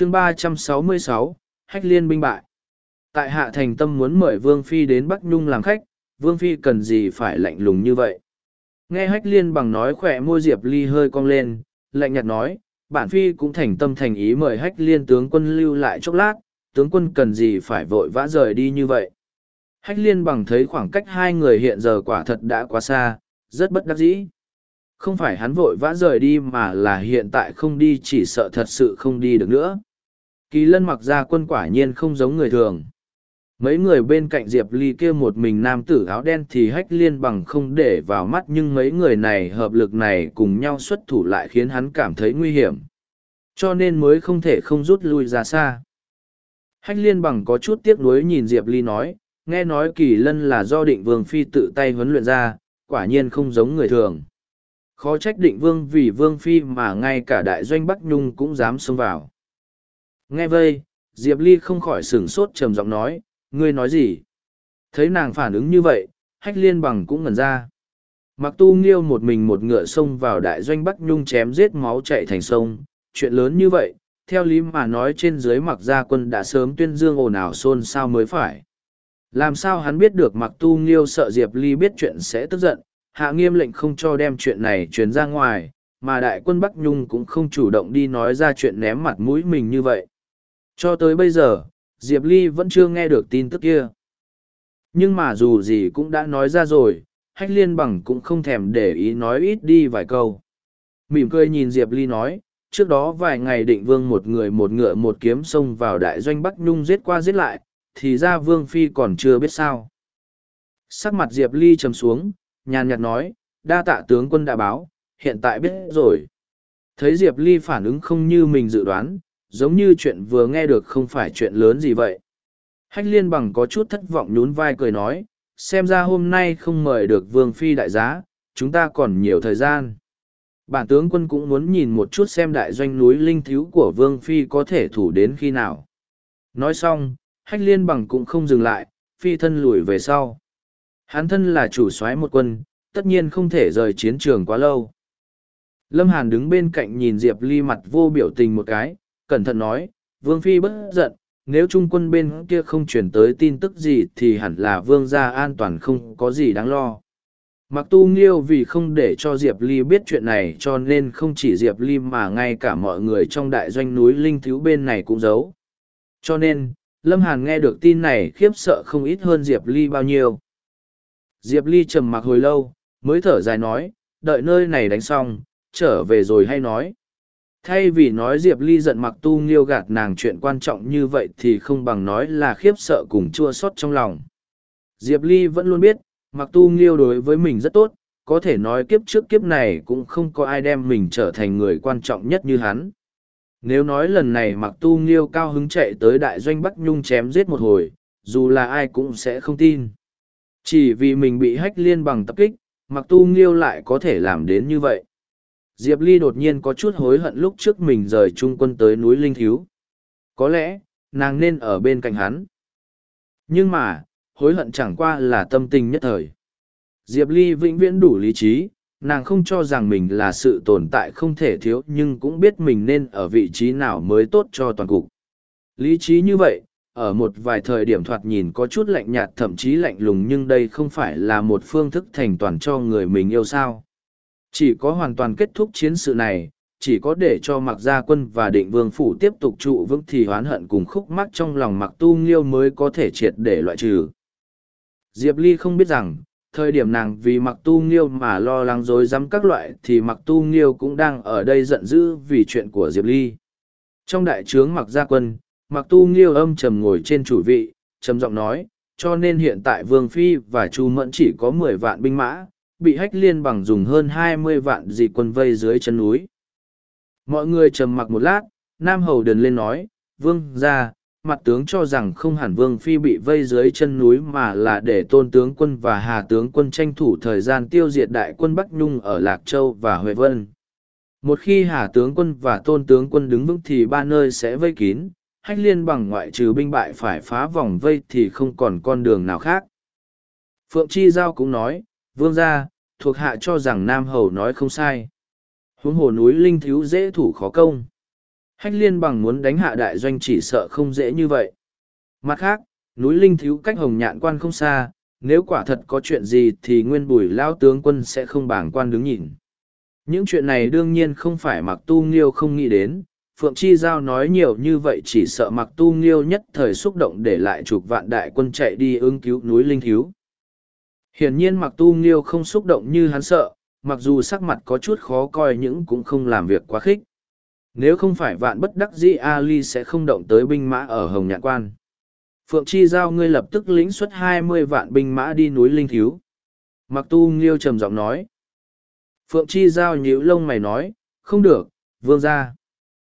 chương ba trăm sáu mươi sáu, hách liên binh bại. Tại hạ thành tâm muốn mời vương phi đến bắc nhung làm khách, vương phi cần gì phải lạnh lùng như vậy? Nghe hách liên bằng nói khỏe môi diệp ly hơi cong lên, lạnh nhạt nói, bản phi cũng thành tâm thành ý mời hách liên tướng quân lưu lại chốc lát, tướng quân cần gì phải vội vã rời đi như vậy? Hách liên bằng thấy khoảng cách hai người hiện giờ quả thật đã quá xa, rất bất đắc dĩ. Không phải hắn vội vã rời đi mà là hiện tại không đi, chỉ sợ thật sự không đi được nữa kỳ lân mặc ra quân quả nhiên không giống người thường. Mấy người bên cạnh diệp ly kia một mình nam tử áo đen thì hách liên bằng không để vào mắt nhưng mấy người này hợp lực này cùng nhau xuất thủ lại khiến hắn cảm thấy nguy hiểm. Cho nên mới không thể không rút lui ra xa. Hách liên bằng có chút tiếc nuối nhìn diệp ly nói, nghe nói kỳ lân là do định vương phi tự tay huấn luyện ra, quả nhiên không giống người thường. Khó trách định vương vì vương phi mà ngay cả đại doanh bắc nhung cũng dám xông vào nghe vây, diệp ly không khỏi sửng sốt trầm giọng nói, ngươi nói gì? Thấy nàng phản ứng như vậy, hách liên bằng cũng ngẩn ra. Mặc tu nghiêu một mình một ngựa xông vào đại doanh bắc nhung chém giết máu chạy thành sông. Chuyện lớn như vậy, theo lý mà nói trên dưới mặc gia quân đã sớm tuyên dương ồn ào xôn xao mới phải. Làm sao hắn biết được mặc tu nghiêu sợ diệp ly biết chuyện sẽ tức giận? Hạ nghiêm lệnh không cho đem chuyện này truyền ra ngoài, mà đại quân bắc nhung cũng không chủ động đi nói ra chuyện ném mặt mũi mình như vậy cho tới bây giờ, diệp ly vẫn chưa nghe được tin tức kia. Nhưng mà dù gì cũng đã nói ra rồi, hách liên bằng cũng không thèm để ý nói ít đi vài câu. Mỉm cười nhìn diệp ly nói, trước đó vài ngày định vương một người một ngựa một kiếm xông vào đại doanh bắc nhung giết qua giết lại, thì ra vương phi còn chưa biết sao. Sắc mặt diệp ly trầm xuống, nhàn nhạt nói, đa tạ tướng quân đã báo, hiện tại biết rồi. Thấy diệp ly phản ứng không như mình dự đoán giống như chuyện vừa nghe được không phải chuyện lớn gì vậy. Hách liên bằng có chút thất vọng nhún vai cười nói, xem ra hôm nay không mời được vương phi đại giá, chúng ta còn nhiều thời gian. Bản tướng quân cũng muốn nhìn một chút xem đại doanh núi linh thiếu của vương phi có thể thủ đến khi nào. Nói xong, hách liên bằng cũng không dừng lại, phi thân lùi về sau. Hán thân là chủ soái một quân, tất nhiên không thể rời chiến trường quá lâu. Lâm hàn đứng bên cạnh nhìn diệp ly mặt vô biểu tình một cái cẩn thận nói, vương phi bất giận, nếu trung quân bên kia không chuyển tới tin tức gì thì hẳn là vương gia an toàn không có gì đáng lo. Mặc tu nghiêu vì không để cho diệp ly biết chuyện này cho nên không chỉ diệp ly mà ngay cả mọi người trong đại doanh núi linh thiếu bên này cũng giấu. Cho nên, lâm hàn nghe được tin này khiếp sợ không ít hơn diệp ly bao nhiêu. Diệp ly trầm mặc hồi lâu, mới thở dài nói, đợi nơi này đánh xong, trở về rồi hay nói thay vì nói diệp ly giận mặc tu nghiêu gạt nàng chuyện quan trọng như vậy thì không bằng nói là khiếp sợ cùng chua xót trong lòng. Diệp ly vẫn luôn biết mặc tu nghiêu đối với mình rất tốt, có thể nói kiếp trước kiếp này cũng không có ai đem mình trở thành người quan trọng nhất như hắn. Nếu nói lần này mặc tu nghiêu cao hứng chạy tới đại doanh bắc nhung chém giết một hồi, dù là ai cũng sẽ không tin. Chỉ vì mình bị hách liên bằng tập kích mặc tu nghiêu lại có thể làm đến như vậy diệp ly đột nhiên có chút hối hận lúc trước mình rời trung quân tới núi linh thiếu. Có lẽ, nàng nên ở bên cạnh hắn. Nhưng mà, hối hận chẳng qua là tâm tình nhất thời. Diệp ly vĩnh viễn đủ lý trí, nàng không cho rằng mình là sự tồn tại không thể thiếu nhưng cũng biết mình nên ở vị trí nào mới tốt cho toàn cục. Lý trí như vậy, ở một vài thời điểm thoạt nhìn có chút lạnh nhạt thậm chí lạnh lùng nhưng đây không phải là một phương thức thành toàn cho người mình yêu sao? Chỉ có hoàn toàn kết thúc chiến sự này, chỉ có để cho mặc gia quân và định vương phủ tiếp tục trụ vững thì oán hận cùng khúc mắc trong lòng mặc tu nghiêu mới có thể triệt để loại trừ. Diệp ly không biết rằng, thời điểm nàng vì mặc tu nghiêu mà lo lắng dối rắm các loại thì mặc tu nghiêu cũng đang ở đây giận dữ vì chuyện của diệp ly. Trong đại trướng mặc gia quân mặc tu nghiêu âm trầm ngồi trên chủ vị, trầm giọng nói, cho nên hiện tại vương phi và chu mẫn chỉ có mười vạn binh mã bị hách liên bằng dùng hơn hai mươi vạn dị quân vây dưới chân núi. Mọi người trầm mặc một lát, nam hầu đần lên nói, vương ra mặt tướng cho rằng không hẳn vương phi bị vây dưới chân núi mà là để tôn tướng quân và hà tướng quân tranh thủ thời gian tiêu diệt đại quân bắc nhung ở lạc châu và huệ vân. Một khi hà tướng quân và tôn tướng quân đứng vững thì ba nơi sẽ vây kín, hách liên bằng ngoại trừ binh bại phải phá vòng vây thì không còn con đường nào khác. Phượng chi giao cũng nói vương gia thuộc hạ cho rằng nam hầu nói không sai huống hồ núi linh thiếu dễ thủ khó công Hách liên bằng muốn đánh hạ đại doanh chỉ sợ không dễ như vậy. Mặt khác, núi Linh Thiếu cách hồng nhạn quan không xa, nếu quả thật có chuyện gì thì nguyên bùi lao tướng quân sẽ không bảng quan đứng nhìn. Những chuyện này đương nhiên không phải mặc tu nghiêu không nghĩ đến, Phượng Chi Giao nói nhiều như vậy chỉ sợ mặc tu nghiêu nhất thời xúc động để lại chục vạn đại quân chạy đi ứng cứu núi Linh Thiếu. Hiển nhiên mặc tu nghiêu không xúc động như hắn sợ, mặc dù sắc mặt có chút khó coi nhưng cũng không làm việc quá khích. Nếu không phải vạn bất đắc dĩ Ali sẽ không động tới binh mã ở Hồng Nhạn Quan. Phượng Chi Giao ngươi lập tức lĩnh xuất hai mươi vạn binh mã đi núi Linh Thiếu. Mặc tu nghiêu trầm giọng nói. Phượng Chi Giao nhíu lông mày nói, không được, vương ra.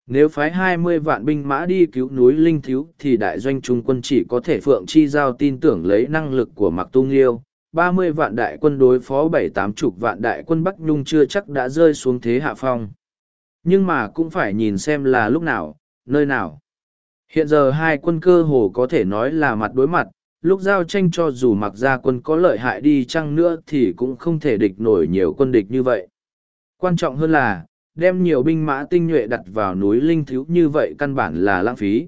Nếu phái hai mươi vạn binh mã đi cứu núi Linh Thiếu thì đại doanh trung quân chỉ có thể Phượng Chi Giao tin tưởng lấy năng lực của Mặc Tu Nghiêu ba mươi vạn đại quân đối phó bảy tám chục vạn đại quân Bắc Nhung chưa chắc đã rơi xuống thế hạ phong. Nhưng mà cũng phải nhìn xem là lúc nào, nơi nào. Hiện giờ hai quân cơ hồ có thể nói là mặt đối mặt, lúc giao tranh cho dù mặc ra quân có lợi hại đi chăng nữa thì cũng không thể địch nổi nhiều quân địch như vậy. Quan trọng hơn là, đem nhiều binh mã tinh nhuệ đặt vào núi linh thiếu như vậy căn bản là lãng phí.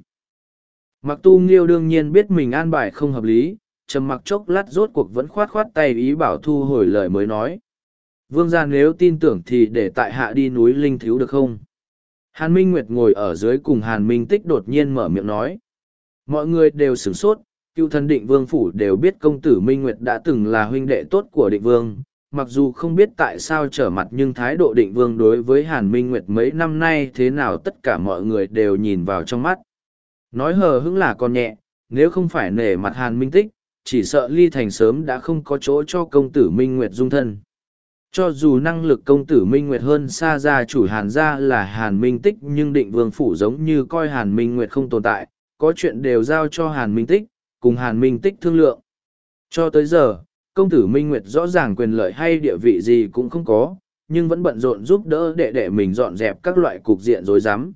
Mặc tu nghiêu đương nhiên biết mình an bài không hợp lý, trầm mặc chốc lát rốt cuộc vẫn khoát khoát tay ý bảo thu hồi lời mới nói. Vương gia nếu tin tưởng thì để tại hạ đi núi linh thiếu được không? Hàn Minh Nguyệt ngồi ở dưới cùng Hàn Minh Tích đột nhiên mở miệng nói. Mọi người đều sửng sốt, cựu thần định vương phủ đều biết công tử Minh Nguyệt đã từng là huynh đệ tốt của định vương. Mặc dù không biết tại sao trở mặt nhưng thái độ định vương đối với Hàn Minh Nguyệt mấy năm nay thế nào tất cả mọi người đều nhìn vào trong mắt. Nói hờ hững là còn nhẹ, nếu không phải nể mặt Hàn Minh Tích, chỉ sợ ly thành sớm đã không có chỗ cho công tử Minh Nguyệt dung thân. Cho dù năng lực công tử minh nguyệt hơn xa gia chủ hàn gia là hàn minh tích, nhưng định vương phủ giống như coi hàn minh nguyệt không tồn tại, có chuyện đều giao cho hàn minh tích, cùng hàn minh tích thương lượng. Cho tới giờ, công tử minh nguyệt rõ ràng quyền lợi hay địa vị gì cũng không có, nhưng vẫn bận rộn giúp đỡ đệ đệ mình dọn dẹp các loại cục diện rối rắm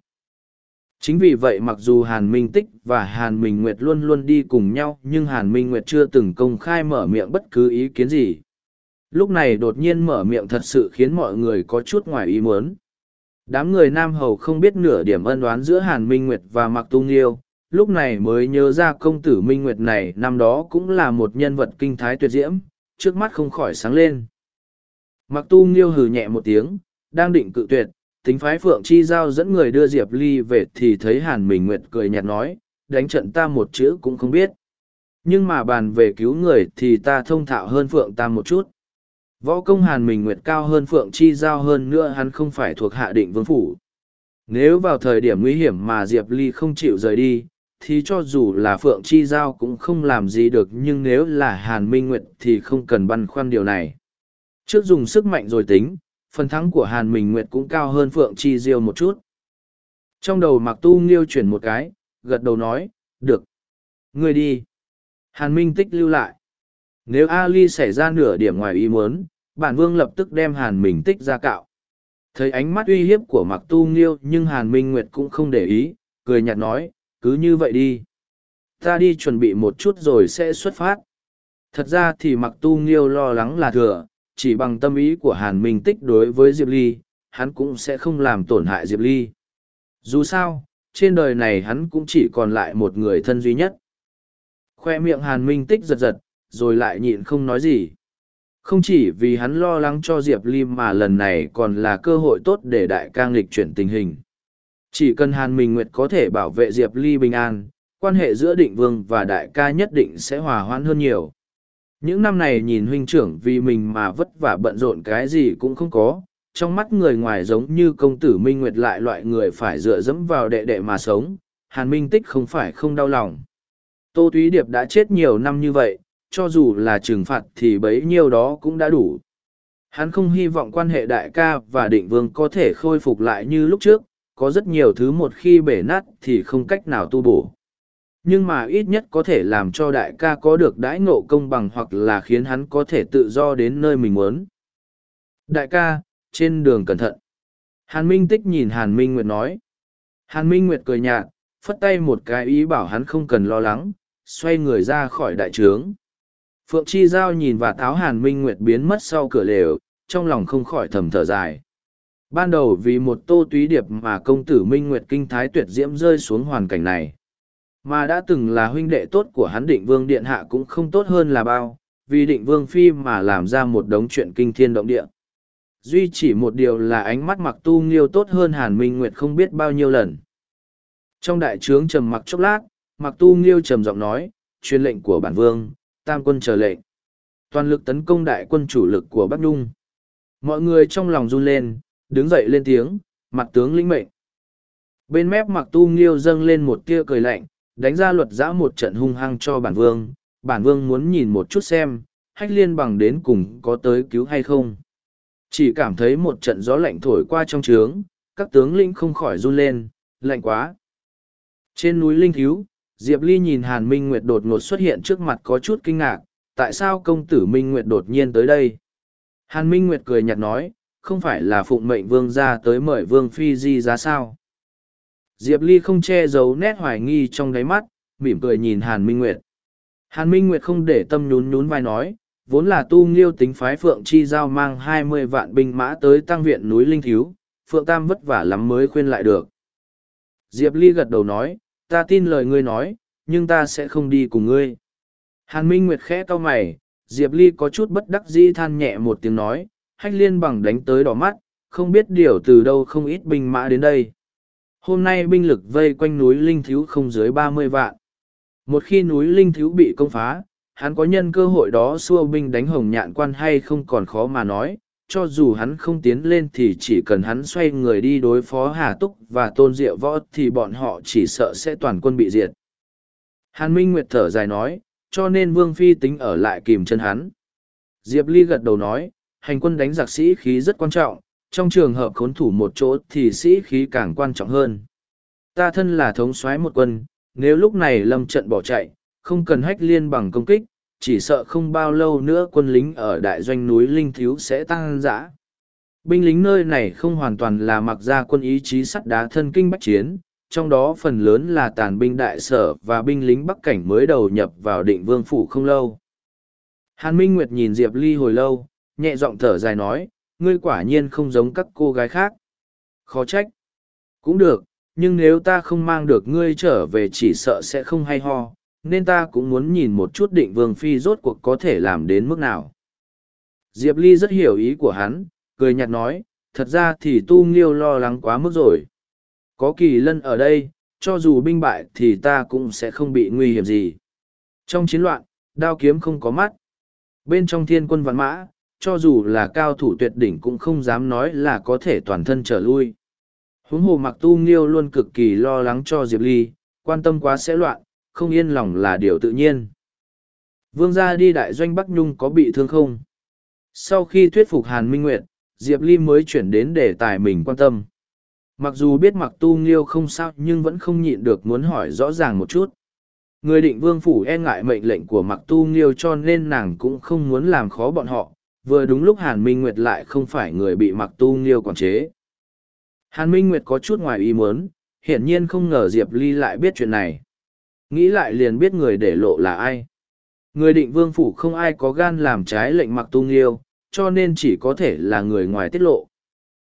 chính vì vậy mặc dù hàn minh tích và hàn minh nguyệt luôn luôn đi cùng nhau, nhưng hàn minh nguyệt chưa từng công khai mở miệng bất cứ ý kiến gì. Lúc này đột nhiên mở miệng thật sự khiến mọi người có chút ngoài ý muốn. Đám người nam hầu không biết nửa điểm ân đoán giữa hàn minh nguyệt và mặc tu nghiêu. Lúc này mới nhớ ra công tử minh nguyệt này, năm đó cũng là một nhân vật kinh thái tuyệt diễm, trước mắt không khỏi sáng lên. Mặc tu nghiêu hừ nhẹ một tiếng, đang định cự tuyệt tính phái phượng chi giao dẫn người đưa diệp ly về thì thấy hàn minh nguyệt cười nhạt nói đánh trận ta một chữ cũng không biết nhưng mà bàn về cứu người thì ta thông thạo hơn phượng ta một chút Võ công hàn mình nguyệt cao hơn Phượng Chi Giao hơn nữa hắn không phải thuộc hạ định vương phủ. Nếu vào thời điểm nguy hiểm mà Diệp Ly không chịu rời đi, thì cho dù là Phượng Chi Giao cũng không làm gì được nhưng nếu là Hàn Minh Nguyệt thì không cần băn khoăn điều này. Trước dùng sức mạnh rồi tính, phần thắng của Hàn Minh Nguyệt cũng cao hơn Phượng Chi Diêu một chút. Trong đầu Mặc Tu Nghiêu chuyển một cái, gật đầu nói, được. Ngươi đi. Hàn Minh tích lưu lại. Nếu Ali xảy ra nửa điểm ngoài ý muốn, bản vương lập tức đem Hàn Minh tích ra cạo. Thấy ánh mắt uy hiếp của Mặc Tu Nghiêu nhưng Hàn Minh Nguyệt cũng không để ý, cười nhạt nói, cứ như vậy đi. Ta đi chuẩn bị một chút rồi sẽ xuất phát. Thật ra thì Mặc Tu Nghiêu lo lắng là thừa, chỉ bằng tâm ý của Hàn Minh tích đối với Diệp Ly, hắn cũng sẽ không làm tổn hại Diệp Ly. Dù sao, trên đời này hắn cũng chỉ còn lại một người thân duy nhất. Khoe miệng Hàn Minh tích giật giật, rồi lại nhịn không nói gì. Không chỉ vì hắn lo lắng cho Diệp Ly mà lần này còn là cơ hội tốt để đại Cang lịch chuyển tình hình. Chỉ cần Hàn Minh Nguyệt có thể bảo vệ Diệp Ly bình an, quan hệ giữa định vương và đại ca nhất định sẽ hòa hoãn hơn nhiều. Những năm này nhìn huynh trưởng vì mình mà vất vả bận rộn cái gì cũng không có, trong mắt người ngoài giống như công tử Minh Nguyệt lại loại người phải dựa dẫm vào đệ đệ mà sống, Hàn Minh Tích không phải không đau lòng. Tô Thúy Điệp đã chết nhiều năm như vậy, cho dù là trừng phạt thì bấy nhiêu đó cũng đã đủ. Hắn không hy vọng quan hệ đại ca và định vương có thể khôi phục lại như lúc trước, có rất nhiều thứ một khi bể nát thì không cách nào tu bổ. Nhưng mà ít nhất có thể làm cho đại ca có được đãi ngộ công bằng hoặc là khiến hắn có thể tự do đến nơi mình muốn. Đại ca, trên đường cẩn thận. Hàn Minh Tích nhìn Hàn Minh Nguyệt nói. Hàn Minh Nguyệt cười nhạt, phất tay một cái ý bảo hắn không cần lo lắng, xoay người ra khỏi đại trướng. Phượng Chi Giao nhìn và táo Hàn Minh Nguyệt biến mất sau cửa lều, trong lòng không khỏi thầm thở dài. ban đầu vì một tô túy điệp mà công tử minh nguyệt kinh thái tuyệt diễm rơi xuống hoàn cảnh này mà đã từng là huynh đệ tốt của hắn định vương điện hạ cũng không tốt hơn là bao, vì định vương phi mà làm ra một đống chuyện kinh thiên động địa. Duy chỉ một điều là ánh mắt mặc tu nghiêu tốt hơn hàn minh nguyệt không biết bao nhiêu lần. Trong đại trướng trầm mặc chốc lát, mặc tu nghiêu trầm giọng nói, truyền lệnh của bản vương, tam quân chờ lệnh. Toàn lực tấn công đại quân chủ lực của bắc nhung. Mọi người trong lòng run lên, đứng dậy lên tiếng, mặt tướng lĩnh mệnh. Bên mép mặc tu nghiêu dâng lên một tia cười lạnh đánh ra luật giã một trận hung hăng cho bản vương bản vương muốn nhìn một chút xem hách liên bằng đến cùng có tới cứu hay không. Chỉ cảm thấy một trận gió lạnh thổi qua trong trướng các tướng lĩnh không khỏi run lên lạnh quá. Trên núi linh thiếu, diệp ly nhìn hàn minh nguyệt đột ngột xuất hiện trước mặt có chút kinh ngạc tại sao công tử minh nguyệt đột nhiên tới đây? Hàn minh nguyệt cười nhạt nói không phải là phụng mệnh vương ra tới mời vương phi di giá sao? Diệp ly không che giấu nét hoài nghi trong đáy mắt, mỉm cười nhìn hàn minh nguyệt. Hàn minh nguyệt không để tâm nhún nhún vai nói, vốn là tu nghiêu tính phái phượng chi giao mang hai mươi vạn binh mã tới tăng viện núi linh thiếu, phượng tam vất vả lắm mới khuyên lại được. Diệp ly gật đầu nói, ta tin lời ngươi nói, nhưng ta sẽ không đi cùng ngươi. Hàn minh nguyệt khẽ cau mày, diệp ly có chút bất đắc dĩ than nhẹ một tiếng nói, hách liên bằng đánh tới đỏ mắt, không biết điều từ đâu không ít binh mã đến đây hôm nay binh lực vây quanh núi linh thiếu không dưới ba mươi vạn. Một khi núi linh thiếu bị công phá, hắn có nhân cơ hội đó xua binh đánh hồng nhạn quan hay không còn khó mà nói, cho dù hắn không tiến lên thì chỉ cần hắn xoay người đi đối phó hà túc và tôn diệu võ thì bọn họ chỉ sợ sẽ toàn quân bị diệt. Hàn minh nguyệt thở dài nói, cho nên vương phi tính ở lại kìm chân hắn. Diệp ly gật đầu nói, hành quân đánh giặc sĩ khí rất quan trọng trong trường hợp khốn thủ một chỗ thì sĩ khí càng quan trọng hơn ta thân là thống soái một quân nếu lúc này lâm trận bỏ chạy không cần hách liên bằng công kích chỉ sợ không bao lâu nữa quân lính ở đại doanh núi Linh Thiếu sẽ tăng dã. Binh lính nơi này không hoàn toàn là mặc ra quân ý chí sắt đá thân kinh bách chiến, trong đó phần lớn là tàn binh đại sở và binh lính bắc cảnh mới đầu nhập vào định vương phủ không lâu. Hàn Minh Nguyệt nhìn Diệp Ly hồi lâu, nhẹ giọng thở dài nói, ngươi quả nhiên không giống các cô gái khác. Khó trách. Cũng được, nhưng nếu ta không mang được ngươi trở về chỉ sợ sẽ không hay ho, nên ta cũng muốn nhìn một chút định vương phi rốt cuộc có thể làm đến mức nào. Diệp Ly rất hiểu ý của hắn, cười nhạt nói, thật ra thì tu nghiêu lo lắng quá mức rồi. Có kỳ lân ở đây, cho dù binh bại thì ta cũng sẽ không bị nguy hiểm gì. Trong chiến loạn, đao kiếm không có mắt. Bên trong thiên quân vạn mã, cho dù là cao thủ tuyệt đỉnh cũng không dám nói là có thể toàn thân trở lui. Huống hồ mặc tu nghiêu luôn cực kỳ lo lắng cho Diệp Ly, quan tâm quá sẽ loạn, không yên lòng là điều tự nhiên. Vương gia đi đại doanh Bắc Nhung có bị thương không? Sau khi thuyết phục Hàn Minh Nguyệt, Diệp Ly mới chuyển đến đề tài mình quan tâm. Mặc dù biết mặc tu nghiêu không sao nhưng vẫn không nhịn được muốn hỏi rõ ràng một chút. Người định vương phủ e ngại mệnh lệnh của mặc tu nghiêu cho nên nàng cũng không muốn làm khó bọn họ, vừa đúng lúc Hàn Minh Nguyệt lại không phải người bị mặc tu nghiêu quản chế. Hàn Minh Nguyệt có chút ngoài ý muốn, hiển nhiên không ngờ Diệp Ly lại biết chuyện này. Nghĩ lại liền biết người để lộ là ai. Người định vương phủ không ai có gan làm trái lệnh mặc tu nghiêu, cho nên chỉ có thể là người ngoài tiết lộ.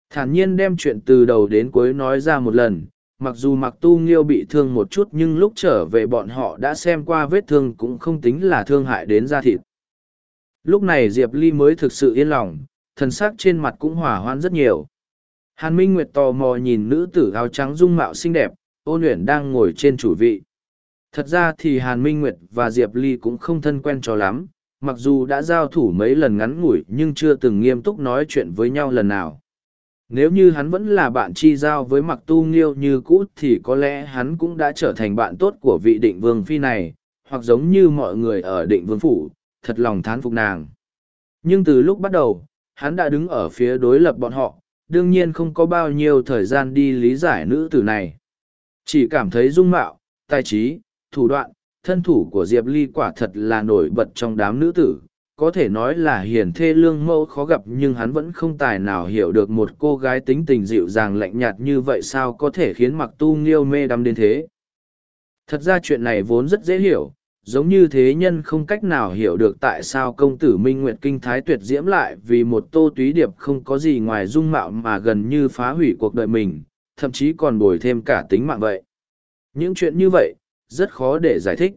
Thản nhiên đem chuyện từ đầu đến cuối nói ra một lần, mặc dù mặc tu nghiêu bị thương một chút nhưng lúc trở về bọn họ đã xem qua vết thương cũng không tính là thương hại đến da thịt. Lúc này Diệp Ly mới thực sự yên lòng, thần sắc trên mặt cũng hỏa hoãn rất nhiều. Hàn Minh Nguyệt tò mò nhìn nữ tử áo trắng dung mạo xinh đẹp, ôn luyện đang ngồi trên chủ vị. Thật ra thì Hàn Minh Nguyệt và Diệp Ly cũng không thân quen cho lắm, mặc dù đã giao thủ mấy lần ngắn ngủi nhưng chưa từng nghiêm túc nói chuyện với nhau lần nào. Nếu như hắn vẫn là bạn chi giao với mặc tu nghiêu như cũ thì có lẽ hắn cũng đã trở thành bạn tốt của vị định vương phi này, hoặc giống như mọi người ở định vương phủ, thật lòng thán phục nàng. Nhưng từ lúc bắt đầu, hắn đã đứng ở phía đối lập bọn họ, đương nhiên không có bao nhiêu thời gian đi lý giải nữ tử này. Chỉ cảm thấy dung mạo, tài trí, thủ đoạn, thân thủ của Diệp Ly quả thật là nổi bật trong đám nữ tử, có thể nói là hiền thê lương mẫu khó gặp nhưng hắn vẫn không tài nào hiểu được một cô gái tính tình dịu dàng lạnh nhạt như vậy sao có thể khiến mặc tu nghiêu mê đắm đến thế. Thật ra chuyện này vốn rất dễ hiểu, giống như thế nhân không cách nào hiểu được tại sao công tử minh nguyệt kinh thái tuyệt diễm lại vì một tô túy điệp không có gì ngoài dung mạo mà gần như phá hủy cuộc đời mình, thậm chí còn bồi thêm cả tính mạng vậy. Những chuyện như vậy, rất khó để giải thích.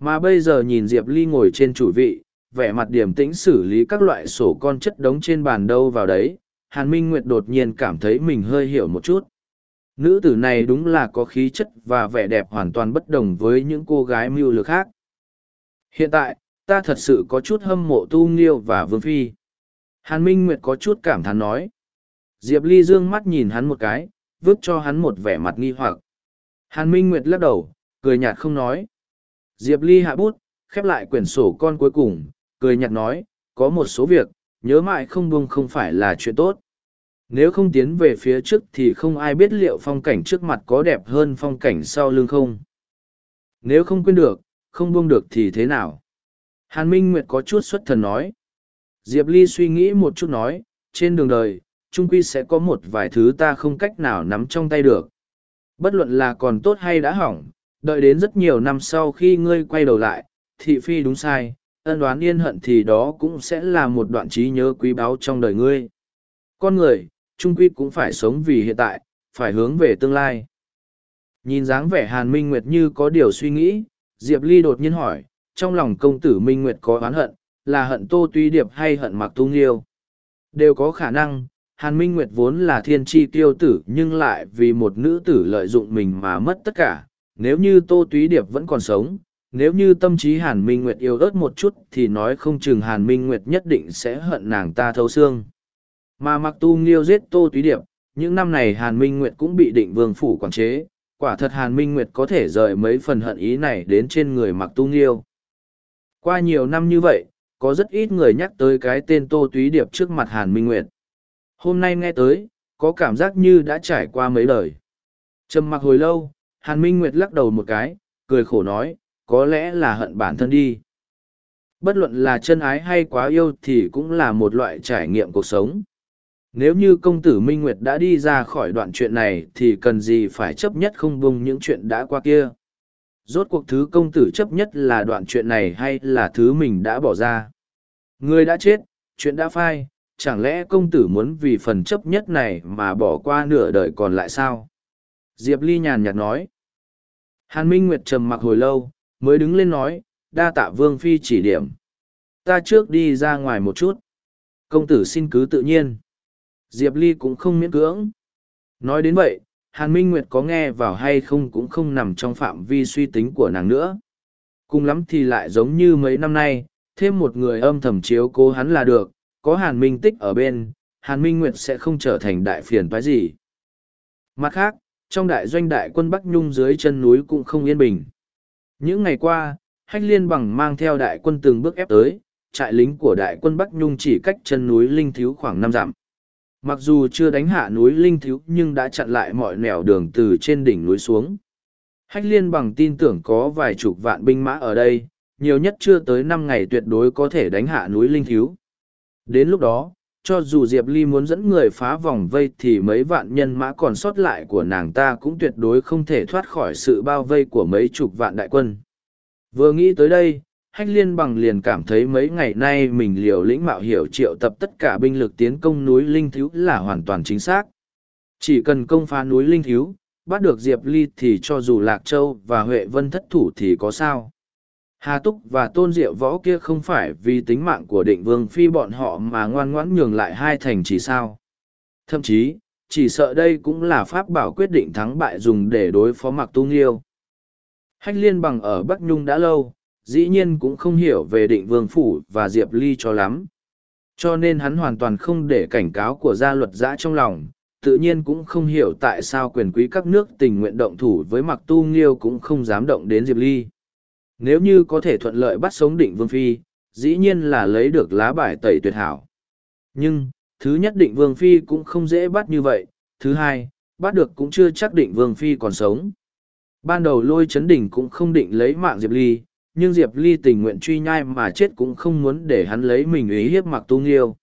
Mà bây giờ nhìn diệp ly ngồi trên chủ vị, vẻ mặt điềm tĩnh xử lý các loại sổ con chất đống trên bàn đâu vào đấy, hàn minh nguyệt đột nhiên cảm thấy mình hơi hiểu một chút. Nữ tử này đúng là có khí chất và vẻ đẹp hoàn toàn bất đồng với những cô gái mưu lược khác. Hiện tại, ta thật sự có chút hâm mộ Tu Nghiêu và Vương Phi. Hàn Minh Nguyệt có chút cảm thán nói. Diệp Ly dương mắt nhìn hắn một cái, vứt cho hắn một vẻ mặt nghi hoặc. Hàn Minh Nguyệt lắc đầu, cười nhạt không nói. Diệp Ly hạ bút, khép lại quyển sổ con cuối cùng, cười nhạt nói, có một số việc, nhớ mãi không buông không phải là chuyện tốt. Nếu không tiến về phía trước thì không ai biết liệu phong cảnh trước mặt có đẹp hơn phong cảnh sau lưng không. Nếu không quên được, không buông được thì thế nào? Hàn Minh Nguyệt có chút xuất thần nói. Diệp Ly suy nghĩ một chút nói, trên đường đời, trung quy sẽ có một vài thứ ta không cách nào nắm trong tay được. Bất luận là còn tốt hay đã hỏng, đợi đến rất nhiều năm sau khi ngươi quay đầu lại, thị phi đúng sai, ân đoán yên hận thì đó cũng sẽ là một đoạn trí nhớ quý báu trong đời ngươi. Con người, trung quy cũng phải sống vì hiện tại, phải hướng về tương lai. Nhìn dáng vẻ Hàn Minh Nguyệt như có điều suy nghĩ, Diệp Ly đột nhiên hỏi, trong lòng công tử Minh Nguyệt có oán hận, là hận Tô Tuy Điệp hay hận Mạc Tu Nghiêu? Đều có khả năng, Hàn Minh Nguyệt vốn là thiên tri tiêu tử nhưng lại vì một nữ tử lợi dụng mình mà mất tất cả. Nếu như Tô Túy Điệp vẫn còn sống, nếu như tâm trí Hàn Minh Nguyệt yêu ớt một chút thì nói không chừng Hàn Minh Nguyệt nhất định sẽ hận nàng ta thấu xương. Mà mặc tu nghiêu giết tô túy điệp, những năm này Hàn Minh Nguyệt cũng bị định vương phủ quản chế, quả thật Hàn Minh Nguyệt có thể rời mấy phần hận ý này đến trên người mặc tu nghiêu. Qua nhiều năm như vậy, có rất ít người nhắc tới cái tên tô túy điệp trước mặt Hàn Minh Nguyệt. Hôm nay nghe tới, có cảm giác như đã trải qua mấy đời. Trầm mặc hồi lâu, Hàn Minh Nguyệt lắc đầu một cái, cười khổ nói, có lẽ là hận bản thân đi. Bất luận là chân ái hay quá yêu thì cũng là một loại trải nghiệm cuộc sống. Nếu như công tử Minh Nguyệt đã đi ra khỏi đoạn chuyện này thì cần gì phải chấp nhất không bung những chuyện đã qua kia. Rốt cuộc thứ công tử chấp nhất là đoạn chuyện này hay là thứ mình đã bỏ ra. Người đã chết, chuyện đã phai, chẳng lẽ công tử muốn vì phần chấp nhất này mà bỏ qua nửa đời còn lại sao? Diệp Ly nhàn nhạt nói. Hàn Minh Nguyệt trầm mặc hồi lâu, mới đứng lên nói, đa tạ Vương Phi chỉ điểm. Ta trước đi ra ngoài một chút. Công tử xin cứ tự nhiên. Diệp Ly cũng không miễn cưỡng. Nói đến vậy, Hàn Minh Nguyệt có nghe vào hay không cũng không nằm trong phạm vi suy tính của nàng nữa. Cùng lắm thì lại giống như mấy năm nay, thêm một người âm thầm chiếu cố hắn là được, có Hàn Minh Tích ở bên, Hàn Minh Nguyệt sẽ không trở thành đại phiền toái gì. Mặt khác, trong đại doanh đại quân Bắc Nhung dưới chân núi cũng không yên bình. Những ngày qua, Hách Liên bằng mang theo đại quân từng bước ép tới, trại lính của đại quân Bắc Nhung chỉ cách chân núi Linh Thiếu khoảng năm dặm. Mặc dù chưa đánh hạ núi Linh Thiếu nhưng đã chặn lại mọi nẻo đường từ trên đỉnh núi xuống. Hách liên bằng tin tưởng có vài chục vạn binh mã ở đây, nhiều nhất chưa tới năm ngày tuyệt đối có thể đánh hạ núi Linh Thiếu. Đến lúc đó, cho dù Diệp Ly muốn dẫn người phá vòng vây thì mấy vạn nhân mã còn sót lại của nàng ta cũng tuyệt đối không thể thoát khỏi sự bao vây của mấy chục vạn đại quân. Vừa nghĩ tới đây, hách liên bằng liền cảm thấy mấy ngày nay mình liều lĩnh mạo hiểu triệu tập tất cả binh lực tiến công núi linh thiếu là hoàn toàn chính xác. Chỉ cần công phá núi linh thiếu, bắt được diệp ly thì cho dù lạc châu và huệ vân thất thủ thì có sao. Hà túc và tôn diệu võ kia không phải vì tính mạng của định vương phi bọn họ mà ngoan ngoãn nhường lại hai thành chỉ sao. Thậm chí, chỉ sợ đây cũng là pháp bảo quyết định thắng bại dùng để đối phó mặc tu nghiêu. Hách liên bằng ở bắc nhung đã lâu dĩ nhiên cũng không hiểu về định vương phủ và diệp ly cho lắm. Cho nên hắn hoàn toàn không để cảnh cáo của gia luật giã trong lòng, tự nhiên cũng không hiểu tại sao quyền quý các nước tình nguyện động thủ với mặc tu nghiêu cũng không dám động đến diệp ly. Nếu như có thể thuận lợi bắt sống định vương phi, dĩ nhiên là lấy được lá bài tẩy tuyệt hảo. Nhưng, thứ nhất định vương phi cũng không dễ bắt như vậy, thứ hai, bắt được cũng chưa chắc định vương phi còn sống. Ban đầu lôi chấn đỉnh cũng không định lấy mạng diệp ly nhưng diệp ly tình nguyện truy nhai mà chết cũng không muốn để hắn lấy mình ý hiếp mặc tu nghiêu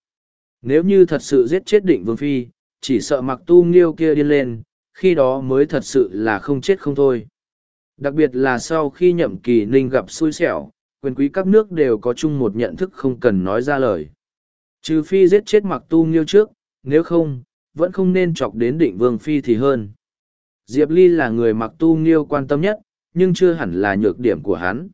nếu như thật sự giết chết định vương phi chỉ sợ mặc tu nghiêu kia điên lên khi đó mới thật sự là không chết không thôi Đặc biệt là sau khi nhậm kỳ ninh gặp xui xẻo, quyền quý các nước đều có chung một nhận thức không cần nói ra lời. Trừ phi giết chết mặc tu nghiêu trước, nếu không, vẫn không nên chọc đến định vương phi thì hơn. Diệp Ly là người mặc tu nghiêu quan tâm nhất, nhưng chưa hẳn là nhược điểm của hắn.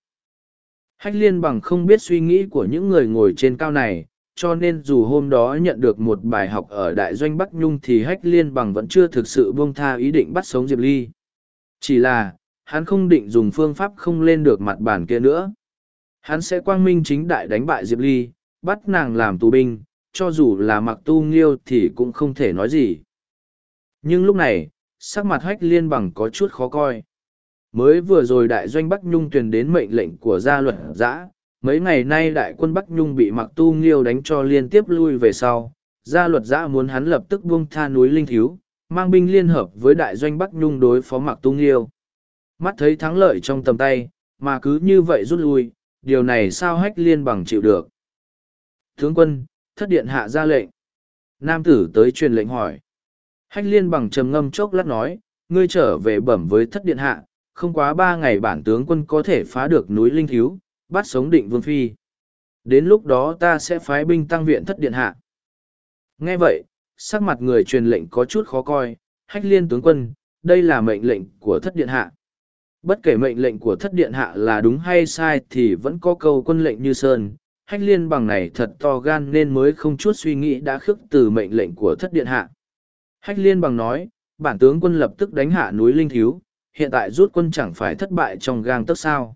Hách liên bằng không biết suy nghĩ của những người ngồi trên cao này, cho nên dù hôm đó nhận được một bài học ở đại doanh Bắc Nhung thì hách liên bằng vẫn chưa thực sự buông tha ý định bắt sống Diệp Ly. Chỉ là, hắn không định dùng phương pháp không lên được mặt bàn kia nữa. Hắn sẽ quang minh chính đại đánh bại Diệp Ly, bắt nàng làm tù binh, cho dù là mặc tu nghiêu thì cũng không thể nói gì. Nhưng lúc này, sắc mặt hách liên bằng có chút khó coi. Mới vừa rồi đại doanh Bắc Nhung truyền đến mệnh lệnh của gia luật giã, mấy ngày nay đại quân Bắc Nhung bị mặc tu nghiêu đánh cho liên tiếp lui về sau. Gia luật giã muốn hắn lập tức buông tha núi Linh Thiếu, mang binh liên hợp với đại doanh Bắc Nhung đối phó mặc tu nghiêu. Mắt thấy thắng lợi trong tầm tay, mà cứ như vậy rút lui, điều này sao hách liên bằng chịu được. Tướng quân, thất điện hạ ra lệnh. Nam tử tới truyền lệnh hỏi. Hách liên bằng trầm ngâm chốc lát nói, ngươi trở về bẩm với thất điện hạ, không quá ba ngày bản tướng quân có thể phá được núi Linh Thiếu, bắt sống định vương phi. Đến lúc đó ta sẽ phái binh tăng viện thất điện hạ. Nghe vậy, sắc mặt người truyền lệnh có chút khó coi, hách liên tướng quân, đây là mệnh lệnh của thất điện hạ. Bất kể mệnh lệnh của thất điện hạ là đúng hay sai thì vẫn có câu quân lệnh như sơn, hách liên bằng này thật to gan nên mới không chút suy nghĩ đã khước từ mệnh lệnh của thất điện hạ. Hách liên bằng nói, bản tướng quân lập tức đánh hạ núi Linh Thiếu, hiện tại rút quân chẳng phải thất bại trong gang tấc sao.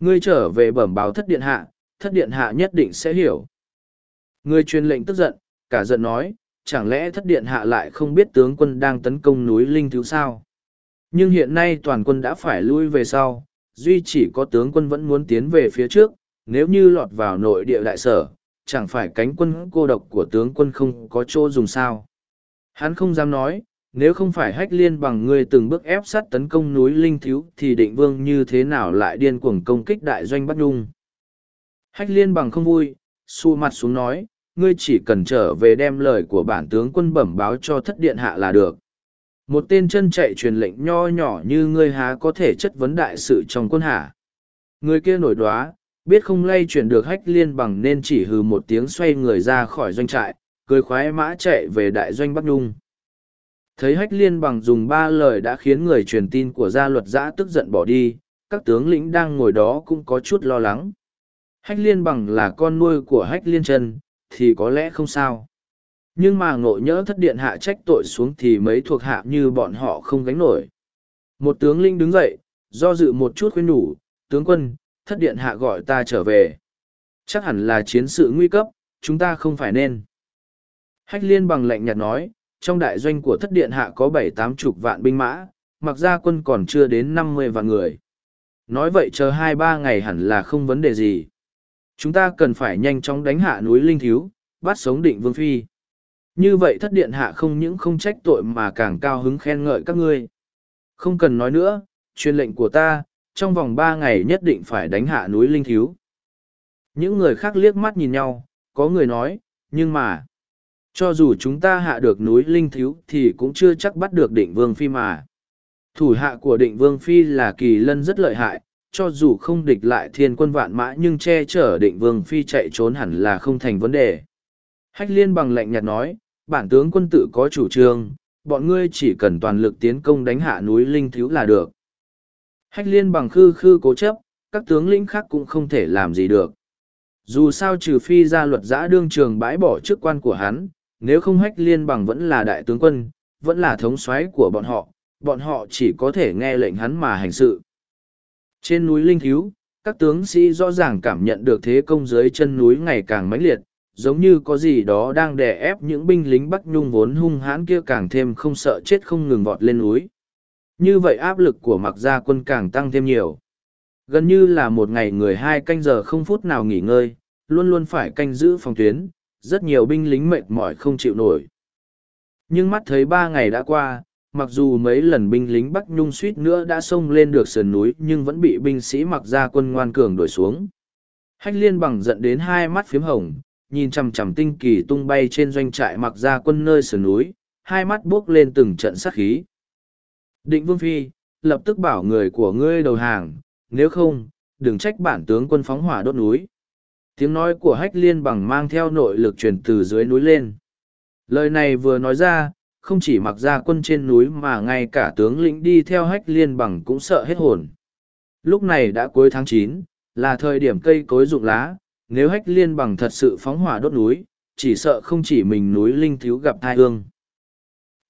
Ngươi trở về bẩm báo thất điện hạ, thất điện hạ nhất định sẽ hiểu. Ngươi truyền lệnh tức giận, cả giận nói, chẳng lẽ thất điện hạ lại không biết tướng quân đang tấn công núi Linh thứ sao? Nhưng hiện nay toàn quân đã phải lui về sau, duy chỉ có tướng quân vẫn muốn tiến về phía trước, nếu như lọt vào nội địa đại sở, chẳng phải cánh quân cô độc của tướng quân không có chỗ dùng sao. Hắn không dám nói, nếu không phải hách liên bằng ngươi từng bước ép sát tấn công núi Linh Thiếu thì định vương như thế nào lại điên cuồng công kích đại doanh Bắc Nhung. Hách liên bằng không vui, xu mặt xuống nói, ngươi chỉ cần trở về đem lời của bản tướng quân bẩm báo cho thất điện hạ là được. Một tên chân chạy truyền lệnh nho nhỏ như ngươi há có thể chất vấn đại sự trong quân hạ. Người kia nổi đoá, biết không lay chuyển được hách liên bằng nên chỉ hừ một tiếng xoay người ra khỏi doanh trại, cười khoái mã chạy về đại doanh Bắc Nhung. Thấy hách liên bằng dùng ba lời đã khiến người truyền tin của gia luật giã tức giận bỏ đi, các tướng lĩnh đang ngồi đó cũng có chút lo lắng. Hách liên bằng là con nuôi của hách liên chân, thì có lẽ không sao. Nhưng mà ngộ nhỡ thất điện hạ trách tội xuống thì mấy thuộc hạ như bọn họ không gánh nổi. Một tướng linh đứng dậy, do dự một chút khuyên nhủ, tướng quân, thất điện hạ gọi ta trở về. Chắc hẳn là chiến sự nguy cấp, chúng ta không phải nên. Hách liên bằng lạnh nhạt nói, trong đại doanh của thất điện hạ có bảy tám chục vạn binh mã, mặc ra quân còn chưa đến năm mươi vạn người. Nói vậy chờ hai ba ngày hẳn là không vấn đề gì. Chúng ta cần phải nhanh chóng đánh hạ núi Linh Thiếu, bắt sống định vương phi. Như vậy thất điện hạ không những không trách tội mà càng cao hứng khen ngợi các ngươi. Không cần nói nữa, truyền lệnh của ta, trong vòng ba ngày nhất định phải đánh hạ núi Linh Thiếu. Những người khác liếc mắt nhìn nhau, có người nói, nhưng mà, cho dù chúng ta hạ được núi Linh Thiếu thì cũng chưa chắc bắt được định vương phi mà. Thủ hạ của định vương phi là kỳ lân rất lợi hại, cho dù không địch lại thiên quân vạn mã nhưng che chở định vương phi chạy trốn hẳn là không thành vấn đề. Hách liên bằng lệnh nhạt nói, bản tướng quân tự có chủ trương, bọn ngươi chỉ cần toàn lực tiến công đánh hạ núi Linh Thiếu là được. Hách liên bằng khư khư cố chấp, các tướng lĩnh khác cũng không thể làm gì được. Dù sao trừ phi ra luật giã đương trường bãi bỏ chức quan của hắn, nếu không hách liên bằng vẫn là đại tướng quân, vẫn là thống soái của bọn họ, bọn họ chỉ có thể nghe lệnh hắn mà hành sự. Trên núi Linh Thiếu, các tướng sĩ rõ ràng cảm nhận được thế công dưới chân núi ngày càng mãnh liệt, giống như có gì đó đang đè ép những binh lính Bắc Nhung vốn hung hãn kia càng thêm không sợ chết không ngừng vọt lên núi. Như vậy áp lực của mặc gia quân càng tăng thêm nhiều. Gần như là một ngày người hai canh giờ không phút nào nghỉ ngơi, luôn luôn phải canh giữ phòng tuyến, rất nhiều binh lính mệt mỏi không chịu nổi. Nhưng mắt thấy ba ngày đã qua, mặc dù mấy lần binh lính Bắc Nhung suýt nữa đã xông lên được sườn núi nhưng vẫn bị binh sĩ mặc gia quân ngoan cường đuổi xuống. Hách liên bằng giận đến hai mắt phiếm hồng, nhìn chằm chằm tinh kỳ tung bay trên doanh trại mặc ra quân nơi sườn núi, hai mắt buốc lên từng trận sát khí. Định Vương Phi, lập tức bảo người của ngươi đầu hàng, nếu không, đừng trách bản tướng quân phóng hỏa đốt núi. Tiếng nói của hách liên bằng mang theo nội lực truyền từ dưới núi lên. Lời này vừa nói ra, không chỉ mặc ra quân trên núi mà ngay cả tướng lĩnh đi theo hách liên bằng cũng sợ hết hồn. Lúc này đã cuối tháng chín, là thời điểm cây cối rụng lá, nếu hách liên bằng thật sự phóng hỏa đốt núi, chỉ sợ không chỉ mình núi linh thiếu gặp thai hương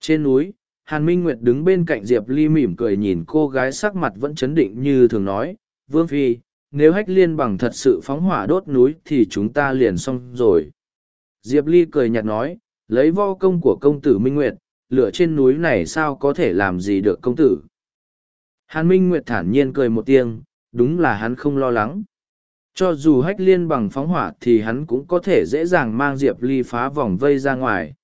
Trên núi, Hàn Minh Nguyệt đứng bên cạnh Diệp Ly mỉm cười nhìn cô gái sắc mặt vẫn chấn định như thường nói, Vương Phi, nếu hách liên bằng thật sự phóng hỏa đốt núi thì chúng ta liền xong rồi. Diệp Ly cười nhạt nói, lấy vo công của công tử Minh Nguyệt, lửa trên núi này sao có thể làm gì được công tử. Hàn Minh Nguyệt thản nhiên cười một tiếng, đúng là hắn không lo lắng. Cho dù hách liên bằng phóng hỏa thì hắn cũng có thể dễ dàng mang Diệp Ly phá vòng vây ra ngoài.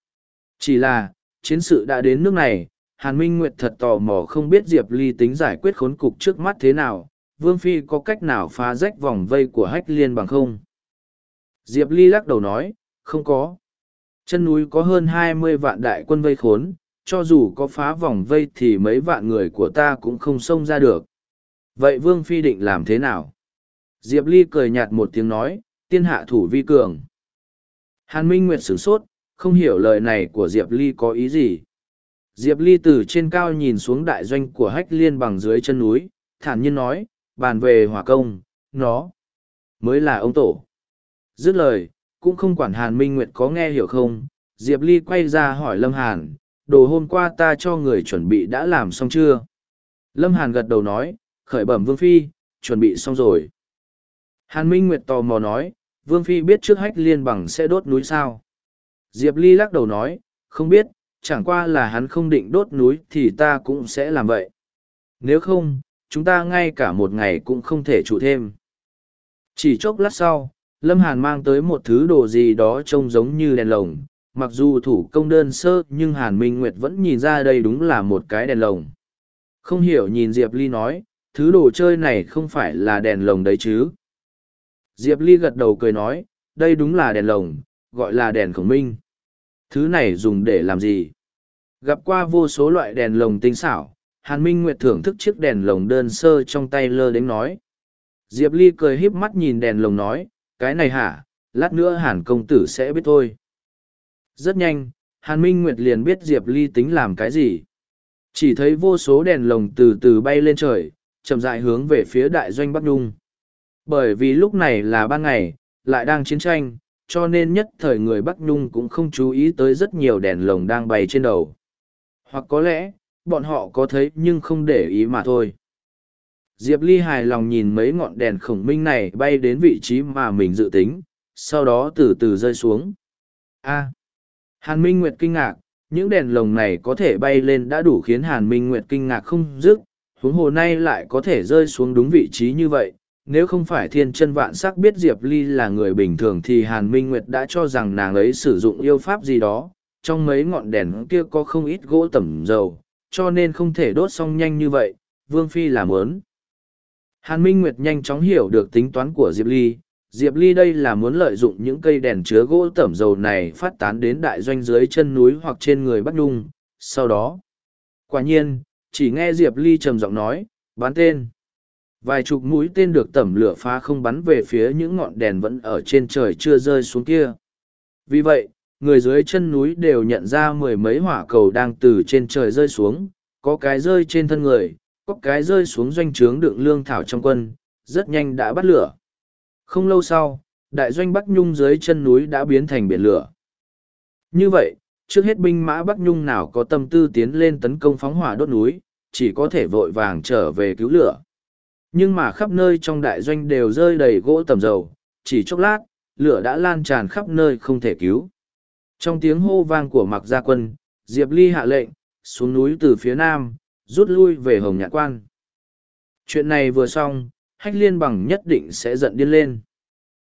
Chỉ là, chiến sự đã đến nước này, Hàn Minh Nguyệt thật tò mò không biết Diệp Ly tính giải quyết khốn cục trước mắt thế nào, Vương Phi có cách nào phá rách vòng vây của hách liên bằng không? Diệp Ly lắc đầu nói, không có. Chân núi có hơn hai mươi vạn đại quân vây khốn, cho dù có phá vòng vây thì mấy vạn người của ta cũng không xông ra được. Vậy Vương Phi định làm thế nào? Diệp Ly cười nhạt một tiếng nói, tiên hạ thủ vi cường. Hàn Minh Nguyệt sửng sốt, không hiểu lời này của Diệp Ly có ý gì. Diệp Ly từ trên cao nhìn xuống đại doanh của hách liên bằng dưới chân núi, thản nhiên nói, bàn về hỏa công, nó mới là ông tổ. Dứt lời, cũng không quản Hàn Minh Nguyệt có nghe hiểu không, Diệp Ly quay ra hỏi Lâm Hàn, đồ hôm qua ta cho người chuẩn bị đã làm xong chưa? Lâm Hàn gật đầu nói, khởi bẩm Vương Phi, chuẩn bị xong rồi. Hàn Minh Nguyệt tò mò nói, Vương Phi biết trước hách liên bằng sẽ đốt núi sao? Diệp Ly lắc đầu nói, không biết, chẳng qua là hắn không định đốt núi thì ta cũng sẽ làm vậy. Nếu không, chúng ta ngay cả một ngày cũng không thể trụ thêm. Chỉ chốc lát sau, Lâm Hàn mang tới một thứ đồ gì đó trông giống như đèn lồng. Mặc dù thủ công đơn sơ nhưng Hàn Minh Nguyệt vẫn nhìn ra đây đúng là một cái đèn lồng. Không hiểu nhìn Diệp Ly nói, thứ đồ chơi này không phải là đèn lồng đấy chứ. Diệp Ly gật đầu cười nói, đây đúng là đèn lồng, gọi là đèn khổng minh. Thứ này dùng để làm gì? Gặp qua vô số loại đèn lồng tinh xảo, Hàn Minh Nguyệt thưởng thức chiếc đèn lồng đơn sơ trong tay lơ đến nói. Diệp Ly cười híp mắt nhìn đèn lồng nói, cái này hả, lát nữa Hàn công tử sẽ biết thôi. Rất nhanh, Hàn Minh Nguyệt liền biết Diệp Ly tính làm cái gì. Chỉ thấy vô số đèn lồng từ từ bay lên trời, chậm rãi hướng về phía đại doanh Bắc Nhung. Bởi vì lúc này là ban ngày, lại đang chiến tranh, cho nên nhất thời người Bắc Nhung cũng không chú ý tới rất nhiều đèn lồng đang bay trên đầu. Hoặc có lẽ, bọn họ có thấy nhưng không để ý mà thôi. Diệp Ly hài lòng nhìn mấy ngọn đèn khổng minh này bay đến vị trí mà mình dự tính, sau đó từ từ rơi xuống. A. Hàn Minh Nguyệt kinh ngạc, những đèn lồng này có thể bay lên đã đủ khiến Hàn Minh Nguyệt kinh ngạc không dứt, huống hồ nay lại có thể rơi xuống đúng vị trí như vậy. Nếu không phải thiên chân vạn sắc biết Diệp Ly là người bình thường thì Hàn Minh Nguyệt đã cho rằng nàng ấy sử dụng yêu pháp gì đó. Trong mấy ngọn đèn kia có không ít gỗ tẩm dầu, cho nên không thể đốt xong nhanh như vậy, Vương Phi làm ớn. Hàn Minh Nguyệt nhanh chóng hiểu được tính toán của Diệp Ly. Diệp Ly đây là muốn lợi dụng những cây đèn chứa gỗ tẩm dầu này phát tán đến đại doanh dưới chân núi hoặc trên người Bắc Nhung. Sau đó, quả nhiên, chỉ nghe Diệp Ly trầm giọng nói, bán tên. Vài chục mũi tên được tẩm lửa phá không bắn về phía những ngọn đèn vẫn ở trên trời chưa rơi xuống kia. Vì vậy, người dưới chân núi đều nhận ra mười mấy hỏa cầu đang từ trên trời rơi xuống, có cái rơi trên thân người, có cái rơi xuống doanh trướng đựng lương thảo trong quân, rất nhanh đã bắt lửa. Không lâu sau, đại doanh Bắc Nhung dưới chân núi đã biến thành biển lửa. Như vậy, trước hết binh mã Bắc Nhung nào có tâm tư tiến lên tấn công phóng hỏa đốt núi, chỉ có thể vội vàng trở về cứu lửa. Nhưng mà khắp nơi trong đại doanh đều rơi đầy gỗ tầm dầu, chỉ chốc lát, lửa đã lan tràn khắp nơi không thể cứu. Trong tiếng hô vang của mặc gia quân, Diệp Ly hạ lệnh, xuống núi từ phía nam, rút lui về Hồng Nhạn Quan. Chuyện này vừa xong, Hách Liên bằng nhất định sẽ giận điên lên.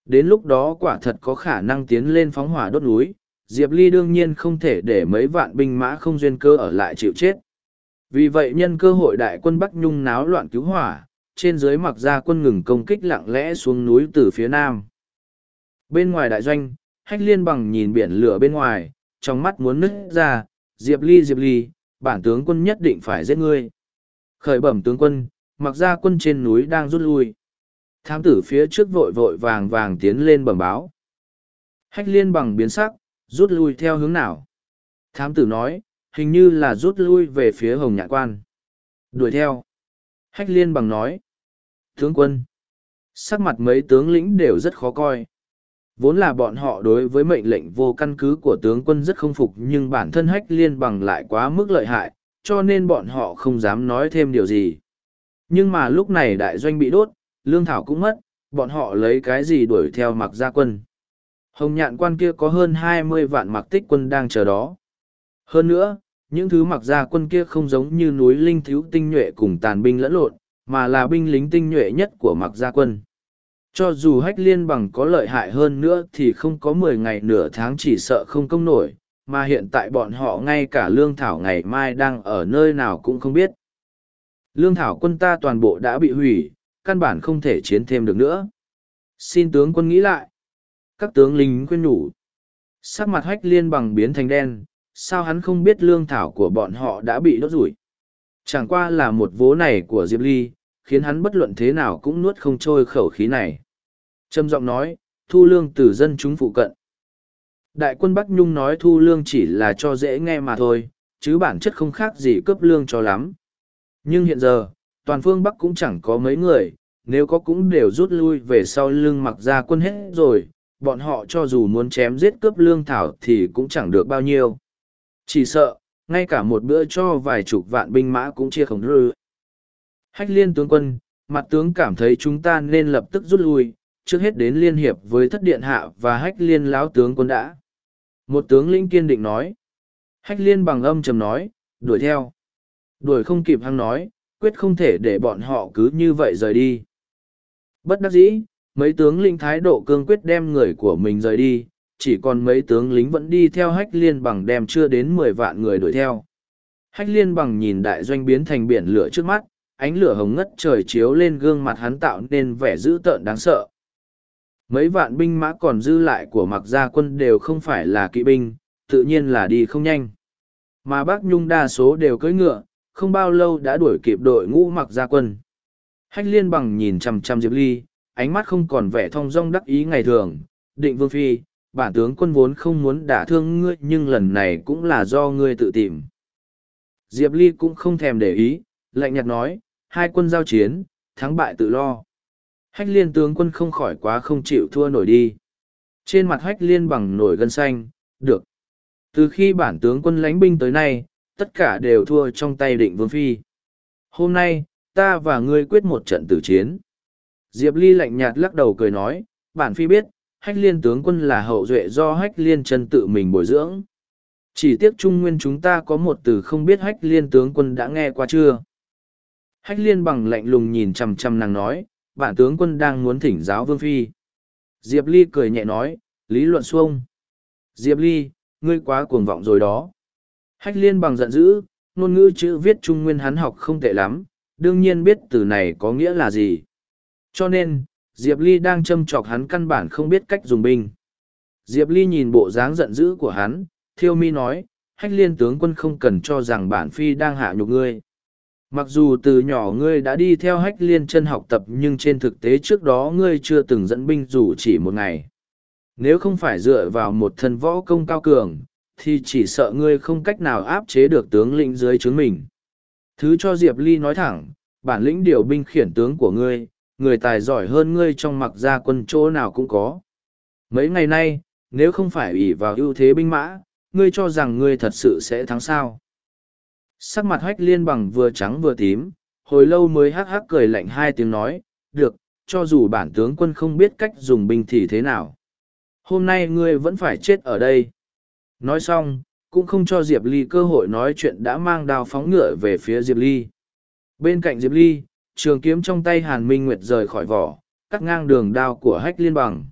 Đến lúc đó quả thật có khả năng tiến lên phóng hỏa đốt núi, Diệp Ly đương nhiên không thể để mấy vạn binh mã không duyên cơ ở lại chịu chết. Vì vậy nhân cơ hội đại quân Bắc Nhung náo loạn cứu hỏa, trên dưới mặc gia quân ngừng công kích lặng lẽ xuống núi từ phía nam. Bên ngoài đại doanh, hách liên bằng nhìn biển lửa bên ngoài, trong mắt muốn nứt ra, Diệp Ly Diệp Ly, bản tướng quân nhất định phải giết ngươi. Khởi bẩm tướng quân, mặc ra quân trên núi đang rút lui. Thám tử phía trước vội vội vàng vàng tiến lên bẩm báo. Hách liên bằng biến sắc, rút lui theo hướng nào? Thám tử nói, hình như là rút lui về phía hồng nhạn quan. Đuổi theo. Hách liên bằng nói. Tướng quân. Sắc mặt mấy tướng lĩnh đều rất khó coi. Vốn là bọn họ đối với mệnh lệnh vô căn cứ của tướng quân rất không phục nhưng bản thân hách liên bằng lại quá mức lợi hại, cho nên bọn họ không dám nói thêm điều gì. Nhưng mà lúc này đại doanh bị đốt, lương thảo cũng mất, bọn họ lấy cái gì đuổi theo mặc gia quân. Hồng nhạn quan kia có hơn hai mươi vạn mặc tích quân đang chờ đó. Hơn nữa, những thứ mặc gia quân kia không giống như núi linh thiếu tinh nhuệ cùng tàn binh lẫn lộn, mà là binh lính tinh nhuệ nhất của mặc gia quân. Cho dù hách liên bằng có lợi hại hơn nữa thì không có mười ngày nửa tháng chỉ sợ không công nổi, mà hiện tại bọn họ ngay cả lương thảo ngày mai đang ở nơi nào cũng không biết. Lương thảo quân ta toàn bộ đã bị hủy, căn bản không thể chiến thêm được nữa. Xin tướng quân nghĩ lại. Các tướng lính khuyên nhủ. Sắc mặt hách liên bằng biến thành đen, sao hắn không biết lương thảo của bọn họ đã bị đốt rủi. Chẳng qua là một vố này của Diệp Ly, khiến hắn bất luận thế nào cũng nuốt không trôi khẩu khí này. Trâm giọng nói, thu lương từ dân chúng phụ cận. Đại quân Bắc Nhung nói thu lương chỉ là cho dễ nghe mà thôi, chứ bản chất không khác gì cướp lương cho lắm. Nhưng hiện giờ, toàn phương Bắc cũng chẳng có mấy người, nếu có cũng đều rút lui về sau lưng mặc ra quân hết rồi, bọn họ cho dù muốn chém giết cướp lương thảo thì cũng chẳng được bao nhiêu. Chỉ sợ, ngay cả một bữa cho vài chục vạn binh mã cũng chia không rư. Hách liên tướng quân, mặt tướng cảm thấy chúng ta nên lập tức rút lui, trước hết đến liên hiệp với thất điện hạ và hách liên lão tướng quân đã. Một tướng lĩnh kiên định nói. Hách liên bằng âm trầm nói, đuổi theo. Đuổi không kịp hăng nói, quyết không thể để bọn họ cứ như vậy rời đi. Bất đắc dĩ, mấy tướng lĩnh thái độ cương quyết đem người của mình rời đi, chỉ còn mấy tướng lính vẫn đi theo hách liên bằng đem chưa đến mười vạn người đuổi theo. Hách liên bằng nhìn đại doanh biến thành biển lửa trước mắt, ánh lửa hồng ngất trời chiếu lên gương mặt hắn tạo nên vẻ dữ tợn đáng sợ. Mấy vạn binh mã còn dư lại của mặc gia quân đều không phải là kỵ binh, tự nhiên là đi không nhanh. Mà bác Nhung đa số đều cưỡi ngựa, không bao lâu đã đuổi kịp đội ngũ mặc gia quân. Hách liên bằng nhìn chằm chằm Diệp Ly, ánh mắt không còn vẻ thong dong đắc ý ngày thường, định vương phi, bản tướng quân vốn không muốn đả thương ngươi nhưng lần này cũng là do ngươi tự tìm. Diệp Ly cũng không thèm để ý, lạnh nhạt nói, hai quân giao chiến, thắng bại tự lo. Hách liên tướng quân không khỏi quá không chịu thua nổi đi. Trên mặt hách liên bằng nổi gân xanh, được. Từ khi bản tướng quân lãnh binh tới nay, tất cả đều thua trong tay định vương phi. Hôm nay, ta và ngươi quyết một trận tử chiến. Diệp Ly lạnh nhạt lắc đầu cười nói, bản phi biết, hách liên tướng quân là hậu duệ do hách liên chân tự mình bồi dưỡng. Chỉ tiếc trung nguyên chúng ta có một từ không biết hách liên tướng quân đã nghe qua chưa. Hách liên bằng lạnh lùng nhìn chằm chằm nàng nói, bản tướng quân đang muốn thỉnh giáo vương phi. Diệp Ly cười nhẹ nói, lý luận xuông. Diệp Ly, ngươi quá cuồng vọng rồi đó. Hách liên bằng giận dữ, ngôn ngữ chữ viết trung nguyên hắn học không tệ lắm, đương nhiên biết từ này có nghĩa là gì. Cho nên, Diệp Ly đang châm chọc hắn căn bản không biết cách dùng binh. Diệp Ly nhìn bộ dáng giận dữ của hắn, thiêu mi nói, hách liên tướng quân không cần cho rằng bản phi đang hạ nhục ngươi. Mặc dù từ nhỏ ngươi đã đi theo hách liên chân học tập nhưng trên thực tế trước đó ngươi chưa từng dẫn binh dù chỉ một ngày. Nếu không phải dựa vào một thần võ công cao cường, thì chỉ sợ ngươi không cách nào áp chế được tướng lĩnh dưới trướng mình. Thứ cho Diệp Ly nói thẳng, bản lĩnh điều binh khiển tướng của ngươi, người tài giỏi hơn ngươi trong mặc gia quân chỗ nào cũng có. Mấy ngày nay, nếu không phải ủy vào ưu thế binh mã, ngươi cho rằng ngươi thật sự sẽ thắng sao. Sắc mặt hách liên bằng vừa trắng vừa tím, hồi lâu mới hắc hắc cười lạnh hai tiếng nói, được, cho dù bản tướng quân không biết cách dùng binh thì thế nào. Hôm nay ngươi vẫn phải chết ở đây. Nói xong, cũng không cho Diệp Ly cơ hội nói chuyện đã mang đao phóng ngựa về phía Diệp Ly. Bên cạnh Diệp Ly, trường kiếm trong tay Hàn Minh Nguyệt rời khỏi vỏ, cắt ngang đường đao của Hách Liên Bằng.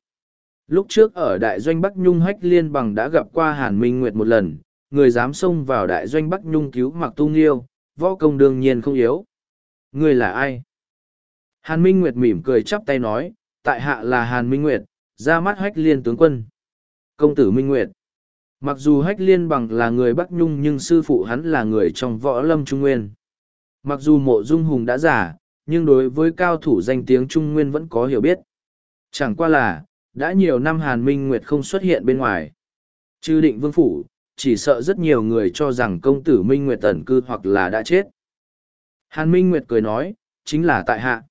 Lúc trước ở đại doanh Bắc Nhung Hách Liên Bằng đã gặp qua Hàn Minh Nguyệt một lần, người dám xông vào đại doanh Bắc Nhung cứu Mặc Tu Nghiêu, võ công đương nhiên không yếu. Người là ai? Hàn Minh Nguyệt mỉm cười chắp tay nói, tại hạ là Hàn Minh Nguyệt, ra mắt Hách Liên tướng quân. Công tử Minh Nguyệt. Mặc dù Hách Liên Bằng là người Bắc Nhung nhưng sư phụ hắn là người trong võ lâm Trung Nguyên. Mặc dù mộ dung hùng đã giả, nhưng đối với cao thủ danh tiếng Trung Nguyên vẫn có hiểu biết. Chẳng qua là, đã nhiều năm Hàn Minh Nguyệt không xuất hiện bên ngoài. Chư định vương phủ, chỉ sợ rất nhiều người cho rằng công tử Minh Nguyệt ẩn cư hoặc là đã chết. Hàn Minh Nguyệt cười nói, chính là tại hạ.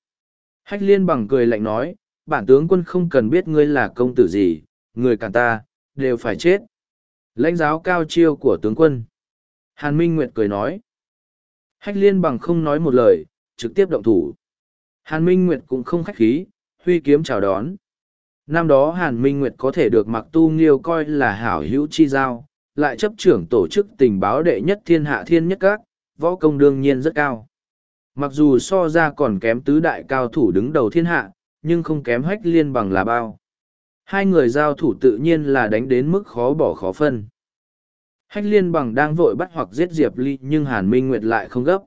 Hách liên bằng cười lạnh nói, bản tướng quân không cần biết ngươi là công tử gì, người cả ta, đều phải chết. Lãnh giáo cao chiêu của tướng quân. Hàn Minh Nguyệt cười nói. Hách liên bằng không nói một lời, trực tiếp động thủ. Hàn Minh Nguyệt cũng không khách khí, huy kiếm chào đón. Năm đó Hàn Minh Nguyệt có thể được mặc tu nghiêu coi là hảo hữu chi giao, lại chấp trưởng tổ chức tình báo đệ nhất thiên hạ thiên nhất các, võ công đương nhiên rất cao. Mặc dù so ra còn kém tứ đại cao thủ đứng đầu thiên hạ, nhưng không kém hách liên bằng là bao. Hai người giao thủ tự nhiên là đánh đến mức khó bỏ khó phân. Hách liên bằng đang vội bắt hoặc giết Diệp Ly nhưng Hàn Minh Nguyệt lại không gấp.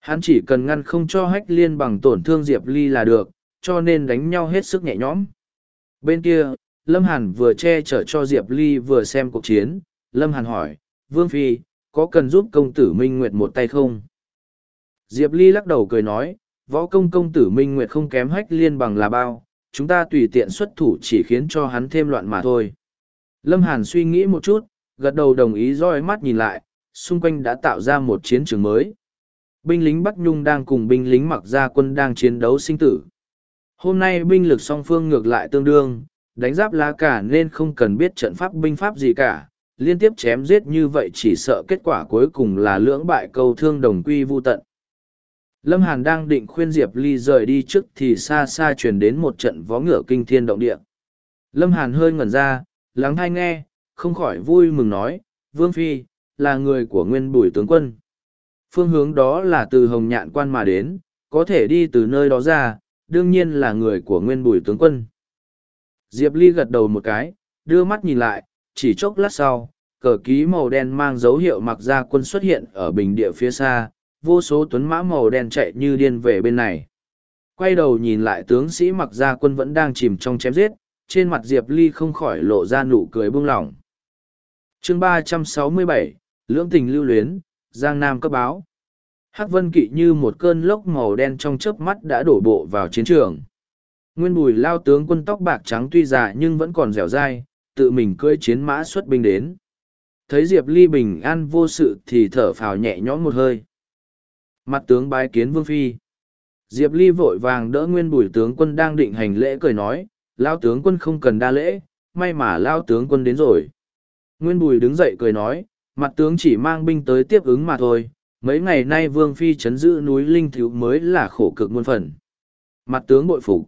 Hắn chỉ cần ngăn không cho hách liên bằng tổn thương Diệp Ly là được, cho nên đánh nhau hết sức nhẹ nhõm. Bên kia, Lâm Hàn vừa che chở cho Diệp Ly vừa xem cuộc chiến. Lâm Hàn hỏi, Vương Phi, có cần giúp công tử Minh Nguyệt một tay không? Diệp Ly lắc đầu cười nói, võ công công tử Minh Nguyệt không kém hách liên bằng là bao, chúng ta tùy tiện xuất thủ chỉ khiến cho hắn thêm loạn mà thôi. Lâm Hàn suy nghĩ một chút, gật đầu đồng ý roi mắt nhìn lại, xung quanh đã tạo ra một chiến trường mới. Binh lính Bắc Nhung đang cùng binh lính mặc gia quân đang chiến đấu sinh tử. Hôm nay binh lực song phương ngược lại tương đương, đánh giáp lá cả nên không cần biết trận pháp binh pháp gì cả. Liên tiếp chém giết như vậy chỉ sợ kết quả cuối cùng là lưỡng bại câu thương đồng quy vu tận. Lâm Hàn đang định khuyên Diệp Ly rời đi trước thì xa xa truyền đến một trận vó ngựa kinh thiên động địa. Lâm Hàn hơi ngẩn ra, lắng thai nghe, không khỏi vui mừng nói, Vương Phi, là người của nguyên bùi tướng quân. Phương hướng đó là từ Hồng Nhạn Quan mà đến, có thể đi từ nơi đó ra, đương nhiên là người của nguyên bùi tướng quân. Diệp Ly gật đầu một cái, đưa mắt nhìn lại, chỉ chốc lát sau, cờ ký màu đen mang dấu hiệu mặc ra quân xuất hiện ở bình địa phía xa, vô số tuấn mã màu đen chạy như điên về bên này. Quay đầu nhìn lại tướng sĩ mặc ra quân vẫn đang chìm trong chém giết, trên mặt Diệp Ly không khỏi lộ ra nụ cười buông lỏng. chương ba trăm sáu mươi bảy Lưỡng tình lưu luyến, Giang Nam cấp báo. Hắc Vân Kỵ như một cơn lốc màu đen trong chớp mắt đã đổ bộ vào chiến trường. Nguyên bùi lao tướng quân tóc bạc trắng tuy già nhưng vẫn còn dẻo dai, tự mình cưỡi chiến mã xuất binh đến. Thấy Diệp Ly bình an vô sự thì thở phào nhẹ nhõm một hơi. Mặt tướng bái kiến Vương Phi. Diệp Ly vội vàng đỡ nguyên bùi tướng quân đang định hành lễ cười nói, lao tướng quân không cần đa lễ, may mà lao tướng quân đến rồi. Nguyên bùi đứng dậy cười nói, mặt tướng chỉ mang binh tới tiếp ứng mà thôi, mấy ngày nay Vương Phi chấn giữ núi Linh Thiếu mới là khổ cực muôn phần. Mặt tướng bội phục.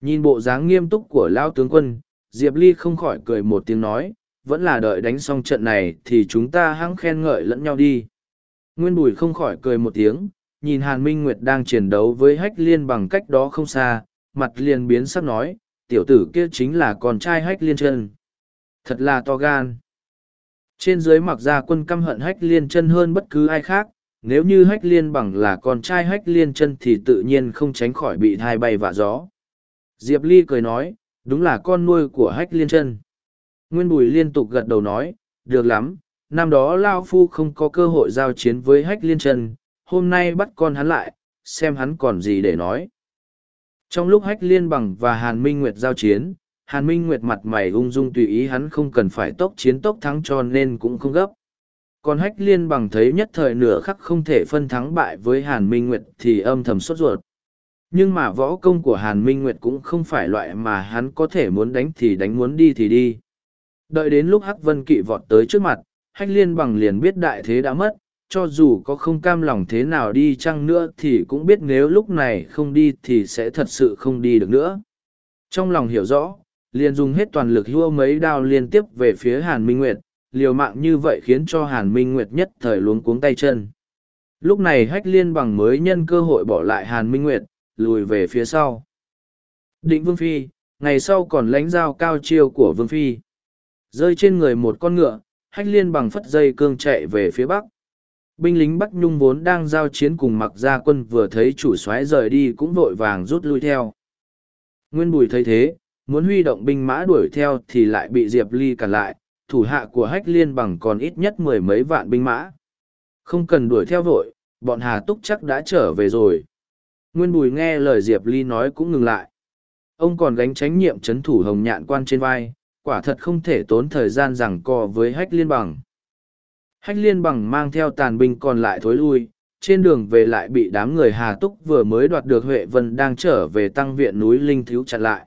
Nhìn bộ dáng nghiêm túc của lao tướng quân, Diệp Ly không khỏi cười một tiếng nói, vẫn là đợi đánh xong trận này thì chúng ta hăng khen ngợi lẫn nhau đi. Nguyên Bùi không khỏi cười một tiếng, nhìn Hàn Minh Nguyệt đang chiến đấu với Hách Liên bằng cách đó không xa, mặt liền biến sắc nói, tiểu tử kia chính là con trai Hách Liên chân. Thật là to gan. Trên dưới mặc ra quân căm hận Hách Liên chân hơn bất cứ ai khác, nếu như Hách Liên bằng là con trai Hách Liên chân thì tự nhiên không tránh khỏi bị thai bay vạ gió. Diệp Ly cười nói, đúng là con nuôi của Hách Liên chân. Nguyên Bùi liên tục gật đầu nói, được lắm, năm đó lao phu không có cơ hội giao chiến với hách liên chân hôm nay bắt con hắn lại xem hắn còn gì để nói. Trong lúc hách liên bằng và hàn minh nguyệt giao chiến hàn minh nguyệt mặt mày ung dung tùy ý hắn không cần phải tốc chiến tốc thắng cho nên cũng không gấp. Còn hách liên bằng thấy nhất thời nửa khắc không thể phân thắng bại với hàn minh nguyệt thì âm thầm sốt ruột nhưng mà võ công của hàn minh nguyệt cũng không phải loại mà hắn có thể muốn đánh thì đánh muốn đi thì đi đợi đến lúc hắc vân kỵ vọt tới trước mặt hách liên bằng liền biết đại thế đã mất, cho dù có không cam lòng thế nào đi chăng nữa thì cũng biết nếu lúc này không đi thì sẽ thật sự không đi được nữa. Trong lòng hiểu rõ, liền dùng hết toàn lực hua mấy đao liên tiếp về phía Hàn Minh Nguyệt, liều mạng như vậy khiến cho Hàn Minh Nguyệt nhất thời luống cuống tay chân. Lúc này hách liên bằng mới nhân cơ hội bỏ lại Hàn Minh Nguyệt, lùi về phía sau. Định Vương Phi, ngày sau còn lãnh giao cao chiêu của Vương Phi. Rơi trên người một con ngựa, hách liên bằng phất dây cương chạy về phía bắc binh lính bắc nhung vốn đang giao chiến cùng mặc gia quân vừa thấy chủ soái rời đi cũng vội vàng rút lui theo nguyên bùi thấy thế muốn huy động binh mã đuổi theo thì lại bị diệp ly cản lại thủ hạ của hách liên bằng còn ít nhất mười mấy vạn binh mã không cần đuổi theo vội bọn hà túc chắc đã trở về rồi nguyên bùi nghe lời diệp ly nói cũng ngừng lại. Ông còn gánh trách nhiệm c h ấ n thủ hồng nhạn quan trên vai, quả thật không thể tốn thời gian rằng co với hách liên bằng. Hách liên bằng mang theo tàn binh còn lại thối lui, trên đường về lại bị đám người hà túc vừa mới đoạt được huệ vân đang trở về tăng viện núi linh thiếu chặn lại.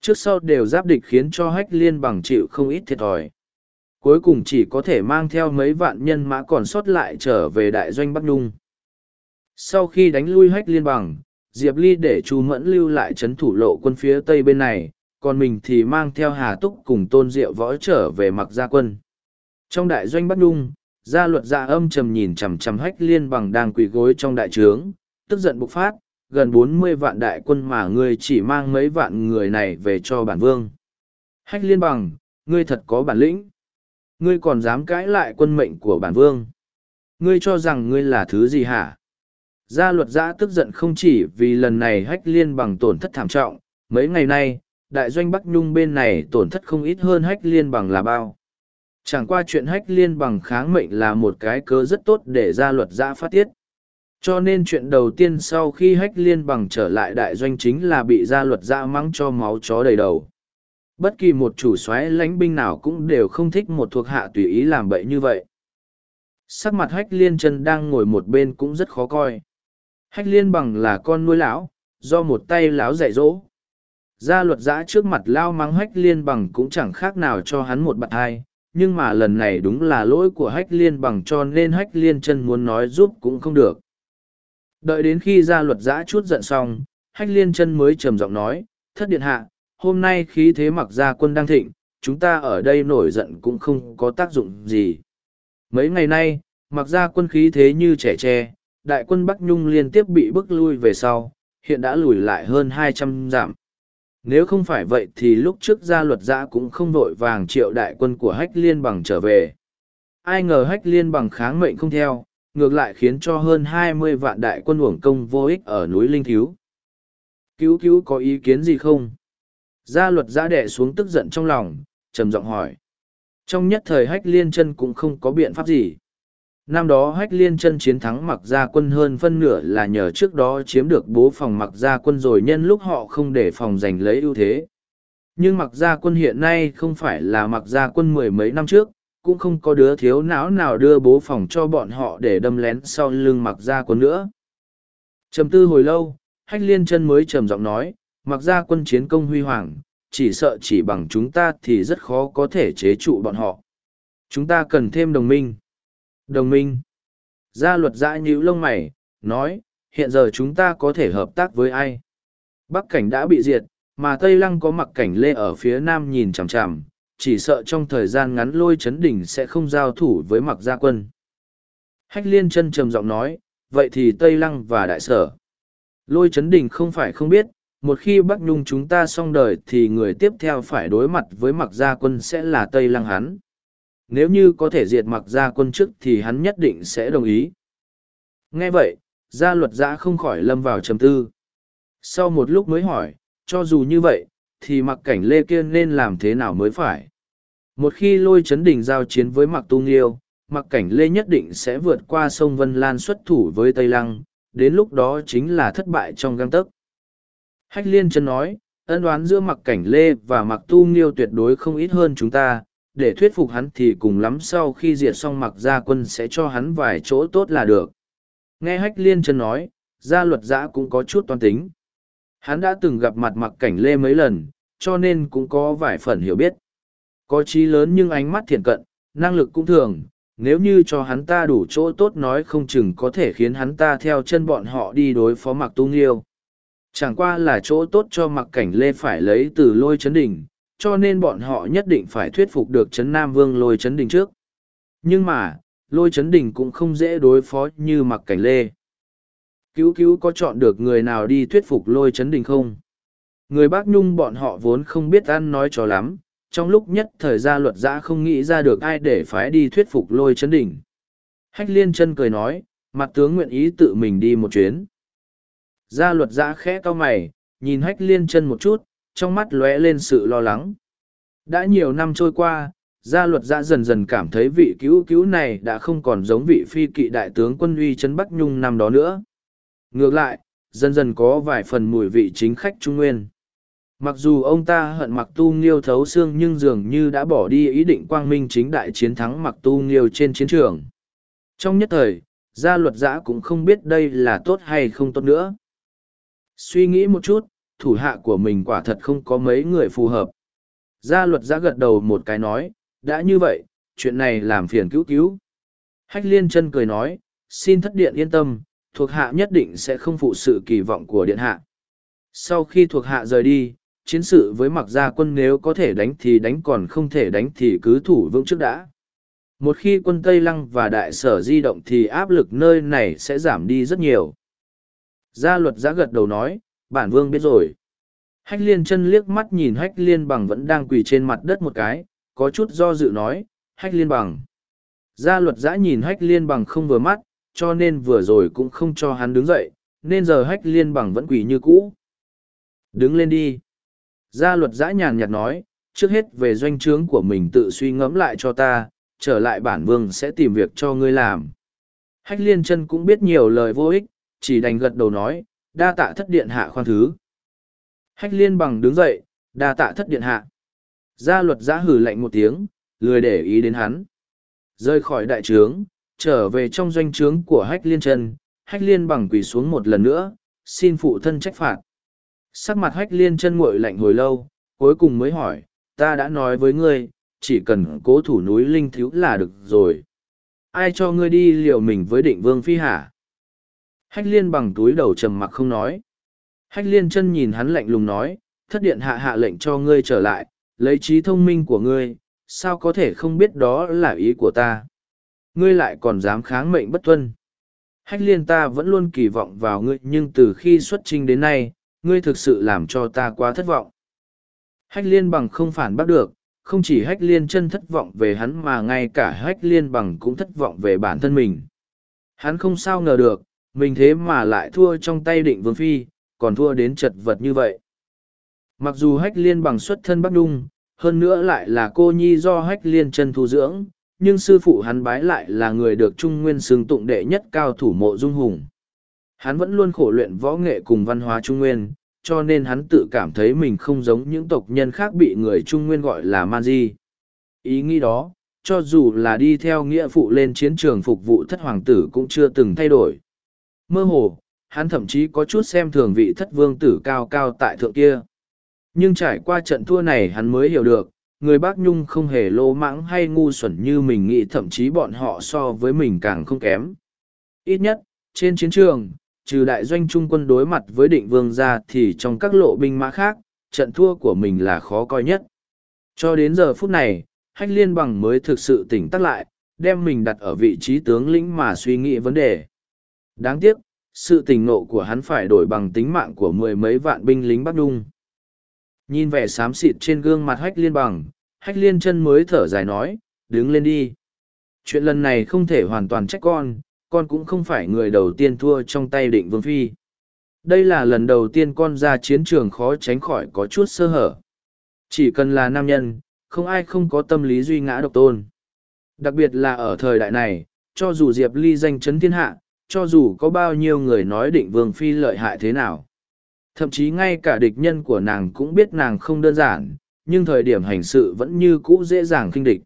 Trước sau đều giáp địch khiến cho hách liên bằng chịu không ít thiệt thòi. Cuối cùng chỉ có thể mang theo mấy vạn nhân mã còn sót lại trở về đại doanh bắc nhung sau khi đánh lui hách liên bằng, diệp ly để chu mẫn lưu lại chấn thủ lộ quân phía tây bên này, còn mình thì mang theo hà túc cùng tôn diệu võ trở về mặc gia quân trong đại doanh bắc nhung, gia luật dạ âm trầm nhìn chằm chằm hách liên bằng đang quỳ gối trong đại trướng, tức giận bộc phát, gần bốn mươi vạn đại quân mà ngươi chỉ mang mấy vạn người này về cho bản vương hách liên bằng, ngươi thật có bản lĩnh Ngươi còn dám cãi lại quân mệnh của bản vương. Ngươi cho rằng ngươi là thứ gì hả? Gia luật giã tức giận không chỉ vì lần này hách liên bằng tổn thất thảm trọng, mấy ngày nay, đại doanh Bắc Nhung bên này tổn thất không ít hơn hách liên bằng là bao. Chẳng qua chuyện hách liên bằng kháng mệnh là một cái cớ rất tốt để gia luật giã phát tiết. Cho nên chuyện đầu tiên sau khi hách liên bằng trở lại đại doanh chính là bị gia luật giã mắng cho máu chó đầy đầu bất kỳ một chủ soái lãnh binh nào cũng đều không thích một thuộc hạ tùy ý làm bậy như vậy sắc mặt hách liên chân đang ngồi một bên cũng rất khó coi hách liên bằng là con nuôi lão do một tay lão dạy dỗ gia luật giã trước mặt lao mắng hách liên bằng cũng chẳng khác nào cho hắn một bạn hai nhưng mà lần này đúng là lỗi của hách liên bằng cho nên hách liên chân muốn nói giúp cũng không được đợi đến khi gia luật giã chút giận xong hách liên chân mới trầm giọng nói thất điện hạ hôm nay khí thế mặc gia quân đang thịnh, chúng ta ở đây nổi giận cũng không có tác dụng gì. Mấy ngày nay, mặc gia quân khí thế như trẻ tre, đại quân Bắc Nhung liên tiếp bị bức lui về sau, hiện đã lùi lại hơn hai trăm giảm. Nếu không phải vậy thì lúc trước gia luật giã cũng không vội vàng triệu đại quân của hách liên bằng trở về. Ai ngờ hách liên bằng kháng mệnh không theo, ngược lại khiến cho hơn hai mươi vạn đại quân uổng công vô ích ở núi Linh Thiếu. Cứu cứu có ý kiến gì không? Gia luật giã đẻ xuống tức giận trong lòng, trầm giọng hỏi. Trong nhất thời hách liên chân cũng không có biện pháp gì. Năm đó hách liên chân chiến thắng mặc gia quân hơn phân nửa là nhờ trước đó chiếm được bố phòng mặc gia quân rồi nhân lúc họ không để phòng giành lấy ưu thế. Nhưng mặc gia quân hiện nay không phải là mặc gia quân mười mấy năm trước, cũng không có đứa thiếu não nào đưa bố phòng cho bọn họ để đâm lén sau lưng mặc gia quân nữa. Trầm tư hồi lâu, hách liên chân mới trầm giọng nói, mặc Gia quân chiến công huy hoàng, chỉ sợ chỉ bằng chúng ta thì rất khó có thể chế trụ bọn họ. Chúng ta cần thêm đồng minh. Đồng minh. Gia luật giã nhíu lông mày, nói, hiện giờ chúng ta có thể hợp tác với ai? Bắc cảnh đã bị diệt, mà Tây Lăng có mặc cảnh lê ở phía nam nhìn chằm chằm, chỉ sợ trong thời gian ngắn lôi chấn đỉnh sẽ không giao thủ với mặc gia quân. Hách liên chân trầm giọng nói, vậy thì Tây Lăng và Đại Sở. Lôi chấn đỉnh không phải không biết, một khi Bắc Nhung chúng ta xong đời thì người tiếp theo phải đối mặt với mặc gia quân sẽ là Tây Lăng hắn. Nếu như có thể diệt mặc gia quân trước thì hắn nhất định sẽ đồng ý. Nghe vậy, gia luật giã không khỏi lâm vào trầm tư. Sau một lúc mới hỏi, cho dù như vậy, thì mặc cảnh lê kia nên làm thế nào mới phải? Một khi lôi chấn đình giao chiến với mặc tu nghiêu, mặc cảnh lê nhất định sẽ vượt qua sông Vân Lan xuất thủ với Tây Lăng, đến lúc đó chính là thất bại trong găng tấc. Hách liên chân nói, ân đoán giữa mặc cảnh lê và mặc tu nghiêu tuyệt đối không ít hơn chúng ta, để thuyết phục hắn thì cùng lắm sau khi diệt xong mặc gia quân sẽ cho hắn vài chỗ tốt là được. Nghe hách liên chân nói, gia luật giã cũng có chút toan tính. Hắn đã từng gặp mặt mặc cảnh lê mấy lần, cho nên cũng có vài phần hiểu biết. Có trí lớn nhưng ánh mắt thiện cận, năng lực cũng thường, nếu như cho hắn ta đủ chỗ tốt nói không chừng có thể khiến hắn ta theo chân bọn họ đi đối phó mặc tu nghiêu. Chẳng qua là chỗ tốt cho mặc cảnh lê phải lấy từ lôi chấn đỉnh, cho nên bọn họ nhất định phải thuyết phục được Trấn Nam Vương lôi Trấn Đình trước. Nhưng mà, lôi Trấn Đình cũng không dễ đối phó như mặc cảnh lê. Cứu cứu có chọn được người nào đi thuyết phục lôi Trấn Đình không? Người bác nhung bọn họ vốn không biết ăn nói cho lắm, trong lúc nhất thời gia luật giã không nghĩ ra được ai để phái đi thuyết phục lôi Trấn Đình. Hách liên chân cười nói, mặt tướng nguyện ý tự mình đi một chuyến. Gia luật giã khẽ cau mày, nhìn hách liên chân một chút, trong mắt lóe lên sự lo lắng. Đã nhiều năm trôi qua, Gia luật giã dần dần cảm thấy vị cứu cứu này đã không còn giống vị phi kỵ đại tướng quân uy trấn Bắc Nhung năm đó nữa. Ngược lại, dần dần có vài phần mùi vị chính khách Trung Nguyên. Mặc dù ông ta hận mặc tu nghiêu thấu xương nhưng dường như đã bỏ đi ý định quang minh chính đại chiến thắng mặc tu nghiêu trên chiến trường. Trong nhất thời, gia luật giã cũng không biết đây là tốt hay không tốt nữa. Suy nghĩ một chút, thủ hạ của mình quả thật không có mấy người phù hợp. Gia luật giã gật đầu một cái nói, đã như vậy, chuyện này làm phiền cứu cứu. Hách liên chân cười nói, xin thất điện yên tâm, thuộc hạ nhất định sẽ không phụ sự kỳ vọng của điện hạ. Sau khi thuộc hạ rời đi, chiến sự với mặc gia quân nếu có thể đánh thì đánh còn không thể đánh thì cứ thủ vững trước đã. Một khi quân Tây Lăng và đại sở di động thì áp lực nơi này sẽ giảm đi rất nhiều. Gia luật giã gật đầu nói, bản vương biết rồi. Hách liên chân liếc mắt nhìn hách liên bằng vẫn đang quỳ trên mặt đất một cái, có chút do dự nói, hách liên bằng. Gia luật giã nhìn hách liên bằng không vừa mắt, cho nên vừa rồi cũng không cho hắn đứng dậy, nên giờ hách liên bằng vẫn quỳ như cũ. Đứng lên đi. Gia luật giã nhàn nhạt nói, trước hết về doanh trướng của mình tự suy ngẫm lại cho ta, trở lại bản vương sẽ tìm việc cho ngươi làm. Hách liên chân cũng biết nhiều lời vô ích, chỉ đành gật đầu nói, đa tạ thất điện hạ khoan thứ. Hách liên bằng đứng dậy, đa tạ thất điện hạ. Gia luật giã hử lạnh một tiếng, lười để ý đến hắn. Rơi khỏi đại trướng, trở về trong doanh trướng của hách liên chân, hách liên bằng quỳ xuống một lần nữa, xin phụ thân trách phạt. Sắc mặt hách liên chân nguội lạnh hồi lâu, cuối cùng mới hỏi, ta đã nói với ngươi, chỉ cần cố thủ núi linh thiếu là được rồi. Ai cho ngươi đi liệu mình với định vương phi hả? Hách liên bằng túi đầu trầm mặc không nói. Hách liên chân nhìn hắn lạnh lùng nói, thất điện hạ hạ lệnh cho ngươi trở lại, lấy trí thông minh của ngươi, sao có thể không biết đó là ý của ta. Ngươi lại còn dám kháng mệnh bất tuân. Hách liên ta vẫn luôn kỳ vọng vào ngươi nhưng từ khi xuất trình đến nay, ngươi thực sự làm cho ta quá thất vọng. Hách liên bằng không phản bác được, không chỉ hách liên chân thất vọng về hắn mà ngay cả hách liên bằng cũng thất vọng về bản thân mình. Hắn không sao ngờ được, mình thế mà lại thua trong tay định vương phi, còn thua đến chật vật như vậy. Mặc dù hách liên bằng xuất thân Bắc Đung, hơn nữa lại là cô nhi do hách liên chân thu dưỡng, nhưng sư phụ hắn bái lại là người được Trung Nguyên xưng tụng đệ nhất cao thủ mộ dung hùng. Hắn vẫn luôn khổ luyện võ nghệ cùng văn hóa Trung Nguyên, cho nên hắn tự cảm thấy mình không giống những tộc nhân khác bị người Trung Nguyên gọi là man di. Ý nghĩ đó, cho dù là đi theo nghĩa phụ lên chiến trường phục vụ thất hoàng tử cũng chưa từng thay đổi. Mơ hồ, hắn thậm chí có chút xem thường vị thất vương tử cao cao tại thượng kia. Nhưng trải qua trận thua này hắn mới hiểu được, người bác Nhung không hề lô mãng hay ngu xuẩn như mình nghĩ thậm chí bọn họ so với mình càng không kém. Ít nhất, trên chiến trường, trừ đại doanh trung quân đối mặt với định vương ra thì trong các lộ binh mã khác, trận thua của mình là khó coi nhất. Cho đến giờ phút này, Hách Liên Bằng mới thực sự tỉnh tắc lại, đem mình đặt ở vị trí tướng lĩnh mà suy nghĩ vấn đề. Đáng tiếc, sự tình nộ của hắn phải đổi bằng tính mạng của mười mấy vạn binh lính Bắc Đung. Nhìn vẻ xám xịt trên gương mặt Hách Liên Bằng, Hách Liên chân mới thở dài nói, đứng lên đi. Chuyện lần này không thể hoàn toàn trách con, con cũng không phải người đầu tiên thua trong tay định vương phi. Đây là lần đầu tiên con ra chiến trường khó tránh khỏi có chút sơ hở. Chỉ cần là nam nhân, không ai không có tâm lý duy ngã độc tôn. Đặc biệt là ở thời đại này, cho dù Diệp Ly danh chấn thiên hạ, cho dù có bao nhiêu người nói định vương phi lợi hại thế nào. Thậm chí ngay cả địch nhân của nàng cũng biết nàng không đơn giản, nhưng thời điểm hành sự vẫn như cũ dễ dàng kinh địch.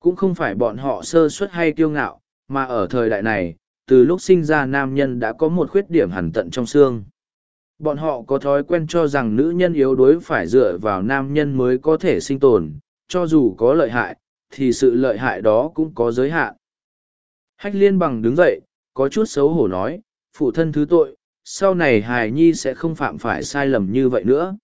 Cũng không phải bọn họ sơ suất hay kiêu ngạo, mà ở thời đại này, từ lúc sinh ra nam nhân đã có một khuyết điểm hẳn tận trong xương. Bọn họ có thói quen cho rằng nữ nhân yếu đuối phải dựa vào nam nhân mới có thể sinh tồn, cho dù có lợi hại, thì sự lợi hại đó cũng có giới hạn. Hách liên bằng đứng dậy, có chút xấu hổ nói, phụ thân thứ tội, sau này hài nhi sẽ không phạm phải sai lầm như vậy nữa.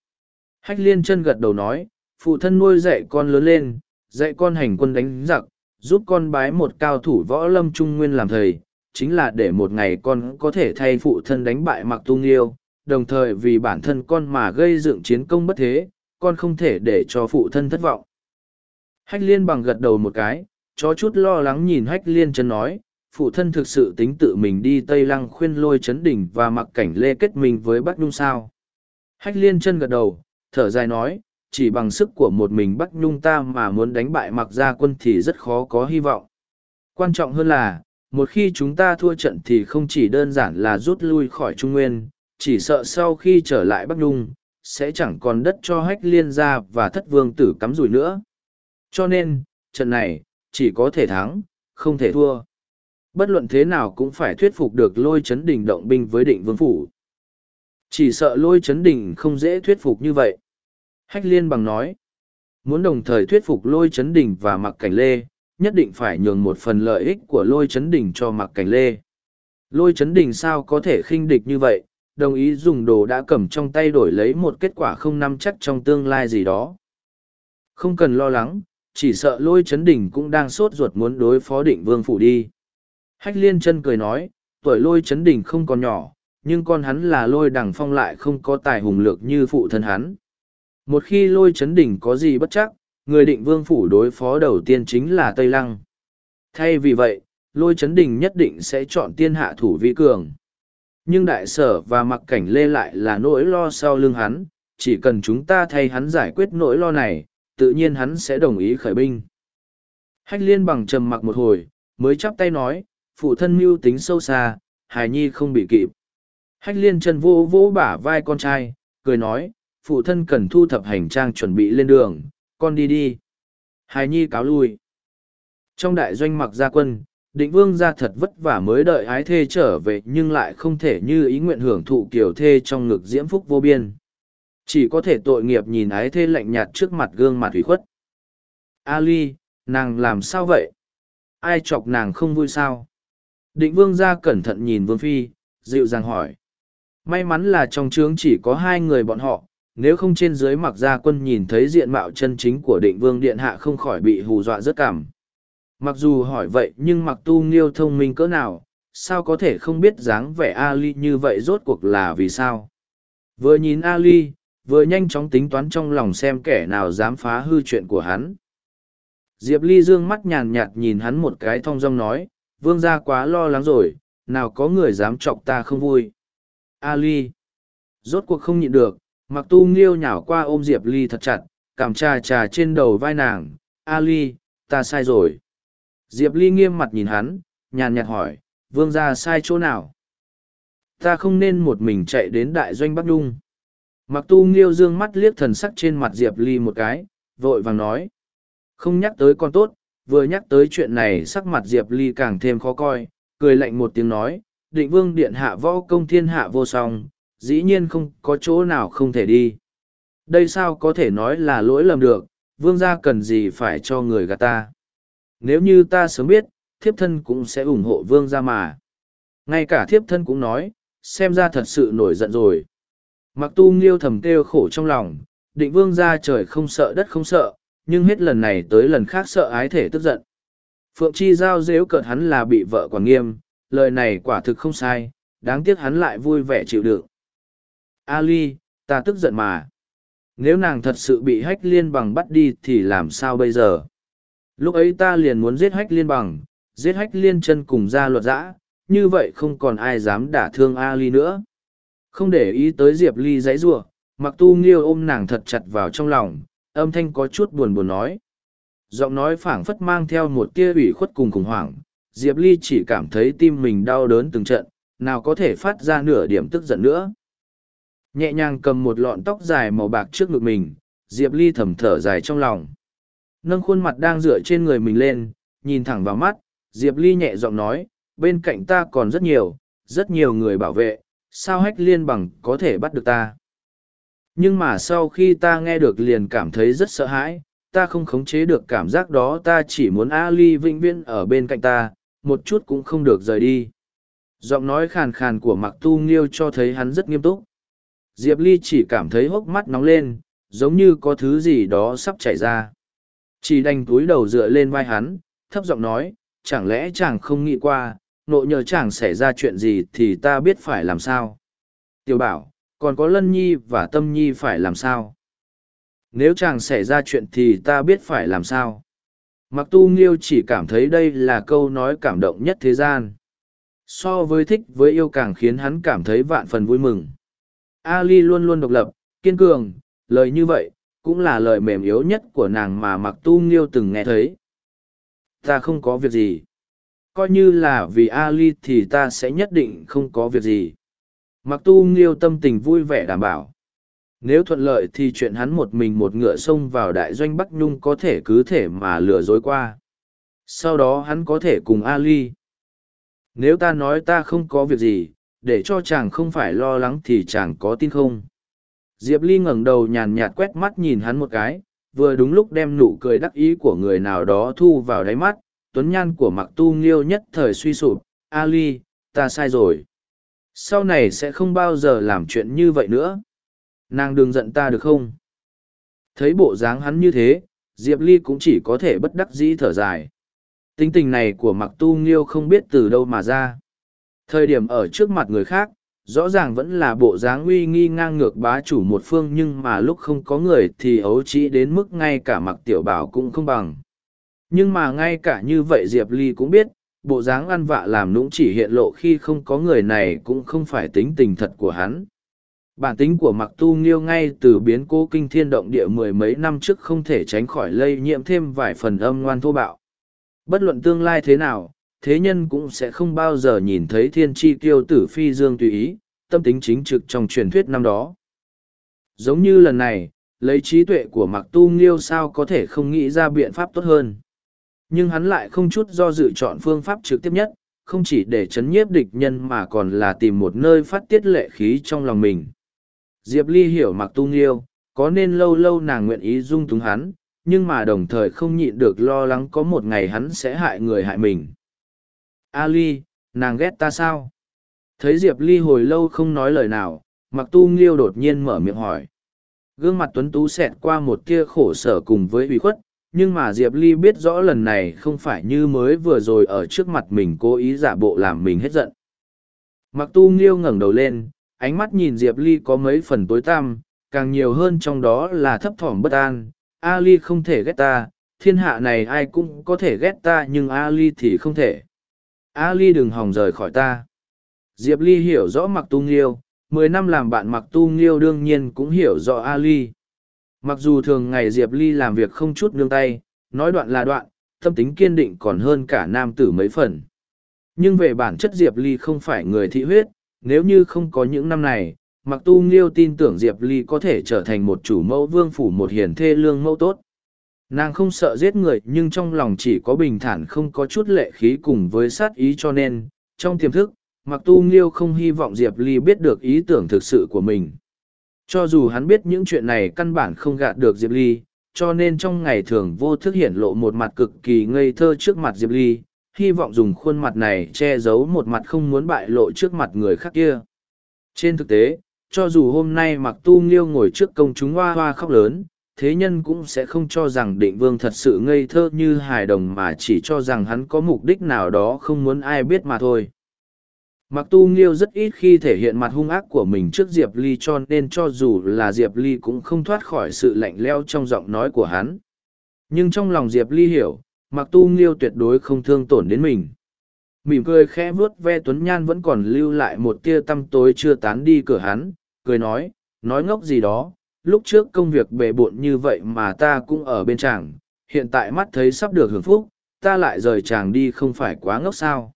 Hách liên chân gật đầu nói, phụ thân nuôi dạy con lớn lên, dạy con hành quân đánh giặc, giúp con bái một cao thủ võ lâm trung nguyên làm thầy, chính là để một ngày con có thể thay phụ thân đánh bại mặc tu nghiêu, đồng thời vì bản thân con mà gây dựng chiến công bất thế, con không thể để cho phụ thân thất vọng. Hách liên bằng gật đầu một cái, chó chút lo lắng nhìn hách liên chân nói, phụ thân thực sự tính tự mình đi Tây Lăng khuyên lôi chấn đỉnh và mặc cảnh lê kết mình với Bắc Nhung sao. Hách liên chân gật đầu, thở dài nói, chỉ bằng sức của một mình Bắc Nhung ta mà muốn đánh bại mặc gia quân thì rất khó có hy vọng. Quan trọng hơn là, một khi chúng ta thua trận thì không chỉ đơn giản là rút lui khỏi Trung Nguyên, chỉ sợ sau khi trở lại Bắc Nhung, sẽ chẳng còn đất cho hách liên gia và thất vương tử cắm rủi nữa. Cho nên, trận này, chỉ có thể thắng, không thể thua. Bất luận thế nào cũng phải thuyết phục được lôi chấn Đình động binh với định vương phủ. Chỉ sợ lôi chấn Đình không dễ thuyết phục như vậy. Hách liên bằng nói, muốn đồng thời thuyết phục lôi chấn Đình và mặc cảnh lê, nhất định phải nhường một phần lợi ích của lôi chấn Đình cho mặc cảnh lê. Lôi chấn Đình sao có thể khinh địch như vậy, đồng ý dùng đồ đã cầm trong tay đổi lấy một kết quả không nắm chắc trong tương lai gì đó. Không cần lo lắng, chỉ sợ lôi chấn Đình cũng đang sốt ruột muốn đối phó định vương phủ đi. Hách liên chân cười nói, tuổi lôi chấn đỉnh không còn nhỏ, nhưng con hắn là lôi đằng phong lại không có tài hùng lược như phụ thân hắn. Một khi lôi chấn đỉnh có gì bất chắc, người định vương phủ đối phó đầu tiên chính là Tây Lăng. Thay vì vậy, lôi chấn đỉnh nhất định sẽ chọn tiên hạ thủ vi cường. Nhưng đại sở và mặc cảnh lê lại là nỗi lo sau lưng hắn, chỉ cần chúng ta thay hắn giải quyết nỗi lo này, tự nhiên hắn sẽ đồng ý khởi binh. Hách liên bằng trầm mặc một hồi, mới chắp tay nói, phụ thân mưu tính sâu xa, hài nhi không bị kịp. Hách liên chân vô vỗ bả vai con trai, cười nói, phụ thân cần thu thập hành trang chuẩn bị lên đường, con đi đi. Hài nhi cáo lui. Trong đại doanh mặc gia quân, định vương gia thật vất vả mới đợi ái thê trở về nhưng lại không thể như ý nguyện hưởng thụ kiểu thê trong ngực diễm phúc vô biên. Chỉ có thể tội nghiệp nhìn ái thê lạnh nhạt trước mặt gương mặt hủy khuất. Ali, nàng làm sao vậy? Ai chọc nàng không vui sao? Định vương ra cẩn thận nhìn vương phi, dịu dàng hỏi. May mắn là trong trướng chỉ có hai người bọn họ, nếu không trên dưới mặc gia quân nhìn thấy diện mạo chân chính của định vương điện hạ không khỏi bị hù dọa rất cảm. Mặc dù hỏi vậy nhưng mặc tu nghiêu thông minh cỡ nào, sao có thể không biết dáng vẻ Ali như vậy rốt cuộc là vì sao? Vừa nhìn Ali, vừa nhanh chóng tính toán trong lòng xem kẻ nào dám phá hư chuyện của hắn. Diệp Ly dương mắt nhàn nhạt nhìn hắn một cái thong dong nói, vương gia quá lo lắng rồi, nào có người dám chọc ta không vui. Ali. Rốt cuộc không nhịn được, mặc tu nghiêu nhảo qua ôm Diệp Ly thật chặt, cảm trà trà trên đầu vai nàng, Ali, ta sai rồi. Diệp Ly nghiêm mặt nhìn hắn, nhàn nhạt hỏi, vương gia sai chỗ nào? Ta không nên một mình chạy đến đại doanh Bắc Nhung. Mặc tu nghiêu dương mắt liếc thần sắc trên mặt Diệp Ly một cái, vội vàng nói. Không nhắc tới con tốt, vừa nhắc tới chuyện này sắc mặt Diệp Ly càng thêm khó coi, cười lạnh một tiếng nói, định vương điện hạ võ công thiên hạ vô song, dĩ nhiên không có chỗ nào không thể đi. Đây sao có thể nói là lỗi lầm được, vương gia cần gì phải cho người gạt ta. Nếu như ta sớm biết, thiếp thân cũng sẽ ủng hộ vương gia mà. Ngay cả thiếp thân cũng nói, xem ra thật sự nổi giận rồi. Mặc tu nghiêu thầm kêu khổ trong lòng, định vương gia trời không sợ đất không sợ, nhưng hết lần này tới lần khác sợ ái thể tức giận. Phượng Chi Giao dễu cợt hắn là bị vợ quản nghiêm, lời này quả thực không sai, đáng tiếc hắn lại vui vẻ chịu đựng. Ali, ta tức giận mà. Nếu nàng thật sự bị hách liên bằng bắt đi thì làm sao bây giờ? Lúc ấy ta liền muốn giết hách liên bằng, giết hách liên chân cùng ra luật dã, như vậy không còn ai dám đả thương Ali nữa. Không để ý tới Diệp Ly giấy rủa mặc tu nghiêu ôm nàng thật chặt vào trong lòng, âm thanh có chút buồn buồn nói. Giọng nói phảng phất mang theo một tia ủy khuất cùng khủng hoảng, Diệp Ly chỉ cảm thấy tim mình đau đớn từng trận, nào có thể phát ra nửa điểm tức giận nữa. Nhẹ nhàng cầm một lọn tóc dài màu bạc trước ngực mình, Diệp Ly thầm thở dài trong lòng. Nâng khuôn mặt đang dựa trên người mình lên, nhìn thẳng vào mắt, Diệp Ly nhẹ giọng nói, bên cạnh ta còn rất nhiều, rất nhiều người bảo vệ, sao hách liên bằng có thể bắt được ta. Nhưng mà sau khi ta nghe được liền cảm thấy rất sợ hãi, ta không khống chế được cảm giác đó ta chỉ muốn Ali vĩnh viễn ở bên cạnh ta, một chút cũng không được rời đi. Giọng nói khàn khàn của Mặc Tu Nghiêu cho thấy hắn rất nghiêm túc. Diệp Ly chỉ cảm thấy hốc mắt nóng lên, giống như có thứ gì đó sắp chảy ra. Chỉ đành túi đầu dựa lên vai hắn, thấp giọng nói, chẳng lẽ chàng không nghĩ qua, nội nhờ chàng xảy ra chuyện gì thì ta biết phải làm sao. Tiểu bảo, còn có lân nhi và tâm nhi phải làm sao. Nếu chàng xảy ra chuyện thì ta biết phải làm sao. Mặc tu nghiêu chỉ cảm thấy đây là câu nói cảm động nhất thế gian. So với thích với yêu càng khiến hắn cảm thấy vạn phần vui mừng. Ali luôn luôn độc lập, kiên cường, lời như vậy, cũng là lời mềm yếu nhất của nàng mà mặc tu nghiêu từng nghe thấy ta không có việc gì coi như là vì ali thì ta sẽ nhất định không có việc gì mặc tu nghiêu tâm tình vui vẻ đảm bảo. Nếu thuận lợi thì chuyện hắn một mình một ngựa xông vào đại doanh bắc nhung có thể cứ thể mà lừa dối qua. Sau đó hắn có thể cùng ali. Nếu ta nói ta không có việc gì, để cho chàng không phải lo lắng thì chàng có tin không? Diệp ly ngẩng đầu nhàn nhạt quét mắt nhìn hắn một cái, vừa đúng lúc đem nụ cười đắc ý của người nào đó thu vào đáy mắt, tuấn nhan của mặc tu nghiêu nhất thời suy sụp. Ali, ta sai rồi sau này sẽ không bao giờ làm chuyện như vậy nữa. Nàng đừng giận ta được không? Thấy bộ dáng hắn như thế, diệp ly cũng chỉ có thể bất đắc dĩ thở dài. Tính tình này của mặc tu nghiêu không biết từ đâu mà ra. Thời điểm ở trước mặt người khác, rõ ràng vẫn là bộ dáng uy nghi ngang ngược bá chủ một phương nhưng mà lúc không có người thì ấu trĩ đến mức ngay cả mặc tiểu bảo cũng không bằng. Nhưng mà ngay cả như vậy diệp ly cũng biết bộ dáng ăn vạ làm nũng chỉ hiện lộ khi không có người này cũng không phải tính tình thật của hắn. Bản tính của mặc tu nghiêu ngay từ biến cố kinh thiên động địa mười mấy năm trước không thể tránh khỏi lây nhiễm thêm vài phần âm ngoan thô bạo. Bất luận tương lai thế nào, thế nhân cũng sẽ không bao giờ nhìn thấy thiên tri tiêu tử phi dương tùy ý, tâm tính chính trực trong truyền thuyết năm đó. Giống như lần này, lấy trí tuệ của mặc tu nghiêu sao có thể không nghĩ ra biện pháp tốt hơn? Nhưng hắn lại không chút do dự chọn phương pháp trực tiếp nhất, không chỉ để chấn nhiếp địch nhân mà còn là tìm một nơi phát tiết lệ khí trong lòng mình. Diệp ly hiểu mặc tu nghiêu, có nên lâu lâu nàng nguyện ý dung túng hắn, nhưng mà đồng thời không nhịn được lo lắng có một ngày hắn sẽ hại người hại mình. Ali, nàng ghét ta sao? Thấy diệp ly hồi lâu không nói lời nào mặc tu nghiêu đột nhiên mở miệng hỏi. Gương mặt tuấn tú xẹt qua một tia khổ sở cùng với ủy khuất nhưng mà diệp ly biết rõ lần này không phải như mới vừa rồi ở trước mặt mình cố ý giả bộ làm mình hết giận. Mặc tu nghiêu ngẩng đầu lên, ánh mắt nhìn diệp ly có mấy phần tối tăm, càng nhiều hơn trong đó là thấp thỏm bất an. Ali không thể ghét ta, thiên hạ này ai cũng có thể ghét ta nhưng ali thì không thể. Ali đừng hòng rời khỏi ta. Diệp ly hiểu rõ mặc tu nghiêu, mười năm làm bạn mặc tu nghiêu đương nhiên cũng hiểu rõ ali mặc dù thường ngày diệp ly làm việc không chút nương tay, nói đoạn là đoạn, tâm tính kiên định còn hơn cả nam tử mấy phần. Nhưng về bản chất diệp ly không phải người thị huyết, nếu như không có những năm này, mặc tu nghiêu tin tưởng diệp ly có thể trở thành một chủ mẫu vương phủ một hiền thê lương mẫu tốt. Nàng không sợ giết người, nhưng trong lòng chỉ có bình thản không có chút lệ khí cùng với sát ý cho nên, trong tiềm thức, mặc tu nghiêu không hy vọng diệp ly biết được ý tưởng thực sự của mình cho dù hắn biết những chuyện này căn bản không gạt được diệp ly, cho nên trong ngày thường vô thức hiển lộ một mặt cực kỳ ngây thơ trước mặt diệp ly, hy vọng dùng khuôn mặt này che giấu một mặt không muốn bại lộ trước mặt người khác kia. Trên thực tế, cho dù hôm nay mặc tu nghiêu ngồi trước công chúng hoa hoa khóc lớn, thế nhân cũng sẽ không cho rằng định vương thật sự ngây thơ như hài đồng mà chỉ cho rằng hắn có mục đích nào đó không muốn ai biết mà thôi mặc tu nghiêu rất ít khi thể hiện mặt hung ác của mình trước diệp ly cho nên cho dù là diệp ly cũng không thoát khỏi sự lạnh leo trong giọng nói của hắn. Nhưng trong lòng diệp ly hiểu, mặc tu nghiêu tuyệt đối không thương tổn đến mình. Mỉm cười khẽ vuốt ve tuấn nhan vẫn còn lưu lại một tia tăm tối chưa tán đi cửa hắn, cười nói nói ngốc gì đó, lúc trước công việc bề bộn như vậy mà ta cũng ở bên chàng, hiện tại mắt thấy sắp được hưởng phúc, ta lại rời chàng đi không phải quá ngốc sao?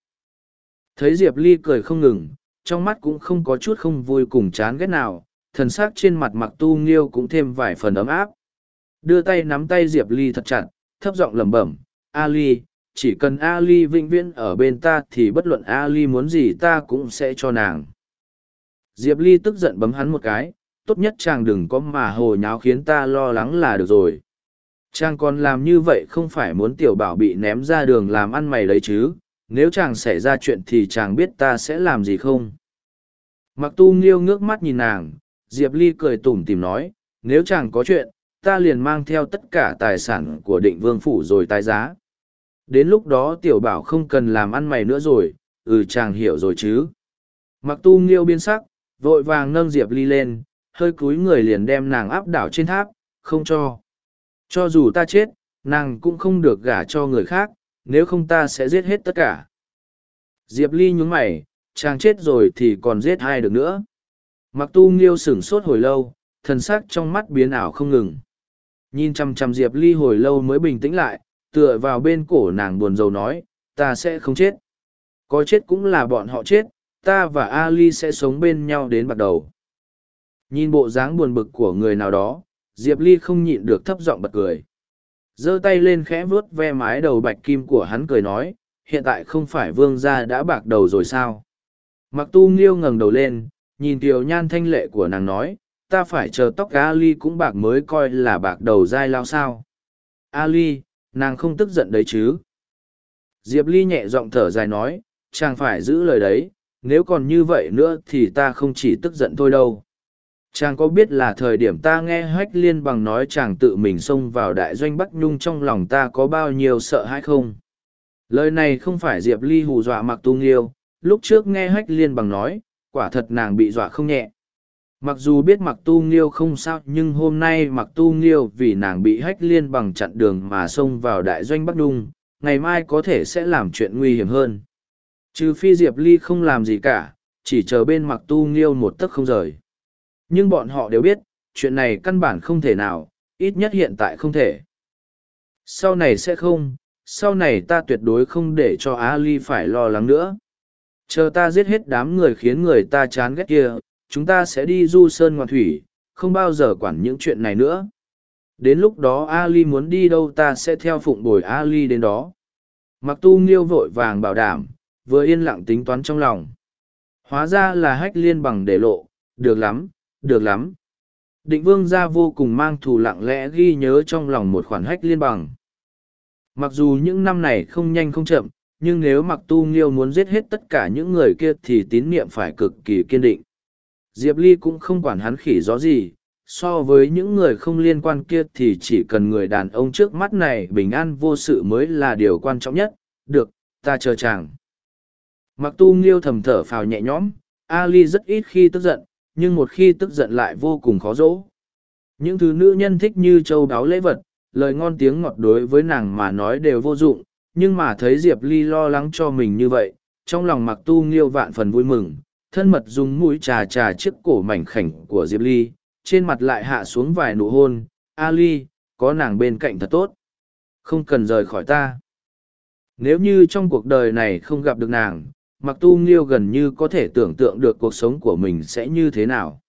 Thấy diệp ly cười không ngừng, trong mắt cũng không có chút không vui cùng chán ghét nào, thần s ắ c trên mặt mặc tu nghiêu cũng thêm vài phần ấm áp. Đưa tay nắm tay diệp ly thật chặt, thấp giọng lẩm bẩm, ali, chỉ cần ali vĩnh viễn ở bên ta thì bất luận ali muốn gì ta cũng sẽ cho nàng. Diệp ly tức giận bấm hắn một cái, tốt nhất chàng đừng có mà hồ nháo khiến ta lo lắng là được rồi. Chàng còn làm như vậy không phải muốn tiểu bảo bị ném ra đường làm ăn mày đấy chứ? Nếu chàng xảy ra chuyện thì chàng biết ta sẽ làm gì không? Mặc tu nghiêu ngước mắt nhìn nàng, diệp ly cười tủm tìm nói, nếu chàng có chuyện, ta liền mang theo tất cả tài sản của định vương phủ rồi tái giá. Đến lúc đó tiểu bảo không cần làm ăn mày nữa rồi ừ chàng hiểu rồi chứ. Mặc tu nghiêu biên sắc, vội vàng nâng diệp ly lên, hơi cúi người liền đem nàng áp đảo trên tháp, không cho. Cho dù ta chết, nàng cũng không được gả cho người khác nếu không ta sẽ giết hết tất cả diệp ly nhún mày chàng chết rồi thì còn giết ai được nữa mặc tu nghiêu sửng sốt hồi lâu thần sắc trong mắt biến ảo không ngừng Nhìn chăm chăm Diệp Ly hồi lâu mới bình tĩnh lại, tựa vào bên cổ nàng buồn rầu nói, ta sẽ không chết. Có chết cũng là bọn họ chết, ta và Ali sẽ sống bên nhau đến bắt đầu. Nhìn bộ dáng buồn bực của người nào đó, Diệp Ly không nhịn được thấp giọng bật cười giơ tay lên khẽ vuốt ve mái đầu bạch kim của hắn cười nói, hiện tại không phải vương gia đã bạc đầu rồi sao? Mặc tu nghiêu ngẩng đầu lên, nhìn tiểu nhan thanh lệ của nàng nói, ta phải chờ tóc Ali cũng bạc mới coi là bạc đầu dai lao sao. Ali, nàng không tức giận đấy chứ. Diệp Ly nhẹ giọng thở dài nói, chàng phải giữ lời đấy, nếu còn như vậy nữa thì ta không chỉ tức giận thôi đâu. Chàng có biết là thời điểm ta nghe hách liên bằng nói chàng tự mình xông vào đại doanh Bắc Nhung trong lòng ta có bao nhiêu sợ hãi không? Lời này không phải Diệp Ly hù dọa mặc tu nghiêu, lúc trước nghe hách liên bằng nói, quả thật nàng bị dọa không nhẹ. Mặc dù biết mặc tu nghiêu không sao nhưng hôm nay mặc tu nghiêu vì nàng bị hách liên bằng chặn đường mà xông vào đại doanh Bắc Nhung, ngày mai có thể sẽ làm chuyện nguy hiểm hơn. Trừ phi Diệp Ly không làm gì cả, chỉ chờ bên mặc tu nghiêu một tấc không rời. Nhưng bọn họ đều biết, chuyện này căn bản không thể nào, ít nhất hiện tại không thể. Sau này sẽ không, sau này ta tuyệt đối không để cho Ali phải lo lắng nữa. Chờ ta giết hết đám người khiến người ta chán ghét kia, chúng ta sẽ đi du sơn ngoạn thủy, không bao giờ quản những chuyện này nữa. Đến lúc đó Ali muốn đi đâu ta sẽ theo phụng bồi Ali đến đó. Mặc tu nghiêu vội vàng bảo đảm, vừa yên lặng tính toán trong lòng. Hóa ra là hách liên bằng để lộ, được lắm, được lắm. Định vương gia vô cùng mang thù lặng lẽ ghi nhớ trong lòng một khoản hách liên bằng. Mặc dù những năm này không nhanh không chậm, nhưng nếu mặc tu nghiêu muốn giết hết tất cả những người kia thì tín niệm phải cực kỳ kiên định. Diệp Ly cũng không quản hắn khỉ gió gì, so với những người không liên quan kia thì chỉ cần người đàn ông trước mắt này bình an vô sự mới là điều quan trọng nhất. Được, ta chờ chàng. Mặc tu nghiêu thầm thở phào nhẹ nhõm, Ali rất ít khi tức giận, nhưng một khi tức giận lại vô cùng khó dỗ. Những thứ nữ nhân thích như châu đáo lễ vật, lời ngon tiếng ngọt đối với nàng mà nói đều vô dụng, nhưng mà thấy Diệp Ly lo lắng cho mình như vậy, trong lòng mặc tu nghiêu vạn phần vui mừng, thân mật dùng mũi trà trà chiếc cổ mảnh khảnh của Diệp Ly, trên mặt lại hạ xuống vài nụ hôn, A Ly, có nàng bên cạnh thật tốt. Không cần rời khỏi ta. Nếu như trong cuộc đời này không gặp được nàng, mặc tu nghiêu gần như có thể tưởng tượng được cuộc sống của mình sẽ như thế nào.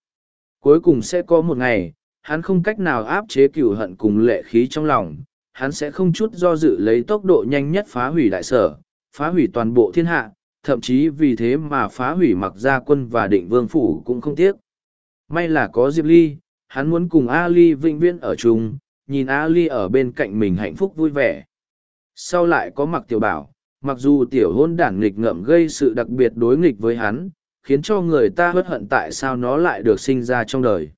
Cuối cùng sẽ có một ngày, hắn không cách nào áp chế cửu hận cùng lệ khí trong lòng, hắn sẽ không chút do dự lấy tốc độ nhanh nhất phá hủy đại sở, phá hủy toàn bộ thiên hạ, thậm chí vì thế mà phá hủy mặc gia quân và định vương phủ cũng không tiếc. May là có Diệp Ly, hắn muốn cùng Ali vĩnh viễn ở chung, nhìn Ali ở bên cạnh mình hạnh phúc vui vẻ. Sau lại có mặc tiểu bảo, mặc dù tiểu hôn đảng nghịch ngợm gây sự đặc biệt đối nghịch với hắn, khiến cho người ta hất hận tại sao nó lại được sinh ra trong đời.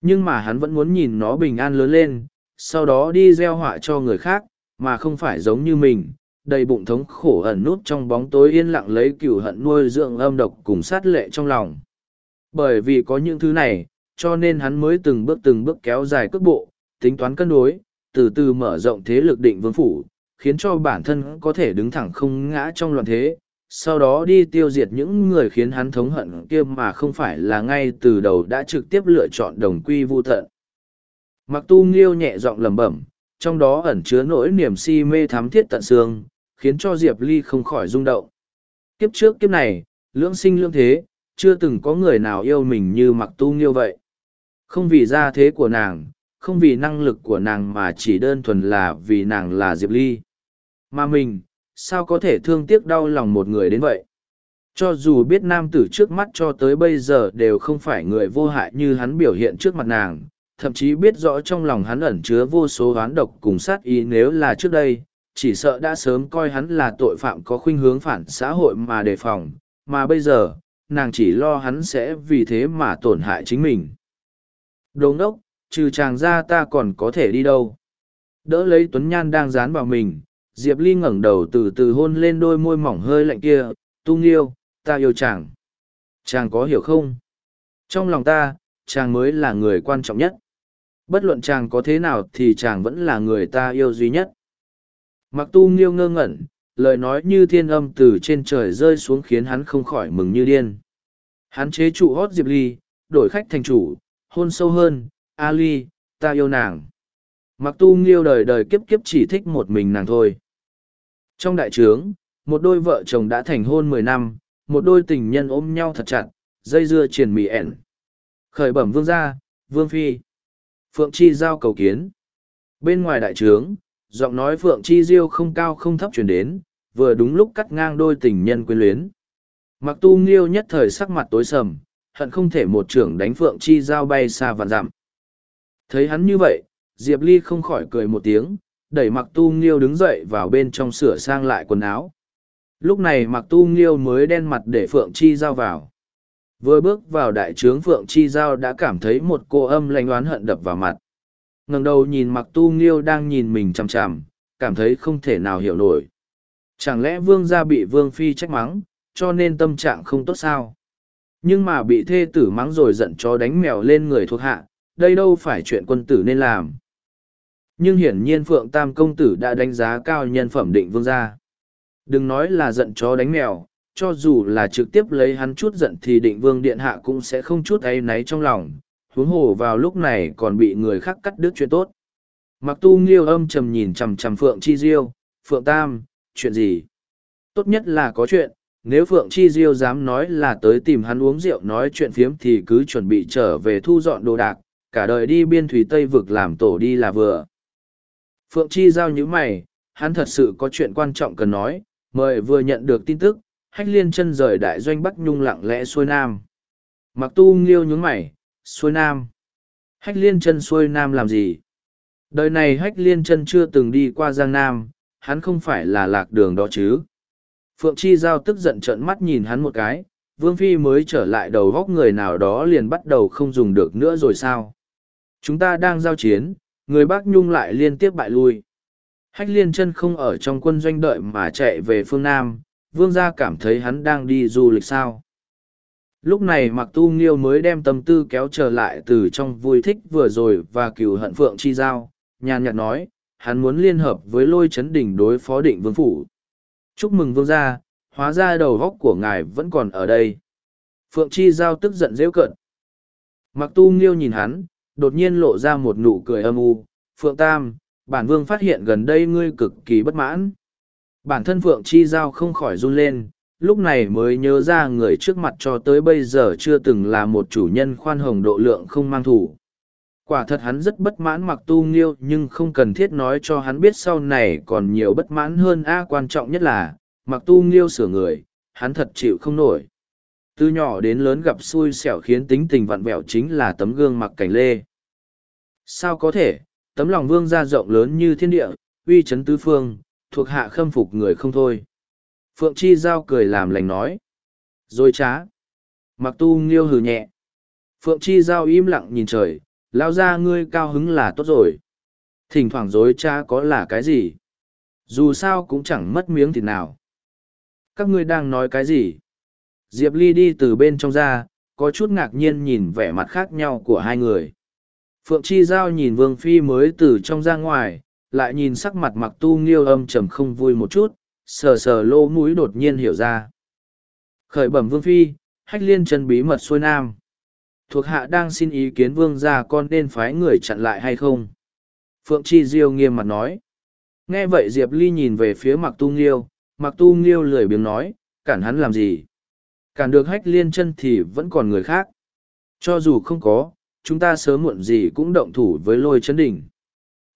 Nhưng mà hắn vẫn muốn nhìn nó bình an lớn lên, sau đó đi gieo họa cho người khác, mà không phải giống như mình, đầy bụng thống khổ ẩn nút trong bóng tối yên lặng lấy cựu hận nuôi dưỡng âm độc cùng sát lệ trong lòng. Bởi vì có những thứ này, cho nên hắn mới từng bước từng bước kéo dài cước bộ, tính toán cân đối, từ từ mở rộng thế lực định vương phủ, khiến cho bản thân có thể đứng thẳng không ngã trong loạn thế, sau đó đi tiêu diệt những người khiến hắn thống hận kia mà không phải là ngay từ đầu đã trực tiếp lựa chọn đồng quy vu thận. Mặc tu nghiêu nhẹ giọng lẩm bẩm, trong đó ẩn chứa nỗi niềm si mê thám thiết tận xương, khiến cho Diệp Ly không khỏi rung động. Kiếp trước kiếp này, lưỡng sinh lưỡng thế, chưa từng có người nào yêu mình như mặc tu nghiêu vậy. Không vì gia thế của nàng, không vì năng lực của nàng mà chỉ đơn thuần là vì nàng là Diệp Ly. Mà mình, sao có thể thương tiếc đau lòng một người đến vậy? Cho dù biết nam tử trước mắt cho tới bây giờ đều không phải người vô hại như hắn biểu hiện trước mặt nàng, thậm chí biết rõ trong lòng hắn ẩn chứa vô số oán độc cùng sát ý nếu là trước đây, chỉ sợ đã sớm coi hắn là tội phạm có khuynh hướng phản xã hội mà đề phòng, mà bây giờ, nàng chỉ lo hắn sẽ vì thế mà tổn hại chính mình. Đồ ngốc, trừ chàng ra ta còn có thể đi đâu. Đỡ lấy Tuấn Nhan đang dán vào mình, Diệp Ly ngẩng đầu từ từ hôn lên đôi môi mỏng hơi lạnh kia, Tu Nghiêu, ta yêu chàng. Chàng có hiểu không? Trong lòng ta, chàng mới là người quan trọng nhất. Bất luận chàng có thế nào thì chàng vẫn là người ta yêu duy nhất. Mặc tu nghiêu ngơ ngẩn, lời nói như thiên âm từ trên trời rơi xuống khiến hắn không khỏi mừng như điên. Hắn chế trụ hót Diệp Ly, đổi khách thành chủ, hôn sâu hơn, A Ly, ta yêu nàng. Mặc tu nghiêu đời đời kiếp kiếp chỉ thích một mình nàng thôi. Trong đại trướng, một đôi vợ chồng đã thành hôn mười năm, một đôi tình nhân ôm nhau thật chặt, dây dưa triền mì ẻn. Khởi bẩm vương gia, vương phi. Phượng Chi giao cầu kiến. Bên ngoài đại trướng, giọng nói Phượng Chi Diêu không cao không thấp chuyển đến, vừa đúng lúc cắt ngang đôi tình nhân quyến luyến. Mặc tu nghiêu nhất thời sắc mặt tối sầm, hận không thể một trưởng đánh Phượng Chi giao bay xa vạn dặm. Thấy hắn như vậy, Diệp Ly không khỏi cười một tiếng, đẩy mặc tu nghiêu đứng dậy vào bên trong sửa sang lại quần áo. Lúc này mặc tu nghiêu mới đen mặt để Phượng Chi giao vào. Vừa bước vào đại trướng Phượng Chi Giao đã cảm thấy một cô âm lanh oán hận đập vào mặt. ngẩng đầu nhìn mặc tu nghiêu đang nhìn mình chằm chằm, cảm thấy không thể nào hiểu nổi. Chẳng lẽ vương gia bị vương phi trách mắng, cho nên tâm trạng không tốt sao? Nhưng mà bị thê tử mắng rồi giận cho đánh mèo lên người thuộc hạ, đây đâu phải chuyện quân tử nên làm. Nhưng hiển nhiên Phượng Tam Công Tử đã đánh giá cao nhân phẩm định vương gia. Đừng nói là giận chó đánh mèo, cho dù là trực tiếp lấy hắn chút giận thì định vương điện hạ cũng sẽ không chút áy náy trong lòng, huống hồ vào lúc này còn bị người khác cắt đứt chuyện tốt. Mặc tu nghiêu âm trầm nhìn chằm chằm Phượng Chi Diêu, Phượng Tam, chuyện gì? Tốt nhất là có chuyện, nếu Phượng Chi Diêu dám nói là tới tìm hắn uống rượu nói chuyện phiếm thì cứ chuẩn bị trở về thu dọn đồ đạc, cả đời đi biên thủy Tây vực làm tổ đi là vừa. Phượng Chi giao như mày, hắn thật sự có chuyện quan trọng cần nói, mời vừa nhận được tin tức, hách liên chân rời đại doanh bắc nhung lặng lẽ xuôi nam. Mặc tu nghiêu nhún mày xuôi nam. Hách liên chân xuôi nam làm gì? Đời này hách liên chân chưa từng đi qua giang nam hắn không phải là lạc đường đó chứ. Phượng chi giao tức giận trợn mắt nhìn hắn một cái vương phi mới trở lại đầu góc người nào đó liền bắt đầu không dùng được nữa rồi sao? Chúng ta đang giao chiến người bác nhung lại liên tiếp bại lui hách liên chân không ở trong quân doanh đợi mà chạy về phương nam vương gia cảm thấy hắn đang đi du lịch sao. Lúc này mặc tu nghiêu mới đem tâm tư kéo trở lại từ trong vui thích vừa rồi và cựu hận phượng chi giao, nhàn nhạt nói, hắn muốn liên hợp với lôi chấn đỉnh đối phó định vương phủ. Chúc mừng vương gia, hóa ra đầu góc của ngài vẫn còn ở đây. Phượng chi giao tức giận dễu cận. Mặc tu nghiêu nhìn hắn, đột nhiên lộ ra một nụ cười âm u. Phượng Tam, bản vương phát hiện gần đây ngươi cực kỳ bất mãn. Bản thân Phượng Chi Giao không khỏi run lên, lúc này mới nhớ ra người trước mặt cho tới bây giờ chưa từng là một chủ nhân khoan hồng độ lượng không mang thủ. Quả thật hắn rất bất mãn mặc tu nghiêu nhưng không cần thiết nói cho hắn biết sau này còn nhiều bất mãn hơn a quan trọng nhất là, mặc tu nghiêu sửa người, hắn thật chịu không nổi. Từ nhỏ đến lớn gặp xui xẻo khiến tính tình vặn vẹo chính là tấm gương mặc cảnh lê. Sao có thể, tấm lòng vương ra rộng lớn như thiên địa, uy chấn tứ phương, thuộc hạ khâm phục người không thôi. Phượng Chi Giao cười làm lành nói. Rồi trá. Mặc tu nghiêu hừ nhẹ. Phượng Chi Giao im lặng nhìn trời, lao ra ngươi cao hứng là tốt rồi. Thỉnh thoảng dối trá có là cái gì? Dù sao cũng chẳng mất miếng thịt nào. Các ngươi đang nói cái gì? Diệp Ly đi từ bên trong ra, có chút ngạc nhiên nhìn vẻ mặt khác nhau của hai người. Phượng Chi Giao nhìn Vương Phi mới từ trong ra ngoài, lại nhìn sắc mặt mặc tu nghiêu âm trầm không vui một chút, sờ sờ lỗ mũi đột nhiên hiểu ra. Khởi bẩm vương phi, hách liên chân bí mật xuôi nam. Thuộc hạ đang xin ý kiến vương gia con nên phái người chặn lại hay không? Phượng Chi Diêu nghiêm mặt nói. Nghe vậy Diệp Ly nhìn về phía mặc tu nghiêu, mặc tu nghiêu lười biếng nói, cản hắn làm gì? Cản được hách liên chân thì vẫn còn người khác. Cho dù không có, chúng ta sớm muộn gì cũng động thủ với lôi chấn đỉnh.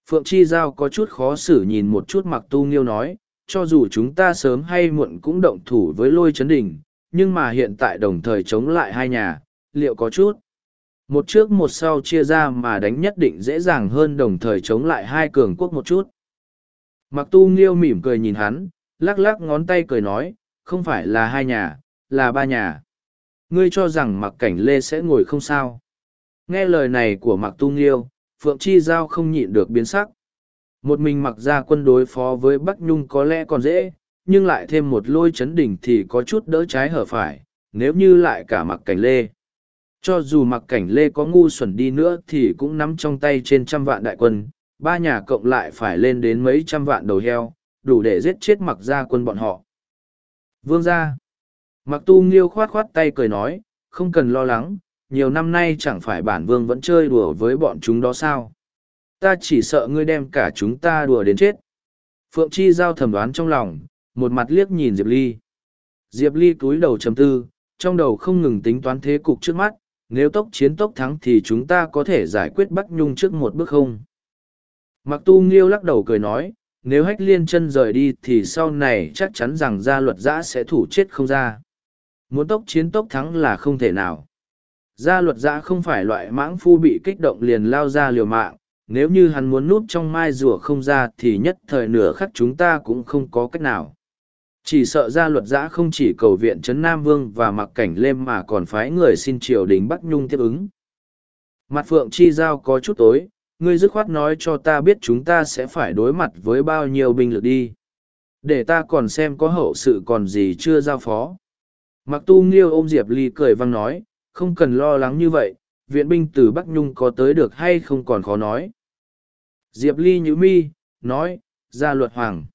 Phượng Chi Giao có chút khó xử nhìn một chút mặc tu nghiêu nói, cho dù chúng ta sớm hay muộn cũng động thủ với lôi chấn đỉnh nhưng mà hiện tại đồng thời chống lại hai nhà, liệu có chút? Một trước một sau chia ra mà đánh nhất định dễ dàng hơn đồng thời chống lại hai cường quốc một chút. Mặc tu nghiêu mỉm cười nhìn hắn, lắc lắc ngón tay cười nói, không phải là hai nhà, là ba nhà. Ngươi cho rằng mặc cảnh lê sẽ ngồi không sao. Nghe lời này của mặc tu nghiêu, Phượng Chi Giao không nhịn được biến sắc. Một mình mặc ra quân đối phó với Bắc Nhung có lẽ còn dễ, nhưng lại thêm một lôi chấn đỉnh thì có chút đỡ trái hở phải, nếu như lại cả mặc cảnh lê. Cho dù mặc cảnh lê có ngu xuẩn đi nữa thì cũng nắm trong tay trên trăm vạn đại quân, ba nhà cộng lại phải lên đến mấy trăm vạn đầu heo, đủ để giết chết mặc gia quân bọn họ. Vương gia. Mặc tu nghiêu khoát khoát tay cười nói, không cần lo lắng, nhiều năm nay chẳng phải bản vương vẫn chơi đùa với bọn chúng đó sao Ta chỉ sợ ngươi đem cả chúng ta đùa đến chết. Phượng Chi Giao thẩm đoán trong lòng, một mặt liếc nhìn Diệp Ly. Diệp Ly cúi đầu chấm tư, trong đầu không ngừng tính toán thế cục trước mắt, nếu tốc chiến tốc thắng thì chúng ta có thể giải quyết Bắc Nhung trước một bước không? Mặc tu nghiêu lắc đầu cười nói, nếu hách liên chân rời đi thì sau này chắc chắn rằng gia luật giã sẽ thủ chết không ra. Muốn tốc chiến tốc thắng là không thể nào. Gia luật giã không phải loại mãng phu bị kích động liền lao ra liều mạng, nếu như hắn muốn núp trong mai rùa không ra thì nhất thời nửa khắc chúng ta cũng không có cách nào. Chỉ sợ gia luật giã không chỉ cầu viện Trấn Nam Vương và mặc cảnh lêm mà còn phái người xin triều đình Bắc Nhung tiếp ứng. Mặt Phượng Chi Giao có chút tối, ngươi dứt khoát nói cho ta biết chúng ta sẽ phải đối mặt với bao nhiêu binh lực đi. Để ta còn xem có hậu sự còn gì chưa giao phó. Mặc tu nghiêu ôm Diệp Ly cười văng nói, không cần lo lắng như vậy, viện binh từ Bắc Nhung có tới được hay không còn khó nói. Diệp Ly nhữ mi, nói, ra luật hoàng.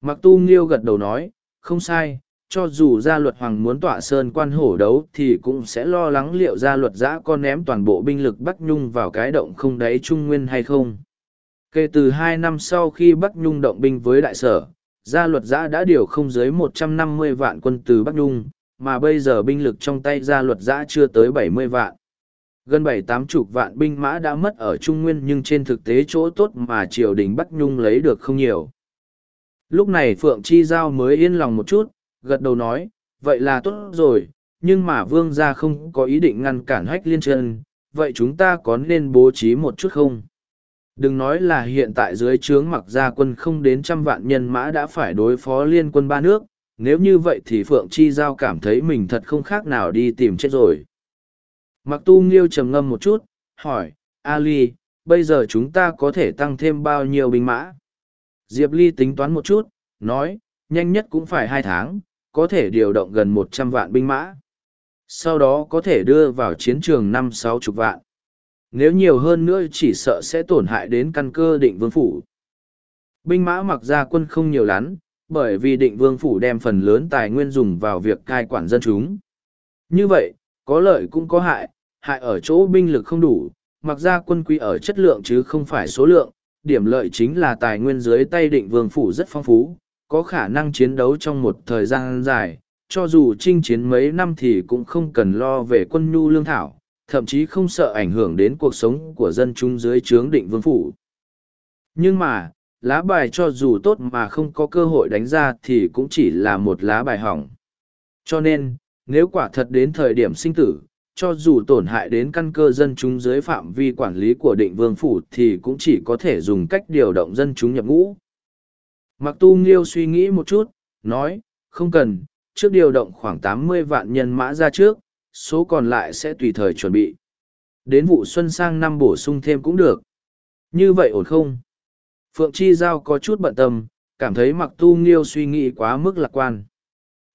Mặc tu nghiêu gật đầu nói, không sai, cho dù gia luật hoàng muốn tỏa sơn quan hổ đấu thì cũng sẽ lo lắng liệu gia luật giã có ném toàn bộ binh lực Bắc Nhung vào cái động không đáy Trung Nguyên hay không. Kể từ hai năm sau khi Bắc Nhung động binh với đại sở, gia luật giã đã điều không dưới một trăm năm mươi vạn quân từ Bắc Nhung, mà bây giờ binh lực trong tay gia luật giã chưa tới bảy mươi vạn. Gần bảy tám chục vạn binh mã đã mất ở Trung Nguyên nhưng trên thực tế chỗ tốt mà triều đình Bắc Nhung lấy được không nhiều. Lúc này Phượng Chi Giao mới yên lòng một chút, gật đầu nói, vậy là tốt rồi, nhưng mà vương gia không có ý định ngăn cản hách liên chân, vậy chúng ta có nên bố trí một chút không? Đừng nói là hiện tại dưới trướng mặc gia quân không đến trăm vạn nhân mã đã phải đối phó liên quân ba nước, nếu như vậy thì Phượng Chi Giao cảm thấy mình thật không khác nào đi tìm chết rồi. Mặc tu nghiêu trầm ngâm một chút, hỏi, Ali, bây giờ chúng ta có thể tăng thêm bao nhiêu binh mã? Diệp Ly tính toán một chút, nói, nhanh nhất cũng phải hai tháng, có thể điều động gần một trăm vạn binh mã. Sau đó có thể đưa vào chiến trường năm sáu chục vạn. Nếu nhiều hơn nữa chỉ sợ sẽ tổn hại đến căn cơ định vương phủ. Binh mã mặc ra quân không nhiều lắm, bởi vì định vương phủ đem phần lớn tài nguyên dùng vào việc cai quản dân chúng. Như vậy, có lợi cũng có hại, hại ở chỗ binh lực không đủ, mặc ra quân quý ở chất lượng chứ không phải số lượng, điểm lợi chính là tài nguyên dưới tay định vương phủ rất phong phú, có khả năng chiến đấu trong một thời gian dài, cho dù chinh chiến mấy năm thì cũng không cần lo về quân nhu lương thảo, thậm chí không sợ ảnh hưởng đến cuộc sống của dân chúng dưới trướng định vương phủ. Nhưng mà, lá bài cho dù tốt mà không có cơ hội đánh ra thì cũng chỉ là một lá bài hỏng. Cho nên, nếu quả thật đến thời điểm sinh tử, cho dù tổn hại đến căn cơ dân chúng dưới phạm vi quản lý của định vương phủ thì cũng chỉ có thể dùng cách điều động dân chúng nhập ngũ. Mặc tu nghiêu suy nghĩ một chút, nói, không cần, trước điều động khoảng tám mươi vạn nhân mã ra trước, số còn lại sẽ tùy thời chuẩn bị. Đến vụ xuân sang năm bổ sung thêm cũng được. Như vậy ổn không? Phượng Chi Giao có chút bận tâm, cảm thấy mặc tu nghiêu suy nghĩ quá mức lạc quan.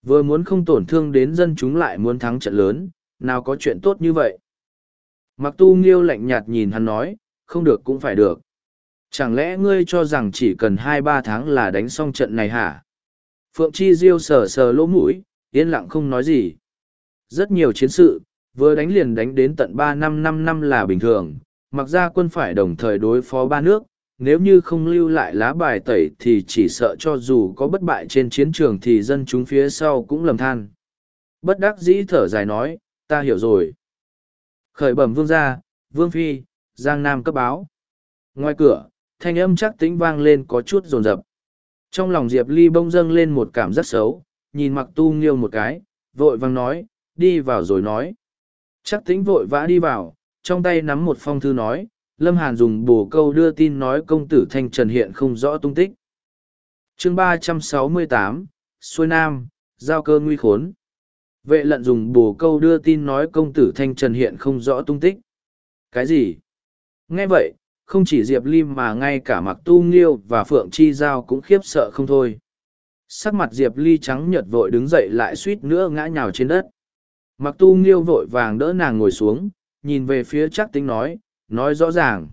Vừa muốn không tổn thương đến dân chúng lại muốn thắng trận lớn, nào có chuyện tốt như vậy. Mặc tu nghiêu lạnh nhạt nhìn hắn nói, không được cũng phải được. Chẳng lẽ ngươi cho rằng chỉ cần hai ba tháng là đánh xong trận này hả? Phượng Chi Diêu sờ sờ lỗ mũi, yên lặng không nói gì. Rất nhiều chiến sự, vừa đánh liền đánh đến tận ba năm năm năm là bình thường, mặc ra quân phải đồng thời đối phó ba nước, nếu như không lưu lại lá bài tẩy thì chỉ sợ cho dù có bất bại trên chiến trường thì dân chúng phía sau cũng lầm than. Bất đắc dĩ thở dài nói, ta hiểu rồi. Khởi bẩm vương gia, vương phi, giang nam cấp báo. Ngoài cửa, thanh âm chắc tính vang lên có chút rồn rập. Trong lòng Diệp Ly bông dâng lên một cảm giác xấu, nhìn mặc tu nghiêu một cái, vội vang nói, đi vào rồi nói. Chắc tính vội vã đi vào, trong tay nắm một phong thư nói, Lâm Hàn dùng bổ câu đưa tin nói công tử Thanh Trần hiện không rõ tung tích. chương ba trăm sáu mươi tám Xuôi Nam, Giao cơ nguy khốn. Vệ lận dùng bổ câu đưa tin nói công tử Thanh Trần hiện không rõ tung tích. Cái gì? Nghe vậy, không chỉ Diệp Lim mà ngay cả Mặc Tu Nghiêu và Phượng Chi Giao cũng khiếp sợ không thôi. Sắc mặt Diệp Ly trắng nhợt vội đứng dậy lại suýt nữa ngã nhào trên đất. Mặc Tu Nghiêu vội vàng đỡ nàng ngồi xuống, nhìn về phía chắc tính nói, nói rõ ràng.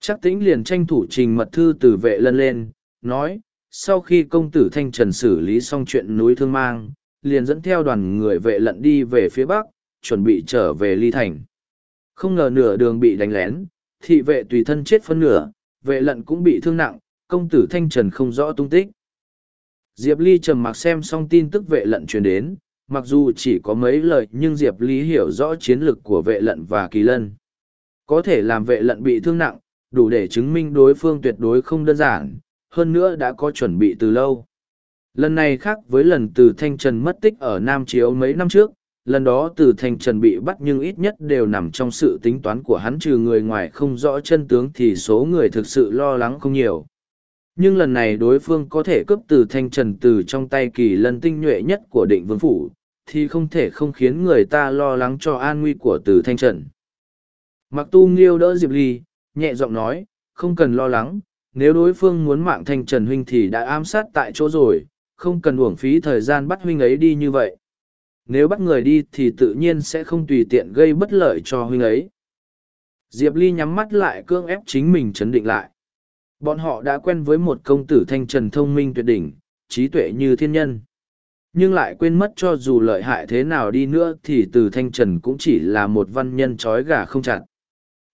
Chắc Tĩnh liền tranh thủ trình mật thư từ vệ lân lên, nói, sau khi công tử Thanh Trần xử lý xong chuyện núi Thương Mang, liền dẫn theo đoàn người vệ lận đi về phía bắc, chuẩn bị trở về Ly Thành. Không ngờ nửa đường bị đánh lén, thị vệ tùy thân chết phân nửa, vệ lận cũng bị thương nặng, công tử Thanh Trần không rõ tung tích. Diệp Ly trầm mặc xem xong tin tức vệ lận truyền đến, mặc dù chỉ có mấy lời nhưng Diệp Ly hiểu rõ chiến lược của vệ lận và kỳ lân. Có thể làm vệ lận bị thương nặng, đủ để chứng minh đối phương tuyệt đối không đơn giản, hơn nữa đã có chuẩn bị từ lâu. Lần này khác với lần từ Thanh Trần mất tích ở Nam Chiếu mấy năm trước, lần đó từ Thanh Trần bị bắt nhưng ít nhất đều nằm trong sự tính toán của hắn trừ người ngoài không rõ chân tướng thì số người thực sự lo lắng không nhiều. Nhưng lần này đối phương có thể cướp từ Thanh Trần từ trong tay kỳ lân tinh nhuệ nhất của định vương phủ, thì không thể không khiến người ta lo lắng cho an nguy của từ Thanh Trần. Mặc tu nghiêu đỡ Diệp Ly, nhẹ giọng nói, không cần lo lắng, nếu đối phương muốn mạng Thanh Trần huynh thì đã ám sát tại chỗ rồi, không cần uổng phí thời gian bắt huynh ấy đi như vậy. Nếu bắt người đi thì tự nhiên sẽ không tùy tiện gây bất lợi cho huynh ấy. Diệp Ly nhắm mắt lại cương ép chính mình chấn định lại. Bọn họ đã quen với một công tử thanh trần thông minh tuyệt đỉnh, trí tuệ như thiên nhân. Nhưng lại quên mất cho dù lợi hại thế nào đi nữa thì từ thanh trần cũng chỉ là một văn nhân trói gà không chặt.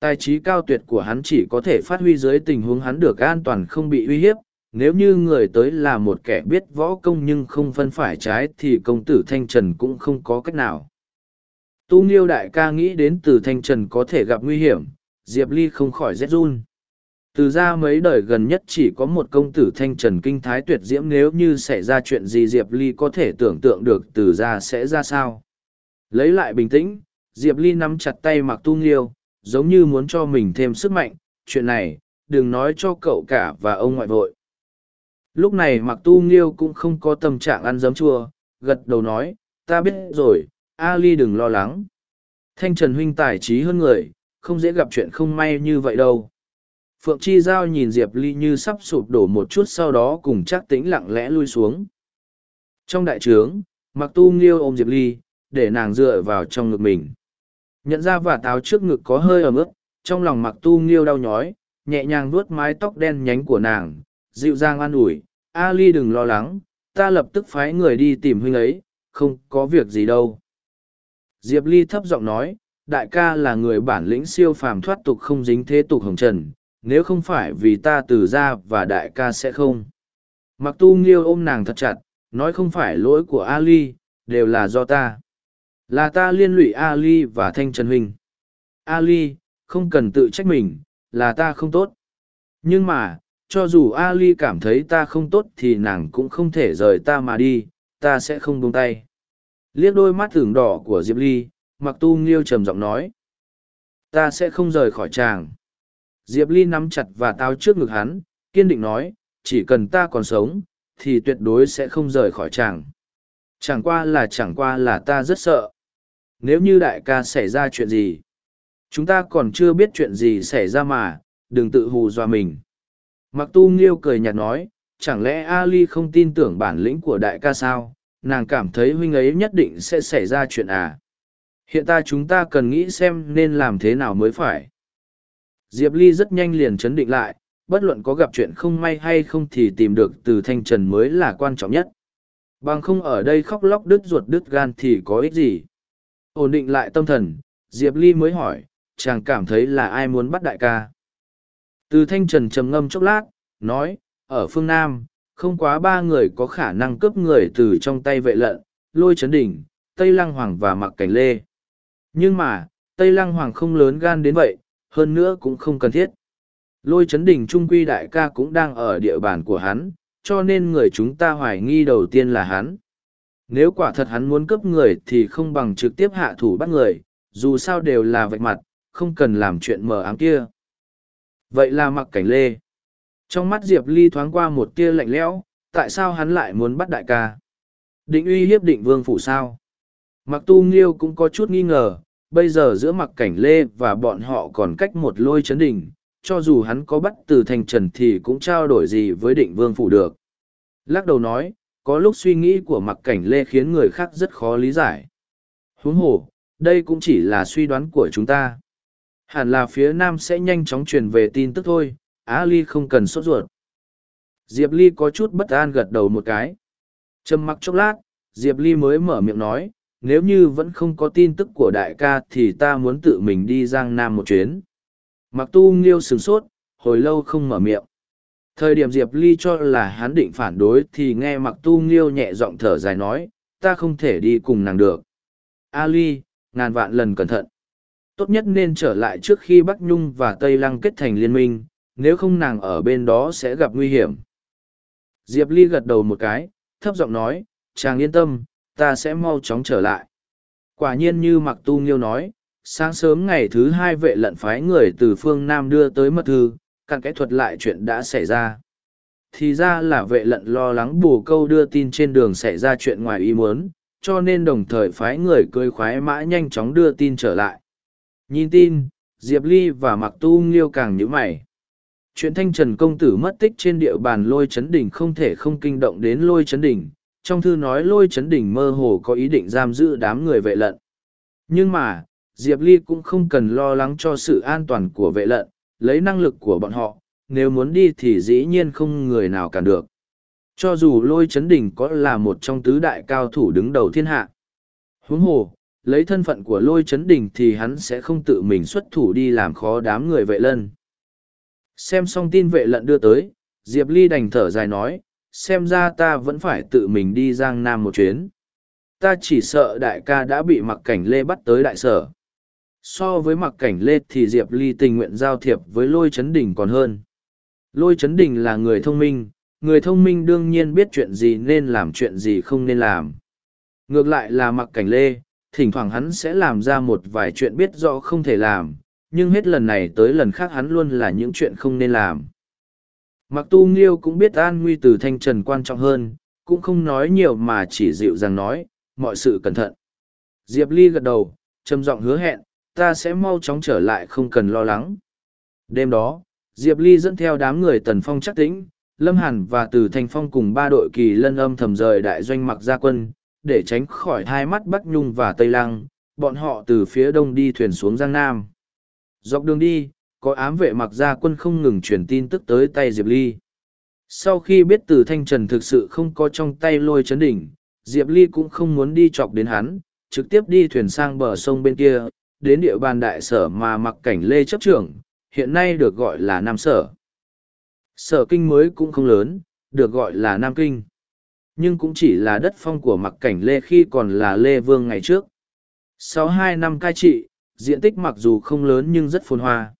Tài trí cao tuyệt của hắn chỉ có thể phát huy dưới tình huống hắn được an toàn không bị uy hiếp, nếu như người tới là một kẻ biết võ công nhưng không phân phải trái thì công tử thanh trần cũng không có cách nào. Tu nghiêu đại ca nghĩ đến từ thanh trần có thể gặp nguy hiểm diệp ly không khỏi rét run. Từ ra mấy đời gần nhất chỉ có một công tử thanh trần kinh thái tuyệt diễm nếu như xảy ra chuyện gì diệp ly có thể tưởng tượng được từ ra sẽ ra sao? Lấy lại bình tĩnh diệp ly nắm chặt tay mặc tu nghiêu giống như muốn cho mình thêm sức mạnh, chuyện này, đừng nói cho cậu cả và ông ngoại vội. Lúc này mặc tu nghiêu cũng không có tâm trạng ăn giấm chua, gật đầu nói, ta biết rồi, ali đừng lo lắng. Thanh trần huynh tài trí hơn người, không dễ gặp chuyện không may như vậy đâu. Phượng chi giao nhìn diệp ly như sắp sụp đổ một chút sau đó cùng chắc tĩnh lặng lẽ lui xuống. Trong đại trướng mặc tu nghiêu ôm diệp ly, để nàng dựa vào trong ngực mình nhận ra và táo trước ngực có hơi ẩm ướt trong lòng mặc tu nghiêu đau nhói nhẹ nhàng vuốt mái tóc đen nhánh của nàng dịu dàng an ủi A Ly đừng lo lắng, ta lập tức phái người đi tìm huynh ấy, không có việc gì đâu. Diệp Ly thấp giọng nói, đại ca là người bản lĩnh siêu phàm thoát tục không dính thế tục hồng trần, nếu không phải vì ta từ ra và đại ca sẽ không. Mặc tu nghiêu ôm nàng thật chặt, nói không phải lỗi của Ali, đều là do ta. Là ta liên lụy Ali và Thanh Trần Huynh. Ali, không cần tự trách mình, là ta không tốt. Nhưng mà, cho dù Ali cảm thấy ta không tốt thì nàng cũng không thể rời ta mà đi, ta sẽ không buông tay. Liếc đôi mắt tưởng đỏ của Diệp Ly, mặc tu nghiêu trầm giọng nói. Ta sẽ không rời khỏi chàng. Diệp Ly nắm chặt và tao trước ngực hắn, kiên định nói, chỉ cần ta còn sống, thì tuyệt đối sẽ không rời khỏi chàng. Chẳng qua là chẳng qua là ta rất sợ. Nếu như đại ca xảy ra chuyện gì, chúng ta còn chưa biết chuyện gì xảy ra mà, đừng tự hù dọa mình. Mặc tu nghiêu cười nhạt nói, chẳng lẽ Ali không tin tưởng bản lĩnh của đại ca sao, nàng cảm thấy huynh ấy nhất định sẽ xảy ra chuyện à. Hiện tại chúng ta cần nghĩ xem nên làm thế nào mới phải. Diệp Ly rất nhanh liền chấn định lại, bất luận có gặp chuyện không may hay không thì tìm được từ thanh trần mới là quan trọng nhất. Bằng không ở đây khóc lóc đứt ruột đứt gan thì có ích gì. Ổn định lại tâm thần, Diệp Ly mới hỏi, chàng cảm thấy là ai muốn bắt đại ca. Từ thanh trần trầm ngâm chốc lát, nói, ở phương Nam, không quá ba người có khả năng cướp người từ trong tay vệ lận, lôi chấn đỉnh, Tây Lăng Hoàng và mặc cảnh lê. Nhưng mà, Tây Lăng Hoàng không lớn gan đến vậy, hơn nữa cũng không cần thiết. Lôi chấn đỉnh trung quy đại ca cũng đang ở địa bàn của hắn, cho nên người chúng ta hoài nghi đầu tiên là hắn. Nếu quả thật hắn muốn cướp người thì không bằng trực tiếp hạ thủ bắt người, dù sao đều là vạch mặt, không cần làm chuyện mờ ám kia. Vậy là mặc cảnh lê. Trong mắt Diệp Ly thoáng qua một tia lạnh lẽo, tại sao hắn lại muốn bắt đại ca? Định uy hiếp định vương phủ sao? Mặc tu nghiêu cũng có chút nghi ngờ, bây giờ giữa mặc cảnh lê và bọn họ còn cách một lôi chấn đỉnh, cho dù hắn có bắt từ thành trần thì cũng trao đổi gì với định vương phủ được. Lắc đầu nói, có lúc suy nghĩ của mặc cảnh lê khiến người khác rất khó lý giải. Huống hồ, đây cũng chỉ là suy đoán của chúng ta. Hẳn là phía nam sẽ nhanh chóng truyền về tin tức thôi, Á Ly không cần sốt ruột. Diệp Ly có chút bất an gật đầu một cái. Trầm mặc chốc lát, Diệp Ly mới mở miệng nói, nếu như vẫn không có tin tức của đại ca thì ta muốn tự mình đi Giang Nam một chuyến. mặc tu nghiêu sửng sốt hồi lâu không mở miệng thời điểm diệp ly cho là hắn định phản đối thì nghe mặc tu nghiêu nhẹ giọng thở dài nói, ta không thể đi cùng nàng được. A ly ngàn vạn lần cẩn thận. Tốt nhất nên trở lại trước khi bắc nhung và tây lăng kết thành liên minh, nếu không nàng ở bên đó sẽ gặp nguy hiểm. Diệp ly gật đầu một cái, thấp giọng nói, chàng yên tâm, ta sẽ mau chóng trở lại. Quả nhiên như mặc tu nghiêu nói, sáng sớm ngày thứ hai vệ lận phái người từ phương nam đưa tới mật thư cặn kẽ thuật lại chuyện đã xảy ra. Thì ra là vệ lận lo lắng bù câu đưa tin trên đường xảy ra chuyện ngoài ý muốn, cho nên đồng thời phái người cưới khoái mã nhanh chóng đưa tin trở lại. Nhìn tin, diệp ly và mặc tu nghiêu càng nhữ mày. Chuyện thanh trần công tử mất tích trên địa bàn lôi chấn đỉnh không thể không kinh động đến lôi chấn đỉnh trong thư nói lôi chấn đỉnh mơ hồ có ý định giam giữ đám người vệ lận. Nhưng mà, diệp ly cũng không cần lo lắng cho sự an toàn của vệ lận lấy năng lực của bọn họ, nếu muốn đi thì dĩ nhiên không người nào cản được. Cho dù lôi chấn đỉnh có là một trong tứ đại cao thủ đứng đầu thiên hạ, huống hồ, lấy thân phận của lôi chấn đỉnh thì hắn sẽ không tự mình xuất thủ đi làm khó đám người vệ lân. Xem xong tin vệ lận đưa tới, diệp ly đành thở dài nói, xem ra ta vẫn phải tự mình đi giang nam một chuyến. Ta chỉ sợ đại ca đã bị mặc cảnh lê bắt tới đại sở so với mặc cảnh lê thì diệp ly tình nguyện giao thiệp với lôi chấn đình còn hơn. Lôi chấn đình là người thông minh, người thông minh đương nhiên biết chuyện gì nên làm chuyện gì không nên làm. Ngược lại là mặc cảnh lê, thỉnh thoảng hắn sẽ làm ra một vài chuyện biết rõ không thể làm, nhưng hết lần này tới lần khác hắn luôn là những chuyện không nên làm. Mặc tu nghiêu cũng biết an nguy từ thanh trần quan trọng hơn, cũng không nói nhiều mà chỉ dịu dàng nói, mọi sự cẩn thận. Diệp ly gật đầu, trầm giọng hứa hẹn ta sẽ mau chóng trở lại không cần lo lắng. Đêm đó, diệp ly dẫn theo đám người tần phong chắc tĩnh, lâm hàn và từ thanh phong cùng ba đội kỳ lân âm thầm rời đại doanh mặc gia quân, để tránh khỏi hai mắt bắc nhung và tây lăng, bọn họ từ phía đông đi thuyền xuống giang nam. Dọc đường đi, có ám vệ mặc gia quân không ngừng truyền tin tức tới tay diệp ly. Sau khi biết từ thanh trần thực sự không có trong tay lôi chấn đỉnh, diệp ly cũng không muốn đi chọc đến hắn, trực tiếp đi thuyền sang bờ sông bên kia đến địa bàn đại sở mà mặc cảnh lê chấp trưởng, hiện nay được gọi là nam sở. Sở kinh mới cũng không lớn, được gọi là nam kinh. Nhưng cũng chỉ là đất phong của mặc cảnh lê khi còn là lê vương ngày trước. Sau hai năm cai trị, diện tích mặc dù không lớn nhưng rất phồn hoa.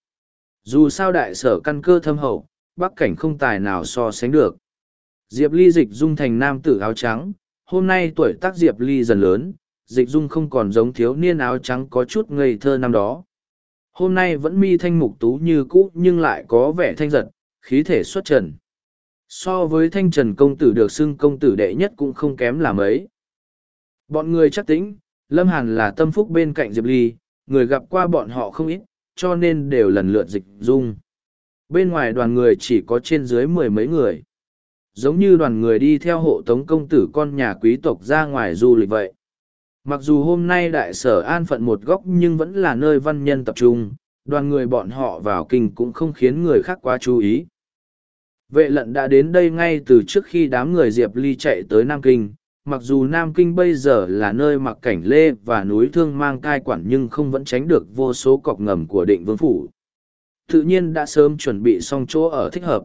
Dù sao đại sở căn cơ thâm hậu, bắc cảnh không tài nào so sánh được. Diệp ly dịch dung thành nam tử áo trắng, hôm nay tuổi tác diệp ly dần lớn dịch dung không còn giống thiếu niên áo trắng có chút ngây thơ năm đó. Hôm nay vẫn mi thanh mục tú như cũ nhưng lại có vẻ thanh giật, khí thể xuất trần. So với thanh trần công tử được xưng công tử đệ nhất cũng không kém là mấy. Bọn người chắc tĩnh, lâm hàn là tâm phúc bên cạnh diệp ly, người gặp qua bọn họ không ít, cho nên đều lần lượt dịch dung. Bên ngoài đoàn người chỉ có trên dưới mười mấy người. Giống như đoàn người đi theo hộ tống công tử con nhà quý tộc ra ngoài du lịch vậy mặc dù hôm nay đại sở an phận một góc nhưng vẫn là nơi văn nhân tập trung, đoàn người bọn họ vào kinh cũng không khiến người khác quá chú ý. Vệ lận đã đến đây ngay từ trước khi đám người diệp ly chạy tới nam kinh, mặc dù nam kinh bây giờ là nơi mặc cảnh lê và núi thương mang cai quản nhưng không vẫn tránh được vô số cọc ngầm của định vương phủ. Tự nhiên đã sớm chuẩn bị xong chỗ ở thích hợp.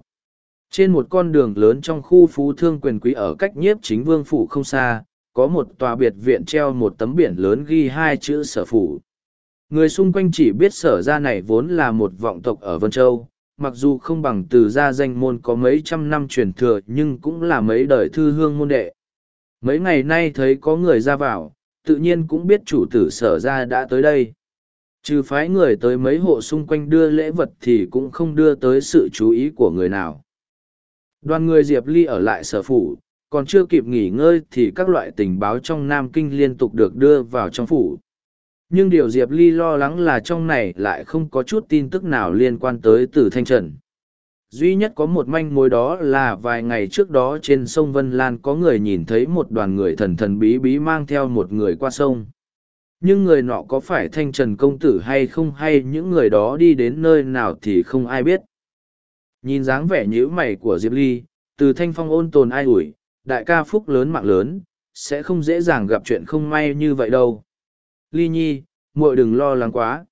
Trên một con đường lớn trong khu phú thương quyền quý ở cách nhiếp chính vương phủ không xa có một tòa biệt viện treo một tấm biển lớn ghi hai chữ sở phủ. Người xung quanh chỉ biết sở gia này vốn là một vọng tộc ở Vân Châu, mặc dù không bằng từ gia danh môn có mấy trăm năm truyền thừa nhưng cũng là mấy đời thư hương môn đệ. Mấy ngày nay thấy có người ra vào, tự nhiên cũng biết chủ tử sở gia đã tới đây. Trừ phái người tới mấy hộ xung quanh đưa lễ vật thì cũng không đưa tới sự chú ý của người nào. Đoàn người Diệp Ly ở lại sở phủ, còn chưa kịp nghỉ ngơi thì các loại tình báo trong Nam Kinh liên tục được đưa vào trong phủ. Nhưng điều Diệp Ly lo lắng là trong này lại không có chút tin tức nào liên quan tới Tử Thanh Trần. Duy nhất có một manh mối đó là vài ngày trước đó trên sông Vân Lan có người nhìn thấy một đoàn người thần thần bí bí mang theo một người qua sông. Nhưng người nọ có phải Thanh Trần Công Tử hay không hay những người đó đi đến nơi nào thì không ai biết. Nhìn dáng vẻ nhíu mày của Diệp Ly, từ Thanh Phong ôn tồn ai ủi, đại ca phúc lớn mạng lớn, sẽ không dễ dàng gặp chuyện không may như vậy đâu. Ly nhi, muội đừng lo lắng quá.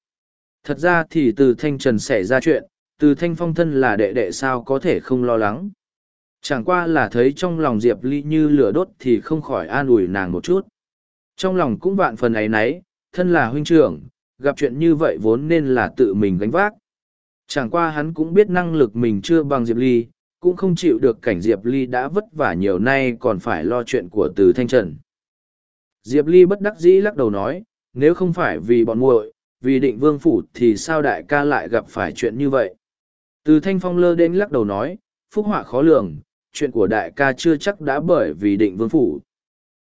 Thật ra thì từ thanh trần xảy ra chuyện, từ thanh phong thân là đệ đệ sao có thể không lo lắng. Chẳng qua là thấy trong lòng Diệp Ly như lửa đốt thì không khỏi an ủi nàng một chút. Trong lòng cũng vạn phần ấy nấy, thân là huynh trưởng, gặp chuyện như vậy vốn nên là tự mình gánh vác. Chẳng qua hắn cũng biết năng lực mình chưa bằng Diệp Ly, cũng không chịu được cảnh Diệp Ly đã vất vả nhiều nay còn phải lo chuyện của từ thanh trần. Diệp Ly bất đắc dĩ lắc đầu nói, nếu không phải vì bọn muội, vì định vương phủ thì sao đại ca lại gặp phải chuyện như vậy. Từ thanh phong lơ đến lắc đầu nói, phúc họa khó lường, chuyện của đại ca chưa chắc đã bởi vì định vương phủ.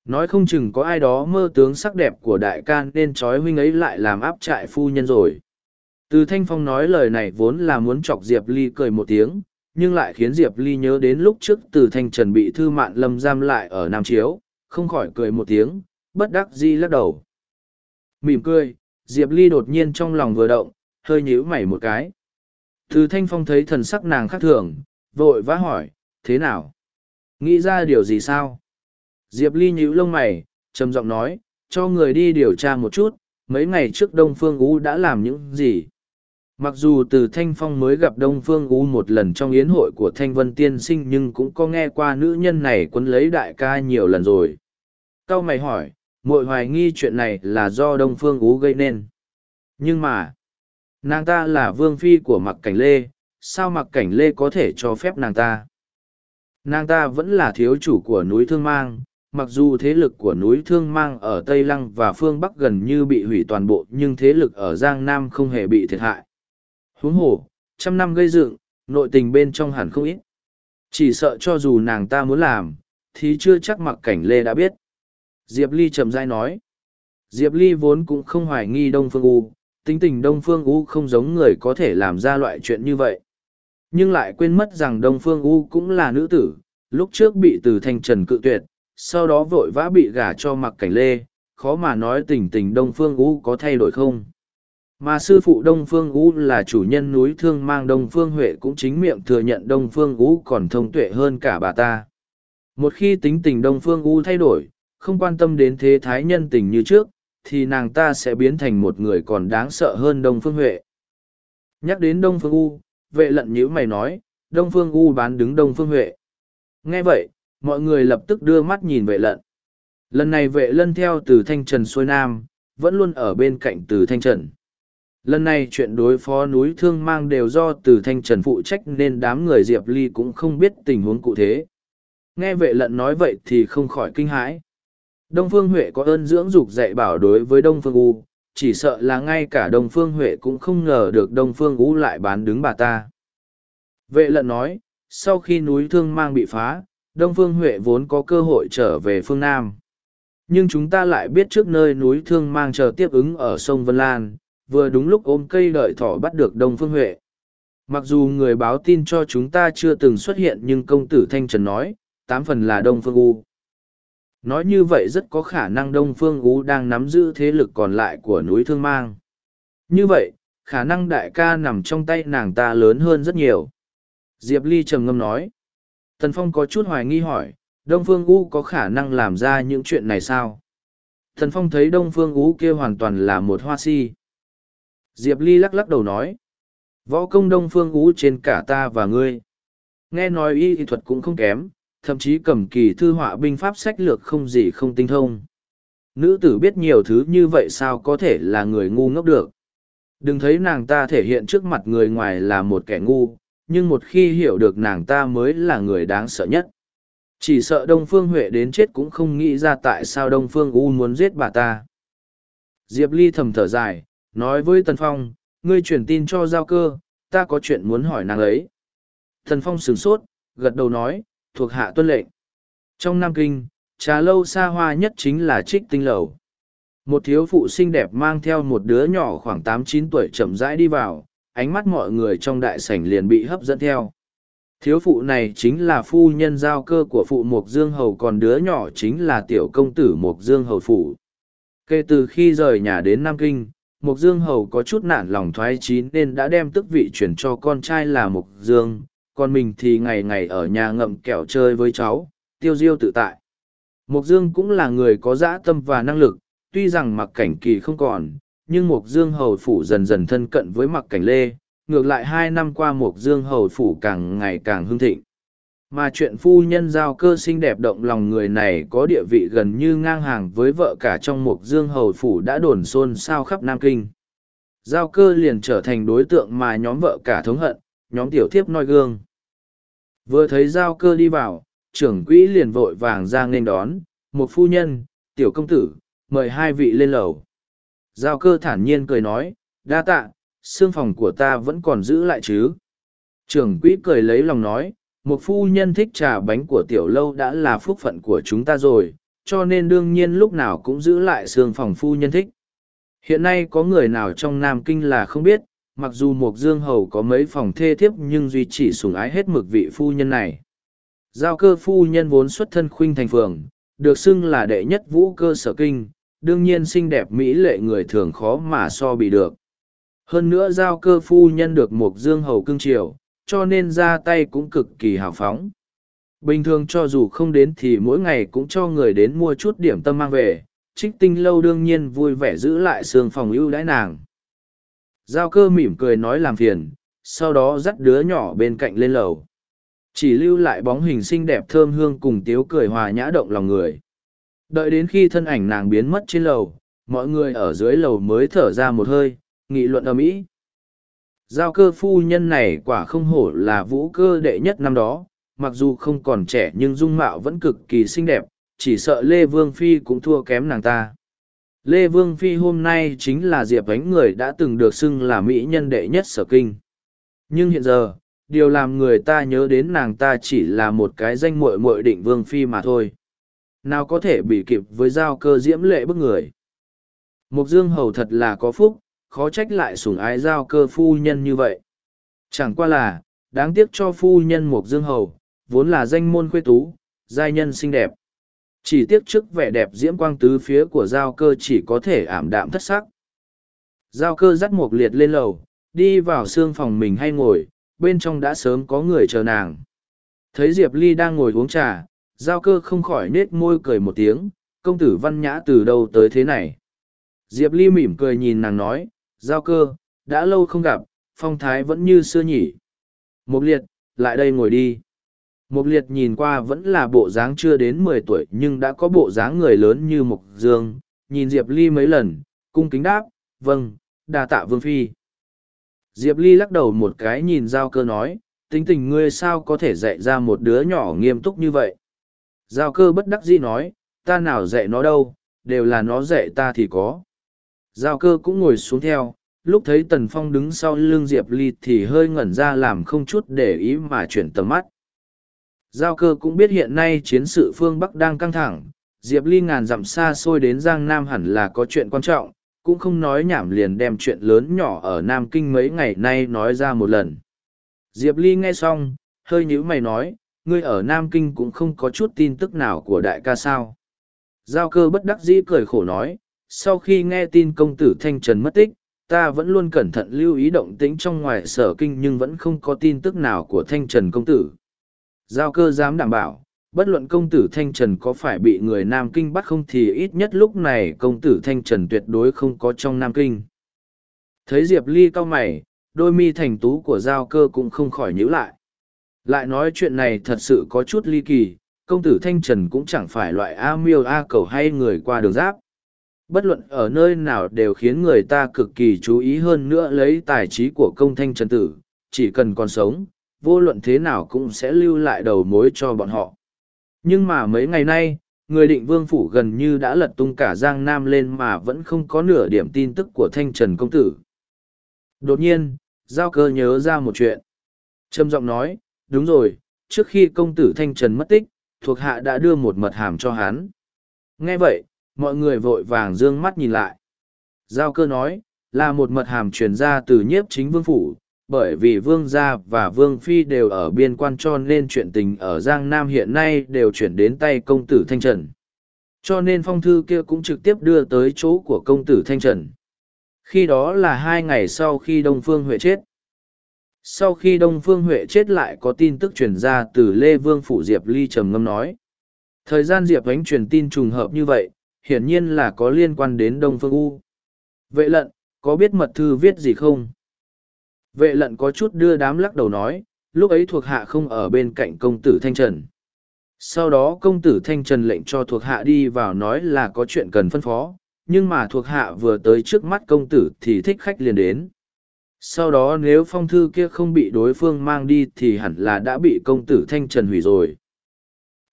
Nói không chừng có ai đó mơ tướng sắc đẹp của đại ca nên trói huynh ấy lại làm áp trại phu nhân rồi. Từ thanh phong nói lời này vốn là muốn chọc Diệp Ly cười một tiếng, nhưng lại khiến Diệp Ly nhớ đến lúc trước từ thanh trần bị thư mạn lâm giam lại ở Nam Chiếu, không khỏi cười một tiếng, bất đắc di lắc đầu. Mỉm cười, Diệp Ly đột nhiên trong lòng vừa động, hơi nhíu mày một cái. Từ thanh phong thấy thần sắc nàng khác thường, vội vã hỏi, thế nào? Nghĩ ra điều gì sao? Diệp Ly nhíu lông mày, trầm giọng nói, cho người đi điều tra một chút, mấy ngày trước Đông Phương Ú đã làm những gì? Mặc dù từ Thanh Phong mới gặp Đông Phương U một lần trong yến hội của Thanh Vân Tiên Sinh nhưng cũng có nghe qua nữ nhân này quấn lấy đại ca nhiều lần rồi. Cao mày hỏi, muội hoài nghi chuyện này là do Đông Phương Ú gây nên. Nhưng mà, nàng ta là vương phi của mặc cảnh lê, sao mặc cảnh lê có thể cho phép nàng ta? Nàng ta vẫn là thiếu chủ của núi Thương Mang, mặc dù thế lực của núi Thương Mang ở Tây Lăng và phương Bắc gần như bị hủy toàn bộ nhưng thế lực ở Giang Nam không hề bị thiệt hại huống hồ, trăm năm gây dựng, nội tình bên trong hẳn không ít. Chỉ sợ cho dù nàng ta muốn làm, thì chưa chắc mặc cảnh lê đã biết. Diệp ly trầm dai nói. Diệp ly vốn cũng không hoài nghi đông phương u, tính tình đông phương u không giống người có thể làm ra loại chuyện như vậy. Nhưng lại quên mất rằng đông phương u cũng là nữ tử, lúc trước bị từ thanh trần cự tuyệt, sau đó vội vã bị gả cho mặc cảnh lê, khó mà nói tình tình đông phương u có thay đổi không mà sư phụ Đông Phương Ú là chủ nhân núi thương mang Đông Phương Huệ cũng chính miệng thừa nhận Đông Phương Ú còn thông tuệ hơn cả bà ta. Một khi tính tình Đông Phương Ú thay đổi, không quan tâm đến thế thái nhân tình như trước, thì nàng ta sẽ biến thành một người còn đáng sợ hơn Đông Phương Huệ. Nhắc đến Đông Phương U, vệ lận nhữ mày nói, Đông Phương U bán đứng Đông Phương Huệ. Nghe vậy, mọi người lập tức đưa mắt nhìn vệ lận. Lần này vệ lân theo từ Thanh Trần xuôi Nam, vẫn luôn ở bên cạnh từ Thanh Trần. Lần này chuyện đối phó núi thương mang đều do từ thanh trần phụ trách nên đám người Diệp Ly cũng không biết tình huống cụ thế. Nghe vệ lận nói vậy thì không khỏi kinh hãi. Đông Phương Huệ có ơn dưỡng dục dạy bảo đối với Đông Phương U, chỉ sợ là ngay cả Đông Phương Huệ cũng không ngờ được Đông Phương U lại bán đứng bà ta. Vệ lận nói, sau khi núi thương mang bị phá, Đông Phương Huệ vốn có cơ hội trở về phương Nam. Nhưng chúng ta lại biết trước nơi núi thương mang chờ tiếp ứng ở sông Vân Lan, vừa đúng lúc ôm cây đợi thỏ bắt được đông phương huệ. Mặc dù người báo tin cho chúng ta chưa từng xuất hiện nhưng công tử thanh trần nói, tám phần là đông phương u. Nói như vậy rất có khả năng đông phương u đang nắm giữ thế lực còn lại của núi thương mang. Như vậy, khả năng đại ca nằm trong tay nàng ta lớn hơn rất nhiều. Diệp ly trầm ngâm nói. Tần phong có chút hoài nghi hỏi, đông phương u có khả năng làm ra những chuyện này sao? Thần phong thấy đông phương u kia hoàn toàn là một hoa si. Diệp Ly lắc lắc đầu nói. Võ công đông phương ú trên cả ta và ngươi. Nghe nói y thuật cũng không kém, thậm chí cầm kỳ thư họa binh pháp sách lược không gì không tinh thông. Nữ tử biết nhiều thứ như vậy sao có thể là người ngu ngốc được. Đừng thấy nàng ta thể hiện trước mặt người ngoài là một kẻ ngu, nhưng một khi hiểu được nàng ta mới là người đáng sợ nhất. Chỉ sợ Đông Phương Huệ đến chết cũng không nghĩ ra tại sao Đông Phương U muốn giết bà ta. Diệp Ly thầm thở dài, nói với Tần Phong, ngươi truyền tin cho giao cơ, ta có chuyện muốn hỏi nàng ấy. Tần Phong sửng sốt, gật đầu nói, thuộc hạ tuân lệnh. Trong Nam Kinh, trà lâu xa hoa nhất chính là trích tinh lầu. Một thiếu phụ xinh đẹp mang theo một đứa nhỏ khoảng tám chín tuổi chậm rãi đi vào, ánh mắt mọi người trong đại sảnh liền bị hấp dẫn theo. Thiếu phụ này chính là phu nhân giao cơ của phụ Mộc Dương Hầu còn đứa nhỏ chính là tiểu công tử Mộc Dương Hầu Phủ. Kể từ khi rời nhà đến Nam Kinh, Mục Dương Hầu có chút nản lòng thoái chí nên đã đem tước vị chuyển cho con trai là Mục Dương, còn mình thì ngày ngày ở nhà ngậm kẹo chơi với cháu, tiêu diêu tự tại. Mục Dương cũng là người có dã tâm và năng lực, tuy rằng mặc cảnh kỳ không còn, nhưng Mục Dương Hầu Phủ dần dần thân cận với mặc cảnh lê, ngược lại hai năm qua Mục Dương Hầu Phủ càng ngày càng hưng thịnh. Mà chuyện phu nhân giao cơ xinh đẹp động lòng người này có địa vị gần như ngang hàng với vợ cả trong Mục Dương Hầu Phủ đã đồn xôn xao khắp Nam Kinh. Giao cơ liền trở thành đối tượng mà nhóm vợ cả thống hận, nhóm tiểu thiếp noi gương. Vừa thấy giao cơ đi vào, trưởng quỹ liền vội vàng ra nghênh đón, một phu nhân, tiểu công tử, mời hai vị lên lầu. Giao cơ thản nhiên cười nói, đa tạ, xương phòng của ta vẫn còn giữ lại chứ. Trưởng quỹ cười lấy lòng nói, một phu nhân thích trà bánh của tiểu lâu đã là phúc phận của chúng ta rồi, cho nên đương nhiên lúc nào cũng giữ lại xương phòng phu nhân thích. Hiện nay có người nào trong Nam Kinh là không biết, mặc dù mục Dương Hầu có mấy phòng thê thiếp nhưng duy chỉ sủng ái hết mực vị phu nhân này. Giao cơ phu nhân vốn xuất thân khuynh thành phường, được xưng là đệ nhất vũ cơ sở kinh, đương nhiên xinh đẹp mỹ lệ người thường khó mà so bị được. Hơn nữa giao cơ phu nhân được mục Dương Hầu cưng chiều, cho nên ra tay cũng cực kỳ hào phóng. Bình thường cho dù không đến thì mỗi ngày cũng cho người đến mua chút điểm tâm mang về, trích tinh lâu đương nhiên vui vẻ giữ lại xương phòng ưu đãi nàng. Giao cơ mỉm cười nói làm phiền, sau đó dắt đứa nhỏ bên cạnh lên lầu. Chỉ lưu lại bóng hình xinh đẹp thơm hương cùng tiếu cười hòa nhã động lòng người. Đợi đến khi thân ảnh nàng biến mất trên lầu, mọi người ở dưới lầu mới thở ra một hơi, nghị luận ở mỹ. Giao cơ phu nhân này quả không hổ là vũ cơ đệ nhất năm đó, mặc dù không còn trẻ nhưng dung mạo vẫn cực kỳ xinh đẹp, chỉ sợ Lê Vương Phi cũng thua kém nàng ta. Lê Vương Phi hôm nay chính là Diệp Ánh người đã từng được xưng là mỹ nhân đệ nhất sở kinh. Nhưng hiện giờ, điều làm người ta nhớ đến nàng ta chỉ là một cái danh muội muội định Vương Phi mà thôi. Nào có thể bị kịp với giao cơ diễm lệ bức người. Mục Dương Hầu thật là có phúc, khó trách lại sủng ái giao cơ phu nhân như vậy. Chẳng qua là, đáng tiếc cho phu nhân Mục Dương Hầu, vốn là danh môn khuê tú, giai nhân xinh đẹp. Chỉ tiếc trước vẻ đẹp diễm quang tứ phía của giao cơ chỉ có thể ảm đạm thất sắc. Giao cơ dắt mục liệt lên lầu, đi vào xương phòng mình hay ngồi, bên trong đã sớm có người chờ nàng. Thấy Diệp Ly đang ngồi uống trà, giao cơ không khỏi nết môi cười một tiếng, công tử văn nhã từ đâu tới thế này. Diệp Ly mỉm cười nhìn nàng nói, giao cơ, đã lâu không gặp, phong thái vẫn như xưa nhỉ. Mục liệt, lại đây ngồi đi. Mục liệt nhìn qua vẫn là bộ dáng chưa đến mười tuổi nhưng đã có bộ dáng người lớn như Mục Dương, nhìn Diệp Ly mấy lần, cung kính đáp, vâng, đa tạ Vương Phi. Diệp Ly lắc đầu một cái nhìn Giao cơ nói, tính tình ngươi sao có thể dạy ra một đứa nhỏ nghiêm túc như vậy. Giao cơ bất đắc dĩ nói, ta nào dạy nó đâu, đều là nó dạy ta thì có. Giao cơ cũng ngồi xuống theo, lúc thấy Tần Phong đứng sau lưng Diệp Ly thì hơi ngẩn ra làm không chút để ý mà chuyển tầm mắt. Giao cơ cũng biết hiện nay chiến sự phương Bắc đang căng thẳng, Diệp Ly ngàn dặm xa xôi đến Giang Nam hẳn là có chuyện quan trọng, cũng không nói nhảm liền đem chuyện lớn nhỏ ở Nam Kinh mấy ngày nay nói ra một lần. Diệp Ly nghe xong, hơi nhíu mày nói, ngươi ở Nam Kinh cũng không có chút tin tức nào của đại ca sao. Giao cơ bất đắc dĩ cười khổ nói, sau khi nghe tin công tử Thanh Trần mất tích, ta vẫn luôn cẩn thận lưu ý động tĩnh trong ngoài sở kinh nhưng vẫn không có tin tức nào của Thanh Trần công tử. Giao cơ dám đảm bảo, bất luận công tử Thanh Trần có phải bị người Nam Kinh bắt không thì ít nhất lúc này công tử Thanh Trần tuyệt đối không có trong Nam Kinh. Thấy Diệp Ly cau mày, đôi mi thành tú của giao cơ cũng không khỏi nhíu lại. Lại nói chuyện này thật sự có chút ly kỳ, công tử Thanh Trần cũng chẳng phải loại A miêu A cầu hay người qua đường giáp. Bất luận ở nơi nào đều khiến người ta cực kỳ chú ý hơn nữa lấy tài trí của công Thanh Trần Tử, chỉ cần còn sống, vô luận thế nào cũng sẽ lưu lại đầu mối cho bọn họ. Nhưng mà mấy ngày nay, người định vương phủ gần như đã lật tung cả Giang Nam lên mà vẫn không có nửa điểm tin tức của Thanh Trần Công Tử. Đột nhiên, Giao cơ nhớ ra một chuyện. Trâm giọng nói, đúng rồi, trước khi công tử Thanh Trần mất tích, thuộc hạ đã đưa một mật hàm cho hắn. Nghe vậy, mọi người vội vàng dương mắt nhìn lại. Giao cơ nói, là một mật hàm truyền ra từ nhiếp chính vương phủ, bởi vì vương gia và vương phi đều ở biên quan cho nên chuyện tình ở giang nam hiện nay đều chuyển đến tay công tử thanh trần. Cho nên phong thư kia cũng trực tiếp đưa tới chỗ của công tử thanh trần. Khi đó là hai ngày sau khi đông phương huệ chết. Sau khi đông phương huệ chết lại có tin tức truyền ra từ lê vương phủ diệp ly trầm ngâm nói. Thời gian diệp ánh truyền tin trùng hợp như vậy hiển nhiên là có liên quan đến đông phương u vệ lận có biết mật thư viết gì không? Vệ lận có chút đưa đám lắc đầu nói, lúc ấy thuộc hạ không ở bên cạnh công tử Thanh Trần. Sau đó công tử Thanh Trần lệnh cho thuộc hạ đi vào nói là có chuyện cần phân phó, nhưng mà thuộc hạ vừa tới trước mắt công tử thì thích khách liền đến. Sau đó nếu phong thư kia không bị đối phương mang đi thì hẳn là đã bị công tử Thanh Trần hủy rồi.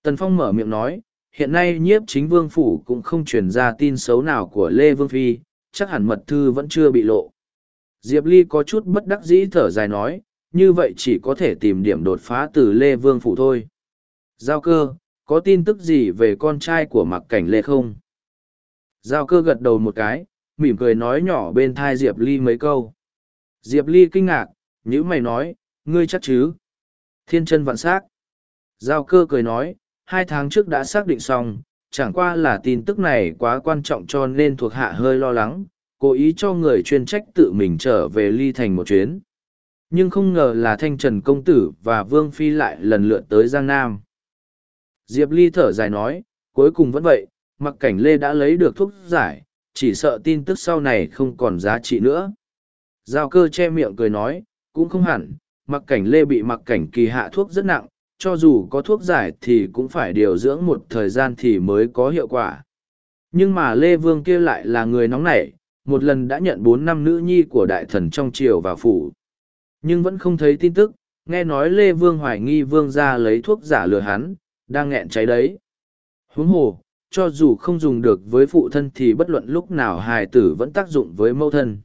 Tần Phong mở miệng nói, hiện nay nhiếp chính vương phủ cũng không truyền ra tin xấu nào của Lê Vương Phi, chắc hẳn mật thư vẫn chưa bị lộ. Diệp Ly có chút bất đắc dĩ thở dài nói, như vậy chỉ có thể tìm điểm đột phá từ Lê Vương Phủ thôi. Giao cơ, có tin tức gì về con trai của mặc cảnh Lê không? Giao cơ gật đầu một cái, mỉm cười nói nhỏ bên thai Diệp Ly mấy câu. Diệp Ly kinh ngạc, nhữ mày nói, ngươi chắc chứ? Thiên chân vạn sắc. Giao cơ cười nói, hai tháng trước đã xác định xong, chẳng qua là tin tức này quá quan trọng cho nên thuộc hạ hơi lo lắng, cố ý cho người chuyên trách tự mình trở về ly thành một chuyến. Nhưng không ngờ là Thanh Trần Công Tử và Vương Phi lại lần lượt tới Giang Nam. Diệp Ly thở dài nói, cuối cùng vẫn vậy, mặc cảnh Lê đã lấy được thuốc giải, chỉ sợ tin tức sau này không còn giá trị nữa. Giao cơ che miệng cười nói, cũng không hẳn, mặc cảnh Lê bị mặc cảnh kỳ hạ thuốc rất nặng, cho dù có thuốc giải thì cũng phải điều dưỡng một thời gian thì mới có hiệu quả. Nhưng mà Lê Vương kia lại là người nóng nảy, một lần đã nhận bốn năm nữ nhi của đại thần trong triều và phủ. Nhưng vẫn không thấy tin tức, nghe nói Lê Vương hoài nghi Vương ra lấy thuốc giả lừa hắn, đang nghẹn cháy đấy. Huống hồ, cho dù không dùng được với phụ thân thì bất luận lúc nào hài tử vẫn tác dụng với mẫu thân.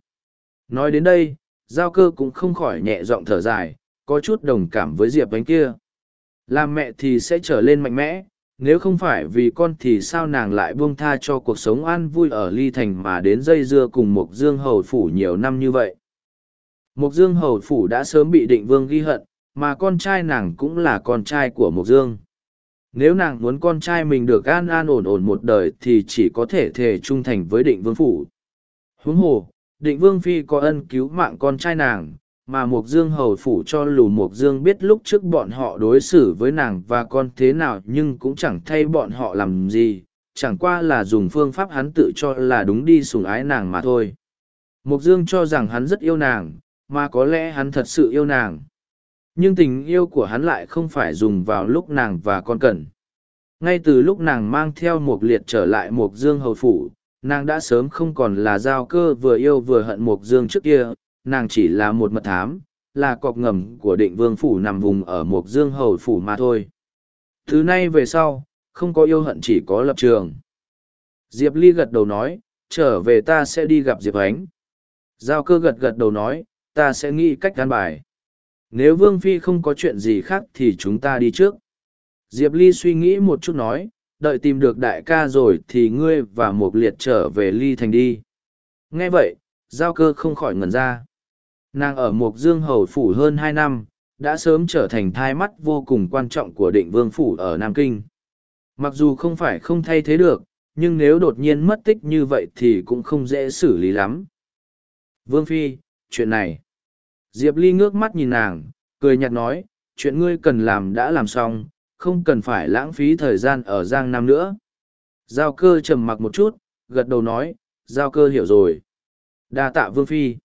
Nói đến đây, giao cơ cũng không khỏi nhẹ giọng thở dài, có chút đồng cảm với Diệp Ánh kia. Làm mẹ thì sẽ trở lên mạnh mẽ, nếu không phải vì con thì sao nàng lại buông tha cho cuộc sống an vui ở ly thành mà đến dây dưa cùng Mục Dương Hầu Phủ nhiều năm như vậy. Mục Dương Hầu Phủ đã sớm bị định vương ghi hận, mà con trai nàng cũng là con trai của Mục Dương. Nếu nàng muốn con trai mình được an an ổn ổn một đời thì chỉ có thể thề trung thành với định vương phủ. Huống hồ, định vương phi có ân cứu mạng con trai nàng, mà Mục Dương hầu phủ cho lù Mục Dương biết lúc trước bọn họ đối xử với nàng và con thế nào nhưng cũng chẳng thay bọn họ làm gì, chẳng qua là dùng phương pháp hắn tự cho là đúng đi sủng ái nàng mà thôi. Mục Dương cho rằng hắn rất yêu nàng, mà có lẽ hắn thật sự yêu nàng. Nhưng tình yêu của hắn lại không phải dùng vào lúc nàng và con cần. Ngay từ lúc nàng mang theo Mục Liệt trở lại Mục Dương hầu phủ, nàng đã sớm không còn là giao cơ vừa yêu vừa hận Mục Dương trước kia, nàng chỉ là một mật thám, là cọc ngầm của định vương phủ nằm vùng ở một dương hầu phủ mà thôi. Thứ nay về sau, không có yêu hận chỉ có lập trường. Diệp Ly gật đầu nói, trở về ta sẽ đi gặp Diệp Ánh. Giao cơ gật gật đầu nói, ta sẽ nghĩ cách gan bài. Nếu Vương Phi không có chuyện gì khác thì chúng ta đi trước. Diệp Ly suy nghĩ một chút nói, đợi tìm được đại ca rồi thì ngươi và một liệt trở về Ly Thành đi. Nghe vậy, giao cơ không khỏi ngẩn ra. Nàng ở Mộc Dương Hầu Phủ hơn hai năm, đã sớm trở thành thai mắt vô cùng quan trọng của định vương phủ ở Nam Kinh. Mặc dù không phải không thay thế được, nhưng nếu đột nhiên mất tích như vậy thì cũng không dễ xử lý lắm. Vương Phi, chuyện này. Diệp Ly ngước mắt nhìn nàng, cười nhạt nói, chuyện ngươi cần làm đã làm xong, không cần phải lãng phí thời gian ở Giang Nam nữa. Giao cơ trầm mặc một chút, gật đầu nói, giao cơ hiểu rồi. đa tạ Vương Phi.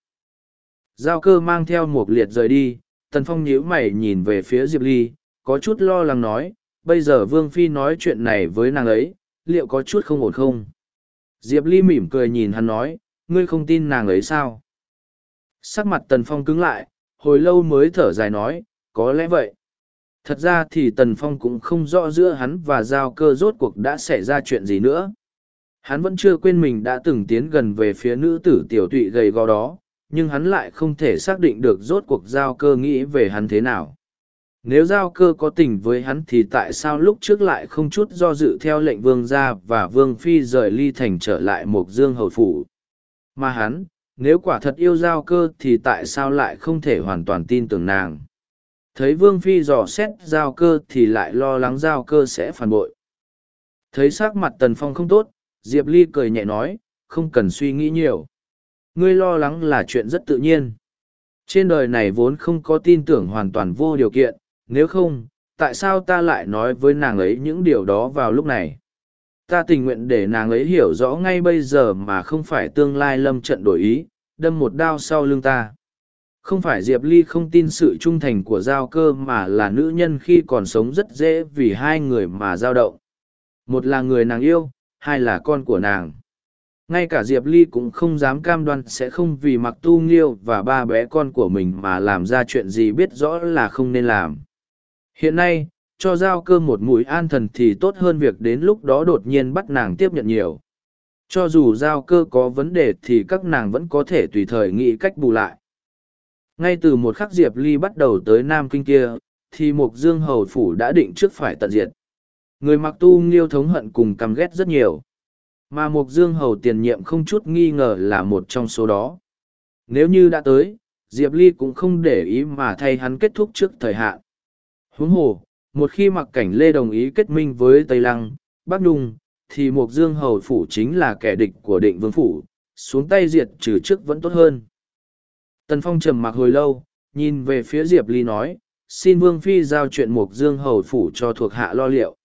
Giao cơ mang theo một liệt rời đi, tần phong nhíu mày nhìn về phía Diệp Ly, có chút lo lắng nói, bây giờ Vương Phi nói chuyện này với nàng ấy, liệu có chút không ổn không? Diệp Ly mỉm cười nhìn hắn nói, ngươi không tin nàng ấy sao? Sắc mặt tần phong cứng lại, hồi lâu mới thở dài nói, có lẽ vậy. Thật ra thì tần phong cũng không rõ giữa hắn và giao cơ rốt cuộc đã xảy ra chuyện gì nữa. Hắn vẫn chưa quên mình đã từng tiến gần về phía nữ tử tiểu tụy gầy gò đó, nhưng hắn lại không thể xác định được rốt cuộc giao cơ nghĩ về hắn thế nào. Nếu giao cơ có tình với hắn thì tại sao lúc trước lại không chút do dự theo lệnh vương gia và vương phi rời ly thành trở lại một dương hầu phủ? Mà hắn, nếu quả thật yêu giao cơ thì tại sao lại không thể hoàn toàn tin tưởng nàng? Thấy vương phi dò xét giao cơ thì lại lo lắng giao cơ sẽ phản bội. Thấy sắc mặt tần phong không tốt, Diệp Ly cười nhẹ nói, không cần suy nghĩ nhiều ngươi lo lắng là chuyện rất tự nhiên. Trên đời này vốn không có tin tưởng hoàn toàn vô điều kiện, nếu không, tại sao ta lại nói với nàng ấy những điều đó vào lúc này? Ta tình nguyện để nàng ấy hiểu rõ ngay bây giờ mà không phải tương lai lâm trận đổi ý, đâm một đao sau lưng ta không phải diệp ly không tin sự trung thành của giao cơ mà là nữ nhân khi còn sống rất dễ vì hai người mà giao động một là người nàng yêu hai là con của nàng ngay cả diệp ly cũng không dám cam đoan sẽ không vì mặc tu nghiêu và ba bé con của mình mà làm ra chuyện gì biết rõ là không nên làm. Hiện nay, cho giao cơ một mũi an thần thì tốt hơn việc đến lúc đó đột nhiên bắt nàng tiếp nhận nhiều. Cho dù giao cơ có vấn đề thì các nàng vẫn có thể tùy thời nghĩ cách bù lại. Ngay từ một khắc diệp ly bắt đầu tới nam kinh kia, thì mục dương hầu phủ đã định trước phải tận diệt. Người mặc tu nghiêu thống hận cùng căm ghét rất nhiều mà mục dương hầu tiền nhiệm không chút nghi ngờ là một trong số đó. Nếu như đã tới, diệp ly cũng không để ý mà thay hắn kết thúc trước thời hạn. Huống hồ, một khi mặc cảnh lê đồng ý kết minh với tây lăng, bắc nhung thì mục dương hầu phủ chính là kẻ địch của định vương phủ, xuống tay diệt trừ trước vẫn tốt hơn. Tần phong trầm mặc hồi lâu, nhìn về phía diệp ly nói, xin vương phi giao chuyện mục dương hầu phủ cho thuộc hạ lo liệu.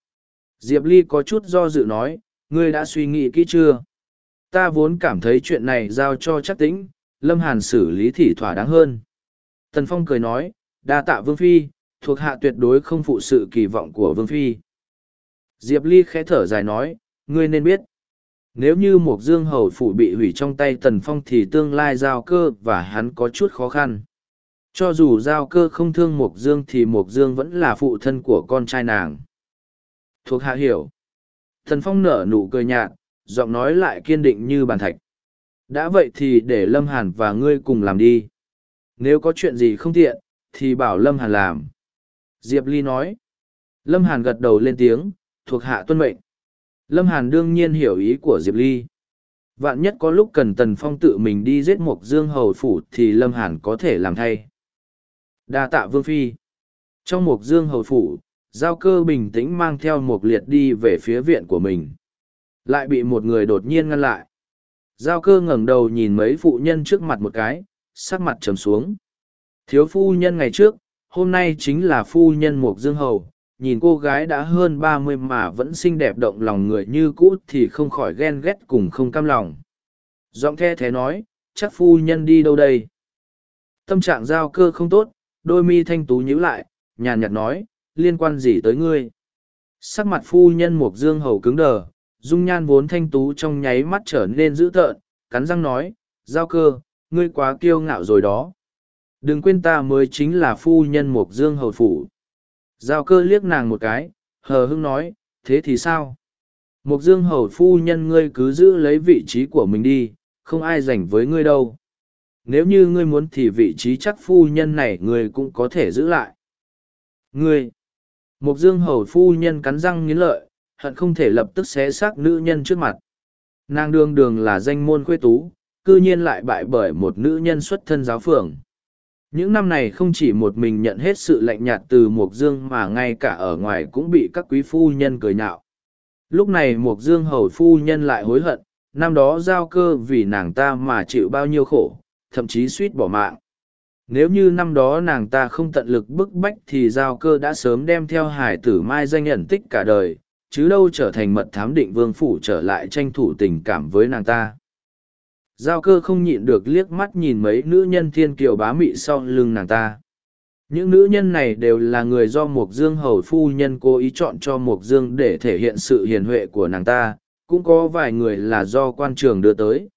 Diệp ly có chút do dự nói ngươi đã suy nghĩ kỹ chưa? Ta vốn cảm thấy chuyện này giao cho chắc tĩnh, lâm hàn xử lý thì thỏa đáng hơn. Tần phong cười nói, đa tạ vương phi, thuộc hạ tuyệt đối không phụ sự kỳ vọng của vương phi. Diệp ly khẽ thở dài nói, ngươi nên biết, nếu như một dương hầu phủ bị hủy trong tay tần phong thì tương lai giao cơ và hắn có chút khó khăn. Cho dù giao cơ không thương mục dương thì mục dương vẫn là phụ thân của con trai nàng. Thuộc hạ hiểu thần phong nở nụ cười nhạt, giọng nói lại kiên định như bàn thạch. Đã vậy thì để lâm hàn và ngươi cùng làm đi. Nếu có chuyện gì không tiện, thì bảo lâm hàn làm. Diệp ly nói. Lâm hàn gật đầu lên tiếng, thuộc hạ tuân mệnh. Lâm hàn đương nhiên hiểu ý của diệp ly. Vạn nhất có lúc cần tần phong tự mình đi giết mộc dương hầu phủ thì lâm hàn có thể làm thay. Đa tạ vương phi. Trong mộc dương hầu phủ giao cơ bình tĩnh mang theo một liệt đi về phía viện của mình. Lại bị một người đột nhiên ngăn lại. Giao cơ ngẩng đầu nhìn mấy phụ nhân trước mặt một cái, sắc mặt trầm xuống. Thiếu phu nhân ngày trước, hôm nay chính là phu nhân mục dương hầu, nhìn cô gái đã hơn ba mươi mà vẫn xinh đẹp động lòng người như cũ thì không khỏi ghen ghét cùng không cam lòng. Giọng the thế nói, chắc phu nhân đi đâu đây? Tâm trạng giao cơ không tốt, đôi mi thanh tú nhíu lại, nhàn nhạt nói liên quan gì tới ngươi? Sắc mặt phu nhân mục dương hầu cứng đờ, dung nhan vốn thanh tú trong nháy mắt trở nên dữ tợn, cắn răng nói, giao cơ, ngươi quá kiêu ngạo rồi đó. Đừng quên ta mới chính là phu nhân mục dương hầu phủ. Giao cơ liếc nàng một cái, hờ hưng nói, thế thì sao? Mục dương hầu phu nhân ngươi cứ giữ lấy vị trí của mình đi, không ai giành với ngươi đâu. Nếu như ngươi muốn thì vị trí chắc phu nhân này ngươi cũng có thể giữ lại. Ngươi mục dương hầu phu nhân cắn răng nghiến lợi, hận không thể lập tức xé xác nữ nhân trước mặt. Nàng đương đường là danh môn khuê tú, cư nhiên lại bại bởi một nữ nhân xuất thân giáo phường. Những năm này không chỉ một mình nhận hết sự lạnh nhạt từ mục dương mà ngay cả ở ngoài cũng bị các quý phu nhân cười nhạo. Lúc này mục dương hầu phu nhân lại hối hận, năm đó giao cơ vì nàng ta mà chịu bao nhiêu khổ, thậm chí suýt bỏ mạng nếu như năm đó nàng ta không tận lực bức bách thì giao cơ đã sớm đem theo hải tử mai danh nhận tích cả đời, chứ đâu trở thành mật thám định vương phủ trở lại tranh thủ tình cảm với nàng ta. Giao cơ không nhịn được liếc mắt nhìn mấy nữ nhân thiên kiều bá mị sau lưng nàng ta. Những nữ nhân này đều là người do mục dương hầu phu nhân cố ý chọn cho mục dương để thể hiện sự hiền huệ của nàng ta, cũng có vài người là do quan trường đưa tới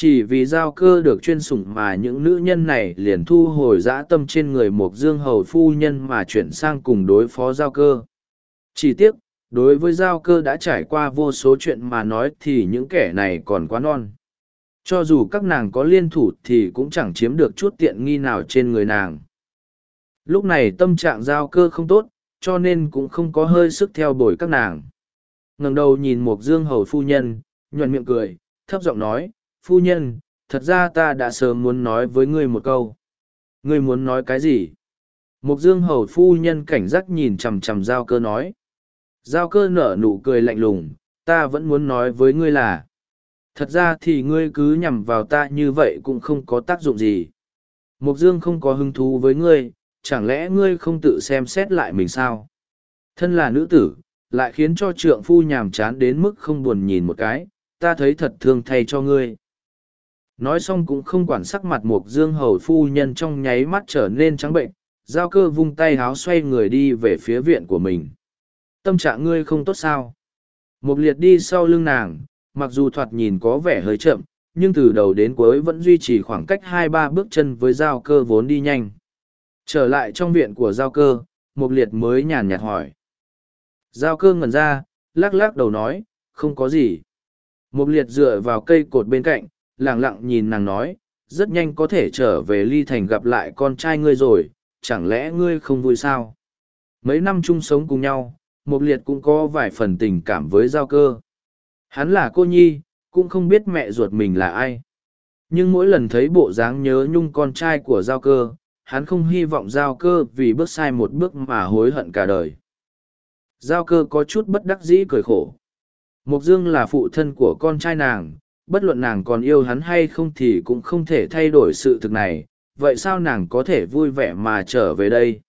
chỉ vì giao cơ được chuyên sủng mà những nữ nhân này liền thu hồi dã tâm trên người mộc dương hầu phu nhân mà chuyển sang cùng đối phó giao cơ chỉ tiếc đối với giao cơ đã trải qua vô số chuyện mà nói thì những kẻ này còn quá non cho dù các nàng có liên thủ thì cũng chẳng chiếm được chút tiện nghi nào trên người nàng. Lúc này tâm trạng giao cơ không tốt, cho nên cũng không có hơi sức theo đuổi các nàng. ngẩng đầu nhìn một dương hầu phu nhân, nhuận miệng cười, thấp giọng nói, phu nhân, thật ra ta đã sớm muốn nói với ngươi một câu. Ngươi muốn nói cái gì? Mục dương hầu phu nhân cảnh giác nhìn chằm chằm giao cơ nói. Giao cơ nở nụ cười lạnh lùng, ta vẫn muốn nói với ngươi là thật ra thì ngươi cứ nhằm vào ta như vậy cũng không có tác dụng gì mục dương không có hứng thú với ngươi chẳng lẽ ngươi không tự xem xét lại mình sao thân là nữ tử lại khiến cho trượng phu nhàm chán đến mức không buồn nhìn một cái ta thấy thật thương thay cho ngươi nói xong cũng không quản sắc mặt mục dương hầu phu nhân trong nháy mắt trở nên trắng bệnh, giao cơ vung tay háo xoay người đi về phía viện của mình. Tâm trạng ngươi không tốt sao? Mục liệt đi sau lưng nàng, mặc dù thoạt nhìn có vẻ hơi chậm, nhưng từ đầu đến cuối vẫn duy trì khoảng cách hai ba bước chân với giao cơ vốn đi nhanh. Trở lại trong viện của giao cơ mục liệt mới nhàn nhạt hỏi. Giao cơ ngẩn ra, lắc lắc đầu nói, không có gì. Mục liệt dựa vào cây cột bên cạnh lẳng lặng nhìn nàng nói, rất nhanh có thể trở về ly thành gặp lại con trai ngươi rồi, chẳng lẽ ngươi không vui sao? Mấy năm chung sống cùng nhau mục liệt cũng có vài phần tình cảm với giao cơ. Hắn là cô nhi, cũng không biết mẹ ruột mình là ai. Nhưng mỗi lần thấy bộ dáng nhớ nhung con trai của giao cơ, hắn không hy vọng giao cơ vì bước sai một bước mà hối hận cả đời. Giao cơ có chút bất đắc dĩ cười khổ. Mục dương là phụ thân của con trai nàng bất luận nàng còn yêu hắn hay không thì cũng không thể thay đổi sự thực này, vậy sao nàng có thể vui vẻ mà trở về đây?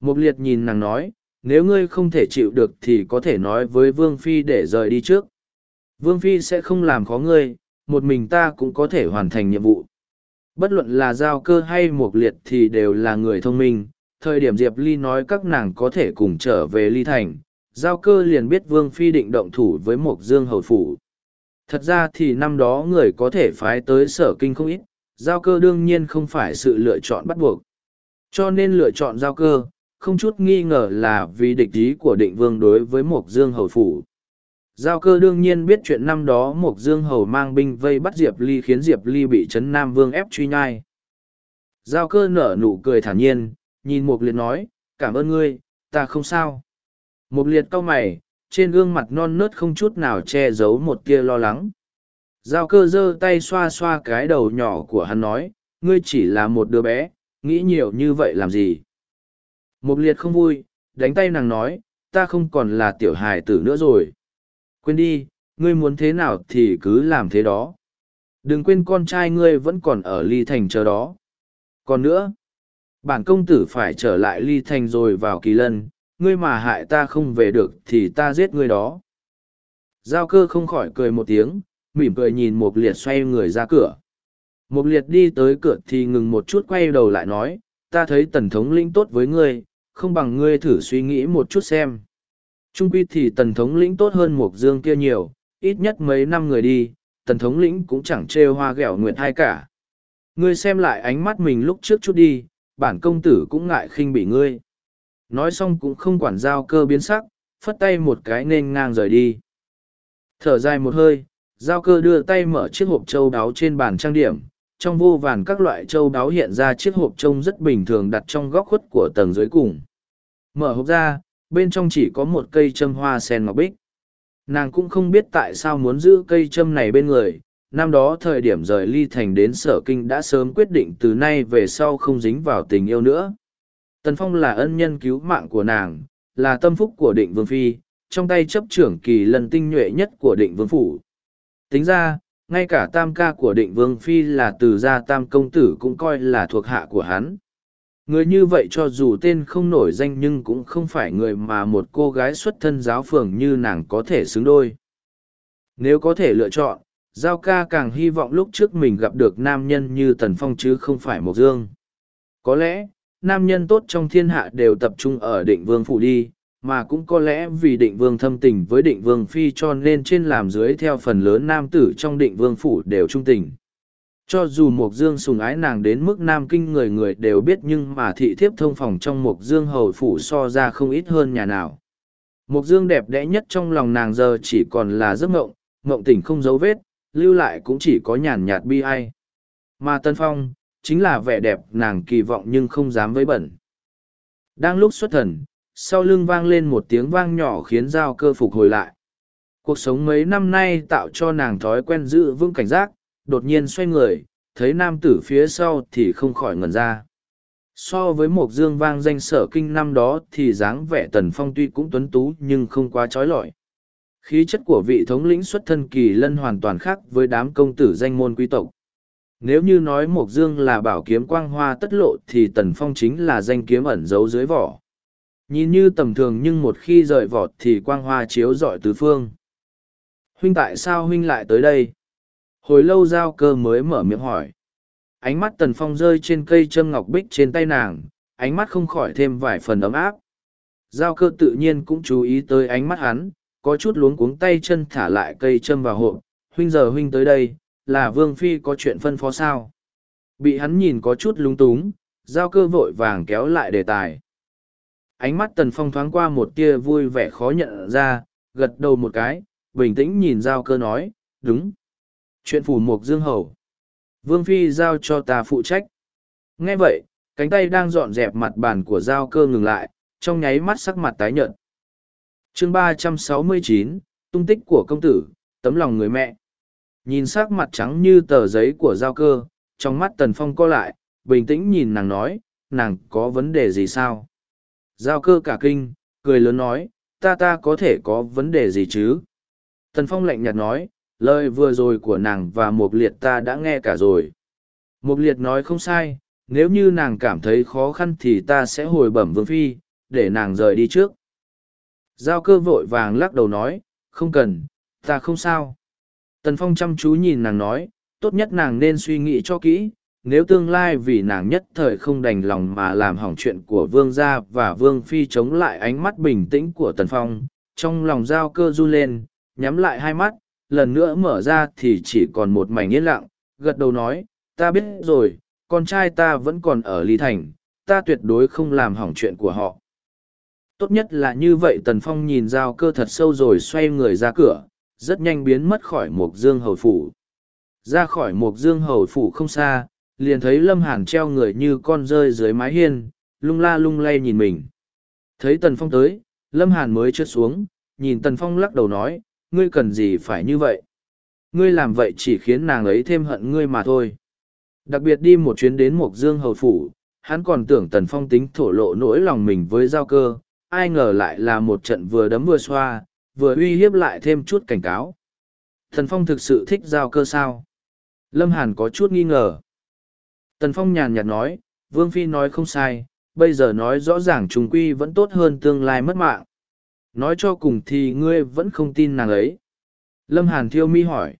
Mục liệt nhìn nàng nói, nếu ngươi không thể chịu được thì có thể nói với vương phi để rời đi trước. Vương phi sẽ không làm khó ngươi, một mình ta cũng có thể hoàn thành nhiệm vụ. Bất luận là giao cơ hay mục liệt thì đều là người thông minh. Thời điểm diệp ly nói các nàng có thể cùng trở về ly thành, giao cơ liền biết vương phi định động thủ với mục dương hầu phủ thật ra thì năm đó người có thể phái tới sở kinh không ít, giao cơ đương nhiên không phải sự lựa chọn bắt buộc. Cho nên lựa chọn giao cơ, không chút nghi ngờ là vì địch ý của định vương đối với mộc dương hầu phủ. Giao cơ đương nhiên biết chuyện năm đó mộc dương hầu mang binh vây bắt diệp ly khiến diệp ly bị trấn nam vương ép truy nhai giao cơ nở nụ cười thản nhiên, nhìn mục liệt nói, cảm ơn ngươi, ta không sao. Mục liệt cau mày trên gương mặt non nớt không chút nào che giấu một tia lo lắng. Giao cơ giơ tay xoa xoa cái đầu nhỏ của hắn nói, ngươi chỉ là một đứa bé, nghĩ nhiều như vậy làm gì? Mục liệt không vui, đánh tay nàng nói, ta không còn là tiểu hài tử nữa rồi. Quên đi, ngươi muốn thế nào thì cứ làm thế đó. Đừng quên con trai ngươi vẫn còn ở ly thành chờ đó. Còn nữa, bản công tử phải trở lại ly thành rồi vào kỳ lân ngươi mà hại ta không về được thì ta giết ngươi đó. Giao cơ không khỏi cười một tiếng, mỉm cười nhìn Mục liệt xoay người ra cửa. Mục liệt đi tới cửa thì ngừng một chút quay đầu lại nói, ta thấy tần thống lĩnh tốt với ngươi, không bằng ngươi thử suy nghĩ một chút xem. Trung quy thì tần thống lĩnh tốt hơn mục dương kia nhiều, ít nhất mấy năm người đi, tần thống lĩnh cũng chẳng trêu hoa ghẹo nguyệt hai cả. Ngươi xem lại ánh mắt mình lúc trước chút đi, bản công tử cũng ngại khinh bị ngươi nói xong cũng không quản giao cơ biến sắc, phất tay một cái nên ngang rời đi. Thở dài một hơi, giao cơ đưa tay mở chiếc hộp châu đáo trên bàn trang điểm, trong vô vàn các loại châu đáo hiện ra chiếc hộp trông rất bình thường đặt trong góc khuất của tầng dưới cùng. Mở hộp ra, bên trong chỉ có một cây châm hoa sen ngọc bích. Nàng cũng không biết tại sao muốn giữ cây châm này bên người, năm đó thời điểm rời ly thành đến sở kinh đã sớm quyết định từ nay về sau không dính vào tình yêu nữa tần phong là ân nhân cứu mạng của nàng, là tâm phúc của định vương phi, trong tay chấp trưởng kỳ lần tinh nhuệ nhất của định vương phủ. Tính ra, ngay cả tam ca của định vương phi là từ gia tam công tử cũng coi là thuộc hạ của hắn. Người như vậy cho dù tên không nổi danh nhưng cũng không phải người mà một cô gái xuất thân giáo phường như nàng có thể xứng đôi. Nếu có thể lựa chọn, giao ca càng hy vọng lúc trước mình gặp được nam nhân như tần phong chứ không phải mộc dương. Có lẽ nam nhân tốt trong thiên hạ đều tập trung ở định vương phủ đi mà cũng có lẽ vì định vương thâm tình với định vương phi cho nên trên làm dưới theo phần lớn nam tử trong định vương phủ đều trung tình cho dù Mộc Dương sùng ái nàng đến mức nam kinh người người đều biết nhưng mà thị thiếp thông phòng trong Mộc Dương hầu phủ so ra không ít hơn nhà nào. Mộc Dương đẹp đẽ nhất trong lòng nàng giờ chỉ còn là giấc mộng, mộng tỉnh không dấu vết, lưu lại cũng chỉ có nhàn nhạt bi ai. Mà Tân Phong, chính là vẻ đẹp nàng kỳ vọng nhưng không dám với bẩn. Đang lúc xuất thần, sau lưng vang lên một tiếng vang nhỏ khiến giao cơ phục hồi lại. Cuộc sống mấy năm nay tạo cho nàng thói quen giữ vững cảnh giác, đột nhiên xoay người, thấy nam tử phía sau thì không khỏi ngẩn ra. So với một dương vang danh sở kinh năm đó thì dáng vẻ tần phong tuy cũng tuấn tú nhưng không quá trói lọi. Khí chất của vị thống lĩnh xuất thân kỳ lân hoàn toàn khác với đám công tử danh môn quý tộc. Nếu như nói Mộc Dương là bảo kiếm quang hoa tất lộ thì Tần Phong chính là danh kiếm ẩn giấu dưới vỏ. Nhìn như tầm thường nhưng một khi rời vỏ thì quang hoa chiếu rọi tứ phương. Huynh tại sao huynh lại tới đây? hồi lâu giao cơ mới mở miệng hỏi ánh mắt tần phong rơi trên cây châm ngọc bích trên tay nàng, ánh mắt không khỏi thêm vài phần ấm áp giao cơ tự nhiên cũng chú ý tới ánh mắt hắn, có chút luống cuống tay chân thả lại cây châm vào hộp huynh giờ huynh tới đây là vương phi có chuyện phân phó sao? Bị hắn nhìn có chút lúng túng, giao cơ vội vàng kéo lại đề tài. Ánh mắt tần phong thoáng qua một tia vui vẻ khó nhận ra, gật đầu một cái, bình tĩnh nhìn giao cơ nói, đúng. Chuyện phủ mục dương hầu. Vương phi giao cho ta phụ trách. Nghe vậy, cánh tay đang dọn dẹp mặt bàn của giao cơ ngừng lại, trong nháy mắt sắc mặt tái nhợt. Chương ba trăm sáu mươi chín, tung tích của công tử, tấm lòng người mẹ nhìn sắc mặt trắng như tờ giấy của giao cơ, trong mắt tần phong co lại, bình tĩnh nhìn nàng nói, nàng có vấn đề gì sao? Giao cơ cả kinh, cười lớn nói, ta ta có thể có vấn đề gì chứ? Tần phong lạnh nhạt nói, lời vừa rồi của nàng và mục liệt ta đã nghe cả rồi. Mục liệt nói không sai, nếu như nàng cảm thấy khó khăn thì ta sẽ hồi bẩm vương phi, để nàng rời đi trước. Giao cơ vội vàng lắc đầu nói, không cần, ta không sao tần phong chăm chú nhìn nàng nói, tốt nhất nàng nên suy nghĩ cho kỹ, nếu tương lai vì nàng nhất thời không đành lòng mà làm hỏng chuyện của vương gia và vương phi chống lại ánh mắt bình tĩnh của tần phong, trong lòng giao cơ run lên, nhắm lại hai mắt, lần nữa mở ra thì chỉ còn một mảnh yên lặng, gật đầu nói, ta biết rồi, con trai ta vẫn còn ở ly thành, ta tuyệt đối không làm hỏng chuyện của họ. Tốt nhất là như vậy, tần phong nhìn giao cơ thật sâu rồi xoay người ra cửa rất nhanh biến mất khỏi mục dương hầu phủ. Ra khỏi mục dương hầu phủ không xa, liền thấy lâm hàn treo người như con rơi dưới mái hiên, lung la lung lay nhìn mình. Thấy tần phong tới, lâm hàn mới trượt xuống, nhìn tần phong lắc đầu nói, ngươi cần gì phải như vậy? Ngươi làm vậy chỉ khiến nàng ấy thêm hận ngươi mà thôi. Đặc biệt đi một chuyến đến mộc dương hầu phủ, hắn còn tưởng tần phong tính thổ lộ nỗi lòng mình với giao cơ, ai ngờ lại là một trận vừa đấm vừa xoa vừa uy hiếp lại thêm chút cảnh cáo. Thần phong thực sự thích giao cơ sao? Lâm hàn có chút nghi ngờ. Tần phong nhàn nhạt nói, vương phi nói không sai, bây giờ nói rõ ràng trùng quy vẫn tốt hơn tương lai mất mạng. Nói cho cùng thì ngươi vẫn không tin nàng ấy. Lâm hàn thiêu mi hỏi.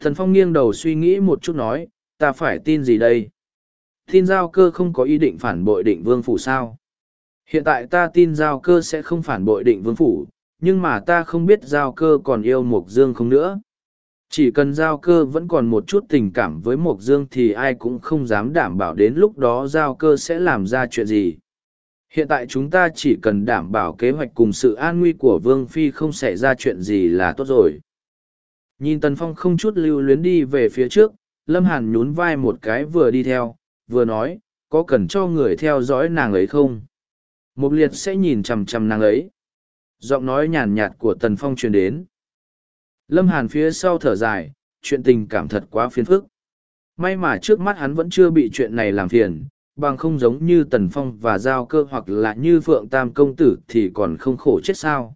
Thần phong nghiêng đầu suy nghĩ một chút nói, ta phải tin gì đây? Tin giao cơ không có ý định phản bội định vương phủ sao? Hiện tại ta tin giao cơ sẽ không phản bội định vương phủ nhưng mà ta không biết giao cơ còn yêu mộc dương không nữa. Chỉ cần giao cơ vẫn còn một chút tình cảm với mộc dương thì ai cũng không dám đảm bảo đến lúc đó giao cơ sẽ làm ra chuyện gì. Hiện tại chúng ta chỉ cần đảm bảo kế hoạch cùng sự an nguy của vương phi không xảy ra chuyện gì là tốt rồi. Nhìn tần phong không chút lưu luyến đi về phía trước, lâm hàn nhún vai một cái vừa đi theo, vừa nói, có cần cho người theo dõi nàng ấy không? Mục liệt sẽ nhìn chằm chằm nàng ấy giọng nói nhàn nhạt của tần phong truyền đến. Lâm hàn phía sau thở dài, chuyện tình cảm thật quá phiền phức. May mà trước mắt hắn vẫn chưa bị chuyện này làm phiền, bằng không giống như tần phong và giao cơ hoặc là như phượng tam công tử thì còn không khổ chết sao.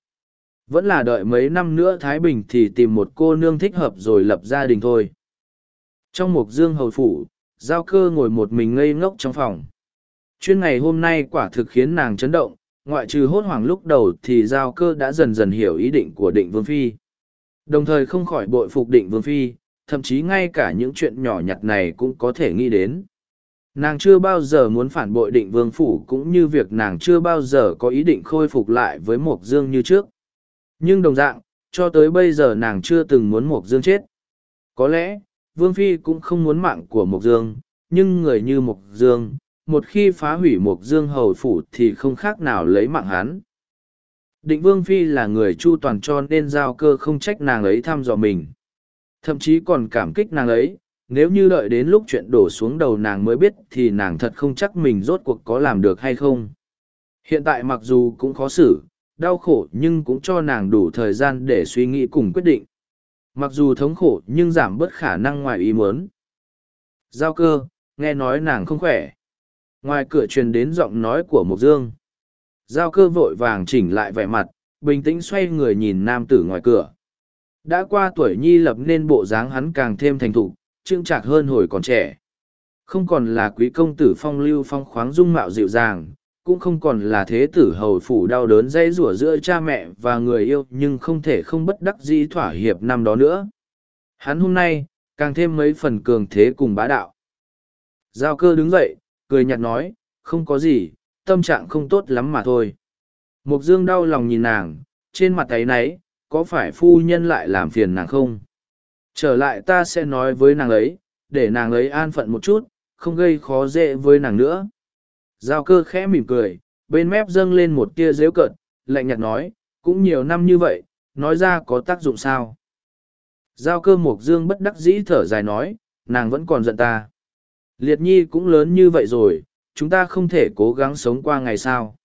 Vẫn là đợi mấy năm nữa thái bình thì tìm một cô nương thích hợp rồi lập gia đình thôi. Trong mục dương hầu phủ, giao cơ ngồi một mình ngây ngốc trong phòng. Chuyên ngày hôm nay quả thực khiến nàng chấn động ngoại trừ hốt hoảng lúc đầu thì giao cơ đã dần dần hiểu ý định của định vương phi. Đồng thời không khỏi bội phục định vương phi, thậm chí ngay cả những chuyện nhỏ nhặt này cũng có thể nghĩ đến. Nàng chưa bao giờ muốn phản bội định vương phủ cũng như việc nàng chưa bao giờ có ý định khôi phục lại với mộc dương như trước. Nhưng đồng dạng, cho tới bây giờ nàng chưa từng muốn mộc dương chết. Có lẽ, vương phi cũng không muốn mạng của mộc dương, nhưng người như mộc dương một khi phá hủy mục dương hầu phủ thì không khác nào lấy mạng hắn. Định vương phi là người chu toàn cho nên giao cơ không trách nàng ấy thăm dò mình. Thậm chí còn cảm kích nàng ấy, nếu như đợi đến lúc chuyện đổ xuống đầu nàng mới biết thì nàng thật không chắc mình rốt cuộc có làm được hay không. Hiện tại mặc dù cũng khó xử, đau khổ nhưng cũng cho nàng đủ thời gian để suy nghĩ cùng quyết định. Mặc dù thống khổ nhưng giảm bớt khả năng ngoài ý muốn. Giao cơ, nghe nói nàng không khỏe ngoài cửa truyền đến giọng nói của mục dương giao cơ vội vàng chỉnh lại vẻ mặt bình tĩnh xoay người nhìn nam tử ngoài cửa đã qua tuổi nhi lập nên bộ dáng hắn càng thêm thành thục trưng trạc hơn hồi còn trẻ. Không còn là quý công tử phong lưu phong khoáng dung mạo dịu dàng, cũng không còn là thế tử hầu phủ đau đớn dây rủa giữa cha mẹ và người yêu nhưng không thể không bất đắc dĩ thỏa hiệp năm đó nữa. Hắn hôm nay, càng thêm mấy phần cường thế cùng bá đạo. Giao cơ đứng dậy, cười nhạt nói, không có gì, tâm trạng không tốt lắm mà thôi. Mục dương đau lòng nhìn nàng, trên mặt ấy nấy, có phải phu nhân lại làm phiền nàng không? Trở lại ta sẽ nói với nàng ấy, để nàng ấy an phận một chút, không gây khó dễ với nàng nữa. Giao cơ khẽ mỉm cười, bên mép dâng lên một tia dễu cợt, lạnh nhạt nói, cũng nhiều năm như vậy, nói ra có tác dụng sao? Giao cơ mục dương bất đắc dĩ thở dài nói, nàng vẫn còn giận ta. Liệt nhi cũng lớn như vậy rồi, chúng ta không thể cố gắng sống qua ngày sao.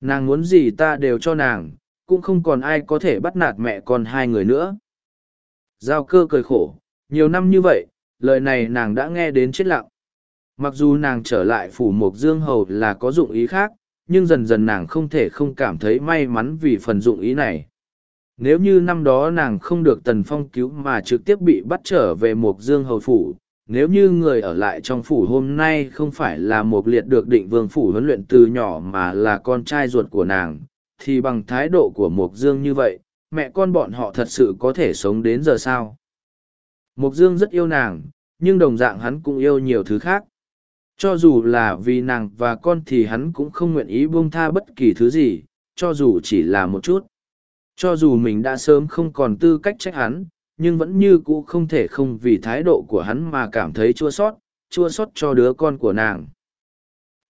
Nàng muốn gì ta đều cho nàng, cũng không còn ai có thể bắt nạt mẹ con hai người nữa. Giao cơ cười khổ, nhiều năm như vậy, lời này nàng đã nghe đến chết lặng. Mặc dù nàng trở lại phủ Mộc dương hầu là có dụng ý khác, nhưng dần dần nàng không thể không cảm thấy may mắn vì phần dụng ý này. Nếu như năm đó nàng không được Tần Phong cứu mà trực tiếp bị bắt trở về Mộc Dương Hầu Phủ, nếu như người ở lại trong phủ hôm nay không phải là một liệt được định vương phủ huấn luyện từ nhỏ mà là con trai ruột của nàng, thì bằng thái độ của Mộc Dương như vậy, mẹ con bọn họ thật sự có thể sống đến giờ sao. Mộc Dương rất yêu nàng, nhưng đồng dạng hắn cũng yêu nhiều thứ khác. Cho dù là vì nàng và con thì hắn cũng không nguyện ý buông tha bất kỳ thứ gì, cho dù chỉ là một chút. Cho dù mình đã sớm không còn tư cách trách hắn, nhưng vẫn như cũ không thể không vì thái độ của hắn mà cảm thấy chua sót, chua sót cho đứa con của nàng.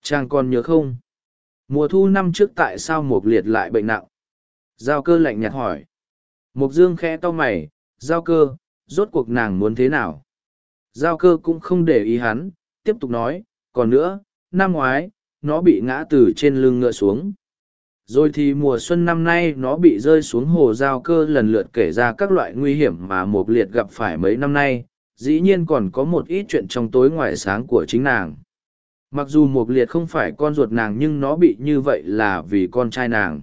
Chàng còn nhớ không? Mùa thu năm trước tại sao Mục Liệt lại bệnh nặng? Giao cơ lạnh nhạt hỏi. Mục Dương khẽ to mày, giao cơ, rốt cuộc nàng muốn thế nào? Giao cơ cũng không để ý hắn, tiếp tục nói, còn nữa, năm ngoái, nó bị ngã từ trên lưng ngựa xuống rồi thì mùa xuân năm nay nó bị rơi xuống hồ giao cơ lần lượt kể ra các loại nguy hiểm mà Mộc liệt gặp phải mấy năm nay, dĩ nhiên còn có một ít chuyện trong tối ngoài sáng của chính nàng. Mặc dù Mộc liệt không phải con ruột nàng nhưng nó bị như vậy là vì con trai nàng.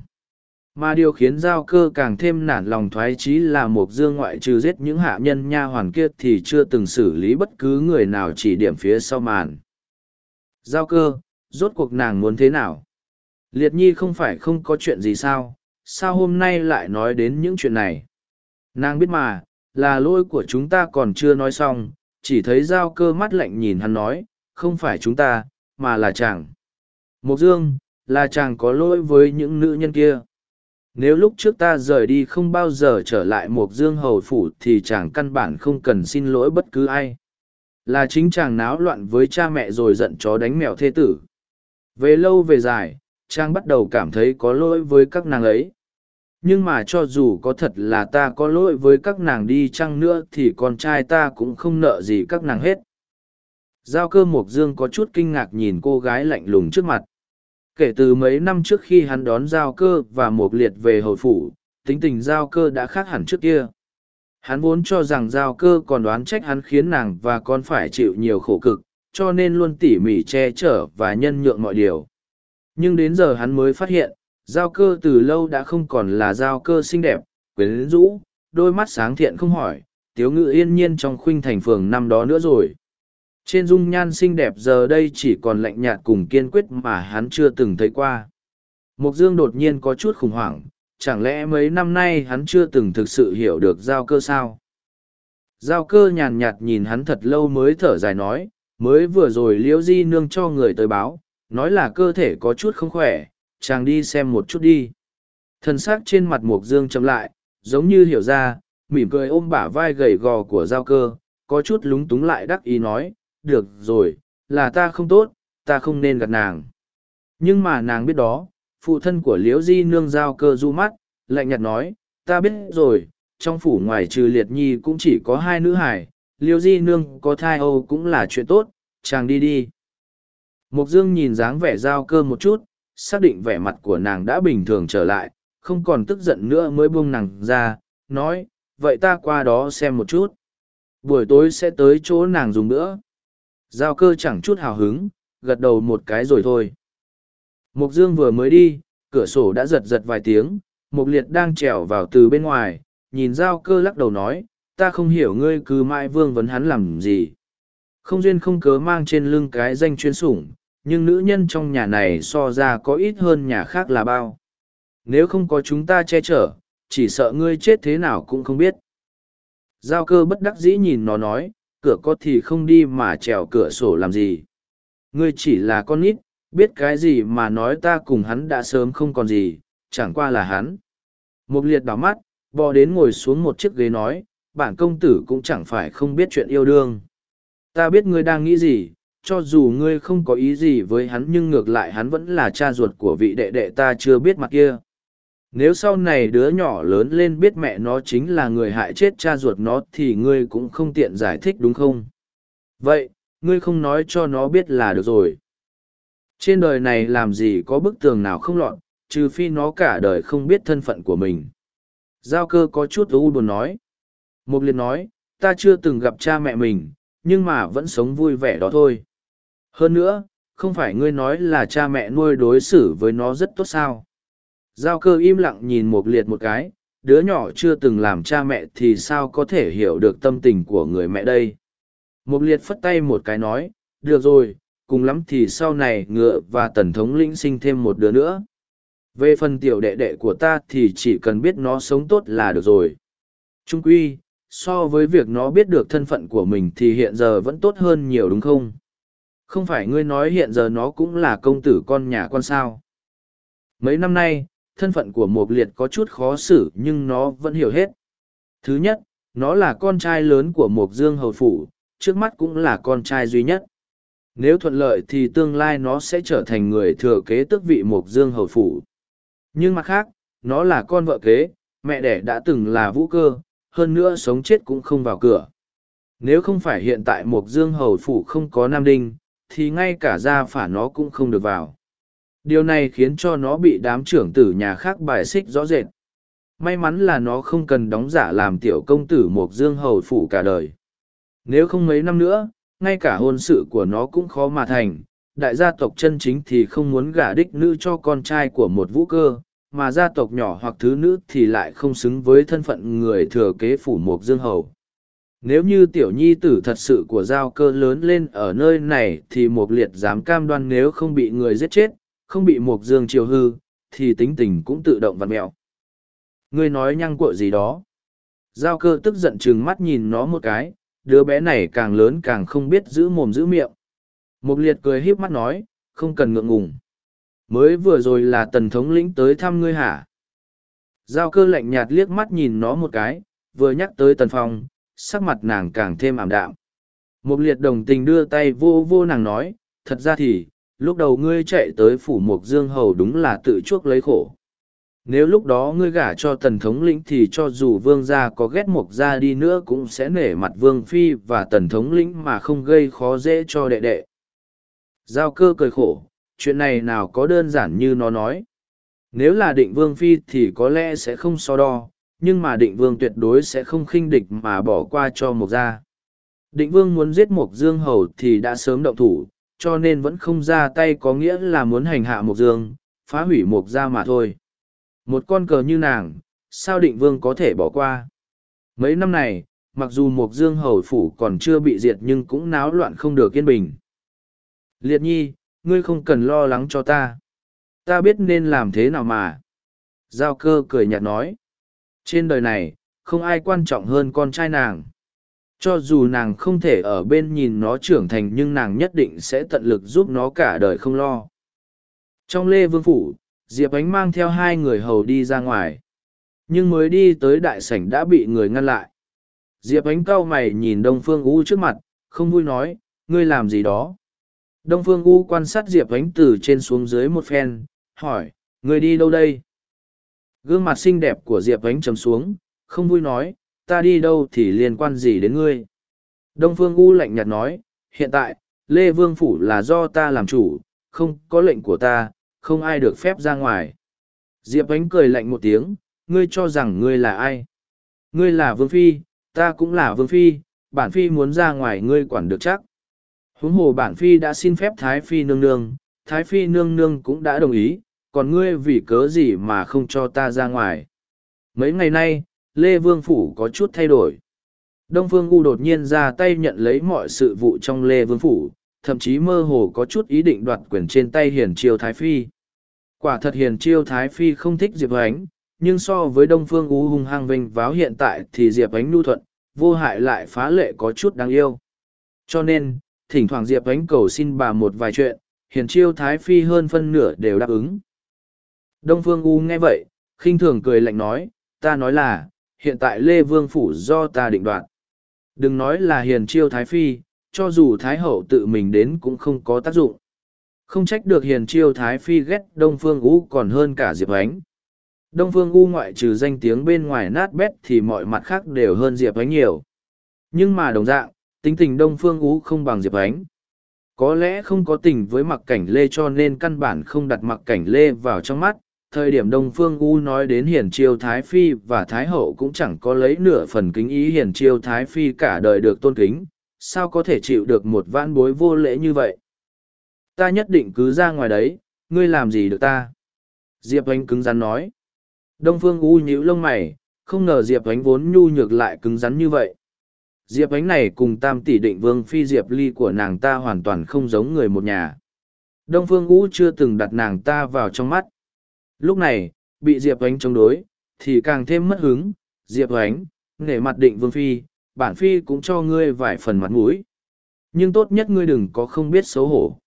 Mà điều khiến giao cơ càng thêm nản lòng thoái chí là Mộc dương ngoại trừ giết những hạ nhân nha hoàn kia thì chưa từng xử lý bất cứ người nào chỉ điểm phía sau màn. Giao cơ, rốt cuộc nàng muốn thế nào? Liệt nhi không phải không có chuyện gì sao, sao hôm nay lại nói đến những chuyện này. Nàng biết mà, là lỗi của chúng ta còn chưa nói xong, chỉ thấy giao cơ mắt lạnh nhìn hắn nói, không phải chúng ta, mà là chàng. Mục Dương, là chàng có lỗi với những nữ nhân kia. Nếu lúc trước ta rời đi không bao giờ trở lại Mục Dương hầu phủ thì chàng căn bản không cần xin lỗi bất cứ ai. Là chính chàng náo loạn với cha mẹ rồi giận chó đánh mèo thê tử. Về lâu về dài, Trang bắt đầu cảm thấy có lỗi với các nàng ấy. Nhưng mà cho dù có thật là ta có lỗi với các nàng đi chăng nữa thì con trai ta cũng không nợ gì các nàng hết. Giao cơ Mộc Dương có chút kinh ngạc nhìn cô gái lạnh lùng trước mặt. Kể từ mấy năm trước khi hắn đón giao cơ và Mộc Liệt về hồi phủ, tính tình giao cơ đã khác hẳn trước kia. Hắn vốn cho rằng giao cơ còn đoán trách hắn khiến nàng và con phải chịu nhiều khổ cực, cho nên luôn tỉ mỉ che chở và nhân nhượng mọi điều. Nhưng đến giờ hắn mới phát hiện, giao cơ từ lâu đã không còn là giao cơ xinh đẹp, quyến rũ, đôi mắt sáng thiện không hỏi, tiếu ngự yên nhiên trong khuynh thành phường năm đó nữa rồi. Trên dung nhan xinh đẹp giờ đây chỉ còn lạnh nhạt cùng kiên quyết mà hắn chưa từng thấy qua. Mục Dương đột nhiên có chút khủng hoảng, chẳng lẽ mấy năm nay hắn chưa từng thực sự hiểu được giao cơ sao? Giao cơ nhàn nhạt nhìn hắn thật lâu mới thở dài nói, mới vừa rồi liễu di nương cho người tới báo, nói là cơ thể có chút không khỏe, chàng đi xem một chút đi. Thần sắc trên mặt mục dương chậm lại, giống như hiểu ra, mỉm cười ôm bả vai gầy gò của giao cơ, có chút lúng túng lại đắc ý nói, được rồi, là ta không tốt, ta không nên gặt nàng. Nhưng mà nàng biết đó, phụ thân của liễu di nương giao cơ du mắt, lạnh nhạt nói, ta biết rồi, trong phủ ngoài trừ liệt nhi cũng chỉ có hai nữ hải, liễu di nương có thai âu cũng là chuyện tốt, chàng đi đi. Mục Dương nhìn dáng vẻ giao cơ một chút, xác định vẻ mặt của nàng đã bình thường trở lại, không còn tức giận nữa mới buông nàng ra, nói, vậy ta qua đó xem một chút. Buổi tối sẽ tới chỗ nàng dùng nữa. Giao cơ chẳng chút hào hứng, gật đầu một cái rồi thôi. Mục Dương vừa mới đi, cửa sổ đã giật giật vài tiếng, Mục Liệt đang trèo vào từ bên ngoài, nhìn giao cơ lắc đầu nói, ta không hiểu ngươi cứ mãi vương vấn hắn làm gì. Không duyên không cớ mang trên lưng cái danh chuyên sủng, nhưng nữ nhân trong nhà này so ra có ít hơn nhà khác là bao. Nếu không có chúng ta che chở, chỉ sợ ngươi chết thế nào cũng không biết. Giao cơ bất đắc dĩ nhìn nó nói, cửa có thì không đi mà trèo cửa sổ làm gì. Ngươi chỉ là con nít, biết cái gì mà nói ta cùng hắn đã sớm không còn gì, chẳng qua là hắn. Một liệt đảo mắt, bò đến ngồi xuống một chiếc ghế nói, bản công tử cũng chẳng phải không biết chuyện yêu đương. Ta biết ngươi đang nghĩ gì, cho dù ngươi không có ý gì với hắn nhưng ngược lại hắn vẫn là cha ruột của vị đệ đệ ta chưa biết mặt kia. Nếu sau này đứa nhỏ lớn lên biết mẹ nó chính là người hại chết cha ruột nó thì ngươi cũng không tiện giải thích đúng không? Vậy, ngươi không nói cho nó biết là được rồi. Trên đời này làm gì có bức tường nào không lọt, trừ phi nó cả đời không biết thân phận của mình. Giao cơ có chút u buồn nói. Mục liệt nói, ta chưa từng gặp cha mẹ mình, nhưng mà vẫn sống vui vẻ đó thôi. Hơn nữa, không phải ngươi nói là cha mẹ nuôi đối xử với nó rất tốt sao. Giao cơ im lặng nhìn Mục liệt một cái, đứa nhỏ chưa từng làm cha mẹ thì sao có thể hiểu được tâm tình của người mẹ đây. Mục liệt phất tay một cái nói, được rồi, cùng lắm thì sau này ngựa và tần thống lĩnh sinh thêm một đứa nữa. Về phần tiểu đệ đệ của ta thì chỉ cần biết nó sống tốt là được rồi. Trung quy, so với việc nó biết được thân phận của mình thì hiện giờ vẫn tốt hơn nhiều đúng không? Không phải ngươi nói hiện giờ nó cũng là công tử con nhà con sao. Mấy năm nay, thân phận của Mộc liệt có chút khó xử nhưng nó vẫn hiểu hết. Thứ nhất, nó là con trai lớn của Mộc dương hầu phủ, trước mắt cũng là con trai duy nhất. Nếu thuận lợi thì tương lai nó sẽ trở thành người thừa kế tước vị Mộc Dương Hầu Phủ. Nhưng mặt khác, nó là con vợ kế, mẹ đẻ đã từng là vũ cơ, hơn nữa sống chết cũng không vào cửa. Nếu không phải hiện tại Mộc Dương Hầu Phủ không có Nam Đinh, thì ngay cả gia phả nó cũng không được vào. Điều này khiến cho nó bị đám trưởng tử nhà khác bài xích rõ rệt. May mắn là nó không cần đóng giả làm tiểu công tử Mộc Dương Hầu Phủ cả đời. Nếu không mấy năm nữa, ngay cả hôn sự của nó cũng khó mà thành. Đại gia tộc chân chính thì không muốn gả đích nữ cho con trai của một vũ cơ, mà gia tộc nhỏ hoặc thứ nữ thì lại không xứng với thân phận người thừa kế phủ Mộc dương hầu. Nếu như tiểu nhi tử thật sự của giao cơ lớn lên ở nơi này thì mục liệt dám cam đoan nếu không bị người giết chết, không bị mục dương chiều hư, thì tính tình cũng tự động vặt mẹo. Ngươi nói nhăng cuội gì đó. Giao cơ tức giận chừng mắt nhìn nó một cái, đứa bé này càng lớn càng không biết giữ mồm giữ miệng. Mục liệt cười híp mắt nói, không cần ngượng ngùng. Mới vừa rồi là tần thống lĩnh tới thăm ngươi hả? Giao cơ lạnh nhạt liếc mắt nhìn nó một cái, vừa nhắc tới tần phong, sắc mặt nàng càng thêm ảm đạm. Mục liệt đồng tình đưa tay vô vô nàng nói, thật ra thì, lúc đầu ngươi chạy tới phủ mục dương hầu đúng là tự chuốc lấy khổ. Nếu lúc đó ngươi gả cho tần thống lĩnh thì cho dù vương gia có ghét mục gia đi nữa cũng sẽ nể mặt vương phi và tần thống lĩnh mà không gây khó dễ cho đệ đệ. Giao cơ cười khổ, chuyện này nào có đơn giản như nó nói. Nếu là định vương phi thì có lẽ sẽ không so đo, nhưng mà định vương tuyệt đối sẽ không khinh địch mà bỏ qua cho mộc gia. Định vương muốn giết mộc dương hầu thì đã sớm động thủ, cho nên vẫn không ra tay có nghĩa là muốn hành hạ mộc dương, phá hủy mộc gia mà thôi. Một con cờ như nàng, sao định vương có thể bỏ qua? Mấy năm này, mặc dù Mộc Dương Hầu Phủ còn chưa bị diệt nhưng cũng náo loạn không được yên bình. Liệt nhi, ngươi không cần lo lắng cho ta. Ta biết nên làm thế nào mà. Giao cơ cười nhạt nói. Trên đời này, không ai quan trọng hơn con trai nàng. Cho dù nàng không thể ở bên nhìn nó trưởng thành nhưng nàng nhất định sẽ tận lực giúp nó cả đời không lo. Trong Lê Vương Phủ, diệp ánh mang theo hai người hầu đi ra ngoài nhưng mới đi tới đại sảnh đã bị người ngăn lại diệp ánh cau mày nhìn đông phương u trước mặt không vui nói ngươi làm gì đó đông phương u quan sát diệp ánh từ trên xuống dưới một phen hỏi ngươi đi đâu đây gương mặt xinh đẹp của diệp ánh trầm xuống không vui nói ta đi đâu thì liên quan gì đến ngươi đông phương u lạnh nhạt nói hiện tại lê vương phủ là do ta làm chủ không có lệnh của ta không ai được phép ra ngoài. Diệp ánh cười lạnh một tiếng, ngươi cho rằng ngươi là ai? Ngươi là vương phi, ta cũng là vương phi, bản phi muốn ra ngoài ngươi quản được chắc. Huống hồ bản phi đã xin phép Thái phi nương nương, Thái phi nương nương cũng đã đồng ý, còn ngươi vì cớ gì mà không cho ta ra ngoài. Mấy ngày nay, Lê Vương Phủ có chút thay đổi. Đông Phương U đột nhiên ra tay nhận lấy mọi sự vụ trong Lê Vương Phủ, thậm chí mơ hồ có chút ý định đoạt quyền trên tay hiền Chiêu Thái Phi. Quả thật hiền chiêu Thái Phi không thích Diệp Ánh, nhưng so với Đông Phương U hung hăng vinh váo hiện tại thì Diệp Ánh nu thuận, vô hại lại phá lệ có chút đáng yêu. Cho nên, thỉnh thoảng Diệp Ánh cầu xin bà một vài chuyện, hiền chiêu Thái Phi hơn phân nửa đều đáp ứng. Đông Phương U nghe vậy, khinh thường cười lạnh nói, ta nói là, hiện tại Lê Vương Phủ do ta định đoạt. Đừng nói là hiền chiêu Thái Phi, cho dù Thái Hậu tự mình đến cũng không có tác dụng. Không trách được hiền chiêu Thái Phi ghét Đông Phương U còn hơn cả Diệp Ánh. Đông Phương U ngoại trừ danh tiếng bên ngoài nát bét thì mọi mặt khác đều hơn Diệp Ánh nhiều. Nhưng mà đồng dạng, tính tình Đông Phương U không bằng Diệp Ánh. Có lẽ không có tình với mặc cảnh lê cho nên căn bản không đặt mặc cảnh lê vào trong mắt. Thời điểm Đông Phương U nói đến hiển chiêu Thái Phi và Thái Hậu cũng chẳng có lấy nửa phần kính ý hiển chiêu Thái Phi cả đời được tôn kính. Sao có thể chịu được một vãn bối vô lễ như vậy? Ta nhất định cứ ra ngoài đấy, ngươi làm gì được ta? Diệp Anh cứng rắn nói. Đông Phương U nhíu lông mày, không ngờ Diệp Anh vốn nhu nhược lại cứng rắn như vậy. Diệp Ánh này cùng tam tỷ định vương phi Diệp Ly của nàng ta hoàn toàn không giống người một nhà. Đông Phương U chưa từng đặt nàng ta vào trong mắt. Lúc này, bị Diệp Ánh chống đối, thì càng thêm mất hứng. Diệp Ánh, nể mặt định vương phi, bản phi cũng cho ngươi vài phần mặt mũi. Nhưng tốt nhất ngươi đừng có không biết xấu hổ.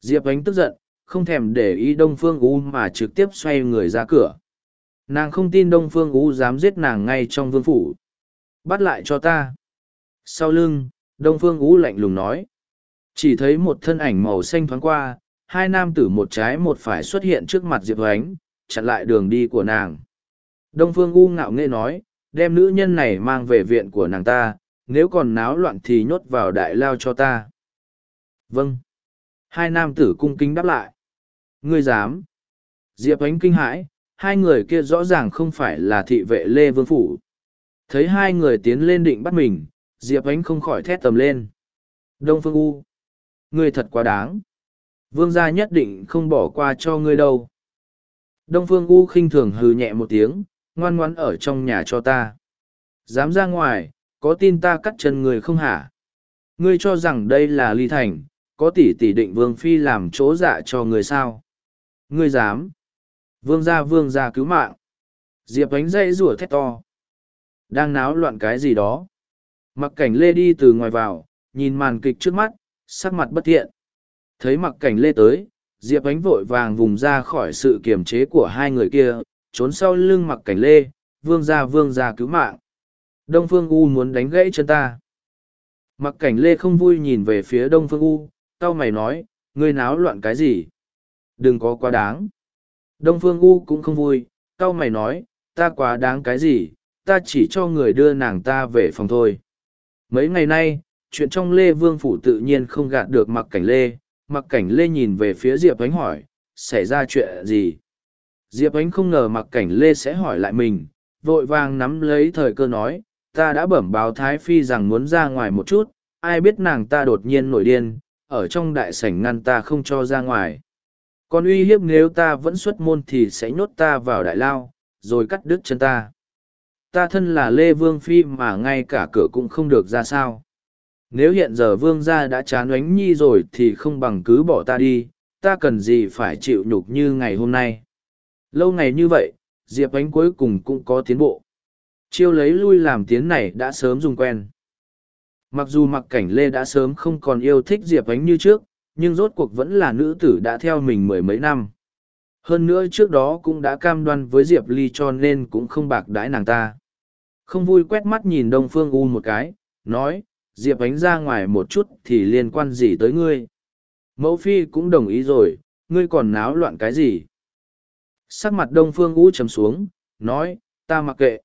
Diệp Ánh tức giận, không thèm để ý Đông Phương U mà trực tiếp xoay người ra cửa. Nàng không tin Đông Phương U dám giết nàng ngay trong vương phủ. Bắt lại cho ta. Sau lưng, Đông Phương Ú lạnh lùng nói. Chỉ thấy một thân ảnh màu xanh thoáng qua, hai nam tử một trái một phải xuất hiện trước mặt Diệp Hoánh, chặn lại đường đi của nàng. Đông Phương U ngạo nghễ nói, đem nữ nhân này mang về viện của nàng ta, nếu còn náo loạn thì nhốt vào đại lao cho ta. Vâng. Hai nam tử cung kính đáp lại. Ngươi dám. Diệp Ánh kinh hãi, hai người kia rõ ràng không phải là thị vệ Lê Vương Phủ. Thấy hai người tiến lên định bắt mình, Diệp Ánh không khỏi thét tầm lên. Đông Phương U. Ngươi thật quá đáng. Vương gia nhất định không bỏ qua cho ngươi đâu. Đông Phương U khinh thường hừ nhẹ một tiếng, ngoan ngoãn ở trong nhà cho ta. Dám ra ngoài, có tin ta cắt chân người không hả? Ngươi cho rằng đây là ly thành, có tỷ tỷ định vương phi làm chỗ dạ cho người sao? Ngươi dám? Vương gia vương gia cứu mạng. Diệp ánh dây rủa thét to. Đang náo loạn cái gì đó? Mặc cảnh lê đi từ ngoài vào, nhìn màn kịch trước mắt, sắc mặt bất thiện. Thấy mặc cảnh lê tới, Diệp ánh vội vàng vùng ra khỏi sự kiềm chế của hai người kia, trốn sau lưng mặc cảnh lê, vương ra vương ra cứu mạng. Đông Phương U muốn đánh gãy chân ta. Mặc cảnh lê không vui nhìn về phía Đông Phương U, tao mày nói, ngươi náo loạn cái gì? Đừng có quá đáng. Đông Phương U cũng không vui, tao mày nói, ta quá đáng cái gì, ta chỉ cho người đưa nàng ta về phòng thôi. Mấy ngày nay, chuyện trong Lê Vương Phủ tự nhiên không gạt được mặc cảnh Lê, mặc cảnh Lê nhìn về phía Diệp Ánh hỏi, xảy ra chuyện gì? Diệp Ánh không ngờ mặc cảnh Lê sẽ hỏi lại mình, vội vàng nắm lấy thời cơ nói, ta đã bẩm báo Thái Phi rằng muốn ra ngoài một chút, ai biết nàng ta đột nhiên nổi điên, ở trong đại sảnh ngăn ta không cho ra ngoài. Còn uy hiếp nếu ta vẫn xuất môn thì sẽ nhốt ta vào đại lao, rồi cắt đứt chân ta ta thân là Lê Vương Phi mà ngay cả cửa cũng không được ra sao. Nếu hiện giờ Vương gia đã chán oánh nhi rồi thì không bằng cứ bỏ ta đi, ta cần gì phải chịu nhục như ngày hôm nay. Lâu ngày như vậy, Diệp Ánh cuối cùng cũng có tiến bộ. Chiêu lấy lui làm tiến này đã sớm dùng quen. Mặc dù mặc cảnh Lê đã sớm không còn yêu thích Diệp Ánh như trước, nhưng rốt cuộc vẫn là nữ tử đã theo mình mười mấy năm. Hơn nữa trước đó cũng đã cam đoan với Diệp Ly cho nên cũng không bạc đãi nàng ta. Không vui quét mắt nhìn Đông Phương U một cái, nói, Diệp ánh ra ngoài một chút thì liên quan gì tới ngươi. Mẫu phi cũng đồng ý rồi, ngươi còn náo loạn cái gì. Sắc mặt Đông Phương U trầm xuống, nói, ta mặc kệ.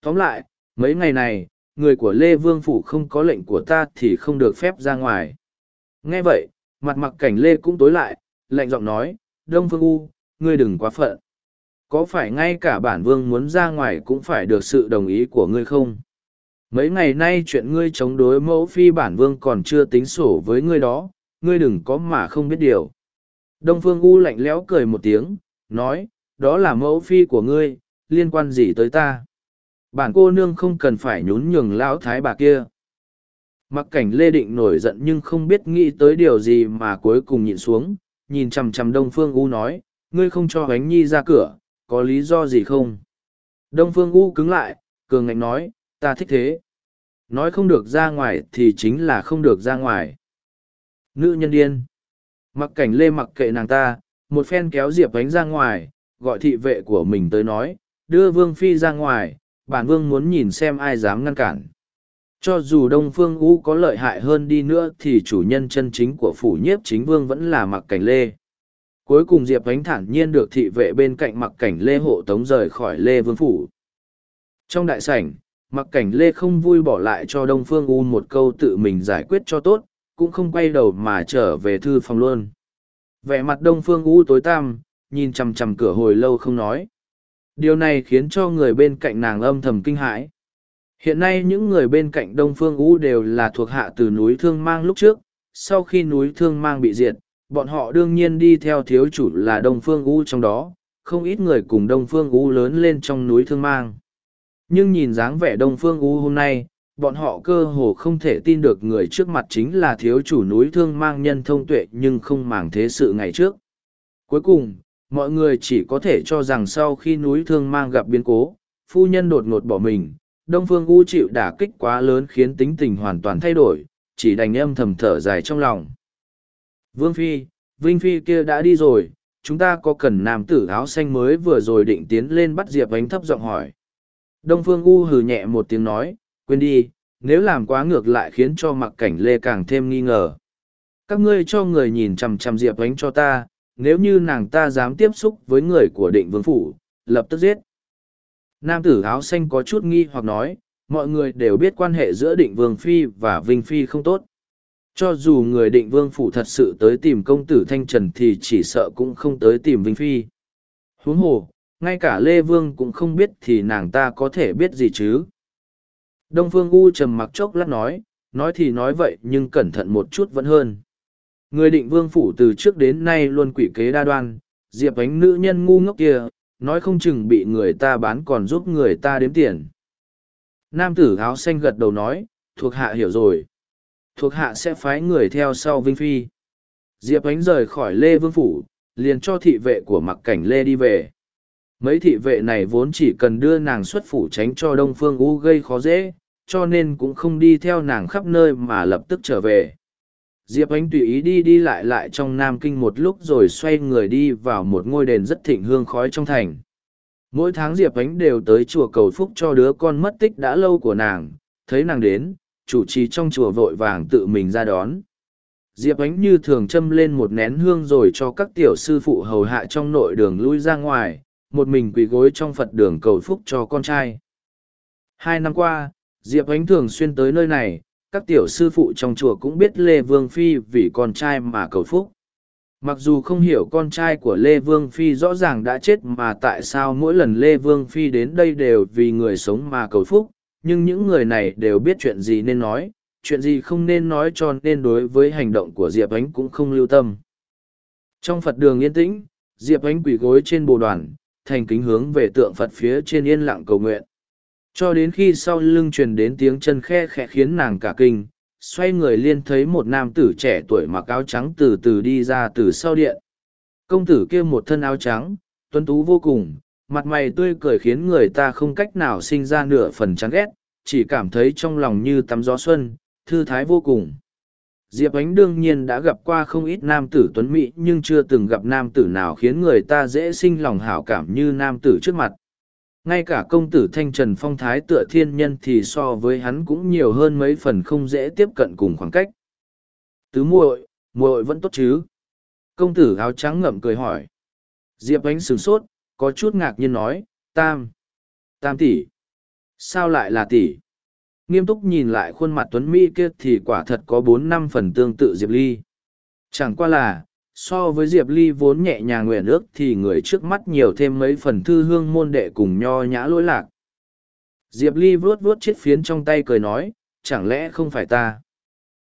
Tóm lại, mấy ngày này, người của Lê Vương Phủ không có lệnh của ta thì không được phép ra ngoài. Nghe vậy, mặt mặc cảnh Lê cũng tối lại, lạnh giọng nói, Đông Phương U, ngươi đừng quá phận. Có phải ngay cả bản vương muốn ra ngoài cũng phải được sự đồng ý của ngươi không? Mấy ngày nay chuyện ngươi chống đối mẫu phi bản vương còn chưa tính sổ với ngươi đó, ngươi đừng có mà không biết điều. Đông Phương U lạnh lẽo cười một tiếng, nói, đó là mẫu phi của ngươi, liên quan gì tới ta? Bản cô nương không cần phải nhún nhường lão thái bà kia. Mặc cảnh Lê Định nổi giận nhưng không biết nghĩ tới điều gì mà cuối cùng nhịn xuống, nhìn chằm chằm Đông Phương U nói, ngươi không cho bánh Nhi ra cửa, có lý do gì không? Đông Phương U cứng lại, cường ngạnh nói, ta thích thế. nói không được ra ngoài thì chính là không được ra ngoài. Nữ nhân điên. Mặc cảnh lê mặc kệ nàng ta, một phen kéo diệp ánh ra ngoài, gọi thị vệ của mình tới nói, đưa vương phi ra ngoài, bản vương muốn nhìn xem ai dám ngăn cản. Cho dù đông phương u có lợi hại hơn đi nữa thì chủ nhân chân chính của phủ nhiếp chính vương vẫn là mặc cảnh lê. Cuối cùng diệp ánh thản nhiên được thị vệ bên cạnh mặc cảnh lê hộ tống rời khỏi lê vương phủ. Trong đại sảnh mặc cảnh lê không vui bỏ lại cho đông phương u một câu tự mình giải quyết cho tốt, cũng không quay đầu mà trở về thư phòng luôn. Vẻ mặt đông phương u tối tăm, nhìn chằm chằm cửa hồi lâu không nói. Điều này khiến cho người bên cạnh nàng âm thầm kinh hãi. Hiện nay những người bên cạnh đông phương u đều là thuộc hạ từ núi thương mang lúc trước, sau khi núi thương mang bị diệt, bọn họ đương nhiên đi theo thiếu chủ là đông phương u trong đó, không ít người cùng đông phương u lớn lên trong núi thương mang nhưng nhìn dáng vẻ đông phương u hôm nay, bọn họ cơ hồ không thể tin được người trước mặt chính là thiếu chủ núi thương mang nhân thông tuệ nhưng không màng thế sự ngày trước. Cuối cùng, mọi người chỉ có thể cho rằng sau khi núi thương mang gặp biến cố, phu nhân đột ngột bỏ mình, đông phương u chịu đả kích quá lớn khiến tính tình hoàn toàn thay đổi, chỉ đành âm thầm thở dài trong lòng. Vương phi, vinh phi kia đã đi rồi, chúng ta có cần nam tử áo xanh mới vừa rồi định tiến lên bắt diệp ánh thấp giọng hỏi đông phương u hừ nhẹ một tiếng nói, quên đi, nếu làm quá ngược lại khiến cho mặc cảnh lê càng thêm nghi ngờ. Các ngươi cho người nhìn chằm chằm diệp ánh cho ta, nếu như nàng ta dám tiếp xúc với người của định vương phủ, lập tức giết. Nam tử áo xanh có chút nghi hoặc nói, mọi người đều biết quan hệ giữa định vương phi và vinh phi không tốt. Cho dù người định vương phủ thật sự tới tìm công tử thanh trần thì chỉ sợ cũng không tới tìm vinh phi. Huống hồ ngay cả lê vương cũng không biết thì nàng ta có thể biết gì chứ? Đông phương u trầm mặc chốc lát nói nói thì nói vậy nhưng cẩn thận một chút vẫn hơn. Người định vương phủ từ trước đến nay luôn quỷ kế đa đoan, diệp ánh nữ nhân ngu ngốc kia, nói không chừng bị người ta bán còn giúp người ta đếm tiền. Nam tử áo xanh gật đầu nói, thuộc hạ hiểu rồi. Thuộc hạ sẽ phái người theo sau vinh phi. Diệp ánh rời khỏi lê vương phủ, liền cho thị vệ của mặc cảnh lê đi về mấy thị vệ này vốn chỉ cần đưa nàng xuất phủ tránh cho đông phương u gây khó dễ, cho nên cũng không đi theo nàng khắp nơi mà lập tức trở về. Diệp ánh tùy ý đi đi lại lại trong nam kinh một lúc rồi xoay người đi vào một ngôi đền rất thịnh hương khói trong thành. Mỗi tháng diệp ánh đều tới chùa cầu phúc cho đứa con mất tích đã lâu của nàng. Thấy nàng đến, chủ trì trong chùa vội vàng tự mình ra đón. Diệp ánh như thường châm lên một nén hương rồi cho các tiểu sư phụ hầu hạ trong nội đường lui ra ngoài một mình quỳ gối trong phật đường cầu phúc cho con trai. Hai năm qua, diệp ánh thường xuyên tới nơi này, các tiểu sư phụ trong chùa cũng biết lê vương phi vì con trai mà cầu phúc. Mặc dù không hiểu con trai của lê vương phi rõ ràng đã chết mà tại sao mỗi lần lê vương phi đến đây đều vì người sống mà cầu phúc, nhưng những người này đều biết chuyện gì nên nói, chuyện gì không nên nói cho nên đối với hành động của diệp ánh cũng không lưu tâm. Trong phật đường yên tĩnh, diệp ánh quỳ gối trên bồ đoàn thành kính hướng về tượng phật phía trên yên lặng cầu nguyện. Cho đến khi sau lưng truyền đến tiếng chân khe khẽ khiến nàng cả kinh, xoay người liên thấy một nam tử trẻ tuổi mặc áo trắng từ từ đi ra từ sau điện. Công tử kia một thân áo trắng, tuấn tú vô cùng, mặt mày tươi cười khiến người ta không cách nào sinh ra nửa phần chán ghét, chỉ cảm thấy trong lòng như tắm gió xuân, thư thái vô cùng diệp ánh đương nhiên đã gặp qua không ít nam tử tuấn mỹ, nhưng chưa từng gặp nam tử nào khiến người ta dễ sinh lòng hảo cảm như nam tử trước mặt. Ngay cả công tử thanh trần phong thái tựa thiên nhân thì so với hắn cũng nhiều hơn mấy phần không dễ tiếp cận cùng khoảng cách. Tứ muội muội vẫn tốt chứ? Công tử áo trắng ngậm cười hỏi. Diệp ánh sửng sốt, có chút ngạc nhiên nói, tam tam tỷ, sao lại là tỷ? Nghiêm túc nhìn lại khuôn mặt tuấn mỹ kia thì quả thật có bốn năm phần tương tự diệp ly. Chẳng qua là, so với diệp ly vốn nhẹ nhàng nguyện ước thì người trước mắt nhiều thêm mấy phần thư hương môn đệ cùng nho nhã lỗi lạc. Diệp ly vuốt vuốt chiếc phiến trong tay cười nói, chẳng lẽ không phải ta?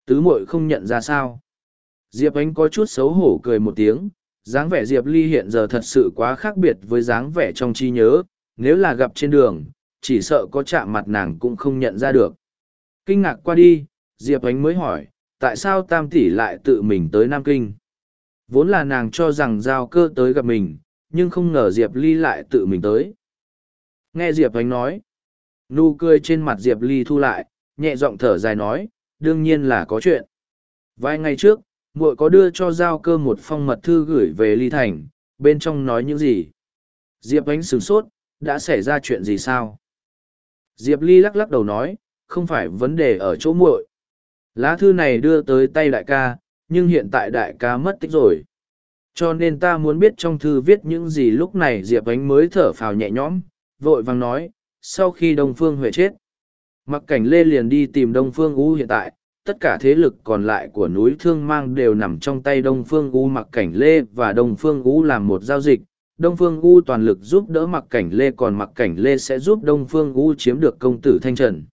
Tứ muội không nhận ra sao? Diệp ánh có chút xấu hổ cười một tiếng, dáng vẻ diệp ly hiện giờ thật sự quá khác biệt với dáng vẻ trong trí nhớ, nếu là gặp trên đường chỉ sợ có chạm mặt nàng cũng không nhận ra được kinh ngạc qua đi diệp ánh mới hỏi tại sao tam tỷ lại tự mình tới nam kinh vốn là nàng cho rằng giao cơ tới gặp mình nhưng không ngờ diệp ly lại tự mình tới nghe diệp ánh nói nụ cười trên mặt diệp ly thu lại nhẹ giọng thở dài nói, đương nhiên là có chuyện. Vài ngày trước, muội có đưa cho giao cơ một phong mật thư gửi về ly thành, bên trong nói những gì? Diệp ánh sửng sốt, đã xảy ra chuyện gì sao? Diệp ly lắc lắc đầu nói, không phải vấn đề ở chỗ muội. Lá thư này đưa tới tay đại ca, nhưng hiện tại đại ca mất tích rồi. Cho nên ta muốn biết trong thư viết những gì lúc này Diệp ánh mới thở phào nhẹ nhõm, vội vàng nói, sau khi Đông Phương Huệ chết. Mặc cảnh Lê liền đi tìm Đông Phương U hiện tại, tất cả thế lực còn lại của núi Thương Mang đều nằm trong tay Đông Phương U mặc cảnh Lê và Đông Phương U làm một giao dịch. Đông Phương U toàn lực giúp đỡ mặc cảnh Lê còn mặc cảnh Lê sẽ giúp Đông Phương U chiếm được công tử Thanh Trần.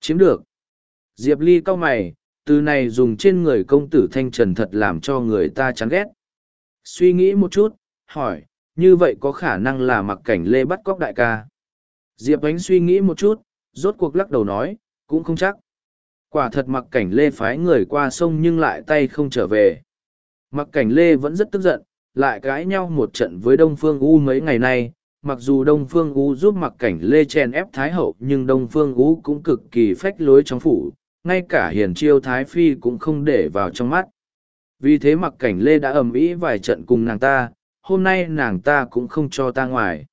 Chiếm được. Diệp Ly cau mày, từ này dùng trên người công tử Thanh Trần thật làm cho người ta chán ghét. Suy nghĩ một chút, hỏi, như vậy có khả năng là mặc cảnh Lê bắt cóc đại ca. Diệp Ánh suy nghĩ một chút, rốt cuộc lắc đầu nói, cũng không chắc. Quả thật mặc cảnh Lê phái người qua sông nhưng lại tay không trở về. Mặc cảnh Lê vẫn rất tức giận, lại cãi nhau một trận với Đông Phương U mấy ngày nay. Mặc dù Đông Phương U giúp mặc cảnh Lê chen ép Thái Hậu nhưng Đông Phương U cũng cực kỳ phách lối trong phủ, ngay cả hiền chiêu Thái Phi cũng không để vào trong mắt. Vì thế mặc cảnh Lê đã ầm ĩ vài trận cùng nàng ta, hôm nay nàng ta cũng không cho ta ngoài.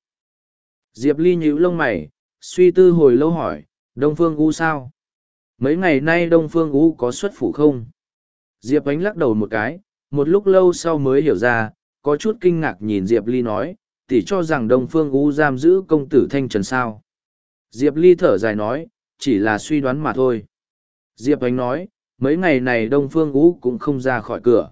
Diệp Ly nhíu lông mày, suy tư hồi lâu hỏi, Đông Phương U sao? Mấy ngày nay Đông Phương U có xuất phủ không? Diệp ánh lắc đầu một cái, một lúc lâu sau mới hiểu ra, có chút kinh ngạc nhìn Diệp Ly nói, tỷ cho rằng Đông Phương U giam giữ công tử Thanh Trần sao. Diệp Ly thở dài nói, chỉ là suy đoán mà thôi. Diệp ánh nói, mấy ngày này Đông Phương U cũng không ra khỏi cửa.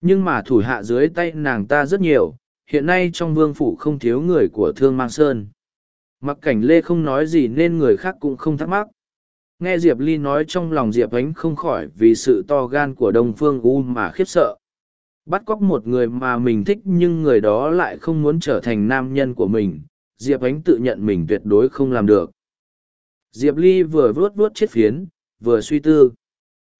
Nhưng mà thủ hạ dưới tay nàng ta rất nhiều, hiện nay trong vương phủ không thiếu người của Thương Mang Sơn. Mặc cảnh Lê không nói gì nên người khác cũng không thắc mắc. Nghe Diệp Ly nói trong lòng Diệp Ánh không khỏi vì sự to gan của Đông Phương U mà khiếp sợ. Bắt cóc một người mà mình thích nhưng người đó lại không muốn trở thành nam nhân của mình, Diệp Ánh tự nhận mình tuyệt đối không làm được. Diệp Ly vừa vuốt vuốt chiếc phiến, vừa suy tư.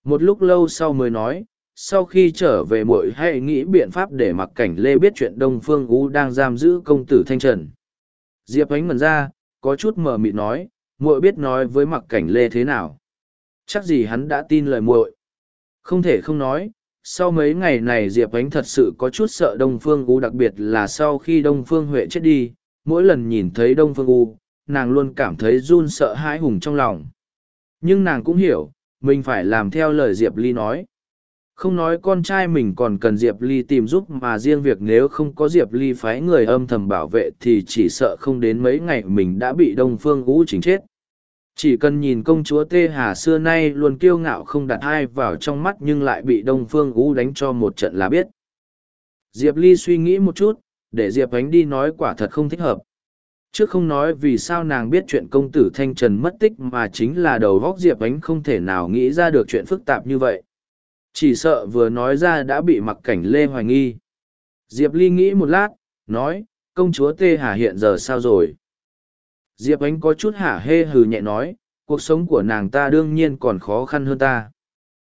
Một lúc lâu sau mới nói, sau khi trở về muội hãy nghĩ biện pháp để mặc cảnh lê biết chuyện đông phương u đang giam giữ công tử thanh trần diệp ánh mần ra có chút mờ mịt nói muội biết nói với mặc cảnh lê thế nào chắc gì hắn đã tin lời muội không thể không nói sau mấy ngày này diệp ánh thật sự có chút sợ đông phương u, đặc biệt là sau khi đông phương huệ chết đi, mỗi lần nhìn thấy đông phương u, nàng luôn cảm thấy run sợ hãi hùng trong lòng. Nhưng nàng cũng hiểu, mình phải làm theo lời diệp ly nói. Không nói con trai mình còn cần diệp ly tìm giúp mà riêng việc nếu không có diệp ly phái người âm thầm bảo vệ thì chỉ sợ không đến mấy ngày mình đã bị đông phương u chính chết chỉ cần nhìn công chúa tê hà xưa nay luôn kiêu ngạo không đặt ai vào trong mắt nhưng lại bị đông phương U đánh cho một trận là biết. Diệp ly suy nghĩ một chút, để diệp ánh đi nói quả thật không thích hợp. Trước không nói vì sao nàng biết chuyện công tử thanh trần mất tích mà chính là đầu góc diệp ánh không thể nào nghĩ ra được chuyện phức tạp như vậy. Chỉ sợ vừa nói ra đã bị mặc cảnh lê hoài nghi. Diệp ly nghĩ một lát, nói, công chúa tê hà hiện giờ sao rồi? Diệp ánh có chút hả hê hừ nhẹ nói, cuộc sống của nàng ta đương nhiên còn khó khăn hơn ta.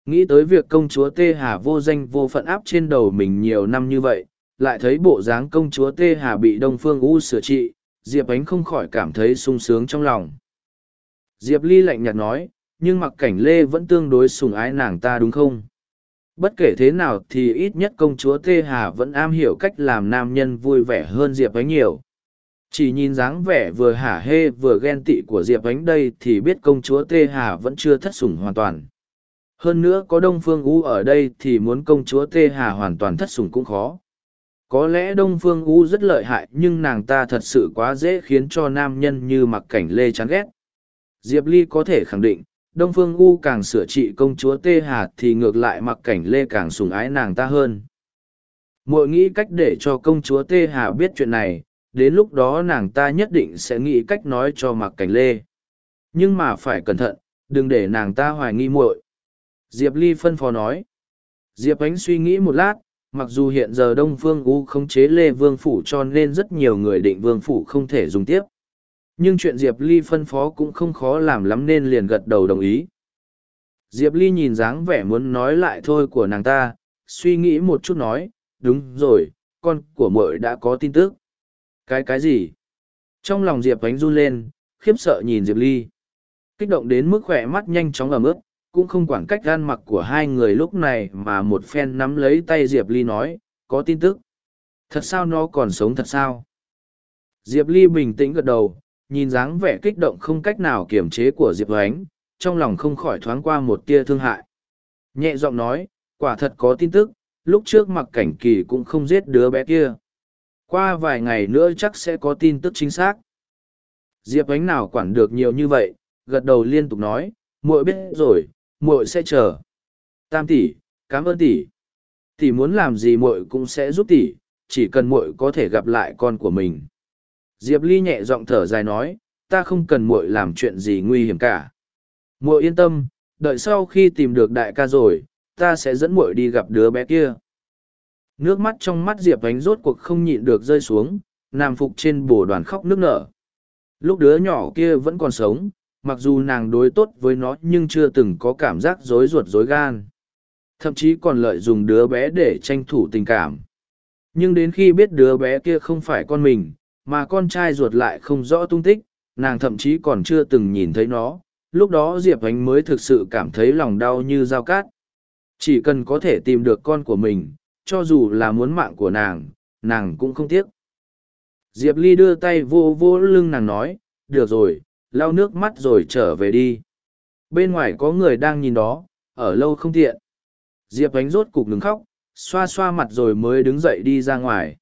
Nghĩ tới việc công chúa tê hà vô danh vô phận áp trên đầu mình nhiều năm như vậy, lại thấy bộ dáng công chúa tê hà bị đông phương u sửa trị, diệp ánh không khỏi cảm thấy sung sướng trong lòng. Diệp ly lạnh nhạt nói, nhưng mặc cảnh lê vẫn tương đối sùng ái nàng ta đúng không? Bất kể thế nào thì ít nhất công chúa tê hà vẫn am hiểu cách làm nam nhân vui vẻ hơn diệp ánh nhiều chỉ nhìn dáng vẻ vừa hả hê vừa ghen tị của diệp ánh đây thì biết công chúa tê hà vẫn chưa thất sủng hoàn toàn. Hơn nữa có đông phương u ở đây thì muốn công chúa tê hà hoàn toàn thất sủng cũng khó. Có lẽ đông phương u rất lợi hại nhưng nàng ta thật sự quá dễ khiến cho nam nhân như mặc cảnh lê chán ghét. Diệp ly có thể khẳng định Đông Phương U càng sửa trị công chúa Tê Hà thì ngược lại mặc cảnh Lê càng sùng ái nàng ta hơn. Muội nghĩ cách để cho công chúa Tê Hà biết chuyện này, đến lúc đó nàng ta nhất định sẽ nghĩ cách nói cho mặc cảnh Lê. Nhưng mà phải cẩn thận, đừng để nàng ta hoài nghi muội. Diệp Ly phân phó nói. Diệp Ánh suy nghĩ một lát, mặc dù hiện giờ Đông Phương U không chế Lê Vương Phủ cho nên rất nhiều người định Vương Phủ không thể dùng tiếp nhưng chuyện diệp ly phân phó cũng không khó làm lắm nên liền gật đầu đồng ý diệp ly nhìn dáng vẻ muốn nói lại thôi của nàng ta suy nghĩ một chút nói đúng rồi con của mội đã có tin tức cái cái gì trong lòng diệp ánh run lên khiếp sợ nhìn diệp ly Kích động đến mức khỏe mắt nhanh chóng ẩm ướt, cũng không quản cách gan mặc của hai người lúc này mà một phen nắm lấy tay Diệp Ly nói, có tin tức. Thật sao nó còn sống thật sao? Diệp Ly bình tĩnh gật đầu, nhìn dáng vẻ kích động không cách nào kiềm chế của Diệp Ánh, trong lòng không khỏi thoáng qua một tia thương hại. Nhẹ giọng nói, quả thật có tin tức, lúc trước mặc cảnh kỳ cũng không giết đứa bé kia. Qua vài ngày nữa chắc sẽ có tin tức chính xác. Diệp Ánh nào quản được nhiều như vậy, gật đầu liên tục nói, muội biết rồi, muội sẽ chờ. Tam tỷ, cảm ơn tỷ. Tỷ muốn làm gì muội cũng sẽ giúp tỷ, chỉ cần muội có thể gặp lại con của mình. Diệp Ly nhẹ giọng thở dài nói, ta không cần muội làm chuyện gì nguy hiểm cả. Muội yên tâm, đợi sau khi tìm được đại ca rồi, ta sẽ dẫn muội đi gặp đứa bé kia. Nước mắt trong mắt Diệp Ánh rốt cuộc không nhịn được rơi xuống, nam phục trên bồ đoàn khóc nước nở. Lúc đứa nhỏ kia vẫn còn sống, mặc dù nàng đối tốt với nó nhưng chưa từng có cảm giác rối ruột rối gan. Thậm chí còn lợi dụng đứa bé để tranh thủ tình cảm. Nhưng đến khi biết đứa bé kia không phải con mình, mà con trai ruột lại không rõ tung tích, nàng thậm chí còn chưa từng nhìn thấy nó, lúc đó Diệp Ánh mới thực sự cảm thấy lòng đau như dao cát. Chỉ cần có thể tìm được con của mình, cho dù là muốn mạng của nàng, nàng cũng không tiếc. Diệp Ly đưa tay vô vô lưng nàng nói, được rồi, lau nước mắt rồi trở về đi. Bên ngoài có người đang nhìn đó, ở lâu không tiện. Diệp Ánh rốt cục ngừng khóc, xoa xoa mặt rồi mới đứng dậy đi ra ngoài.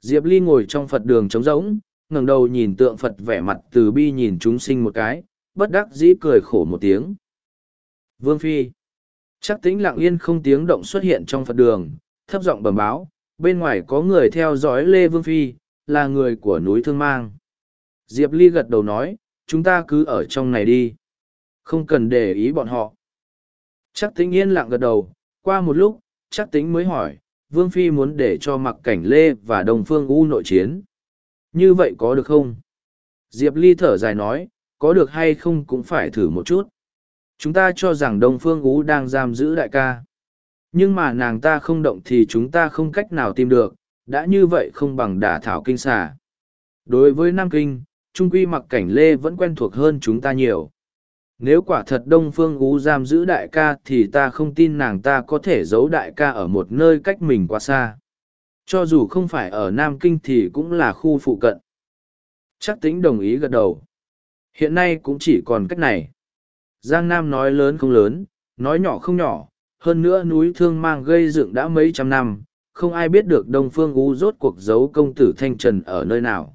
Diệp Ly ngồi trong Phật đường trống rỗng, ngẩng đầu nhìn tượng Phật vẻ mặt từ bi nhìn chúng sinh một cái, bất đắc dĩ cười khổ một tiếng. Vương Phi Chắc tĩnh lặng yên không tiếng động xuất hiện trong Phật đường, thấp giọng bẩm báo, bên ngoài có người theo dõi Lê Vương Phi, là người của núi Thương Mang. Diệp Ly gật đầu nói, chúng ta cứ ở trong này đi. Không cần để ý bọn họ. Chắc tĩnh yên lặng gật đầu, qua một lúc, chắc tĩnh mới hỏi, Vương Phi muốn để cho mặc cảnh Lê và Đồng Phương U nội chiến. Như vậy có được không? Diệp Ly thở dài nói, có được hay không cũng phải thử một chút. Chúng ta cho rằng Đông Phương Ú đang giam giữ đại ca. Nhưng mà nàng ta không động thì chúng ta không cách nào tìm được, đã như vậy không bằng đả thảo kinh xà. Đối với Nam Kinh, Trung Quy mặc cảnh Lê vẫn quen thuộc hơn chúng ta nhiều. Nếu quả thật Đông Phương Ú giam giữ đại ca thì ta không tin nàng ta có thể giấu đại ca ở một nơi cách mình quá xa. Cho dù không phải ở Nam Kinh thì cũng là khu phụ cận. Chắc tính đồng ý gật đầu. Hiện nay cũng chỉ còn cách này. Giang Nam nói lớn không lớn, nói nhỏ không nhỏ, hơn nữa núi thương mang gây dựng đã mấy trăm năm, không ai biết được Đông Phương U rốt cuộc giấu công tử Thanh Trần ở nơi nào.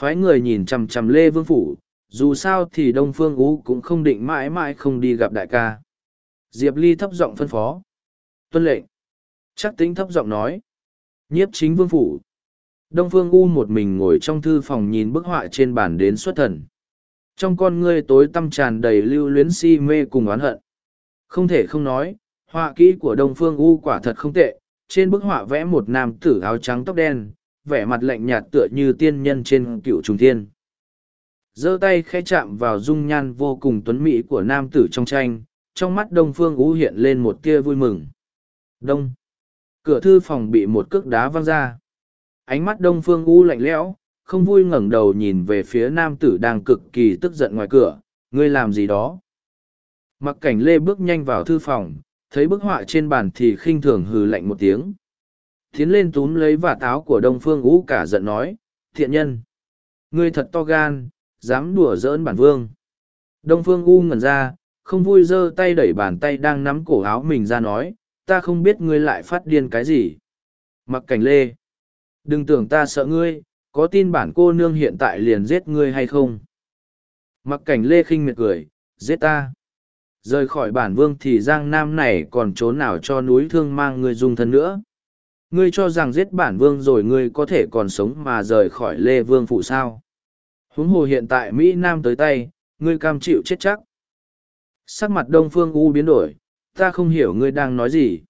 Phái người nhìn chằm chằm Lê Vương Phủ, dù sao thì Đông Phương U cũng không định mãi mãi không đi gặp đại ca. Diệp Ly thấp giọng phân phó. Tuân lệnh. Chắc tính thấp giọng nói. Nhiếp chính Vương Phủ. Đông Phương U một mình ngồi trong thư phòng nhìn bức họa trên bàn đến xuất thần trong con ngươi tối tăm tràn đầy lưu luyến si mê cùng oán hận không thể không nói, họa kỹ của đông phương u quả thật không tệ, trên bức họa vẽ một nam tử áo trắng tóc đen, vẻ mặt lạnh nhạt tựa như tiên nhân trên cựu trùng thiên. Giơ tay khẽ chạm vào dung nhan vô cùng tuấn mỹ của nam tử trong tranh, trong mắt đông phương u hiện lên một tia vui mừng. Đông. Cửa thư phòng bị một cước đá văng ra. Ánh mắt đông phương u lạnh lẽo, không vui ngẩng đầu nhìn về phía nam tử đang cực kỳ tức giận ngoài cửa. Ngươi làm gì đó? Mặc cảnh lê bước nhanh vào thư phòng thấy bức họa trên bàn thì khinh thường hừ lạnh một tiếng tiến lên túm lấy vả táo của đông phương ú cả giận nói thiện nhân ngươi thật to gan dám đùa giỡn bản vương đông phương u ngẩn ra không vui giơ tay đẩy bàn tay đang nắm cổ áo mình ra nói ta không biết ngươi lại phát điên cái gì mặc cảnh lê đừng tưởng ta sợ ngươi có tin bản cô nương hiện tại liền giết ngươi hay không? Mặc cảnh lê khinh miệt cười, giết ta. Rời khỏi bản vương thì giang nam này còn trốn nào cho núi thương mang ngươi dung thân nữa. Ngươi cho rằng giết bản vương rồi ngươi có thể còn sống mà rời khỏi lê vương phụ sao. Huống hồ hiện tại Mỹ Nam tới tay, ngươi cam chịu chết chắc. Sắc mặt đông phương u biến đổi, ta không hiểu ngươi đang nói gì.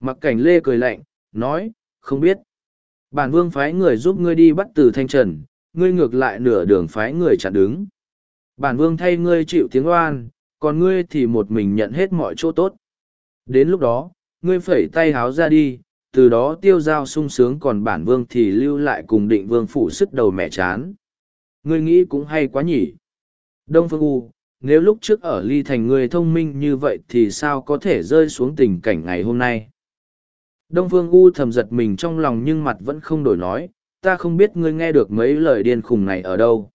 Mặc cảnh lê cười lạnh, nói, không biết. Bản vương phái người giúp ngươi đi bắt từ thanh trần, ngươi ngược lại nửa đường phái người chặn đứng. Bản vương thay ngươi chịu tiếng oan, còn ngươi thì một mình nhận hết mọi chỗ tốt. Đến lúc đó, ngươi phẩy tay háo ra đi, từ đó tiêu giao sung sướng còn bản vương thì lưu lại cùng định vương phủ sức đầu mẹ chán. Ngươi nghĩ cũng hay quá nhỉ. Đông Phương U, nếu lúc trước ở ly thành người thông minh như vậy thì sao có thể rơi xuống tình cảnh ngày hôm nay đông phương u thầm giật mình trong lòng nhưng mặt vẫn không đổi nói ta không biết ngươi nghe được mấy lời điên khùng này ở đâu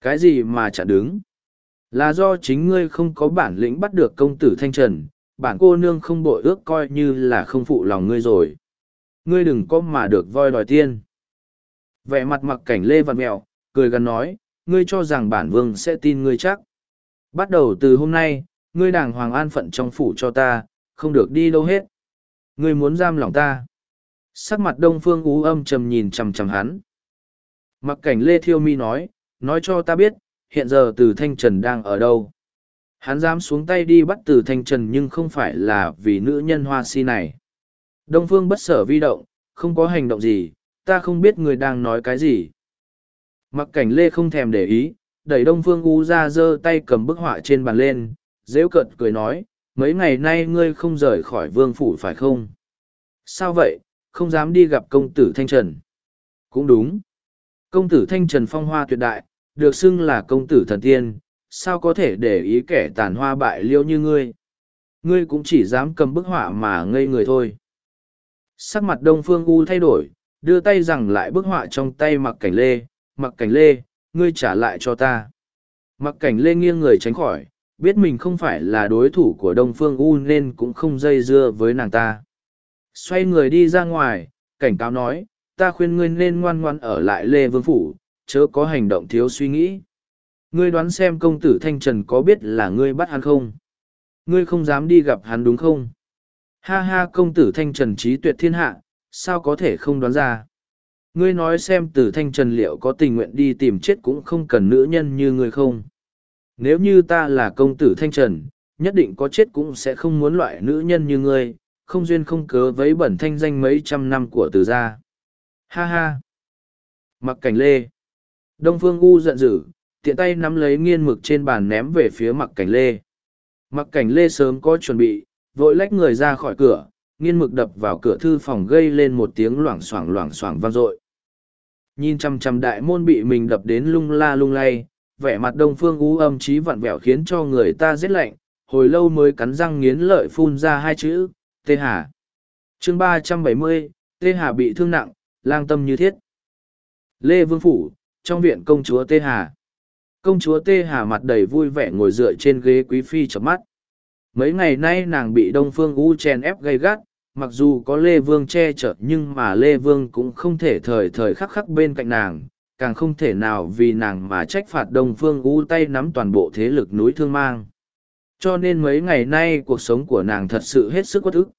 cái gì mà chả đứng là do chính ngươi không có bản lĩnh bắt được công tử thanh trần, bản cô nương không bội ước coi như là không phụ lòng ngươi rồi. Ngươi đừng có mà được voi đòi tiên. Vẻ mặt mặc cảnh lê vặt mẹo, cười gần nói, ngươi cho rằng bản vương sẽ tin ngươi chắc. Bắt đầu từ hôm nay, ngươi đàng hoàng an phận trong phủ cho ta, không được đi đâu hết. Ngươi muốn giam lòng ta. Sắc mặt đông phương ú âm trầm nhìn chằm chằm hắn. Mặc cảnh lê thiêu mi nói nói cho ta biết hiện giờ từ thanh trần đang ở đâu? Hắn dám xuống tay đi bắt từ thanh trần nhưng không phải là vì nữ nhân hoa si này. Đông phương bất sở vi động, không có hành động gì, ta không biết người đang nói cái gì. Mặc cảnh lê không thèm để ý, đẩy đông phương u ra giơ tay cầm bức họa trên bàn lên, dễu cận cười nói, mấy ngày nay ngươi không rời khỏi vương phủ phải không? Sao vậy, không dám đi gặp công tử thanh trần? Cũng đúng. Công tử thanh trần phong hoa tuyệt đại được xưng là công tử thần tiên, sao có thể để ý kẻ tàn hoa bại liêu như ngươi? Ngươi cũng chỉ dám cầm bức họa mà ngây người thôi. Sắc mặt đông phương u thay đổi, đưa tay rằng lại bức họa trong tay mặc cảnh lê mặc cảnh lê, ngươi trả lại cho ta. Mặc cảnh lê nghiêng người tránh khỏi, biết mình không phải là đối thủ của đông phương u nên cũng không dây dưa với nàng ta. Xoay người đi ra ngoài, cảnh cáo nói, ta khuyên ngươi nên ngoan ngoan ở lại lê vương phủ chớ có hành động thiếu suy nghĩ. Ngươi đoán xem công tử thanh trần có biết là ngươi bắt hắn không? Ngươi không dám đi gặp hắn đúng không? Ha ha, công tử thanh trần trí tuyệt thiên hạ, sao có thể không đoán ra? Ngươi nói xem tử thanh trần liệu có tình nguyện đi tìm chết cũng không cần nữ nhân như ngươi không? Nếu như ta là công tử thanh trần, nhất định có chết cũng sẽ không muốn loại nữ nhân như ngươi, không duyên không cớ vấy bẩn thanh danh mấy trăm năm của từ gia. Ha ha. Mặc cảnh lê đông phương u giận dữ, tiện tay nắm lấy nghiên mực trên bàn ném về phía mặc cảnh lê. Mặc cảnh lê sớm có chuẩn bị, vội lách người ra khỏi cửa, nghiên mực đập vào cửa thư phòng gây lên một tiếng loảng xoảng loảng xoảng vang dội. Nhìn chằm chằm đại môn bị mình đập đến lung la lung lay, vẻ mặt đông phương U âm trí vặn vẹo khiến cho người ta rét lạnh, hồi lâu mới cắn răng nghiến lợi phun ra hai chữ tê hà. Chương ba trăm bảy mươi tê hà bị thương nặng, lang tâm như thiết. Lê vương phủ trong viện công chúa tê hà. Công chúa tê hà mặt đầy vui vẻ ngồi dựa trên ghế quý phi chợp mắt. Mấy ngày nay nàng bị đông phương u chèn ép gây gắt, mặc dù có lê vương che chở nhưng mà lê vương cũng không thể thời thời khắc khắc bên cạnh nàng, càng không thể nào vì nàng mà trách phạt đông phương u tay nắm toàn bộ thế lực núi thương mang. Cho nên mấy ngày nay cuộc sống của nàng thật sự hết sức bất ức.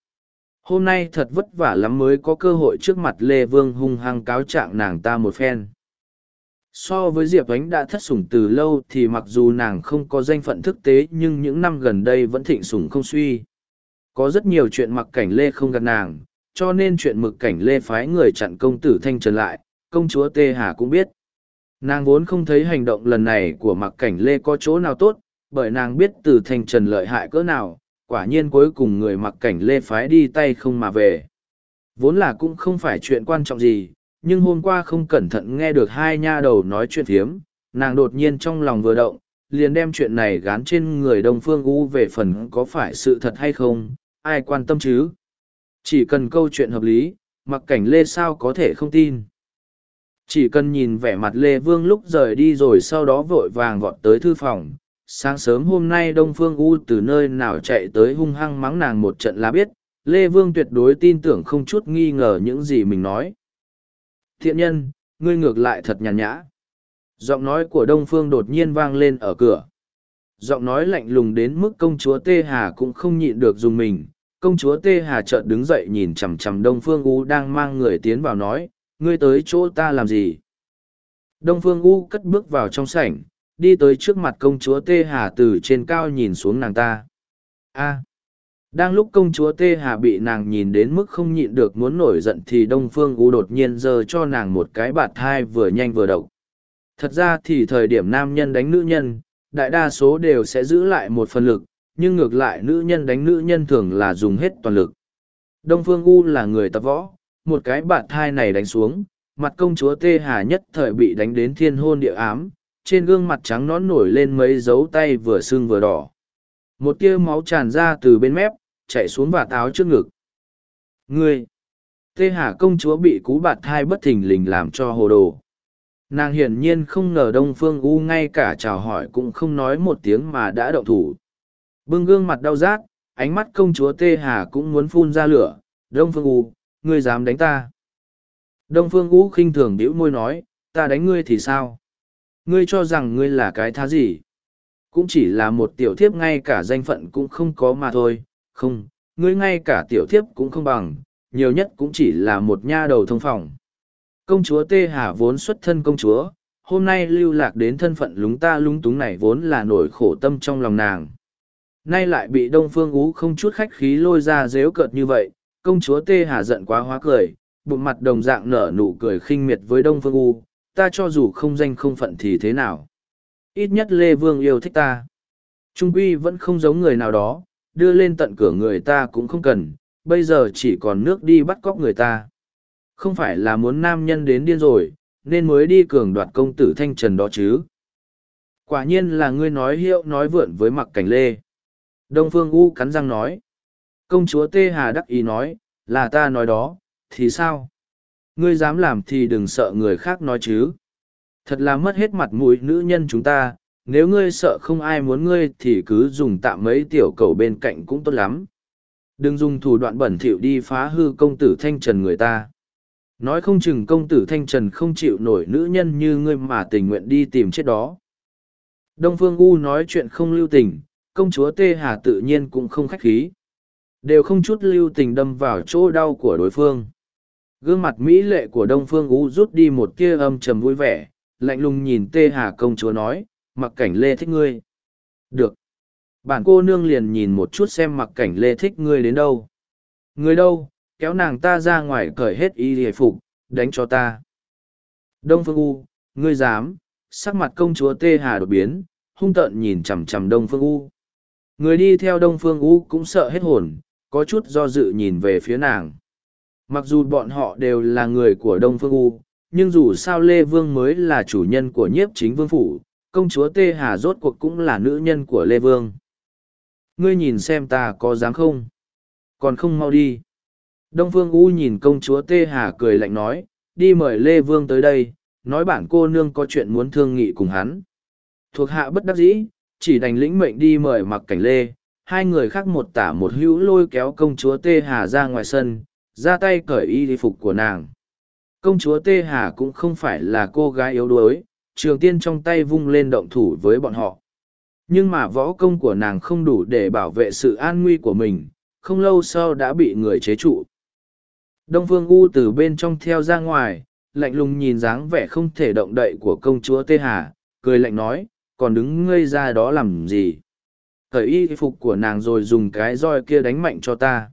Hôm nay thật vất vả lắm mới có cơ hội trước mặt lê vương hung hăng cáo trạng nàng ta một phen so với diệp ánh đã thất sủng từ lâu thì mặc dù nàng không có danh phận thực tế nhưng những năm gần đây vẫn thịnh sủng không suy. Có rất nhiều chuyện mặc cảnh lê không gặp nàng, cho nên chuyện mực cảnh lê phái người chặn công tử thanh trần lại, công chúa tê hà cũng biết. Nàng vốn không thấy hành động lần này của mặc cảnh lê có chỗ nào tốt, bởi nàng biết từ thanh trần lợi hại cỡ nào, quả nhiên cuối cùng người mặc cảnh lê phái đi tay không mà về. Vốn là cũng không phải chuyện quan trọng gì nhưng hôm qua không cẩn thận nghe được hai nha đầu nói chuyện phiếm, nàng đột nhiên trong lòng vừa động, liền đem chuyện này gán trên người đông phương u về phần có phải sự thật hay không, ai quan tâm chứ? Chỉ cần câu chuyện hợp lý, mặc cảnh lê sao có thể không tin? Chỉ cần nhìn vẻ mặt lê vương lúc rời đi rồi sau đó vội vàng vọt tới thư phòng, sáng sớm hôm nay đông phương u từ nơi nào chạy tới hung hăng mắng nàng một trận là biết, lê vương tuyệt đối tin tưởng không chút nghi ngờ những gì mình nói thiện nhân, ngươi ngược lại thật nhàn nhã. Giọng nói của đông phương đột nhiên vang lên ở cửa. Giọng nói lạnh lùng đến mức công chúa tê hà cũng không nhịn được dùng mình. Công chúa tê hà chợt đứng dậy nhìn chằm chằm đông phương u đang mang người tiến vào nói, ngươi tới chỗ ta làm gì? Đông phương u cất bước vào trong sảnh, đi tới trước mặt công chúa tê hà từ trên cao nhìn xuống nàng ta. A đang lúc công chúa tê hà bị nàng nhìn đến mức không nhịn được muốn nổi giận thì đông phương u đột nhiên giơ cho nàng một cái bạt thai vừa nhanh vừa độc thật ra thì thời điểm nam nhân đánh nữ nhân đại đa số đều sẽ giữ lại một phần lực nhưng ngược lại nữ nhân đánh nữ nhân thường là dùng hết toàn lực đông phương u là người tập võ một cái bạt thai này đánh xuống mặt công chúa tê hà nhất thời bị đánh đến thiên hôn địa ám trên gương mặt trắng nón nổi lên mấy dấu tay vừa sưng vừa đỏ. Một tia máu tràn ra từ bên mép, chạy xuống và táo trước ngực. Ngươi! Tê Hà công chúa bị cú bạt thai bất thình lình làm cho hồ đồ. Nàng hiển nhiên không ngờ Đông Phương U ngay cả chào hỏi cũng không nói một tiếng mà đã động thủ. Bưng gương mặt đau rát, ánh mắt công chúa Tê Hà cũng muốn phun ra lửa. Đông Phương U, ngươi dám đánh ta. Đông Phương U khinh thường đĩu môi nói, ta đánh ngươi thì sao? Ngươi cho rằng ngươi là cái thá gì? Cũng chỉ là một tiểu thiếp ngay cả danh phận cũng không có mà thôi. Không, ngươi ngay cả tiểu thiếp cũng không bằng, nhiều nhất cũng chỉ là một nha đầu thông phòng. Công chúa Tê Hà vốn xuất thân công chúa, hôm nay lưu lạc đến thân phận lúng ta lúng túng này vốn là nỗi khổ tâm trong lòng nàng. Nay lại bị Đông Phương Ú không chút khách khí lôi ra dếu cợt như vậy, công chúa Tê Hà giận quá hóa cười, bụng mặt đồng dạng nở nụ cười khinh miệt với Đông Phương U, ta cho dù không danh không phận thì thế nào. Ít nhất Lê Vương yêu thích ta. Trung Quy vẫn không giống người nào đó, đưa lên tận cửa người ta cũng không cần, bây giờ chỉ còn nước đi bắt cóc người ta. Không phải là muốn nam nhân đến điên rồi, nên mới đi cường đoạt công tử thanh trần đó chứ. Quả nhiên là ngươi nói hiệu nói vượn với mặc cảnh lê. Đông Phương U cắn răng nói. Công chúa Tê Hà đắc ý nói, là ta nói đó, thì sao? Ngươi dám làm thì đừng sợ người khác nói chứ. Thật là mất hết mặt mũi nữ nhân chúng ta, nếu ngươi sợ không ai muốn ngươi thì cứ dùng tạm mấy tiểu cầu bên cạnh cũng tốt lắm. Đừng dùng thủ đoạn bẩn thỉu đi phá hư công tử thanh trần người ta. Nói không chừng công tử thanh trần không chịu nổi nữ nhân như ngươi mà tình nguyện đi tìm chết đó. Đông Phương U nói chuyện không lưu tình, công chúa Tê Hà tự nhiên cũng không khách khí. Đều không chút lưu tình đâm vào chỗ đau của đối phương. Gương mặt mỹ lệ của Đông Phương U rút đi một tia âm trầm vui vẻ, lạnh lùng nhìn Tê Hà công chúa nói, mặc cảnh lê thích ngươi. Được. Bản cô nương liền nhìn một chút xem mặc cảnh lê thích ngươi đến đâu. Ngươi đâu, kéo nàng ta ra ngoài cởi hết y hề phục, đánh cho ta. Đông Phương U, ngươi dám, sắc mặt công chúa Tê Hà đột biến, hung tợn nhìn chằm chằm Đông Phương U. Người đi theo Đông Phương U cũng sợ hết hồn, có chút do dự nhìn về phía nàng. Mặc dù bọn họ đều là người của Đông Phương U, nhưng dù sao Lê Vương mới là chủ nhân của nhiếp chính vương phủ, công chúa Tê Hà rốt cuộc cũng là nữ nhân của Lê Vương. Ngươi nhìn xem ta có dám không? Còn không mau đi. Đông Phương U nhìn công chúa Tê Hà cười lạnh nói, đi mời Lê Vương tới đây, nói bản cô nương có chuyện muốn thương nghị cùng hắn. Thuộc hạ bất đắc dĩ, chỉ đành lĩnh mệnh đi mời mặc cảnh Lê, hai người khác một tả một hữu lôi kéo công chúa Tê Hà ra ngoài sân, ra tay cởi y phục của nàng. Công chúa Tê Hà cũng không phải là cô gái yếu đuối, trường tiên trong tay vung lên động thủ với bọn họ. Nhưng mà võ công của nàng không đủ để bảo vệ sự an nguy của mình, không lâu sau đã bị người chế trụ. Đông Phương U từ bên trong theo ra ngoài, lạnh lùng nhìn dáng vẻ không thể động đậy của công chúa Tê Hà, cười lạnh nói, còn đứng ngây ra đó làm gì? Thời y phục của nàng rồi dùng cái roi kia đánh mạnh cho ta.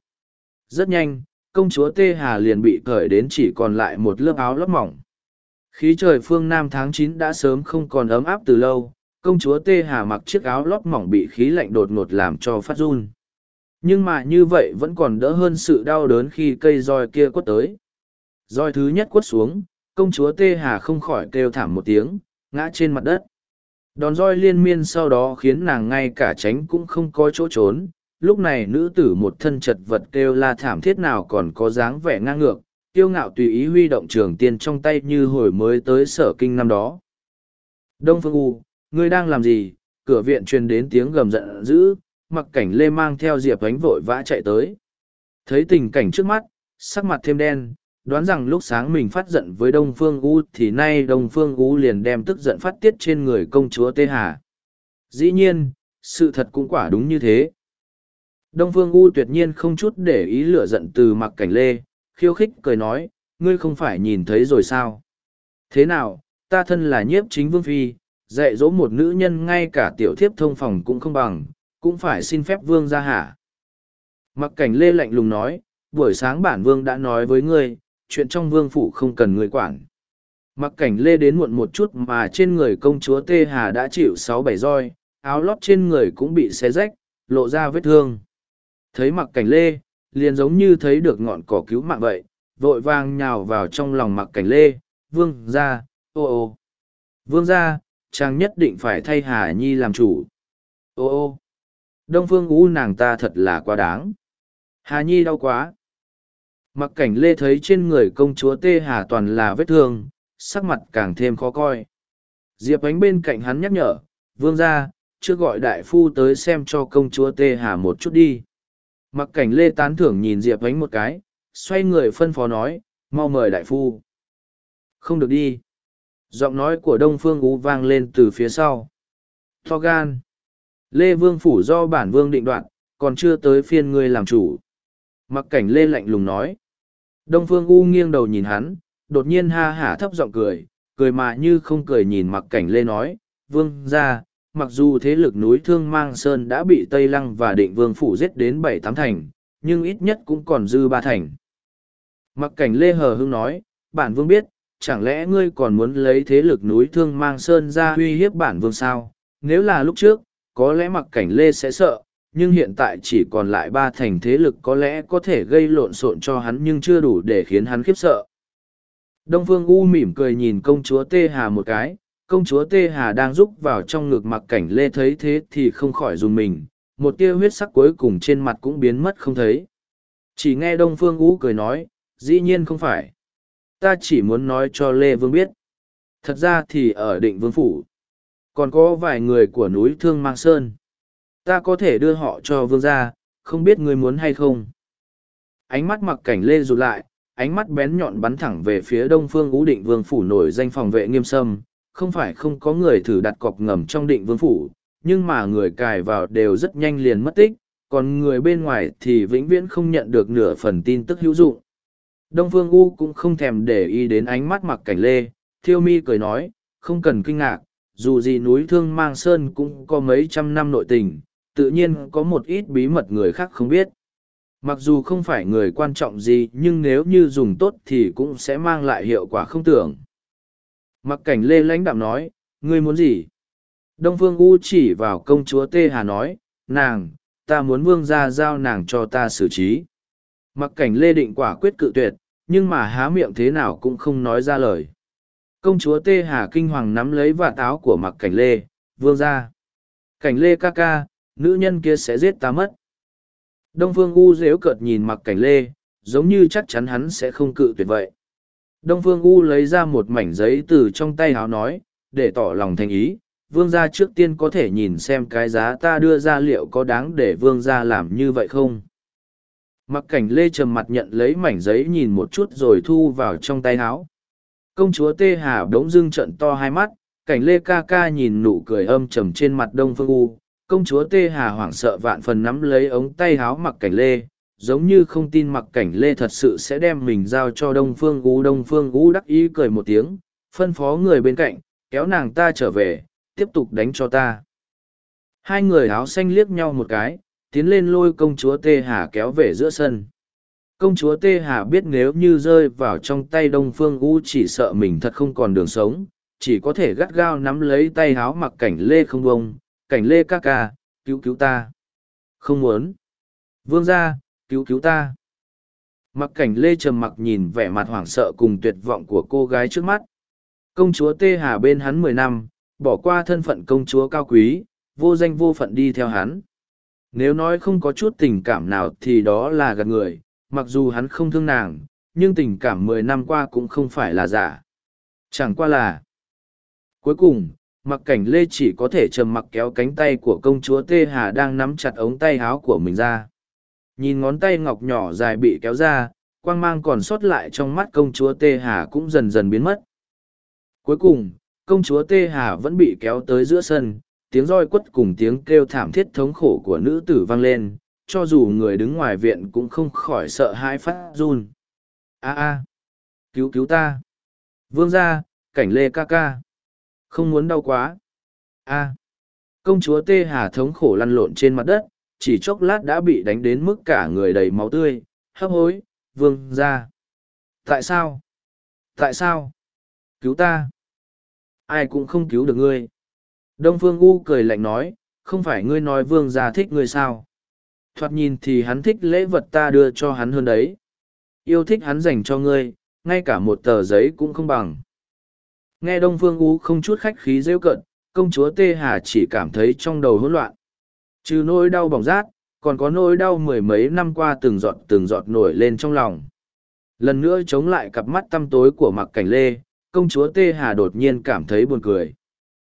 Rất nhanh, công chúa Tê Hà liền bị cởi đến chỉ còn lại một lớp áo lót mỏng. Khí trời phương Nam tháng chín đã sớm không còn ấm áp từ lâu, công chúa Tê Hà mặc chiếc áo lót mỏng bị khí lạnh đột ngột làm cho phát run. Nhưng mà như vậy vẫn còn đỡ hơn sự đau đớn khi cây roi kia quất tới. Roi thứ nhất quất xuống, công chúa Tê Hà không khỏi kêu thảm một tiếng, ngã trên mặt đất. Đòn roi liên miên sau đó khiến nàng ngay cả tránh cũng không có chỗ trốn. Lúc này nữ tử một thân chật vật kêu la thảm thiết nào còn có dáng vẻ ngang ngược, tiêu ngạo tùy ý huy động trường tiên trong tay như hồi mới tới sở kinh năm đó. Đông Phương U, ngươi đang làm gì? Cửa viện truyền đến tiếng gầm giận dữ, mặc cảnh lê mang theo diệp ánh vội vã chạy tới thấy tình cảnh trước mắt sắc mặt thêm đen đoán rằng lúc sáng mình phát giận với đông phương u thì nay đông phương u liền đem tức giận phát tiết trên người công chúa tê hà dĩ nhiên sự thật cũng quả đúng như thế đông phương u tuyệt nhiên không chút để ý lửa giận từ mặc cảnh lê khiêu khích cười nói, ngươi không phải nhìn thấy rồi sao? Thế nào, ta thân là nhiếp chính vương phi, dạy dỗ một nữ nhân ngay cả tiểu thiếp thông phòng cũng không bằng, cũng phải xin phép vương ra hả mặc cảnh lê lạnh lùng nói, buổi sáng bản vương đã nói với ngươi, chuyện trong vương phủ không cần ngươi quản. Mặc cảnh lê đến muộn một chút mà trên người công chúa tê hà đã chịu sáu bảy roi, áo lót trên người cũng bị xé rách, lộ ra vết thương. Thấy mặc cảnh lê liền giống như thấy được ngọn cỏ cứu mạng vậy vội vàng nhào vào trong lòng mặc cảnh lê vương ra ô ô vương ra chàng nhất định phải thay Hà Nhi làm chủ. Ô ô, Đông Phương U nàng ta thật là quá đáng. Hà Nhi đau quá. Mặc cảnh lê thấy trên người công chúa Tê Hà toàn là vết thương, sắc mặt càng thêm khó coi. Diệp ánh bên cạnh hắn nhắc nhở, vương ra, chưa gọi đại phu tới xem cho công chúa Tê Hà một chút đi. Mặc cảnh lê tán thưởng nhìn Diệp ánh một cái, xoay người phân phó nói, mau mời đại phu. Không được đi. Giọng nói của Đông Phương Ú vang lên từ phía sau. To gan. Lê Vương Phủ do bản vương định đoạn, còn chưa tới phiên ngươi làm chủ. Mặc cảnh Lê lạnh lùng nói. Đông Phương U nghiêng đầu nhìn hắn, đột nhiên ha hả thấp giọng cười, cười mà như không cười nhìn mặc cảnh Lê nói. Vương ra, mặc dù thế lực núi Thương Mang Sơn đã bị Tây Lăng và Định Vương Phủ giết đến bảy tám thành, nhưng ít nhất cũng còn dư ba thành. Mặc cảnh Lê Hờ Hưng nói, bản vương biết, chẳng lẽ ngươi còn muốn lấy thế lực núi Thương Mang Sơn ra uy hiếp bản vương sao? Nếu là lúc trước, có lẽ mặc cảnh Lê sẽ sợ, nhưng hiện tại chỉ còn lại ba thành thế lực có lẽ có thể gây lộn xộn cho hắn nhưng chưa đủ để khiến hắn khiếp sợ. Đông Phương U mỉm cười nhìn công chúa Tê Hà một cái, công chúa Tê Hà đang rúc vào trong ngực mặc cảnh Lê thấy thế thì không khỏi dùng mình, một tia huyết sắc cuối cùng trên mặt cũng biến mất không thấy. Chỉ nghe Đông Phương U cười nói, dĩ nhiên không phải. Ta chỉ muốn nói cho Lê Vương biết. Thật ra thì ở định vương phủ, còn có vài người của núi Thương Mang Sơn. Ta có thể đưa họ cho vương gia, không biết ngươi muốn hay không. Ánh mắt mặc cảnh lê rụt lại, ánh mắt bén nhọn bắn thẳng về phía đông phương ú định vương phủ nổi danh phòng vệ nghiêm sâm. Không phải không có người thử đặt cọc ngầm trong định vương phủ, nhưng mà người cài vào đều rất nhanh liền mất tích, còn người bên ngoài thì vĩnh viễn không nhận được nửa phần tin tức hữu dụng. Đông Phương U cũng không thèm để ý đến ánh mắt mặc cảnh lê, thiêu mi cười nói, không cần kinh ngạc, dù gì núi thương mang sơn cũng có mấy trăm năm nội tình, tự nhiên có một ít bí mật người khác không biết. Mặc dù không phải người quan trọng gì nhưng nếu như dùng tốt thì cũng sẽ mang lại hiệu quả không tưởng. Mặc cảnh lê lãnh đạm nói, ngươi muốn gì? Đông Phương U chỉ vào công chúa Tê Hà nói, nàng, ta muốn vương gia giao nàng cho ta xử trí. Mặc cảnh lê định quả quyết cự tuyệt, nhưng mà há miệng thế nào cũng không nói ra lời. Công chúa Tê Hà kinh hoàng nắm lấy vạt áo của mặc cảnh lê, vương ra. Cảnh lê ca ca, nữ nhân kia sẽ giết ta mất. Đông Phương U dễu cợt nhìn mặc cảnh lê, giống như chắc chắn hắn sẽ không cự tuyệt vậy. Đông Phương U lấy ra một mảnh giấy từ trong tay háo nói, để tỏ lòng thành ý, vương gia trước tiên có thể nhìn xem cái giá ta đưa ra liệu có đáng để vương gia làm như vậy không. Mặc cảnh lê trầm mặt nhận lấy mảnh giấy nhìn một chút rồi thu vào trong tay háo. Công chúa Tê Hà đống dưng trận to hai mắt, cảnh lê ca ca nhìn nụ cười âm trầm trên mặt đông phương u. Công chúa Tê Hà hoảng sợ vạn phần nắm lấy ống tay háo mặc cảnh lê, giống như không tin mặc cảnh lê thật sự sẽ đem mình giao cho đông phương gú Đông phương gú đắc ý cười một tiếng, phân phó người bên cạnh, kéo nàng ta trở về, tiếp tục đánh cho ta. Hai người áo xanh liếc nhau một cái, tiến lên lôi công chúa Tê Hà kéo về giữa sân. Công chúa tê hà biết nếu như rơi vào trong tay đông phương gú chỉ sợ mình thật không còn đường sống chỉ có thể gắt gao nắm lấy tay háo mặc cảnh lê không bông cảnh lê ca ca cứu cứu ta. Không muốn. Vương ra cứu cứu ta mặc cảnh lê trầm mặc nhìn vẻ mặt hoảng sợ cùng tuyệt vọng của cô gái trước mắt công chúa tê hà bên hắn mười năm bỏ qua thân phận công chúa cao quý vô danh vô phận đi theo hắn nếu nói không có chút tình cảm nào thì đó là gạt người mặc dù hắn không thương nàng, nhưng tình cảm mười năm qua cũng không phải là giả. Chẳng qua là. Cuối cùng, mặc cảnh lê chỉ có thể trầm mặc kéo cánh tay của công chúa Tê Hà đang nắm chặt ống tay áo của mình ra. Nhìn ngón tay ngọc nhỏ dài bị kéo ra, quang mang còn sót lại trong mắt công chúa Tê Hà cũng dần dần biến mất. Cuối cùng, công chúa Tê Hà vẫn bị kéo tới giữa sân, tiếng roi quất cùng tiếng kêu thảm thiết thống khổ của nữ tử vang lên, cho dù người đứng ngoài viện cũng không khỏi sợ hãi phát run. A a, cứu cứu ta. Vương gia, cảnh lê ca ca. Không muốn đau quá. A. Công chúa Tê Hà thống khổ lăn lộn trên mặt đất, chỉ chốc lát đã bị đánh đến mức cả người đầy máu tươi, hấp hối, vương gia. Tại sao? Tại sao? Cứu ta. Ai cũng không cứu được ngươi. Đông Phương U cười lạnh nói, không phải ngươi nói vương gia thích ngươi sao? thoạt nhìn thì hắn thích lễ vật ta đưa cho hắn hơn đấy yêu thích hắn dành cho ngươi ngay cả một tờ giấy cũng không bằng nghe đông phương u không chút khách khí rêu cận công chúa Tê Hà chỉ cảm thấy trong đầu hỗn loạn. Trừ nỗi đau bỏng rát, còn có nỗi đau mười mấy năm qua từng giọt từng giọt nổi lên trong lòng. Lần nữa chống lại cặp mắt tăm tối của mặc cảnh lê, công chúa Tê Hà đột nhiên cảm thấy buồn cười.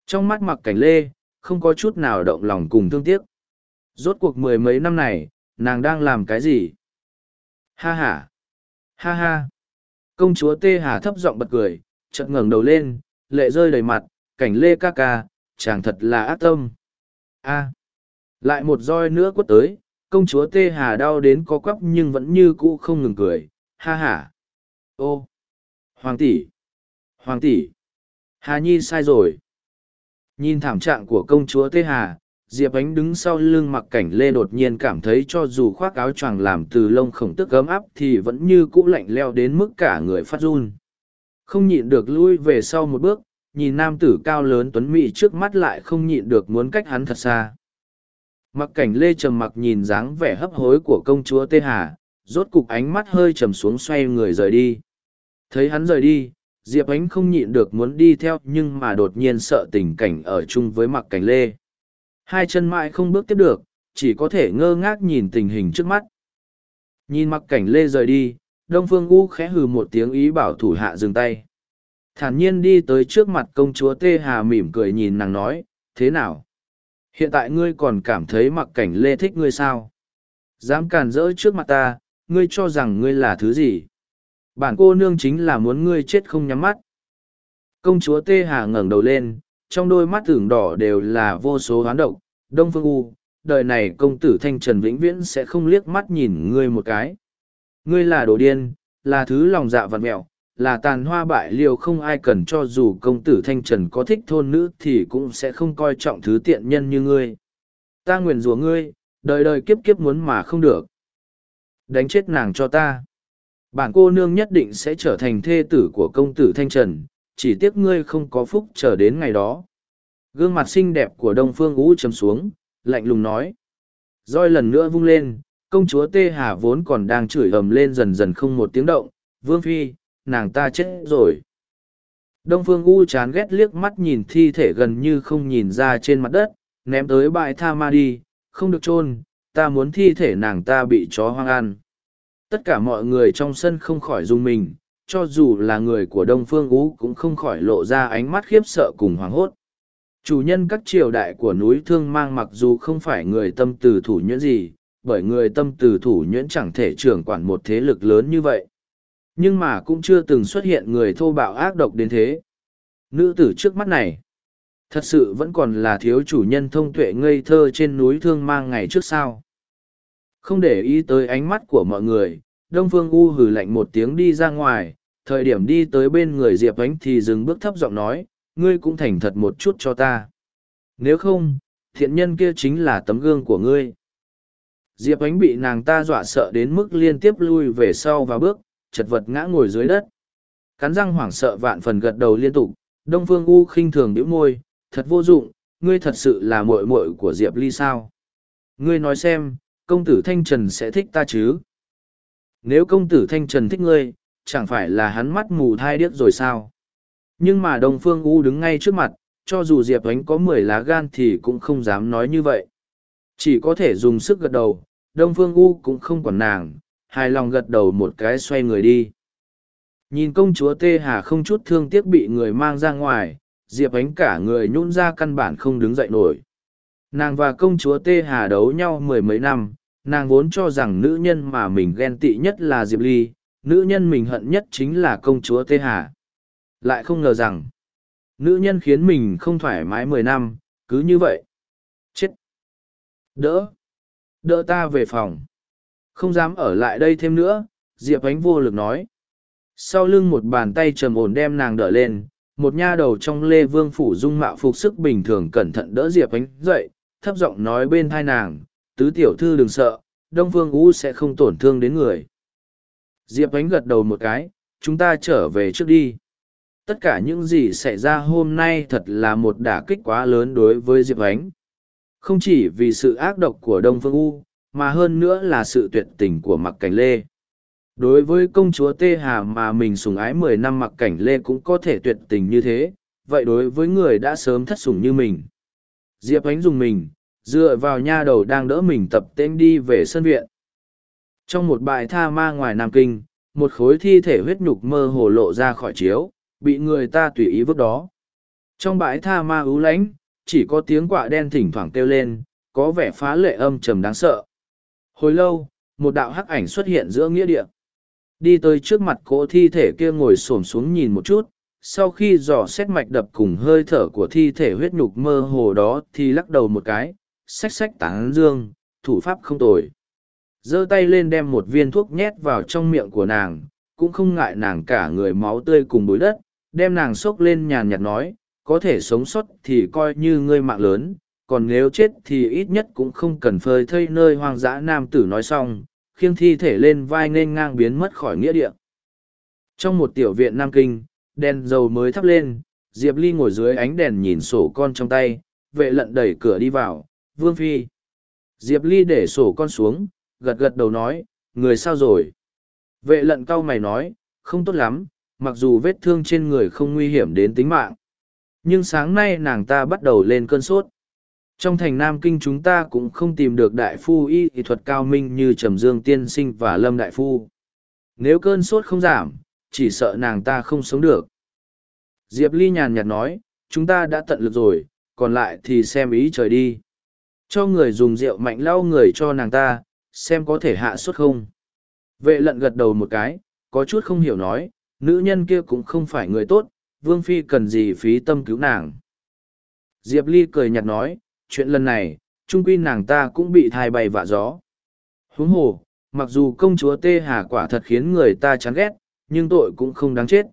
Trong mắt mặc cảnh lê, không có chút nào động lòng cùng thương tiếc. Rốt cuộc mười mấy năm này, nàng đang làm cái gì? Ha ha! Ha ha! Công chúa Tê Hà thấp giọng bật cười, chợt ngẩng đầu lên, lệ rơi đầy mặt, cảnh lê ca ca, chàng thật là ác tâm. A! Lại một roi nữa quất tới, công chúa Tê Hà đau đến có quắp nhưng vẫn như cũ không ngừng cười, ha ha! Ô! Hoàng tỷ! Hoàng tỷ! Hà Nhi sai rồi! Nhìn thảm trạng của công chúa Tê Hà, Diệp Ánh đứng sau lưng mặc cảnh lê đột nhiên cảm thấy cho dù khoác áo choàng làm từ lông khổng tức ấm áp thì vẫn như cũ lạnh leo đến mức cả người phát run. Không nhịn được lui về sau một bước, nhìn nam tử cao lớn tuấn mỹ trước mắt lại không nhịn được muốn cách hắn thật xa. Mặc cảnh lê trầm mặc nhìn dáng vẻ hấp hối của công chúa Tê Hà, rốt cục ánh mắt hơi trầm xuống xoay người rời đi. Thấy hắn rời đi, Diệp Ánh không nhịn được muốn đi theo nhưng mà đột nhiên sợ tình cảnh ở chung với mặc cảnh lê. Hai chân mãi không bước tiếp được, chỉ có thể ngơ ngác nhìn tình hình trước mắt. Nhìn mặc cảnh lê rời đi, Đông Phương U khẽ hừ một tiếng ý bảo thủ hạ dừng tay. Thản nhiên đi tới trước mặt công chúa Tê Hà mỉm cười nhìn nàng nói, thế nào? Hiện tại ngươi còn cảm thấy mặc cảnh lê thích ngươi sao? Dám càn rỡ trước mặt ta, ngươi cho rằng ngươi là thứ gì? Bản cô nương chính là muốn ngươi chết không nhắm mắt. Công chúa Tê Hà ngẩng đầu lên, trong đôi mắt tưởng đỏ đều là vô số hoán độc. Đông Phương U, đời này công tử Thanh Trần vĩnh viễn sẽ không liếc mắt nhìn ngươi một cái. Ngươi là đồ điên, là thứ lòng dạ vặt mẹo, là tàn hoa bại liều không ai cần cho dù công tử Thanh Trần có thích thôn nữ thì cũng sẽ không coi trọng thứ tiện nhân như ngươi. Ta nguyện rủa ngươi, đời đời kiếp kiếp muốn mà không được. Đánh chết nàng cho ta. Bản cô nương nhất định sẽ trở thành thê tử của công tử Thanh Trần, chỉ tiếc ngươi không có phúc chờ đến ngày đó. Gương mặt xinh đẹp của Đông Phương Ú chấm xuống, lạnh lùng nói. Roi lần nữa vung lên, công chúa Tê Hà vốn còn đang chửi ầm lên dần dần không một tiếng động. Vương Phi, nàng ta chết rồi. Đông Phương U chán ghét liếc mắt nhìn thi thể gần như không nhìn ra trên mặt đất, ném tới bãi tha ma đi, không được chôn ta muốn thi thể nàng ta bị chó hoang ăn. Tất cả mọi người trong sân không khỏi rung mình, cho dù là người của Đông Phương Ú cũng không khỏi lộ ra ánh mắt khiếp sợ cùng hoảng hốt. Chủ nhân các triều đại của núi Thương Mang mặc dù không phải người tâm từ thủ nhuyễn gì, bởi người tâm từ thủ nhuyễn chẳng thể trưởng quản một thế lực lớn như vậy. Nhưng mà cũng chưa từng xuất hiện người thô bạo ác độc đến thế. Nữ tử trước mắt này, thật sự vẫn còn là thiếu chủ nhân thông tuệ ngây thơ trên núi Thương Mang ngày trước sao. Không để ý tới ánh mắt của mọi người, Đông Phương U hừ lạnh một tiếng đi ra ngoài, thời điểm đi tới bên người Diệp Ánh thì dừng bước thấp giọng nói, ngươi cũng thành thật một chút cho ta. Nếu không, thiện nhân kia chính là tấm gương của ngươi. Diệp Ánh bị nàng ta dọa sợ đến mức liên tiếp lui về sau và bước, chật vật ngã ngồi dưới đất. Cắn răng hoảng sợ vạn phần gật đầu liên tục, Đông Phương U khinh thường bĩu môi, thật vô dụng, ngươi thật sự là muội muội của Diệp Ly sao? Ngươi nói xem, công tử Thanh Trần sẽ thích ta chứ? Nếu công tử Thanh Trần thích ngươi, chẳng phải là hắn mắt mù thai điếc rồi sao? Nhưng mà Đông Phương U đứng ngay trước mặt, cho dù Diệp Ánh có mười lá gan thì cũng không dám nói như vậy. Chỉ có thể dùng sức gật đầu, Đông Phương U cũng không quản nàng, hài lòng gật đầu một cái xoay người đi. Nhìn công chúa Tê Hà không chút thương tiếc bị người mang ra ngoài, Diệp Ánh cả người nhún ra căn bản không đứng dậy nổi. Nàng và công chúa Tê Hà đấu nhau mười mấy năm, nàng vốn cho rằng nữ nhân mà mình ghen tị nhất là Diệp Ly, nữ nhân mình hận nhất chính là công chúa Tê Hà. Lại không ngờ rằng, nữ nhân khiến mình không thoải mái mười năm, cứ như vậy. Chết! Đỡ! Đỡ ta về phòng. Không dám ở lại đây thêm nữa, Diệp Ánh vô lực nói. Sau lưng một bàn tay trầm ổn đem nàng đỡ lên, một nha đầu trong lê vương phủ dung mạo phục sức bình thường cẩn thận đỡ Diệp Ánh dậy, thấp giọng nói bên thai nàng, tứ tiểu thư đừng sợ, Đông Vương U sẽ không tổn thương đến người. Diệp Ánh gật đầu một cái, chúng ta trở về trước đi. Tất cả những gì xảy ra hôm nay thật là một đả kích quá lớn đối với Diệp Ánh. Không chỉ vì sự ác độc của Đông Phương U, mà hơn nữa là sự tuyệt tình của Mặc Cảnh Lê. Đối với công chúa Tê Hà mà mình sùng ái mười năm Mặc Cảnh Lê cũng có thể tuyệt tình như thế, vậy đối với người đã sớm thất sủng như mình. Diệp ánh dùng mình, dựa vào nha đầu đang đỡ mình tập tên đi về sân viện. Trong một bài tha ma ngoài Nam Kinh, một khối thi thể huyết nhục mơ hồ lộ ra khỏi chiếu, bị người ta tùy ý vứt đó. Trong bãi tha ma ưu lãnh, chỉ có tiếng quạ đen thỉnh thoảng kêu lên, có vẻ phá lệ âm trầm đáng sợ. Hồi lâu, một đạo hắc ảnh xuất hiện giữa nghĩa địa. Đi tới trước mặt cỗ thi thể kia ngồi xổm xuống nhìn một chút, sau khi dò xét mạch đập cùng hơi thở của thi thể huyết nhục mơ hồ đó thì lắc đầu một cái, xách xách tán dương, thủ pháp không tồi. giơ tay lên đem một viên thuốc nhét vào trong miệng của nàng, cũng không ngại nàng cả người máu tươi cùng bối đất, đem nàng xốc lên nhàn nhạt nói, có thể sống sót thì coi như ngươi mạng lớn, còn nếu chết thì ít nhất cũng không cần phơi thây nơi hoang dã nam tử nói xong, khiêng thi thể lên vai nên ngang biến mất khỏi nghĩa địa. Trong một tiểu viện Nam Kinh, đèn dầu mới thắp lên, Diệp Ly ngồi dưới ánh đèn nhìn sổ con trong tay, vệ lận đẩy cửa đi vào, Vương Phi. Diệp Ly để sổ con xuống, gật gật đầu nói, người sao rồi? Vệ lận cau mày nói, không tốt lắm, mặc dù vết thương trên người không nguy hiểm đến tính mạng. Nhưng sáng nay nàng ta bắt đầu lên cơn sốt. Trong thành Nam Kinh chúng ta cũng không tìm được đại phu y kỹ thuật cao minh như Trầm Dương Tiên Sinh và Lâm Đại Phu. Nếu cơn sốt không giảm, chỉ sợ nàng ta không sống được. Diệp Ly nhàn nhạt nói, chúng ta đã tận lực rồi, còn lại thì xem ý trời đi. Cho người dùng rượu mạnh lau người cho nàng ta, xem có thể hạ sốt không. Vệ lận gật đầu một cái, có chút không hiểu nói, nữ nhân kia cũng không phải người tốt, Vương Phi cần gì phí tâm cứu nàng. Diệp Ly cười nhạt nói, chuyện lần này, trung quy nàng ta cũng bị thai bay vạ gió. Huống hồ, mặc dù công chúa Tê Hà quả thật khiến người ta chán ghét, nhưng tội cũng không đáng chết.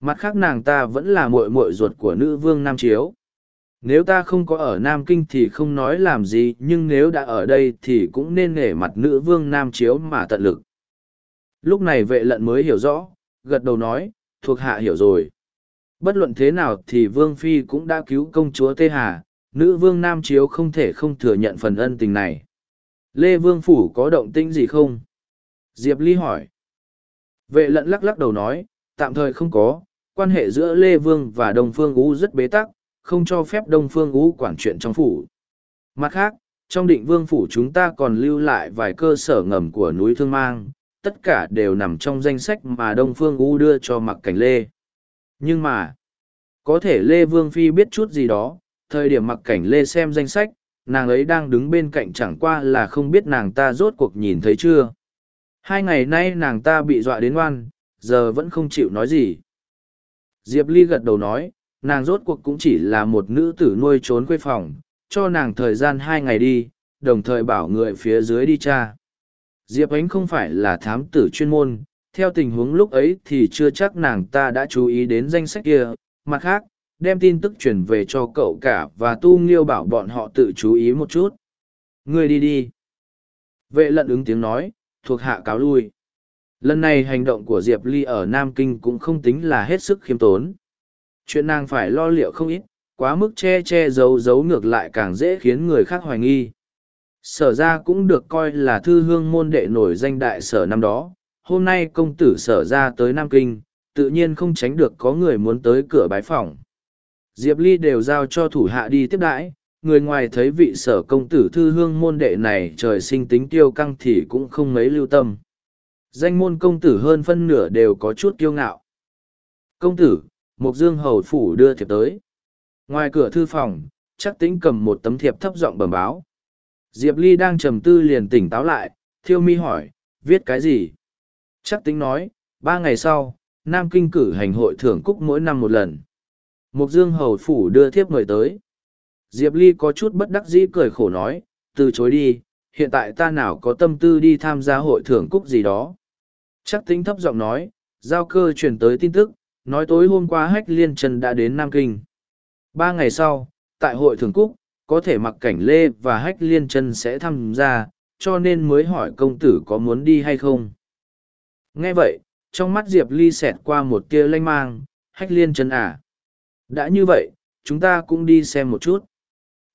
Mặt khác nàng ta vẫn là muội muội ruột của nữ vương Nam Chiếu. Nếu ta không có ở Nam Kinh thì không nói làm gì, nhưng nếu đã ở đây thì cũng nên nể mặt nữ vương Nam Chiếu mà tận lực. Lúc này vệ lận mới hiểu rõ, gật đầu nói, thuộc hạ hiểu rồi. Bất luận thế nào thì Vương Phi cũng đã cứu công chúa Tê Hà, nữ vương Nam Chiếu không thể không thừa nhận phần ân tình này. Lê Vương Phủ có động tĩnh gì không? Diệp Ly hỏi. Vệ lận lắc lắc đầu nói, tạm thời không có, quan hệ giữa Lê Vương và Đông Phương Ú rất bế tắc, không cho phép Đông Phương Ú quản chuyện trong phủ. Mặt khác, trong định vương phủ chúng ta còn lưu lại vài cơ sở ngầm của núi Thương Mang, tất cả đều nằm trong danh sách mà Đông Phương Ú đưa cho mặc cảnh Lê. Nhưng mà, có thể Lê Vương Phi biết chút gì đó, thời điểm mặc cảnh Lê xem danh sách, nàng ấy đang đứng bên cạnh chẳng qua là không biết nàng ta rốt cuộc nhìn thấy chưa. Hai ngày nay nàng ta bị dọa đến ngoan, giờ vẫn không chịu nói gì. Diệp Ly gật đầu nói, nàng rốt cuộc cũng chỉ là một nữ tử nuôi trốn quê phòng, cho nàng thời gian hai ngày đi, đồng thời bảo người phía dưới đi tra. Diệp Ánh không phải là thám tử chuyên môn, theo tình huống lúc ấy thì chưa chắc nàng ta đã chú ý đến danh sách kia. Mặt khác, đem tin tức truyền về cho cậu cả và tu nghiêu bảo bọn họ tự chú ý một chút. Ngươi đi đi. Vệ lận ứng tiếng nói, thuộc hạ cáo lui. Lần này hành động của Diệp Ly ở Nam Kinh cũng không tính là hết sức khiêm tốn. Chuyện nàng phải lo liệu không ít, quá mức che che giấu giấu ngược lại càng dễ khiến người khác hoài nghi. Sở ra cũng được coi là thư hương môn đệ nổi danh đại sở năm đó. Hôm nay công tử sở ra tới Nam Kinh, tự nhiên không tránh được có người muốn tới cửa bái phòng. Diệp Ly đều giao cho thủ hạ đi tiếp đãi, người ngoài thấy vị sở công tử thư hương môn đệ này trời sinh tính tiêu căng thì cũng không mấy lưu tâm. Danh môn công tử hơn phân nửa đều có chút kiêu ngạo. Công tử, Mục Dương Hầu Phủ đưa thiệp tới. Ngoài cửa thư phòng, chắc tính cầm một tấm thiệp thấp giọng bẩm báo. Diệp Ly đang trầm tư liền tỉnh táo lại, thiêu mi hỏi, viết cái gì? Chắc tính nói, ba ngày sau, Nam Kinh cử hành hội thưởng cúc mỗi năm một lần. Mục Dương Hầu Phủ đưa thiếp người tới. Diệp Ly có chút bất đắc dĩ cười khổ nói, từ chối đi, hiện tại ta nào có tâm tư đi tham gia hội thưởng cúc gì đó. Chắc tính thấp giọng nói, giao cơ truyền tới tin tức, nói tối hôm qua hách liên trần đã đến Nam Kinh. Ba ngày sau, tại hội thưởng cúc, có thể mặc cảnh lê và hách liên Trần sẽ tham gia, cho nên mới hỏi công tử có muốn đi hay không. Nghe vậy, trong mắt Diệp Ly xẹt qua một tia lanh mang, hách liên Trần à. Đã như vậy, chúng ta cũng đi xem một chút.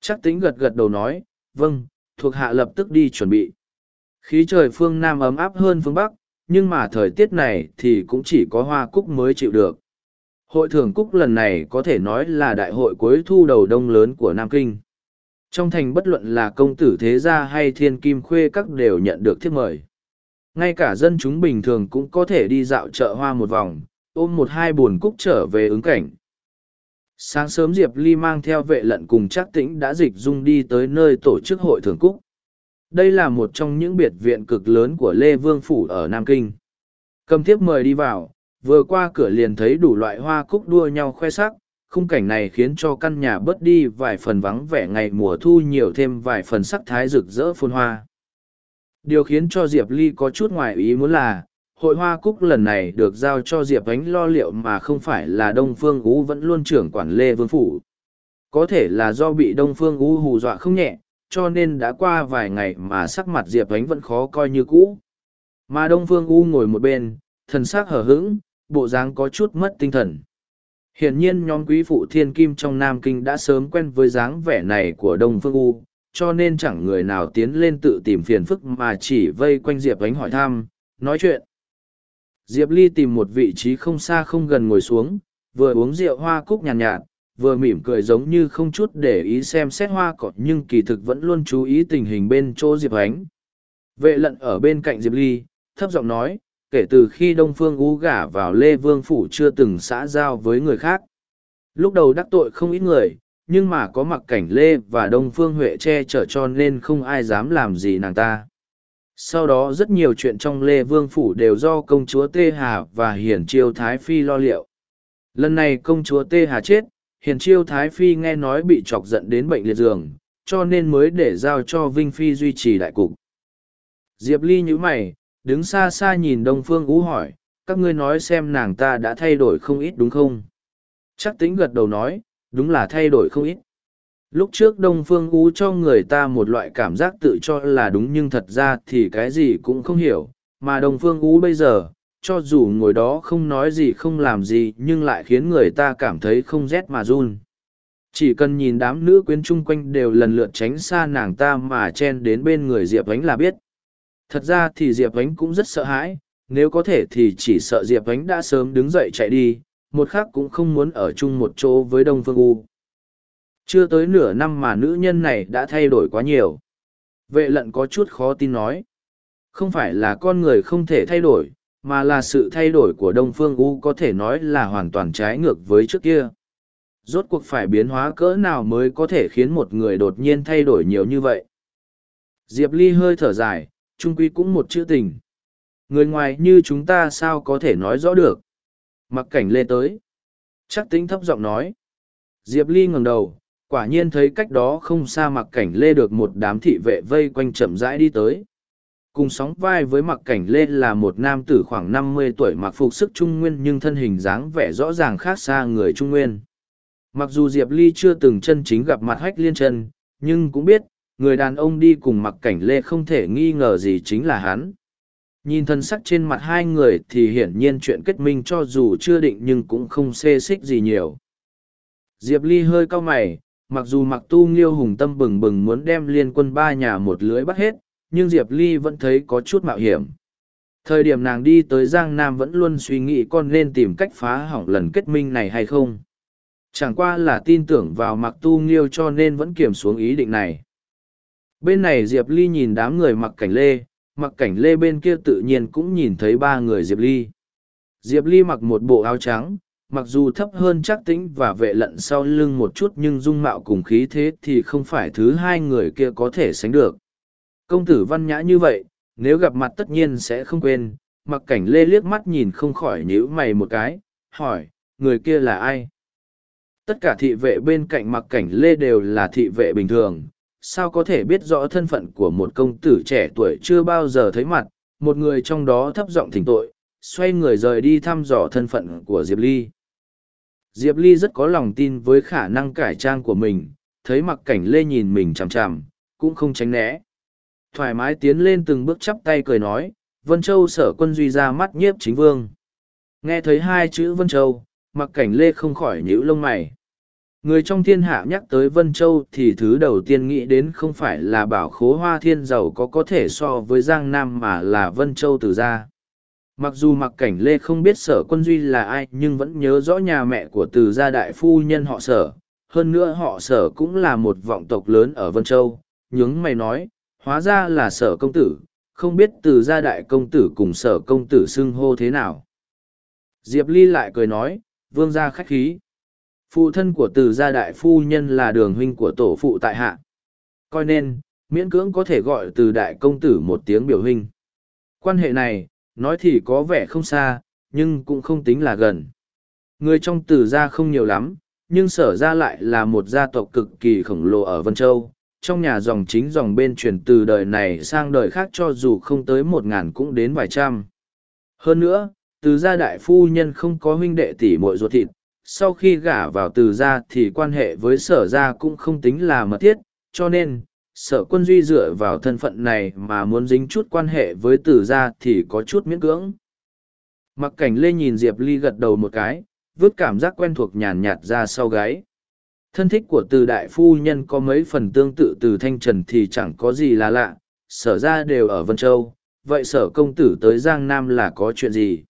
Chắc tính gật gật đầu nói, vâng, thuộc hạ lập tức đi chuẩn bị. Khí trời phương Nam ấm áp hơn phương Bắc, nhưng mà thời tiết này thì cũng chỉ có hoa cúc mới chịu được. Hội thưởng cúc lần này có thể nói là đại hội cuối thu đầu đông lớn của Nam Kinh. Trong thành bất luận là công tử thế gia hay thiên kim khuê các đều nhận được thiếp mời. Ngay cả dân chúng bình thường cũng có thể đi dạo chợ hoa một vòng, ôm một hai buồn cúc trở về ứng cảnh. Sáng sớm Diệp Ly mang theo vệ lận cùng trác tĩnh đã dịch dung đi tới nơi tổ chức hội thưởng cúc. Đây là một trong những biệt viện cực lớn của Lê Vương Phủ ở Nam Kinh. Cầm Thiếp mời đi vào, vừa qua cửa liền thấy đủ loại hoa cúc đua nhau khoe sắc, khung cảnh này khiến cho căn nhà bớt đi vài phần vắng vẻ ngày mùa thu nhiều thêm vài phần sắc thái rực rỡ phun hoa. Điều khiến cho Diệp Ly có chút ngoài ý muốn là, hội hoa cúc lần này được giao cho Diệp Ánh lo liệu mà không phải là Đông Phương Ú vẫn luôn trưởng quản Lê Vương Phủ. Có thể là do bị Đông Phương Ú hù dọa không nhẹ, cho nên đã qua vài ngày mà sắc mặt Diệp Ánh vẫn khó coi như cũ. Mà Đông Phương U ngồi một bên, thần sắc hở hững, bộ dáng có chút mất tinh thần. Hiển nhiên nhóm quý phụ thiên kim trong Nam Kinh đã sớm quen với dáng vẻ này của Đông Phương U, cho nên chẳng người nào tiến lên tự tìm phiền phức mà chỉ vây quanh Diệp Ánh hỏi thăm, nói chuyện. Diệp Ly tìm một vị trí không xa không gần ngồi xuống, vừa uống rượu hoa cúc nhàn nhạt, nhạt, vừa mỉm cười giống như không chút để ý xem xét hoa cỏ nhưng kỳ thực vẫn luôn chú ý tình hình bên chỗ Diệp Ánh. Vệ lận ở bên cạnh Diệp Ly, thấp giọng nói, kể từ khi Đông Phương U gả vào Lê Vương Phủ chưa từng xã giao với người khác. Lúc đầu đắc tội không ít người, nhưng mà có mặc cảnh Lê và Đông Phương Huệ che chở cho nên không ai dám làm gì nàng ta. Sau đó rất nhiều chuyện trong Lê Vương Phủ đều do công chúa Tê Hà và Hiển Chiêu Thái Phi lo liệu. Lần này công chúa Tê Hà chết, Hiển Chiêu Thái Phi nghe nói bị chọc giận đến bệnh liệt giường, cho nên mới để giao cho Vinh Phi duy trì đại cục. Diệp Ly nhữ mày, đứng xa xa nhìn Đông Phương Ú hỏi, các ngươi nói xem nàng ta đã thay đổi không ít đúng không? Chắc tính gật đầu nói, đúng là thay đổi không ít. Lúc trước Đông Phương Ú cho người ta một loại cảm giác tự cho là đúng nhưng thật ra thì cái gì cũng không hiểu, mà Đông Phương Ú bây giờ, cho dù ngồi đó không nói gì không làm gì nhưng lại khiến người ta cảm thấy không rét mà run. Chỉ cần nhìn đám nữ quyến chung quanh đều lần lượt tránh xa nàng ta mà chen đến bên người Diệp Ánh là biết. Thật ra thì Diệp Ánh cũng rất sợ hãi, nếu có thể thì chỉ sợ Diệp Ánh đã sớm đứng dậy chạy đi, một khác cũng không muốn ở chung một chỗ với Đông Phương U. Chưa tới nửa năm mà nữ nhân này đã thay đổi quá nhiều. Vệ lận có chút khó tin nói. Không phải là con người không thể thay đổi, mà là sự thay đổi của Đông Phương U có thể nói là hoàn toàn trái ngược với trước kia. Rốt cuộc phải biến hóa cỡ nào mới có thể khiến một người đột nhiên thay đổi nhiều như vậy. Diệp Ly hơi thở dài, trung quy cũng một chữ tình. Người ngoài như chúng ta sao có thể nói rõ được. Mặc cảnh lê tới. Chắc tính thấp giọng nói. Diệp Ly ngẩng đầu, quả nhiên thấy cách đó không xa mặc cảnh lê được một đám thị vệ vây quanh chậm rãi đi tới. Cùng sóng vai với mặc cảnh lê là một nam tử khoảng năm mươi tuổi mặc phục sức trung nguyên nhưng thân hình dáng vẻ rõ ràng khác xa người trung nguyên. Mặc dù Diệp Ly chưa từng chân chính gặp mặt hách liên chân, nhưng cũng biết, người đàn ông đi cùng mặc cảnh lê không thể nghi ngờ gì chính là hắn. Nhìn thân sắc trên mặt hai người thì hiển nhiên chuyện kết minh cho dù chưa định nhưng cũng không xê xích gì nhiều. Diệp Ly hơi cau mày, mặc dù mặc tu nghiêu hùng tâm bừng bừng muốn đem liên quân ba nhà một lưới bắt hết, nhưng Diệp Ly vẫn thấy có chút mạo hiểm. Thời điểm nàng đi tới Giang Nam vẫn luôn suy nghĩ con nên tìm cách phá hỏng lần kết minh này hay không. Chẳng qua là tin tưởng vào mặc tu nghiêu cho nên vẫn kiểm xuống ý định này. Bên này Diệp Ly nhìn đám người mặc cảnh lê, mặc cảnh lê bên kia tự nhiên cũng nhìn thấy ba người Diệp Ly. Diệp Ly mặc một bộ áo trắng, mặc dù thấp hơn chắc tĩnh và vệ lận sau lưng một chút nhưng dung mạo cùng khí thế thì không phải thứ hai người kia có thể sánh được. Công tử văn nhã như vậy, nếu gặp mặt tất nhiên sẽ không quên, mặc cảnh lê liếc mắt nhìn không khỏi nhíu mày một cái, hỏi, người kia là ai? Tất cả thị vệ bên cạnh mặc cảnh lê đều là thị vệ bình thường, sao có thể biết rõ thân phận của một công tử trẻ tuổi chưa bao giờ thấy mặt, một người trong đó thấp giọng thỉnh tội, xoay người rời đi thăm dò thân phận của Diệp Ly. Diệp Ly rất có lòng tin với khả năng cải trang của mình, thấy mặc cảnh lê nhìn mình chằm chằm, cũng không tránh né. Thoải mái tiến lên từng bước chắp tay cười nói, Vân Châu sở quân duy ra mắt nhiếp chính vương. Nghe thấy hai chữ Vân Châu, mặc cảnh lê không khỏi nhíu lông mày. Người trong thiên hạ nhắc tới Vân Châu thì thứ đầu tiên nghĩ đến không phải là bảo khố hoa thiên giàu có có thể so với Giang Nam mà là Vân Châu từ gia. Mặc dù mặc cảnh lê không biết sở quân duy là ai nhưng vẫn nhớ rõ nhà mẹ của từ gia đại phu nhân họ sở. Hơn nữa họ sở cũng là một vọng tộc lớn ở Vân Châu. Nhướng mày nói, hóa ra là sở công tử, không biết từ gia đại công tử cùng sở công tử xưng hô thế nào. Diệp Ly lại cười nói, vương gia khách khí. Phụ thân của từ gia đại phu nhân là đường huynh của tổ phụ tại hạ. Coi nên, miễn cưỡng có thể gọi từ đại công tử một tiếng biểu huynh. Quan hệ này, nói thì có vẻ không xa, nhưng cũng không tính là gần. Người trong từ gia không nhiều lắm, nhưng sở ra lại là một gia tộc cực kỳ khổng lồ ở Vân Châu. Trong nhà dòng chính dòng bên truyền từ đời này sang đời khác cho dù không tới một ngàn cũng đến vài trăm. Hơn nữa, từ gia đại phu nhân không có huynh đệ tỷ muội ruột thịt, sau khi gả vào từ gia thì quan hệ với sở gia cũng không tính là mật thiết, cho nên, sở quân duy dựa vào thân phận này mà muốn dính chút quan hệ với từ gia thì có chút miễn cưỡng. Mặc cảnh lê nhìn Diệp Ly gật đầu một cái, vứt cảm giác quen thuộc nhàn nhạt ra sau gáy. Thân thích của từ đại phu nhân có mấy phần tương tự từ thanh trần thì chẳng có gì là lạ, sở ra đều ở Vân Châu, vậy sở công tử tới Giang Nam là có chuyện gì?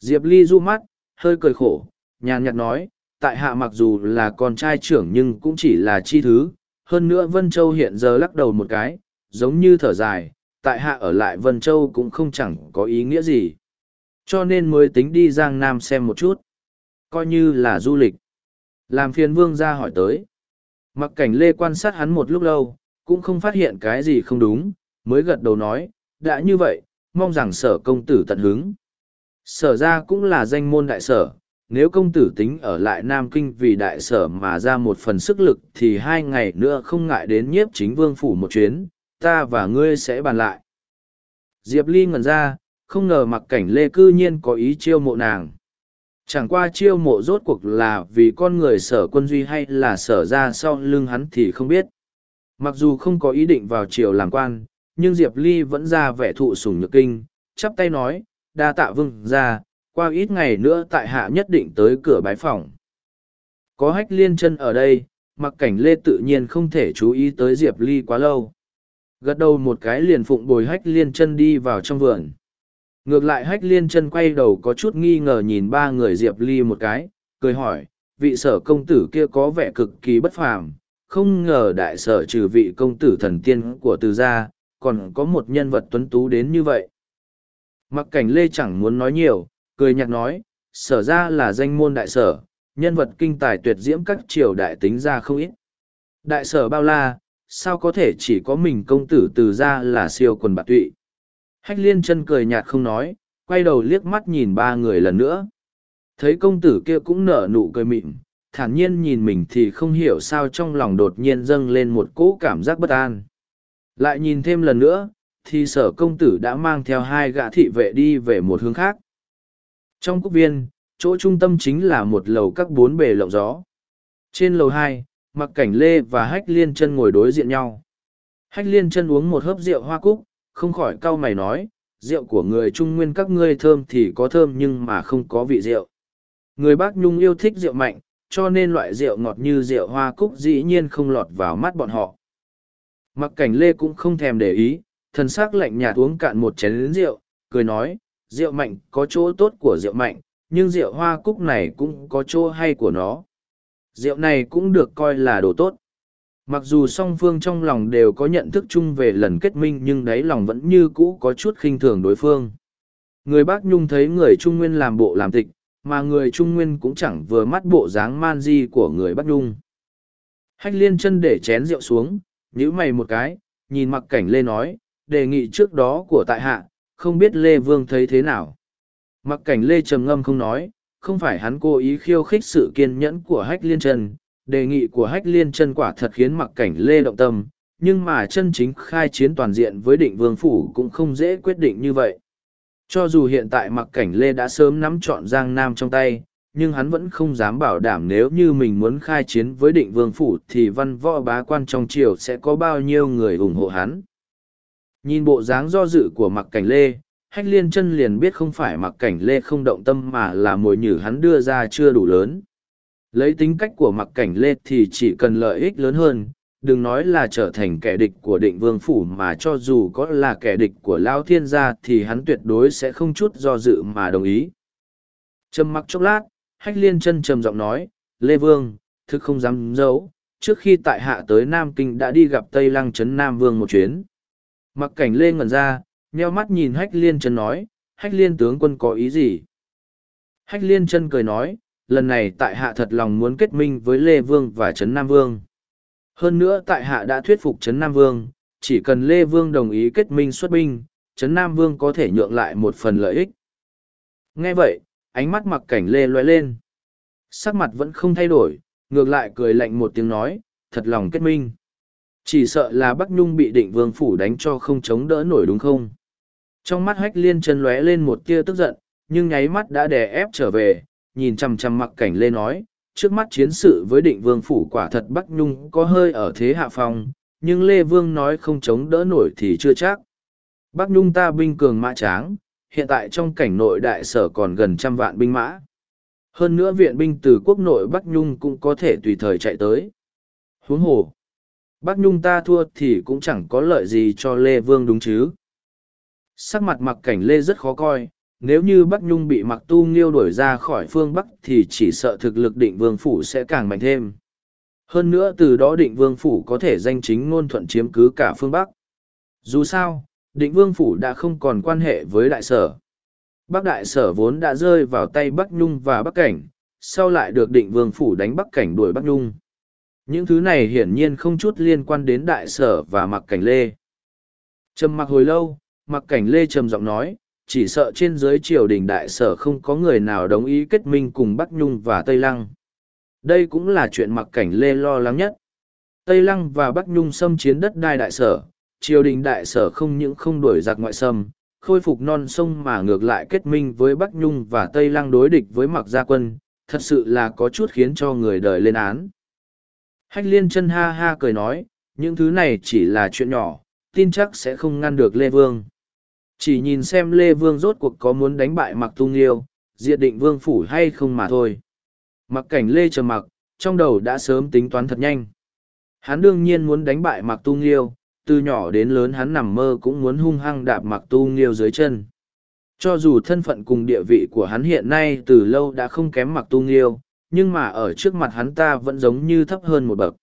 Diệp Ly du mắt, hơi cười khổ, nhàn nhạt nói, tại hạ mặc dù là con trai trưởng nhưng cũng chỉ là chi thứ, hơn nữa Vân Châu hiện giờ lắc đầu một cái, giống như thở dài, tại hạ ở lại Vân Châu cũng không chẳng có ý nghĩa gì. Cho nên mới tính đi Giang Nam xem một chút. Coi như là du lịch. Làm phiền vương ra hỏi tới. Mặc cảnh lê quan sát hắn một lúc lâu, cũng không phát hiện cái gì không đúng, mới gật đầu nói, đã như vậy, mong rằng sở công tử tận hứng. Sở ra cũng là danh môn đại sở, nếu công tử tính ở lại Nam Kinh vì đại sở mà ra một phần sức lực thì hai ngày nữa không ngại đến nhiếp chính vương phủ một chuyến, ta và ngươi sẽ bàn lại. Diệp Ly ngẩn ra, không ngờ mặc cảnh lê cư nhiên có ý chiêu mộ nàng. Chẳng qua chiêu mộ rốt cuộc là vì con người sở quân duy hay là sở ra sau lưng hắn thì không biết. Mặc dù không có ý định vào triều làm quan, nhưng Diệp Ly vẫn ra vẻ thụ sủng nhược kinh, chắp tay nói, đa tạ vương ra, qua ít ngày nữa tại hạ nhất định tới cửa bái phòng. Có hách liên chân ở đây, mặc cảnh lê tự nhiên không thể chú ý tới Diệp Ly quá lâu. Gật đầu một cái liền phụng bồi hách liên chân đi vào trong vườn. Ngược lại hách liên chân quay đầu có chút nghi ngờ nhìn ba người Diệp Ly một cái, cười hỏi, vị sở công tử kia có vẻ cực kỳ bất phàm, không ngờ đại sở trừ vị công tử thần tiên của từ gia, còn có một nhân vật tuấn tú đến như vậy. Mặc cảnh lê chẳng muốn nói nhiều, cười nhạt nói, sở ra là danh môn đại sở, nhân vật kinh tài tuyệt diễm các triều đại tính ra không ít. Đại sở bao la, sao có thể chỉ có mình công tử từ ra là siêu quần bạc tụy. Hách liên chân cười nhạt không nói, quay đầu liếc mắt nhìn ba người lần nữa. Thấy công tử kia cũng nở nụ cười mịn, thản nhiên nhìn mình thì không hiểu sao trong lòng đột nhiên dâng lên một cỗ cảm giác bất an. Lại nhìn thêm lần nữa, thì sở công tử đã mang theo hai gã thị vệ đi về một hướng khác. Trong cúc viên, chỗ trung tâm chính là một lầu các bốn bề lộng gió. Trên lầu hai, mặc cảnh lê và hách liên chân ngồi đối diện nhau. Hách liên chân uống một hớp rượu hoa cúc, không khỏi cau mày nói, rượu của người trung nguyên các ngươi thơm thì có thơm nhưng mà không có vị rượu. Người bác nhung yêu thích rượu mạnh, cho nên loại rượu ngọt như rượu hoa cúc dĩ nhiên không lọt vào mắt bọn họ. Mặc cảnh lê cũng không thèm để ý, thần s ắ c lạnh nhạt uống cạn một chén rượu, cười nói, rượu mạnh có chỗ tốt của rượu mạnh, nhưng rượu hoa cúc này cũng có chỗ hay của nó. Rượu này cũng được coi là đồ tốt. Mặc dù song phương trong lòng đều có nhận thức chung về lần kết minh nhưng đáy lòng vẫn như cũ có chút khinh thường đối phương. Người bác Nhung thấy người Trung Nguyên làm bộ làm tịch, mà người Trung Nguyên cũng chẳng vừa mắt bộ dáng man di của người bác Nhung. Hách liên chân để chén rượu xuống, nhíu mày một cái, nhìn mặc cảnh lê nói, đề nghị trước đó của tại hạ, không biết Lê Vương thấy thế nào. Mặc cảnh Lê trầm ngâm không nói, không phải hắn cố ý khiêu khích sự kiên nhẫn của hách liên chân, đề nghị của hách liên chân quả thật khiến mặc cảnh Lê động tâm, nhưng mà chân chính khai chiến toàn diện với định vương phủ cũng không dễ quyết định như vậy. Cho dù hiện tại mặc cảnh Lê đã sớm nắm trọn Giang Nam trong tay, nhưng hắn vẫn không dám bảo đảm nếu như mình muốn khai chiến với định vương phủ thì văn võ bá quan trong triều sẽ có bao nhiêu người ủng hộ hắn. Nhìn bộ dáng do dự của mặc cảnh lê, hách liên chân liền biết không phải mặc cảnh lê không động tâm mà là mồi nhử hắn đưa ra chưa đủ lớn. Lấy tính cách của mặc cảnh lê thì chỉ cần lợi ích lớn hơn, đừng nói là trở thành kẻ địch của định vương phủ mà cho dù có là kẻ địch của Lao Thiên gia thì hắn tuyệt đối sẽ không chút do dự mà đồng ý. Trầm mặc chốc lát, Hách Liên chân trầm giọng nói, Lê Vương, thực không dám giấu, trước khi tại hạ tới Nam Kinh đã đi gặp Tây Lăng Trấn Nam Vương một chuyến. Mặc cảnh Lê ngẩn ra, nheo mắt nhìn Hách Liên chân nói, Hách Liên tướng quân có ý gì? Hách Liên chân cười nói, lần này tại hạ thật lòng muốn kết minh với Lê Vương và Trấn Nam Vương. Hơn nữa tại hạ đã thuyết phục Trấn Nam Vương, chỉ cần Lê Vương đồng ý kết minh xuất binh, Trấn Nam Vương có thể nhượng lại một phần lợi ích. Nghe vậy, ánh mắt mặc cảnh Lê loe lên. Sắc mặt vẫn không thay đổi, ngược lại cười lạnh một tiếng nói, thật lòng kết minh. Chỉ sợ là Bắc Nhung bị định vương phủ đánh cho không chống đỡ nổi đúng không? Trong mắt hách liên chân lóe lên một tia tức giận, nhưng nháy mắt đã đè ép trở về, nhìn chằm chằm mặc cảnh lê nói, trước mắt chiến sự với định vương phủ quả thật Bắc Nhung có hơi ở thế hạ phong, nhưng Lê Vương nói không chống đỡ nổi thì chưa chắc. Bắc Nhung ta binh cường mã tráng, hiện tại trong cảnh nội đại sở còn gần trăm vạn binh mã. Hơn nữa viện binh từ quốc nội Bắc Nhung cũng có thể tùy thời chạy tới. Huống hồ, Bắc Nhung ta thua thì cũng chẳng có lợi gì cho Lê Vương đúng chứ. Sắc mặt mặc cảnh Lê rất khó coi, nếu như Bắc Nhung bị mặc tu nghiêu đuổi ra khỏi phương Bắc thì chỉ sợ thực lực định vương phủ sẽ càng mạnh thêm. Hơn nữa từ đó định vương phủ có thể danh chính ngôn thuận chiếm cứ cả phương Bắc. Dù sao, định vương phủ đã không còn quan hệ với đại sở. Bắc đại sở vốn đã rơi vào tay Bắc Nhung và Bắc Cảnh, sau lại được định vương phủ đánh Bắc Cảnh đuổi Bắc Nhung. Những thứ này hiển nhiên không chút liên quan đến đại sở và mặc cảnh lê. Trầm mặc hồi lâu, mặc cảnh lê trầm giọng nói, chỉ sợ trên dưới triều đình đại sở không có người nào đồng ý kết minh cùng Bắc Nhung và Tây Lăng. Đây cũng là chuyện mặc cảnh lê lo lắng nhất. Tây Lăng và Bắc Nhung xâm chiến đất đai đại sở, triều đình đại sở không những không đuổi giặc ngoại xâm, khôi phục non sông mà ngược lại kết minh với Bắc Nhung và Tây Lăng đối địch với mặc gia quân, thật sự là có chút khiến cho người đời lên án. Hách liên chân ha ha cười nói, những thứ này chỉ là chuyện nhỏ, tin chắc sẽ không ngăn được Lê Vương. Chỉ nhìn xem Lê Vương rốt cuộc có muốn đánh bại mặc tung liêu, diệt định vương phủ hay không mà thôi. Mặc cảnh Lê chờ mặc, trong đầu đã sớm tính toán thật nhanh. Hắn đương nhiên muốn đánh bại mặc tung liêu, từ nhỏ đến lớn hắn nằm mơ cũng muốn hung hăng đạp mặc tu nghiêu dưới chân. Cho dù thân phận cùng địa vị của hắn hiện nay từ lâu đã không kém mặc tu nghiêu, nhưng mà ở trước mặt hắn ta vẫn giống như thấp hơn một bậc.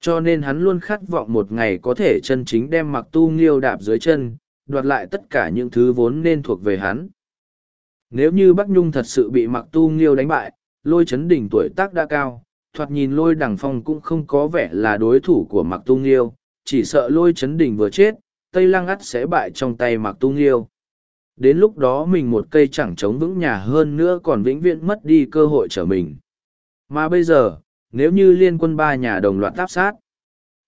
Cho nên hắn luôn khát vọng một ngày có thể chân chính đem mặc tu nghiêu đạp dưới chân, đoạt lại tất cả những thứ vốn nên thuộc về hắn. Nếu như Bắc Nhung thật sự bị mặc tu nghiêu đánh bại, lôi chấn đỉnh tuổi tác đã cao, thoạt nhìn lôi đằng phong cũng không có vẻ là đối thủ của mặc tu nghiêu, chỉ sợ lôi chấn đỉnh vừa chết, Tây Lăng ắt sẽ bại trong tay mặc tu nghiêu. Đến lúc đó mình một cây chẳng chống vững nhà hơn nữa còn vĩnh viễn mất đi cơ hội trở mình. Mà bây giờ, nếu như liên quân ba nhà đồng loạt áp sát,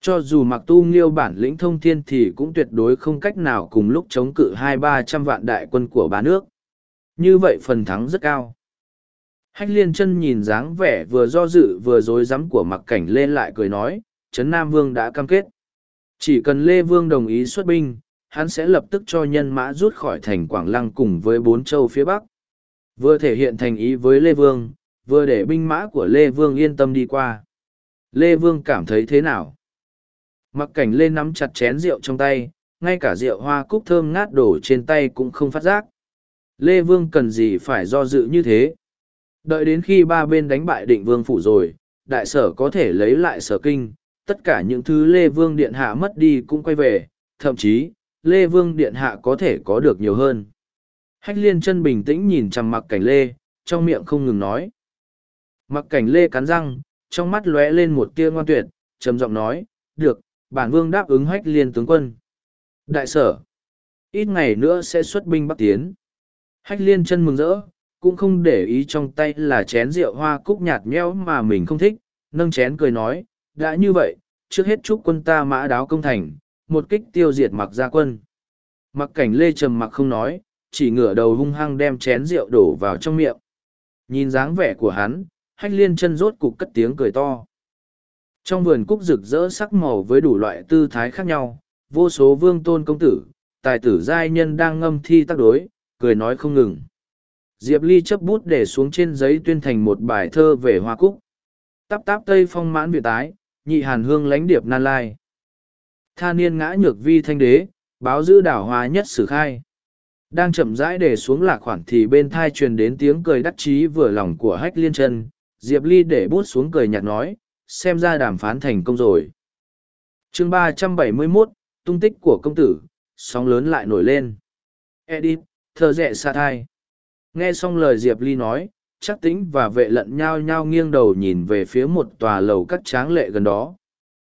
cho dù mặc tu nghiêu bản lĩnh thông thiên thì cũng tuyệt đối không cách nào cùng lúc chống cự hai ba trăm vạn đại quân của ba nước. Như vậy phần thắng rất cao. Hách liên chân nhìn dáng vẻ vừa do dự vừa dối rắm của mặc cảnh lên lại cười nói, Trấn Nam Vương đã cam kết. Chỉ cần Lê Vương đồng ý xuất binh, hắn sẽ lập tức cho nhân mã rút khỏi thành Quảng Lăng cùng với bốn châu phía Bắc. Vừa thể hiện thành ý với Lê Vương, vừa để binh mã của Lê Vương yên tâm đi qua. Lê Vương cảm thấy thế nào? Mặc cảnh Lê nắm chặt chén rượu trong tay, ngay cả rượu hoa cúc thơm ngát đổ trên tay cũng không phát giác. Lê Vương cần gì phải do dự như thế? Đợi đến khi ba bên đánh bại định vương phủ rồi, đại sở có thể lấy lại sở kinh, tất cả những thứ Lê Vương Điện Hạ mất đi cũng quay về, thậm chí, Lê Vương Điện Hạ có thể có được nhiều hơn. Hách liên chân bình tĩnh nhìn chằm mặc cảnh Lê, trong miệng không ngừng nói. Mặc cảnh Lê cắn răng, trong mắt lóe lên một tia ngoan tuyệt, trầm giọng nói, được, bản vương đáp ứng hách liên tướng quân. Đại sở, ít ngày nữa sẽ xuất binh bắc tiến. Hách liên chân mừng rỡ, cũng không để ý trong tay là chén rượu hoa cúc nhạt nhẽo mà mình không thích, nâng chén cười nói, đã như vậy, trước hết chúc quân ta mã đáo công thành, một kích tiêu diệt mặc gia quân. Mặc cảnh lê trầm mặc không nói, chỉ ngửa đầu hung hăng đem chén rượu đổ vào trong miệng. Nhìn dáng vẻ của hắn, hách liên chân rốt cục cất tiếng cười to. Trong vườn cúc rực rỡ sắc màu với đủ loại tư thái khác nhau, vô số vương tôn công tử, tài tử giai nhân đang ngâm thi tác đối, cười nói không ngừng. Diệp Ly chấp bút để xuống trên giấy tuyên thành một bài thơ về hoa cúc. Tắp táp tây phong mãn việt tái, nhị hàn hương lãnh điệp nan lai. Tha niên ngã nhược vi thanh đế, báo giữ đảo hoa nhất sử khai. Đang chậm rãi để xuống lạc khoản thì bên thai truyền đến tiếng cười đắc chí vừa lòng của hách liên chân, Diệp Ly để bút xuống cười nhạt nói, xem ra đàm phán thành công rồi. chương ba trăm bảy mươi 371, tung tích của công tử, sóng lớn lại nổi lên. Edith, thờ rẻ xa thai. Nghe xong lời Diệp Ly nói, chắc tính và vệ lận nhao nhao nghiêng đầu nhìn về phía một tòa lầu cắt tráng lệ gần đó.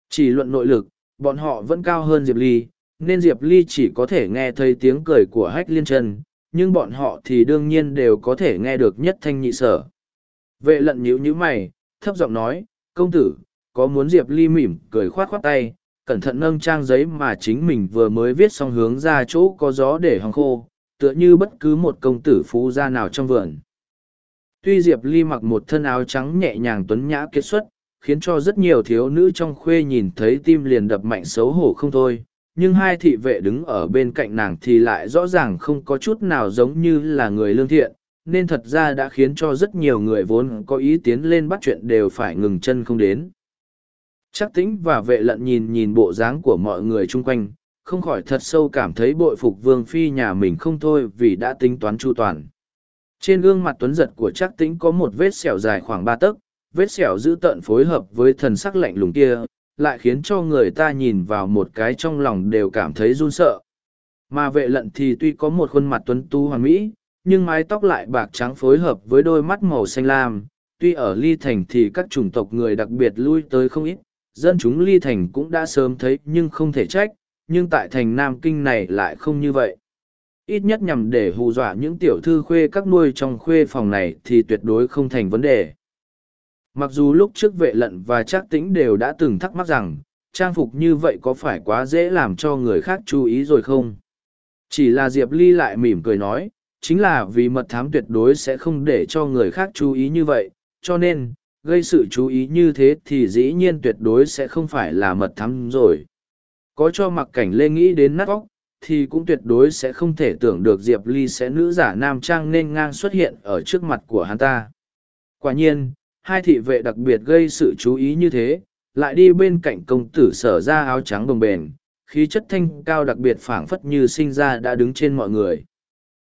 Chỉ luận nội lực, bọn họ vẫn cao hơn Diệp Ly, nên Diệp Ly chỉ có thể nghe thấy tiếng cười của hách liên chân, nhưng bọn họ thì đương nhiên đều có thể nghe được nhất thanh nhị sở. Vệ lận nhíu nhíu mày, thấp giọng nói, công tử, có muốn Diệp Ly mỉm cười khoát khoát tay, cẩn thận nâng trang giấy mà chính mình vừa mới viết xong hướng ra chỗ có gió để hòng khô, tựa như bất cứ một công tử phú gia nào trong vườn. Tuy Diệp Ly mặc một thân áo trắng nhẹ nhàng tuấn nhã kết xuất, khiến cho rất nhiều thiếu nữ trong khuê nhìn thấy tim liền đập mạnh xấu hổ không thôi, nhưng hai thị vệ đứng ở bên cạnh nàng thì lại rõ ràng không có chút nào giống như là người lương thiện, nên thật ra đã khiến cho rất nhiều người vốn có ý tiến lên bắt chuyện đều phải ngừng chân không đến. Chắc tĩnh và vệ lận nhìn nhìn bộ dáng của mọi người chung quanh, không khỏi thật sâu cảm thấy bội phục vương phi nhà mình không thôi vì đã tính toán chu toàn. Trên gương mặt tuấn giật của chắc tĩnh có một vết sẹo dài khoảng ba tấc, vết sẹo giữ tợn phối hợp với thần sắc lạnh lùng kia, lại khiến cho người ta nhìn vào một cái trong lòng đều cảm thấy run sợ. Mà vệ lận thì tuy có một khuôn mặt tuấn tu hoàn mỹ, nhưng mái tóc lại bạc trắng phối hợp với đôi mắt màu xanh lam. Tuy ở Ly Thành thì các chủng tộc người đặc biệt lui tới không ít, dân chúng Ly Thành cũng đã sớm thấy nhưng không thể trách, nhưng tại thành Nam Kinh này lại không như vậy. Ít nhất nhằm để hù dọa những tiểu thư khuê các nuôi trong khuê phòng này thì tuyệt đối không thành vấn đề. Mặc dù lúc trước vệ lận và trác tĩnh đều đã từng thắc mắc rằng, trang phục như vậy có phải quá dễ làm cho người khác chú ý rồi không? Chỉ là Diệp Ly lại mỉm cười nói, chính là vì mật thám tuyệt đối sẽ không để cho người khác chú ý như vậy, cho nên, gây sự chú ý như thế thì dĩ nhiên tuyệt đối sẽ không phải là mật thám rồi. Có cho mặc cảnh lê nghĩ đến nát óc, thì cũng tuyệt đối sẽ không thể tưởng được Diệp Ly sẽ nữ giả nam trang nên ngang xuất hiện ở trước mặt của hắn ta. Quả nhiên, hai thị vệ đặc biệt gây sự chú ý như thế, lại đi bên cạnh công tử sở ra áo trắng đồng bền, khí chất thanh cao đặc biệt phảng phất như sinh ra đã đứng trên mọi người.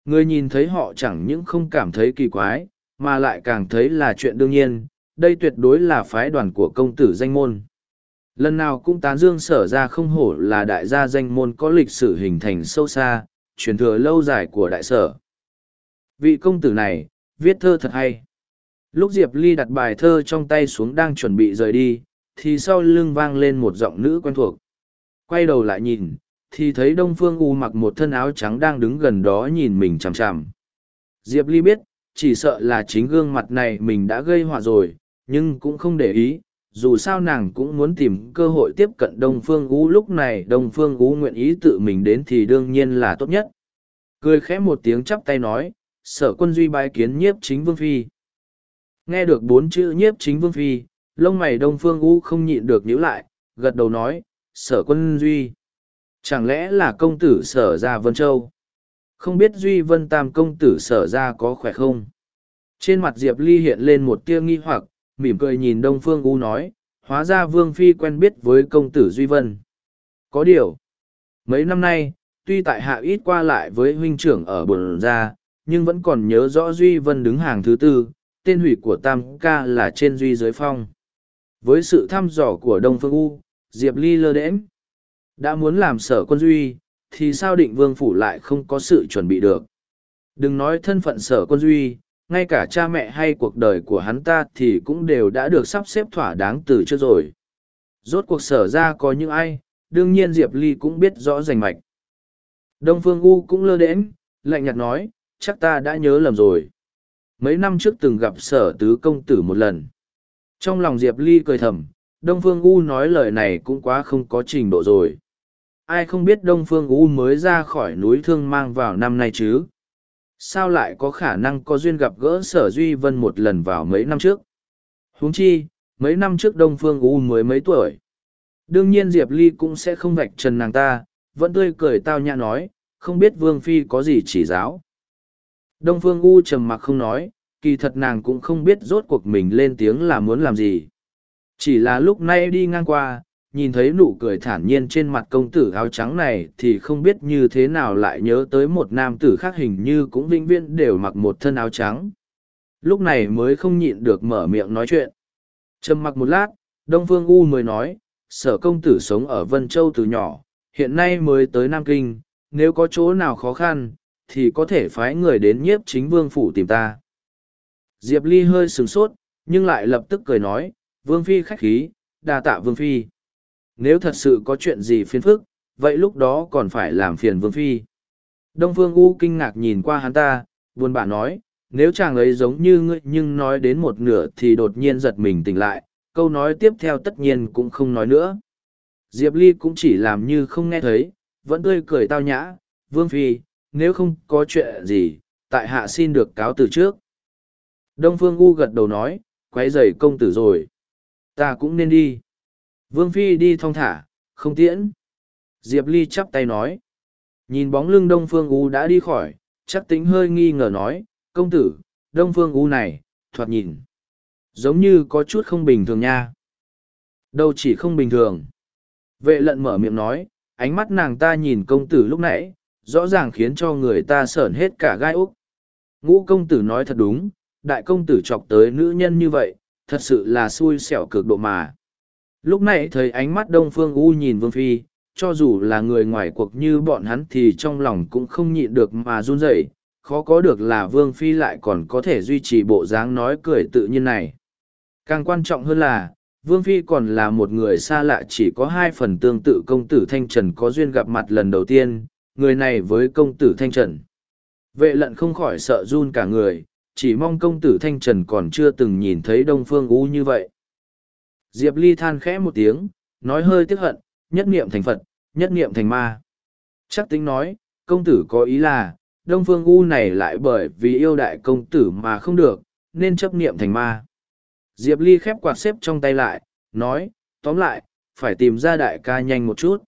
Người nhìn thấy họ chẳng những không cảm thấy kỳ quái, mà lại càng thấy là chuyện đương nhiên, đây tuyệt đối là phái đoàn của công tử danh môn. Lần nào cũng tán dương sở ra không hổ là đại gia danh môn có lịch sử hình thành sâu xa, truyền thừa lâu dài của đại sở. Vị công tử này, viết thơ thật hay. Lúc Diệp Ly đặt bài thơ trong tay xuống đang chuẩn bị rời đi, thì sau lưng vang lên một giọng nữ quen thuộc. Quay đầu lại nhìn, thì thấy Đông Phương U mặc một thân áo trắng đang đứng gần đó nhìn mình chằm chằm. Diệp Ly biết, chỉ sợ là chính gương mặt này mình đã gây họa rồi, nhưng cũng không để ý, dù sao nàng cũng muốn tìm cơ hội tiếp cận Đông Phương U lúc này Đông Phương U nguyện ý tự mình đến thì đương nhiên là tốt nhất. Cười khẽ một tiếng chắp tay nói, sở quân duy bái kiến nhiếp chính Vương Phi. Nghe được bốn chữ nhiếp chính Vương Phi, lông mày Đông Phương U không nhịn được nhíu lại, gật đầu nói, sở quân duy. Chẳng lẽ là công tử sở ra Vân Châu? Không biết Duy Vân Tam công tử sở ra có khỏe không? Trên mặt Diệp Ly hiện lên một tia nghi hoặc, mỉm cười nhìn Đông Phương U nói, hóa ra Vương Phi quen biết với công tử Duy Vân. Có điều, mấy năm nay, tuy tại hạ ít qua lại với huynh trưởng ở bồn gia, nhưng vẫn còn nhớ rõ Duy Vân đứng hàng thứ tư, tên hủy của Tam Ca là trên Duy dưới phong. Với sự thăm dò của Đông Phương U, Diệp Ly lơ đễnh đã muốn làm sở quân Duy, thì sao định vương phủ lại không có sự chuẩn bị được. Đừng nói thân phận sở quân Duy, ngay cả cha mẹ hay cuộc đời của hắn ta thì cũng đều đã được sắp xếp thỏa đáng từ trước rồi. Rốt cuộc sở ra có những ai, đương nhiên Diệp Ly cũng biết rõ rành mạch. Đông Phương U cũng lơ đễnh, lạnh nhạt nói, chắc ta đã nhớ lầm rồi. Mấy năm trước từng gặp sở tứ công tử một lần. Trong lòng Diệp Ly cười thầm, Đông Phương U nói lời này cũng quá không có trình độ rồi. Ai không biết Đông Phương U mới ra khỏi núi thương mang vào năm nay chứ? sao lại có khả năng có duyên gặp gỡ sở duy vân một lần vào mấy năm trước? Huống chi mấy năm trước đông phương u mới mấy tuổi? Đương nhiên diệp ly cũng sẽ không vạch trần nàng ta vẫn tươi cười tao nhã nói không biết vương phi có gì chỉ giáo. Đông phương u trầm mặc không nói kỳ thật nàng cũng không biết rốt cuộc mình lên tiếng là muốn làm gì. Chỉ là lúc nay đi ngang qua, nhìn thấy nụ cười thản nhiên trên mặt công tử áo trắng này thì không biết như thế nào lại nhớ tới một nam tử khác hình như cũng vĩnh viễn đều mặc một thân áo trắng. Lúc này mới không nhịn được mở miệng nói chuyện. Trầm mặc một lát, Đông Phương U mới nói, sở công tử sống ở Vân Châu từ nhỏ, hiện nay mới tới Nam Kinh, nếu có chỗ nào khó khăn, thì có thể phái người đến nhiếp chính vương phủ tìm ta. Diệp Ly hơi sửng sốt, nhưng lại lập tức cười nói, Vương Phi khách khí, đa tạ Vương Phi. Nếu thật sự có chuyện gì phiền phức, vậy lúc đó còn phải làm phiền Vương Phi. Đông Phương U kinh ngạc nhìn qua hắn ta, buồn bã nói, nếu chàng ấy giống như ngươi nhưng nói đến một nửa thì đột nhiên giật mình tỉnh lại, câu nói tiếp theo tất nhiên cũng không nói nữa. Diệp Ly cũng chỉ làm như không nghe thấy, vẫn tươi cười tao nhã, Vương Phi, nếu không có chuyện gì, tại hạ xin được cáo từ trước. Đông Phương U gật đầu nói, quấy rầy công tử rồi. Ta cũng nên đi. Vương Phi đi thong thả, không tiễn. Diệp Ly chắp tay nói. Nhìn bóng lưng Đông Phương U đã đi khỏi, chắc tính hơi nghi ngờ nói, công tử, Đông Phương U này, thoạt nhìn. Giống như có chút không bình thường nha. Đâu chỉ không bình thường. Vệ lận mở miệng nói, ánh mắt nàng ta nhìn công tử lúc nãy, rõ ràng khiến cho người ta sởn hết cả gai úc. Ngũ công tử nói thật đúng, đại công tử chọc tới nữ nhân như vậy, thật sự là xui xẻo cực độ mà. Lúc này thấy ánh mắt Đông Phương U nhìn Vương Phi, cho dù là người ngoài cuộc như bọn hắn thì trong lòng cũng không nhịn được mà run rẩy. khó có được là Vương Phi lại còn có thể duy trì bộ dáng nói cười tự nhiên này. Càng quan trọng hơn là, Vương Phi còn là một người xa lạ chỉ có hai phần tương tự công tử Thanh Trần có duyên gặp mặt lần đầu tiên, người này với công tử Thanh Trần. Vệ lận không khỏi sợ run cả người, chỉ mong công tử Thanh Trần còn chưa từng nhìn thấy Đông Phương U như vậy. Diệp Ly than khẽ một tiếng, nói hơi tiếc hận, nhất niệm thành Phật, nhất niệm thành ma. Chắc tính nói, công tử có ý là, Đông Phương U này lại bởi vì yêu đại công tử mà không được, nên chấp niệm thành ma. Diệp Ly khép quạt xếp trong tay lại, nói, tóm lại, phải tìm ra đại ca nhanh một chút.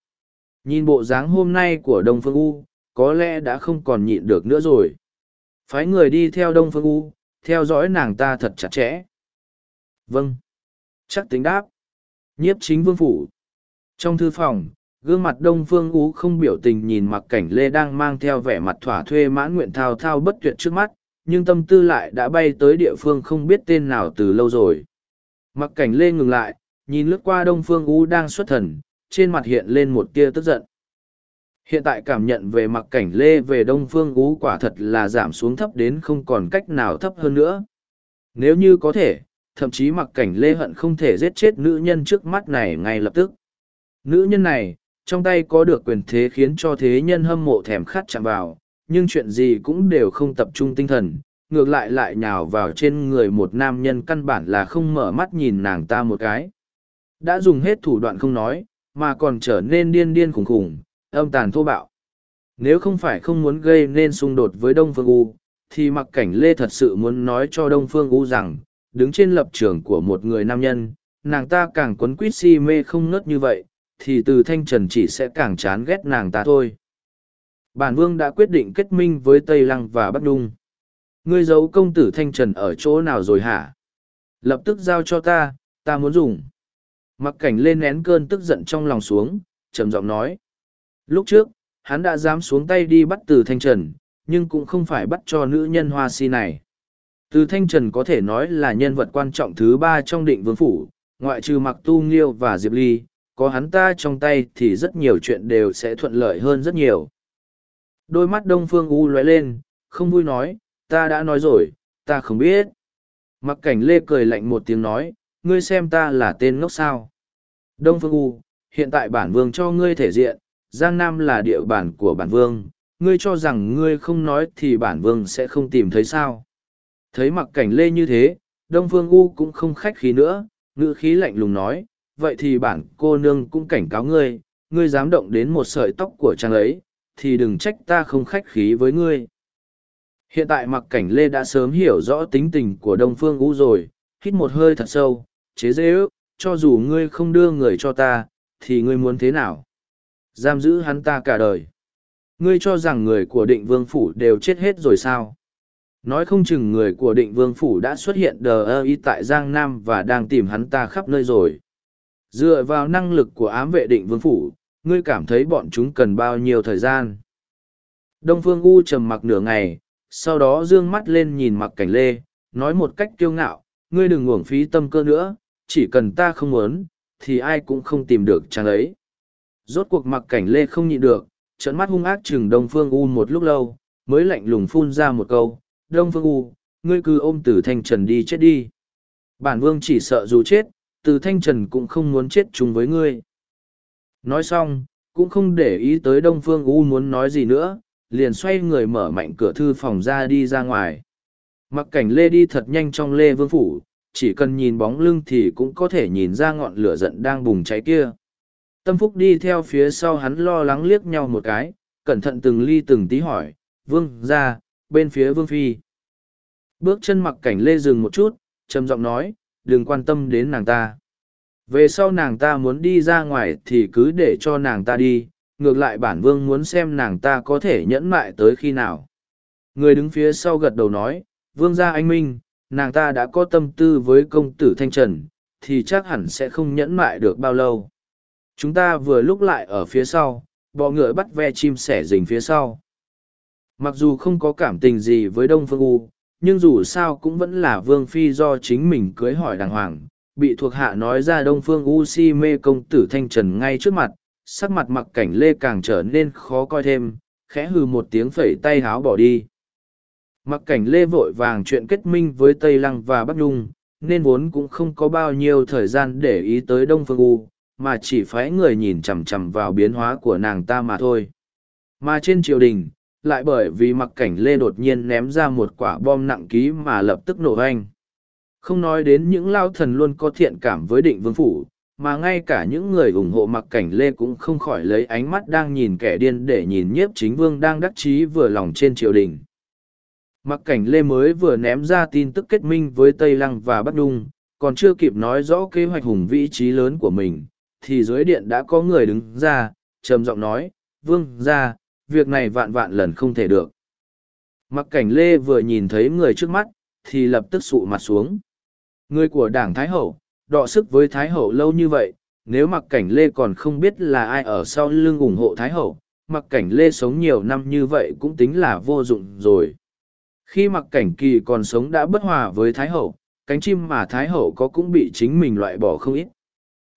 Nhìn bộ dáng hôm nay của Đông Phương U, có lẽ đã không còn nhịn được nữa rồi. Phái người đi theo Đông Phương U, theo dõi nàng ta thật chặt chẽ. Vâng. Chắc tính đáp. Nhiếp chính vương phủ. Trong thư phòng, gương mặt Đông Phương ú không biểu tình nhìn mặc cảnh Lê đang mang theo vẻ mặt thỏa thuê mãn nguyện thao thao bất tuyệt trước mắt, nhưng tâm tư lại đã bay tới địa phương không biết tên nào từ lâu rồi. Mặc cảnh Lê ngừng lại, nhìn lướt qua Đông Phương ú đang xuất thần, trên mặt hiện lên một tia tức giận. Hiện tại cảm nhận về mặc cảnh Lê về Đông Phương ú quả thật là giảm xuống thấp đến không còn cách nào thấp hơn nữa. Nếu như có thể, thậm chí mặc cảnh Lê hận không thể giết chết nữ nhân trước mắt này ngay lập tức. Nữ nhân này, trong tay có được quyền thế khiến cho thế nhân hâm mộ thèm khát chạm vào, nhưng chuyện gì cũng đều không tập trung tinh thần, ngược lại lại nhào vào trên người một nam nhân căn bản là không mở mắt nhìn nàng ta một cái. Đã dùng hết thủ đoạn không nói, mà còn trở nên điên điên khủng khủng, âm tàn thô bạo. Nếu không phải không muốn gây nên xung đột với Đông Phương U, thì mặc cảnh Lê thật sự muốn nói cho Đông Phương U rằng, đứng trên lập trường của một người nam nhân, nàng ta càng quấn quýt si mê không ngớt như vậy, thì từ thanh trần chỉ sẽ càng chán ghét nàng ta thôi. Bản vương đã quyết định kết minh với Tây Lăng và Bắc Đung. Ngươi giấu công tử thanh trần ở chỗ nào rồi hả? Lập tức giao cho ta, ta muốn dùng. Mặc cảnh lên nén cơn tức giận trong lòng xuống, trầm giọng nói. Lúc trước, hắn đã dám xuống tay đi bắt từ thanh trần, nhưng cũng không phải bắt cho nữ nhân hoa si này. Từ Thanh Trần có thể nói là nhân vật quan trọng thứ ba trong định vương phủ, ngoại trừ Mặc Tu Nghiêu và Diệp Ly, có hắn ta trong tay thì rất nhiều chuyện đều sẽ thuận lợi hơn rất nhiều. Đôi mắt Đông Phương U lóe lên, không vui nói, ta đã nói rồi, ta không biết. Mặc cảnh Lê cười lạnh một tiếng nói, ngươi xem ta là tên ngốc sao. Đông Phương U, hiện tại bản vương cho ngươi thể diện, Giang Nam là địa bản của bản vương, ngươi cho rằng ngươi không nói thì bản vương sẽ không tìm thấy sao. Thấy mặc cảnh lê như thế, Đông Phương U cũng không khách khí nữa, ngữ khí lạnh lùng nói, vậy thì bản cô nương cũng cảnh cáo ngươi, ngươi dám động đến một sợi tóc của chàng ấy, thì đừng trách ta không khách khí với ngươi. Hiện tại mặc cảnh lê đã sớm hiểu rõ tính tình của Đông Phương U rồi, hít một hơi thật sâu, chế dễ ước, cho dù ngươi không đưa người cho ta, thì ngươi muốn thế nào? Giam giữ hắn ta cả đời. Ngươi cho rằng người của định vương phủ đều chết hết rồi sao? Nói không chừng người của định vương phủ đã xuất hiện đờ ơ y tại Giang Nam và đang tìm hắn ta khắp nơi rồi. Dựa vào năng lực của ám vệ định vương phủ, ngươi cảm thấy bọn chúng cần bao nhiêu thời gian. Đông Phương U trầm mặc nửa ngày, sau đó dương mắt lên nhìn mặc cảnh lê, nói một cách kiêu ngạo, ngươi đừng uổng phí tâm cơ nữa, chỉ cần ta không muốn, thì ai cũng không tìm được chàng ấy. Rốt cuộc mặc cảnh lê không nhịn được, trận mắt hung ác chừng Đông Phương U một lúc lâu, mới lạnh lùng phun ra một câu, Đông Phương U, ngươi cứ ôm từ thanh trần đi chết đi. Bản vương chỉ sợ dù chết, từ thanh trần cũng không muốn chết chung với ngươi. Nói xong, cũng không để ý tới Đông Phương U muốn nói gì nữa, liền xoay người mở mạnh cửa thư phòng ra đi ra ngoài. Mặc cảnh Lê đi thật nhanh trong Lê Vương Phủ, chỉ cần nhìn bóng lưng thì cũng có thể nhìn ra ngọn lửa giận đang bùng cháy kia. Tâm Phúc đi theo phía sau hắn lo lắng liếc nhau một cái, cẩn thận từng ly từng tí hỏi, Vương ra, bên phía Vương Phi. Bước chân mặc cảnh Lê dừng một chút, trầm giọng nói, đừng quan tâm đến nàng ta. Về sau nàng ta muốn đi ra ngoài thì cứ để cho nàng ta đi, ngược lại bản vương muốn xem nàng ta có thể nhẫn mại tới khi nào. Người đứng phía sau gật đầu nói, vương gia anh minh, nàng ta đã có tâm tư với công tử Thanh Trần, thì chắc hẳn sẽ không nhẫn mại được bao lâu. Chúng ta vừa lúc lại ở phía sau, bọ ngựa bắt ve chim sẻ rình phía sau. Mặc dù không có cảm tình gì với Đông Phương U, nhưng dù sao cũng vẫn là vương phi do chính mình cưới hỏi đàng hoàng, bị thuộc hạ nói ra Đông Phương U si mê công tử Thanh Trần ngay trước mặt, sắc mặt mặc cảnh lê càng trở nên khó coi thêm, khẽ hừ một tiếng phẩy tay háo bỏ đi. Mặc cảnh lê vội vàng chuyện kết minh với Tây Lăng và Bắc Nhung, nên vốn cũng không có bao nhiêu thời gian để ý tới Đông Phương U, mà chỉ phái người nhìn chằm chằm vào biến hóa của nàng ta mà thôi. Mà trên triều đình, lại bởi vì mặc cảnh lê đột nhiên ném ra một quả bom nặng ký mà lập tức nổ anh. Không nói đến những lao thần luôn có thiện cảm với định vương phủ, mà ngay cả những người ủng hộ mặc cảnh lê cũng không khỏi lấy ánh mắt đang nhìn kẻ điên để nhìn nhiếp chính vương đang đắc chí vừa lòng trên triều đình. Mặc cảnh lê mới vừa ném ra tin tức kết minh với Tây Lăng và Bắc Đung, còn chưa kịp nói rõ kế hoạch hùng vĩ trí lớn của mình, thì dưới điện đã có người đứng ra, trầm giọng nói, vương ra, việc này vạn vạn lần không thể được. Mặc cảnh lê vừa nhìn thấy người trước mắt, thì lập tức sụ mặt xuống. Người của đảng Thái Hậu, đọ sức với Thái Hậu lâu như vậy, nếu mặc cảnh lê còn không biết là ai ở sau lưng ủng hộ Thái Hậu, mặc cảnh lê sống nhiều năm như vậy cũng tính là vô dụng rồi. Khi mặc cảnh kỳ còn sống đã bất hòa với Thái Hậu, cánh chim mà Thái Hậu có cũng bị chính mình loại bỏ không ít.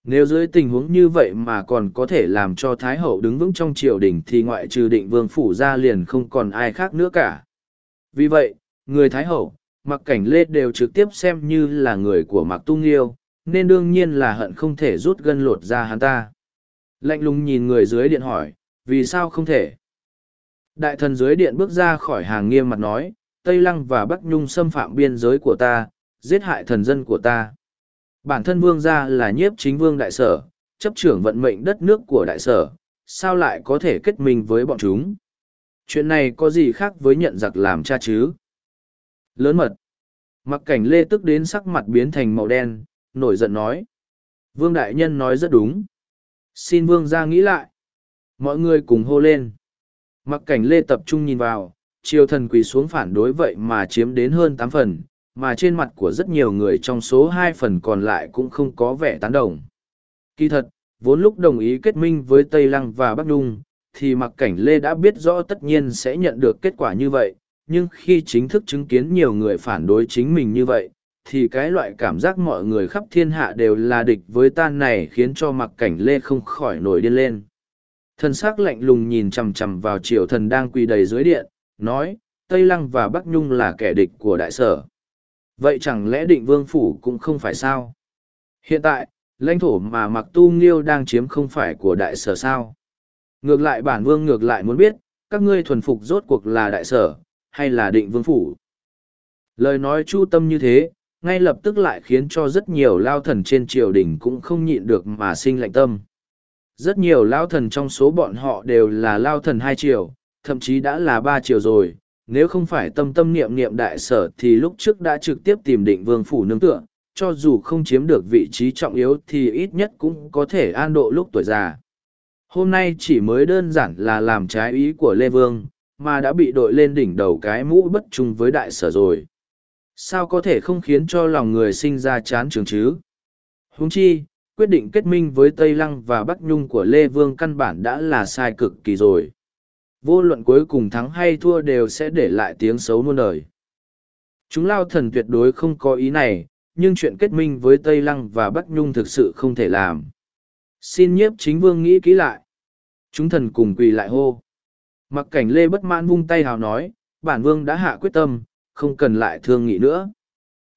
Nếu dưới tình huống như vậy mà còn có thể làm cho Thái Hậu đứng vững trong triều đình thì ngoại trừ định vương phủ ra liền không còn ai khác nữa cả. Vì vậy, người Thái Hậu, mặc cảnh lê đều trực tiếp xem như là người của mặc tu nghiêu, nên đương nhiên là hận không thể rút gân lột ra hắn ta. Lạnh lùng nhìn người dưới điện hỏi, vì sao không thể? Đại thần dưới điện bước ra khỏi hàng nghiêm mặt nói, Tây Lăng và Bắc Nhung xâm phạm biên giới của ta, giết hại thần dân của ta. Bản thân vương gia là nhiếp chính vương đại sở, chấp trưởng vận mệnh đất nước của đại sở, sao lại có thể kết minh với bọn chúng? Chuyện này có gì khác với nhận giặc làm cha chứ? Lớn mật. Mặc cảnh lê tức đến sắc mặt biến thành màu đen, nổi giận nói. Vương Đại Nhân nói rất đúng. Xin Vương ra nghĩ lại. Mọi người cùng hô lên. Mặc cảnh lê tập trung nhìn vào, triều thần quỳ xuống phản đối vậy mà chiếm đến hơn tám phần, mà trên mặt của rất nhiều người trong số hai phần còn lại cũng không có vẻ tán đồng. Kỳ thật, vốn lúc đồng ý kết minh với Tây Lăng và Bắc Nhung thì mặc cảnh lê đã biết rõ tất nhiên sẽ nhận được kết quả như vậy, nhưng khi chính thức chứng kiến nhiều người phản đối chính mình như vậy, thì cái loại cảm giác mọi người khắp thiên hạ đều là địch với tan này khiến cho mặc cảnh lê không khỏi nổi điên lên. Thần sắc lạnh lùng nhìn chằm chằm vào triều thần đang quỳ đầy dưới điện, nói, Tây Lăng và Bắc Nhung là kẻ địch của đại sở. Vậy chẳng lẽ định vương phủ cũng không phải sao? Hiện tại, lãnh thổ mà mặc tu nghiêu đang chiếm không phải của đại sở sao? Ngược lại bản vương ngược lại muốn biết, các ngươi thuần phục rốt cuộc là đại sở, hay là định vương phủ? Lời nói chu tâm như thế, ngay lập tức lại khiến cho rất nhiều lao thần trên triều đình cũng không nhịn được mà sinh lạnh tâm. Rất nhiều lao thần trong số bọn họ đều là lao thần hai triều, thậm chí đã là ba triều rồi, nếu không phải tâm tâm niệm niệm đại sở thì lúc trước đã trực tiếp tìm định vương phủ nương tựa, cho dù không chiếm được vị trí trọng yếu thì ít nhất cũng có thể an độ lúc tuổi già. Hôm nay chỉ mới đơn giản là làm trái ý của Lê Vương, mà đã bị đội lên đỉnh đầu cái mũ bất trung với đại sở rồi. Sao có thể không khiến cho lòng người sinh ra chán trường chứ? Huống chi, quyết định kết minh với Tây Lăng và Bắc Nhung của Lê Vương căn bản đã là sai cực kỳ rồi. Vô luận cuối cùng thắng hay thua đều sẽ để lại tiếng xấu muôn đời. Chúng lao thần tuyệt đối không có ý này, nhưng chuyện kết minh với Tây Lăng và Bắc Nhung thực sự không thể làm. Xin nhiếp chính vương nghĩ kỹ lại. Chúng thần cùng quỳ lại hô. Mặc cảnh lê bất mãn vung tay hào nói, bản vương đã hạ quyết tâm, không cần lại thương nghị nữa.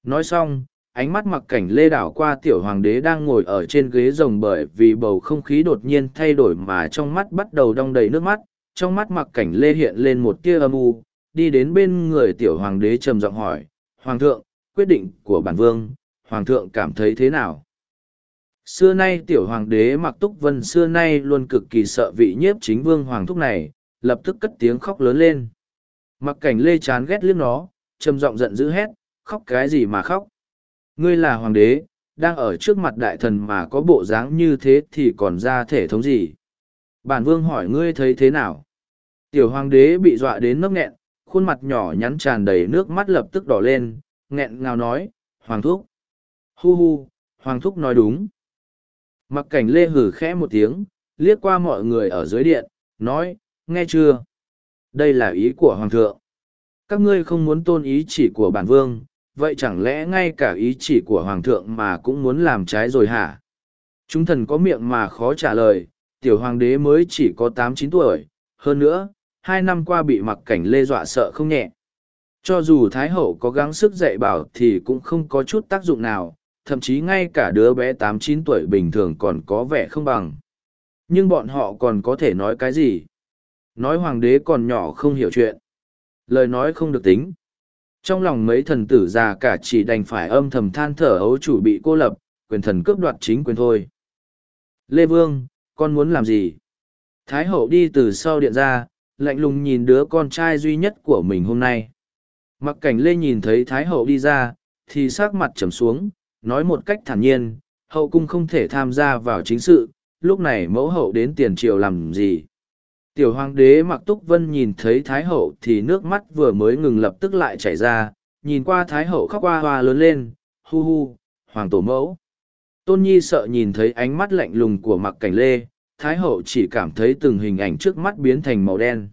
Nói xong, ánh mắt mặc cảnh lê đảo qua tiểu hoàng đế đang ngồi ở trên ghế rồng bởi vì bầu không khí đột nhiên thay đổi mà trong mắt bắt đầu đong đầy nước mắt, trong mắt mặc cảnh lê hiện lên một tia âm u, đi đến bên người tiểu hoàng đế trầm giọng hỏi, Hoàng thượng, quyết định của bản vương, Hoàng thượng cảm thấy thế nào? Xưa nay tiểu hoàng đế mặc túc vân xưa nay luôn cực kỳ sợ vị nhiếp chính vương hoàng thúc này, lập tức cất tiếng khóc lớn lên. Mặc cảnh lê chán ghét liếc nó, trầm giọng giận dữ hét, khóc cái gì mà khóc? Ngươi là hoàng đế, đang ở trước mặt đại thần mà có bộ dáng như thế thì còn ra thể thống gì? Bản vương hỏi ngươi thấy thế nào? Tiểu hoàng đế bị dọa đến nấc nghẹn, khuôn mặt nhỏ nhắn tràn đầy nước mắt lập tức đỏ lên, nghẹn ngào nói, Hoàng Thúc. Hu hu, Hoàng Thúc nói đúng. Mặc cảnh lê hử khẽ một tiếng, liếc qua mọi người ở dưới điện, nói, nghe chưa? Đây là ý của Hoàng thượng. Các ngươi không muốn tôn ý chỉ của bản vương, vậy chẳng lẽ ngay cả ý chỉ của Hoàng thượng mà cũng muốn làm trái rồi hả? Chúng thần có miệng mà khó trả lời, tiểu hoàng đế mới chỉ có tám chín tuổi, hơn nữa, hai năm qua bị mặc cảnh lê dọa sợ không nhẹ. Cho dù Thái Hậu có gắng sức dạy bảo thì cũng không có chút tác dụng nào, thậm chí ngay cả đứa bé tám chín tuổi bình thường còn có vẻ không bằng. Nhưng bọn họ còn có thể nói cái gì? Nói hoàng đế còn nhỏ không hiểu chuyện. Lời nói không được tính. Trong lòng mấy thần tử già cả chỉ đành phải âm thầm than thở ấu chủ bị cô lập, quyền thần cướp đoạt chính quyền thôi. Lê Vương, con muốn làm gì? Thái hậu đi từ sau điện ra, lạnh lùng nhìn đứa con trai duy nhất của mình hôm nay. Mặc cảnh lê nhìn thấy Thái hậu đi ra, thì sắc mặt trầm xuống, nói một cách thản nhiên, hậu cung không thể tham gia vào chính sự, lúc này mẫu hậu đến tiền triều làm gì. Tiểu hoàng đế mặc túc vân nhìn thấy Thái hậu thì nước mắt vừa mới ngừng lập tức lại chảy ra, nhìn qua Thái hậu khóc hoa hoa lớn lên, hu hu, hoàng tổ mẫu. Tôn Nhi sợ nhìn thấy ánh mắt lạnh lùng của mặc cảnh lê, Thái hậu chỉ cảm thấy từng hình ảnh trước mắt biến thành màu đen.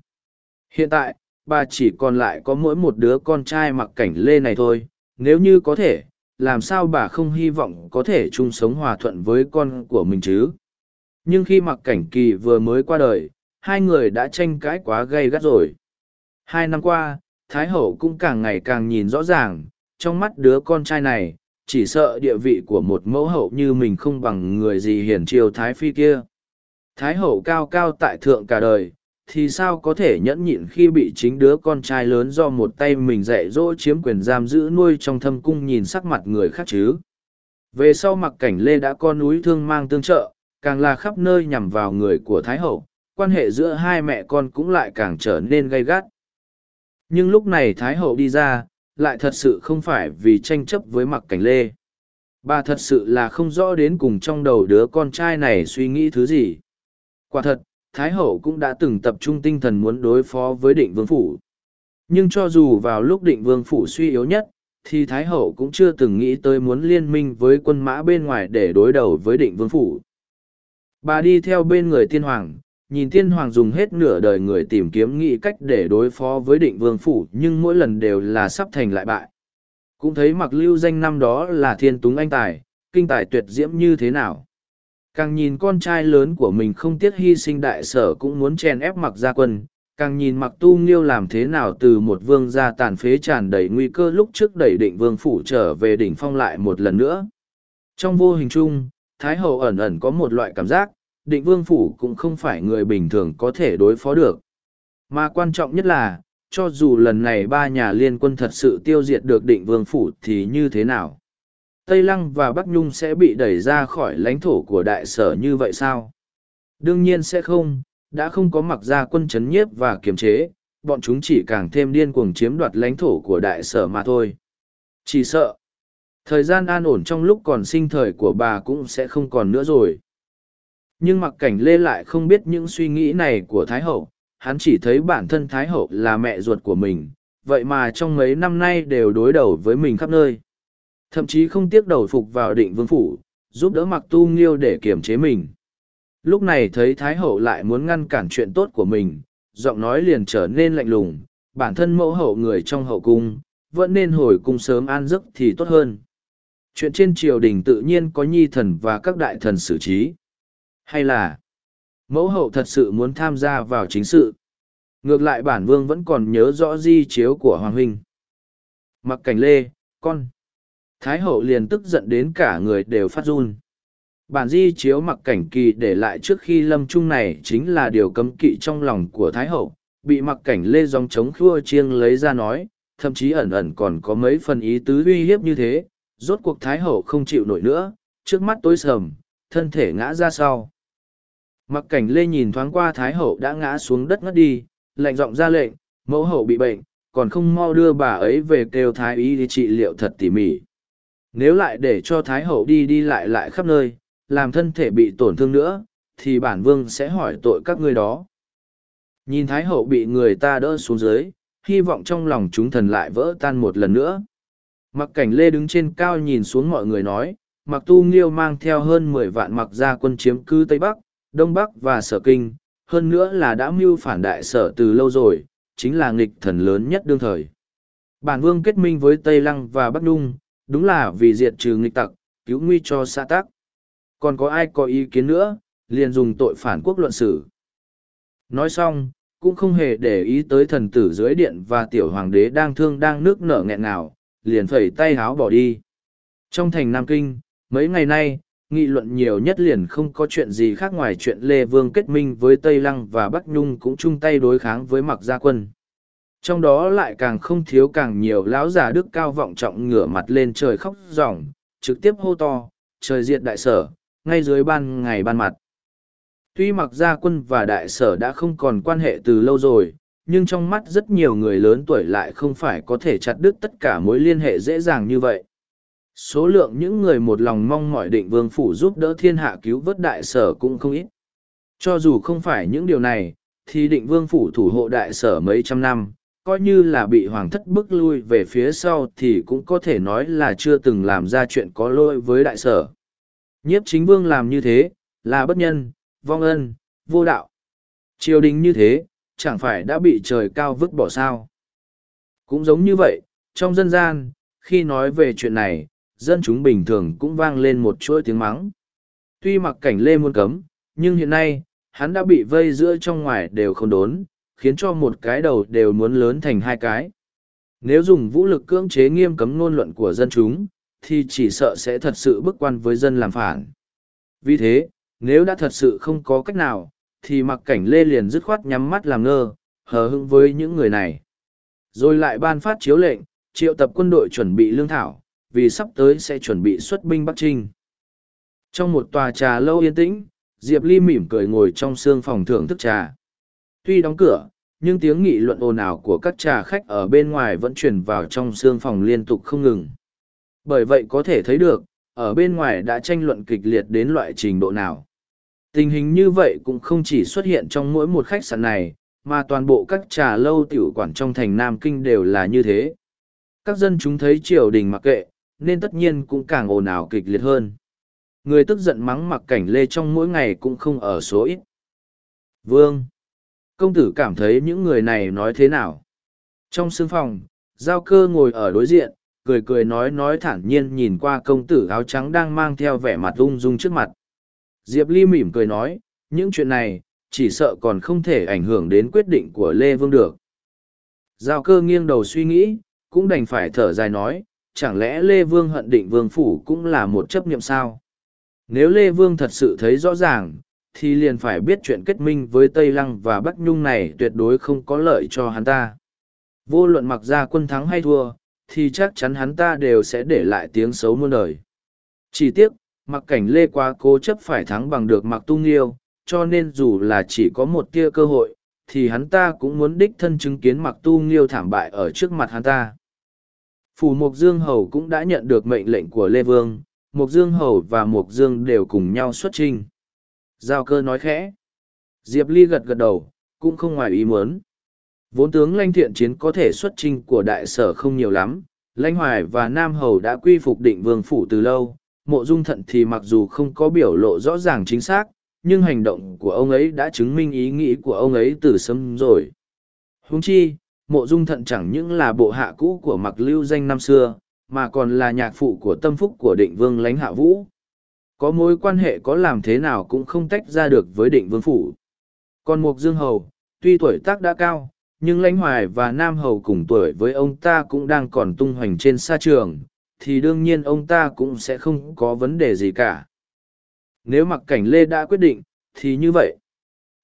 Hiện tại, bà chỉ còn lại có mỗi một đứa con trai mặc cảnh lê này thôi, nếu như có thể, làm sao bà không hy vọng có thể chung sống hòa thuận với con của mình chứ? Nhưng khi mặc cảnh kỳ vừa mới qua đời, hai người đã tranh cãi quá gay gắt rồi. Hai năm qua, Thái Hậu cũng càng ngày càng nhìn rõ ràng, trong mắt đứa con trai này, chỉ sợ địa vị của một mẫu hậu như mình không bằng người gì hiển triều Thái Phi kia. Thái Hậu cao cao tại thượng cả đời, thì sao có thể nhẫn nhịn khi bị chính đứa con trai lớn do một tay mình dạy dỗ chiếm quyền giam giữ nuôi trong thâm cung nhìn sắc mặt người khác chứ. Về sau mặc cảnh Lê đã con núi thương mang tương trợ, càng là khắp nơi nhằm vào người của Thái Hậu, quan hệ giữa hai mẹ con cũng lại càng trở nên gay gắt. Nhưng lúc này Thái Hậu đi ra, lại thật sự không phải vì tranh chấp với mặc cảnh Lê. Bà thật sự là không rõ đến cùng trong đầu đứa con trai này suy nghĩ thứ gì. Quả thật, Thái Hậu cũng đã từng tập trung tinh thần muốn đối phó với định vương phủ. Nhưng cho dù vào lúc định vương phủ suy yếu nhất, thì Thái Hậu cũng chưa từng nghĩ tới muốn liên minh với quân mã bên ngoài để đối đầu với định vương phủ. Bà đi theo bên người tiên hoàng, nhìn tiên hoàng dùng hết nửa đời người tìm kiếm nghĩ cách để đối phó với định vương phủ nhưng mỗi lần đều là sắp thành lại bại. Cũng thấy mặc lưu danh năm đó là thiên túng anh tài, kinh tài tuyệt diễm như thế nào. Càng nhìn con trai lớn của mình không tiếc hy sinh đại sở cũng muốn chèn ép mặc gia quân, càng nhìn mặc tu nghiêu làm thế nào từ một vương gia tàn phế tràn đầy nguy cơ lúc trước đẩy định vương phủ trở về đỉnh phong lại một lần nữa. Trong vô hình chung, Thái Hậu ẩn ẩn có một loại cảm giác, định vương phủ cũng không phải người bình thường có thể đối phó được. Mà quan trọng nhất là, cho dù lần này ba nhà liên quân thật sự tiêu diệt được định vương phủ thì như thế nào? Tây Lăng và Bắc Nhung sẽ bị đẩy ra khỏi lãnh thổ của đại sở như vậy sao? Đương nhiên sẽ không, đã không có mặc ra quân chấn nhiếp và kiềm chế, bọn chúng chỉ càng thêm điên cuồng chiếm đoạt lãnh thổ của đại sở mà thôi. Chỉ sợ, thời gian an ổn trong lúc còn sinh thời của bà cũng sẽ không còn nữa rồi. Nhưng mặc cảnh lê lại không biết những suy nghĩ này của Thái Hậu, hắn chỉ thấy bản thân Thái Hậu là mẹ ruột của mình, vậy mà trong mấy năm nay đều đối đầu với mình khắp nơi. Thậm chí không tiếc đầu phục vào định vương phủ, giúp đỡ mặc tu nghiêu để kiềm chế mình. Lúc này thấy Thái Hậu lại muốn ngăn cản chuyện tốt của mình, giọng nói liền trở nên lạnh lùng, bản thân mẫu hậu người trong hậu cung, vẫn nên hồi cung sớm an giấc thì tốt hơn. Chuyện trên triều đình tự nhiên có nhi thần và các đại thần xử trí. Hay là, mẫu hậu thật sự muốn tham gia vào chính sự. Ngược lại bản vương vẫn còn nhớ rõ di chiếu của Hoàng Huynh. Mặc cảnh lê, con. Thái hậu liền tức giận đến cả người đều phát run. Bản di chiếu mặc cảnh kỳ để lại trước khi lâm trung này chính là điều cấm kỵ trong lòng của Thái hậu, bị mặc cảnh lê dòng chống khua chiêng lấy ra nói, thậm chí ẩn ẩn còn có mấy phần ý tứ uy hiếp như thế, rốt cuộc Thái hậu không chịu nổi nữa, trước mắt tối sầm, thân thể ngã ra sau. Mặc cảnh lê nhìn thoáng qua Thái hậu đã ngã xuống đất ngất đi, lệnh giọng ra lệnh, mẫu hậu bị bệnh, còn không mau đưa bà ấy về kêu Thái y đi trị liệu thật tỉ mỉ. Nếu lại để cho Thái hậu đi đi lại lại khắp nơi, làm thân thể bị tổn thương nữa, thì bản vương sẽ hỏi tội các ngươi đó. Nhìn Thái hậu bị người ta đỡ xuống dưới, hy vọng trong lòng chúng thần lại vỡ tan một lần nữa. Mặc cảnh lê đứng trên cao nhìn xuống mọi người nói, mặc tu nghiêu mang theo hơn mười vạn mặc gia quân chiếm cư Tây Bắc, Đông Bắc và Sở Kinh, hơn nữa là đã mưu phản đại sở từ lâu rồi, chính là nghịch thần lớn nhất đương thời. Bản vương kết minh với Tây Lăng và Bắc Nung, đúng là vì diệt trừ nghịch tặc, cứu nguy cho xã tắc. Còn có ai có ý kiến nữa, liền dùng tội phản quốc luận xử. Nói xong, cũng không hề để ý tới thần tử dưới điện và tiểu hoàng đế đang thương đang nước nở nghẹn nào, liền phẩy tay háo bỏ đi. Trong thành Nam Kinh, mấy ngày nay, nghị luận nhiều nhất liền không có chuyện gì khác ngoài chuyện Lê Vương kết minh với Tây Lăng và Bắc Nhung cũng chung tay đối kháng với mặc gia quân. Trong đó lại càng không thiếu càng nhiều lão giả đức cao vọng trọng ngửa mặt lên trời khóc ròng, trực tiếp hô to, trời diệt đại sở, ngay dưới ban ngày ban mặt. Tuy mặc gia quân và đại sở đã không còn quan hệ từ lâu rồi, nhưng trong mắt rất nhiều người lớn tuổi lại không phải có thể chặt đứt tất cả mối liên hệ dễ dàng như vậy. Số lượng những người một lòng mong mỏi định vương phủ giúp đỡ thiên hạ cứu vớt đại sở cũng không ít. Cho dù không phải những điều này, thì định vương phủ thủ hộ đại sở mấy trăm năm, coi như là bị hoàng thất bức lui về phía sau thì cũng có thể nói là chưa từng làm ra chuyện có lỗi với đại sở. Nhiếp chính vương làm như thế, là bất nhân, vong ân, vô đạo. Triều đình như thế, chẳng phải đã bị trời cao vứt bỏ sao. Cũng giống như vậy, trong dân gian, khi nói về chuyện này, dân chúng bình thường cũng vang lên một chuỗi tiếng mắng. Tuy mặc cảnh lê muốn cấm, nhưng hiện nay, hắn đã bị vây giữa trong ngoài đều không đốn, khiến cho một cái đầu đều muốn lớn thành hai cái. Nếu dùng vũ lực cưỡng chế nghiêm cấm ngôn luận của dân chúng, thì chỉ sợ sẽ thật sự bức quan với dân làm phản. Vì thế, nếu đã thật sự không có cách nào, thì mặc cảnh lê liền dứt khoát nhắm mắt làm ngơ, hờ hững với những người này. Rồi lại ban phát chiếu lệnh, triệu tập quân đội chuẩn bị lương thảo, vì sắp tới sẽ chuẩn bị xuất binh Bắc Trinh. Trong một tòa trà lâu yên tĩnh, Diệp Ly mỉm cười ngồi trong sương phòng thưởng thức trà. Tuy đóng cửa, nhưng tiếng nghị luận ồn ào của các trà khách ở bên ngoài vẫn truyền vào trong sương phòng liên tục không ngừng. Bởi vậy có thể thấy được, ở bên ngoài đã tranh luận kịch liệt đến loại trình độ nào. Tình hình như vậy cũng không chỉ xuất hiện trong mỗi một khách sạn này, mà toàn bộ các trà lâu tiểu quản trong thành Nam Kinh đều là như thế. Các dân chúng thấy triều đình mặc kệ, nên tất nhiên cũng càng ồn ào kịch liệt hơn. Người tức giận mắng mặc cảnh lê trong mỗi ngày cũng không ở số ít. Vương! Công tử cảm thấy những người này nói thế nào? Trong sương phòng, giao cơ ngồi ở đối diện, cười cười nói nói thản nhiên nhìn qua công tử áo trắng đang mang theo vẻ mặt ung dung trước mặt. Diệp Ly mỉm cười nói, những chuyện này, chỉ sợ còn không thể ảnh hưởng đến quyết định của Lê Vương được. Giao cơ nghiêng đầu suy nghĩ, cũng đành phải thở dài nói, chẳng lẽ Lê Vương hận định Vương Phủ cũng là một chấp niệm sao? Nếu Lê Vương thật sự thấy rõ ràng, thì liền phải biết chuyện kết minh với Tây Lăng và Bắc Nhung này tuyệt đối không có lợi cho hắn ta. Vô luận mặc ra quân thắng hay thua, thì chắc chắn hắn ta đều sẽ để lại tiếng xấu muôn đời. Chỉ tiếc, mặc cảnh lê quá cố chấp phải thắng bằng được mặc tung yêu, cho nên dù là chỉ có một tia cơ hội, thì hắn ta cũng muốn đích thân chứng kiến mặc tu nghiêu thảm bại ở trước mặt hắn ta. Phủ Mộc Dương Hầu cũng đã nhận được mệnh lệnh của Lê Vương, Mộc Dương Hầu và Mộc Dương đều cùng nhau xuất trình. Giao cơ nói khẽ. Diệp Ly gật gật đầu, cũng không ngoài ý muốn. Vốn tướng Lanh thiện chiến có thể xuất trình của đại sở không nhiều lắm, Lanh hoài và Nam Hầu đã quy phục định vương phủ từ lâu, mộ dung thận thì mặc dù không có biểu lộ rõ ràng chính xác, nhưng hành động của ông ấy đã chứng minh ý nghĩ của ông ấy từ sớm rồi. Húng chi, mộ dung thận chẳng những là bộ hạ cũ của mặc lưu danh năm xưa, mà còn là nhạc phụ của tâm phúc của định vương lãnh hạ vũ. Có mối quan hệ có làm thế nào cũng không tách ra được với định vương phủ. Còn mục dương hầu, tuy tuổi tác đã cao, nhưng lãnh hoài và nam hầu cùng tuổi với ông ta cũng đang còn tung hoành trên sa trường, thì đương nhiên ông ta cũng sẽ không có vấn đề gì cả. Nếu mặc cảnh Lê đã quyết định, thì như vậy,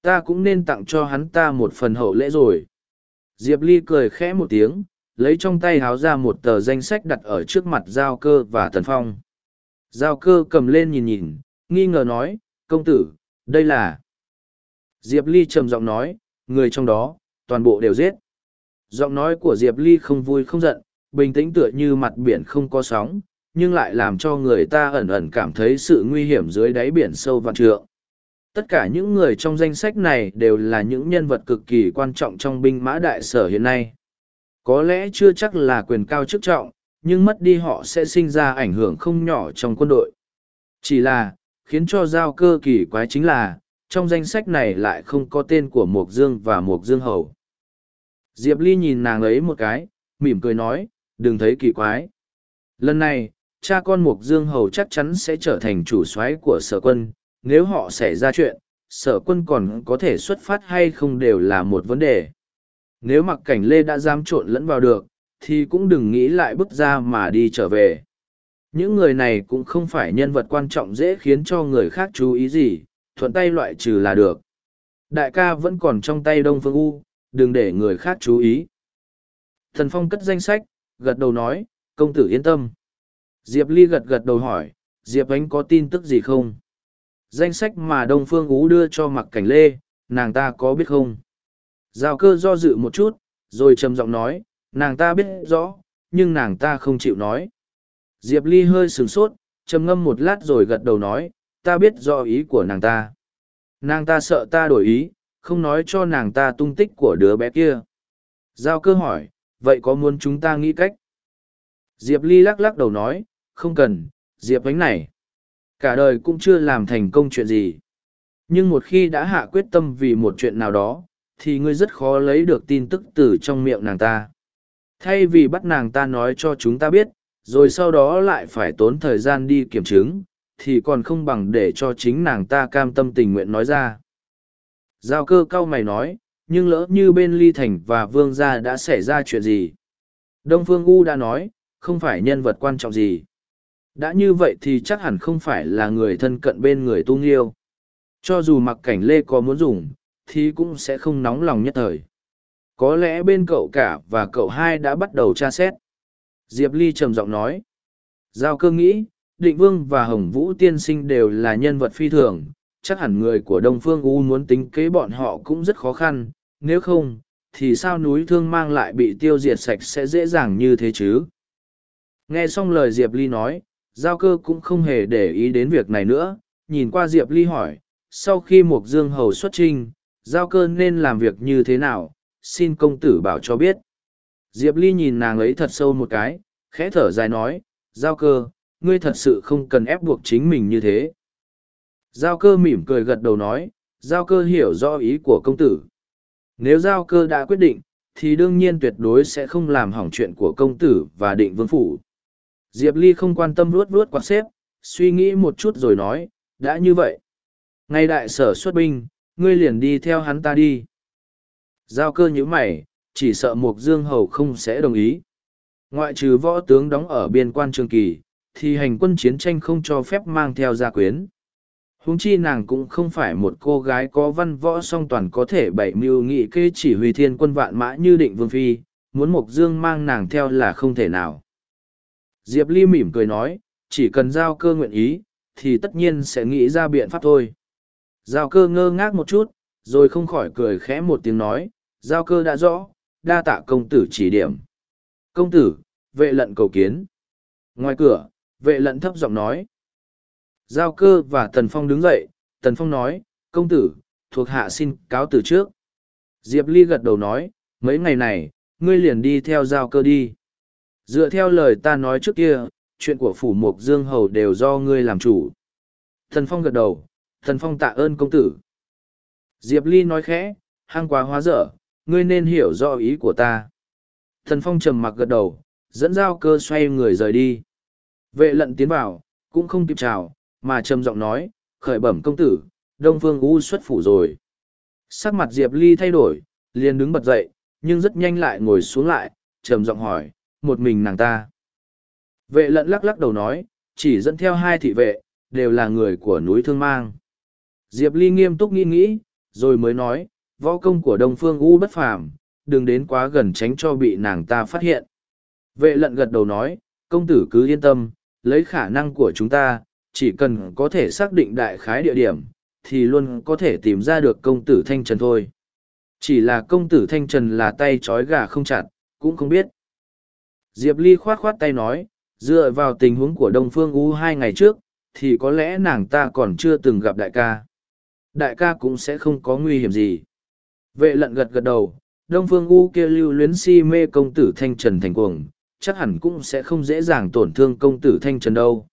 ta cũng nên tặng cho hắn ta một phần hậu lễ rồi. Diệp Ly cười khẽ một tiếng, lấy trong tay háo ra một tờ danh sách đặt ở trước mặt Giao cơ và Tần Phong. Giao cơ cầm lên nhìn nhìn, nghi ngờ nói, công tử, đây là... Diệp Ly trầm giọng nói, người trong đó, toàn bộ đều giết. Giọng nói của Diệp Ly không vui không giận, bình tĩnh tựa như mặt biển không có sóng, nhưng lại làm cho người ta ẩn ẩn cảm thấy sự nguy hiểm dưới đáy biển sâu vạn trượng. Tất cả những người trong danh sách này đều là những nhân vật cực kỳ quan trọng trong binh mã đại sở hiện nay. Có lẽ chưa chắc là quyền cao chức trọng, nhưng mất đi họ sẽ sinh ra ảnh hưởng không nhỏ trong quân đội. Chỉ là, khiến cho giao cơ kỳ quái chính là, trong danh sách này lại không có tên của Mộc Dương và Mộc Dương Hầu. Diệp Ly nhìn nàng ấy một cái, mỉm cười nói, đừng thấy kỳ quái. Lần này, cha con Mộc Dương Hầu chắc chắn sẽ trở thành chủ soái của sở quân, nếu họ xảy ra chuyện, sở quân còn có thể xuất phát hay không đều là một vấn đề. Nếu mặc cảnh Lê đã dám trộn lẫn vào được, thì cũng đừng nghĩ lại bước ra mà đi trở về. Những người này cũng không phải nhân vật quan trọng dễ khiến cho người khác chú ý gì, thuận tay loại trừ là được. Đại ca vẫn còn trong tay Đông Phương U, đừng để người khác chú ý. Thần Phong cất danh sách, gật đầu nói, công tử yên tâm. Diệp Ly gật gật đầu hỏi, Diệp Ánh có tin tức gì không? Danh sách mà Đông Phương Ú đưa cho mặc cảnh lê, nàng ta có biết không? Giao cơ do dự một chút, rồi trầm giọng nói, nàng ta biết rõ, nhưng nàng ta không chịu nói. Diệp Ly hơi sửng sốt, trầm ngâm một lát rồi gật đầu nói, ta biết rõ ý của nàng ta. Nàng ta sợ ta đổi ý, không nói cho nàng ta tung tích của đứa bé kia. Giao cơ hỏi, vậy có muốn chúng ta nghĩ cách? Diệp Ly lắc lắc đầu nói, không cần, Diệp ánh này. Cả đời cũng chưa làm thành công chuyện gì. Nhưng một khi đã hạ quyết tâm vì một chuyện nào đó, thì ngươi rất khó lấy được tin tức từ trong miệng nàng ta. Thay vì bắt nàng ta nói cho chúng ta biết, rồi sau đó lại phải tốn thời gian đi kiểm chứng, thì còn không bằng để cho chính nàng ta cam tâm tình nguyện nói ra. Giao cơ cao mày nói, nhưng lỡ như bên Ly Thành và Vương gia đã xảy ra chuyện gì? Đông Phương U đã nói, không phải nhân vật quan trọng gì. Đã như vậy thì chắc hẳn không phải là người thân cận bên người tu nghiêu. Cho dù mặc cảnh lê có muốn dùng, thì cũng sẽ không nóng lòng nhất thời. Có lẽ bên cậu cả và cậu hai đã bắt đầu tra xét. Diệp Ly trầm giọng nói. Giao cơ nghĩ, Định Vương và Hồng Vũ Tiên Sinh đều là nhân vật phi thường, chắc hẳn người của Đông Phương U muốn tính kế bọn họ cũng rất khó khăn, nếu không, thì sao núi thương mang lại bị tiêu diệt sạch sẽ dễ dàng như thế chứ? Nghe xong lời Diệp Ly nói, Giao cơ cũng không hề để ý đến việc này nữa, nhìn qua Diệp Ly hỏi, sau khi Mục Dương Hầu xuất trinh, Giao cơ nên làm việc như thế nào, xin công tử bảo cho biết. Diệp Ly nhìn nàng ấy thật sâu một cái, khẽ thở dài nói, Giao cơ, ngươi thật sự không cần ép buộc chính mình như thế. Giao cơ mỉm cười gật đầu nói, Giao cơ hiểu rõ ý của công tử. Nếu Giao cơ đã quyết định, thì đương nhiên tuyệt đối sẽ không làm hỏng chuyện của công tử và định vương phủ. Diệp Ly không quan tâm ruốt ruốt quạt xếp, suy nghĩ một chút rồi nói, đã như vậy. Ngay đại sở xuất binh, ngươi liền đi theo hắn ta đi. Giao cơ như mày, chỉ sợ Mục Dương Hầu không sẽ đồng ý. Ngoại trừ võ tướng đóng ở biên quan trường kỳ, thì hành quân chiến tranh không cho phép mang theo gia quyến. Húng chi nàng cũng không phải một cô gái có văn võ song toàn có thể bảy mưu nghị kê chỉ huy thiên quân vạn mã như định vương phi, muốn Mục Dương mang nàng theo là không thể nào. Diệp Ly mỉm cười nói, chỉ cần giao cơ nguyện ý, thì tất nhiên sẽ nghĩ ra biện pháp thôi. Giao cơ ngơ ngác một chút, rồi không khỏi cười khẽ một tiếng nói, giao cơ đã rõ, đa tạ công tử chỉ điểm. Công tử, vệ lận cầu kiến. Ngoài cửa, vệ lận thấp giọng nói. Giao cơ và Tần Phong đứng dậy, Tần Phong nói, công tử, thuộc hạ xin cáo từ trước. Diệp Ly gật đầu nói, mấy ngày này, ngươi liền đi theo giao cơ đi. Dựa theo lời ta nói trước kia, chuyện của phủ mục dương hầu đều do ngươi làm chủ. Thần Phong gật đầu, Thần Phong tạ ơn công tử. Diệp Ly nói khẽ, hăng quá hóa dở, ngươi nên hiểu rõ ý của ta. Thần Phong trầm mặc gật đầu, dẫn giao cơ xoay người rời đi. Vệ lận tiến vào, cũng không kịp chào, mà trầm giọng nói, khởi bẩm công tử, Đông Phương U xuất phủ rồi. Sắc mặt Diệp Ly thay đổi, liền đứng bật dậy, nhưng rất nhanh lại ngồi xuống lại, trầm giọng hỏi, một mình nàng ta. Vệ lận lắc lắc đầu nói, chỉ dẫn theo hai thị vệ, đều là người của núi Thương Mang. Diệp Ly nghiêm túc nghĩ nghĩ, rồi mới nói, võ công của Đông Phương U bất phàm, đừng đến quá gần tránh cho bị nàng ta phát hiện. Vệ lận gật đầu nói, công tử cứ yên tâm, lấy khả năng của chúng ta, chỉ cần có thể xác định đại khái địa điểm, thì luôn có thể tìm ra được công tử Thanh Trần thôi. Chỉ là công tử Thanh Trần là tay trói gà không chặt, cũng không biết. Diệp Ly khoát khoát tay nói, dựa vào tình huống của Đông Phương U hai ngày trước, thì có lẽ nàng ta còn chưa từng gặp đại ca. Đại ca cũng sẽ không có nguy hiểm gì. Vệ lận gật gật đầu, Đông Phương U kia lưu luyến si mê công tử Thanh Trần thành cuồng, chắc hẳn cũng sẽ không dễ dàng tổn thương công tử Thanh Trần đâu.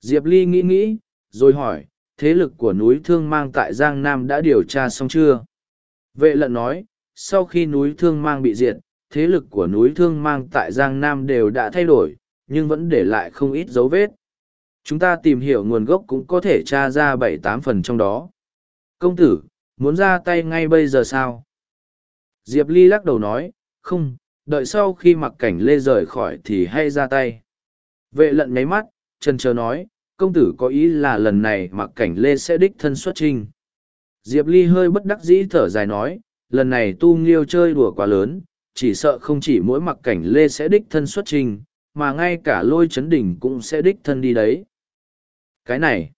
Diệp Ly nghĩ nghĩ, rồi hỏi, thế lực của núi Thương Mang tại Giang Nam đã điều tra xong chưa? Vệ lận nói, sau khi núi Thương Mang bị diệt, thế lực của núi Thương Mang tại Giang Nam đều đã thay đổi, nhưng vẫn để lại không ít dấu vết. Chúng ta tìm hiểu nguồn gốc cũng có thể tra ra bảy tám phần trong đó. Công tử, muốn ra tay ngay bây giờ sao? Diệp Ly lắc đầu nói, không, đợi sau khi mặc cảnh lê rời khỏi thì hay ra tay. Vệ lận nháy mắt, trần chờ nói, công tử có ý là lần này mặc cảnh lê sẽ đích thân xuất trình? Diệp Ly hơi bất đắc dĩ thở dài nói, lần này tu nghiêu chơi đùa quá lớn, chỉ sợ không chỉ mỗi mặc cảnh lê sẽ đích thân xuất trình, mà ngay cả lôi chấn đỉnh cũng sẽ đích thân đi đấy. Cái này,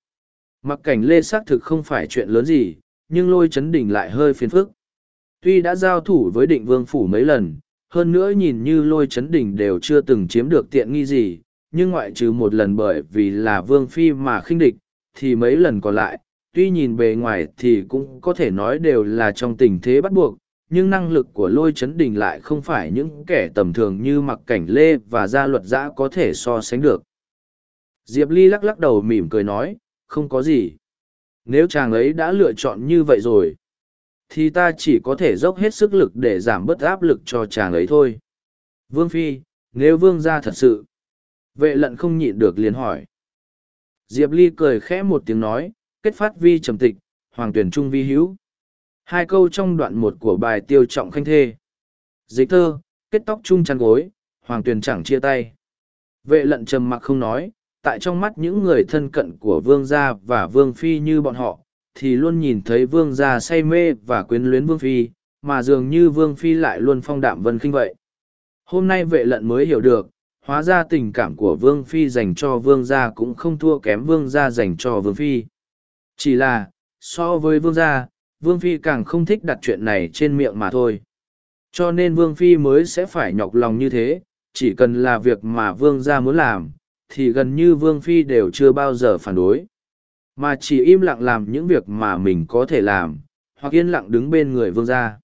mặc cảnh lê xác thực không phải chuyện lớn gì, nhưng lôi chấn đỉnh lại hơi phiền phức. Tuy đã giao thủ với định vương phủ mấy lần, hơn nữa nhìn như lôi chấn đỉnh đều chưa từng chiếm được tiện nghi gì, nhưng ngoại trừ một lần bởi vì là vương phi mà khinh địch, thì mấy lần còn lại, tuy nhìn bề ngoài thì cũng có thể nói đều là trong tình thế bắt buộc, nhưng năng lực của lôi chấn đình lại không phải những kẻ tầm thường như mặc cảnh lê và gia luật giã có thể so sánh được. Diệp Ly lắc lắc đầu mỉm cười nói, không có gì. Nếu chàng ấy đã lựa chọn như vậy rồi, thì ta chỉ có thể dốc hết sức lực để giảm bớt áp lực cho chàng ấy thôi. Vương Phi, nếu vương ra thật sự, vệ lận không nhịn được liền hỏi. Diệp Ly cười khẽ một tiếng nói, kết phát vi trầm tịch, hoàng tuyển trung vi hữu. Hai câu trong đoạn một của bài tiêu trọng khanh thê. Dịch thơ, kết tóc chung chăn gối, hoàng tuyền chẳng chia tay. Vệ lận trầm mặc không nói, tại trong mắt những người thân cận của vương gia và vương phi như bọn họ, thì luôn nhìn thấy vương gia say mê và quyến luyến vương phi, mà dường như vương phi lại luôn phong đạm vân khinh vậy. Hôm nay vệ lận mới hiểu được, hóa ra tình cảm của vương phi dành cho vương gia cũng không thua kém vương gia dành cho vương phi. Chỉ là, so với vương gia, Vương Phi càng không thích đặt chuyện này trên miệng mà thôi. Cho nên Vương Phi mới sẽ phải nhọc lòng như thế, chỉ cần là việc mà Vương gia muốn làm, thì gần như Vương Phi đều chưa bao giờ phản đối. Mà chỉ im lặng làm những việc mà mình có thể làm, hoặc yên lặng đứng bên người Vương gia.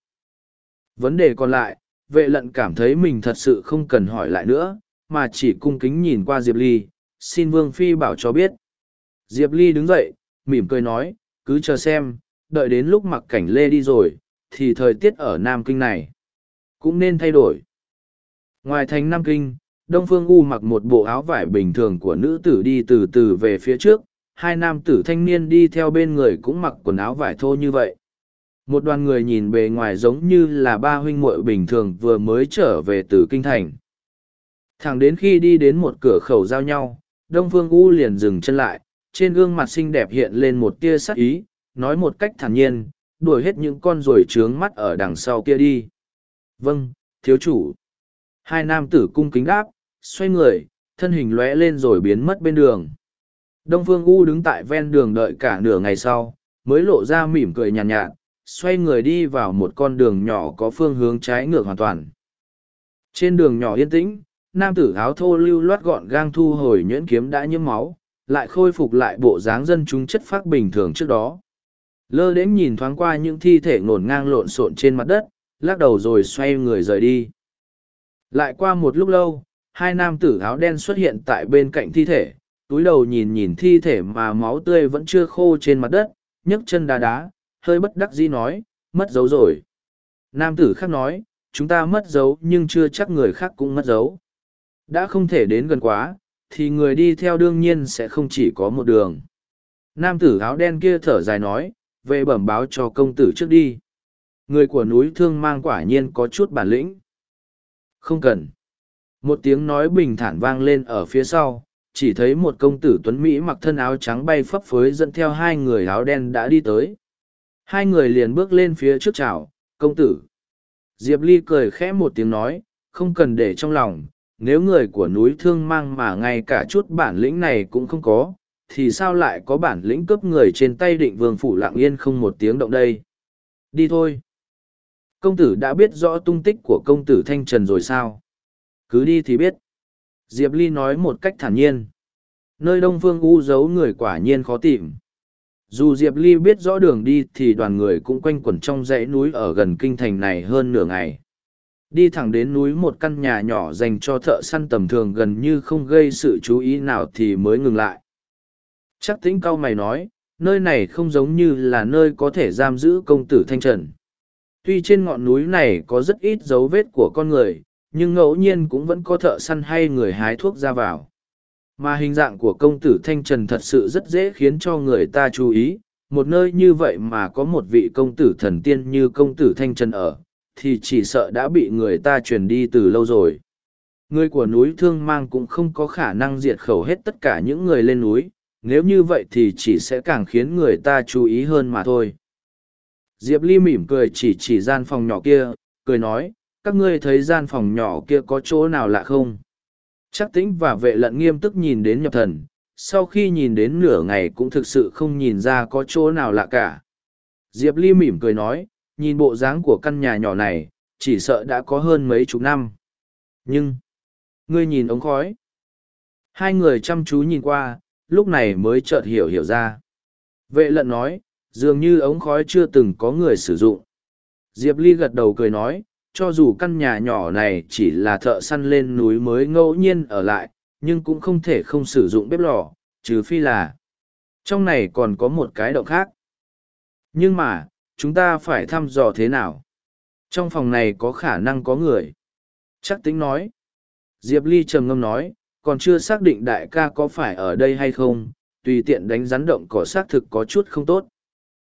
Vấn đề còn lại, vệ lận cảm thấy mình thật sự không cần hỏi lại nữa, mà chỉ cung kính nhìn qua Diệp Ly, xin Vương Phi bảo cho biết. Diệp Ly đứng dậy, mỉm cười nói, cứ chờ xem, đợi đến lúc mặc cảnh lê đi rồi, thì thời tiết ở Nam Kinh này cũng nên thay đổi. Ngoài thành Nam Kinh, Đông Phương U mặc một bộ áo vải bình thường của nữ tử đi từ từ về phía trước, hai nam tử thanh niên đi theo bên người cũng mặc quần áo vải thô như vậy. Một đoàn người nhìn bề ngoài giống như là ba huynh muội bình thường vừa mới trở về từ kinh thành. Thẳng đến khi đi đến một cửa khẩu giao nhau, Đông Phương U liền dừng chân lại, trên gương mặt xinh đẹp hiện lên một tia sắc ý, nói một cách thản nhiên, đuổi hết những con ruồi trướng mắt ở đằng sau kia đi. Vâng, thiếu chủ. Hai nam tử cung kính đáp, xoay người, thân hình lóe lên rồi biến mất bên đường. Đông Phương U đứng tại ven đường đợi cả nửa ngày sau, mới lộ ra mỉm cười nhàn nhạt, nhạt, xoay người đi vào một con đường nhỏ có phương hướng trái ngược hoàn toàn. Trên đường nhỏ yên tĩnh, nam tử áo thô lưu loát gọn gang thu hồi nhuyễn kiếm đã nhiễm máu, lại khôi phục lại bộ dáng dân chúng chất phác bình thường trước đó. Lơ đến nhìn thoáng qua những thi thể ngổn ngang lộn xộn trên mặt đất, lắc đầu rồi xoay người rời đi. Lại qua một lúc lâu, hai nam tử áo đen xuất hiện tại bên cạnh thi thể, túi đầu nhìn nhìn thi thể mà máu tươi vẫn chưa khô trên mặt đất, nhấc chân đá đá, hơi bất đắc dĩ nói, mất dấu rồi. Nam tử khác nói, chúng ta mất dấu nhưng chưa chắc người khác cũng mất dấu. Đã không thể đến gần quá, thì người đi theo đương nhiên sẽ không chỉ có một đường. Nam tử áo đen kia thở dài nói, về bẩm báo cho công tử trước đi. Người của núi thương mang quả nhiên có chút bản lĩnh. Không cần. Một tiếng nói bình thản vang lên ở phía sau, chỉ thấy một công tử tuấn Mỹ mặc thân áo trắng bay phấp phới dẫn theo hai người áo đen đã đi tới. Hai người liền bước lên phía trước chào, công tử. Diệp Ly cười khẽ một tiếng nói, không cần để trong lòng, nếu người của núi thương mang mà ngay cả chút bản lĩnh này cũng không có, thì sao lại có bản lĩnh cướp người trên tay định vương phủ lạng yên không một tiếng động đây. Đi thôi. Công tử đã biết rõ tung tích của công tử Thanh Trần rồi sao? Cứ đi thì biết. Diệp Ly nói một cách thản nhiên. Nơi Đông Phương U giấu người quả nhiên khó tìm. Dù Diệp Ly biết rõ đường đi thì đoàn người cũng quanh quẩn trong dãy núi ở gần kinh thành này hơn nửa ngày. Đi thẳng đến núi một căn nhà nhỏ dành cho thợ săn tầm thường gần như không gây sự chú ý nào thì mới ngừng lại. Chắc tính cao mày nói, nơi này không giống như là nơi có thể giam giữ công tử Thanh Trần. Tuy trên ngọn núi này có rất ít dấu vết của con người, nhưng ngẫu nhiên cũng vẫn có thợ săn hay người hái thuốc ra vào. Mà hình dạng của công tử Thanh Trần thật sự rất dễ khiến cho người ta chú ý, một nơi như vậy mà có một vị công tử thần tiên như công tử Thanh Trần ở, thì chỉ sợ đã bị người ta truyền đi từ lâu rồi. Người của núi Thương Mang cũng không có khả năng diệt khẩu hết tất cả những người lên núi, nếu như vậy thì chỉ sẽ càng khiến người ta chú ý hơn mà thôi. Diệp Ly mỉm cười chỉ chỉ gian phòng nhỏ kia, cười nói, các ngươi thấy gian phòng nhỏ kia có chỗ nào lạ không? Chắc tĩnh và vệ lận nghiêm túc nhìn đến nhập thần, sau khi nhìn đến nửa ngày cũng thực sự không nhìn ra có chỗ nào lạ cả. Diệp Ly mỉm cười nói, nhìn bộ dáng của căn nhà nhỏ này, chỉ sợ đã có hơn mấy chục năm. Nhưng, ngươi nhìn ống khói. Hai người chăm chú nhìn qua, lúc này mới chợt hiểu hiểu ra. Vệ lận nói, dường như ống khói chưa từng có người sử dụng. Diệp Ly gật đầu cười nói, cho dù căn nhà nhỏ này chỉ là thợ săn lên núi mới ngẫu nhiên ở lại, nhưng cũng không thể không sử dụng bếp lò, trừ phi là trong này còn có một cái động khác. Nhưng mà, chúng ta phải thăm dò thế nào? Trong phòng này có khả năng có người. Chắc tính nói. Diệp Ly trầm ngâm nói, còn chưa xác định đại ca có phải ở đây hay không, tùy tiện đánh rắn động cỏ xác thực có chút không tốt.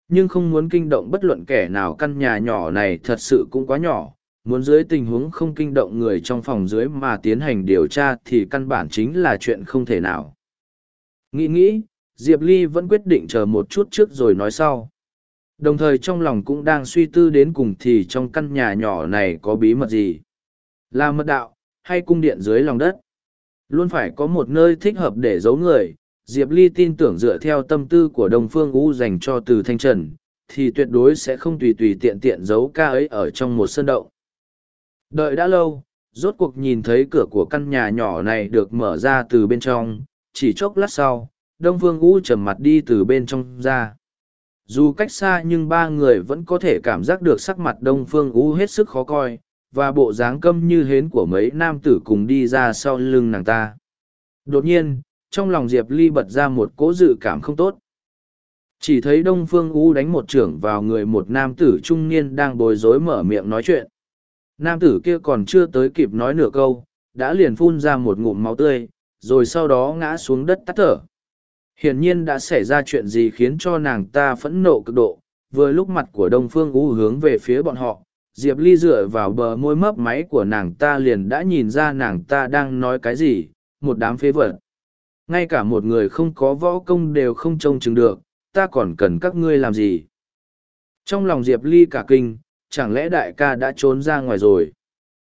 Nhưng không muốn kinh động bất luận kẻ nào căn nhà nhỏ này thật sự cũng quá nhỏ, muốn dưới tình huống không kinh động người trong phòng dưới mà tiến hành điều tra thì căn bản chính là chuyện không thể nào. Nghĩ nghĩ, Diệp Ly vẫn quyết định chờ một chút trước rồi nói sau. Đồng thời trong lòng cũng đang suy tư đến cùng thì trong căn nhà nhỏ này có bí mật gì. Là mật đạo, hay cung điện dưới lòng đất. Luôn phải có một nơi thích hợp để giấu người. Diệp Ly tin tưởng dựa theo tâm tư của Đông Phương U dành cho từ Thanh Trần, thì tuyệt đối sẽ không tùy tùy tiện tiện giấu ca ấy ở trong một sân động. Đợi đã lâu, rốt cuộc nhìn thấy cửa của căn nhà nhỏ này được mở ra từ bên trong, chỉ chốc lát sau, Đông Phương U trầm mặt đi từ bên trong ra. Dù cách xa nhưng ba người vẫn có thể cảm giác được sắc mặt Đông Phương U hết sức khó coi, và bộ dáng câm như hến của mấy nam tử cùng đi ra sau lưng nàng ta. Đột nhiên, trong lòng Diệp Ly bật ra một cỗ dự cảm không tốt. Chỉ thấy Đông Phương U đánh một trưởng vào người một nam tử trung niên đang bối rối mở miệng nói chuyện. Nam tử kia còn chưa tới kịp nói nửa câu, đã liền phun ra một ngụm máu tươi, rồi sau đó ngã xuống đất tắt thở. Hiển nhiên đã xảy ra chuyện gì khiến cho nàng ta phẫn nộ cực độ, vừa lúc mặt của Đông Phương U hướng về phía bọn họ, Diệp Ly dựa vào bờ môi mấp máy của nàng ta liền đã nhìn ra nàng ta đang nói cái gì, một đám phế vật. Ngay cả một người không có võ công đều không trông chừng được, ta còn cần các ngươi làm gì. Trong lòng Diệp Ly cả kinh, chẳng lẽ đại ca đã trốn ra ngoài rồi?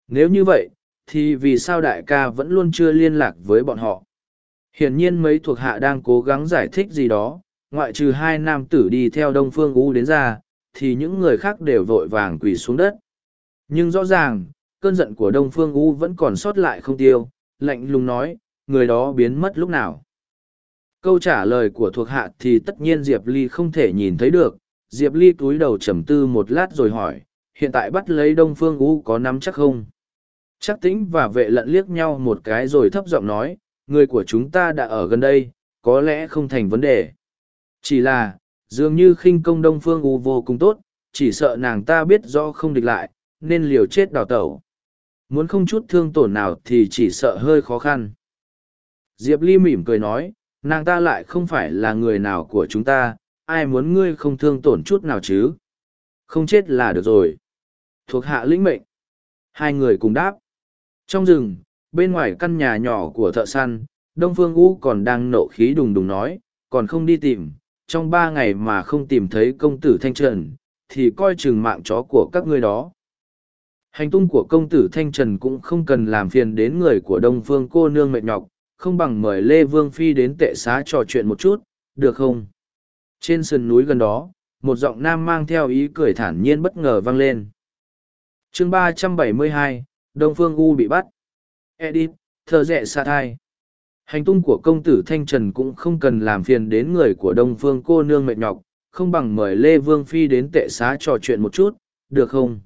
Nếu như vậy, thì vì sao đại ca vẫn luôn chưa liên lạc với bọn họ? Hiển nhiên mấy thuộc hạ đang cố gắng giải thích gì đó, ngoại trừ hai nam tử đi theo Đông Phương U đến ra, thì những người khác đều vội vàng quỳ xuống đất. Nhưng rõ ràng, cơn giận của Đông Phương U vẫn còn sót lại không tiêu, lạnh lùng nói, người đó biến mất lúc nào. Câu trả lời của thuộc hạ thì tất nhiên Diệp Ly không thể nhìn thấy được, diệp ly cúi đầu trầm tư một lát rồi hỏi hiện tại bắt lấy đông phương u có nắm chắc không chắc tĩnh và vệ lận liếc nhau một cái rồi thấp giọng nói người của chúng ta đã ở gần đây có lẽ không thành vấn đề chỉ là dường như khinh công đông phương u vô cùng tốt, chỉ sợ nàng ta biết do không địch lại, nên liều chết đào tẩu. Muốn không chút thương tổn nào thì chỉ sợ hơi khó khăn. Diệp ly mỉm cười nói, nàng ta lại không phải là người nào của chúng ta, ai muốn ngươi không thương tổn chút nào chứ? Không chết là được rồi. Thuộc hạ lĩnh mệnh. Hai người cùng đáp. Trong rừng, bên ngoài căn nhà nhỏ của thợ săn, đông phương u còn đang nộ khí đùng đùng nói, còn không đi tìm trong ba ngày mà không tìm thấy công tử thanh trần, thì coi chừng mạng chó của các ngươi đó. Hành tung của công tử thanh trần cũng không cần làm phiền đến người của đông phương cô nương mệt nhọc, không bằng mời lê vương phi đến tệ xá trò chuyện một chút, được không? Trên sườn núi gần đó, một giọng nam mang theo ý cười thản nhiên bất ngờ vang lên. Chương ba trăm bảy mươi hai, đông phương u bị bắt. Edit thơ rẽ xa thai hành tung của công tử thanh trần cũng không cần làm phiền đến người của đông phương cô nương mệt nhọc, không bằng mời lê vương phi đến tệ xá trò chuyện một chút, được không?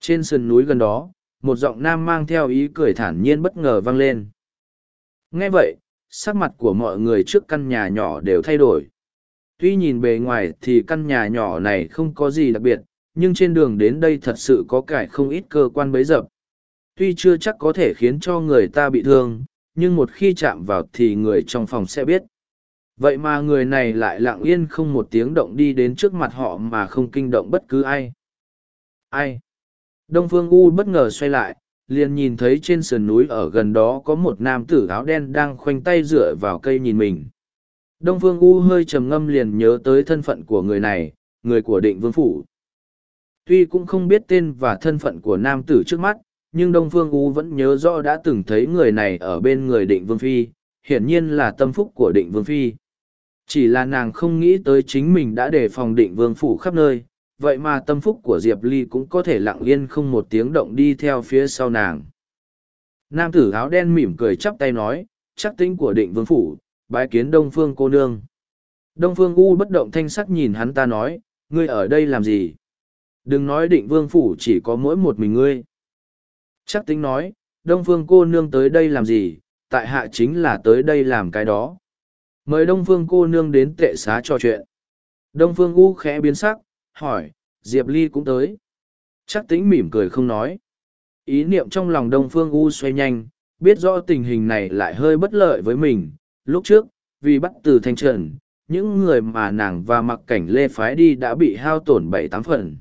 Trên sườn núi gần đó, một giọng nam mang theo ý cười thản nhiên bất ngờ vang lên. Nghe vậy, sắc mặt của mọi người trước căn nhà nhỏ đều thay đổi. Tuy nhìn bề ngoài thì căn nhà nhỏ này không có gì đặc biệt, nhưng trên đường đến đây thật sự có cải không ít cơ quan bấy dập. Tuy chưa chắc có thể khiến cho người ta bị thương nhưng một khi chạm vào thì người trong phòng sẽ biết. Vậy mà người này lại lặng yên không một tiếng động đi đến trước mặt họ mà không kinh động bất cứ ai. Ai? Đông phương u bất ngờ xoay lại, liền nhìn thấy trên sườn núi ở gần đó có một nam tử áo đen đang khoanh tay dựa vào cây nhìn mình. Đông phương u hơi trầm ngâm liền nhớ tới thân phận của người này, người của định vương phủ. Tuy cũng không biết tên và thân phận của nam tử trước mắt nhưng đông phương u vẫn nhớ rõ đã từng thấy người này ở bên người định vương phi, hiển nhiên là tâm phúc của định vương phi. Chỉ là nàng không nghĩ tới chính mình đã đề phòng định vương phủ khắp nơi, vậy mà tâm phúc của diệp ly cũng có thể lặng yên không một tiếng động đi theo phía sau nàng. Nam tử áo đen mỉm cười chắp tay nói, chắc tính của định vương phủ, bái kiến đông phương cô nương. Đông phương u bất động thanh sắc nhìn hắn ta nói, ngươi ở đây làm gì? Đừng nói định vương phủ chỉ có mỗi một mình ngươi chắc tính nói, đông phương cô nương tới đây làm gì, tại hạ chính là tới đây làm cái đó. Mời đông phương cô nương đến tệ xá trò chuyện. Đông phương u khẽ biến sắc, hỏi, diệp ly cũng tới. Chắc tính mỉm cười không nói. Ý niệm trong lòng đông phương u xoay nhanh, biết rõ tình hình này lại hơi bất lợi với mình. Lúc trước, vì bắt từ thanh trần, những người mà nàng và mặc cảnh lê phái đi đã bị hao tổn bảy tám phần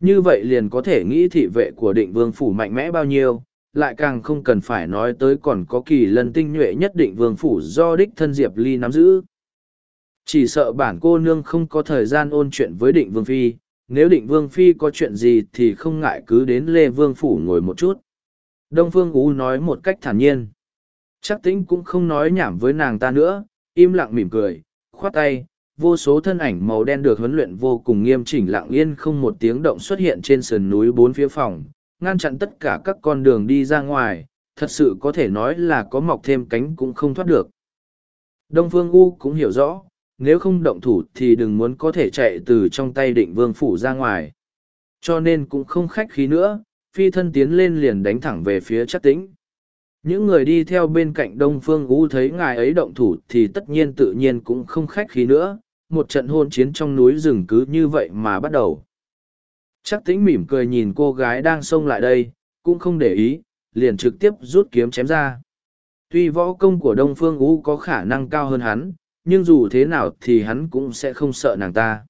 như vậy liền có thể nghĩ thị vệ của định vương phủ mạnh mẽ bao nhiêu, lại càng không cần phải nói tới còn có kỳ lân tinh nhuệ nhất định vương phủ do đích thân diệp ly nắm giữ. Chỉ sợ bản cô nương không có thời gian ôn chuyện với định vương phi, nếu định vương phi có chuyện gì thì không ngại cứ đến lê vương phủ ngồi một chút. Đông phương ú nói một cách thản nhiên. Chắc tĩnh cũng không nói nhảm với nàng ta nữa, im lặng mỉm cười, khoát tay vô số thân ảnh màu đen được huấn luyện vô cùng nghiêm chỉnh lặng yên không một tiếng động xuất hiện trên sườn núi bốn phía phòng, ngăn chặn tất cả các con đường đi ra ngoài, thật sự có thể nói là có mọc thêm cánh cũng không thoát được. Đông phương u cũng hiểu rõ, nếu không động thủ thì đừng muốn có thể chạy từ trong tay định vương phủ ra ngoài. Cho nên cũng không khách khí nữa, phi thân tiến lên liền đánh thẳng về phía chắc tĩnh. Những người đi theo bên cạnh đông phương u thấy ngài ấy động thủ thì tất nhiên tự nhiên cũng không khách khí nữa một trận hôn chiến trong núi rừng cứ như vậy mà bắt đầu. Chắc tĩnh mỉm cười nhìn cô gái đang xông lại đây, cũng không để ý, liền trực tiếp rút kiếm chém ra. Tuy võ công của đông phương u có khả năng cao hơn hắn, nhưng dù thế nào thì hắn cũng sẽ không sợ nàng ta.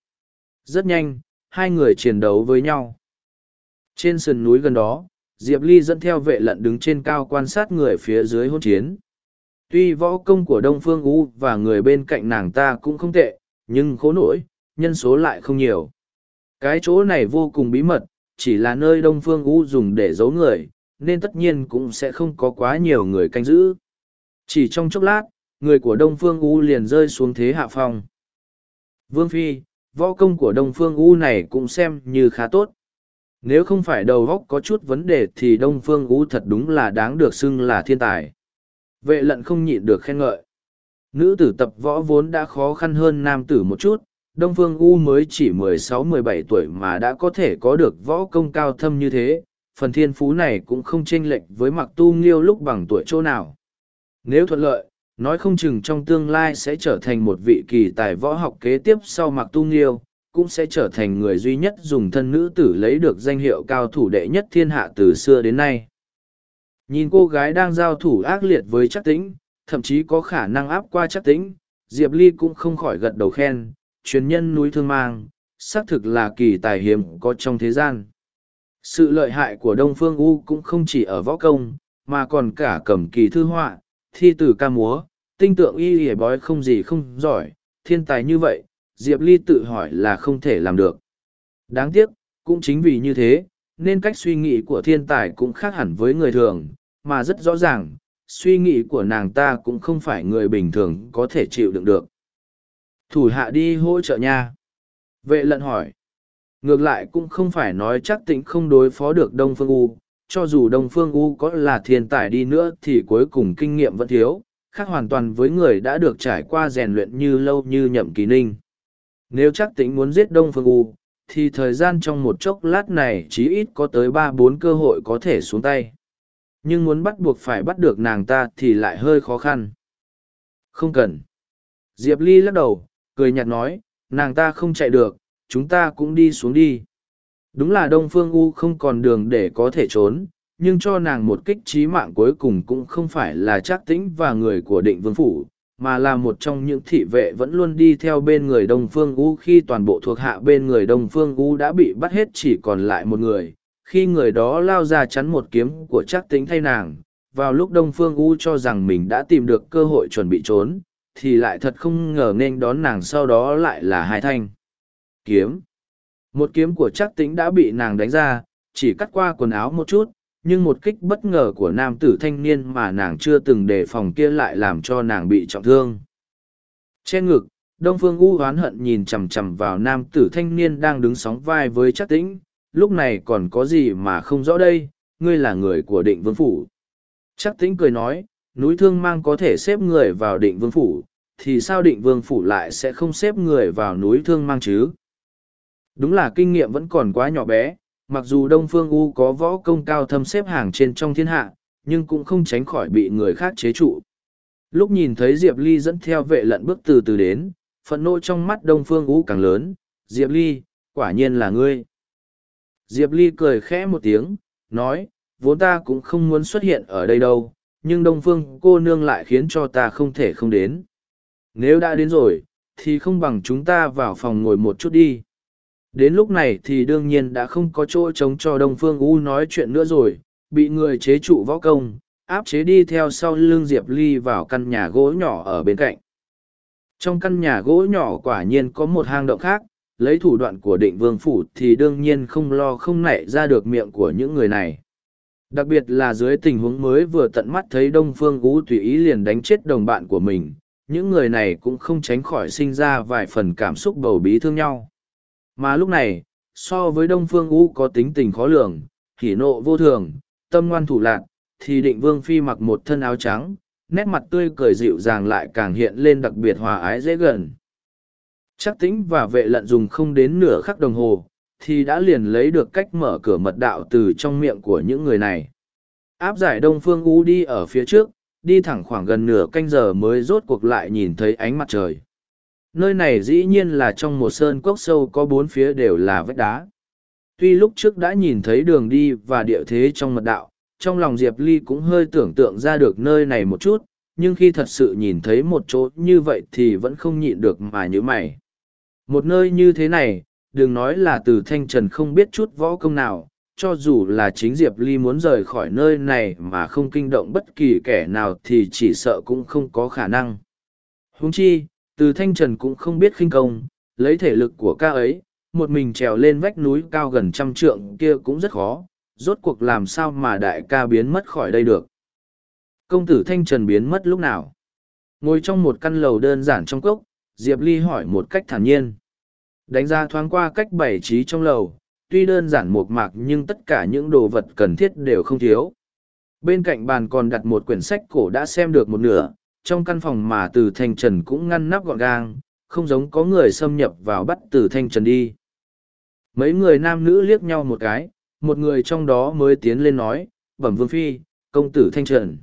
Rất nhanh, hai người chiến đấu với nhau. Trên sườn núi gần đó, diệp ly dẫn theo vệ lận đứng trên cao quan sát người phía dưới hôn chiến. Tuy võ công của đông phương u và người bên cạnh nàng ta cũng không tệ nhưng khổ nổi nhân số lại không nhiều. Cái chỗ này vô cùng bí mật, chỉ là nơi đông phương u dùng để giấu người, nên tất nhiên cũng sẽ không có quá nhiều người canh giữ. Chỉ trong chốc lát, người của đông phương u liền rơi xuống thế hạ phong. Vương phi, võ công của đông phương u này cũng xem như khá tốt. Nếu không phải đầu góc có chút vấn đề thì đông phương u thật đúng là đáng được xưng là thiên tài. Vệ lận không nhịn được khen ngợi nữ tử tập võ vốn đã khó khăn hơn nam tử một chút Đông Phương U mới chỉ mười sáu mười bảy tuổi mà đã có thể có được võ công cao thâm như thế, phần thiên phú này cũng không chênh lệch với mặc tu nghiêu lúc bằng tuổi chỗ nào. Nếu thuận lợi, nói không chừng trong tương lai sẽ trở thành một vị kỳ tài võ học kế tiếp sau mặc tu nghiêu, cũng sẽ trở thành người duy nhất dùng thân nữ tử lấy được danh hiệu cao thủ đệ nhất thiên hạ từ xưa đến nay. Nhìn cô gái đang giao thủ ác liệt với chắc tĩnh, thậm chí có khả năng áp qua chắc tĩnh, Diệp Ly cũng không khỏi gật đầu khen, truyền nhân núi thương mang, xác thực là kỳ tài hiếm có trong thế gian. Sự lợi hại của Đông Phương U cũng không chỉ ở võ công, mà còn cả cầm kỳ thư họa, thi tử ca múa, tinh tượng y hề bói không gì không giỏi, thiên tài như vậy, Diệp Ly tự hỏi là không thể làm được. Đáng tiếc, cũng chính vì như thế, nên cách suy nghĩ của thiên tài cũng khác hẳn với người thường, mà rất rõ ràng, suy nghĩ của nàng ta cũng không phải người bình thường có thể chịu đựng được. Thủ hạ đi hỗ trợ nha. Vệ lận hỏi. Ngược lại cũng không phải nói chắc tĩnh không đối phó được Đông Phương U, cho dù Đông Phương U có là thiên tài đi nữa thì cuối cùng kinh nghiệm vẫn thiếu, khác hoàn toàn với người đã được trải qua rèn luyện như lâu như nhậm kỳ ninh. Nếu chắc tĩnh muốn giết Đông Phương U, thì thời gian trong một chốc lát này chí ít có tới ba bốn cơ hội có thể xuống tay. Nhưng muốn bắt buộc phải bắt được nàng ta thì lại hơi khó khăn. Không cần. Diệp Ly lắc đầu, cười nhạt nói, nàng ta không chạy được, chúng ta cũng đi xuống đi. Đúng là Đông Phương U không còn đường để có thể trốn, nhưng cho nàng một kích trí mạng cuối cùng cũng không phải là trác tĩnh và người của định vương phủ, mà là một trong những thị vệ vẫn luôn đi theo bên người Đông Phương U khi toàn bộ thuộc hạ bên người Đông Phương U đã bị bắt hết chỉ còn lại một người. Khi người đó lao ra chắn một kiếm của trác tĩnh thay nàng, vào lúc Đông Phương U cho rằng mình đã tìm được cơ hội chuẩn bị trốn, thì lại thật không ngờ nên đón nàng sau đó lại là hai thanh. Kiếm. Một kiếm của chắc tính đã bị nàng đánh ra, chỉ cắt qua quần áo một chút, nhưng một kích bất ngờ của nam tử thanh niên mà nàng chưa từng đề phòng kia lại làm cho nàng bị trọng thương. Trên ngực, Đông Phương U oán hận nhìn chằm chằm vào nam tử thanh niên đang đứng sóng vai với chắc tĩnh, lúc này còn có gì mà không rõ đây, ngươi là người của định vương phủ. Chắc tĩnh cười nói, núi thương mang có thể xếp người vào định vương phủ, thì sao định vương phủ lại sẽ không xếp người vào núi thương mang chứ? Đúng là kinh nghiệm vẫn còn quá nhỏ bé, mặc dù Đông Phương U có võ công cao thâm xếp hàng trên trong thiên hạ, nhưng cũng không tránh khỏi bị người khác chế trụ. Lúc nhìn thấy Diệp Ly dẫn theo vệ lận bước từ từ đến, phẫn nộ trong mắt Đông Phương U càng lớn, Diệp Ly, quả nhiên là ngươi. Diệp Ly cười khẽ một tiếng, nói, vốn ta cũng không muốn xuất hiện ở đây đâu, nhưng Đông Phương cô nương lại khiến cho ta không thể không đến. Nếu đã đến rồi, thì không bằng chúng ta vào phòng ngồi một chút đi. Đến lúc này thì đương nhiên đã không có chỗ trống cho Đông Phương U nói chuyện nữa rồi, bị người chế trụ võ công, áp chế đi theo sau lưng Diệp Ly vào căn nhà gỗ nhỏ ở bên cạnh. Trong căn nhà gỗ nhỏ quả nhiên có một hang động khác, lấy thủ đoạn của định vương phủ thì đương nhiên không lo không nảy ra được miệng của những người này. Đặc biệt là dưới tình huống mới vừa tận mắt thấy Đông Phương ú tùy ý liền đánh chết đồng bạn của mình, những người này cũng không tránh khỏi sinh ra vài phần cảm xúc bầu bí thương nhau. Mà lúc này, so với Đông Phương ú có tính tình khó lường, hỉ nộ vô thường, tâm ngoan thủ lạc, thì định Vương Phi mặc một thân áo trắng, nét mặt tươi cười dịu dàng lại càng hiện lên đặc biệt hòa ái dễ gần. Chắc tính và vệ lận dùng không đến nửa khắc đồng hồ, thì đã liền lấy được cách mở cửa mật đạo từ trong miệng của những người này. Áp giải Đông Phương U đi ở phía trước, đi thẳng khoảng gần nửa canh giờ mới rốt cuộc lại nhìn thấy ánh mặt trời. Nơi này dĩ nhiên là trong một sơn cốc sâu có bốn phía đều là vách đá. Tuy lúc trước đã nhìn thấy đường đi và địa thế trong mật đạo trong lòng diệp ly cũng hơi tưởng tượng ra được nơi này một chút nhưng khi thật sự nhìn thấy một chỗ như vậy thì vẫn không nhịn được mà nhớ mày một nơi như thế này, đừng nói là từ thanh trần không biết chút võ công nào, cho dù là chính diệp ly muốn rời khỏi nơi này mà không kinh động bất kỳ kẻ nào thì chỉ sợ cũng không có khả năng. Huống chi, từ thanh trần cũng không biết khinh công, lấy thể lực của ca ấy, một mình trèo lên vách núi cao gần trăm trượng kia cũng rất khó, rốt cuộc làm sao mà đại ca biến mất khỏi đây được? Công tử thanh trần biến mất lúc nào? Ngồi trong một căn lầu đơn giản trong cốc diệp ly hỏi một cách thản nhiên đánh ra thoáng qua cách bày trí trong lầu tuy đơn giản một mạc nhưng tất cả những đồ vật cần thiết đều không thiếu bên cạnh bàn còn đặt một quyển sách cổ đã xem được một nửa trong căn phòng mà từ thanh trần cũng ngăn nắp gọn gàng không giống có người xâm nhập vào bắt tử thanh trần đi. Mấy người nam nữ liếc nhau một cái, một người trong đó mới tiến lên nói, bẩm vương phi, công tử thanh trần.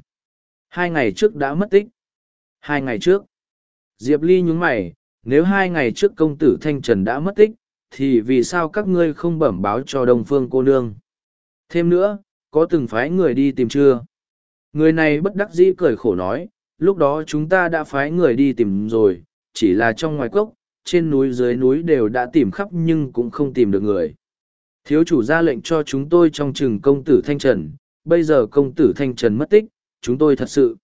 Hai ngày trước đã mất tích. Hai ngày trước. Diệp Ly nhúng mày, nếu hai ngày trước công tử thanh trần đã mất tích, thì vì sao các ngươi không bẩm báo cho đông phương cô nương? Thêm nữa, có từng phái người đi tìm chưa? Người này bất đắc dĩ cười khổ nói, lúc đó chúng ta đã phái người đi tìm rồi, chỉ là trong ngoài cốc, trên núi dưới núi đều đã tìm khắp nhưng cũng không tìm được người. Thiếu chủ ra lệnh cho chúng tôi trong chừng công tử Thanh Trần, bây giờ công tử Thanh Trần mất tích, chúng tôi thật sự.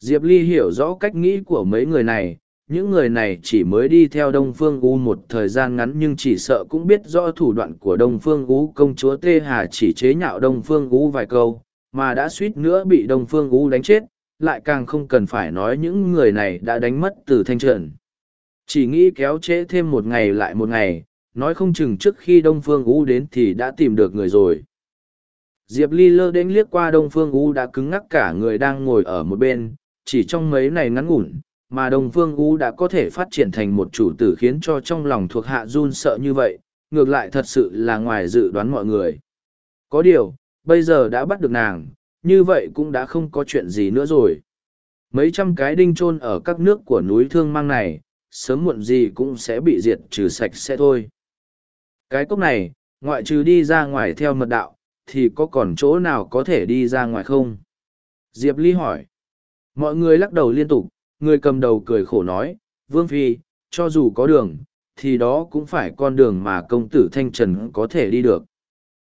Diệp Ly hiểu rõ cách nghĩ của mấy người này, những người này chỉ mới đi theo Đông Phương U một thời gian ngắn nhưng chỉ sợ cũng biết rõ thủ đoạn của Đông Phương U công chúa Tê Hà chỉ chế nhạo Đông Phương U vài câu, mà đã suýt nữa bị Đông Phương U đánh chết, lại càng không cần phải nói những người này đã đánh mất từ thanh trần. Chỉ nghĩ kéo trễ thêm một ngày lại một ngày, nói không chừng trước khi Đông Phương U đến thì đã tìm được người rồi. Diệp Ly lơ đến liếc qua Đông Phương U đã cứng ngắc cả người đang ngồi ở một bên, chỉ trong mấy này ngắn ngủn, mà Đông Phương U đã có thể phát triển thành một chủ tử khiến cho trong lòng thuộc hạ run sợ như vậy, ngược lại thật sự là ngoài dự đoán mọi người. Có điều, bây giờ đã bắt được nàng, như vậy cũng đã không có chuyện gì nữa rồi. Mấy trăm cái đinh chôn ở các nước của núi thương mang này, sớm muộn gì cũng sẽ bị diệt trừ sạch sẽ thôi. Cái cốc này, ngoại trừ đi ra ngoài theo mật đạo, thì có còn chỗ nào có thể đi ra ngoài không? Diệp Ly hỏi. Mọi người lắc đầu liên tục, người cầm đầu cười khổ nói, Vương Phi, cho dù có đường, thì đó cũng phải con đường mà công tử Thanh Trần có thể đi được.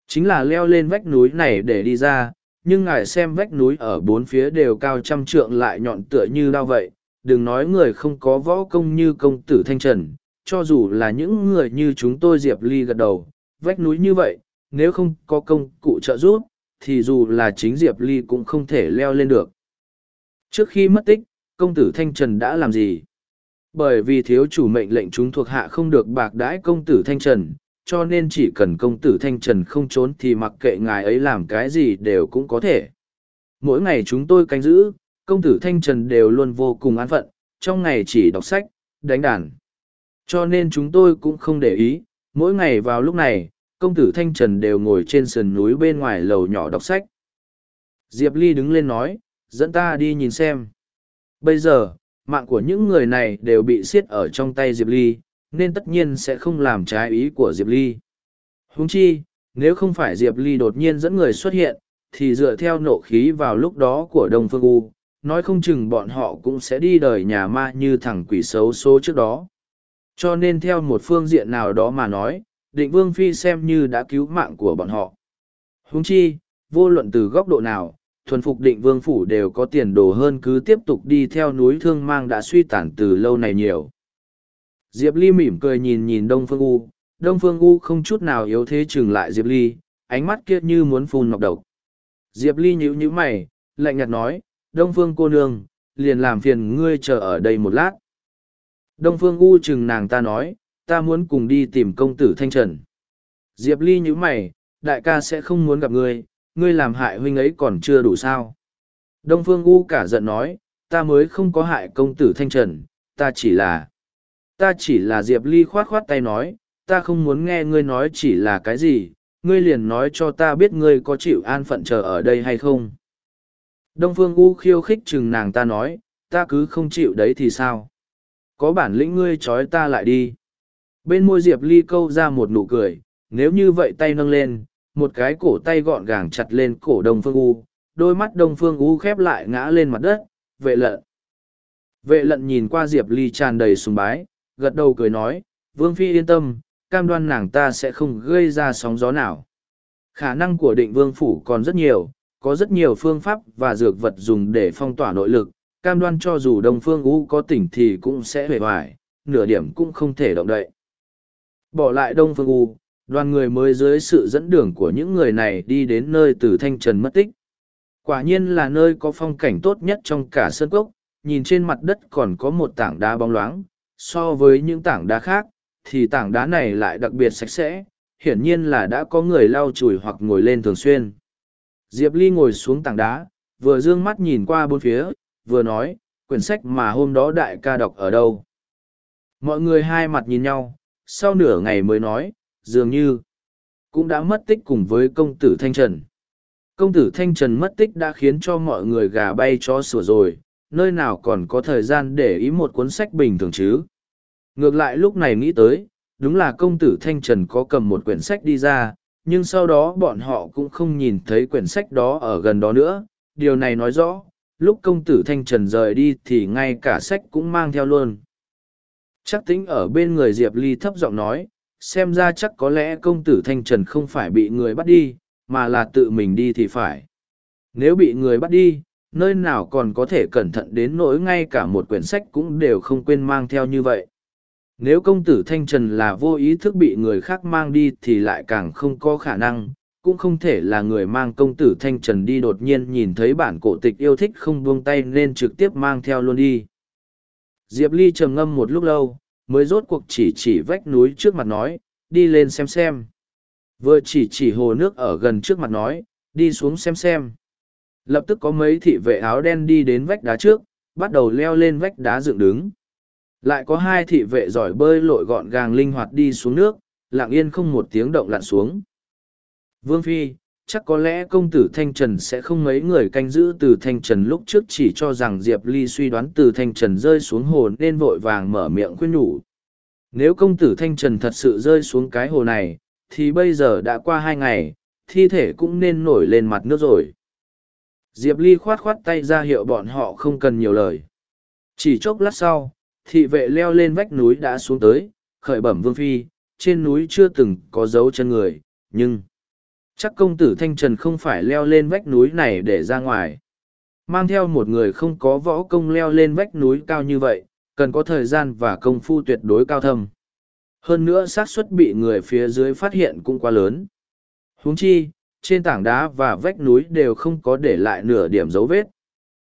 Chính là leo lên vách núi này để đi ra, nhưng ngài xem vách núi ở bốn phía đều cao trăm trượng lại nhọn tựa như đao vậy, đừng nói người không có võ công như công tử Thanh Trần, cho dù là những người như chúng tôi Diệp Ly gật đầu, vách núi như vậy, nếu không có công cụ trợ giúp, thì dù là chính Diệp Ly cũng không thể leo lên được. Trước khi mất tích, công tử Thanh Trần đã làm gì? Bởi vì thiếu chủ mệnh lệnh chúng thuộc hạ không được bạc đãi công tử Thanh Trần, cho nên chỉ cần công tử Thanh Trần không trốn thì mặc kệ ngài ấy làm cái gì đều cũng có thể. Mỗi ngày chúng tôi canh giữ, công tử Thanh Trần đều luôn vô cùng an phận, trong ngày chỉ đọc sách, đánh đàn. Cho nên chúng tôi cũng không để ý, mỗi ngày vào lúc này, công tử Thanh Trần đều ngồi trên sườn núi bên ngoài lầu nhỏ đọc sách. Diệp Ly đứng lên nói, dẫn ta đi nhìn xem. Bây giờ, mạng của những người này đều bị siết ở trong tay Diệp Ly, nên tất nhiên sẽ không làm trái ý của Diệp Ly. Huống chi, nếu không phải Diệp Ly đột nhiên dẫn người xuất hiện, thì dựa theo nộ khí vào lúc đó của Đông Phương U, nói không chừng bọn họ cũng sẽ đi đời nhà ma như thằng quỷ xấu số trước đó. Cho nên theo một phương diện nào đó mà nói, định Vương Phi xem như đã cứu mạng của bọn họ. Huống chi, vô luận từ góc độ nào, thuần phục định vương phủ đều có tiền đồ hơn cứ tiếp tục đi theo núi thương mang đã suy tản từ lâu này nhiều. Diệp Ly mỉm cười nhìn nhìn Đông Phương U, Đông Phương U không chút nào yếu thế chừng lại Diệp Ly, ánh mắt kia như muốn phun nọc độc. Diệp Ly nhíu nhíu mày, lạnh nhạt nói, Đông Phương cô nương, liền làm phiền ngươi chờ ở đây một lát. Đông Phương U chừng nàng ta nói, ta muốn cùng đi tìm công tử Thanh Trần. Diệp Ly nhíu mày, đại ca sẽ không muốn gặp ngươi, ngươi làm hại huynh ấy còn chưa đủ sao. Đông Phương U cả giận nói, ta mới không có hại công tử Thanh Trần, ta chỉ là... Ta chỉ là Diệp Ly khoát khoát tay nói, ta không muốn nghe ngươi nói chỉ là cái gì, ngươi liền nói cho ta biết ngươi có chịu an phận chờ ở đây hay không. Đông Phương U khiêu khích chừng nàng ta nói, ta cứ không chịu đấy thì sao? Có bản lĩnh ngươi trói ta lại đi. Bên môi Diệp Ly câu ra một nụ cười, nếu như vậy tay nâng lên, một cái cổ tay gọn gàng chặt lên cổ Đông Phương U, đôi mắt Đông Phương U khép lại ngã lên mặt đất, vệ lận. Vệ lận nhìn qua Diệp Ly tràn đầy sùng bái, gật đầu cười nói, Vương Phi yên tâm, cam đoan nàng ta sẽ không gây ra sóng gió nào. Khả năng của định vương phủ còn rất nhiều, có rất nhiều phương pháp và dược vật dùng để phong tỏa nội lực, cam đoan cho dù Đông Phương U có tỉnh thì cũng sẽ hề hoài, nửa điểm cũng không thể động đậy. Bỏ lại Đông Phương U, đoàn người mới dưới sự dẫn đường của những người này đi đến nơi từ Thanh Trần mất tích. Quả nhiên là nơi có phong cảnh tốt nhất trong cả sơn cốc, nhìn trên mặt đất còn có một tảng đá bóng loáng, so với những tảng đá khác, thì tảng đá này lại đặc biệt sạch sẽ, hiển nhiên là đã có người lau chùi hoặc ngồi lên thường xuyên. Diệp Ly ngồi xuống tảng đá, vừa dương mắt nhìn qua bốn phía, vừa nói, quyển sách mà hôm đó đại ca đọc ở đâu. mọi người hai mặt nhìn nhau sau nửa ngày mới nói dường như cũng đã mất tích cùng với công tử thanh trần. Công tử thanh trần mất tích đã khiến cho mọi người gà bay cho sửa rồi, nơi nào còn có thời gian để ý một cuốn sách bình thường chứ? Ngược lại lúc này nghĩ tới, đúng là công tử thanh trần có cầm một quyển sách đi ra, nhưng sau đó bọn họ cũng không nhìn thấy quyển sách đó ở gần đó nữa. Điều này nói rõ, lúc công tử thanh trần rời đi thì ngay cả sách cũng mang theo luôn. Chắc tính ở bên người diệp ly thấp giọng nói xem ra chắc có lẽ công tử thanh trần không phải bị người bắt đi, mà là tự mình đi thì phải. Nếu bị người bắt đi, nơi nào còn có thể cẩn thận đến nỗi ngay cả một quyển sách cũng đều không quên mang theo như vậy. Nếu công tử thanh trần là vô ý thức bị người khác mang đi thì lại càng không có khả năng, cũng không thể là người mang công tử thanh trần đi đột nhiên nhìn thấy bản cổ tịch yêu thích không buông tay nên trực tiếp mang theo luôn đi. Diệp ly trầm ngâm một lúc lâu mới rốt cuộc chỉ chỉ vách núi trước mặt nói, đi lên xem xem. Vừa chỉ chỉ hồ nước ở gần trước mặt nói, đi xuống xem xem. Lập tức có mấy thị vệ áo đen đi đến vách đá trước, bắt đầu leo lên vách đá dựng đứng. Lại có hai thị vệ giỏi bơi lội gọn gàng linh hoạt đi xuống nước, lặng yên không một tiếng động lặn xuống. Vương phi chắc có lẽ công tử thanh trần sẽ không mấy người canh giữ từ thanh trần lúc trước chỉ cho rằng diệp ly suy đoán từ thanh trần rơi xuống hồ nên vội vàng mở miệng khuyên nhủ. Nếu công tử thanh trần thật sự rơi xuống cái hồ này, thì bây giờ đã qua hai ngày, thi thể cũng nên nổi lên mặt nước rồi. Diệp ly khoát khoát tay ra hiệu bọn họ không cần nhiều lời. Chỉ chốc lát sau, thị vệ leo lên vách núi đã xuống tới, khởi bẩm vương phi, trên núi chưa từng có dấu chân người, nhưng chắc công tử thanh trần không phải leo lên vách núi này để ra ngoài. Mang theo một người không có võ công leo lên vách núi cao như vậy, cần có thời gian và công phu tuyệt đối cao thâm. Hơn nữa xác suất bị người phía dưới phát hiện cũng quá lớn. Huống chi, trên tảng đá và vách núi đều không có để lại nửa điểm dấu vết.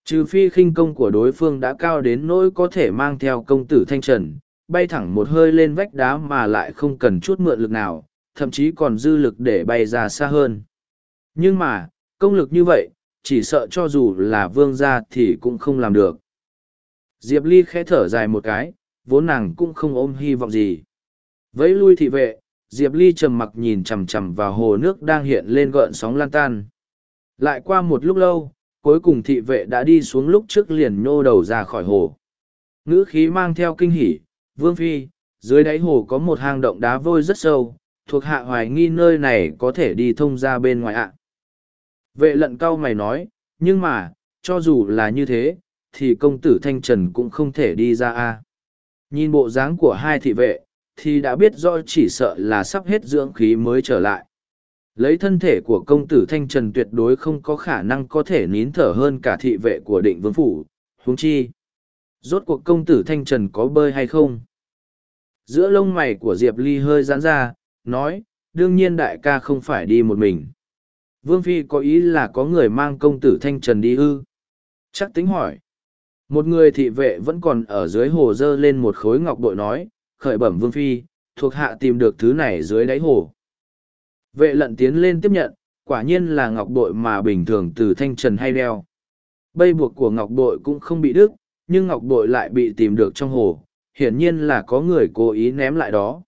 Trừ phi khinh công của đối phương đã cao đến nỗi có thể mang theo công tử thanh trần, bay thẳng một hơi lên vách đá mà lại không cần chút mượn lực nào thậm chí còn dư lực để bay ra xa hơn. Nhưng mà, công lực như vậy, chỉ sợ cho dù là vương gia thì cũng không làm được. Diệp Ly khẽ thở dài một cái, vốn nàng cũng không ôm hy vọng gì. Vẫy lui thị vệ, Diệp Ly trầm mặc nhìn chằm chằm vào hồ nước đang hiện lên gợn sóng lan tan. Lại qua một lúc lâu, cuối cùng thị vệ đã đi xuống lúc trước liền nhô đầu ra khỏi hồ. Ngữ khí mang theo kinh hỉ, Vương Phi, dưới đáy hồ có một hang động đá vôi rất sâu, thuộc hạ hoài nghi nơi này có thể đi thông ra bên ngoài ạ. Vệ lận cao mày nói, nhưng mà, cho dù là như thế, thì công tử Thanh Trần cũng không thể đi ra a. Nhìn bộ dáng của hai thị vệ, thì đã biết rõ chỉ sợ là sắp hết dưỡng khí mới trở lại. Lấy thân thể của công tử Thanh Trần tuyệt đối không có khả năng có thể nín thở hơn cả thị vệ của định vương phủ, huống chi. Rốt cuộc công tử Thanh Trần có bơi hay không? Giữa lông mày của Diệp Ly hơi giãn ra, nói, đương nhiên đại ca không phải đi một mình. Vương Phi có ý là có người mang công tử Thanh Trần đi ư. Chắc tính hỏi. Một người thị vệ vẫn còn ở dưới hồ dơ lên một khối ngọc bội nói, khởi bẩm Vương Phi, thuộc hạ tìm được thứ này dưới đáy hồ. Vệ lận tiến lên tiếp nhận, quả nhiên là ngọc bội mà bình thường từ Thanh Trần hay đeo. Bây buộc của ngọc bội cũng không bị đứt, nhưng ngọc bội lại bị tìm được trong hồ, hiển nhiên là có người cố ý ném lại đó.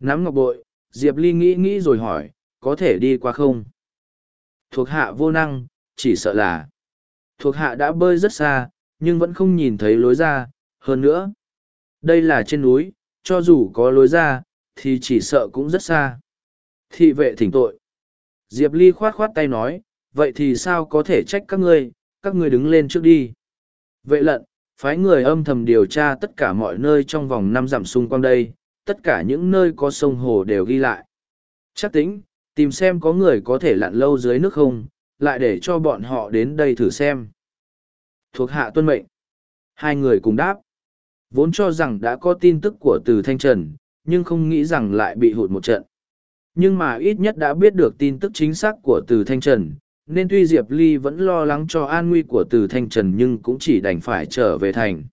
Nắm ngọc bội, Diệp Ly nghĩ nghĩ rồi hỏi, có thể đi qua không? Thuộc hạ vô năng, chỉ sợ là. Thuộc hạ đã bơi rất xa, nhưng vẫn không nhìn thấy lối ra, hơn nữa. Đây là trên núi, cho dù có lối ra, thì chỉ sợ cũng rất xa. Thị vệ thỉnh tội. Diệp Ly khoát khoát tay nói, vậy thì sao có thể trách các ngươi, các ngươi đứng lên trước đi. Vệ lận, phái người âm thầm điều tra tất cả mọi nơi trong vòng năm dặm xung quanh đây, tất cả những nơi có sông hồ đều ghi lại. Chắc tính, tìm xem có người có thể lặn lâu dưới nước không, lại để cho bọn họ đến đây thử xem. Thuộc hạ tuân mệnh. Hai người cùng đáp. Vốn cho rằng đã có tin tức của từ Thanh Trần, nhưng không nghĩ rằng lại bị hụt một trận. Nhưng mà ít nhất đã biết được tin tức chính xác của từ Thanh Trần, nên tuy Diệp Ly vẫn lo lắng cho an nguy của từ Thanh Trần nhưng cũng chỉ đành phải trở về thành.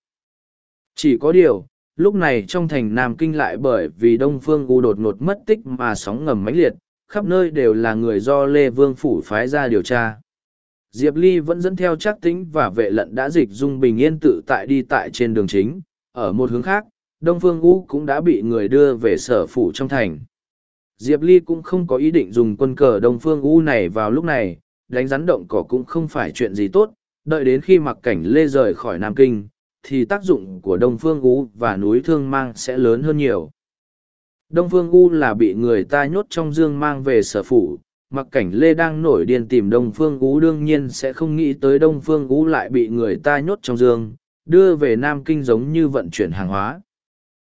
Chỉ có điều, lúc này trong thành Nam Kinh lại bởi vì Đông Phương U đột ngột mất tích mà sóng ngầm mãnh liệt, khắp nơi đều là người do Lê Vương Phủ phái ra điều tra. Diệp Ly vẫn dẫn theo chắc tính và vệ lận đã dịch dung bình yên tự tại đi tại trên đường chính. Ở một hướng khác, Đông Phương U cũng đã bị người đưa về sở phủ trong thành. Diệp Ly cũng không có ý định dùng quân cờ Đông Phương U này vào lúc này, đánh rắn động cỏ cũng không phải chuyện gì tốt, đợi đến khi mặc cảnh lê rời khỏi Nam Kinh, thì tác dụng của Đông Phương U và núi Thương Mang sẽ lớn hơn nhiều. Đông Phương U là bị người ta nhốt trong dương mang về sở phủ, mặc cảnh lê đang nổi điên tìm Đông Phương U đương nhiên sẽ không nghĩ tới Đông Phương U lại bị người ta nhốt trong dương, đưa về Nam Kinh giống như vận chuyển hàng hóa.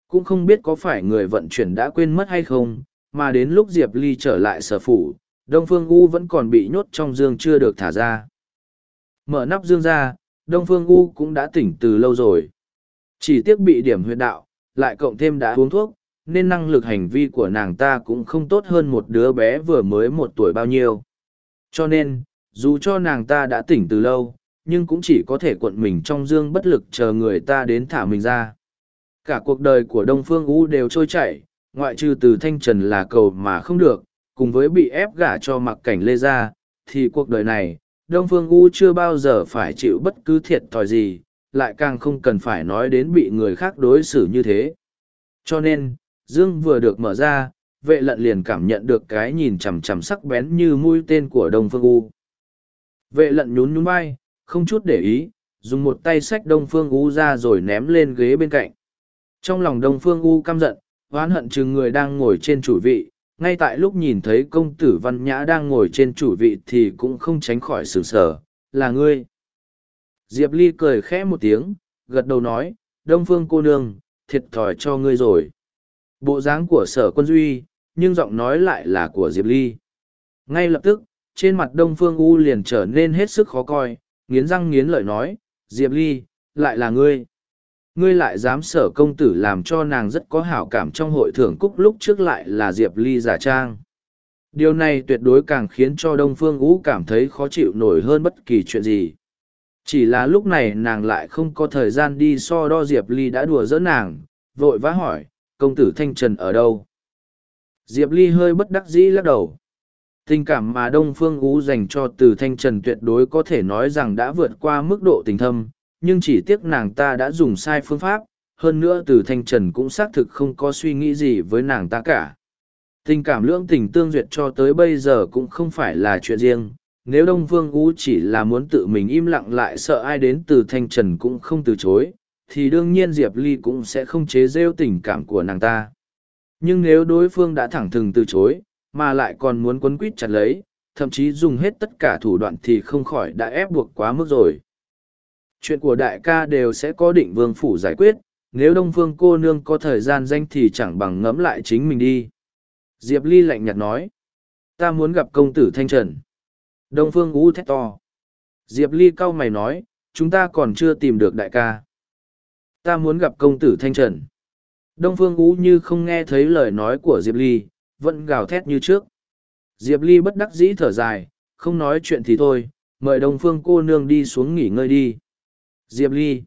Cũng không biết có phải người vận chuyển đã quên mất hay không, mà đến lúc Diệp Ly trở lại sở phủ, Đông Phương U vẫn còn bị nhốt trong dương chưa được thả ra. Mở nắp dương ra, Đông Phương U cũng đã tỉnh từ lâu rồi. Chỉ tiếc bị điểm huyệt đạo, lại cộng thêm đã uống thuốc, nên năng lực hành vi của nàng ta cũng không tốt hơn một đứa bé vừa mới một tuổi bao nhiêu. Cho nên, dù cho nàng ta đã tỉnh từ lâu, nhưng cũng chỉ có thể cuộn mình trong dương bất lực chờ người ta đến thả mình ra. Cả cuộc đời của Đông Phương U đều trôi chảy, ngoại trừ từ thanh trần là cầu mà không được, cùng với bị ép gả cho mặc cảnh lê ra, thì cuộc đời này, Đông Phương U chưa bao giờ phải chịu bất cứ thiệt thòi gì, lại càng không cần phải nói đến bị người khác đối xử như thế. Cho nên, Dương vừa được mở ra, vệ lận liền cảm nhận được cái nhìn chằm chằm sắc bén như mũi tên của Đông Phương U. Vệ lận nhún nhún vai, không chút để ý, dùng một tay xách Đông Phương U ra rồi ném lên ghế bên cạnh. Trong lòng Đông Phương U căm giận, oán hận chừng người đang ngồi trên chủ vị, ngay tại lúc nhìn thấy công tử văn nhã đang ngồi trên chủ vị thì cũng không tránh khỏi sửng sở, là ngươi. Diệp Ly cười khẽ một tiếng, gật đầu nói, Đông Phương cô nương, thiệt thòi cho ngươi rồi. Bộ dáng của sở quân duy, nhưng giọng nói lại là của Diệp Ly. Ngay lập tức, trên mặt Đông Phương U liền trở nên hết sức khó coi, nghiến răng nghiến lợi nói, Diệp Ly, lại là ngươi ngươi lại dám sở công tử làm cho nàng rất có hảo cảm trong hội thưởng cúc lúc trước lại là diệp ly giả trang. Điều này tuyệt đối càng khiến cho đông phương ú cảm thấy khó chịu nổi hơn bất kỳ chuyện gì. Chỉ là lúc này nàng lại không có thời gian đi so đo diệp ly đã đùa dỡ nàng, vội vã hỏi, công tử thanh trần ở đâu? Diệp ly hơi bất đắc dĩ lắc đầu. Tình cảm mà đông phương ú dành cho từ thanh trần tuyệt đối có thể nói rằng đã vượt qua mức độ tình thâm nhưng chỉ tiếc nàng ta đã dùng sai phương pháp, hơn nữa từ thanh trần cũng xác thực không có suy nghĩ gì với nàng ta cả. Tình cảm lưỡng tình tương duyệt cho tới bây giờ cũng không phải là chuyện riêng, nếu Đông vương Ú chỉ là muốn tự mình im lặng lại sợ ai đến từ thanh trần cũng không từ chối, thì đương nhiên Diệp Ly cũng sẽ không chế rêu tình cảm của nàng ta. Nhưng nếu đối phương đã thẳng thừng từ chối, mà lại còn muốn quấn quýt chặt lấy, thậm chí dùng hết tất cả thủ đoạn thì không khỏi đã ép buộc quá mức rồi chuyện của đại ca đều sẽ có định vương phủ giải quyết, nếu đông phương cô nương có thời gian danh thì chẳng bằng ngẫm lại chính mình đi. Diệp ly lạnh nhạt nói. Ta muốn gặp công tử thanh trần. Đông phương ú thét to. Diệp ly cau mày nói, chúng ta còn chưa tìm được đại ca. Ta muốn gặp công tử thanh trần. Đông phương ú như không nghe thấy lời nói của diệp ly, vẫn gào thét như trước. Diệp ly bất đắc dĩ thở dài, không nói chuyện thì thôi, mời đông phương cô nương đi xuống nghỉ ngơi đi. Diệp Ly.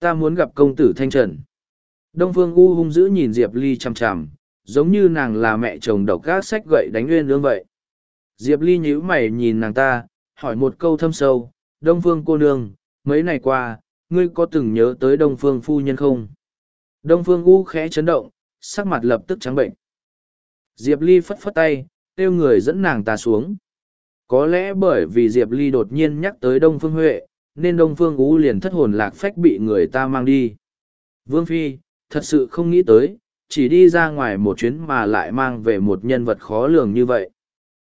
Ta muốn gặp công tử Thanh Trần. Đông Phương U hung dữ nhìn Diệp Ly chằm chằm, giống như nàng là mẹ chồng độc gác sách gậy đánh nguyên lương vậy. Diệp Ly nhíu mày nhìn nàng ta, hỏi một câu thâm sâu, Đông Phương cô nương, mấy ngày qua, ngươi có từng nhớ tới Đông Phương phu nhân không? Đông Phương U khẽ chấn động, sắc mặt lập tức trắng bệnh. Diệp Ly phất phất tay, kêu người dẫn nàng ta xuống. Có lẽ bởi vì Diệp Ly đột nhiên nhắc tới Đông Phương Huệ, nên đông phương ú liền thất hồn lạc phách bị người ta mang đi. Vương phi, thật sự không nghĩ tới, chỉ đi ra ngoài một chuyến mà lại mang về một nhân vật khó lường như vậy.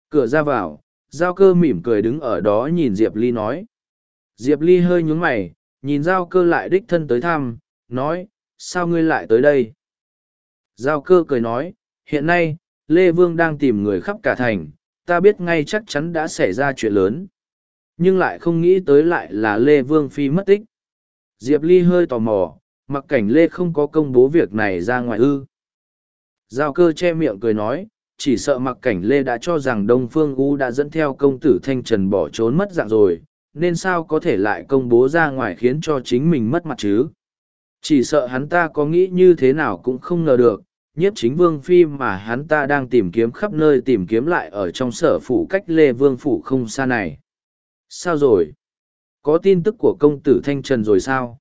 Cửa ra vào, giao cơ mỉm cười đứng ở đó nhìn diệp ly nói. Diệp ly hơi nhún mày, nhìn giao cơ lại đích thân tới thăm, nói, sao ngươi lại tới đây? Giao cơ cười nói, hiện nay, lê vương đang tìm người khắp cả thành, ta biết ngay chắc chắn đã xảy ra chuyện lớn nhưng lại không nghĩ tới lại là lê vương phi mất tích. Diệp ly hơi tò mò, mặc cảnh lê không có công bố việc này ra ngoài ư. Giao cơ che miệng cười nói, chỉ sợ mặc cảnh lê đã cho rằng đông phương u đã dẫn theo công tử thanh trần bỏ trốn mất dạng rồi, nên sao có thể lại công bố ra ngoài khiến cho chính mình mất mặt chứ. Chỉ sợ hắn ta có nghĩ như thế nào cũng không ngờ được, nhiếp chính vương phi mà hắn ta đang tìm kiếm khắp nơi tìm kiếm lại ở trong sở phủ cách lê vương phủ không xa này. Sao rồi? Có tin tức của công tử Thanh Trần rồi sao?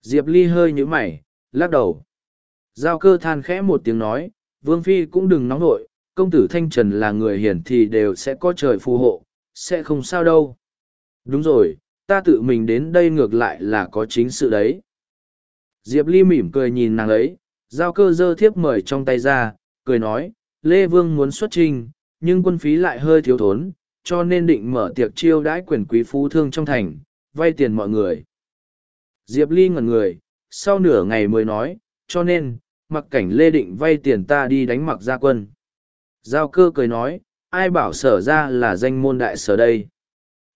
Diệp Ly hơi nhũ mày, lắc đầu. Giao cơ than khẽ một tiếng nói, Vương Phi cũng đừng nóng nổi. công tử Thanh Trần là người hiển thì đều sẽ có trời phù hộ, sẽ không sao đâu. Đúng rồi, ta tự mình đến đây ngược lại là có chính sự đấy. Diệp Ly mỉm cười nhìn nàng ấy, giao cơ dơ thiếp mời trong tay ra, cười nói, Lê Vương muốn xuất trình, nhưng quân phí lại hơi thiếu thốn, cho nên định mở tiệc chiêu đãi quyền quý phú thương trong thành, vay tiền mọi người. Diệp Ly ngẩn người, sau nửa ngày mới nói, cho nên, mặc cảnh Lê định vay tiền ta đi đánh mặc gia quân. Giao cơ cười nói, ai bảo sở ra là danh môn đại sở đây.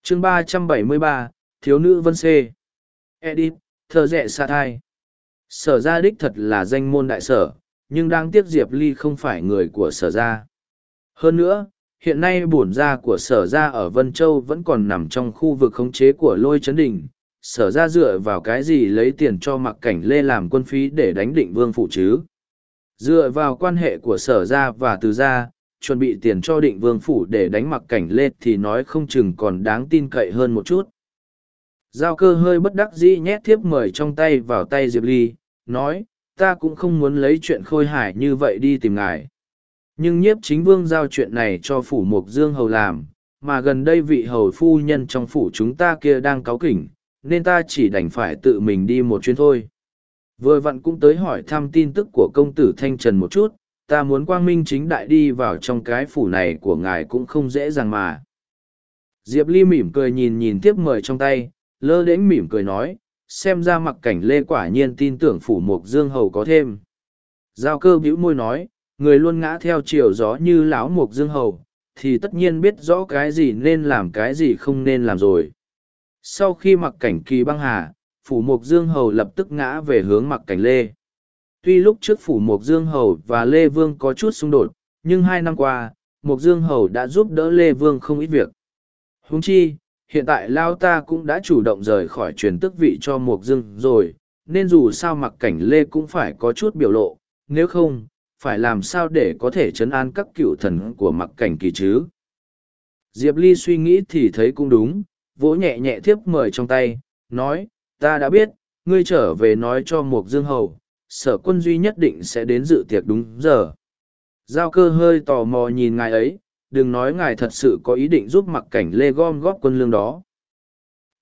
chương ba trăm bảy mươi ba Thiếu nữ Vân Xê. Edit, thơ rẻ xa thai. Sở ra đích thật là danh môn đại sở, nhưng đang tiếc Diệp Ly không phải người của sở ra. Hơn nữa, hiện nay bổn gia của sở gia ở Vân Châu vẫn còn nằm trong khu vực khống chế của lôi chấn đình. Sở gia dựa vào cái gì lấy tiền cho mặc cảnh lê làm quân phí để đánh định vương phụ chứ? Dựa vào quan hệ của sở gia và từ gia, chuẩn bị tiền cho định vương phủ để đánh mặc cảnh lê thì nói không chừng còn đáng tin cậy hơn một chút. Giao cơ hơi bất đắc dĩ nhét thiếp mời trong tay vào tay Diệp Ly, nói, ta cũng không muốn lấy chuyện khôi hài như vậy đi tìm ngài. Nhưng nhiếp chính vương giao chuyện này cho phủ mục dương hầu làm, mà gần đây vị hầu phu nhân trong phủ chúng ta kia đang cáu kỉnh, nên ta chỉ đành phải tự mình đi một chuyến thôi. Vừa vặn cũng tới hỏi thăm tin tức của công tử Thanh Trần một chút, ta muốn quang minh chính đại đi vào trong cái phủ này của ngài cũng không dễ dàng mà. Diệp Ly mỉm cười nhìn nhìn tiếp mời trong tay, lơ đễnh mỉm cười nói, xem ra mặc cảnh lê quả nhiên tin tưởng phủ mục dương hầu có thêm. Giao cơ bĩu môi nói, người luôn ngã theo chiều gió như lão mục dương hầu, thì tất nhiên biết rõ cái gì nên làm cái gì không nên làm rồi. Sau khi mặc cảnh kỳ băng hà, phủ mục dương hầu lập tức ngã về hướng mặc cảnh lê. Tuy lúc trước phủ mục dương hầu và lê vương có chút xung đột, nhưng hai năm qua, mục dương hầu đã giúp đỡ lê vương không ít việc. Huống chi, hiện tại lao ta cũng đã chủ động rời khỏi truyền tức vị cho mục dương rồi, nên dù sao mặc cảnh lê cũng phải có chút biểu lộ, nếu không, phải làm sao để có thể chấn an các cựu thần của mặc cảnh kỳ chứ. Diệp Ly suy nghĩ thì thấy cũng đúng, vỗ nhẹ nhẹ thiếp mời trong tay, nói, ta đã biết, ngươi trở về nói cho Mục Dương Hầu, sở quân duy nhất định sẽ đến dự tiệc đúng giờ. Giao cơ hơi tò mò nhìn ngài ấy, đừng nói ngài thật sự có ý định giúp mặc cảnh lê gom góp quân lương đó.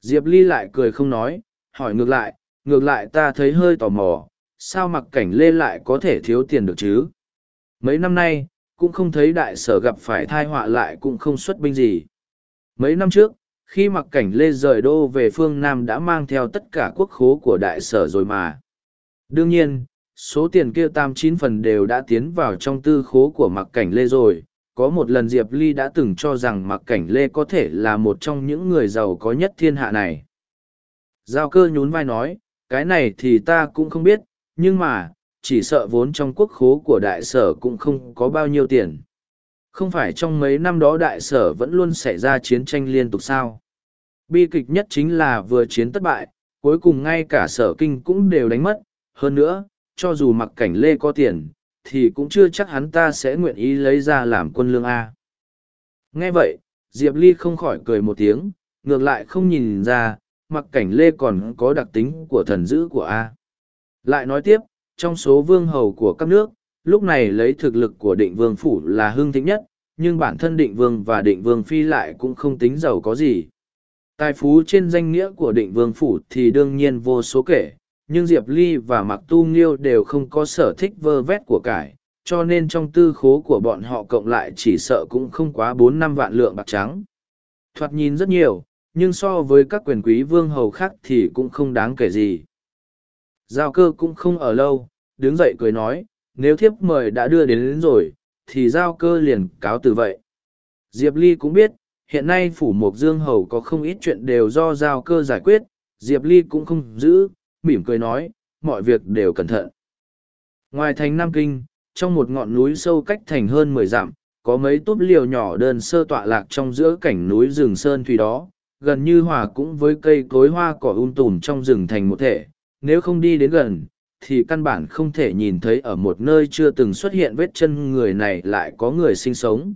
Diệp Ly lại cười không nói, hỏi ngược lại, ngược lại ta thấy hơi tò mò, sao mặc cảnh lê lại có thể thiếu tiền được chứ? Mấy năm nay, cũng không thấy đại sở gặp phải thai họa lại cũng không xuất binh gì. Mấy năm trước, khi mặc cảnh lê rời đô về phương Nam đã mang theo tất cả quốc khố của đại sở rồi mà. Đương nhiên, số tiền kia tam chín phần đều đã tiến vào trong tư khố của mặc cảnh lê rồi. Có một lần Diệp Ly đã từng cho rằng mặc cảnh lê có thể là một trong những người giàu có nhất thiên hạ này. Giao cơ nhún vai nói, cái này thì ta cũng không biết, nhưng mà, chỉ sợ vốn trong quốc khố của đại sở cũng không có bao nhiêu tiền. Không phải trong mấy năm đó đại sở vẫn luôn xảy ra chiến tranh liên tục sao. Bi kịch nhất chính là vừa chiến thất bại, cuối cùng ngay cả sở kinh cũng đều đánh mất. Hơn nữa, cho dù mặc cảnh lê có tiền, thì cũng chưa chắc hắn ta sẽ nguyện ý lấy ra làm quân lương A. Nghe vậy, Diệp Ly không khỏi cười một tiếng, ngược lại không nhìn ra, mặc cảnh lê còn có đặc tính của thần dữ của A. Lại nói tiếp, trong số vương hầu của các nước, lúc này lấy thực lực của định vương phủ là hưng thịnh nhất, nhưng bản thân định vương và định vương phi lại cũng không tính giàu có gì. Tài phú trên danh nghĩa của định vương phủ thì đương nhiên vô số kể, nhưng Diệp Ly và Mạc Tu Nghiêu đều không có sở thích vơ vét của cải, cho nên trong tư khố của bọn họ cộng lại chỉ sợ cũng không quá bốn năm vạn lượng bạc trắng. Thoạt nhìn rất nhiều, nhưng so với các quyền quý vương hầu khác thì cũng không đáng kể gì. Giao cơ cũng không ở lâu, đứng dậy cười nói, nếu thiếp mời đã đưa đến, đến rồi, thì giao cơ liền cáo từ vậy. Diệp Ly cũng biết, hiện nay phủ mục dương hầu có không ít chuyện đều do giao cơ giải quyết, Diệp Ly cũng không giữ, mỉm cười nói, mọi việc đều cẩn thận. Ngoài thành Nam Kinh, trong một ngọn núi sâu cách thành hơn mười dặm, có mấy túp liều nhỏ đơn sơ tọa lạc trong giữa cảnh núi rừng sơn thủy đó, gần như hòa cũng với cây cối hoa cỏ um tùm trong rừng thành một thể, nếu không đi đến gần, thì căn bản không thể nhìn thấy ở một nơi chưa từng xuất hiện vết chân người này lại có người sinh sống.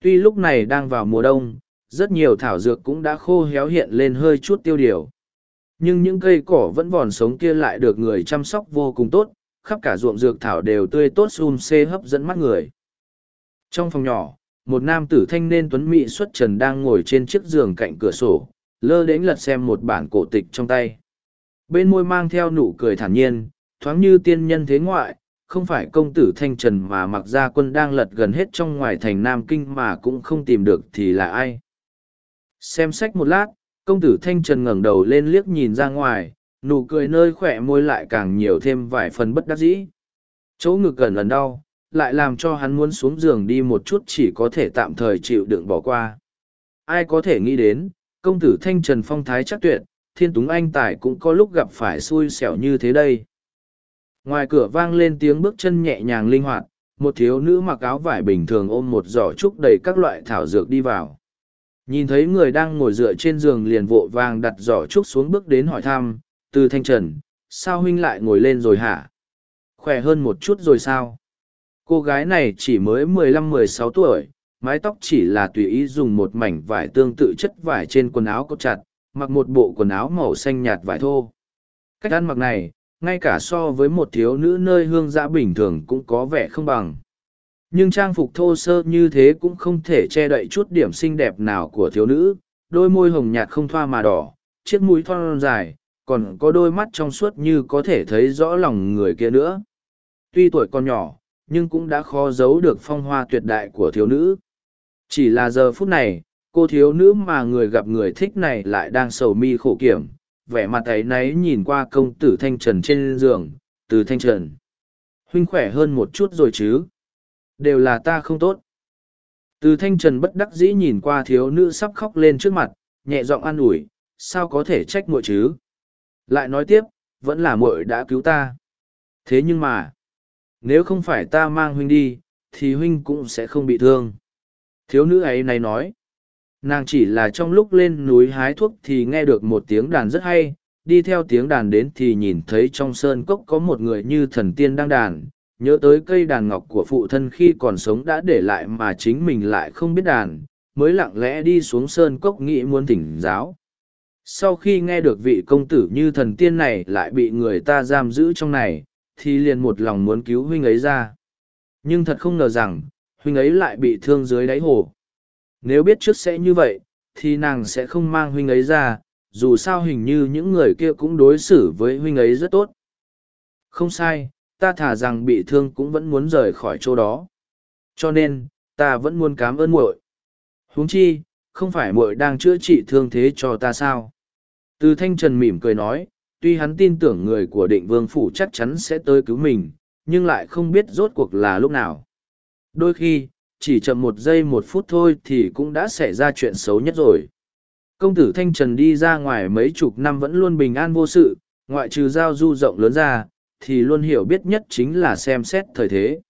Tuy lúc này đang vào mùa đông, rất nhiều thảo dược cũng đã khô héo hiện lên hơi chút tiêu điều. Nhưng những cây cỏ vẫn vòn sống kia lại được người chăm sóc vô cùng tốt, khắp cả ruộng dược thảo đều tươi tốt xun xê hấp dẫn mắt người. Trong phòng nhỏ, một nam tử thanh niên tuấn mỹ xuất trần đang ngồi trên chiếc giường cạnh cửa sổ, lơ đễnh lật xem một bản cổ tịch trong tay. Bên môi mang theo nụ cười thản nhiên, thoáng như tiên nhân thế ngoại, không phải công tử thanh trần mà mặc ra quân đang lật gần hết trong ngoài thành Nam Kinh mà cũng không tìm được thì là ai. Xem sách một lát, công tử thanh trần ngẩng đầu lên liếc nhìn ra ngoài, nụ cười nơi khỏe môi lại càng nhiều thêm vài phần bất đắc dĩ. Chỗ ngực gần lần đau, lại làm cho hắn muốn xuống giường đi một chút chỉ có thể tạm thời chịu đựng bỏ qua. Ai có thể nghĩ đến, công tử thanh trần phong thái chắc tuyệt, thiên túng anh tài cũng có lúc gặp phải xui xẻo như thế đây. Ngoài cửa vang lên tiếng bước chân nhẹ nhàng linh hoạt, một thiếu nữ mặc áo vải bình thường ôm một giỏ trúc đầy các loại thảo dược đi vào. Nhìn thấy người đang ngồi dựa trên giường liền vội vàng đặt giỏ trúc xuống bước đến hỏi thăm, từ thanh trần, sao huynh lại ngồi lên rồi hả? Khỏe hơn một chút rồi sao? Cô gái này chỉ mới mười lăm mười sáu tuổi, mái tóc chỉ là tùy ý dùng một mảnh vải tương tự chất vải trên quần áo cột chặt, mặc một bộ quần áo màu xanh nhạt vải thô. Cách ăn mặc này, ngay cả so với một thiếu nữ nơi hương giã bình thường cũng có vẻ không bằng. Nhưng trang phục thô sơ như thế cũng không thể che đậy chút điểm xinh đẹp nào của thiếu nữ, đôi môi hồng nhạt không thoa mà đỏ, chiếc mũi thon dài, còn có đôi mắt trong suốt như có thể thấy rõ lòng người kia nữa. Tuy tuổi còn nhỏ, nhưng cũng đã khó giấu được phong hoa tuyệt đại của thiếu nữ. Chỉ là giờ phút này, cô thiếu nữ mà người gặp người thích này lại đang sầu mi khổ kiểm, vẻ mặt ấy náy nhìn qua công tử thanh trần trên giường, từ thanh trần. Huynh khỏe hơn một chút rồi chứ? Đều là ta không tốt. Từ thanh trần bất đắc dĩ nhìn qua thiếu nữ sắp khóc lên trước mặt, nhẹ giọng an ủi, sao có thể trách muội chứ? Lại nói tiếp, vẫn là muội đã cứu ta. Thế nhưng mà, nếu không phải ta mang huynh đi, thì huynh cũng sẽ không bị thương. Thiếu nữ ấy này nói, nàng chỉ là trong lúc lên núi hái thuốc thì nghe được một tiếng đàn rất hay, đi theo tiếng đàn đến thì nhìn thấy trong sơn cốc có một người như thần tiên đang đàn, nhớ tới cây đàn ngọc của phụ thân khi còn sống đã để lại mà chính mình lại không biết đàn, mới lặng lẽ đi xuống sơn cốc nghĩ muốn thỉnh giáo. Sau khi nghe được vị công tử như thần tiên này lại bị người ta giam giữ trong này, thì liền một lòng muốn cứu huynh ấy ra. Nhưng thật không ngờ rằng, huynh ấy lại bị thương dưới đáy hồ. Nếu biết trước sẽ như vậy, thì nàng sẽ không mang huynh ấy ra, dù sao hình như những người kia cũng đối xử với huynh ấy rất tốt. Không sai, ta thả rằng bị thương cũng vẫn muốn rời khỏi chỗ đó. Cho nên, ta vẫn muốn cảm ơn muội. huống chi, không phải muội đang chữa trị thương thế cho ta sao? Từ thanh trần mỉm cười nói, tuy hắn tin tưởng người của định vương phủ chắc chắn sẽ tới cứu mình, nhưng lại không biết rốt cuộc là lúc nào. Đôi khi, chỉ chậm một giây một phút thôi thì cũng đã xảy ra chuyện xấu nhất rồi. Công tử Thanh Trần đi ra ngoài mấy chục năm vẫn luôn bình an vô sự, ngoại trừ giao du rộng lớn ra, thì luôn hiểu biết nhất chính là xem xét thời thế.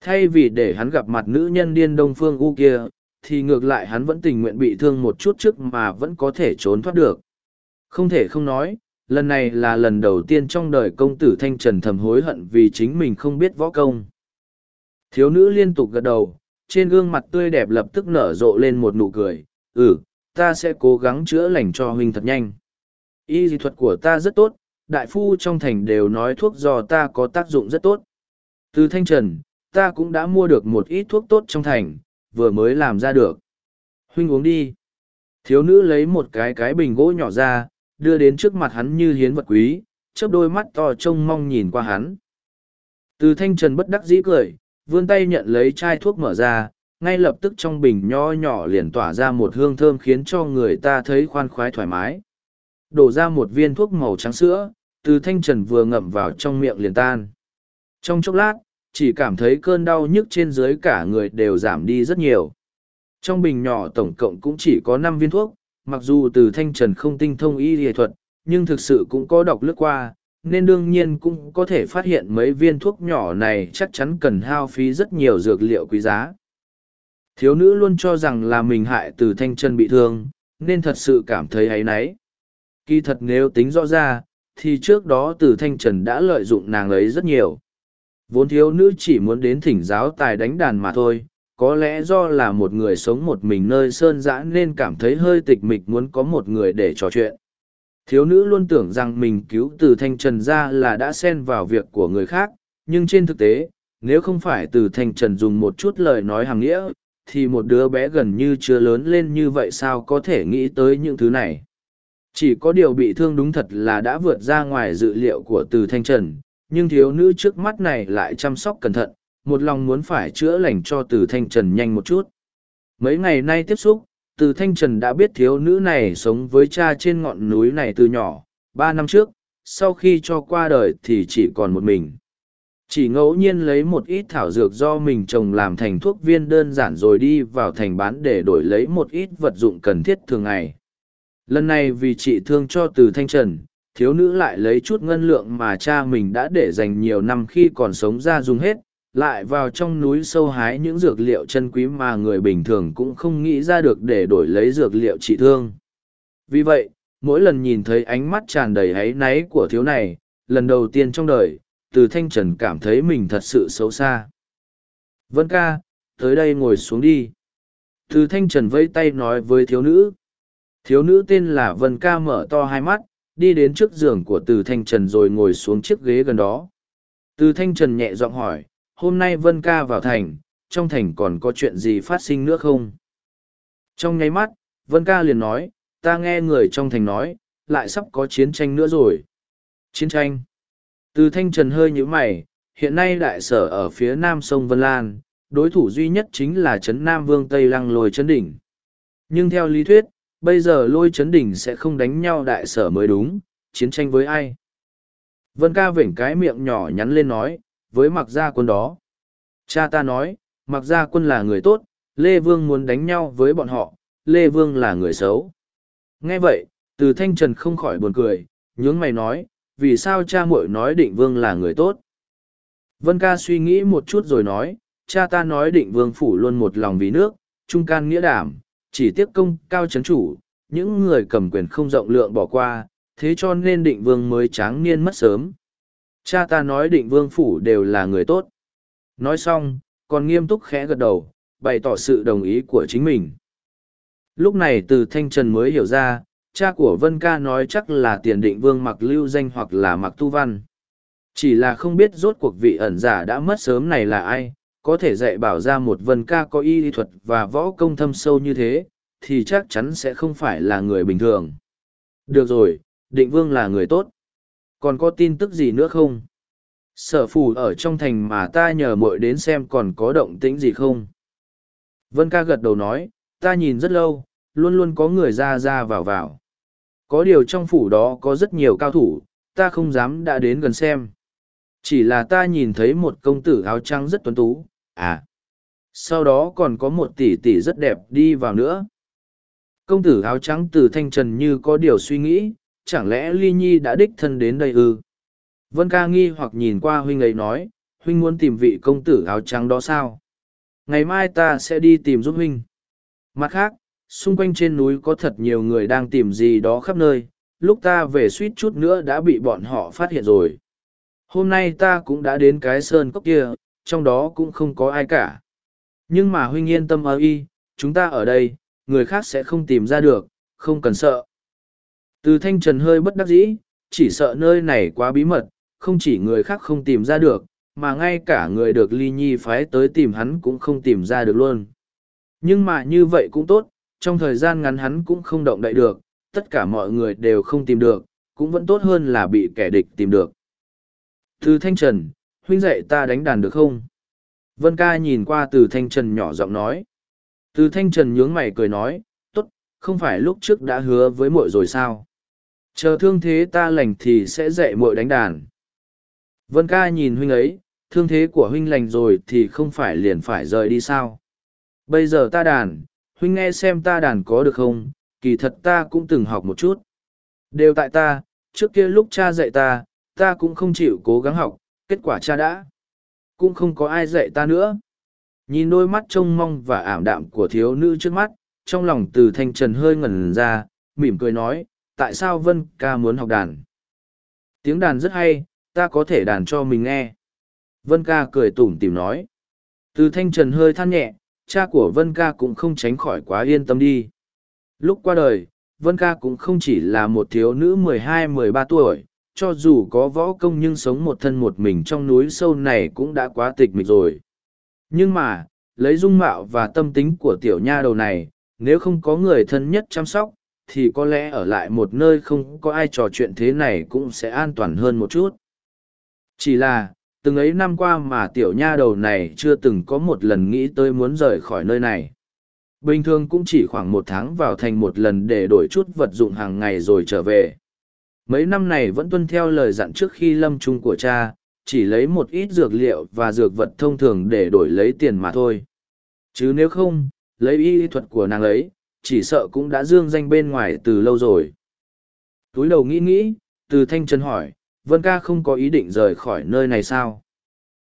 Thay vì để hắn gặp mặt nữ nhân điên đông phương u kia, thì ngược lại hắn vẫn tình nguyện bị thương một chút trước mà vẫn có thể trốn thoát được. Không thể không nói, lần này là lần đầu tiên trong đời công tử Thanh Trần thầm hối hận vì chính mình không biết võ công. Thiếu nữ liên tục gật đầu, trên gương mặt tươi đẹp lập tức nở rộ lên một nụ cười, ừ, ta sẽ cố gắng chữa lành cho huynh thật nhanh. Y dị thuật của ta rất tốt, đại phu trong thành đều nói thuốc do ta có tác dụng rất tốt. Từ thanh trần, ta cũng đã mua được một ít thuốc tốt trong thành, vừa mới làm ra được. Huynh uống đi. Thiếu nữ lấy một cái cái bình gỗ nhỏ ra, đưa đến trước mặt hắn như hiến vật quý, chớp đôi mắt to trông mong nhìn qua hắn. Từ thanh trần bất đắc dĩ cười, vươn tay nhận lấy chai thuốc mở ra, ngay lập tức trong bình nho nhỏ liền tỏa ra một hương thơm khiến cho người ta thấy khoan khoái thoải mái. Đổ ra một viên thuốc màu trắng sữa, từ thanh trần vừa ngậm vào trong miệng liền tan. Trong chốc lát, chỉ cảm thấy cơn đau nhức trên dưới cả người đều giảm đi rất nhiều. Trong bình nhỏ tổng cộng cũng chỉ có năm viên thuốc, mặc dù từ thanh trần không tinh thông y y thuật, nhưng thực sự cũng có đọc lướt qua, nên đương nhiên cũng có thể phát hiện mấy viên thuốc nhỏ này chắc chắn cần hao phí rất nhiều dược liệu quý giá. Thiếu nữ luôn cho rằng là mình hại từ thanh trần bị thương, nên thật sự cảm thấy ấy náy. Kỳ thật nếu tính rõ ra, thì trước đó từ thanh trần đã lợi dụng nàng ấy rất nhiều. Vốn thiếu nữ chỉ muốn đến thỉnh giáo tài đánh đàn mà thôi, có lẽ do là một người sống một mình nơi sơn dã nên cảm thấy hơi tịch mịch muốn có một người để trò chuyện. Thiếu nữ luôn tưởng rằng mình cứu từ thanh trần ra là đã xen vào việc của người khác, nhưng trên thực tế, nếu không phải từ thanh trần dùng một chút lời nói hàng nghĩa, thì một đứa bé gần như chưa lớn lên như vậy sao có thể nghĩ tới những thứ này. Chỉ có điều bị thương đúng thật là đã vượt ra ngoài dự liệu của từ thanh trần, nhưng thiếu nữ trước mắt này lại chăm sóc cẩn thận, một lòng muốn phải chữa lành cho từ thanh trần nhanh một chút. Mấy ngày nay tiếp xúc, từ thanh trần đã biết thiếu nữ này sống với cha trên ngọn núi này từ nhỏ, ba năm trước, sau khi cho qua đời thì chỉ còn một mình. Chỉ ngẫu nhiên lấy một ít thảo dược do mình trồng làm thành thuốc viên đơn giản rồi đi vào thành bán để đổi lấy một ít vật dụng cần thiết thường ngày. Lần này vì chị thương cho từ thanh trần, thiếu nữ lại lấy chút ngân lượng mà cha mình đã để dành nhiều năm khi còn sống ra dùng hết, lại vào trong núi sâu hái những dược liệu chân quý mà người bình thường cũng không nghĩ ra được để đổi lấy dược liệu trị thương. Vì vậy, mỗi lần nhìn thấy ánh mắt tràn đầy áy náy của thiếu này, lần đầu tiên trong đời, từ thanh trần cảm thấy mình thật sự xấu xa. Vân ca, tới đây ngồi xuống đi. Từ thanh trần vây tay nói với thiếu nữ. Thiếu nữ tên là Vân ca mở to hai mắt, đi đến trước giường của từ thanh trần rồi ngồi xuống chiếc ghế gần đó. Từ thanh trần nhẹ giọng hỏi, hôm nay Vân ca vào thành, trong thành còn có chuyện gì phát sinh nữa không? Trong nháy mắt, Vân ca liền nói, ta nghe người trong thành nói, lại sắp có chiến tranh nữa rồi. Chiến tranh? Từ thanh trần hơi nhíu mày, hiện nay đại sở ở phía nam sông Vân Lan, đối thủ duy nhất chính là Trấn Nam Vương Tây Lăng lôi Trấn Đỉnh. Nhưng theo lý thuyết, bây giờ lôi Trấn Đỉnh sẽ không đánh nhau đại sở mới đúng, chiến tranh với ai? Vân ca vểnh cái miệng nhỏ nhắn lên nói, với mặc gia quân đó. Cha ta nói, mặc gia quân là người tốt, Lê Vương muốn đánh nhau với bọn họ, Lê Vương là người xấu. Nghe vậy, từ thanh trần không khỏi buồn cười, nhướng mày nói, vì sao cha muội nói định vương là người tốt. Vân ca suy nghĩ một chút rồi nói, cha ta nói định vương phủ luôn một lòng vì nước, trung can nghĩa đảm, chỉ tiếc công cao chấn chủ, những người cầm quyền không rộng lượng bỏ qua, thế cho nên định vương mới tráng niên mất sớm. Cha ta nói định vương phủ đều là người tốt. Nói xong, còn nghiêm túc khẽ gật đầu, bày tỏ sự đồng ý của chính mình. Lúc này từ Thanh Trần mới hiểu ra, cha của Vân Ca nói chắc là tiền định vương mặc lưu danh hoặc là mặc tu văn. Chỉ là không biết rốt cuộc vị ẩn giả đã mất sớm này là ai, có thể dạy bảo ra một Vân Ca có y lý thuật và võ công thâm sâu như thế, thì chắc chắn sẽ không phải là người bình thường. Được rồi, định vương là người tốt. Còn có tin tức gì nữa không? Sở phủ ở trong thành mà ta nhờ muội đến xem còn có động tĩnh gì không? Vân ca gật đầu nói, ta nhìn rất lâu, luôn luôn có người ra ra vào vào. Có điều trong phủ đó có rất nhiều cao thủ, ta không dám đã đến gần xem. Chỉ là ta nhìn thấy một công tử áo trắng rất tuấn tú, à. Sau đó còn có một tỷ tỷ rất đẹp đi vào nữa. Công tử áo trắng từ thanh trần như có điều suy nghĩ, chẳng lẽ ly nhi đã đích thân đến đây ư? Vân ca nghi hoặc nhìn qua huynh ấy nói, huynh muốn tìm vị công tử áo trắng đó sao? Ngày mai ta sẽ đi tìm giúp huynh. Mặt khác, xung quanh trên núi có thật nhiều người đang tìm gì đó khắp nơi, lúc ta về suýt chút nữa đã bị bọn họ phát hiện rồi. Hôm nay ta cũng đã đến cái sơn cốc kia, trong đó cũng không có ai cả. Nhưng mà huynh yên tâm ơ y, chúng ta ở đây, người khác sẽ không tìm ra được, không cần sợ. Từ thanh trần hơi bất đắc dĩ, chỉ sợ nơi này quá bí mật, không chỉ người khác không tìm ra được, mà ngay cả người được ly nhi phái tới tìm hắn cũng không tìm ra được luôn. Nhưng mà như vậy cũng tốt, trong thời gian ngắn hắn cũng không động đậy được, tất cả mọi người đều không tìm được, cũng vẫn tốt hơn là bị kẻ địch tìm được. Từ Thanh Trần, huynh dạy ta đánh đàn được không? Vân ca nhìn qua từ Thanh Trần nhỏ giọng nói. Từ Thanh Trần nhướng mày cười nói, tốt, không phải lúc trước đã hứa với muội rồi sao? Chờ thương thế ta lành thì sẽ dạy muội đánh đàn. Vân ca nhìn huynh ấy, thương thế của huynh lành rồi thì không phải liền phải rời đi sao? Bây giờ ta đàn, huynh nghe xem ta đàn có được không, kỳ thật ta cũng từng học một chút. Đều tại ta, trước kia lúc cha dạy ta, ta cũng không chịu cố gắng học, kết quả cha đã. Cũng không có ai dạy ta nữa. Nhìn đôi mắt trông mong và ảm đạm của thiếu nữ trước mắt, trong lòng từ thanh trần hơi ngẩn ra, mỉm cười nói, tại sao Vân ca muốn học đàn? Tiếng đàn rất hay, ta có thể đàn cho mình nghe. Vân ca cười tủm tỉm nói. Từ thanh trần hơi than nhẹ, cha của Vân ca cũng không tránh khỏi quá yên tâm đi. Lúc qua đời, Vân ca cũng không chỉ là một thiếu nữ mười hai mười ba tuổi, cho dù có võ công nhưng sống một thân một mình trong núi sâu này cũng đã quá tịch mịch rồi. Nhưng mà, lấy dung mạo và tâm tính của tiểu nha đầu này, nếu không có người thân nhất chăm sóc, thì có lẽ ở lại một nơi không có ai trò chuyện thế này cũng sẽ an toàn hơn một chút. Chỉ là, từng ấy năm qua mà tiểu nha đầu này chưa từng có một lần nghĩ tới muốn rời khỏi nơi này. Bình thường cũng chỉ khoảng một tháng vào thành một lần để đổi chút vật dụng hàng ngày rồi trở về. Mấy năm này vẫn tuân theo lời dặn trước khi lâm chung của cha, chỉ lấy một ít dược liệu và dược vật thông thường để đổi lấy tiền mà thôi. Chứ nếu không, lấy y thuật của nàng ấy, chỉ sợ cũng đã dương danh bên ngoài từ lâu rồi. Túi đầu nghĩ nghĩ, từ thanh trần hỏi, Vân ca không có ý định rời khỏi nơi này sao?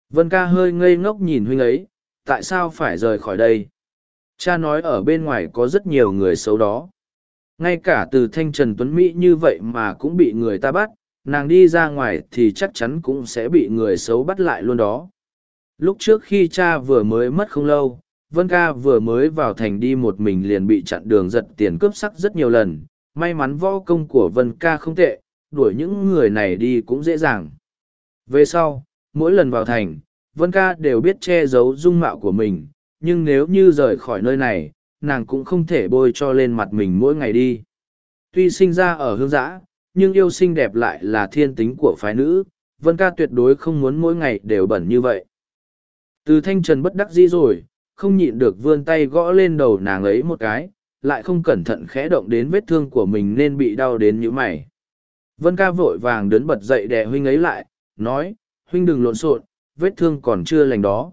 Vân ca hơi ngây ngốc nhìn huynh ấy, tại sao phải rời khỏi đây? Cha nói ở bên ngoài có rất nhiều người xấu đó. Ngay cả từ thanh trần tuấn Mỹ như vậy mà cũng bị người ta bắt, nàng đi ra ngoài thì chắc chắn cũng sẽ bị người xấu bắt lại luôn đó. Lúc trước khi cha vừa mới mất không lâu, Vân ca vừa mới vào thành đi một mình liền bị chặn đường giật tiền cướp sắc rất nhiều lần. May mắn võ công của Vân ca không tệ, đuổi những người này đi cũng dễ dàng. Về sau, mỗi lần vào thành, Vân ca đều biết che giấu dung mạo của mình, nhưng nếu như rời khỏi nơi này, nàng cũng không thể bôi cho lên mặt mình mỗi ngày đi. Tuy sinh ra ở hương giã, nhưng yêu xinh đẹp lại là thiên tính của phái nữ, Vân ca tuyệt đối không muốn mỗi ngày đều bẩn như vậy. Từ thanh trần bất đắc dĩ rồi, không nhịn được vươn tay gõ lên đầu nàng ấy một cái, lại không cẩn thận khẽ động đến vết thương của mình nên bị đau đến như mày. Vân ca vội vàng đớn bật dậy đè huynh ấy lại, nói, huynh đừng lộn xộn, vết thương còn chưa lành đó.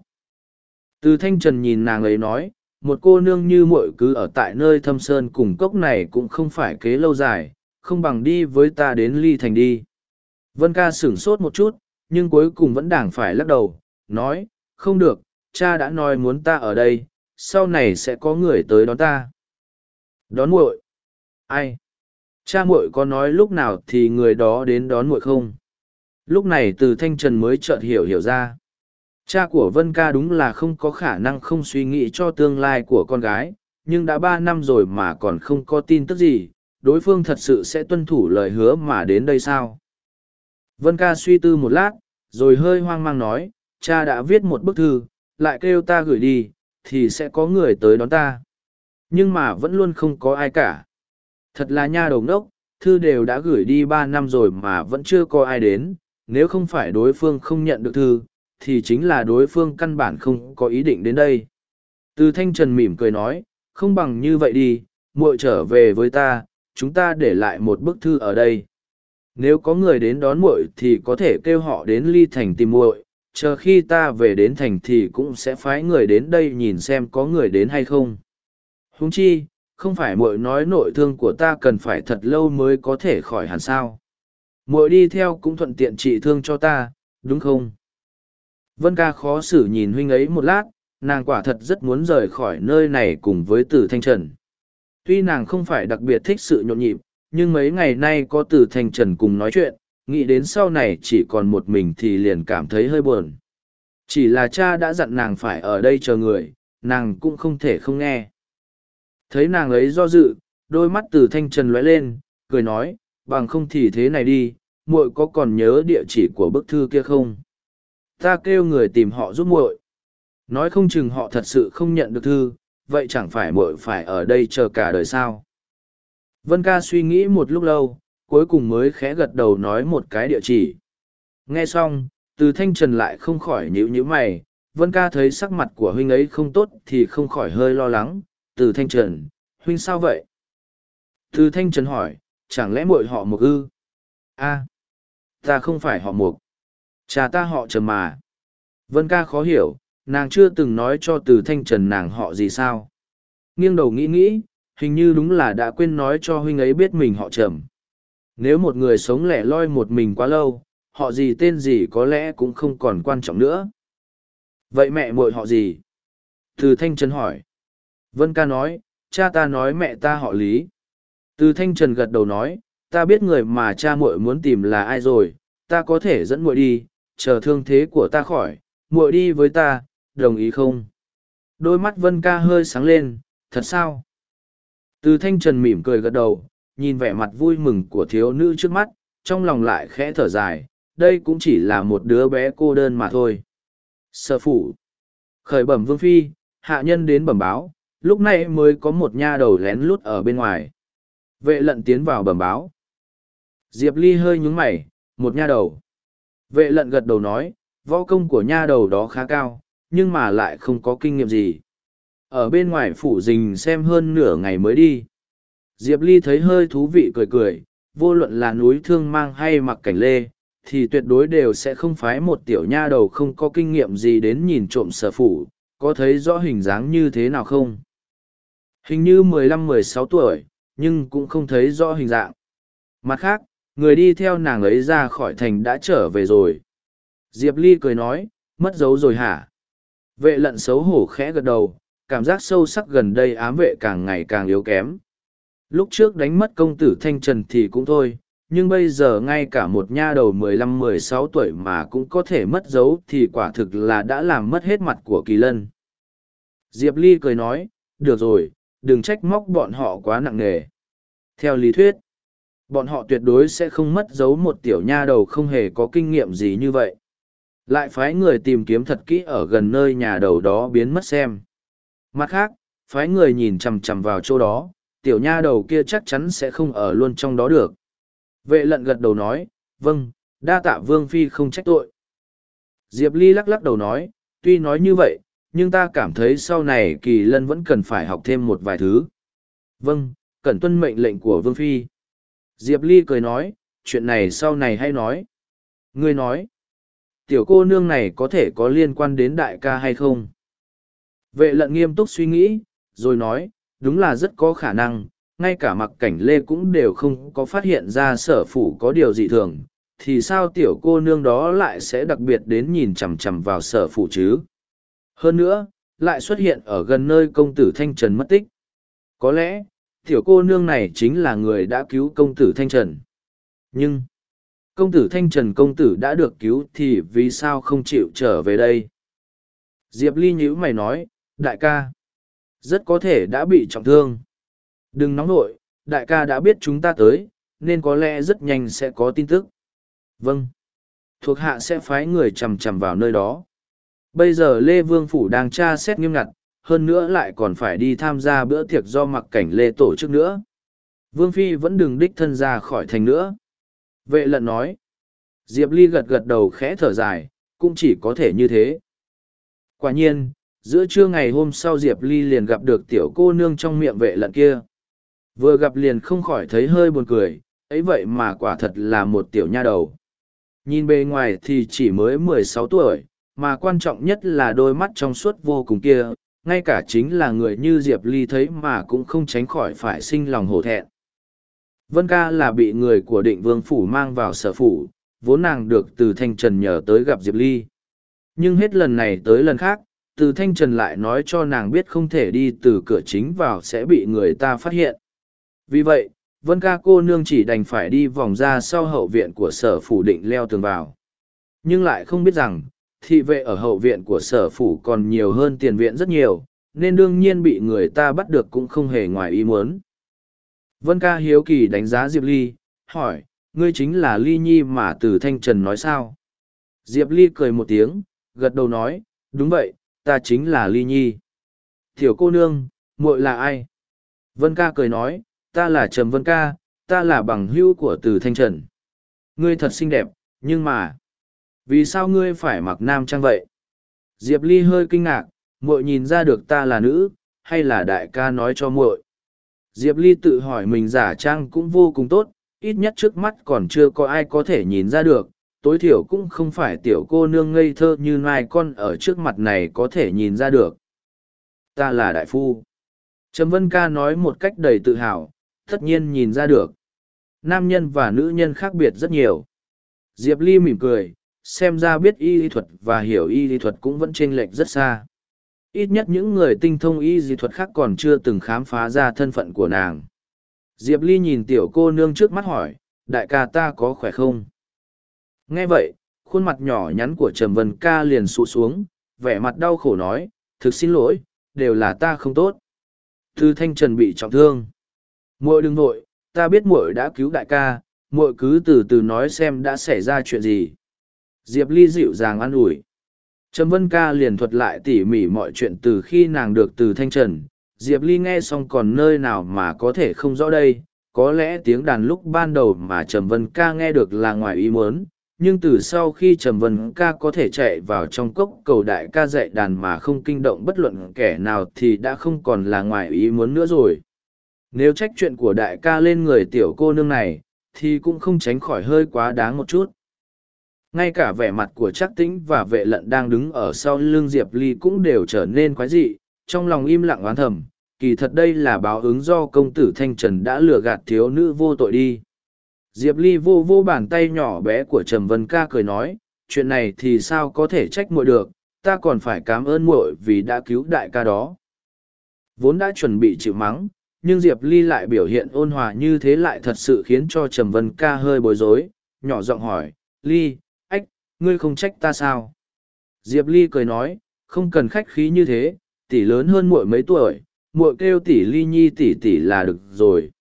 Từ thanh trần nhìn nàng ấy nói, một cô nương như muội cứ ở tại nơi thâm sơn cùng cốc này cũng không phải kế lâu dài, không bằng đi với ta đến ly thành đi. Vân ca sửng sốt một chút, nhưng cuối cùng vẫn đảng phải lắc đầu, nói, không được, cha đã nói muốn ta ở đây, sau này sẽ có người tới đón ta. Đón muội? Ai? Cha muội có nói lúc nào thì người đó đến đón muội không? Lúc này từ thanh trần mới chợt hiểu hiểu ra. Cha của Vân Ca đúng là không có khả năng không suy nghĩ cho tương lai của con gái, nhưng đã ba năm rồi mà còn không có tin tức gì, đối phương thật sự sẽ tuân thủ lời hứa mà đến đây sao? Vân Ca suy tư một lát, rồi hơi hoang mang nói, cha đã viết một bức thư, lại kêu ta gửi đi, thì sẽ có người tới đón ta. Nhưng mà vẫn luôn không có ai cả. Thật là nha đầu đốc, thư đều đã gửi đi ba năm rồi mà vẫn chưa có ai đến, nếu không phải đối phương không nhận được thư, thì chính là đối phương căn bản không có ý định đến đây. Từ thanh trần mỉm cười nói, không bằng như vậy đi, muội trở về với ta, chúng ta để lại một bức thư ở đây. Nếu có người đến đón muội thì có thể kêu họ đến ly thành tìm muội, chờ khi ta về đến thành thì cũng sẽ phái người đến đây nhìn xem có người đến hay không. Huống chi, không phải muội nói nội thương của ta cần phải thật lâu mới có thể khỏi hẳn sao. Muội đi theo cũng thuận tiện trị thương cho ta, đúng không? Vân ca khó xử nhìn huynh ấy một lát, nàng quả thật rất muốn rời khỏi nơi này cùng với Tử Thanh Trần. Tuy nàng không phải đặc biệt thích sự nhộn nhịp, nhưng mấy ngày nay có Tử Thanh Trần cùng nói chuyện, nghĩ đến sau này chỉ còn một mình thì liền cảm thấy hơi buồn. Chỉ là cha đã dặn nàng phải ở đây chờ người, nàng cũng không thể không nghe. Thấy nàng ấy do dự, đôi mắt từ Thanh Trần lóe lên, cười nói, bằng không thì thế này đi, muội có còn nhớ địa chỉ của bức thư kia không? ta kêu người tìm họ giúp muội nói không chừng họ thật sự không nhận được thư vậy chẳng phải muội phải ở đây chờ cả đời sao vân ca suy nghĩ một lúc lâu cuối cùng mới khẽ gật đầu nói một cái địa chỉ nghe xong từ thanh trần lại không khỏi nhíu nhíu mày vân ca thấy sắc mặt của huynh ấy không tốt thì không khỏi hơi lo lắng từ thanh trần huynh sao vậy từ thanh trần hỏi chẳng lẽ muội họ mục ư a ta không phải họ mục Cha ta họ trầm mà. Vân ca khó hiểu, nàng chưa từng nói cho từ thanh trần nàng họ gì sao. Nghiêng đầu nghĩ nghĩ, hình như đúng là đã quên nói cho huynh ấy biết mình họ trầm. Nếu một người sống lẻ loi một mình quá lâu, họ gì tên gì có lẽ cũng không còn quan trọng nữa. Vậy mẹ muội họ gì? Từ thanh trần hỏi. Vân ca nói, cha ta nói mẹ ta họ lý. Từ thanh trần gật đầu nói, ta biết người mà cha muội muốn tìm là ai rồi, ta có thể dẫn muội đi, chờ thương thế của ta khỏi, muội đi với ta, đồng ý không? Đôi mắt Vân ca hơi sáng lên, thật sao? Từ thanh trần mỉm cười gật đầu, nhìn vẻ mặt vui mừng của thiếu nữ trước mắt, trong lòng lại khẽ thở dài, đây cũng chỉ là một đứa bé cô đơn mà thôi. Sở phủ. Khởi bẩm vương phi, hạ nhân đến bẩm báo, lúc này mới có một nha đầu lén lút ở bên ngoài. Vệ lận tiến vào bẩm báo. Diệp Ly hơi nhúng mày, một nha đầu. Vệ lận gật đầu nói, võ công của nha đầu đó khá cao, nhưng mà lại không có kinh nghiệm gì. Ở bên ngoài phủ rình xem hơn nửa ngày mới đi. Diệp Ly thấy hơi thú vị cười cười, vô luận là núi thương mang hay mặc cảnh lê, thì tuyệt đối đều sẽ không phái một tiểu nha đầu không có kinh nghiệm gì đến nhìn trộm sở phủ, có thấy rõ hình dáng như thế nào không? Hình như mười lăm mười sáu tuổi, nhưng cũng không thấy rõ hình dạng. Mặt khác, người đi theo nàng ấy ra khỏi thành đã trở về rồi. Diệp Ly cười nói, mất dấu rồi hả? Vệ lận xấu hổ khẽ gật đầu, cảm giác sâu sắc gần đây ám vệ càng ngày càng yếu kém. Lúc trước đánh mất công tử Thanh Trần thì cũng thôi, nhưng bây giờ ngay cả một nha đầu mười lăm mười sáu tuổi mà cũng có thể mất dấu thì quả thực là đã làm mất hết mặt của kỳ lân. Diệp Ly cười nói, được rồi, đừng trách móc bọn họ quá nặng nề. Theo lý thuyết, bọn họ tuyệt đối sẽ không mất dấu một tiểu nha đầu không hề có kinh nghiệm gì như vậy. Lại phái người tìm kiếm thật kỹ ở gần nơi nhà đầu đó biến mất xem. Mặt khác, phái người nhìn chằm chằm vào chỗ đó, tiểu nha đầu kia chắc chắn sẽ không ở luôn trong đó được. Vệ lận gật đầu nói, vâng, đa tạ vương phi không trách tội. Diệp Ly lắc lắc đầu nói, tuy nói như vậy, nhưng ta cảm thấy sau này kỳ lân vẫn cần phải học thêm một vài thứ. Vâng, cần tuân mệnh lệnh của vương phi. Diệp Ly cười nói, chuyện này sau này hay nói. Ngươi nói, tiểu cô nương này có thể có liên quan đến đại ca hay không? Vệ lận nghiêm túc suy nghĩ, rồi nói, đúng là rất có khả năng, ngay cả mặc cảnh lê cũng đều không có phát hiện ra sở phủ có điều gì thường, thì sao tiểu cô nương đó lại sẽ đặc biệt đến nhìn chằm chằm vào sở phủ chứ? Hơn nữa, lại xuất hiện ở gần nơi công tử Thanh Trần mất tích. Có lẽ, tiểu cô nương này chính là người đã cứu công tử Thanh Trần. Nhưng, công tử Thanh Trần công tử đã được cứu thì vì sao không chịu trở về đây? Diệp Ly nhữ mày nói, đại ca, rất có thể đã bị trọng thương. Đừng nóng nổi, đại ca đã biết chúng ta tới, nên có lẽ rất nhanh sẽ có tin tức. Vâng. Thuộc hạ sẽ phái người chầm chầm vào nơi đó. Bây giờ Lê Vương Phủ đang tra xét nghiêm ngặt, hơn nữa lại còn phải đi tham gia bữa tiệc do mặc cảnh Lê tổ chức nữa. Vương Phi vẫn đừng đích thân ra khỏi thành nữa. Vệ lận nói. Diệp Ly gật gật đầu khẽ thở dài, cũng chỉ có thể như thế. Quả nhiên, giữa trưa ngày hôm sau Diệp Ly liền gặp được tiểu cô nương trong miệng vệ lận kia. Vừa gặp liền không khỏi thấy hơi buồn cười, ấy vậy mà quả thật là một tiểu nha đầu. Nhìn bề ngoài thì chỉ mới mười sáu tuổi, mà quan trọng nhất là đôi mắt trong suốt vô cùng kia, ngay cả chính là người như Diệp Ly thấy mà cũng không tránh khỏi phải sinh lòng hổ thẹn. Vân ca là bị người của định vương phủ mang vào sở phủ, vốn nàng được từ Thanh Trần nhờ tới gặp Diệp Ly. Nhưng hết lần này tới lần khác, từ Thanh Trần lại nói cho nàng biết không thể đi từ cửa chính vào sẽ bị người ta phát hiện. Vì vậy, Vân ca cô nương chỉ đành phải đi vòng ra sau hậu viện của sở phủ định leo tường vào. Nhưng lại không biết rằng, thị vệ ở hậu viện của sở phủ còn nhiều hơn tiền viện rất nhiều, nên đương nhiên bị người ta bắt được cũng không hề ngoài ý muốn. Vân ca hiếu kỳ đánh giá Diệp Ly, hỏi, ngươi chính là Ly Nhi mà từ Thanh Trần nói sao? Diệp Ly cười một tiếng, gật đầu nói, đúng vậy, ta chính là Ly Nhi. Tiểu cô nương, muội là ai? Vân ca cười nói, ta là Trầm Vân ca, ta là bằng hữu của từ Thanh Trần. Ngươi thật xinh đẹp, nhưng mà, vì sao ngươi phải mặc nam trang vậy? Diệp Ly hơi kinh ngạc, muội nhìn ra được ta là nữ, hay là đại ca nói cho muội? Diệp Ly tự hỏi mình giả trang cũng vô cùng tốt, ít nhất trước mắt còn chưa có ai có thể nhìn ra được, tối thiểu cũng không phải tiểu cô nương ngây thơ như nai con ở trước mặt này có thể nhìn ra được. Ta là đại phu. Trầm Vân Ca nói một cách đầy tự hào, tất nhiên nhìn ra được. Nam nhân và nữ nhân khác biệt rất nhiều. Diệp Ly mỉm cười, xem ra biết y lý thuật và hiểu y lý thuật cũng vẫn chênh lệch rất xa. Ít nhất những người tinh thông y lý thuật khác còn chưa từng khám phá ra thân phận của nàng. Diệp Ly nhìn tiểu cô nương trước mắt hỏi, đại ca ta có khỏe không? Nghe vậy, khuôn mặt nhỏ nhắn của Trầm Vân Ca liền sụ xuống, vẻ mặt đau khổ nói, thực xin lỗi, đều là ta không tốt. Thư Thanh Trần bị trọng thương. Muội đừng vội ta biết muội đã cứu đại ca muội cứ từ từ nói xem đã xảy ra chuyện gì. Diệp ly dịu dàng an ủi. Trầm vân ca liền thuật lại tỉ mỉ mọi chuyện từ khi nàng được từ thanh trần. Diệp ly nghe xong còn nơi nào mà có thể không rõ đây có lẽ tiếng đàn lúc ban đầu mà trầm vân ca nghe được là ngoài ý muốn nhưng từ sau khi trầm vân ca có thể chạy vào trong cốc cầu đại ca dạy đàn mà không kinh động bất luận kẻ nào thì đã không còn là ngoài ý muốn nữa rồi. Nếu trách chuyện của đại ca lên người tiểu cô nương này, thì cũng không tránh khỏi hơi quá đáng một chút. Ngay cả vẻ mặt của Trác tĩnh và vệ lận đang đứng ở sau lưng diệp ly cũng đều trở nên quái dị, trong lòng im lặng oán thầm, kỳ thật đây là báo ứng do công tử thanh trần đã lừa gạt thiếu nữ vô tội đi diệp ly vô vô bàn tay nhỏ bé của trầm vân ca cười nói, chuyện này thì sao có thể trách muội được, ta còn phải cảm ơn muội vì đã cứu đại ca đó. Vốn đã chuẩn bị chịu mắng, nhưng diệp ly lại biểu hiện ôn hòa như thế lại thật sự khiến cho trầm vân ca hơi bối rối, nhỏ giọng hỏi, ly, ách, ngươi không trách ta sao? Diệp ly cười nói, không cần khách khí như thế, tỷ lớn hơn muội mấy tuổi, muội kêu tỷ ly nhi tỷ tỷ là được rồi.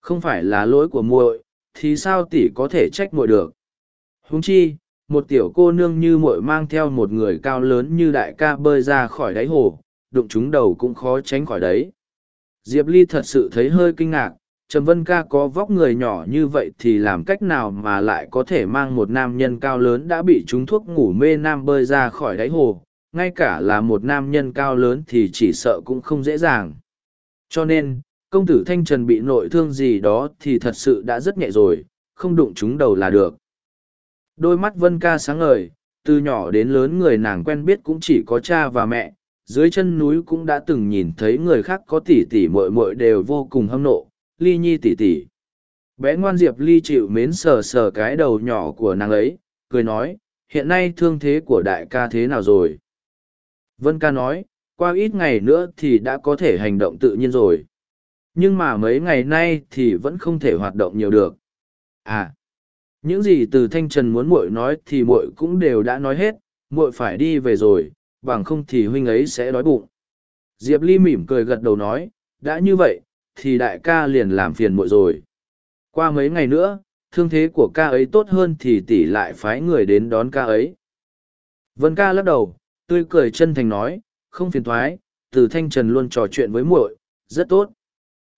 Không phải là lỗi của muội thì sao tỷ có thể trách muội được? Huống chi, một tiểu cô nương như muội mang theo một người cao lớn như đại ca bơi ra khỏi đáy hồ, đụng chúng đầu cũng khó tránh khỏi đấy. Diệp ly thật sự thấy hơi kinh ngạc, trầm vân ca có vóc người nhỏ như vậy thì làm cách nào mà lại có thể mang một nam nhân cao lớn đã bị trúng thuốc ngủ mê nam bơi ra khỏi đáy hồ, ngay cả là một nam nhân cao lớn thì chỉ sợ cũng không dễ dàng. Cho nên công tử thanh trần bị nội thương gì đó thì thật sự đã rất nhẹ rồi, không đụng chúng đầu là được. Đôi mắt vân ca sáng ngời, từ nhỏ đến lớn người nàng quen biết cũng chỉ có cha và mẹ, dưới chân núi cũng đã từng nhìn thấy người khác có tỉ tỉ mội mội đều vô cùng hâm nộ, ly nhi tỉ tỉ. Bé ngoan diệp ly chịu mến sờ sờ cái đầu nhỏ của nàng ấy, cười nói, hiện nay thương thế của đại ca thế nào rồi? Vân ca nói, qua ít ngày nữa thì đã có thể hành động tự nhiên rồi nhưng mà mấy ngày nay thì vẫn không thể hoạt động nhiều được. À những gì từ thanh trần muốn muội nói thì muội cũng đều đã nói hết, muội phải đi về rồi, bằng không thì huynh ấy sẽ đói bụng. Diệp ly mỉm cười gật đầu nói, đã như vậy, thì đại ca liền làm phiền muội rồi. Qua mấy ngày nữa, thương thế của ca ấy tốt hơn thì tỷ lại phái người đến đón ca ấy. Vân ca lắc đầu, tươi cười chân thành nói, không phiền thoái, từ thanh trần luôn trò chuyện với muội, rất tốt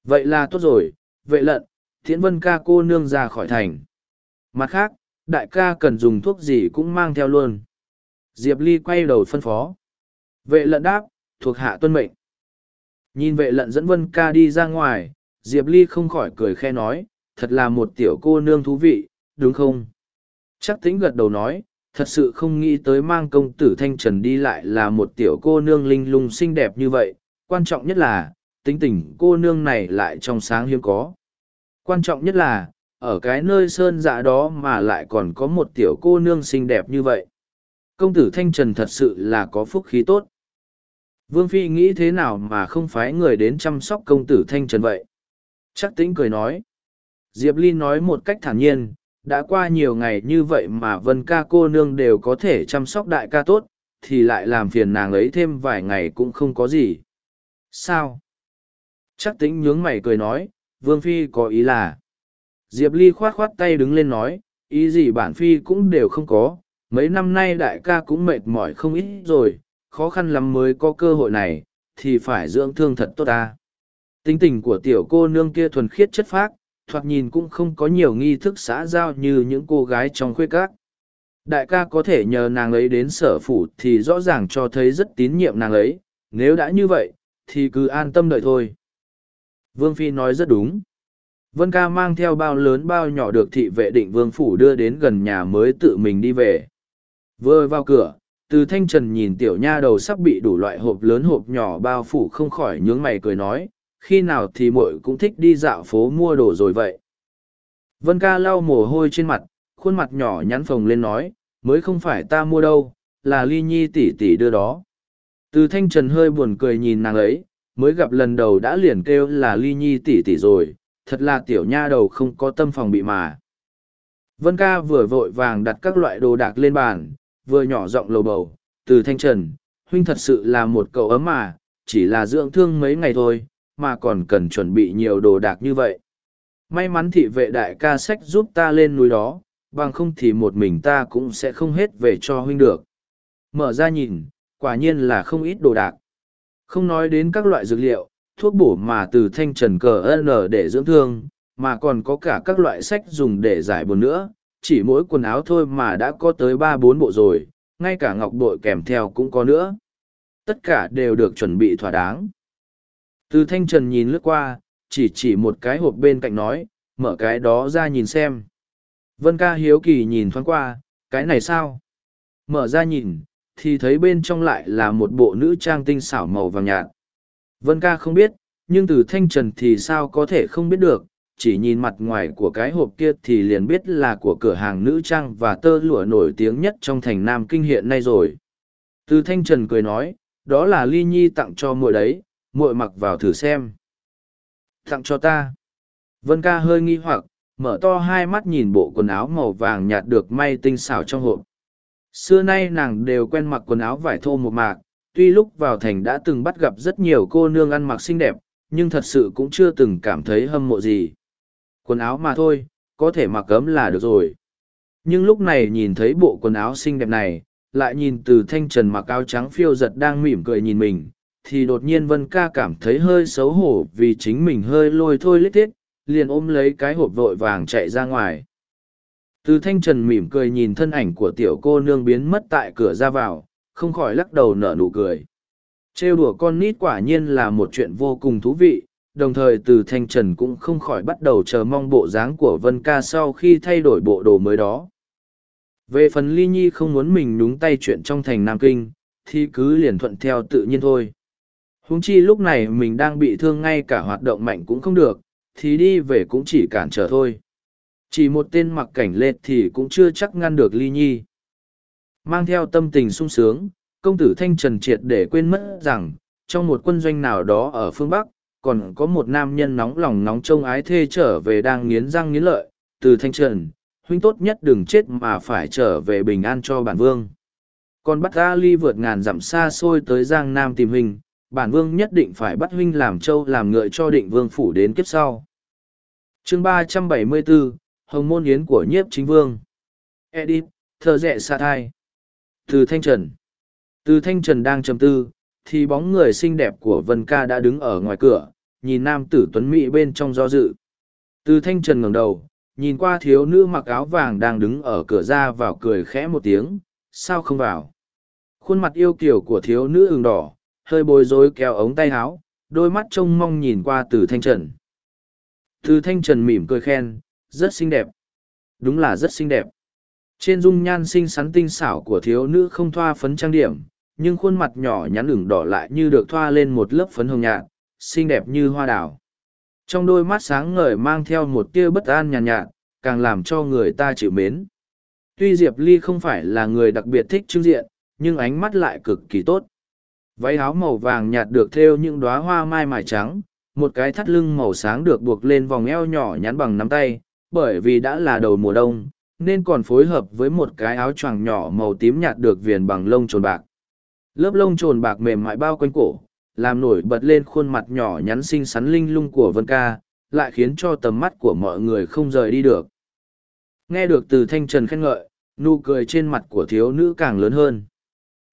vậy là tốt rồi, vệ lận, thiện vân ca cô nương ra khỏi thành. Mặt khác, đại ca cần dùng thuốc gì cũng mang theo luôn. Diệp ly quay đầu phân phó. Vệ lận đáp, thuộc hạ tuân mệnh. Nhìn vệ lận dẫn vân ca đi ra ngoài, diệp ly không khỏi cười khe nói, thật là một tiểu cô nương thú vị, đúng không? Chắc tính gật đầu nói, thật sự không nghĩ tới mang công tử thanh trần đi lại là một tiểu cô nương linh lung xinh đẹp như vậy, quan trọng nhất là tính tình cô nương này lại trong sáng hiếm có. Quan trọng nhất là, ở cái nơi sơn dạ đó mà lại còn có một tiểu cô nương xinh đẹp như vậy. Công tử thanh trần thật sự là có phúc khí tốt. Vương phi nghĩ thế nào mà không phái người đến chăm sóc công tử thanh trần vậy? Chắc tĩnh cười nói. Diệp ly nói một cách thản nhiên, đã qua nhiều ngày như vậy mà vân ca cô nương đều có thể chăm sóc đại ca tốt, thì lại làm phiền nàng ấy thêm vài ngày cũng không có gì. Sao? Chắc tính nhướng mày cười nói, vương phi có ý là? Diệp ly khoát khoát tay đứng lên nói, ý gì bản phi cũng đều không có, mấy năm nay đại ca cũng mệt mỏi không ít rồi, khó khăn lắm mới có cơ hội này, thì phải dưỡng thương thật tốt ta. Tính tình của tiểu cô nương kia thuần khiết chất phác, thoạt nhìn cũng không có nhiều nghi thức xã giao như những cô gái trong khuê các. Đại ca có thể nhờ nàng ấy đến sở phủ thì rõ ràng cho thấy rất tín nhiệm nàng ấy, nếu đã như vậy, thì cứ an tâm đợi thôi vương phi nói rất đúng. Vân ca mang theo bao lớn bao nhỏ được thị vệ định vương phủ đưa đến gần nhà mới tự mình đi về. Vừa vào cửa, từ thanh trần nhìn tiểu nha đầu sắp bị đủ loại hộp lớn hộp nhỏ bao phủ không khỏi nhướng mày cười nói, khi nào thì muội cũng thích đi dạo phố mua đồ rồi vậy? Vân ca lau mồ hôi trên mặt, khuôn mặt nhỏ nhắn phồng lên nói, mới không phải ta mua đâu, là ly nhi tỷ tỷ đưa đó. Từ thanh trần hơi buồn cười nhìn nàng ấy mới gặp lần đầu đã liền kêu là ly nhi tỷ tỷ rồi, thật là tiểu nha đầu không có tâm phòng bị mà. Vân ca vừa vội vàng đặt các loại đồ đạc lên bàn, vừa nhỏ giọng lầu bầu, từ thanh trần, huynh thật sự là một cậu ấm mà, chỉ là dưỡng thương mấy ngày thôi, mà còn cần chuẩn bị nhiều đồ đạc như vậy. May mắn thị vệ đại ca sách giúp ta lên núi đó, bằng không thì một mình ta cũng sẽ không hết về cho huynh được. Mở ra nhìn, quả nhiên là không ít đồ đạc không nói đến các loại dược liệu, thuốc bổ mà từ thanh trần cờ n để dưỡng thương, mà còn có cả các loại sách dùng để giải buồn nữa. Chỉ mỗi quần áo thôi mà đã có tới ba bốn bộ rồi, ngay cả ngọc bội kèm theo cũng có nữa. Tất cả đều được chuẩn bị thỏa đáng. Từ thanh trần nhìn lướt qua, chỉ chỉ một cái hộp bên cạnh nói, mở cái đó ra nhìn xem. Vân ca hiếu kỳ nhìn thoáng qua, cái này sao? Mở ra nhìn thì thấy bên trong lại là một bộ nữ trang tinh xảo màu vàng nhạt. Vân ca không biết, nhưng từ thanh trần thì sao có thể không biết được, chỉ nhìn mặt ngoài của cái hộp kia thì liền biết là của cửa hàng nữ trang và tơ lụa nổi tiếng nhất trong thành nam kinh hiện nay rồi. Từ thanh trần cười nói, đó là ly nhi tặng cho muội đấy, muội mặc vào thử xem. Tặng cho ta. Vân ca hơi nghi hoặc, mở to hai mắt nhìn bộ quần áo màu vàng nhạt được may tinh xảo trong hộp xưa nay nàng đều quen mặc quần áo vải thô một mạc, tuy lúc vào thành đã từng bắt gặp rất nhiều cô nương ăn mặc xinh đẹp, nhưng thật sự cũng chưa từng cảm thấy hâm mộ gì. Quần áo mà thôi, có thể mặc cấm là được rồi. Nhưng lúc này nhìn thấy bộ quần áo xinh đẹp này, lại nhìn từ thanh trần mặc áo trắng phiêu giật đang mỉm cười nhìn mình, thì đột nhiên vân ca cảm thấy hơi xấu hổ vì chính mình hơi lôi thôi lết thiết liền ôm lấy cái hộp vội vàng chạy ra ngoài từ thanh trần mỉm cười nhìn thân ảnh của tiểu cô nương biến mất tại cửa ra vào, không khỏi lắc đầu nở nụ cười. Trêu đùa con nít quả nhiên là một chuyện vô cùng thú vị, đồng thời từ thanh trần cũng không khỏi bắt đầu chờ mong bộ dáng của vân ca sau khi thay đổi bộ đồ mới đó. Về phần ly nhi không muốn mình nhúng tay chuyện trong thành nam kinh, thì cứ liền thuận theo tự nhiên thôi. Huống chi lúc này mình đang bị thương ngay cả hoạt động mạnh cũng không được, thì đi về cũng chỉ cản trở thôi chỉ một tên mặc cảnh lệch thì cũng chưa chắc ngăn được ly nhi. Mang theo tâm tình sung sướng, công tử thanh trần triệt để quên mất rằng, trong một quân doanh nào đó ở phương bắc, còn có một nam nhân nóng lòng nóng trông ái thê trở về đang nghiến răng nghiến lợi, từ thanh trần, huynh tốt nhất đừng chết mà phải trở về bình an cho bản vương. Còn bắt ga ly vượt ngàn dặm xa xôi tới giang nam tìm huynh, bản vương nhất định phải bắt huynh làm châu làm ngựa cho định vương phủ đến kiếp sau. Chương ba trăm bảy mươi bốn hồng môn yến của nhiếp chính vương. Edit thợ rẽ xa thai. Từ thanh trần. Từ thanh trần đang trầm tư, thì bóng người xinh đẹp của vân ca đã đứng ở ngoài cửa, nhìn nam tử tuấn mỹ bên trong do dự. Từ thanh trần ngẩng đầu, nhìn qua thiếu nữ mặc áo vàng đang đứng ở cửa ra vào cười khẽ một tiếng, sao không vào? Khuôn mặt yêu kiểu của thiếu nữ ửng đỏ, hơi bối rối kéo ống tay áo, đôi mắt trông mong nhìn qua từ thanh trần. Từ thanh trần mỉm cười khen rất xinh đẹp. Đúng là rất xinh đẹp. Trên dung nhan xinh xắn tinh xảo của thiếu nữ không thoa phấn trang điểm nhưng khuôn mặt nhỏ nhắn ửng đỏ lại như được thoa lên một lớp phấn hồng nhạt xinh đẹp như hoa đào. Trong đôi mắt sáng ngời mang theo một tia bất an nhàn nhạt, nhạt càng làm cho người ta chịu mến. Tuy diệp ly không phải là người đặc biệt thích trưng diện nhưng ánh mắt lại cực kỳ tốt. Váy áo màu vàng nhạt được thêu những đoá hoa mai mài trắng một cái thắt lưng màu sáng được buộc lên vòng eo nhỏ nhắn bằng nắm tay bởi vì đã là đầu mùa đông, nên còn phối hợp với một cái áo choàng nhỏ màu tím nhạt được viền bằng lông trồn bạc. Lớp lông trồn bạc mềm mại bao quanh cổ, làm nổi bật lên khuôn mặt nhỏ nhắn xinh xắn linh lung của vân ca, lại khiến cho tầm mắt của mọi người không rời đi được. Nghe được từ thanh trần khen ngợi, nụ cười trên mặt của thiếu nữ càng lớn hơn.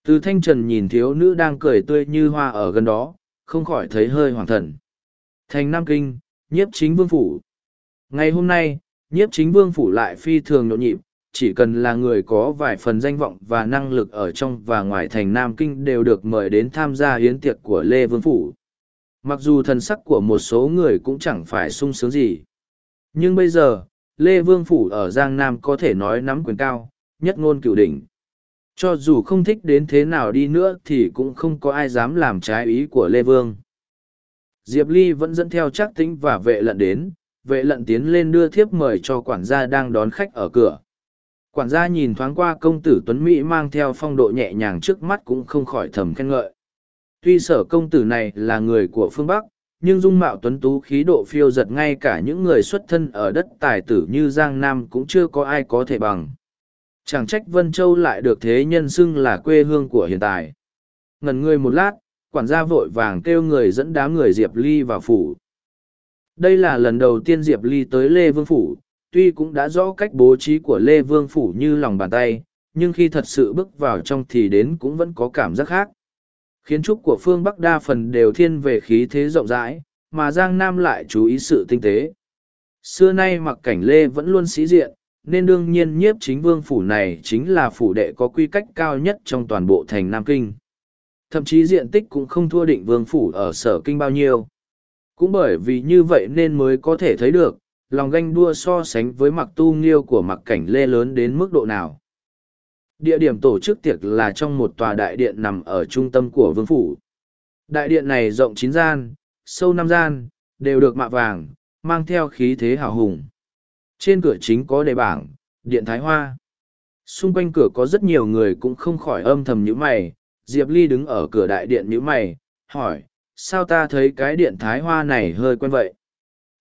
Từ thanh trần nhìn thiếu nữ đang cười tươi như hoa ở gần đó, không khỏi thấy hơi hoàng thần. Thành nam kinh, nhiếp chính vương phủ ngày hôm nay nhiếp chính vương phủ lại phi thường nhộn nhịp chỉ cần là người có vài phần danh vọng và năng lực ở trong và ngoài thành Nam Kinh đều được mời đến tham gia hiến tiệc của Lê Vương Phủ. Mặc dù thần sắc của một số người cũng chẳng phải sung sướng gì. Nhưng bây giờ, Lê Vương Phủ ở Giang Nam có thể nói nắm quyền cao, nhất ngôn cựu đỉnh. Cho dù không thích đến thế nào đi nữa thì cũng không có ai dám làm trái ý của Lê Vương. Diệp Ly vẫn dẫn theo chắc tính và vệ lận đến, vệ lận tiến lên đưa thiếp mời cho quản gia đang đón khách ở cửa. Quản gia nhìn thoáng qua công tử Tuấn Mỹ mang theo phong độ nhẹ nhàng trước mắt cũng không khỏi thầm khen ngợi. Tuy sở công tử này là người của phương Bắc, nhưng dung mạo tuấn tú khí độ phiêu giật ngay cả những người xuất thân ở đất tài tử như Giang Nam cũng chưa có ai có thể bằng. Chẳng trách Vân Châu lại được thế nhân xưng là quê hương của hiện tại. Ngần người một lát, quản gia vội vàng kêu người dẫn đám người Diệp Ly vào phủ. Đây là lần đầu tiên Diệp Ly tới Lê Vương Phủ, tuy cũng đã rõ cách bố trí của Lê Vương Phủ như lòng bàn tay, nhưng khi thật sự bước vào trong thì đến cũng vẫn có cảm giác khác. Khiến trúc của phương Bắc đa phần đều thiên về khí thế rộng rãi, mà Giang Nam lại chú ý sự tinh tế. Xưa nay mặc cảnh Lê vẫn luôn sĩ diện, nên đương nhiên nhiếp chính vương phủ này chính là phủ đệ có quy cách cao nhất trong toàn bộ thành Nam Kinh. Thậm chí diện tích cũng không thua định vương phủ ở sở kinh bao nhiêu. Cũng bởi vì như vậy nên mới có thể thấy được, lòng ganh đua so sánh với mặc tu nghiêu của mặc cảnh lê lớn đến mức độ nào. Địa điểm tổ chức tiệc là trong một tòa đại điện nằm ở trung tâm của vương phủ. Đại điện này rộng chín gian, sâu năm gian, đều được mạ vàng, mang theo khí thế hào hùng. Trên cửa chính có đề bảng, điện thái hoa. Xung quanh cửa có rất nhiều người cũng không khỏi âm thầm nhíu mày. Diệp Ly đứng ở cửa đại điện nhíu mày, hỏi, sao ta thấy cái điện thái hoa này hơi quen vậy?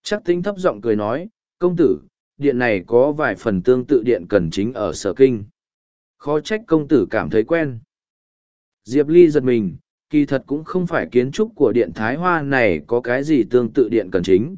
Chắc tính thấp giọng cười nói, công tử, điện này có vài phần tương tự điện cần chính ở sở kinh. Khó trách công tử cảm thấy quen. Diệp Ly giật mình, kỳ thật cũng không phải kiến trúc của điện thái hoa này có cái gì tương tự điện cần chính.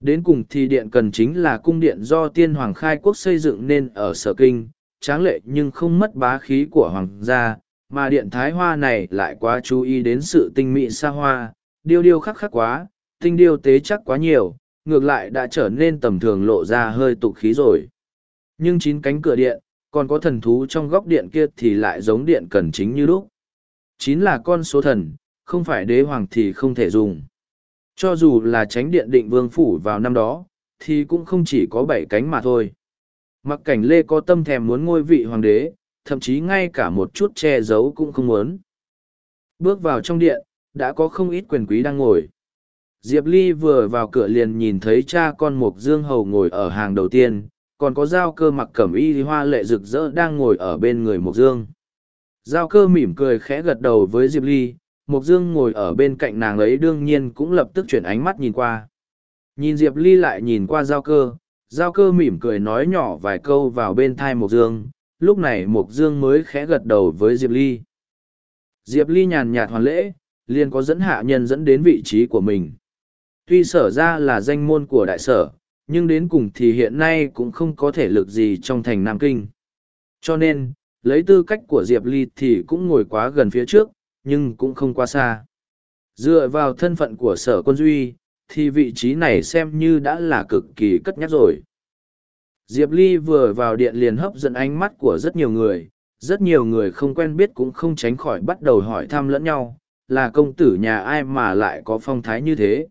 Đến cùng thì điện cần chính là cung điện do tiên hoàng khai quốc xây dựng nên ở sở kinh, tráng lệ nhưng không mất bá khí của hoàng gia, mà điện thái hoa này lại quá chú ý đến sự tinh mỹ xa hoa, điêu điêu khắc khắc quá, tinh điêu tế chắc quá nhiều, ngược lại đã trở nên tầm thường lộ ra hơi tục khí rồi. Nhưng chín cánh cửa điện, còn có thần thú trong góc điện kia thì lại giống điện cần chính như lúc. Chín là con số thần, không phải đế hoàng thì không thể dùng. Cho dù là tránh điện định vương phủ vào năm đó, thì cũng không chỉ có bảy cánh mà thôi. Mặc cảnh Lê có tâm thèm muốn ngôi vị hoàng đế, thậm chí ngay cả một chút che giấu cũng không muốn. Bước vào trong điện, đã có không ít quyền quý đang ngồi. Diệp Ly vừa vào cửa liền nhìn thấy cha con Mục Dương Hầu ngồi ở hàng đầu tiên, còn có giao cơ mặc cẩm y hoa lệ rực rỡ đang ngồi ở bên người Mục Dương. Giao cơ mỉm cười khẽ gật đầu với Diệp Ly, Mục Dương ngồi ở bên cạnh nàng ấy đương nhiên cũng lập tức chuyển ánh mắt nhìn qua. Nhìn Diệp Ly lại nhìn qua giao cơ, giao cơ mỉm cười nói nhỏ vài câu vào bên thai Mục Dương, lúc này Mục Dương mới khẽ gật đầu với Diệp Ly. Diệp Ly nhàn nhạt hoàn lễ, liền có dẫn hạ nhân dẫn đến vị trí của mình. Tuy sở ra là danh môn của đại sở, nhưng đến cùng thì hiện nay cũng không có thể lực gì trong thành Nam Kinh. Cho nên, lấy tư cách của Diệp Ly thì cũng ngồi quá gần phía trước, nhưng cũng không quá xa. Dựa vào thân phận của sở quân duy, thì vị trí này xem như đã là cực kỳ cất nhắc rồi. Diệp Ly vừa vào điện liền hấp dẫn ánh mắt của rất nhiều người, rất nhiều người không quen biết cũng không tránh khỏi bắt đầu hỏi thăm lẫn nhau, là công tử nhà ai mà lại có phong thái như thế.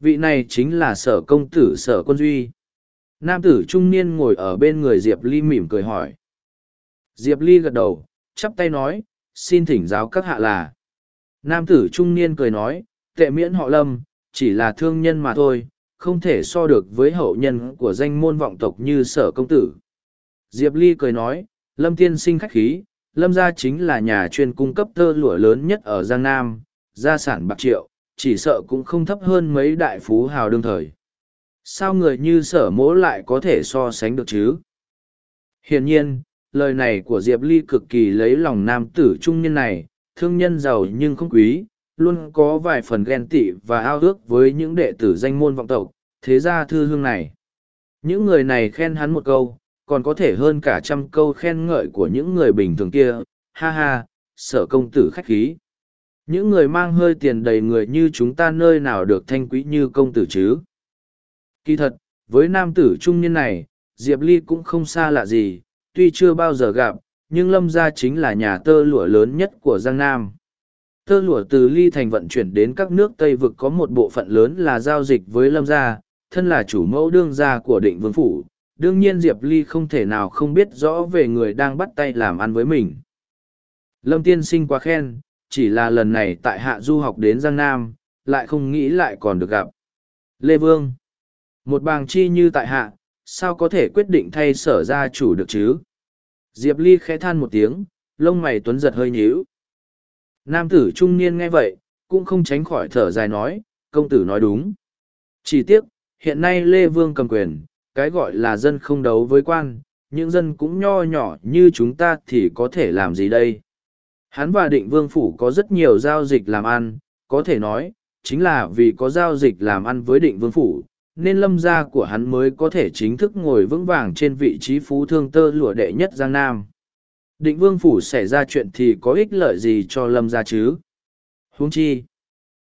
Vị này chính là sở công tử sở quân duy. Nam tử trung niên ngồi ở bên người Diệp Ly mỉm cười hỏi. Diệp Ly gật đầu, chắp tay nói, xin thỉnh giáo các hạ là. Nam tử trung niên cười nói, tệ miễn họ lâm, chỉ là thương nhân mà thôi, không thể so được với hậu nhân của danh môn vọng tộc như sở công tử. Diệp Ly cười nói, lâm tiên sinh khách khí, lâm gia chính là nhà chuyên cung cấp tơ lụa lớn nhất ở Giang Nam, gia sản bạc triệu, chỉ sợ cũng không thấp hơn mấy đại phú hào đương thời. Sao người như sở mỗ lại có thể so sánh được chứ? Hiển nhiên, lời này của Diệp Ly cực kỳ lấy lòng nam tử trung niên này, thương nhân giàu nhưng không quý, luôn có vài phần ghen tị và ao ước với những đệ tử danh môn vọng tộc, thế ra thư hương này. Những người này khen hắn một câu, còn có thể hơn cả trăm câu khen ngợi của những người bình thường kia, ha ha, sở công tử khách khí. Những người mang hơi tiền đầy người như chúng ta nơi nào được thanh quý như công tử chứ? Kỳ thật, với nam tử trung niên này, Diệp Ly cũng không xa lạ gì, tuy chưa bao giờ gặp, nhưng Lâm gia chính là nhà tơ lụa lớn nhất của Giang Nam. Tơ lụa từ Ly Thành vận chuyển đến các nước Tây Vực có một bộ phận lớn là giao dịch với Lâm gia, thân là chủ mẫu đương gia của định vương phủ. Đương nhiên Diệp Ly không thể nào không biết rõ về người đang bắt tay làm ăn với mình. Lâm tiên sinh quá khen, chỉ là lần này tại hạ du học đến Giang Nam, lại không nghĩ lại còn được gặp. Lê Vương Một bàng chi như tại hạ, sao có thể quyết định thay sở gia chủ được chứ? Diệp Ly khẽ than một tiếng, lông mày tuấn giật hơi nhíu. Nam tử trung niên nghe vậy, cũng không tránh khỏi thở dài nói, công tử nói đúng. Chỉ tiếc, hiện nay Lê Vương cầm quyền, cái gọi là dân không đấu với quan, những dân cũng nho nhỏ như chúng ta thì có thể làm gì đây? Hắn và định vương phủ có rất nhiều giao dịch làm ăn, có thể nói, chính là vì có giao dịch làm ăn với định vương phủ, nên lâm gia của hắn mới có thể chính thức ngồi vững vàng trên vị trí phú thương tơ lụa đệ nhất Giang Nam. Định vương phủ xảy ra chuyện thì có ích lợi gì cho lâm gia chứ? Huống chi,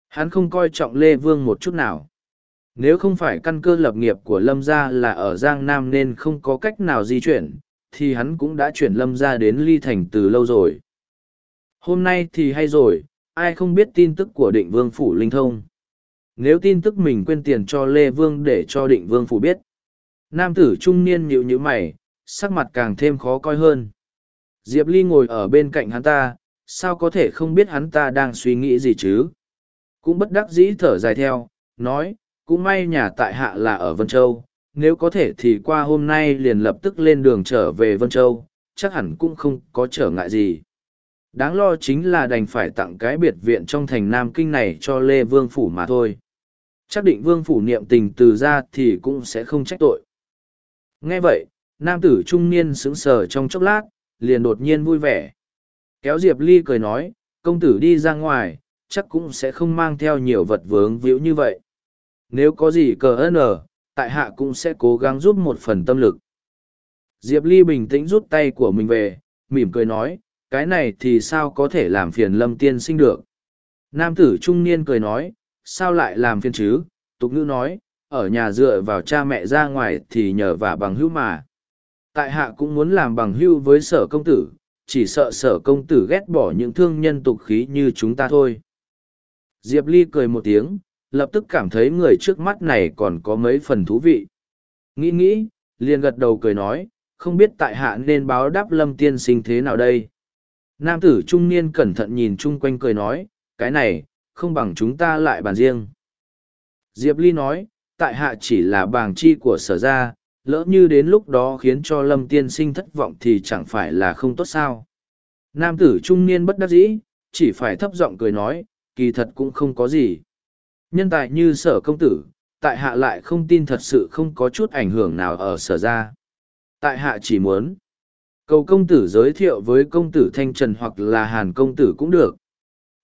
hắn không coi trọng Lê Vương một chút nào. Nếu không phải căn cơ lập nghiệp của lâm gia là ở Giang Nam nên không có cách nào di chuyển, thì hắn cũng đã chuyển lâm gia đến Ly Thành từ lâu rồi. Hôm nay thì hay rồi, ai không biết tin tức của định vương phủ linh thông. Nếu tin tức mình quên tiền cho Lê Vương để cho định vương phủ biết. Nam tử trung niên nhịu như mày, sắc mặt càng thêm khó coi hơn. Diệp Ly ngồi ở bên cạnh hắn ta, sao có thể không biết hắn ta đang suy nghĩ gì chứ? Cũng bất đắc dĩ thở dài theo, nói, cũng may nhà tại hạ là ở Vân Châu, nếu có thể thì qua hôm nay liền lập tức lên đường trở về Vân Châu, chắc hẳn cũng không có trở ngại gì. Đáng lo chính là đành phải tặng cái biệt viện trong thành Nam Kinh này cho Lê Vương Phủ mà thôi. Chắc định Vương Phủ niệm tình từ ra thì cũng sẽ không trách tội. Nghe vậy, nam tử trung niên sững sờ trong chốc lát, liền đột nhiên vui vẻ. Kéo Diệp Ly cười nói, công tử đi ra ngoài, chắc cũng sẽ không mang theo nhiều vật vướng víu như vậy. Nếu có gì cờ ơn ở, tại hạ cũng sẽ cố gắng giúp một phần tâm lực. Diệp Ly bình tĩnh rút tay của mình về, mỉm cười nói, cái này thì sao có thể làm phiền lâm tiên sinh được. Nam tử trung niên cười nói, sao lại làm phiền chứ, tục ngữ nói, ở nhà dựa vào cha mẹ ra ngoài thì nhờ vả bằng hữu mà. Tại hạ cũng muốn làm bằng hữu với sở công tử, chỉ sợ sở công tử ghét bỏ những thương nhân tục khí như chúng ta thôi. Diệp Ly cười một tiếng, lập tức cảm thấy người trước mắt này còn có mấy phần thú vị. Nghĩ nghĩ, liền gật đầu cười nói, không biết tại hạ nên báo đáp lâm tiên sinh thế nào đây. Nam tử trung niên cẩn thận nhìn chung quanh cười nói, cái này, không bằng chúng ta lại bàn riêng. Diệp Ly nói, tại hạ chỉ là bàng chi của sở gia, lỡ như đến lúc đó khiến cho lâm tiên sinh thất vọng thì chẳng phải là không tốt sao. Nam tử trung niên bất đắc dĩ, chỉ phải thấp giọng cười nói, kỳ thật cũng không có gì. Nhân tài như sở công tử, tại hạ lại không tin thật sự không có chút ảnh hưởng nào ở sở ra. Tại hạ chỉ muốn, cầu công tử giới thiệu với công tử Thanh Trần hoặc là Hàn công tử cũng được.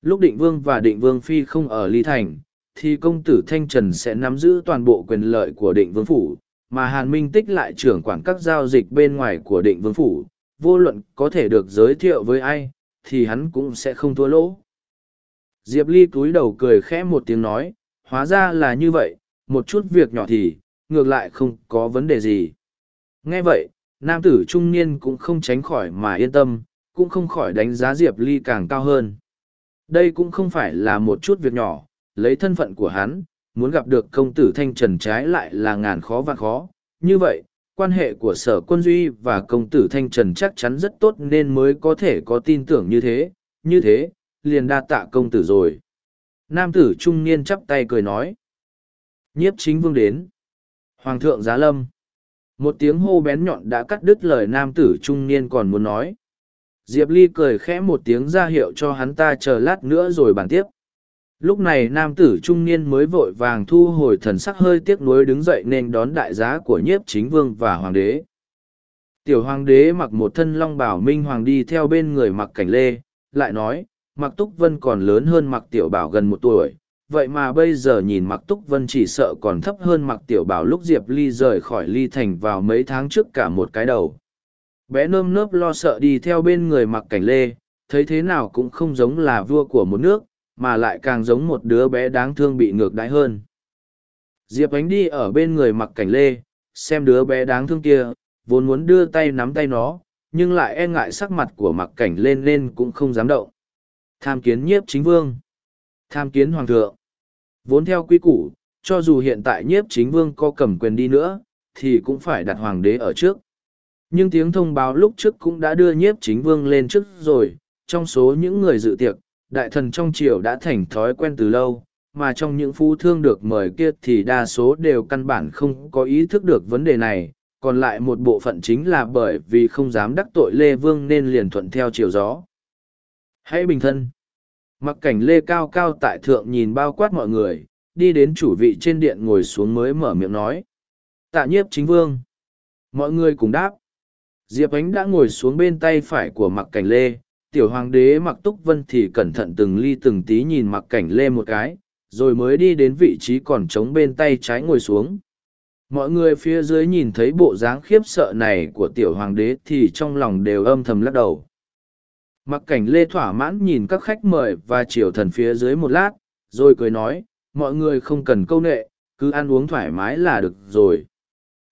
Lúc định vương và định vương phi không ở Ly Thành, thì công tử Thanh Trần sẽ nắm giữ toàn bộ quyền lợi của định vương phủ, mà Hàn Minh Tích lại trưởng quản các giao dịch bên ngoài của định vương phủ, vô luận có thể được giới thiệu với ai, thì hắn cũng sẽ không thua lỗ. Diệp Ly cúi đầu cười khẽ một tiếng nói, hóa ra là như vậy, một chút việc nhỏ thì, ngược lại không có vấn đề gì. Nghe vậy, nam tử trung niên cũng không tránh khỏi mà yên tâm, cũng không khỏi đánh giá Diệp Ly càng cao hơn. Đây cũng không phải là một chút việc nhỏ, lấy thân phận của hắn, muốn gặp được công tử Thanh Trần trái lại là ngàn khó và khó. Như vậy, quan hệ của sở quân duy và công tử Thanh Trần chắc chắn rất tốt nên mới có thể có tin tưởng như thế, như thế, liền đa tạ công tử rồi. Nam tử trung niên chắp tay cười nói. Nhiếp chính vương đến. Hoàng thượng giá lâm. Một tiếng hô bén nhọn đã cắt đứt lời nam tử trung niên còn muốn nói. Diệp Ly cười khẽ một tiếng ra hiệu cho hắn ta chờ lát nữa rồi bàn tiếp. Lúc này nam tử trung niên mới vội vàng thu hồi thần sắc hơi tiếc nuối đứng dậy nên đón đại giá của nhiếp chính vương và hoàng đế. Tiểu hoàng đế mặc một thân long bảo minh hoàng đi theo bên người mặc cảnh lê, lại nói, mặc túc vân còn lớn hơn mặc tiểu bảo gần một tuổi, vậy mà bây giờ nhìn mặc túc vân chỉ sợ còn thấp hơn mặc tiểu bảo lúc diệp ly rời khỏi ly thành vào mấy tháng trước cả một cái đầu bé nơm nớp lo sợ đi theo bên người mặc cảnh lê thấy thế nào cũng không giống là vua của một nước mà lại càng giống một đứa bé đáng thương bị ngược đãi hơn. Diệp ánh đi ở bên người mặc cảnh lê, xem đứa bé đáng thương kia, vốn muốn đưa tay nắm tay nó, nhưng lại e ngại sắc mặt của mặc cảnh lên nên cũng không dám động. Tham kiến nhiếp chính vương. Tham kiến hoàng thượng. Vốn theo quy củ, cho dù hiện tại nhiếp chính vương có cầm quyền đi nữa, thì cũng phải đặt hoàng đế ở trước. Nhưng tiếng thông báo lúc trước cũng đã đưa nhiếp chính vương lên trước rồi, trong số những người dự tiệc đại thần trong triều đã thành thói quen từ lâu, mà trong những phú thương được mời kia thì đa số đều căn bản không có ý thức được vấn đề này, còn lại một bộ phận chính là bởi vì không dám đắc tội lê vương nên liền thuận theo chiều gió. Hãy bình thân. Mặc cảnh lê cao cao tại thượng nhìn bao quát mọi người, đi đến chủ vị trên điện ngồi xuống mới mở miệng nói. Tạ nhiếp chính vương. Mọi người cùng đáp. Diệp ánh đã ngồi xuống bên tay phải của mặc cảnh lê tiểu hoàng đế mặc túc vân thì cẩn thận từng ly từng tí nhìn mặc cảnh lê một cái, rồi mới đi đến vị trí còn trống bên tay trái ngồi xuống. Mọi người phía dưới nhìn thấy bộ dáng khiếp sợ này của tiểu hoàng đế thì trong lòng đều âm thầm lắc đầu. Mặc cảnh lê thỏa mãn nhìn các khách mời và triều thần phía dưới một lát, rồi cười nói, mọi người không cần câu nệ, cứ ăn uống thoải mái là được rồi.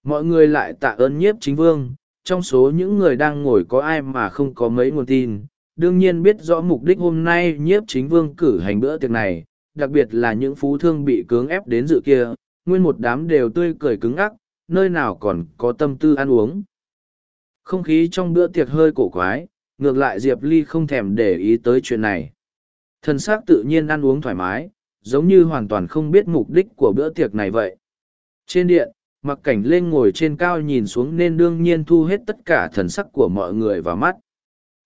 Mọi người lại tạ ơn nhiếp chính vương, trong số những người đang ngồi có ai mà không có mấy nguồn tin đương nhiên biết rõ mục đích hôm nay nhiếp chính vương cử hành bữa tiệc này, đặc biệt là những phú thương bị cưỡng ép đến dự kia, nguyên một đám đều tươi cười cứng ắc nơi nào còn có tâm tư ăn uống. Không khí trong bữa tiệc hơi cổ quái, ngược lại diệp ly không thèm để ý tới chuyện này. Thân xác tự nhiên ăn uống thoải mái, giống như hoàn toàn không biết mục đích của bữa tiệc này vậy. Trên điện, mặc cảnh lên ngồi trên cao nhìn xuống nên đương nhiên thu hết tất cả thần sắc của mọi người vào mắt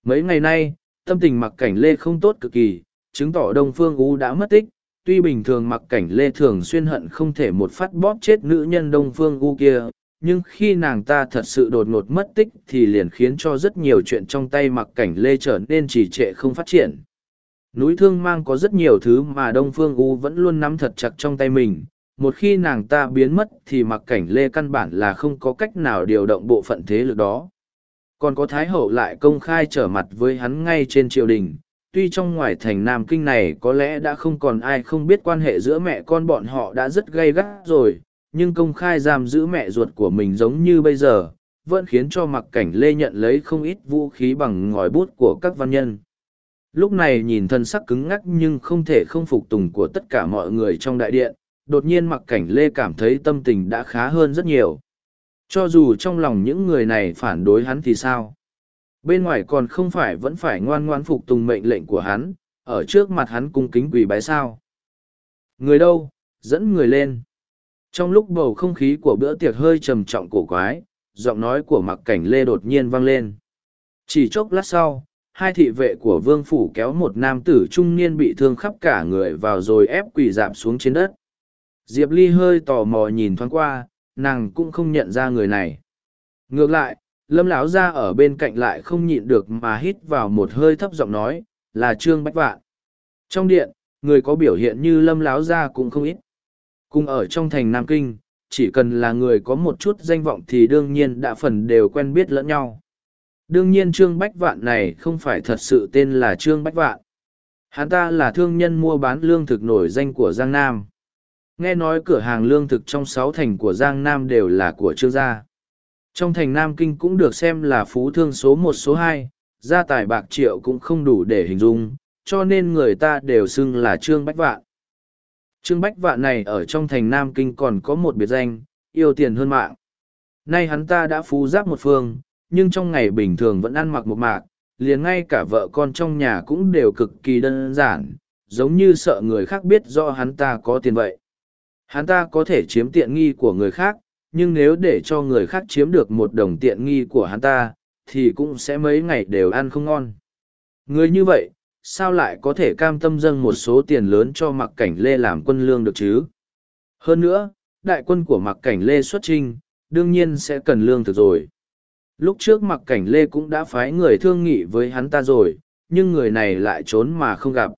mấy ngày nay, tâm tình mặc cảnh lê không tốt cực kỳ, chứng tỏ đông phương u đã mất tích. Tuy bình thường mặc cảnh lê thường xuyên hận không thể một phát bóp chết nữ nhân đông phương u kia, nhưng khi nàng ta thật sự đột ngột mất tích thì liền khiến cho rất nhiều chuyện trong tay mặc cảnh lê trở nên trì trệ không phát triển. Núi thương mang có rất nhiều thứ mà đông phương u vẫn luôn nắm thật chặt trong tay mình. Một khi nàng ta biến mất thì mặc cảnh lê căn bản là không có cách nào điều động bộ phận thế lực đó còn có thái hậu lại công khai trở mặt với hắn ngay trên triều đình. Tuy trong ngoài thành nam kinh này có lẽ đã không còn ai không biết quan hệ giữa mẹ con bọn họ đã rất gay gắt rồi, nhưng công khai giam giữ mẹ ruột của mình giống như bây giờ, vẫn khiến cho mặc cảnh lê nhận lấy không ít vũ khí bằng ngòi bút của các văn nhân. Lúc này nhìn thân sắc cứng ngắc nhưng không thể không phục tùng của tất cả mọi người trong đại điện, đột nhiên mặc cảnh lê cảm thấy tâm tình đã khá hơn rất nhiều cho dù trong lòng những người này phản đối hắn thì sao? Bên ngoài còn không phải vẫn phải ngoan ngoan phục tùng mệnh lệnh của hắn, ở trước mặt hắn cung kính quỳ bái sao? Người đâu? Dẫn người lên. Trong lúc bầu không khí của bữa tiệc hơi trầm trọng cổ quái, giọng nói của mặc cảnh lê đột nhiên vang lên. Chỉ chốc lát sau, hai thị vệ của vương phủ kéo một nam tử trung niên bị thương khắp cả người vào rồi ép quỳ dạp xuống trên đất. Diệp ly hơi tò mò nhìn thoáng qua nàng cũng không nhận ra người này. Ngược lại, lâm lão ra ở bên cạnh lại không nhịn được mà hít vào một hơi thấp giọng nói, là trương bách vạn. Trong điện, người có biểu hiện như lâm lão gia cũng không ít. Cùng ở trong thành nam kinh, chỉ cần là người có một chút danh vọng thì đương nhiên đã phần đều quen biết lẫn nhau. Đương nhiên trương bách vạn này không phải thật sự tên là trương bách vạn. Hắn ta là thương nhân mua bán lương thực nổi danh của giang nam nghe nói cửa hàng lương thực trong sáu thành của giang nam đều là của trương gia. Trong thành nam kinh cũng được xem là phú thương số một, số hai, gia tài bạc triệu cũng không đủ để hình dung, cho nên người ta đều xưng là trương bách vạn. Trương bách vạn này ở trong thành nam kinh còn có một biệt danh, yêu tiền hơn mạng. Nay hắn ta đã phú giáp một phương, nhưng trong ngày bình thường vẫn ăn mặc một mạc, liền ngay cả vợ con trong nhà cũng đều cực kỳ đơn giản, giống như sợ người khác biết do hắn ta có tiền vậy hắn ta có thể chiếm tiện nghi của người khác, nhưng nếu để cho người khác chiếm được một đồng tiện nghi của hắn ta, thì cũng sẽ mấy ngày đều ăn không ngon. Người như vậy, sao lại có thể cam tâm dâng một số tiền lớn cho mặc cảnh lê làm quân lương được chứ? Hơn nữa, đại quân của mặc cảnh lê xuất trinh đương nhiên sẽ cần lương thực rồi. Lúc trước mặc cảnh lê cũng đã phái người thương nghị với hắn ta rồi, nhưng người này lại trốn mà không gặp.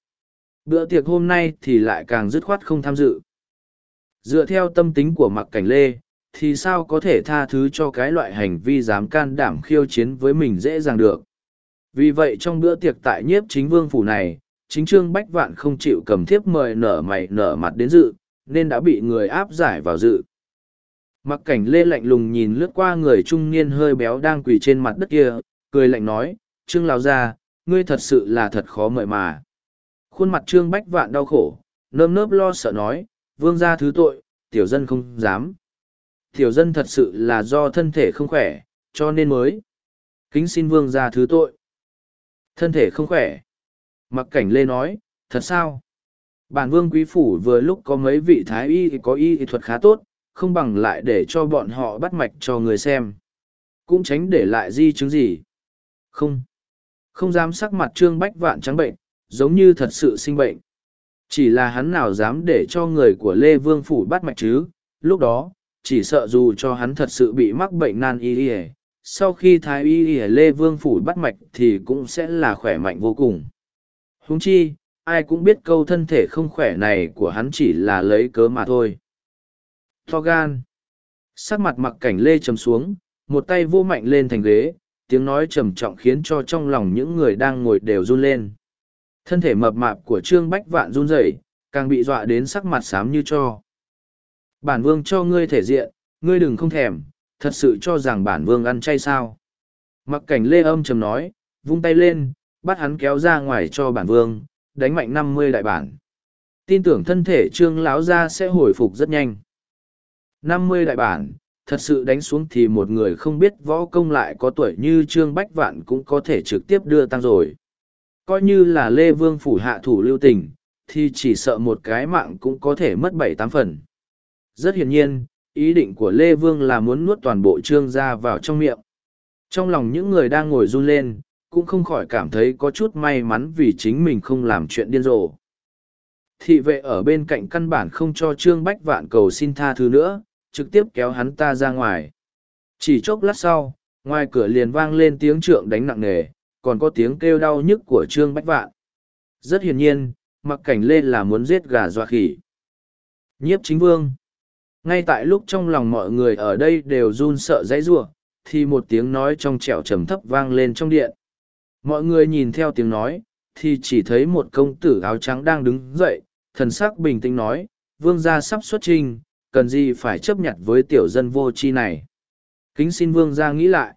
Bữa tiệc hôm nay thì lại càng dứt khoát không tham dự dựa theo tâm tính của mặc cảnh lê, thì sao có thể tha thứ cho cái loại hành vi dám can đảm khiêu chiến với mình dễ dàng được? Vì vậy trong bữa tiệc tại nhiếp chính vương phủ này, chính trương bách vạn không chịu cầm thiếp mời nở mày nở mặt đến dự, nên đã bị người áp giải vào dự. Mặc cảnh lê lạnh lùng nhìn lướt qua người trung niên hơi béo đang quỳ trên mặt đất kia, cười lạnh nói, trương lao ra ngươi thật sự là thật khó mời mà. Khuôn mặt trương bách vạn đau khổ, nơm nớp lo sợ nói vương gia thứ tội, tiểu dân không dám. Tiểu dân thật sự là do thân thể không khỏe, cho nên mới kính xin vương gia thứ tội. Thân thể không khỏe. Mặc cảnh lê nói, thật sao? Bản vương quý phủ vừa lúc có mấy vị thái y có y thuật khá tốt, không bằng lại để cho bọn họ bắt mạch cho người xem. Cũng tránh để lại di chứng gì. Không. Không dám sắc mặt trương bách vạn trắng bệnh, giống như thật sự sinh bệnh chỉ là hắn nào dám để cho người của lê vương phủ bắt mạch chứ lúc đó chỉ sợ dù cho hắn thật sự bị mắc bệnh nan y ỉa sau khi thái y ỉa lê vương phủ bắt mạch thì cũng sẽ là khỏe mạnh vô cùng húng chi ai cũng biết câu thân thể không khỏe này của hắn chỉ là lấy cớ mà thôi. To gan. Sắc mặt mặc cảnh lê trầm xuống, một tay vô mạnh lên thành ghế, tiếng nói trầm trọng khiến cho trong lòng những người đang ngồi đều run lên. Thân thể mập mạp của Trương Bách Vạn run rẩy, càng bị dọa đến sắc mặt xám như cho. Bản vương cho ngươi thể diện, ngươi đừng không thèm, thật sự cho rằng bản vương ăn chay sao. Mặc cảnh lê âm trầm nói, vung tay lên, bắt hắn kéo ra ngoài cho bản vương, đánh mạnh năm mươi đại bản. Tin tưởng thân thể trương lão gia sẽ hồi phục rất nhanh. năm mươi đại bản, thật sự đánh xuống thì một người không biết võ công lại có tuổi như trương bách vạn cũng có thể trực tiếp đưa tăng rồi. Coi như là Lê Vương phủ hạ thủ lưu tình, thì chỉ sợ một cái mạng cũng có thể mất bảy tám phần. Rất hiển nhiên, ý định của Lê Vương là muốn nuốt toàn bộ trương ra vào trong miệng. Trong lòng những người đang ngồi run lên, cũng không khỏi cảm thấy có chút may mắn vì chính mình không làm chuyện điên rồ. Thị vệ ở bên cạnh căn bản không cho Trương Bách Vạn cầu xin tha thứ nữa, trực tiếp kéo hắn ta ra ngoài. Chỉ chốc lát sau, ngoài cửa liền vang lên tiếng trượng đánh nặng nề, còn có tiếng kêu đau nhức của Trương Bách Vạn. Rất hiển nhiên, mặc cảnh lê là muốn giết gà dọa khỉ. Nhiếp chính vương. Ngay tại lúc trong lòng mọi người ở đây đều run sợ dãy giụa thì một tiếng nói trong trẻo trầm thấp vang lên trong điện. Mọi người nhìn theo tiếng nói, thì chỉ thấy một công tử áo trắng đang đứng dậy, thần sắc bình tĩnh nói, vương gia sắp xuất trình, cần gì phải chấp nhận với tiểu dân vô tri này. Kính xin vương gia nghĩ lại.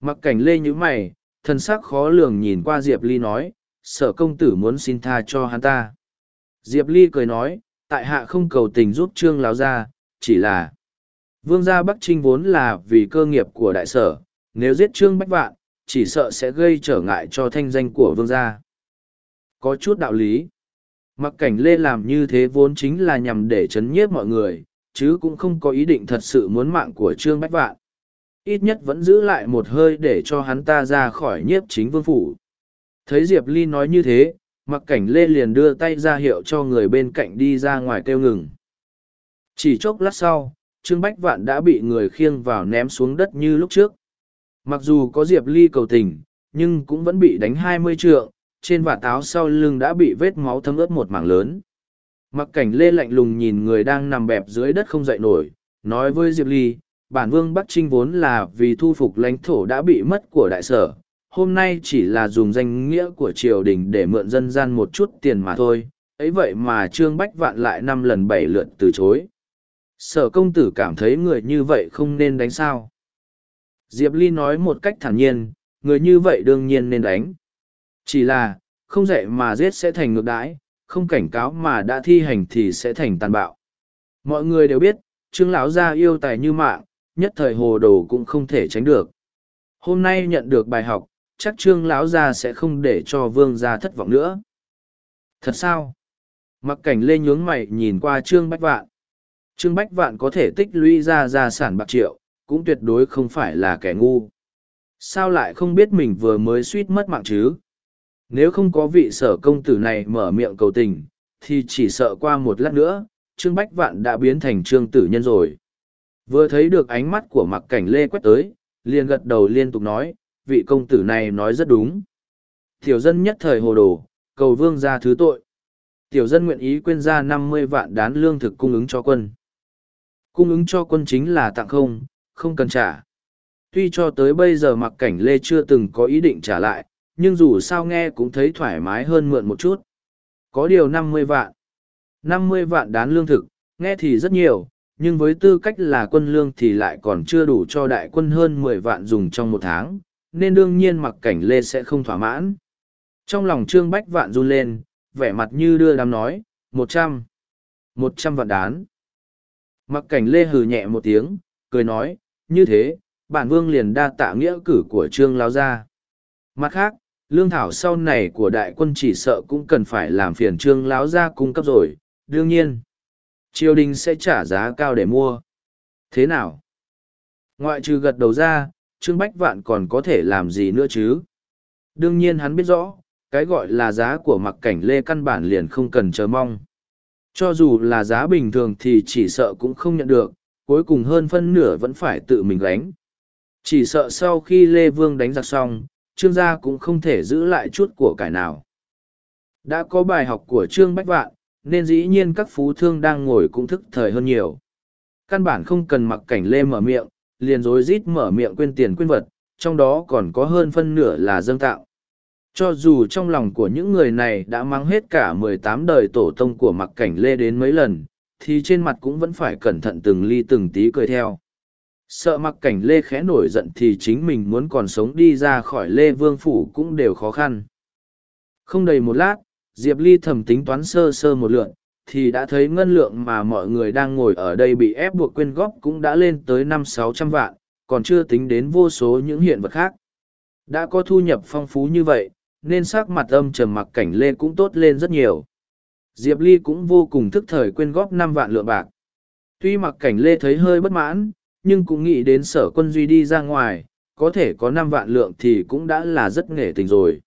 Mặc cảnh lê nhữ mày, thần sắc khó lường nhìn qua Diệp Ly nói, sở công tử muốn xin tha cho hắn ta. Diệp Ly cười nói, tại hạ không cầu tình giúp trương láo ra, chỉ là vương gia Bắc Trinh vốn là vì cơ nghiệp của đại sở, nếu giết trương bách vạn, chỉ sợ sẽ gây trở ngại cho thanh danh của vương gia. Có chút đạo lý. Mặc cảnh lê làm như thế vốn chính là nhằm để chấn nhiếp mọi người, chứ cũng không có ý định thật sự muốn mạng của Trương Bách Vạn. Ít nhất vẫn giữ lại một hơi để cho hắn ta ra khỏi nhiếp chính vương phủ. Thấy Diệp Ly nói như thế, mặc cảnh lê liền đưa tay ra hiệu cho người bên cạnh đi ra ngoài kêu ngừng. Chỉ chốc lát sau, Trương Bách Vạn đã bị người khiêng vào ném xuống đất như lúc trước. Mặc dù có Diệp Ly cầu tình, nhưng cũng vẫn bị đánh hai mươi trượng, trên vạt áo sau lưng đã bị vết máu thấm ướt một mảng lớn. Mặc cảnh lê lạnh lùng nhìn người đang nằm bẹp dưới đất không dậy nổi, nói với Diệp Ly, bản vương Bắc Trinh vốn là vì thu phục lãnh thổ đã bị mất của đại sở, hôm nay chỉ là dùng danh nghĩa của triều đình để mượn dân gian một chút tiền mà thôi, ấy vậy mà Trương Bách Vạn lại năm lần bảy lượt từ chối. Sở công tử cảm thấy người như vậy không nên đánh sao. Diệp Ly nói một cách thản nhiên, người như vậy đương nhiên nên đánh. Chỉ là, không dạy mà giết sẽ thành ngược đãi, không cảnh cáo mà đã thi hành thì sẽ thành tàn bạo. Mọi người đều biết, Trương lão gia yêu tài như mạng, nhất thời hồ đồ cũng không thể tránh được. Hôm nay nhận được bài học, chắc Trương lão gia sẽ không để cho vương gia thất vọng nữa. Thật sao? Mặc cảnh lê nhướng mày nhìn qua Trương Bách Vạn. Trương Bách Vạn có thể tích lũy ra gia sản bạc triệu, cũng tuyệt đối không phải là kẻ ngu. Sao lại không biết mình vừa mới suýt mất mạng chứ? Nếu không có vị sở công tử này mở miệng cầu tình, thì chỉ sợ qua một lát nữa, Trương Bách Vạn đã biến thành Trương Tử Nhân rồi. Vừa thấy được ánh mắt của mặc cảnh lê quét tới, liền gật đầu liên tục nói, vị công tử này nói rất đúng. Tiểu dân nhất thời hồ đồ, cầu vương ra thứ tội. Tiểu dân nguyện ý quyên ra năm mươi vạn đán lương thực cung ứng cho quân. Cung ứng cho quân chính là tặng không, không cần trả. Tuy cho tới bây giờ mặc cảnh lê chưa từng có ý định trả lại, nhưng dù sao nghe cũng thấy thoải mái hơn mượn một chút. Có điều năm mươi vạn. năm mươi vạn đán lương thực, nghe thì rất nhiều, nhưng với tư cách là quân lương thì lại còn chưa đủ cho đại quân hơn mười vạn dùng trong một tháng, nên đương nhiên mặc cảnh lê sẽ không thỏa mãn. Trong lòng trương bách vạn run lên, vẻ mặt như đưa đám nói, một trăm, một trăm vạn đán. Mặc cảnh lê hừ nhẹ một tiếng, cười nói, như thế, bản vương liền đa tạ nghĩa cử của trương lao gia. Mặt khác, lương thảo sau này của đại quân chỉ sợ cũng cần phải làm phiền trương lão gia cung cấp rồi, đương nhiên. Triều đình sẽ trả giá cao để mua. Thế nào? Ngoại trừ gật đầu ra, Trương Bách Vạn còn có thể làm gì nữa chứ? Đương nhiên hắn biết rõ, cái gọi là giá của mặc cảnh lê căn bản liền không cần chờ mong. Cho dù là giá bình thường thì chỉ sợ cũng không nhận được, cuối cùng hơn phân nửa vẫn phải tự mình gánh. Chỉ sợ sau khi Lê Vương đánh giặc xong, trương gia cũng không thể giữ lại chút của cải nào. Đã có bài học của Trương Bách Vạn, nên dĩ nhiên các phú thương đang ngồi cũng thức thời hơn nhiều. Căn bản không cần mặc cảnh lê mở miệng, liền rối rít mở miệng quên tiền quên vật, trong đó còn có hơn phân nửa là dâng tạo. Cho dù trong lòng của những người này đã mang hết cả mười tám đời tổ tông của mặc cảnh lê đến mấy lần, thì trên mặt cũng vẫn phải cẩn thận từng ly từng tí cười theo. Sợ mặc cảnh lê khẽ nổi giận thì chính mình muốn còn sống đi ra khỏi lê vương phủ cũng đều khó khăn. Không đầy một lát, Diệp Ly thầm tính toán sơ sơ một lượn, thì đã thấy ngân lượng mà mọi người đang ngồi ở đây bị ép buộc quyên góp cũng đã lên tới năm sáu trăm vạn, còn chưa tính đến vô số những hiện vật khác. Đã có thu nhập phong phú như vậy, nên sắc mặt âm trầm mặc cảnh lê cũng tốt lên rất nhiều. Diệp Ly cũng vô cùng thức thời quyên góp năm vạn lượng bạc. Tuy mặc cảnh lê thấy hơi bất mãn, nhưng cũng nghĩ đến sở quân duy đi ra ngoài, có thể có năm vạn lượng thì cũng đã là rất nghệ tình rồi.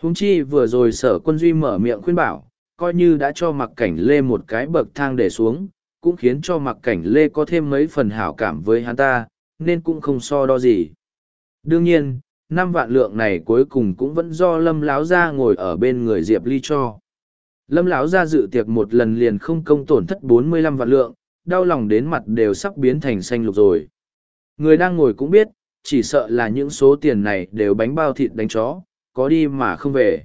Húng chi vừa rồi sở quân duy mở miệng khuyên bảo, coi như đã cho mặc cảnh lê một cái bậc thang để xuống, cũng khiến cho mặc cảnh lê có thêm mấy phần hảo cảm với hắn ta, nên cũng không so đo gì. Đương nhiên, năm vạn lượng này cuối cùng cũng vẫn do lâm láo gia ngồi ở bên người diệp ly cho. Lâm láo gia dự tiệc một lần liền không công tổn thất bốn mươi lăm vạn lượng đau lòng đến mặt đều sắp biến thành xanh lục rồi. Người đang ngồi cũng biết chỉ sợ là những số tiền này đều bánh bao thịt đánh chó có đi mà không về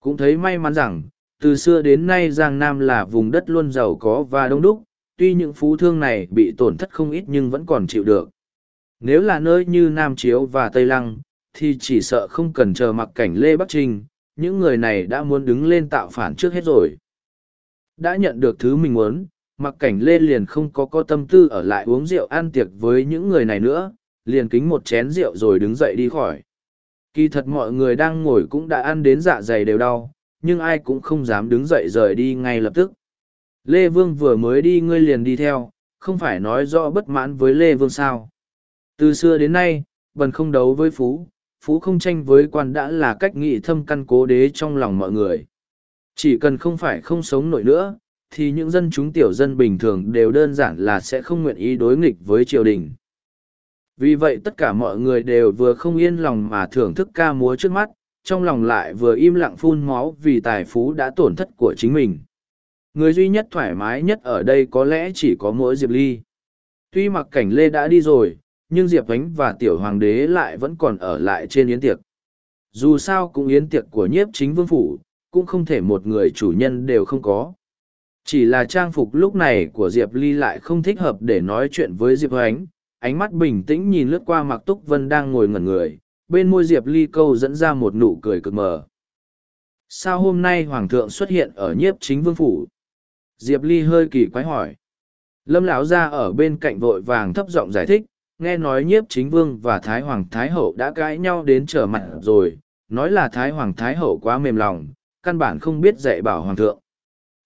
cũng thấy may mắn rằng từ xưa đến nay giang nam là vùng đất luôn giàu có và đông đúc tuy những phú thương này bị tổn thất không ít nhưng vẫn còn chịu được nếu là nơi như nam chiếu và tây lăng thì chỉ sợ không cần chờ mặc cảnh Lê Bắc Trinh, những người này đã muốn đứng lên tạo phản trước hết rồi. Đã nhận được thứ mình muốn, mặc cảnh Lê liền không có có tâm tư ở lại uống rượu ăn tiệc với những người này nữa, liền kính một chén rượu rồi đứng dậy đi khỏi. Kỳ thật mọi người đang ngồi cũng đã ăn đến dạ dày đều đau, nhưng ai cũng không dám đứng dậy rời đi ngay lập tức. Lê Vương vừa mới đi ngươi liền đi theo, không phải nói rõ bất mãn với Lê Vương sao. Từ xưa đến nay, bần không đấu với phú, phú không tranh với quan đã là cách nghị thâm căn cố đế trong lòng mọi người. Chỉ cần không phải không sống nổi nữa, thì những dân chúng tiểu dân bình thường đều đơn giản là sẽ không nguyện ý đối nghịch với triều đình. Vì vậy tất cả mọi người đều vừa không yên lòng mà thưởng thức ca múa trước mắt, trong lòng lại vừa im lặng phun máu vì tài phú đã tổn thất của chính mình. Người duy nhất thoải mái nhất ở đây có lẽ chỉ có mỗi Diệp Ly. Tuy mặc cảnh Lê đã đi rồi, nhưng diệp ánh và tiểu hoàng đế lại vẫn còn ở lại trên yến tiệc dù sao cũng yến tiệc của nhiếp chính vương phủ cũng không thể một người chủ nhân đều không có chỉ là trang phục lúc này của diệp ly lại không thích hợp để nói chuyện với diệp ánh ánh mắt bình tĩnh nhìn lướt qua mặc túc vân đang ngồi ngẩn người, bên môi diệp ly câu dẫn ra một nụ cười cực mờ. Sao hôm nay hoàng thượng xuất hiện ở nhiếp chính vương phủ? Diệp ly hơi kỳ quái hỏi. Lâm lão ra ở bên cạnh vội vàng thấp giọng giải thích, nghe nói nhiếp chính vương và thái hoàng thái hậu đã cãi nhau đến trở mặt rồi, nói là thái hoàng thái hậu quá mềm lòng, căn bản không biết dạy bảo hoàng thượng.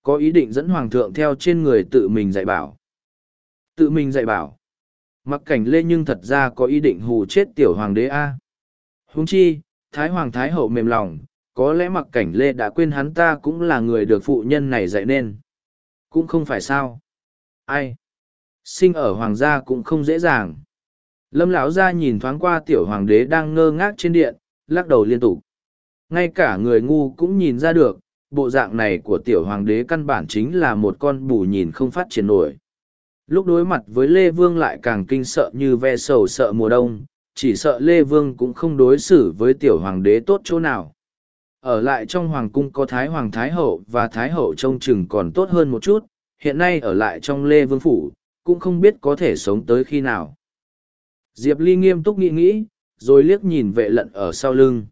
Có ý định dẫn hoàng thượng theo trên người tự mình dạy bảo. Tự mình dạy bảo? Mặc cảnh lê nhưng thật ra có ý định hù chết tiểu hoàng đế a. Huống chi, thái hoàng thái hậu mềm lòng, có lẽ mặc cảnh lê đã quên hắn ta cũng là người được phụ nhân này dạy nên. Cũng không phải sao. Ai? Sinh ở hoàng gia cũng không dễ dàng. Lâm lão gia nhìn thoáng qua tiểu hoàng đế đang ngơ ngác trên điện, lắc đầu liên tục. Ngay cả người ngu cũng nhìn ra được, bộ dạng này của tiểu hoàng đế căn bản chính là một con bù nhìn không phát triển nổi lúc đối mặt với lê vương lại càng kinh sợ như ve sầu sợ mùa đông chỉ sợ lê vương cũng không đối xử với tiểu hoàng đế tốt chỗ nào. Ở lại trong hoàng cung có thái hoàng thái hậu và thái hậu trông chừng còn tốt hơn một chút hiện nay ở lại trong lê vương phủ cũng không biết có thể sống tới khi nào. Diệp Ly nghiêm túc nghĩ nghĩ, rồi liếc nhìn vệ lận ở sau lưng.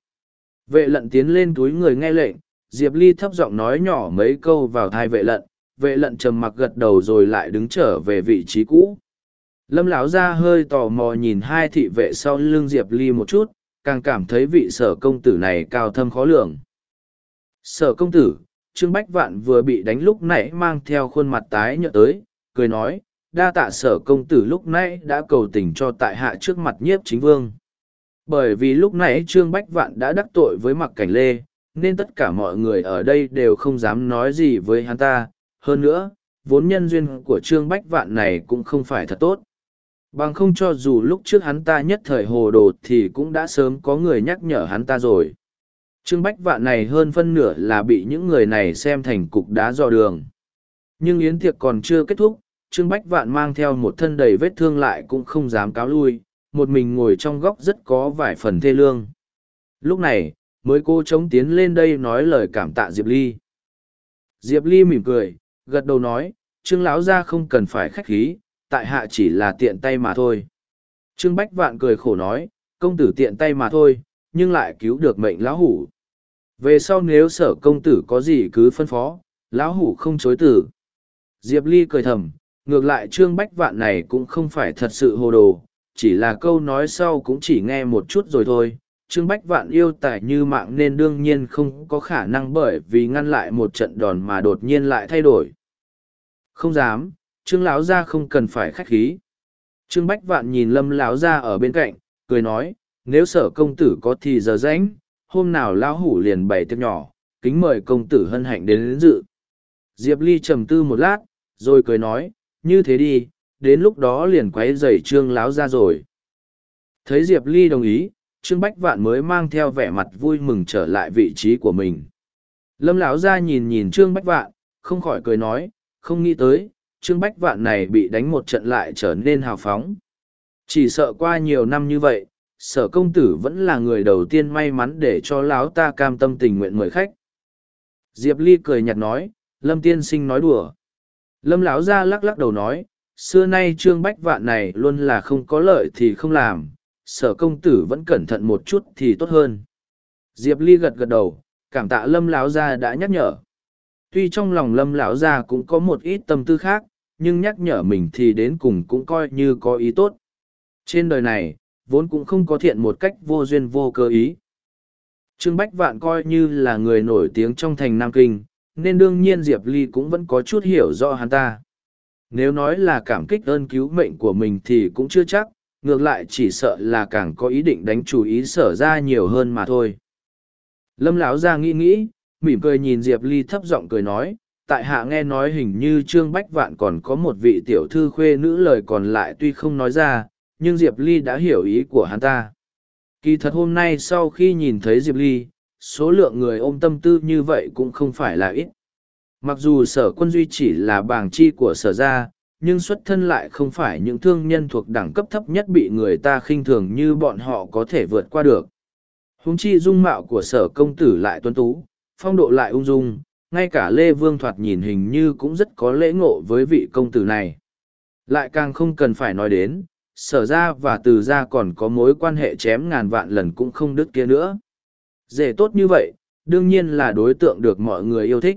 Vệ lận tiến lên túi người nghe lệnh, Diệp Ly thấp giọng nói nhỏ mấy câu vào thai vệ lận, vệ lận trầm mặc gật đầu rồi lại đứng trở về vị trí cũ. Lâm lão ra hơi tò mò nhìn hai thị vệ sau lưng Diệp Ly một chút, càng cảm thấy vị sở công tử này cao thâm khó lường. Sở công tử, Trương Bách Vạn vừa bị đánh lúc nãy mang theo khuôn mặt tái nhợt tới, cười nói, đa tạ sở công tử lúc nãy đã cầu tình cho tại hạ trước mặt nhiếp chính vương. Bởi vì lúc nãy Trương Bách Vạn đã đắc tội với mặc cảnh lê, nên tất cả mọi người ở đây đều không dám nói gì với hắn ta. Hơn nữa, vốn nhân duyên của Trương Bách Vạn này cũng không phải thật tốt. Bằng không cho dù lúc trước hắn ta nhất thời hồ đồ thì cũng đã sớm có người nhắc nhở hắn ta rồi. Trương Bách Vạn này hơn phân nửa là bị những người này xem thành cục đá dò đường. Nhưng yến tiệc còn chưa kết thúc, Trương Bách Vạn mang theo một thân đầy vết thương lại cũng không dám cáo lui, một mình ngồi trong góc rất có vài phần thê lương. Lúc này, mới cô chống tiến lên đây nói lời cảm tạ Diệp Ly. Diệp Ly mỉm cười, gật đầu nói, Trương lão gia không cần phải khách khí, tại hạ chỉ là tiện tay mà thôi. Trương Bách Vạn cười khổ nói, công tử tiện tay mà thôi, nhưng lại cứu được mệnh lão hủ. Về sau nếu sở công tử có gì cứ phân phó, lão hủ không chối tử. Diệp Ly cười thầm, ngược lại Trương Bách Vạn này cũng không phải thật sự hồ đồ, chỉ là câu nói sau cũng chỉ nghe một chút rồi thôi. Trương Bách Vạn yêu tài như mạng nên đương nhiên không có khả năng bởi vì ngăn lại một trận đòn mà đột nhiên lại thay đổi. Không dám, Trương Lão gia không cần phải khách khí. Trương Bách Vạn nhìn Lâm Lão gia ở bên cạnh, cười nói, nếu sở công tử có thì giờ rảnh, hôm nào Lão hủ liền bày tiệc nhỏ, kính mời công tử hân hạnh đến, đến dự. Diệp Ly trầm tư một lát, rồi cười nói, như thế đi, đến lúc đó liền quấy rầy Trương Lão gia rồi. Thấy Diệp Ly đồng ý, Trương Bách Vạn mới mang theo vẻ mặt vui mừng trở lại vị trí của mình. Lâm Lão gia nhìn nhìn Trương Bách Vạn, không khỏi cười nói, không nghĩ tới, Trương Bách Vạn này bị đánh một trận lại trở nên hào phóng. Chỉ sợ qua nhiều năm như vậy, sở công tử vẫn là người đầu tiên may mắn để cho lão ta cam tâm tình nguyện mời khách. Diệp Ly cười nhạt nói, Lâm tiên sinh nói đùa. Lâm lão ra lắc lắc đầu nói, xưa nay Trương Bách Vạn này luôn là không có lợi thì không làm, sở công tử vẫn cẩn thận một chút thì tốt hơn. Diệp Ly gật gật đầu, cảm tạ Lâm lão ra đã nhắc nhở tuy trong lòng lâm lão gia cũng có một ít tâm tư khác, nhưng nhắc nhở mình thì đến cùng cũng coi như có ý tốt. Trên đời này, vốn cũng không có thiện một cách vô duyên vô cơ ý. Trương bách vạn coi như là người nổi tiếng trong thành nam kinh, nên đương nhiên diệp ly cũng vẫn có chút hiểu rõ hắn ta. Nếu nói là cảm kích ơn cứu mệnh của mình thì cũng chưa chắc, ngược lại chỉ sợ là càng có ý định đánh chủ ý sở ra nhiều hơn mà thôi. Lâm lão gia nghĩ nghĩ mỉm cười nhìn Diệp Ly thấp giọng cười nói, tại hạ nghe nói hình như Trương Bách Vạn còn có một vị tiểu thư khuê nữ lời còn lại tuy không nói ra, nhưng Diệp Ly đã hiểu ý của hắn ta. Kỳ thật hôm nay sau khi nhìn thấy Diệp Ly, số lượng người ôm tâm tư như vậy cũng không phải là ít. Mặc dù sở quân duy chỉ là bảng chi của sở gia, nhưng xuất thân lại không phải những thương nhân thuộc đẳng cấp thấp nhất bị người ta khinh thường như bọn họ có thể vượt qua được. Húng chi dung mạo của sở công tử lại tuấn tú, phong độ lại ung dung, ngay cả Lê Vương thoạt nhìn hình như cũng rất có lễ ngộ với vị công tử này. Lại càng không cần phải nói đến, sở ra và từ ra còn có mối quan hệ chém ngàn vạn lần cũng không đứt kia nữa. Dễ tốt như vậy, đương nhiên là đối tượng được mọi người yêu thích.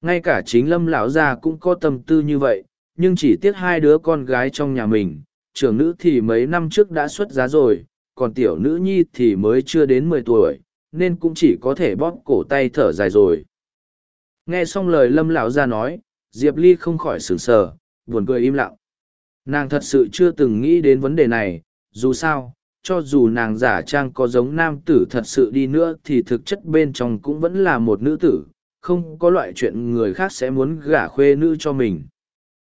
Ngay cả chính lâm lão gia cũng có tâm tư như vậy, nhưng chỉ tiếc hai đứa con gái trong nhà mình, trưởng nữ thì mấy năm trước đã xuất giá rồi, còn tiểu nữ nhi thì mới chưa đến mười tuổi, nên cũng chỉ có thể bóp cổ tay thở dài rồi. Nghe xong lời lâm lão ra nói, diệp ly không khỏi sừng sờ, buồn cười im lặng. Nàng thật sự chưa từng nghĩ đến vấn đề này, dù sao, cho dù nàng giả trang có giống nam tử thật sự đi nữa thì thực chất bên trong cũng vẫn là một nữ tử, không có loại chuyện người khác sẽ muốn gả khuê nữ cho mình.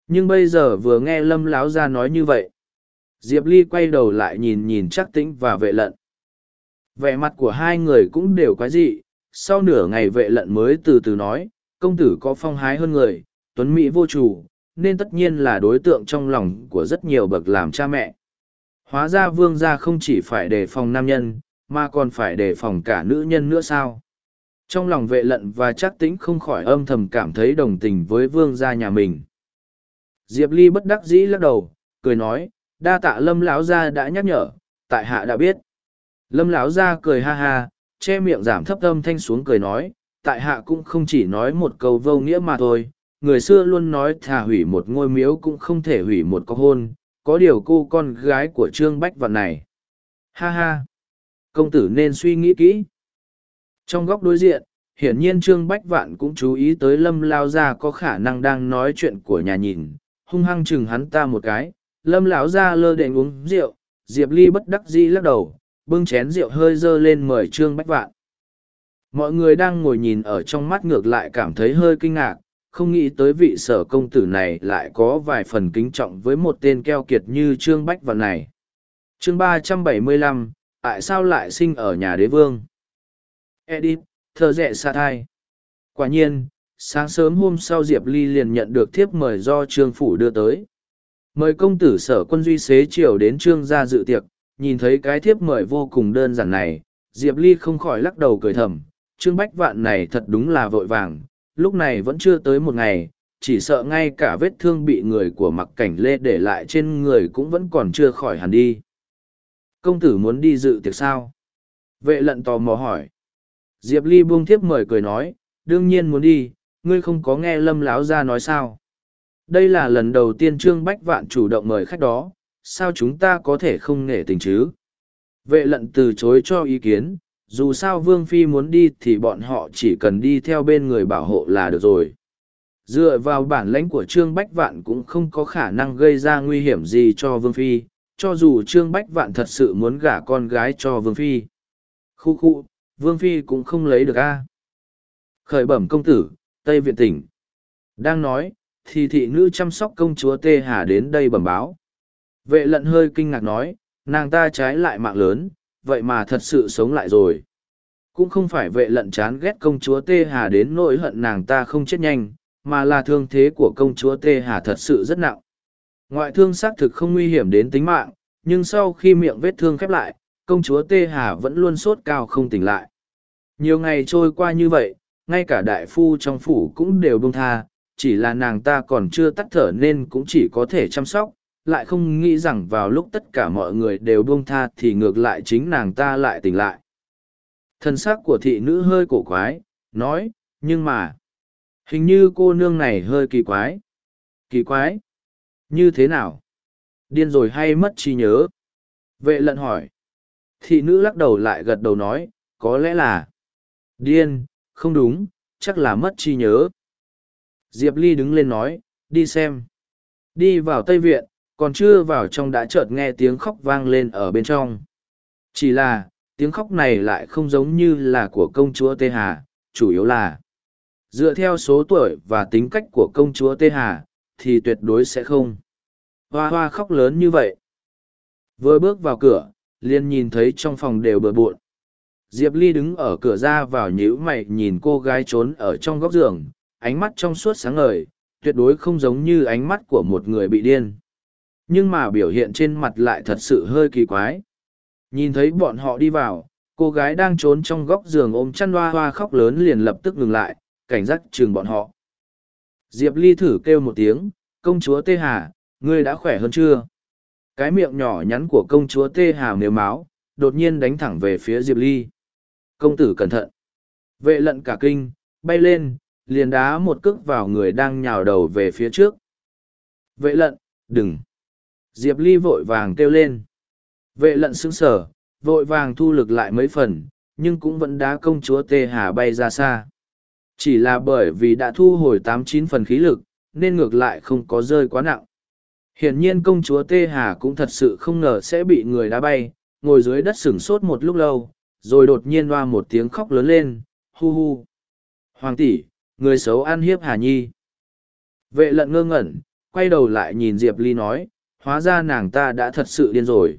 Nhưng bây giờ vừa nghe lâm láo ra nói như vậy, diệp ly quay đầu lại nhìn nhìn chắc tĩnh và vệ lận vẻ mặt của hai người cũng đều quái dị. Sau nửa ngày vệ lận mới từ từ nói, công tử có phong hái hơn người, tuấn mỹ vô chủ, nên tất nhiên là đối tượng trong lòng của rất nhiều bậc làm cha mẹ. Hóa ra vương gia không chỉ phải đề phòng nam nhân, mà còn phải đề phòng cả nữ nhân nữa sao? Trong lòng vệ lận và chắc tĩnh không khỏi âm thầm cảm thấy đồng tình với vương gia nhà mình. Diệp ly bất đắc dĩ lắc đầu, cười nói, đa tạ lâm lão gia đã nhắc nhở, tại hạ đã biết lâm lão gia cười ha ha, che miệng giảm thấp âm thanh xuống cười nói, tại hạ cũng không chỉ nói một câu vô nghĩa mà thôi, người xưa luôn nói thà hủy một ngôi miếu cũng không thể hủy một có hôn, có điều cô con gái của trương bách vạn này. Ha ha, công tử nên suy nghĩ kỹ. Trong góc đối diện, hiển nhiên trương bách vạn cũng chú ý tới lâm lao gia có khả năng đang nói chuyện của nhà nhìn, hung hăng chừng hắn ta một cái. Lâm lão gia lơ đệm uống rượu, diệp ly bất đắc dĩ lắc đầu bưng chén rượu hơi dơ lên mời trương bách vạn mọi người đang ngồi nhìn ở trong mắt ngược lại cảm thấy hơi kinh ngạc không nghĩ tới vị sở công tử này lại có vài phần kính trọng với một tên keo kiệt như trương bách vạn này chương ba trăm bảy mươi lăm tại sao lại sinh ở nhà đế vương Edit, thơ rẽ xa thai. Quả nhiên, sáng sớm hôm sau Diệp Ly liền nhận được thiếp mời do Trương Phủ đưa tới. Mời công tử sở quân duy xế chiều đến Trương gia dự tiệc, nhìn thấy cái thiếp mời vô cùng đơn giản này, Diệp Ly không khỏi lắc đầu cười thầm, Trương Bách Vạn này thật đúng là vội vàng, lúc này vẫn chưa tới một ngày, chỉ sợ ngay cả vết thương bị người của mặc cảnh lê để lại trên người cũng vẫn còn chưa khỏi hẳn đi. Công tử muốn đi dự tiệc sao? Vệ lận tò mò hỏi. Diệp Ly buông thiếp mời cười nói, đương nhiên muốn đi, ngươi không có nghe lâm láo ra nói sao. Đây là lần đầu tiên Trương Bách Vạn chủ động mời khách đó, sao chúng ta có thể không nể tình chứ? Vệ lận từ chối cho ý kiến, dù sao Vương Phi muốn đi thì bọn họ chỉ cần đi theo bên người bảo hộ là được rồi. Dựa vào bản lãnh của Trương Bách Vạn cũng không có khả năng gây ra nguy hiểm gì cho Vương Phi, cho dù Trương Bách Vạn thật sự muốn gả con gái cho Vương Phi. Khu khu, Vương Phi cũng không lấy được a. Khởi bẩm công tử, Tây Viện tỉnh. Đang nói, thì thị nữ chăm sóc công chúa Tê Hà đến đây bẩm báo. Vệ lận hơi kinh ngạc nói, nàng ta trái lại mạng lớn, vậy mà thật sự sống lại rồi. Cũng không phải vệ lận chán ghét công chúa Tê Hà đến nỗi hận nàng ta không chết nhanh, mà là thương thế của công chúa Tê Hà thật sự rất nặng. Ngoại thương xác thực không nguy hiểm đến tính mạng, nhưng sau khi miệng vết thương khép lại, công chúa Tê Hà vẫn luôn sốt cao không tỉnh lại. Nhiều ngày trôi qua như vậy, ngay cả đại phu trong phủ cũng đều bông tha, chỉ là nàng ta còn chưa tắt thở nên cũng chỉ có thể chăm sóc, lại không nghĩ rằng vào lúc tất cả mọi người đều buông tha thì ngược lại chính nàng ta lại tỉnh lại. Thân xác của thị nữ hơi cổ quái, nói, nhưng mà, hình như cô nương này hơi kỳ quái. Kỳ quái? Như thế nào? Điên rồi hay mất trí nhớ? Vệ lận hỏi. Thị nữ lắc đầu lại gật đầu nói, có lẽ là điên, không đúng, chắc là mất trí nhớ. Diệp Ly đứng lên nói, đi xem. Đi vào Tây Viện, còn chưa vào trong đã chợt nghe tiếng khóc vang lên ở bên trong. Chỉ là, tiếng khóc này lại không giống như là của công chúa Tê Hà, chủ yếu là dựa theo số tuổi và tính cách của công chúa Tê Hà, thì tuyệt đối sẽ không. Hoa hoa khóc lớn như vậy. Vừa bước vào cửa, liền nhìn thấy trong phòng đều bừa bộn. Diệp Ly đứng ở cửa ra vào nhíu mày nhìn cô gái trốn ở trong góc giường, ánh mắt trong suốt sáng ngời, tuyệt đối không giống như ánh mắt của một người bị điên. Nhưng mà biểu hiện trên mặt lại thật sự hơi kỳ quái. Nhìn thấy bọn họ đi vào, cô gái đang trốn trong góc giường ôm chăn hoa hoa khóc lớn liền lập tức ngừng lại, cảnh giác chừng bọn họ. Diệp Ly thử kêu một tiếng, công chúa Tê Hà, ngươi đã khỏe hơn chưa? Cái miệng nhỏ nhắn của công chúa Tê Hà nếu máu, đột nhiên đánh thẳng về phía Diệp Ly. Công tử cẩn thận. Vệ lận cả kinh, bay lên, liền đá một cước vào người đang nhào đầu về phía trước. Vệ lận, đừng. Diệp Ly vội vàng kêu lên. Vệ lận sững sở, vội vàng thu lực lại mấy phần, nhưng cũng vẫn đá công chúa Tê Hà bay ra xa. Chỉ là bởi vì đã thu hồi tám chín phần khí lực, nên ngược lại không có rơi quá nặng. Hiển nhiên công chúa Tê Hà cũng thật sự không ngờ sẽ bị người đá bay, ngồi dưới đất sửng sốt một lúc lâu, rồi đột nhiên hoa một tiếng khóc lớn lên, hu hu. Hoàng tỷ, người xấu ăn hiếp Hà Nhi. Vệ lận ngơ ngẩn, quay đầu lại nhìn Diệp Ly nói, hóa ra nàng ta đã thật sự điên rồi.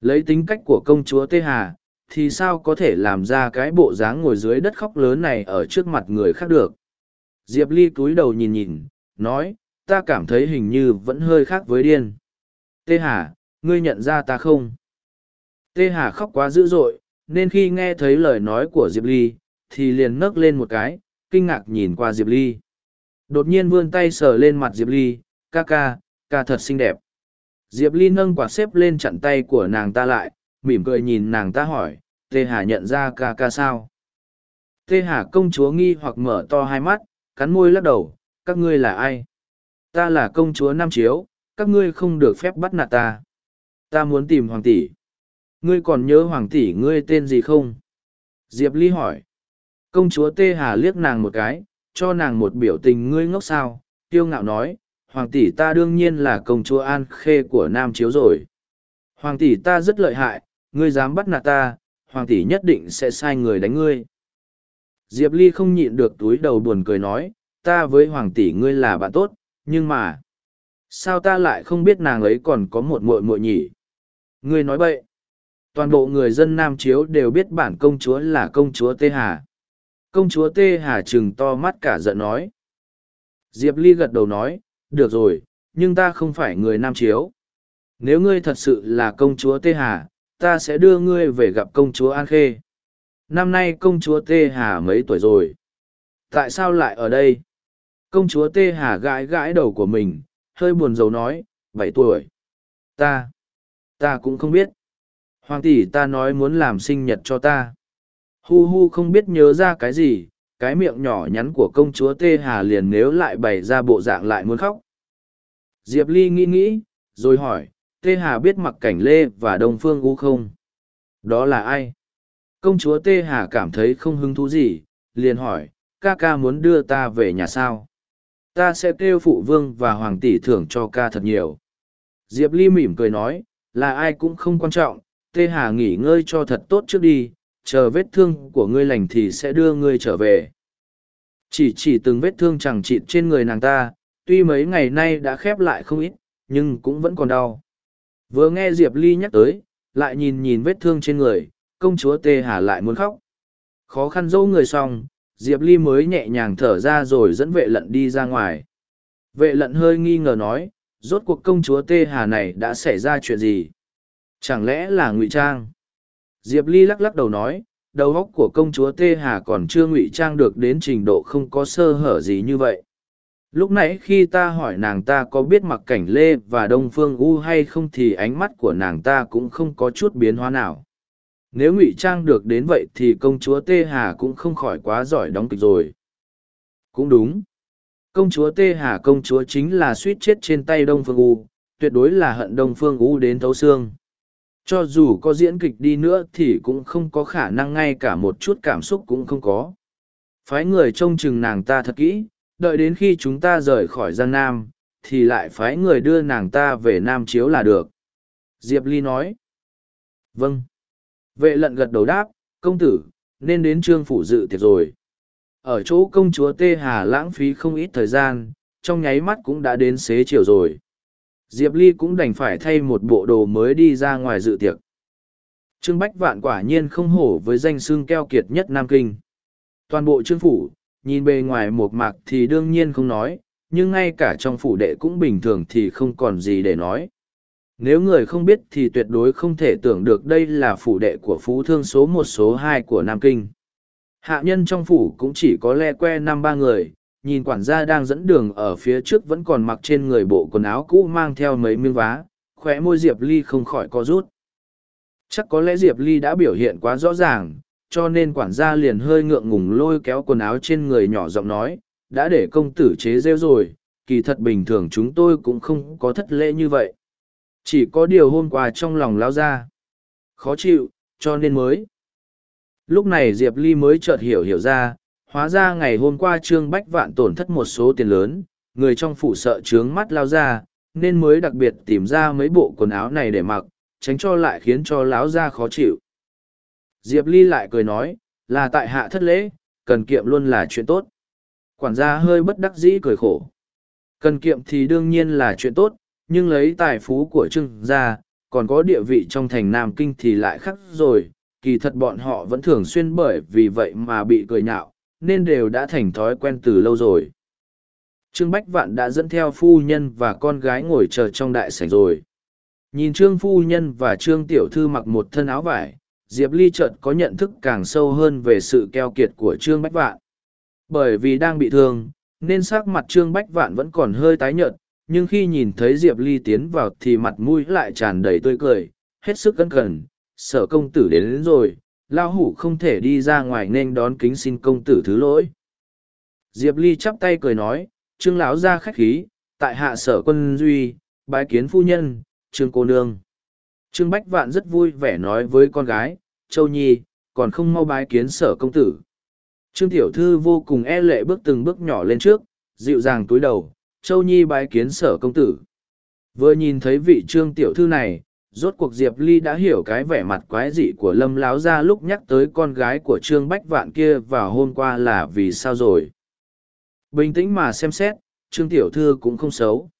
Lấy tính cách của công chúa Tê Hà, thì sao có thể làm ra cái bộ dáng ngồi dưới đất khóc lớn này ở trước mặt người khác được. Diệp Ly cúi đầu nhìn nhìn, nói, ta cảm thấy hình như vẫn hơi khác với điên. Tê Hà, ngươi nhận ra ta không? Tê Hà khóc quá dữ dội, nên khi nghe thấy lời nói của Diệp Ly, thì liền nấc lên một cái, kinh ngạc nhìn qua Diệp Ly. Đột nhiên vươn tay sờ lên mặt Diệp Ly, ca ca, ca thật xinh đẹp. Diệp Ly nâng quạt xếp lên chặn tay của nàng ta lại, mỉm cười nhìn nàng ta hỏi, Tê Hà nhận ra ca ca sao? Tê Hà công chúa nghi hoặc mở to hai mắt, cắn môi lắc đầu, các ngươi là ai? Ta là công chúa Nam Chiếu, các ngươi không được phép bắt nạt ta. Ta muốn tìm hoàng tỷ. Ngươi còn nhớ hoàng tỷ ngươi tên gì không? Diệp Ly hỏi. Công chúa Tê Hà liếc nàng một cái, cho nàng một biểu tình ngươi ngốc sao, tiêu ngạo nói, hoàng tỷ ta đương nhiên là công chúa An Khê của Nam Chiếu rồi. Hoàng tỷ ta rất lợi hại, ngươi dám bắt nạt ta, hoàng tỷ nhất định sẽ sai người đánh ngươi. Diệp Ly không nhịn được túi đầu buồn cười nói, ta với hoàng tỷ ngươi là bạn tốt, nhưng mà, sao ta lại không biết nàng ấy còn có một muội muội nhỉ? Ngươi nói bậy. Toàn bộ người dân Nam Chiếu đều biết bản công chúa là công chúa Tê Hà. Công chúa Tê Hà trừng to mắt cả giận nói. Diệp Ly gật đầu nói, được rồi, nhưng ta không phải người Nam Chiếu. Nếu ngươi thật sự là công chúa Tê Hà, ta sẽ đưa ngươi về gặp công chúa An Khê. Năm nay công chúa Tê Hà mấy tuổi rồi? Tại sao lại ở đây? Công chúa Tê Hà gãi gãi đầu của mình, hơi buồn rầu nói, bảy tuổi. Ta, ta cũng không biết. Hoàng tỷ ta nói muốn làm sinh nhật cho ta. Hu hu không biết nhớ ra cái gì, cái miệng nhỏ nhắn của công chúa Tê Hà liền nếu lại bày ra bộ dạng lại muốn khóc. Diệp Ly nghĩ nghĩ, rồi hỏi, Tê Hà biết mặc cảnh Lê và Đông Phương U không? Đó là ai? Công chúa Tê Hà cảm thấy không hứng thú gì, liền hỏi, ca ca muốn đưa ta về nhà sao? Ta sẽ kêu phụ vương và hoàng tỷ thưởng cho ca thật nhiều. Diệp Ly mỉm cười nói, là ai cũng không quan trọng, Tê Hà nghỉ ngơi cho thật tốt trước đi, chờ vết thương của ngươi lành thì sẽ đưa ngươi trở về. Chỉ chỉ từng vết thương chẳng chịt trên người nàng ta, tuy mấy ngày nay đã khép lại không ít, nhưng cũng vẫn còn đau. Vừa nghe Diệp Ly nhắc tới, lại nhìn nhìn vết thương trên người, công chúa Tê Hà lại muốn khóc. Khó khăn dỗ người xong, Diệp Ly mới nhẹ nhàng thở ra rồi dẫn vệ lận đi ra ngoài. Vệ lận hơi nghi ngờ nói, rốt cuộc công chúa Tê Hà này đã xảy ra chuyện gì? Chẳng lẽ là ngụy trang? Diệp Ly lắc lắc đầu nói, đầu óc của công chúa Tê Hà còn chưa ngụy trang được đến trình độ không có sơ hở gì như vậy. Lúc nãy khi ta hỏi nàng ta có biết mặc cảnh Lê và Đông Phương U hay không thì ánh mắt của nàng ta cũng không có chút biến hóa nào. Nếu ngụy trang được đến vậy thì công chúa Tê Hà cũng không khỏi quá giỏi đóng kịch rồi. Cũng đúng. Công chúa Tê Hà công chúa chính là suýt chết trên tay Đông Phương U, tuyệt đối là hận Đông Phương U đến thấu xương. Cho dù có diễn kịch đi nữa thì cũng không có khả năng ngay cả một chút cảm xúc cũng không có. Phái người trông chừng nàng ta thật kỹ, đợi đến khi chúng ta rời khỏi Giang Nam, thì lại phái người đưa nàng ta về Nam Chiếu là được. Diệp Ly nói. Vâng. Vệ lận gật đầu đáp, công tử, nên đến trương phủ dự tiệc rồi. Ở chỗ công chúa Tê Hà lãng phí không ít thời gian, trong nháy mắt cũng đã đến xế chiều rồi. Diệp Ly cũng đành phải thay một bộ đồ mới đi ra ngoài dự tiệc. Trương Bách Vạn quả nhiên không hổ với danh xương keo kiệt nhất Nam Kinh. Toàn bộ trương phủ, nhìn bề ngoài một mạc thì đương nhiên không nói, nhưng ngay cả trong phủ đệ cũng bình thường thì không còn gì để nói. Nếu người không biết thì tuyệt đối không thể tưởng được đây là phủ đệ của phú thương số một số hai của Nam Kinh. Hạ nhân trong phủ cũng chỉ có le que năm ba người, nhìn quản gia đang dẫn đường ở phía trước vẫn còn mặc trên người bộ quần áo cũ mang theo mấy miếng vá, khóe môi Diệp Ly không khỏi co rút. Chắc có lẽ Diệp Ly đã biểu hiện quá rõ ràng, cho nên quản gia liền hơi ngượng ngùng lôi kéo quần áo trên người nhỏ giọng nói, đã để công tử chế rêu rồi, kỳ thật bình thường chúng tôi cũng không có thất lễ như vậy. Chỉ có điều hôm qua trong lòng lao ra. Khó chịu, cho nên mới. Lúc này Diệp Ly mới chợt hiểu hiểu ra, hóa ra ngày hôm qua Trương Bách Vạn tổn thất một số tiền lớn, người trong phủ sợ trướng mắt lao ra, nên mới đặc biệt tìm ra mấy bộ quần áo này để mặc, tránh cho lại khiến cho láo ra khó chịu. Diệp Ly lại cười nói, là tại hạ thất lễ, cần kiệm luôn là chuyện tốt. Quản gia hơi bất đắc dĩ cười khổ. Cần kiệm thì đương nhiên là chuyện tốt, nhưng lấy tài phú của trương gia, còn có địa vị trong thành Nam Kinh thì lại khác rồi. Kỳ thật bọn họ vẫn thường xuyên bởi vì vậy mà bị cười nhạo, nên đều đã thành thói quen từ lâu rồi. Trương Bách Vạn đã dẫn theo phu nhân và con gái ngồi chờ trong đại sảnh rồi. Nhìn Trương Phu Nhân và Trương Tiểu Thư mặc một thân áo vải, Diệp Ly chợt có nhận thức càng sâu hơn về sự keo kiệt của Trương Bách Vạn. Bởi vì đang bị thương, nên sắc mặt Trương Bách Vạn vẫn còn hơi tái nhợt, nhưng khi nhìn thấy Diệp Ly tiến vào thì mặt mũi lại tràn đầy tươi cười, hết sức cân cần, sở công tử đến, đến rồi, lao hủ không thể đi ra ngoài nên đón kính xin công tử thứ lỗi. Diệp Ly chắp tay cười nói, Trương lão ra khách khí, tại hạ sở quân duy, bái kiến phu nhân, Trương cô nương. Trương Bách Vạn rất vui vẻ nói với con gái, Châu Nhi, còn không mau bái kiến sở công tử. Trương Tiểu Thư vô cùng e lệ bước từng bước nhỏ lên trước, dịu dàng túi đầu, Châu Nhi bái kiến sở công tử. Vừa nhìn thấy vị Trương Tiểu Thư này, rốt cuộc Diệp Ly đã hiểu cái vẻ mặt quái dị của Lâm Láo ra lúc nhắc tới con gái của Trương Bách Vạn kia vào hôm qua là vì sao rồi. Bình tĩnh mà xem xét, Trương Tiểu Thư cũng không xấu.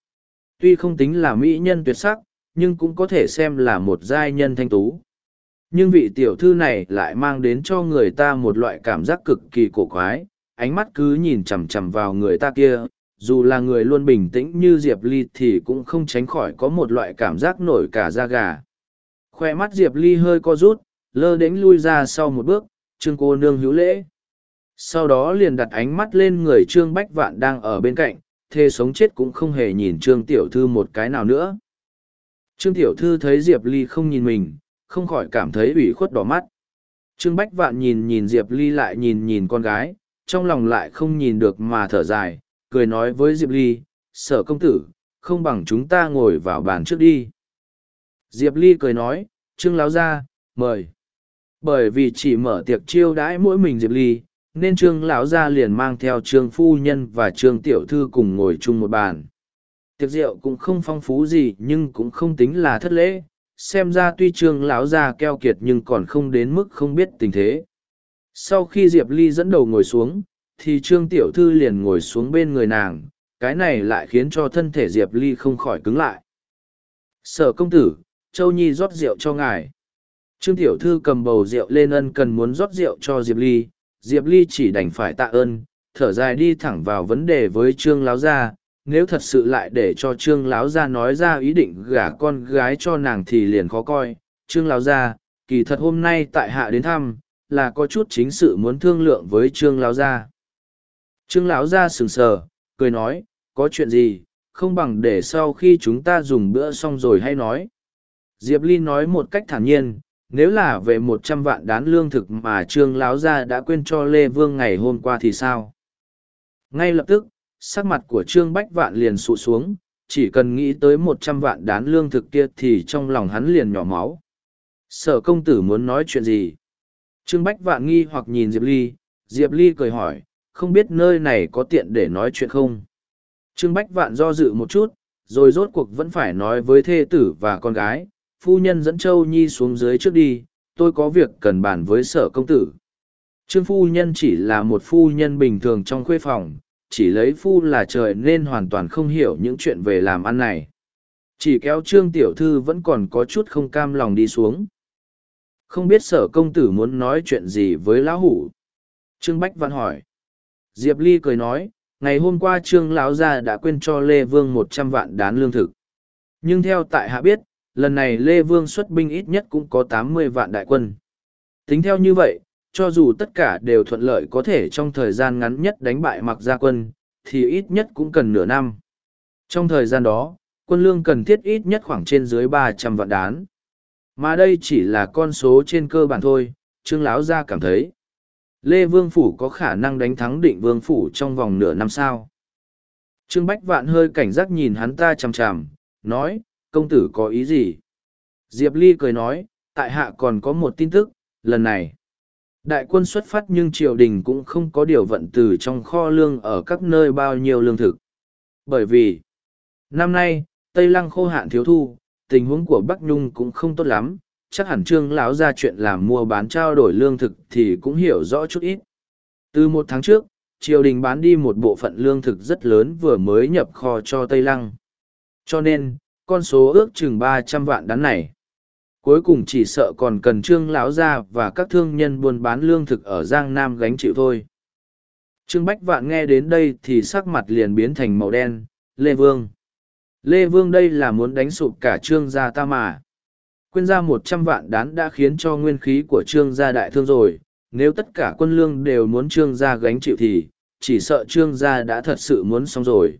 Tuy không tính là mỹ nhân tuyệt sắc, nhưng cũng có thể xem là một giai nhân thanh tú. nhưng vị tiểu thư này lại mang đến cho người ta một loại cảm giác cực kỳ cổ quái ánh mắt cứ nhìn chằm chằm vào người ta kia dù là người luôn bình tĩnh như diệp ly thì cũng không tránh khỏi có một loại cảm giác nổi cả da gà. Khoe mắt diệp ly hơi co rút, lơ đễnh lui ra sau một bước, trương cô nương hữu lễ. Sau đó liền đặt ánh mắt lên người trương bách vạn đang ở bên cạnh thê sống chết cũng không hề nhìn trương tiểu thư một cái nào nữa. Trương tiểu thư thấy diệp ly không nhìn mình, không khỏi cảm thấy ủy khuất đỏ mắt. Trương bách vạn nhìn nhìn diệp ly lại nhìn nhìn con gái, trong lòng lại không nhìn được mà thở dài cười nói với diệp ly, sở công tử, không bằng chúng ta ngồi vào bàn trước đi. Diệp ly cười nói, trương láo ra mời. Bởi vì chỉ mở tiệc chiêu đãi mỗi mình diệp ly, nên trương lão gia liền mang theo trương phu nhân và trương tiểu thư cùng ngồi chung một bàn. Tiệc rượu cũng không phong phú gì nhưng cũng không tính là thất lễ, xem ra tuy trương lão gia keo kiệt nhưng còn không đến mức không biết tình thế. Sau khi diệp ly dẫn đầu ngồi xuống thì trương tiểu thư liền ngồi xuống bên người nàng, cái này lại khiến cho thân thể diệp ly không khỏi cứng lại. Sở công tử, châu nhi rót rượu cho ngài. Trương tiểu thư cầm bầu rượu lên ân cần muốn rót rượu cho diệp ly. Diệp ly chỉ đành phải tạ ơn, thở dài đi thẳng vào vấn đề với trương láo gia. Nếu thật sự lại để cho trương láo gia nói ra ý định gả con gái cho nàng thì liền khó coi. Trương láo gia, kỳ thật hôm nay tại hạ đến thăm, là có chút chính sự muốn thương lượng với trương láo gia trương lão ra sừng sờ, cười nói, có chuyện gì, không bằng để sau khi chúng ta dùng bữa xong rồi hay nói. Diệp ly nói một cách thản nhiên, nếu là về một trăm vạn đán lương thực mà trương Lão gia đã quên cho lê vương ngày hôm qua thì sao? Ngay lập tức, sắc mặt của trương bách vạn liền sụt xuống, chỉ cần nghĩ tới một trăm vạn đán lương thực kia thì trong lòng hắn liền nhỏ máu. Sở công tử muốn nói chuyện gì? Trương bách vạn nghi hoặc nhìn diệp ly diệp ly cười hỏi không biết nơi này có tiện để nói chuyện không? Trương bách vạn do dự một chút, rồi rốt cuộc vẫn phải nói với thê tử và con gái, phu nhân dẫn châu nhi xuống dưới trước đi, tôi có việc cần bàn với sở công tử. Trương phu nhân chỉ là một phu nhân bình thường trong khuê phòng, chỉ lấy phu là trời nên hoàn toàn không hiểu những chuyện về làm ăn này. Chỉ kéo trương tiểu thư vẫn còn có chút không cam lòng đi xuống. Không biết sở công tử muốn nói chuyện gì với lão hủ? Trương bách văn hỏi diệp ly cười nói ngày hôm qua trương lão gia đã quên cho lê vương một trăm vạn đán lương thực nhưng theo tại hạ biết lần này Lê Vương xuất binh ít nhất cũng có tám mươi vạn đại quân. Tính theo như vậy, cho dù tất cả đều thuận lợi có thể trong thời gian ngắn nhất đánh bại mặc gia quân, thì ít nhất cũng cần nửa năm. Trong thời gian đó, quân lương cần thiết ít nhất khoảng trên dưới ba trăm vạn đán. Mà đây chỉ là con số trên cơ bản thôi, Trương Lão Gia cảm thấy. Lê Vương Phủ có khả năng đánh thắng định Vương Phủ trong vòng nửa năm sao. Trương Bách Vạn hơi cảnh giác nhìn hắn ta chằm chằm, nói, công tử có ý gì? Diệp Ly cười nói, tại hạ còn có một tin tức, lần này. Đại quân xuất phát nhưng triều đình cũng không có điều vận từ trong kho lương ở các nơi bao nhiêu lương thực. Bởi vì, năm nay, Tây Lăng khô hạn thiếu thu, tình huống của Bắc Nhung cũng không tốt lắm, chắc hẳn trương lão ra chuyện làm mua bán trao đổi lương thực thì cũng hiểu rõ chút ít. Từ một tháng trước, triều đình bán đi một bộ phận lương thực rất lớn vừa mới nhập kho cho Tây Lăng. Cho nên, con số ước chừng ba trăm vạn đán này. Cuối cùng chỉ sợ còn cần trương lão gia và các thương nhân buôn bán lương thực ở giang nam gánh chịu thôi. Trương bách vạn nghe đến đây thì sắc mặt liền biến thành màu đen. Lê vương. Lê vương đây là muốn đánh sụp cả trương gia ta mà quyên ra một trăm vạn đán đã khiến cho nguyên khí của trương gia đại thương rồi nếu tất cả quân lương đều muốn trương gia gánh chịu thì chỉ sợ trương gia đã thật sự muốn xong rồi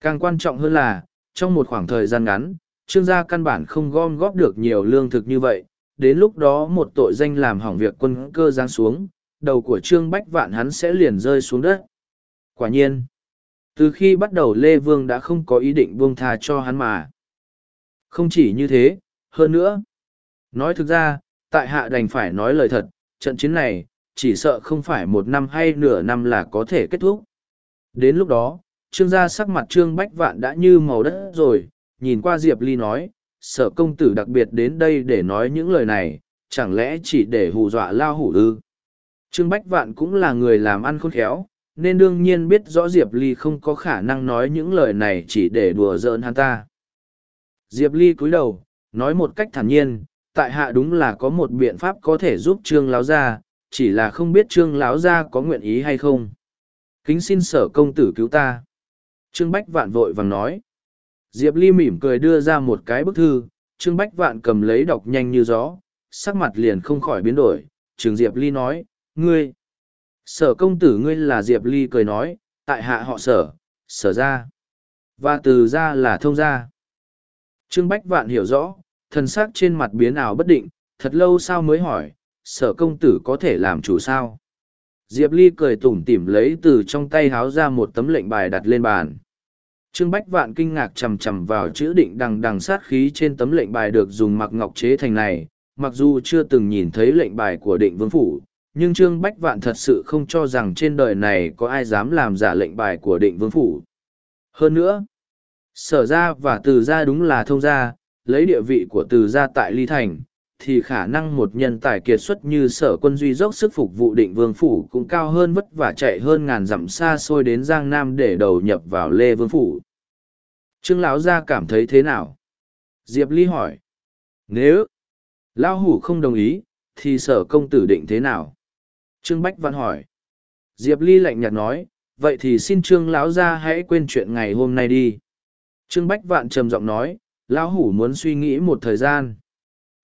càng quan trọng hơn là trong một khoảng thời gian ngắn, trương gia căn bản không gom góp được nhiều lương thực như vậy, đến lúc đó một tội danh làm hỏng việc quân cơ giáng xuống, đầu của trương bách vạn hắn sẽ liền rơi xuống đất. Quả nhiên, từ khi bắt đầu Lê Vương đã không có ý định buông tha cho hắn mà. Không chỉ như thế, hơn nữa. Nói thực ra, tại hạ đành phải nói lời thật, trận chiến này, chỉ sợ không phải một năm hay nửa năm là có thể kết thúc. Đến lúc đó, trương gia sắc mặt trương bách vạn đã như màu đất rồi nhìn qua diệp ly nói sở công tử đặc biệt đến đây để nói những lời này chẳng lẽ chỉ để hù dọa lao hủ ư trương bách vạn cũng là người làm ăn khôn khéo nên đương nhiên biết rõ diệp ly không có khả năng nói những lời này chỉ để đùa giỡn hắn ta diệp ly cúi đầu nói một cách thản nhiên, tại hạ đúng là có một biện pháp có thể giúp trương láo gia, chỉ là không biết trương láo gia có nguyện ý hay không. Kính xin sở công tử cứu ta. Trương bách vạn vội vàng nói. Diệp ly mỉm cười đưa ra một cái bức thư, trương bách vạn cầm lấy đọc nhanh như gió, sắc mặt liền không khỏi biến đổi. Trường diệp ly nói, ngươi, sở công tử ngươi là diệp ly cười nói, tại hạ họ sở sở ra và từ ra là thông ra trương bách vạn hiểu rõ, thần sắc trên mặt biến ảo bất định, thật lâu sau mới hỏi, sở công tử có thể làm chủ sao? Diệp ly cười tủm tỉm lấy từ trong tay háo ra một tấm lệnh bài đặt lên bàn. Trương bách vạn kinh ngạc chầm chầm vào chữ định đằng đằng sát khí trên tấm lệnh bài được dùng mặc ngọc chế thành này, mặc dù chưa từng nhìn thấy lệnh bài của định vương phủ, nhưng trương bách vạn thật sự không cho rằng trên đời này có ai dám làm giả lệnh bài của định vương phủ. Hơn nữa sở ra và từ ra đúng là thông gia, lấy địa vị của từ gia tại ly thành, thì khả năng một nhân tài kiệt xuất như sở quân duy dốc sức phục vụ định vương phủ cũng cao hơn vất vả chạy hơn ngàn dặm xa xôi đến giang nam để đầu nhập vào lê vương phủ. Trương lão gia cảm thấy thế nào? Diệp ly hỏi. Nếu lão hủ không đồng ý, thì sở công tử định thế nào? Trương bách văn hỏi. Diệp ly lạnh nhạt nói. Vậy thì xin trương lão gia hãy quên chuyện ngày hôm nay đi trương bách vạn trầm giọng nói, lão hủ muốn suy nghĩ một thời gian.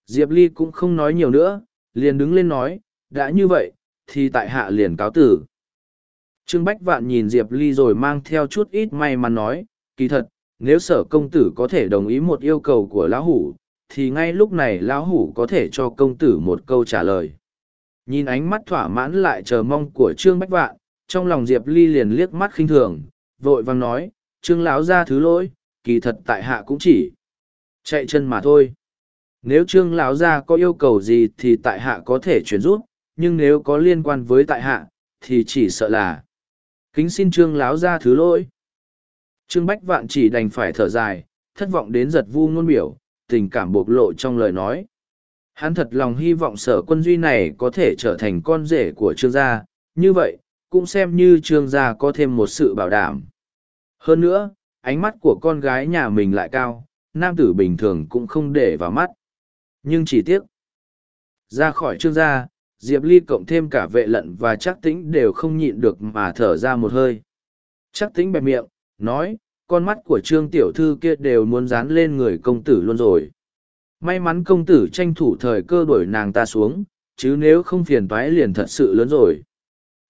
Diệp ly cũng không nói nhiều nữa, liền đứng lên nói, đã như vậy, thì tại hạ liền cáo tử. Trương bách vạn nhìn diệp ly rồi mang theo chút ít may mắn nói, kỳ thật, nếu sở công tử có thể đồng ý một yêu cầu của lão hủ, thì ngay lúc này lão hủ có thể cho công tử một câu trả lời. Nhìn ánh mắt thỏa mãn lại chờ mong của trương bách vạn, trong lòng diệp ly liền liếc mắt khinh thường, vội vàng nói, trương lão ra thứ lỗi kỳ thật tại hạ cũng chỉ chạy chân mà thôi. Nếu trương lão gia có yêu cầu gì thì tại hạ có thể chuyển rút, nhưng nếu có liên quan với tại hạ, thì chỉ sợ là kính xin trương lão gia thứ lỗi. Trương bách vạn chỉ đành phải thở dài, thất vọng đến giật vu ngôn biểu, tình cảm bộc lộ trong lời nói. Hắn thật lòng hy vọng sở quân duy này có thể trở thành con rể của trương gia, như vậy, cũng xem như trương gia có thêm một sự bảo đảm. Hơn nữa ánh mắt của con gái nhà mình lại cao, nam tử bình thường cũng không để vào mắt. Nhưng chỉ tiếc, ra khỏi trương gia, diệp ly cộng thêm cả vệ lận và chắc tĩnh đều không nhịn được mà thở ra một hơi. Chắc tĩnh bẹp miệng, nói, con mắt của trương tiểu thư kia đều muốn dán lên người công tử luôn rồi. May mắn công tử tranh thủ thời cơ đuổi nàng ta xuống, chứ nếu không phiền toái liền thật sự lớn rồi.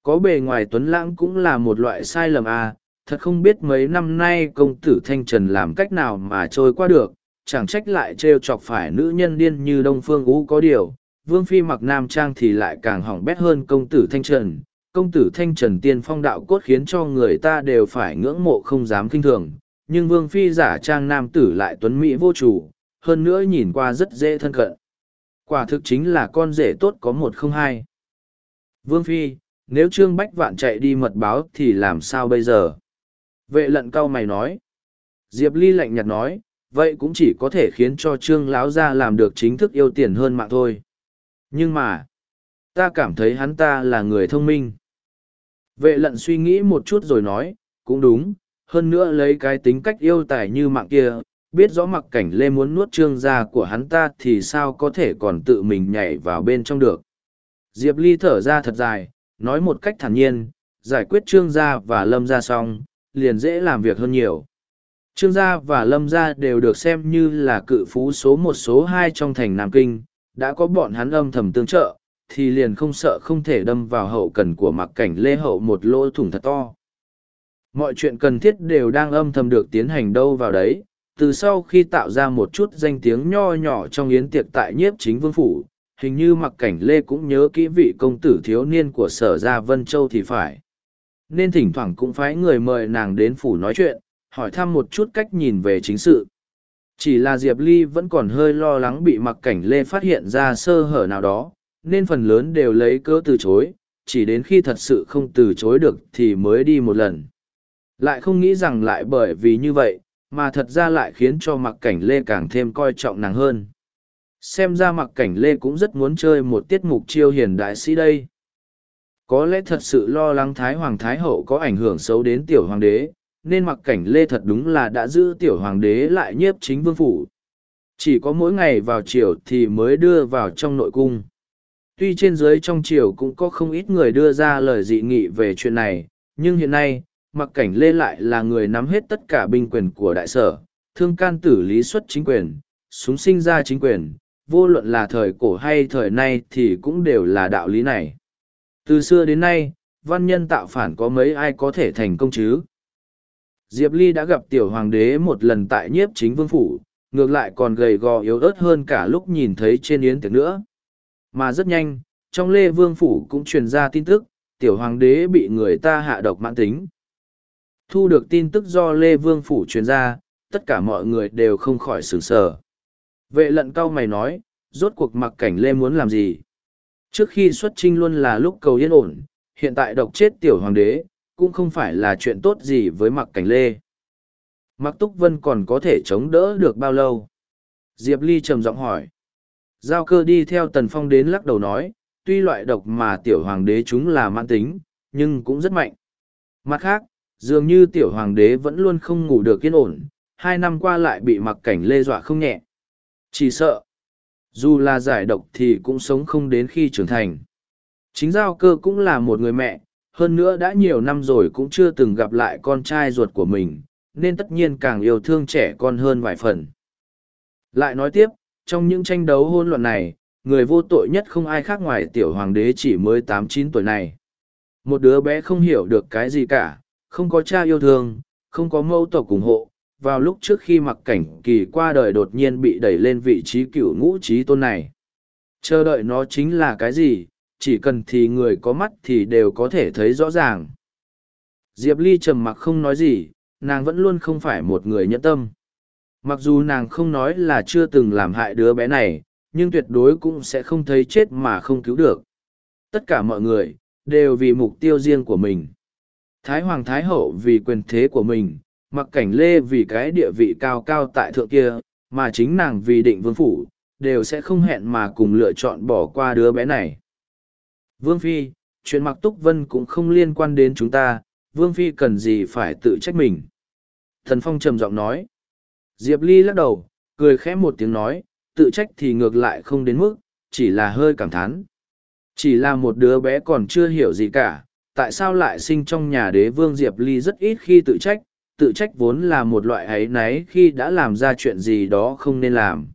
Có bề ngoài tuấn lãng cũng là một loại sai lầm à thật không biết mấy năm nay công tử thanh trần làm cách nào mà trôi qua được, chẳng trách lại trêu chọc phải nữ nhân điên như đông phương ú có điều, vương phi mặc nam trang thì lại càng hỏng bét hơn công tử thanh trần, công tử thanh trần tiên phong đạo cốt khiến cho người ta đều phải ngưỡng mộ không dám kinh thường, nhưng vương phi giả trang nam tử lại tuấn mỹ vô chủ, hơn nữa nhìn qua rất dễ thân cận. Quả thực chính là con rể tốt có một không hai. Vương phi, nếu trương bách vạn chạy đi mật báo thì làm sao bây giờ? Vệ lận cau mày nói. Diệp ly lạnh nhạt nói, vậy cũng chỉ có thể khiến cho trương láo gia làm được chính thức yêu tiền hơn mạng thôi. Nhưng mà, ta cảm thấy hắn ta là người thông minh. Vệ lận suy nghĩ một chút rồi nói, cũng đúng, hơn nữa lấy cái tính cách yêu tài như mạng kia, biết rõ mặc cảnh lê muốn nuốt trương gia của hắn ta thì sao có thể còn tự mình nhảy vào bên trong được. Diệp ly thở ra thật dài, nói một cách thản nhiên, giải quyết trương gia và lâm gia xong liền dễ làm việc hơn nhiều Trương gia và Lâm gia đều được xem như là cự phú số một số hai trong thành Nam Kinh, đã có bọn hắn âm thầm tương trợ, thì liền không sợ không thể đâm vào hậu cần của mặc cảnh lê hậu một lỗ thủng thật to. Mọi chuyện cần thiết đều đang âm thầm được tiến hành đâu vào đấy, từ sau khi tạo ra một chút danh tiếng nho nhỏ trong yến tiệc tại nhiếp chính vương phủ, hình như mặc cảnh lê cũng nhớ kỹ vị công tử thiếu niên của sở gia Vân Châu thì phải. Nên thỉnh thoảng cũng phái người mời nàng đến phủ nói chuyện, hỏi thăm một chút cách nhìn về chính sự. Chỉ là Diệp Ly vẫn còn hơi lo lắng bị mặc cảnh Lê phát hiện ra sơ hở nào đó, nên phần lớn đều lấy cớ từ chối, chỉ đến khi thật sự không từ chối được thì mới đi một lần. Lại không nghĩ rằng lại bởi vì như vậy, mà thật ra lại khiến cho mặc cảnh Lê càng thêm coi trọng nàng hơn. Xem ra mặc cảnh Lê cũng rất muốn chơi một tiết mục chiêu hiền đại sĩ đây. Có lẽ thật sự lo lắng Thái Hoàng Thái Hậu có ảnh hưởng xấu đến tiểu hoàng đế, nên mặc cảnh lê thật đúng là đã giữ tiểu hoàng đế lại nhiếp chính vương phủ. Chỉ có mỗi ngày vào chiều thì mới đưa vào trong nội cung. Tuy trên dưới trong triều cũng có không ít người đưa ra lời dị nghị về chuyện này, nhưng hiện nay, mặc cảnh lê lại là người nắm hết tất cả binh quyền của đại sở, thương can tử lý xuất chính quyền, súng sinh ra chính quyền, vô luận là thời cổ hay thời nay thì cũng đều là đạo lý này. Từ xưa đến nay, văn nhân tạo phản có mấy ai có thể thành công chứ? Diệp Ly đã gặp tiểu hoàng đế một lần tại nhiếp chính vương phủ, ngược lại còn gầy gò yếu ớt hơn cả lúc nhìn thấy trên yến tiệc nữa. Mà rất nhanh, trong Lê Vương Phủ cũng truyền ra tin tức, tiểu hoàng đế bị người ta hạ độc mãn tính. Thu được tin tức do Lê Vương Phủ truyền ra, tất cả mọi người đều không khỏi sửng sờ. Vệ lận cao mày nói, rốt cuộc mặc cảnh Lê muốn làm gì? Trước khi xuất trinh luôn là lúc cầu yên ổn, hiện tại độc chết tiểu hoàng đế, cũng không phải là chuyện tốt gì với mặc cảnh Lê. Mặc Túc Vân còn có thể chống đỡ được bao lâu? Diệp Ly trầm giọng hỏi. Giao cơ đi theo Tần Phong đến lắc đầu nói, tuy loại độc mà tiểu hoàng đế chúng là mãn tính, nhưng cũng rất mạnh. Mặt khác, dường như tiểu hoàng đế vẫn luôn không ngủ được yên ổn, hai năm qua lại bị mặc cảnh lê dọa không nhẹ. Chỉ sợ, dù là giải độc thì cũng sống không đến khi trưởng thành. Chính giao cơ cũng là một người mẹ, hơn nữa đã nhiều năm rồi cũng chưa từng gặp lại con trai ruột của mình, nên tất nhiên càng yêu thương trẻ con hơn vài phần. Lại nói tiếp, trong những tranh đấu hôn luận này, người vô tội nhất không ai khác ngoài tiểu hoàng đế chỉ mới tám chín tuổi này. Một đứa bé không hiểu được cái gì cả, không có cha yêu thương, không có mẫu tộc ủng hộ, vào lúc trước khi mặc cảnh kỳ qua đời đột nhiên bị đẩy lên vị trí cựu ngũ trí tôn này. Chờ đợi nó chính là cái gì, chỉ cần thì người có mắt thì đều có thể thấy rõ ràng. Diệp Ly trầm mặc không nói gì, nàng vẫn luôn không phải một người nhẫn tâm. Mặc dù nàng không nói là chưa từng làm hại đứa bé này, nhưng tuyệt đối cũng sẽ không thấy chết mà không cứu được. Tất cả mọi người, đều vì mục tiêu riêng của mình. Thái Hoàng Thái Hậu vì quyền thế của mình, mặc cảnh lê vì cái địa vị cao cao tại thượng kia, mà chính nàng vì định vương phủ, đều sẽ không hẹn mà cùng lựa chọn bỏ qua đứa bé này. Vương Phi, chuyện mặc túc vân cũng không liên quan đến chúng ta, Vương Phi cần gì phải tự trách mình. Thần Phong trầm giọng nói. Diệp Ly lắc đầu, cười khẽ một tiếng nói, tự trách thì ngược lại không đến mức, chỉ là hơi cảm thán. Chỉ là một đứa bé còn chưa hiểu gì cả, tại sao lại sinh trong nhà đế vương Diệp Ly rất ít khi tự trách, tự trách vốn là một loại ấy náy khi đã làm ra chuyện gì đó không nên làm.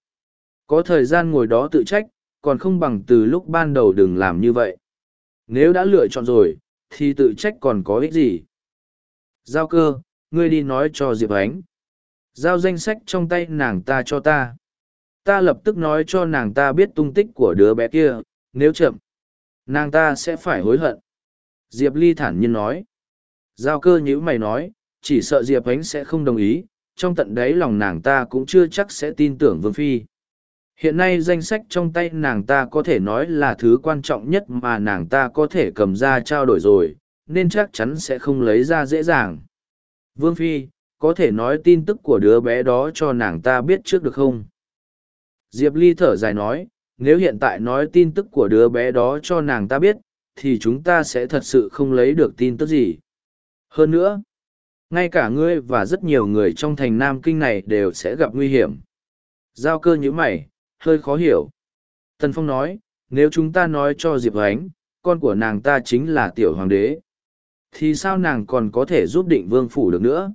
Có thời gian ngồi đó tự trách, còn không bằng từ lúc ban đầu đừng làm như vậy. Nếu đã lựa chọn rồi, thì tự trách còn có ích gì? Giao cơ, ngươi đi nói cho Diệp Ánh. Giao danh sách trong tay nàng ta cho ta. Ta lập tức nói cho nàng ta biết tung tích của đứa bé kia, nếu chậm, nàng ta sẽ phải hối hận. Diệp Ly thản nhiên nói. Giao cơ nhữ mày nói, chỉ sợ Diệp Ánh sẽ không đồng ý, trong tận đáy lòng nàng ta cũng chưa chắc sẽ tin tưởng Vương Phi. Hiện nay danh sách trong tay nàng ta có thể nói là thứ quan trọng nhất mà nàng ta có thể cầm ra trao đổi rồi, nên chắc chắn sẽ không lấy ra dễ dàng. Vương Phi, có thể nói tin tức của đứa bé đó cho nàng ta biết trước được không? Diệp Ly thở dài nói, nếu hiện tại nói tin tức của đứa bé đó cho nàng ta biết, thì chúng ta sẽ thật sự không lấy được tin tức gì. Hơn nữa, ngay cả ngươi và rất nhiều người trong thành Nam Kinh này đều sẽ gặp nguy hiểm. Giao cơ như mày, hơi khó hiểu. Tần Phong nói, nếu chúng ta nói cho Diệp Ánh, con của nàng ta chính là tiểu hoàng đế, thì sao nàng còn có thể giúp định vương phủ được nữa?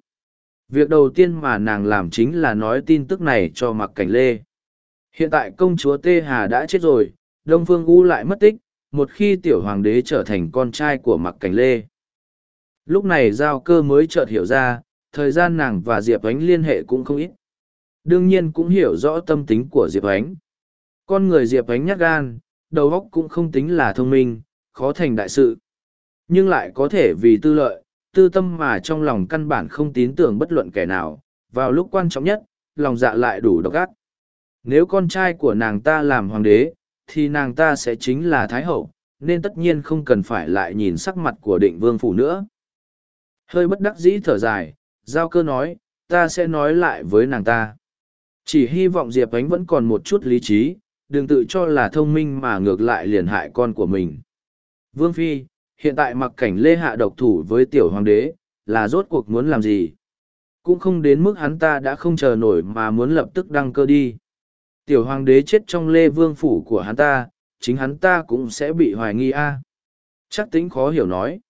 Việc đầu tiên mà nàng làm chính là nói tin tức này cho Mặc Cảnh Lê. Hiện tại công chúa Tê Hà đã chết rồi, Đông Phương U lại mất tích, một khi tiểu hoàng đế trở thành con trai của Mặc Cảnh Lê. Lúc này Giao cơ mới chợt hiểu ra, thời gian nàng và Diệp Ánh liên hệ cũng không ít. Đương nhiên cũng hiểu rõ tâm tính của Diệp Ánh. Con người Diệp Ánh nhát gan, đầu óc cũng không tính là thông minh, khó thành đại sự. Nhưng lại có thể vì tư lợi, tư tâm mà trong lòng căn bản không tín tưởng bất luận kẻ nào, vào lúc quan trọng nhất, lòng dạ lại đủ độc ác. Nếu con trai của nàng ta làm hoàng đế, thì nàng ta sẽ chính là thái hậu, nên tất nhiên không cần phải lại nhìn sắc mặt của định vương phủ nữa. Hơi bất đắc dĩ thở dài, giao cơ nói, ta sẽ nói lại với nàng ta. Chỉ hy vọng Diệp Ánh vẫn còn một chút lý trí, đừng tự cho là thông minh mà ngược lại liền hại con của mình. Vương Phi, hiện tại mặc cảnh lê hạ độc thủ với tiểu hoàng đế, là rốt cuộc muốn làm gì? Cũng không đến mức hắn ta đã không chờ nổi mà muốn lập tức đăng cơ đi. Tiểu hoàng đế chết trong lê vương phủ của hắn ta, chính hắn ta cũng sẽ bị hoài nghi a. Chắc tính khó hiểu nói.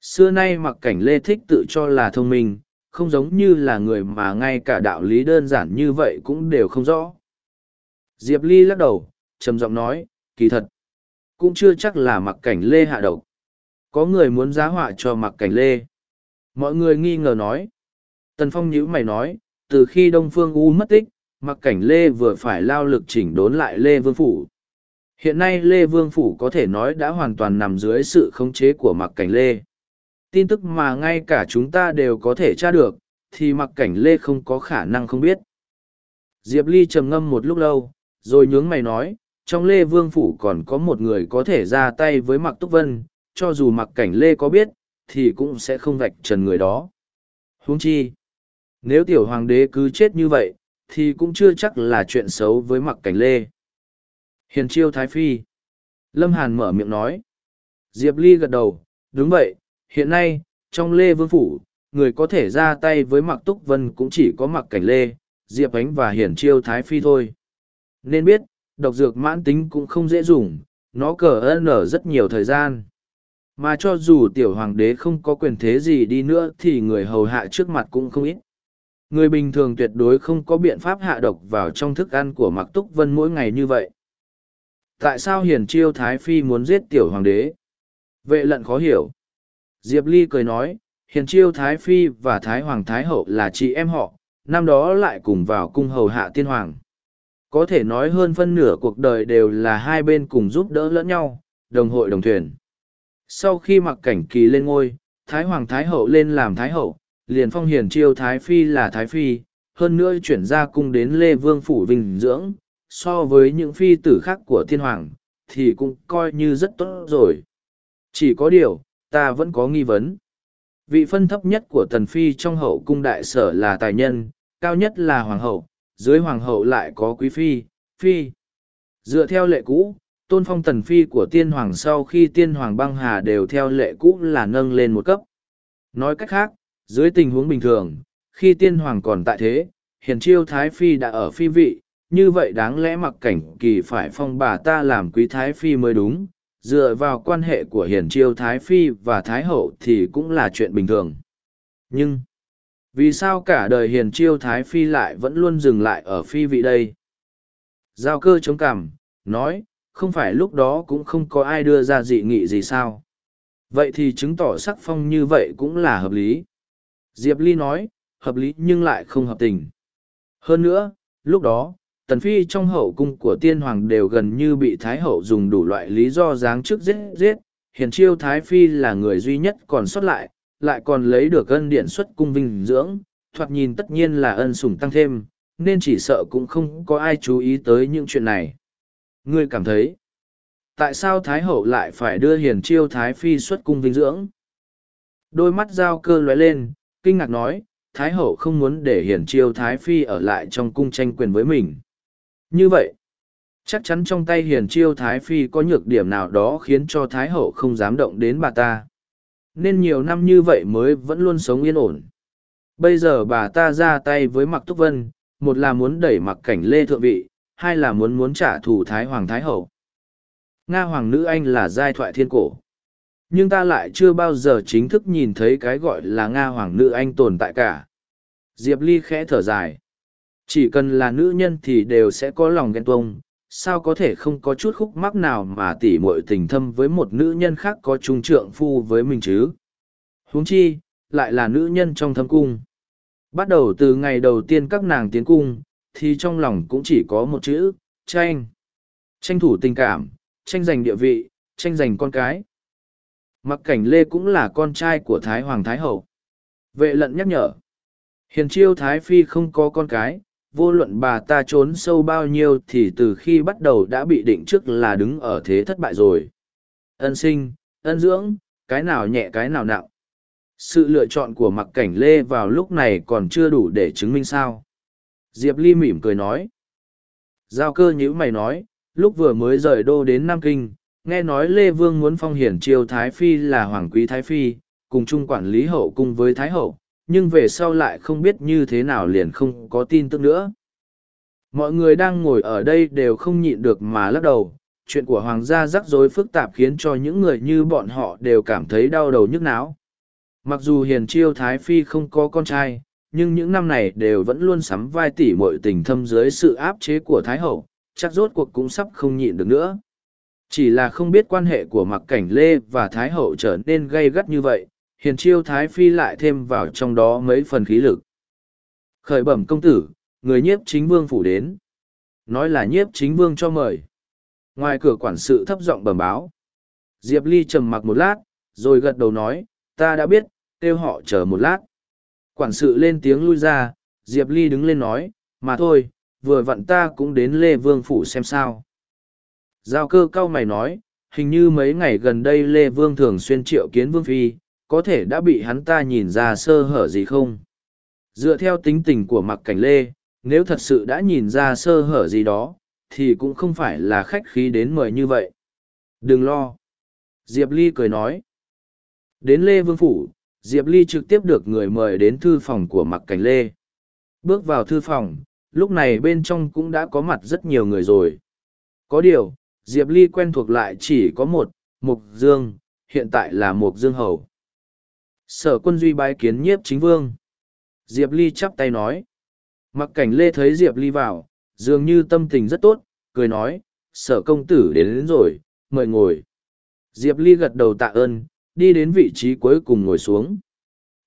Xưa nay mặc cảnh lê thích tự cho là thông minh, không giống như là người mà ngay cả đạo lý đơn giản như vậy cũng đều không rõ. Diệp Ly lắc đầu, trầm giọng nói, kỳ thật. Cũng chưa chắc là mặc cảnh lê hạ độc. Có người muốn giá họa cho mặc cảnh lê. Mọi người nghi ngờ nói. Tần Phong nhữ mày nói, từ khi Đông Phương U mất tích, mặc cảnh lê vừa phải lao lực chỉnh đốn lại lê vương phủ. Hiện nay lê vương phủ có thể nói đã hoàn toàn nằm dưới sự khống chế của mặc cảnh lê. Tin tức mà ngay cả chúng ta đều có thể tra được, thì mặc cảnh lê không có khả năng không biết. Diệp Ly trầm ngâm một lúc lâu, rồi nhướng mày nói, trong Lê Vương Phủ còn có một người có thể ra tay với Mặc Túc Vân, cho dù mặc cảnh Lê có biết, thì cũng sẽ không vạch trần người đó. Huống chi, nếu tiểu hoàng đế cứ chết như vậy, thì cũng chưa chắc là chuyện xấu với mặc cảnh Lê. Hiền chiêu Thái Phi. Lâm Hàn mở miệng nói. Diệp Ly gật đầu, đúng vậy, hiện nay, trong Lê Vương Phủ, người có thể ra tay với Mạc Túc Vân cũng chỉ có Mạc Cảnh Lê, Diệp Ánh và Hiển Chiêu Thái Phi thôi. Nên biết, độc dược mãn tính cũng không dễ dùng, nó cờ ơn ở rất nhiều thời gian. Mà cho dù tiểu hoàng đế không có quyền thế gì đi nữa thì người hầu hạ trước mặt cũng không ít. Người bình thường tuyệt đối không có biện pháp hạ độc vào trong thức ăn của Mạc Túc Vân mỗi ngày như vậy. Tại sao Hiền Chiêu Thái Phi muốn giết tiểu hoàng đế? Vệ lận khó hiểu. Diệp Ly cười nói, Hiền Chiêu Thái Phi và Thái Hoàng Thái Hậu là chị em họ, năm đó lại cùng vào cung hầu hạ tiên hoàng. Có thể nói hơn phân nửa cuộc đời đều là hai bên cùng giúp đỡ lẫn nhau, đồng hội đồng thuyền. Sau khi mặc cảnh kỳ lên ngôi, Thái Hoàng Thái Hậu lên làm Thái Hậu, liền phong hiền chiêu Thái Phi là Thái Phi, hơn nữa chuyển ra cung đến Lê Vương Phủ Vinh Dưỡng, so với những phi tử khác của thiên hoàng, thì cũng coi như rất tốt rồi. Chỉ có điều, ta vẫn có nghi vấn. Vị phân thấp nhất của tần phi trong hậu cung đại sở là tài nhân, cao nhất là hoàng hậu, dưới hoàng hậu lại có quý phi, phi. Dựa theo lệ cũ, tôn phong tần phi của tiên hoàng sau khi tiên hoàng băng hà đều theo lệ cũ là nâng lên một cấp. Nói cách khác, dưới tình huống bình thường, khi tiên hoàng còn tại thế, hiền chiêu thái phi đã ở phi vị, như vậy đáng lẽ mặc cảnh kỳ phải phong bà ta làm quý thái phi mới đúng, dựa vào quan hệ của hiền chiêu thái phi và thái hậu thì cũng là chuyện bình thường. Nhưng, vì sao cả đời hiền chiêu thái phi lại vẫn luôn dừng lại ở phi vị đây? Giao cơ chống cằm nói không phải lúc đó cũng không có ai đưa ra dị nghị gì sao? Vậy thì chứng tỏ sắc phong như vậy cũng là hợp lý. Diệp ly nói hợp lý nhưng lại không hợp tình. Hơn nữa lúc đó tần phi trong hậu cung của tiên hoàng đều gần như bị thái hậu dùng đủ loại lý do giáng chức giết giết hiền chiêu thái phi là người duy nhất còn sót lại lại còn lấy được ân điện xuất cung vinh dưỡng, thoạt nhìn tất nhiên là ân sủng tăng thêm, nên chỉ sợ cũng không có ai chú ý tới những chuyện này. Ngươi cảm thấy, tại sao Thái Hậu lại phải đưa hiền chiêu Thái Phi xuất cung vinh dưỡng? Đôi mắt giao cơ lóe lên, kinh ngạc nói, Thái Hậu không muốn để hiền chiêu Thái Phi ở lại trong cung tranh quyền với mình. Như vậy, chắc chắn trong tay hiền chiêu Thái Phi có nhược điểm nào đó khiến cho Thái Hậu không dám động đến bà ta. Nên nhiều năm như vậy mới vẫn luôn sống yên ổn. Bây giờ bà ta ra tay với mặc túc vân một là muốn đẩy mặc cảnh lê thượng vị hai là muốn muốn trả thù thái hoàng thái hậu. Nga hoàng nữ anh là giai thoại thiên cổ. Nhưng ta lại chưa bao giờ chính thức nhìn thấy cái gọi là nga hoàng nữ anh tồn tại cả. Diệp ly khẽ thở dài chỉ cần là nữ nhân thì đều sẽ có lòng ghen tuông. Sao có thể không có chút khúc mắc nào mà tỉ muội tình thâm với một nữ nhân khác có trung trượng phu với mình chứ? Huống chi, lại là nữ nhân trong thâm cung. Bắt đầu từ ngày đầu tiên các nàng tiến cung, thì trong lòng cũng chỉ có một chữ, tranh. Tranh thủ tình cảm, tranh giành địa vị, tranh giành con cái. Mặc cảnh lê cũng là con trai của thái hoàng thái hậu. Vệ lận nhắc nhở. Hiền chiêu thái phi không có con cái vô luận bà ta trốn sâu bao nhiêu thì từ khi bắt đầu đã bị định trước là đứng ở thế thất bại rồi. Ân sinh, ân dưỡng, cái nào nhẹ cái nào nặng. Sự lựa chọn của mặc cảnh lê vào lúc này còn chưa đủ để chứng minh sao. Diệp Ly mỉm cười nói. Giao cơ nhữ mày nói, lúc vừa mới rời đô đến Nam Kinh, nghe nói Lê Vương muốn phong hiển triều Thái Phi là Hoàng Quý Thái Phi, cùng chung quản lý hậu cung với Thái Hậu, nhưng về sau lại không biết như thế nào liền không có tin tức nữa. mọi người đang ngồi ở đây đều không nhịn được mà lắc đầu. Chuyện của hoàng gia rắc rối phức tạp khiến cho những người như bọn họ đều cảm thấy đau đầu nhức não. Mặc dù hiền chiêu thái phi không có con trai, nhưng những năm này đều vẫn luôn sắm vai tỉ mọi tình thâm dưới sự áp chế của thái hậu, chắc rốt cuộc cũng sắp không nhịn được nữa. Chỉ là không biết quan hệ của mặc cảnh lê và thái hậu trở nên gay gắt như vậy hiền chiêu thái phi lại thêm vào trong đó mấy phần khí lực. Khởi bẩm công tử, người nhiếp chính vương phủ đến. Nói là nhiếp chính vương cho mời. Ngoài cửa quản sự thấp giọng bẩm báo. Diệp ly trầm mặc một lát, rồi gật đầu nói, ta đã biết, kêu họ chờ một lát. Quản sự lên tiếng lui ra, diệp ly đứng lên nói, mà thôi, vừa vặn ta cũng đến lê vương phủ xem sao. Giao cơ cau mày nói, hình như mấy ngày gần đây lê vương thường xuyên triệu kiến vương phi có thể đã bị hắn ta nhìn ra sơ hở gì không? Dựa theo tính tình của mặc cảnh lê, nếu thật sự đã nhìn ra sơ hở gì đó, thì cũng không phải là khách khí đến mời như vậy. Đừng lo. Diệp ly cười nói. Đến lê vương phủ, diệp ly trực tiếp được người mời đến thư phòng của mặc cảnh lê. Bước vào thư phòng, lúc này bên trong cũng đã có mặt rất nhiều người rồi. Có điều, diệp ly quen thuộc lại chỉ có một mục dương, hiện tại là mục dương hầu sở quân duy bái kiến nhiếp chính vương. Diệp ly chắp tay nói. Mặc cảnh lê thấy diệp ly vào dường như tâm tình rất tốt cười nói sở công tử đến, đến rồi mời ngồi. Diệp ly gật đầu tạ ơn đi đến vị trí cuối cùng ngồi xuống.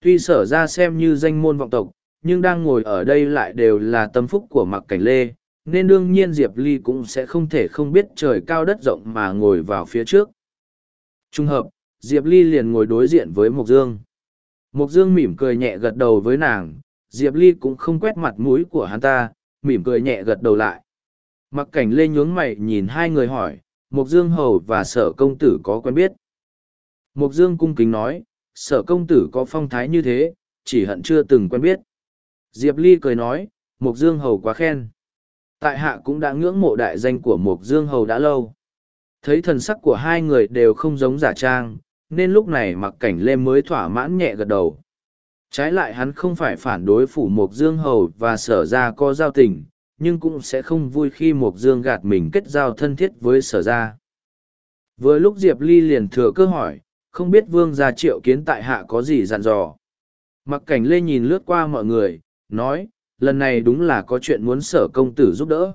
Tuy sở ra xem như danh môn vọng tộc nhưng đang ngồi ở đây lại đều là tâm phúc của mặc cảnh lê nên đương nhiên diệp ly cũng sẽ không thể không biết trời cao đất rộng mà ngồi vào phía trước. Trung hợp diệp ly liền ngồi đối diện với mộc dương mộc dương mỉm cười nhẹ gật đầu với nàng, diệp ly cũng không quét mặt mũi của hắn ta, mỉm cười nhẹ gật đầu lại. Mặc cảnh lê nhướng mày nhìn hai người hỏi, mộc dương hầu và sở công tử có quen biết? Mộc dương cung kính nói, sở công tử có phong thái như thế, chỉ hận chưa từng quen biết. Diệp ly cười nói, mộc dương hầu quá khen. Tại hạ cũng đã ngưỡng mộ đại danh của mộc dương hầu đã lâu. Thấy thần sắc của hai người đều không giống giả trang nên lúc này mặc cảnh lê mới thỏa mãn nhẹ gật đầu. Trái lại hắn không phải phản đối phủ mộc dương hầu và sở ra có giao tình, nhưng cũng sẽ không vui khi mộc dương gạt mình kết giao thân thiết với sở ra vừa lúc diệp ly liền thừa cơ hỏi, không biết vương gia triệu kiến tại hạ có gì dặn dò? Mặc cảnh lê nhìn lướt qua mọi người, nói, lần này đúng là có chuyện muốn sở công tử giúp đỡ.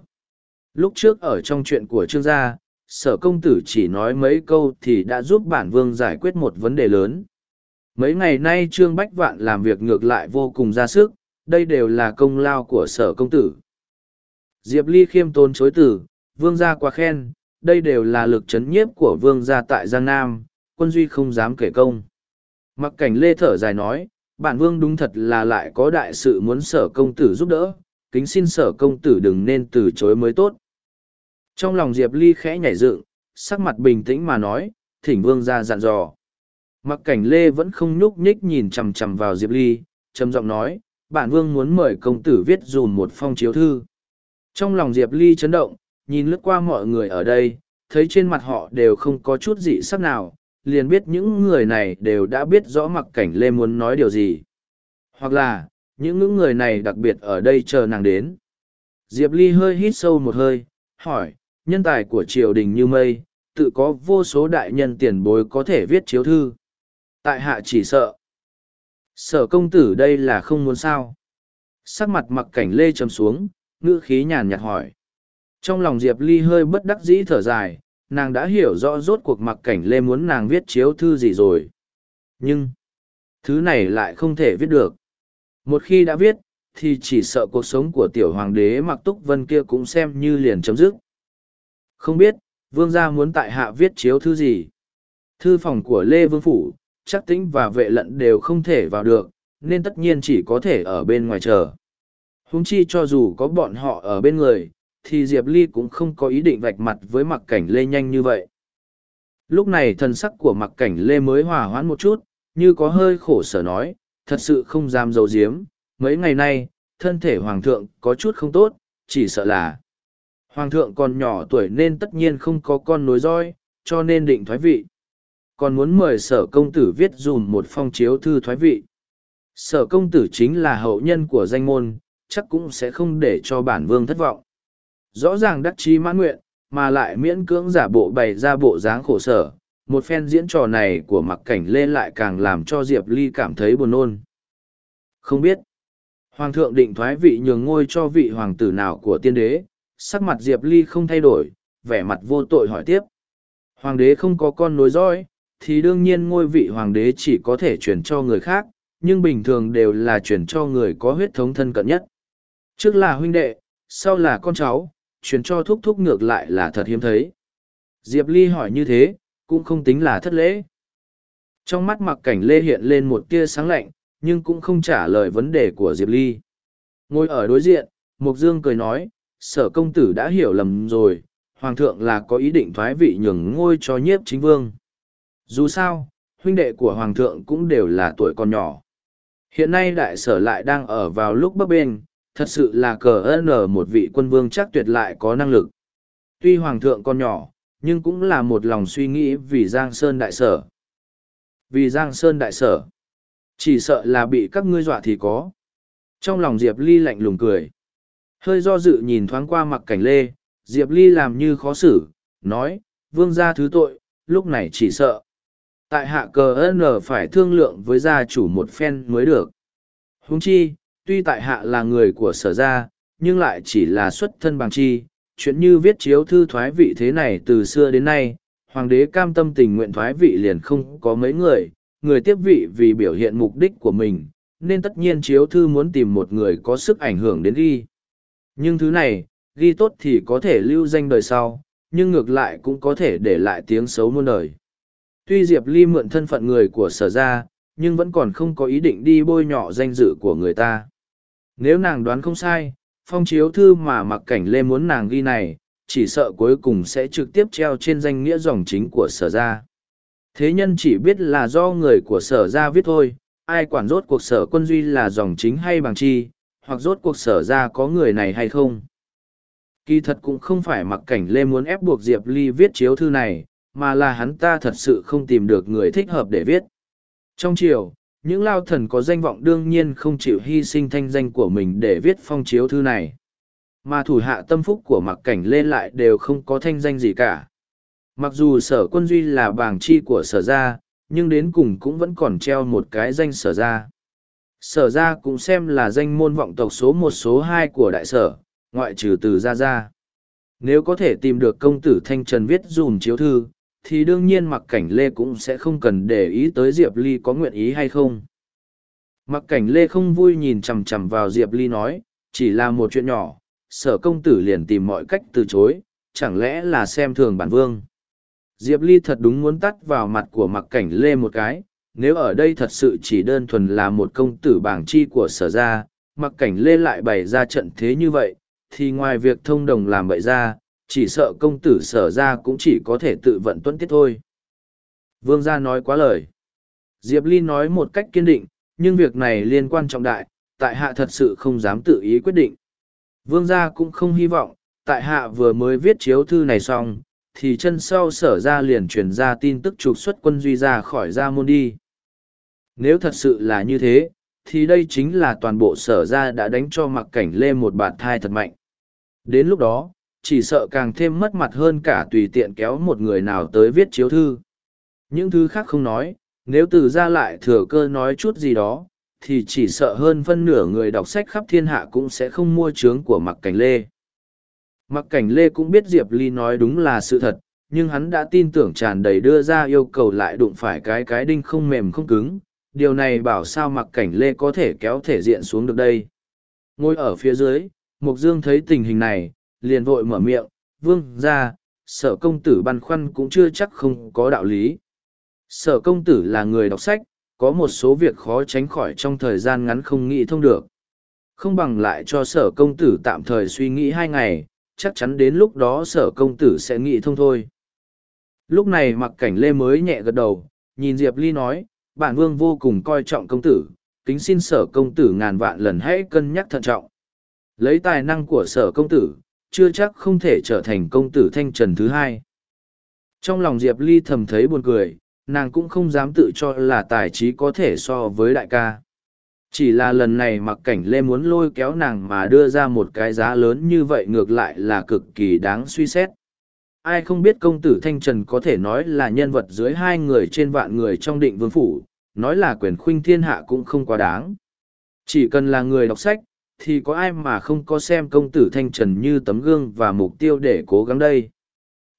Lúc trước ở trong chuyện của trương gia sở công tử chỉ nói mấy câu thì đã giúp bản vương giải quyết một vấn đề lớn. Mấy ngày nay trương bách vạn làm việc ngược lại vô cùng ra sức, đây đều là công lao của sở công tử. Diệp ly khiêm tốn chối tử vương gia quá khen, đây đều là lực chấn nhiếp của vương gia tại giang nam, quân duy không dám kể công. Mặc cảnh lê thở dài nói, bản vương đúng thật là lại có đại sự muốn sở công tử giúp đỡ, kính xin sở công tử đừng nên từ chối mới tốt trong lòng diệp ly khẽ nhảy dựng sắc mặt bình tĩnh mà nói thỉnh vương ra dặn dò mặc cảnh lê vẫn không nhúc nhích nhìn chằm chằm vào diệp ly trầm giọng nói bản vương muốn mời công tử viết dùm một phong chiếu thư trong lòng Diệp Ly chấn động, nhìn lướt qua mọi người ở đây, thấy trên mặt họ đều không có chút dị sắc nào, liền biết những người này đều đã biết rõ mặc cảnh Lê muốn nói điều gì. Hoặc là, những người này đặc biệt ở đây chờ nàng đến. Diệp Ly hơi hít sâu một hơi, hỏi, nhân tài của triều đình như mây, tự có vô số đại nhân tiền bối có thể viết chiếu thư. Tại hạ chỉ sợ. Sở công tử đây là không muốn sao. Sắc mặt mặc cảnh lê trầm xuống, ngữ khí nhàn nhạt hỏi. Trong lòng Diệp Ly hơi bất đắc dĩ thở dài, nàng đã hiểu rõ rốt cuộc mặc cảnh lê muốn nàng viết chiếu thư gì rồi. Nhưng, thứ này lại không thể viết được. Một khi đã viết, thì chỉ sợ cuộc sống của tiểu hoàng đế mặc túc vân kia cũng xem như liền chấm dứt. Không biết, vương gia muốn tại hạ viết chiếu thư gì. Thư phòng của Lê Vương Phủ, chắc tĩnh và vệ lận đều không thể vào được, nên tất nhiên chỉ có thể ở bên ngoài chờ. Húng chi cho dù có bọn họ ở bên người, thì Diệp Ly cũng không có ý định vạch mặt với mặc cảnh lê nhanh như vậy. Lúc này thần sắc của mặc cảnh lê mới hòa hoãn một chút, như có hơi khổ sở nói, thật sự không dám dấu diếm. Mấy ngày nay, thân thể hoàng thượng có chút không tốt, chỉ sợ là hoàng thượng còn nhỏ tuổi nên tất nhiên không có con nối roi, cho nên định thoái vị. Còn muốn mời sở công tử viết dùm một phong chiếu thư thoái vị. Sở công tử chính là hậu nhân của danh môn, chắc cũng sẽ không để cho bản vương thất vọng. rõ ràng đắc chí mãn nguyện, mà lại miễn cưỡng giả bộ bày ra bộ dáng khổ sở. Một phen diễn trò này của mặc cảnh lê lại càng làm cho Diệp Ly cảm thấy buồn nôn. Không biết, Hoàng thượng định thoái vị nhường ngôi cho vị hoàng tử nào của tiên đế, sắc mặt Diệp Ly không thay đổi, vẻ mặt vô tội hỏi tiếp. Hoàng đế không có con nối dõi, thì đương nhiên ngôi vị hoàng đế chỉ có thể chuyển cho người khác, nhưng bình thường đều là chuyển cho người có huyết thống thân cận nhất. Trước là huynh đệ, sau là con cháu, chuyển cho thúc thúc ngược lại là thật hiếm thấy. Diệp Ly hỏi như thế, cũng không tính là thất lễ. Trong mắt mặc cảnh lê hiện lên một tia sáng lạnh, nhưng cũng không trả lời vấn đề của Diệp Ly. Ngồi ở đối diện, Mục Dương cười nói, sở công tử đã hiểu lầm rồi, Hoàng thượng là có ý định thoái vị nhường ngôi cho nhiếp chính vương. Dù sao, huynh đệ của Hoàng thượng cũng đều là tuổi còn nhỏ. Hiện nay đại sở lại đang ở vào lúc bấp bênh, thật sự là cờ ơn một vị quân vương chắc tuyệt lại có năng lực. Tuy Hoàng thượng còn nhỏ, nhưng cũng là một lòng suy nghĩ vì Giang Sơn đại sở. Vì Giang Sơn đại sở. Chỉ sợ là bị các ngươi dọa thì có. Trong lòng Diệp Ly lạnh lùng cười. Hơi do dự nhìn thoáng qua mặc cảnh lê, Diệp Ly làm như khó xử, nói, vương gia thứ tội, lúc này chỉ sợ. Tại hạ cờ N phải thương lượng với gia chủ một phen mới được. Húng chi, tuy tại hạ là người của sở gia, nhưng lại chỉ là xuất thân bằng chi, chuyện như viết chiếu thư thoái vị thế này từ xưa đến nay, hoàng đế cam tâm tình nguyện thoái vị liền không có mấy người, người tiếp vị vì biểu hiện mục đích của mình, nên tất nhiên chiếu thư muốn tìm một người có sức ảnh hưởng đến ghi. Nhưng thứ này, ghi tốt thì có thể lưu danh đời sau, nhưng ngược lại cũng có thể để lại tiếng xấu muôn đời. Tuy Diệp Ly mượn thân phận người của sở gia, nhưng vẫn còn không có ý định đi bôi nhọ danh dự của người ta. Nếu nàng đoán không sai, phong chiếu thư mà mặc cảnh lê muốn nàng ghi này, chỉ sợ cuối cùng sẽ trực tiếp treo trên danh nghĩa dòng chính của sở gia. Thế nhân chỉ biết là do người của sở ra viết thôi, ai quản rốt cuộc sở quân duy là dòng chính hay bằng chi, hoặc rốt cuộc sở ra có người này hay không. Kỳ thật cũng không phải mặc cảnh Lê muốn ép buộc Diệp Ly viết chiếu thư này, mà là hắn ta thật sự không tìm được người thích hợp để viết. Trong chiều, những lao thần có danh vọng đương nhiên không chịu hy sinh thanh danh của mình để viết phong chiếu thư này. Mà thủ hạ tâm phúc của mặc cảnh Lê lại đều không có thanh danh gì cả. Mặc dù sở quân duy là bảng chi của sở gia, nhưng đến cùng cũng vẫn còn treo một cái danh sở gia. Sở ra cũng xem là danh môn vọng tộc số một số hai của đại sở, ngoại trừ từ gia gia. Nếu có thể tìm được công tử Thanh Trần viết dùm chiếu thư, thì đương nhiên mặc cảnh Lê cũng sẽ không cần để ý tới Diệp Ly có nguyện ý hay không. Mặc cảnh Lê không vui nhìn chằm chằm vào Diệp Ly nói, chỉ là một chuyện nhỏ, sở công tử liền tìm mọi cách từ chối, chẳng lẽ là xem thường bản vương. Diệp Ly thật đúng muốn tắt vào mặt của mặc cảnh lê một cái, nếu ở đây thật sự chỉ đơn thuần là một công tử bảng chi của sở gia, mặc cảnh lê lại bày ra trận thế như vậy, thì ngoài việc thông đồng làm bậy ra, chỉ sợ công tử sở gia cũng chỉ có thể tự vận tuân tiết thôi. Vương gia nói quá lời. Diệp Ly nói một cách kiên định, nhưng việc này liên quan trọng đại, tại hạ thật sự không dám tự ý quyết định. Vương gia cũng không hy vọng, tại hạ vừa mới viết chiếu thư này xong, thì chân sau sở ra liền truyền ra tin tức trục xuất quân duy ra khỏi gia môn đi. Nếu thật sự là như thế, thì đây chính là toàn bộ sở ra đã đánh cho mặc cảnh lê một bạt thai thật mạnh. Đến lúc đó, chỉ sợ càng thêm mất mặt hơn cả tùy tiện kéo một người nào tới viết chiếu thư. Những thứ khác không nói, nếu từ ra lại thừa cơ nói chút gì đó, thì chỉ sợ hơn phân nửa người đọc sách khắp thiên hạ cũng sẽ không mua trướng của mặc cảnh lê. Mặc cảnh Lê cũng biết Diệp Ly nói đúng là sự thật, nhưng hắn đã tin tưởng tràn đầy đưa ra yêu cầu lại đụng phải cái cái đinh không mềm không cứng. Điều này bảo sao mặc cảnh Lê có thể kéo thể diện xuống được đây. Ngồi ở phía dưới, Mục Dương thấy tình hình này, liền vội mở miệng, vương ra, sở công tử băn khoăn cũng chưa chắc không có đạo lý. Sở công tử là người đọc sách, có một số việc khó tránh khỏi trong thời gian ngắn không nghĩ thông được. Không bằng lại cho sở công tử tạm thời suy nghĩ hai ngày, chắc chắn đến lúc đó sở công tử sẽ nghĩ thông thôi. Lúc này mặc cảnh lê mới nhẹ gật đầu, nhìn Diệp Ly nói, bản vương vô cùng coi trọng công tử, kính xin sở công tử ngàn vạn lần hãy cân nhắc thận trọng. Lấy tài năng của sở công tử, chưa chắc không thể trở thành công tử thanh trần thứ hai. Trong lòng Diệp Ly thầm thấy buồn cười, nàng cũng không dám tự cho là tài trí có thể so với đại ca. Chỉ là lần này mặc cảnh lê muốn lôi kéo nàng mà đưa ra một cái giá lớn như vậy ngược lại là cực kỳ đáng suy xét. Ai không biết công tử Thanh Trần có thể nói là nhân vật dưới hai người trên vạn người trong định vương phủ, nói là quyền khuynh thiên hạ cũng không quá đáng. Chỉ cần là người đọc sách, thì có ai mà không có xem công tử Thanh Trần như tấm gương và mục tiêu để cố gắng đây.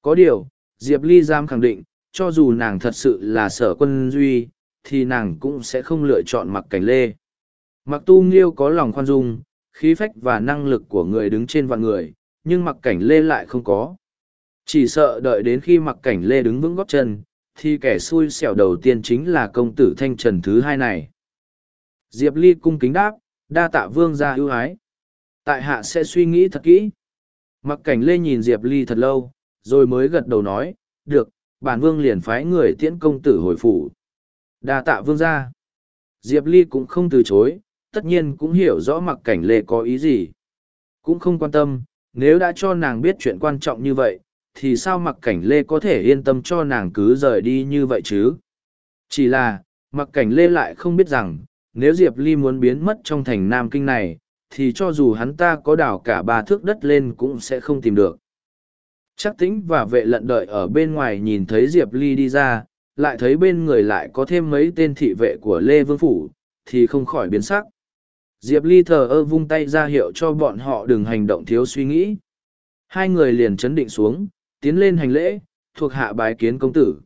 Có điều, Diệp Ly Giam khẳng định, cho dù nàng thật sự là sở quân duy, thì nàng cũng sẽ không lựa chọn mặc cảnh lê. Mặc tu nghiêu có lòng khoan dung, khí phách và năng lực của người đứng trên vạn người, nhưng mặc cảnh lê lại không có. Chỉ sợ đợi đến khi mặc cảnh lê đứng vững góp chân, thì kẻ xui xẻo đầu tiên chính là công tử thanh trần thứ hai này. Diệp Ly cung kính đáp, đa tạ vương ra ưu ái. Tại hạ sẽ suy nghĩ thật kỹ. Mặc cảnh lê nhìn Diệp Ly thật lâu, rồi mới gật đầu nói, được, bản vương liền phái người tiễn công tử hồi phủ. Đa tạ vương ra. Diệp Ly cũng không từ chối, tất nhiên cũng hiểu rõ mặc cảnh lê có ý gì. Cũng không quan tâm, nếu đã cho nàng biết chuyện quan trọng như vậy, thì sao mặc cảnh lê có thể yên tâm cho nàng cứ rời đi như vậy chứ? Chỉ là, mặc cảnh lê lại không biết rằng, nếu Diệp Ly muốn biến mất trong thành Nam Kinh này, thì cho dù hắn ta có đào cả ba thước đất lên cũng sẽ không tìm được. Chắc tĩnh và vệ lận đợi ở bên ngoài nhìn thấy Diệp Ly đi ra, lại thấy bên người lại có thêm mấy tên thị vệ của Lê Vương Phủ, thì không khỏi biến sắc. Diệp Ly thờ ơ vung tay ra hiệu cho bọn họ đừng hành động thiếu suy nghĩ. Hai người liền chấn định xuống, tiến lên hành lễ, thuộc hạ bái kiến công tử.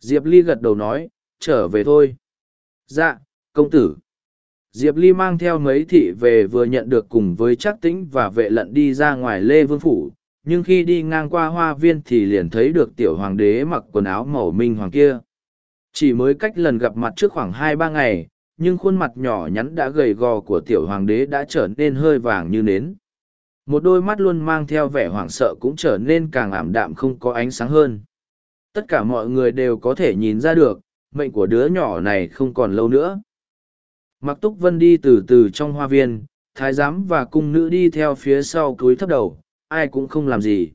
Diệp Ly gật đầu nói, trở về thôi. Dạ, công tử. Diệp Ly mang theo mấy thị về vừa nhận được cùng với chắc tĩnh và vệ lận đi ra ngoài Lê Vương Phủ, nhưng khi đi ngang qua hoa viên thì liền thấy được tiểu hoàng đế mặc quần áo màu minh hoàng kia. Chỉ mới cách lần gặp mặt trước khoảng hai ba ngày, nhưng khuôn mặt nhỏ nhắn đã gầy gò của tiểu hoàng đế đã trở nên hơi vàng như nến. Một đôi mắt luôn mang theo vẻ hoảng sợ cũng trở nên càng ảm đạm không có ánh sáng hơn. Tất cả mọi người đều có thể nhìn ra được, mệnh của đứa nhỏ này không còn lâu nữa. Mặc túc vân đi từ từ trong hoa viên, thái giám và cung nữ đi theo phía sau cúi thấp đầu, ai cũng không làm gì.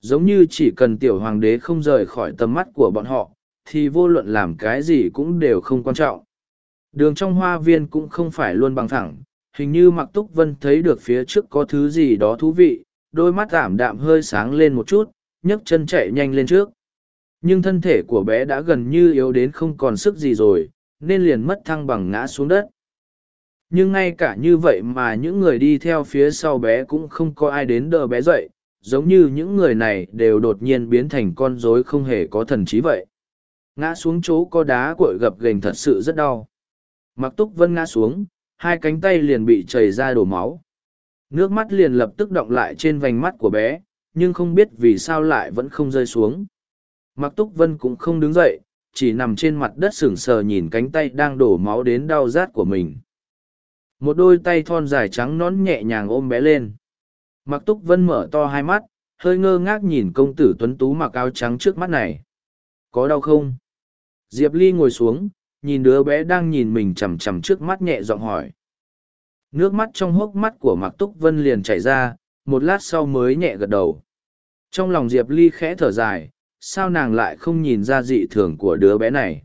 Giống như chỉ cần tiểu hoàng đế không rời khỏi tầm mắt của bọn họ, thì vô luận làm cái gì cũng đều không quan trọng. Đường trong hoa viên cũng không phải luôn bằng thẳng, hình như mặc túc vân thấy được phía trước có thứ gì đó thú vị, đôi mắt ảm đạm hơi sáng lên một chút, nhấc chân chạy nhanh lên trước. Nhưng thân thể của bé đã gần như yếu đến không còn sức gì rồi, nên liền mất thăng bằng ngã xuống đất. Nhưng ngay cả như vậy mà những người đi theo phía sau bé cũng không có ai đến đỡ bé dậy, giống như những người này đều đột nhiên biến thành con rối không hề có thần trí vậy. Ngã xuống chỗ có đá cội gập ghềnh thật sự rất đau. Mặc túc vân ngã xuống, hai cánh tay liền bị chảy ra đổ máu. Nước mắt liền lập tức động lại trên vành mắt của bé, nhưng không biết vì sao lại vẫn không rơi xuống. Mặc túc vân cũng không đứng dậy, chỉ nằm trên mặt đất sững sờ nhìn cánh tay đang đổ máu đến đau rát của mình. Một đôi tay thon dài trắng nón nhẹ nhàng ôm bé lên. Mặc túc vân mở to hai mắt, hơi ngơ ngác nhìn công tử tuấn tú mặc áo trắng trước mắt này. Có đau không? Diệp Ly ngồi xuống, nhìn đứa bé đang nhìn mình chằm chằm trước mắt nhẹ giọng hỏi. Nước mắt trong hốc mắt của Mạc Túc Vân liền chảy ra, một lát sau mới nhẹ gật đầu. Trong lòng Diệp Ly khẽ thở dài, sao nàng lại không nhìn ra dị thường của đứa bé này.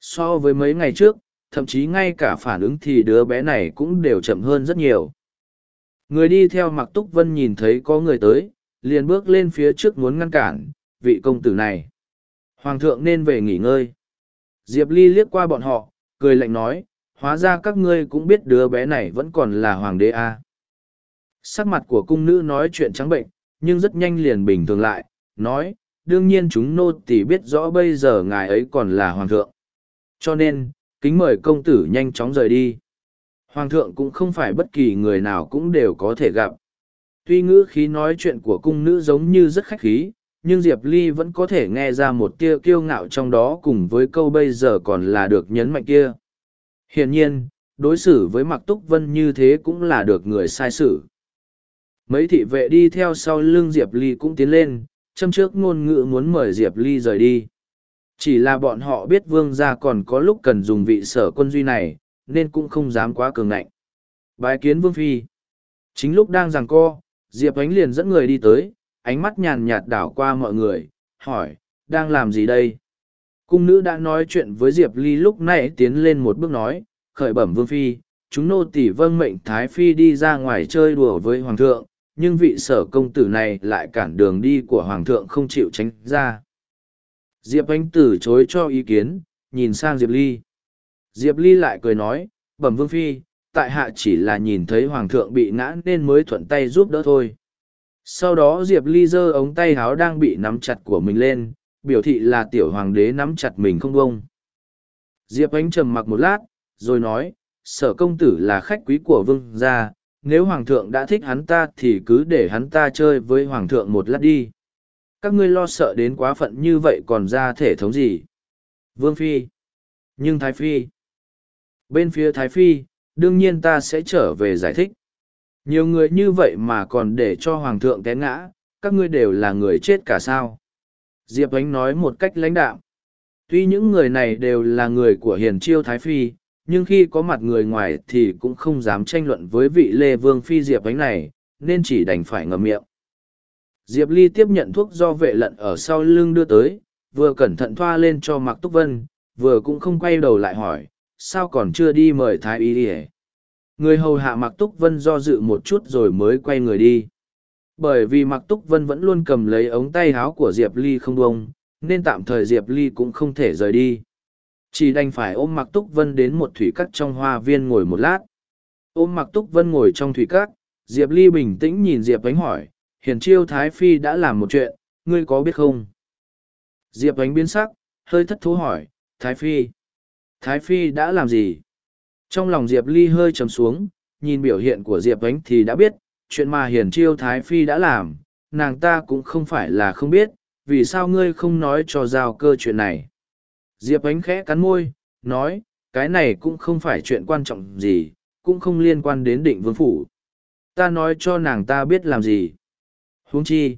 So với mấy ngày trước, thậm chí ngay cả phản ứng thì đứa bé này cũng đều chậm hơn rất nhiều. Người đi theo Mạc Túc Vân nhìn thấy có người tới, liền bước lên phía trước muốn ngăn cản, vị công tử này. Hoàng thượng nên về nghỉ ngơi. Diệp Ly liếc qua bọn họ, cười lạnh nói, hóa ra các ngươi cũng biết đứa bé này vẫn còn là hoàng đế à. Sắc mặt của cung nữ nói chuyện trắng bệnh, nhưng rất nhanh liền bình thường lại, nói, đương nhiên chúng nô tỳ biết rõ bây giờ ngài ấy còn là hoàng thượng. Cho nên, kính mời công tử nhanh chóng rời đi. Hoàng thượng cũng không phải bất kỳ người nào cũng đều có thể gặp. Tuy ngữ khí nói chuyện của cung nữ giống như rất khách khí, nhưng Diệp Ly vẫn có thể nghe ra một tia kiêu ngạo trong đó cùng với câu bây giờ còn là được nhấn mạnh kia. Hiển nhiên, đối xử với Mặc Túc Vân như thế cũng là được người sai xử. Mấy thị vệ đi theo sau lưng Diệp Ly cũng tiến lên, châm trước ngôn ngữ muốn mời Diệp Ly rời đi. Chỉ là bọn họ biết vương gia còn có lúc cần dùng vị sở quân duy này, nên cũng không dám quá cường ngạnh. Bái kiến vương phi. Chính lúc đang giằng co, Diệp Ánh liền dẫn người đi tới, ánh mắt nhàn nhạt đảo qua mọi người, hỏi, đang làm gì đây? Cung nữ đã nói chuyện với Diệp Ly lúc nãy tiến lên một bước nói, khởi bẩm vương phi, chúng nô tỳ vâng mệnh Thái Phi đi ra ngoài chơi đùa với Hoàng thượng, nhưng vị sở công tử này lại cản đường đi của Hoàng thượng không chịu tránh ra. Diệp Anh từ chối cho ý kiến, nhìn sang Diệp Ly. Diệp Ly lại cười nói, bẩm vương phi, tại hạ chỉ là nhìn thấy Hoàng thượng bị ngã nên mới thuận tay giúp đỡ thôi. Sau đó Diệp Ly giơ ống tay háo đang bị nắm chặt của mình lên, biểu thị là tiểu hoàng đế nắm chặt mình không bông. Diệp Ánh trầm mặc một lát, rồi nói, sở công tử là khách quý của vương gia, nếu hoàng thượng đã thích hắn ta thì cứ để hắn ta chơi với hoàng thượng một lát đi. Các ngươi lo sợ đến quá phận như vậy còn ra thể thống gì? Vương Phi. Nhưng Thái Phi. Bên phía Thái Phi, đương nhiên ta sẽ trở về giải thích. Nhiều người như vậy mà còn để cho hoàng thượng té ngã, các ngươi đều là người chết cả sao. Diệp Ánh nói một cách lãnh đạm. Tuy những người này đều là người của hiền chiêu Thái Phi, nhưng khi có mặt người ngoài thì cũng không dám tranh luận với vị Lê Vương Phi Diệp Ánh này, nên chỉ đành phải ngậm miệng. Diệp Ly tiếp nhận thuốc do vệ lận ở sau lưng đưa tới, vừa cẩn thận thoa lên cho Mạc Túc Vân, vừa cũng không quay đầu lại hỏi, sao còn chưa đi mời Thái Y ỉa Người hầu hạ Mạc Túc Vân do dự một chút rồi mới quay người đi. Bởi vì Mạc Túc Vân vẫn luôn cầm lấy ống tay áo của Diệp Ly không bông, nên tạm thời Diệp Ly cũng không thể rời đi. Chỉ đành phải ôm Mạc Túc Vân đến một thủy cắt trong hoa viên ngồi một lát. Ôm Mạc Túc Vân ngồi trong thủy cắt, Diệp Ly bình tĩnh nhìn Diệp Ánh hỏi, hiền chiêu Thái Phi đã làm một chuyện, ngươi có biết không? Diệp Ánh biến sắc, hơi thất thú hỏi, Thái Phi. Thái Phi đã làm gì? Trong lòng Diệp Ly hơi trầm xuống, nhìn biểu hiện của Diệp Ánh thì đã biết, chuyện mà hiền chiêu Thái Phi đã làm, nàng ta cũng không phải là không biết, vì sao ngươi không nói cho giao cơ chuyện này. Diệp Ánh khẽ cắn môi, nói, cái này cũng không phải chuyện quan trọng gì, cũng không liên quan đến định vương phủ. Ta nói cho nàng ta biết làm gì. huống chi.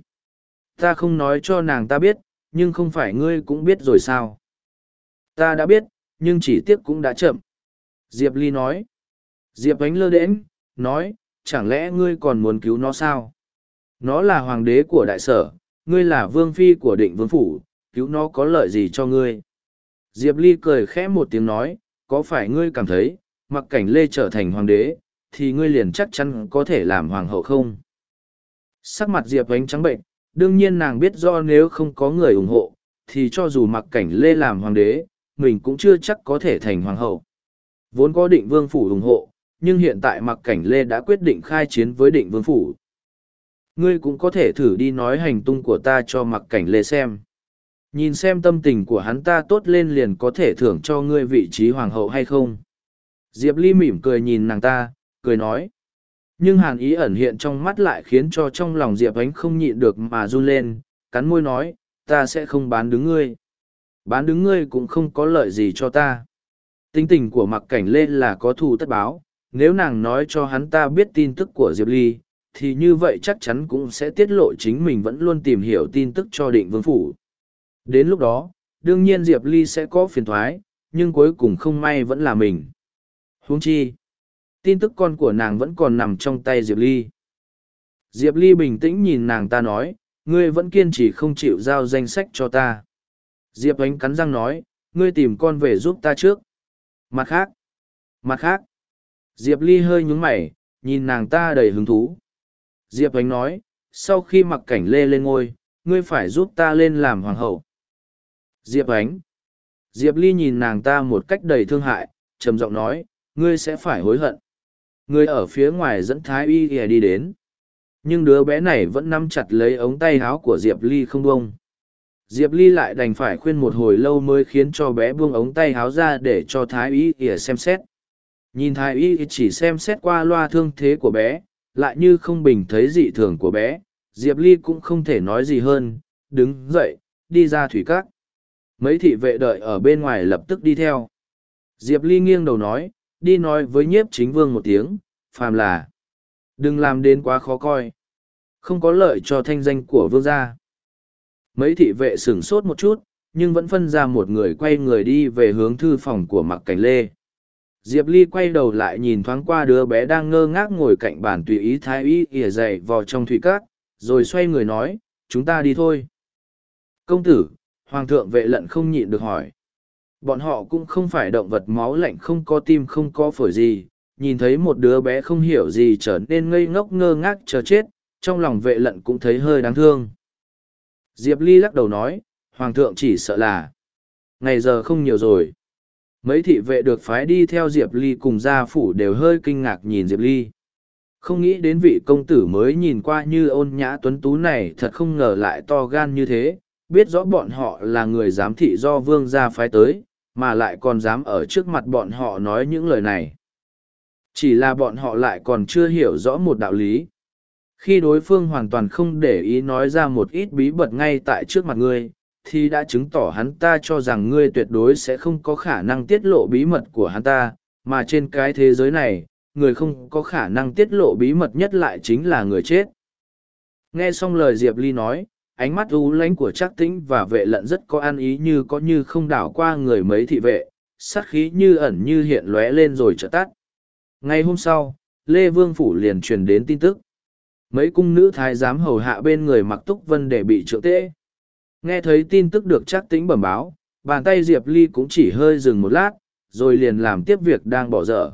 Ta không nói cho nàng ta biết, nhưng không phải ngươi cũng biết rồi sao. Ta đã biết, nhưng chỉ tiếc cũng đã chậm. Diệp Ly nói. Diệp Ánh lơ đễnh, nói, chẳng lẽ ngươi còn muốn cứu nó sao? Nó là hoàng đế của đại sở, ngươi là vương phi của định vương phủ, cứu nó có lợi gì cho ngươi? Diệp Ly cười khẽ một tiếng nói, có phải ngươi cảm thấy, mặc cảnh Lê trở thành hoàng đế, thì ngươi liền chắc chắn có thể làm hoàng hậu không? Sắc mặt Diệp ánh trắng bệnh, đương nhiên nàng biết do nếu không có người ủng hộ, thì cho dù mặc cảnh Lê làm hoàng đế, mình cũng chưa chắc có thể thành hoàng hậu. Vốn có định vương phủ ủng hộ, nhưng hiện tại mặc cảnh Lê đã quyết định khai chiến với định vương phủ. Ngươi cũng có thể thử đi nói hành tung của ta cho mặc cảnh Lê xem. Nhìn xem tâm tình của hắn ta tốt lên liền có thể thưởng cho ngươi vị trí hoàng hậu hay không. Diệp Ly mỉm cười nhìn nàng ta, cười nói. Nhưng hàn ý ẩn hiện trong mắt lại khiến cho trong lòng Diệp Ánh không nhịn được mà run lên, cắn môi nói, ta sẽ không bán đứng ngươi. Bán đứng ngươi cũng không có lợi gì cho ta. Tính tình của mặc cảnh lên là có thù tất báo, nếu nàng nói cho hắn ta biết tin tức của Diệp Ly, thì như vậy chắc chắn cũng sẽ tiết lộ chính mình vẫn luôn tìm hiểu tin tức cho định vương phủ. Đến lúc đó, đương nhiên Diệp Ly sẽ có phiền thoái, nhưng cuối cùng không may vẫn là mình. Huống chi, tin tức con của nàng vẫn còn nằm trong tay Diệp Ly. Diệp Ly bình tĩnh nhìn nàng ta nói, ngươi vẫn kiên trì không chịu giao danh sách cho ta. Diệp ánh cắn răng nói, ngươi tìm con về giúp ta trước. Mặt khác, mặt khác, Diệp Ly hơi nhúng mày, nhìn nàng ta đầy hứng thú. Diệp ánh nói, sau khi mặc cảnh lê lên ngôi, ngươi phải giúp ta lên làm hoàng hậu. Diệp ánh. Diệp Ly nhìn nàng ta một cách đầy thương hại, trầm giọng nói, ngươi sẽ phải hối hận. Ngươi ở phía ngoài dẫn Thái Y đi đến. Nhưng đứa bé này vẫn nắm chặt lấy ống tay áo của Diệp Ly không buông. Diệp Ly lại đành phải khuyên một hồi lâu mới khiến cho bé buông ống tay háo ra để cho Thái Y ỉa xem xét. Nhìn Thái Y chỉ xem xét qua loa thương thế của bé, lại như không bình thấy dị thường của bé. Diệp Ly cũng không thể nói gì hơn, đứng dậy, đi ra thủy cát. Mấy thị vệ đợi ở bên ngoài lập tức đi theo. Diệp Ly nghiêng đầu nói, đi nói với nhiếp chính vương một tiếng, phàm là. Đừng làm đến quá khó coi. Không có lợi cho thanh danh của vương gia. Mấy thị vệ sửng sốt một chút, nhưng vẫn phân ra một người quay người đi về hướng thư phòng của mặc cảnh lê. Diệp Ly quay đầu lại nhìn thoáng qua đứa bé đang ngơ ngác ngồi cạnh bàn tùy ý thái y ỉa dày vào trong thủy cát, rồi xoay người nói, chúng ta đi thôi. Công tử, Hoàng thượng vệ lận không nhịn được hỏi. Bọn họ cũng không phải động vật máu lạnh không có tim không có phổi gì, nhìn thấy một đứa bé không hiểu gì trở nên ngây ngốc ngơ ngác chờ chết, trong lòng vệ lận cũng thấy hơi đáng thương. Diệp Ly lắc đầu nói, Hoàng thượng chỉ sợ là, ngày giờ không nhiều rồi. Mấy thị vệ được phái đi theo Diệp Ly cùng gia phủ đều hơi kinh ngạc nhìn Diệp Ly. Không nghĩ đến vị công tử mới nhìn qua như ôn nhã tuấn tú này thật không ngờ lại to gan như thế, biết rõ bọn họ là người giám thị do vương gia phái tới, mà lại còn dám ở trước mặt bọn họ nói những lời này. Chỉ là bọn họ lại còn chưa hiểu rõ một đạo lý. Khi đối phương hoàn toàn không để ý nói ra một ít bí mật ngay tại trước mặt ngươi, thì đã chứng tỏ hắn ta cho rằng ngươi tuyệt đối sẽ không có khả năng tiết lộ bí mật của hắn ta, mà trên cái thế giới này, người không có khả năng tiết lộ bí mật nhất lại chính là người chết. Nghe xong lời Diệp Ly nói, ánh mắt u lánh của Trác Tĩnh và vệ lận rất có ăn ý như có như không đảo qua người mấy thị vệ, sát khí như ẩn như hiện lóe lên rồi trở tắt. Ngay hôm sau, Lê Vương Phủ liền truyền đến tin tức. Mấy cung nữ thái giám hầu hạ bên người mặc túc vân để bị trượng tễ. Nghe thấy tin tức được chắc tính bẩm báo, bàn tay Diệp Ly cũng chỉ hơi dừng một lát, rồi liền làm tiếp việc đang bỏ dở.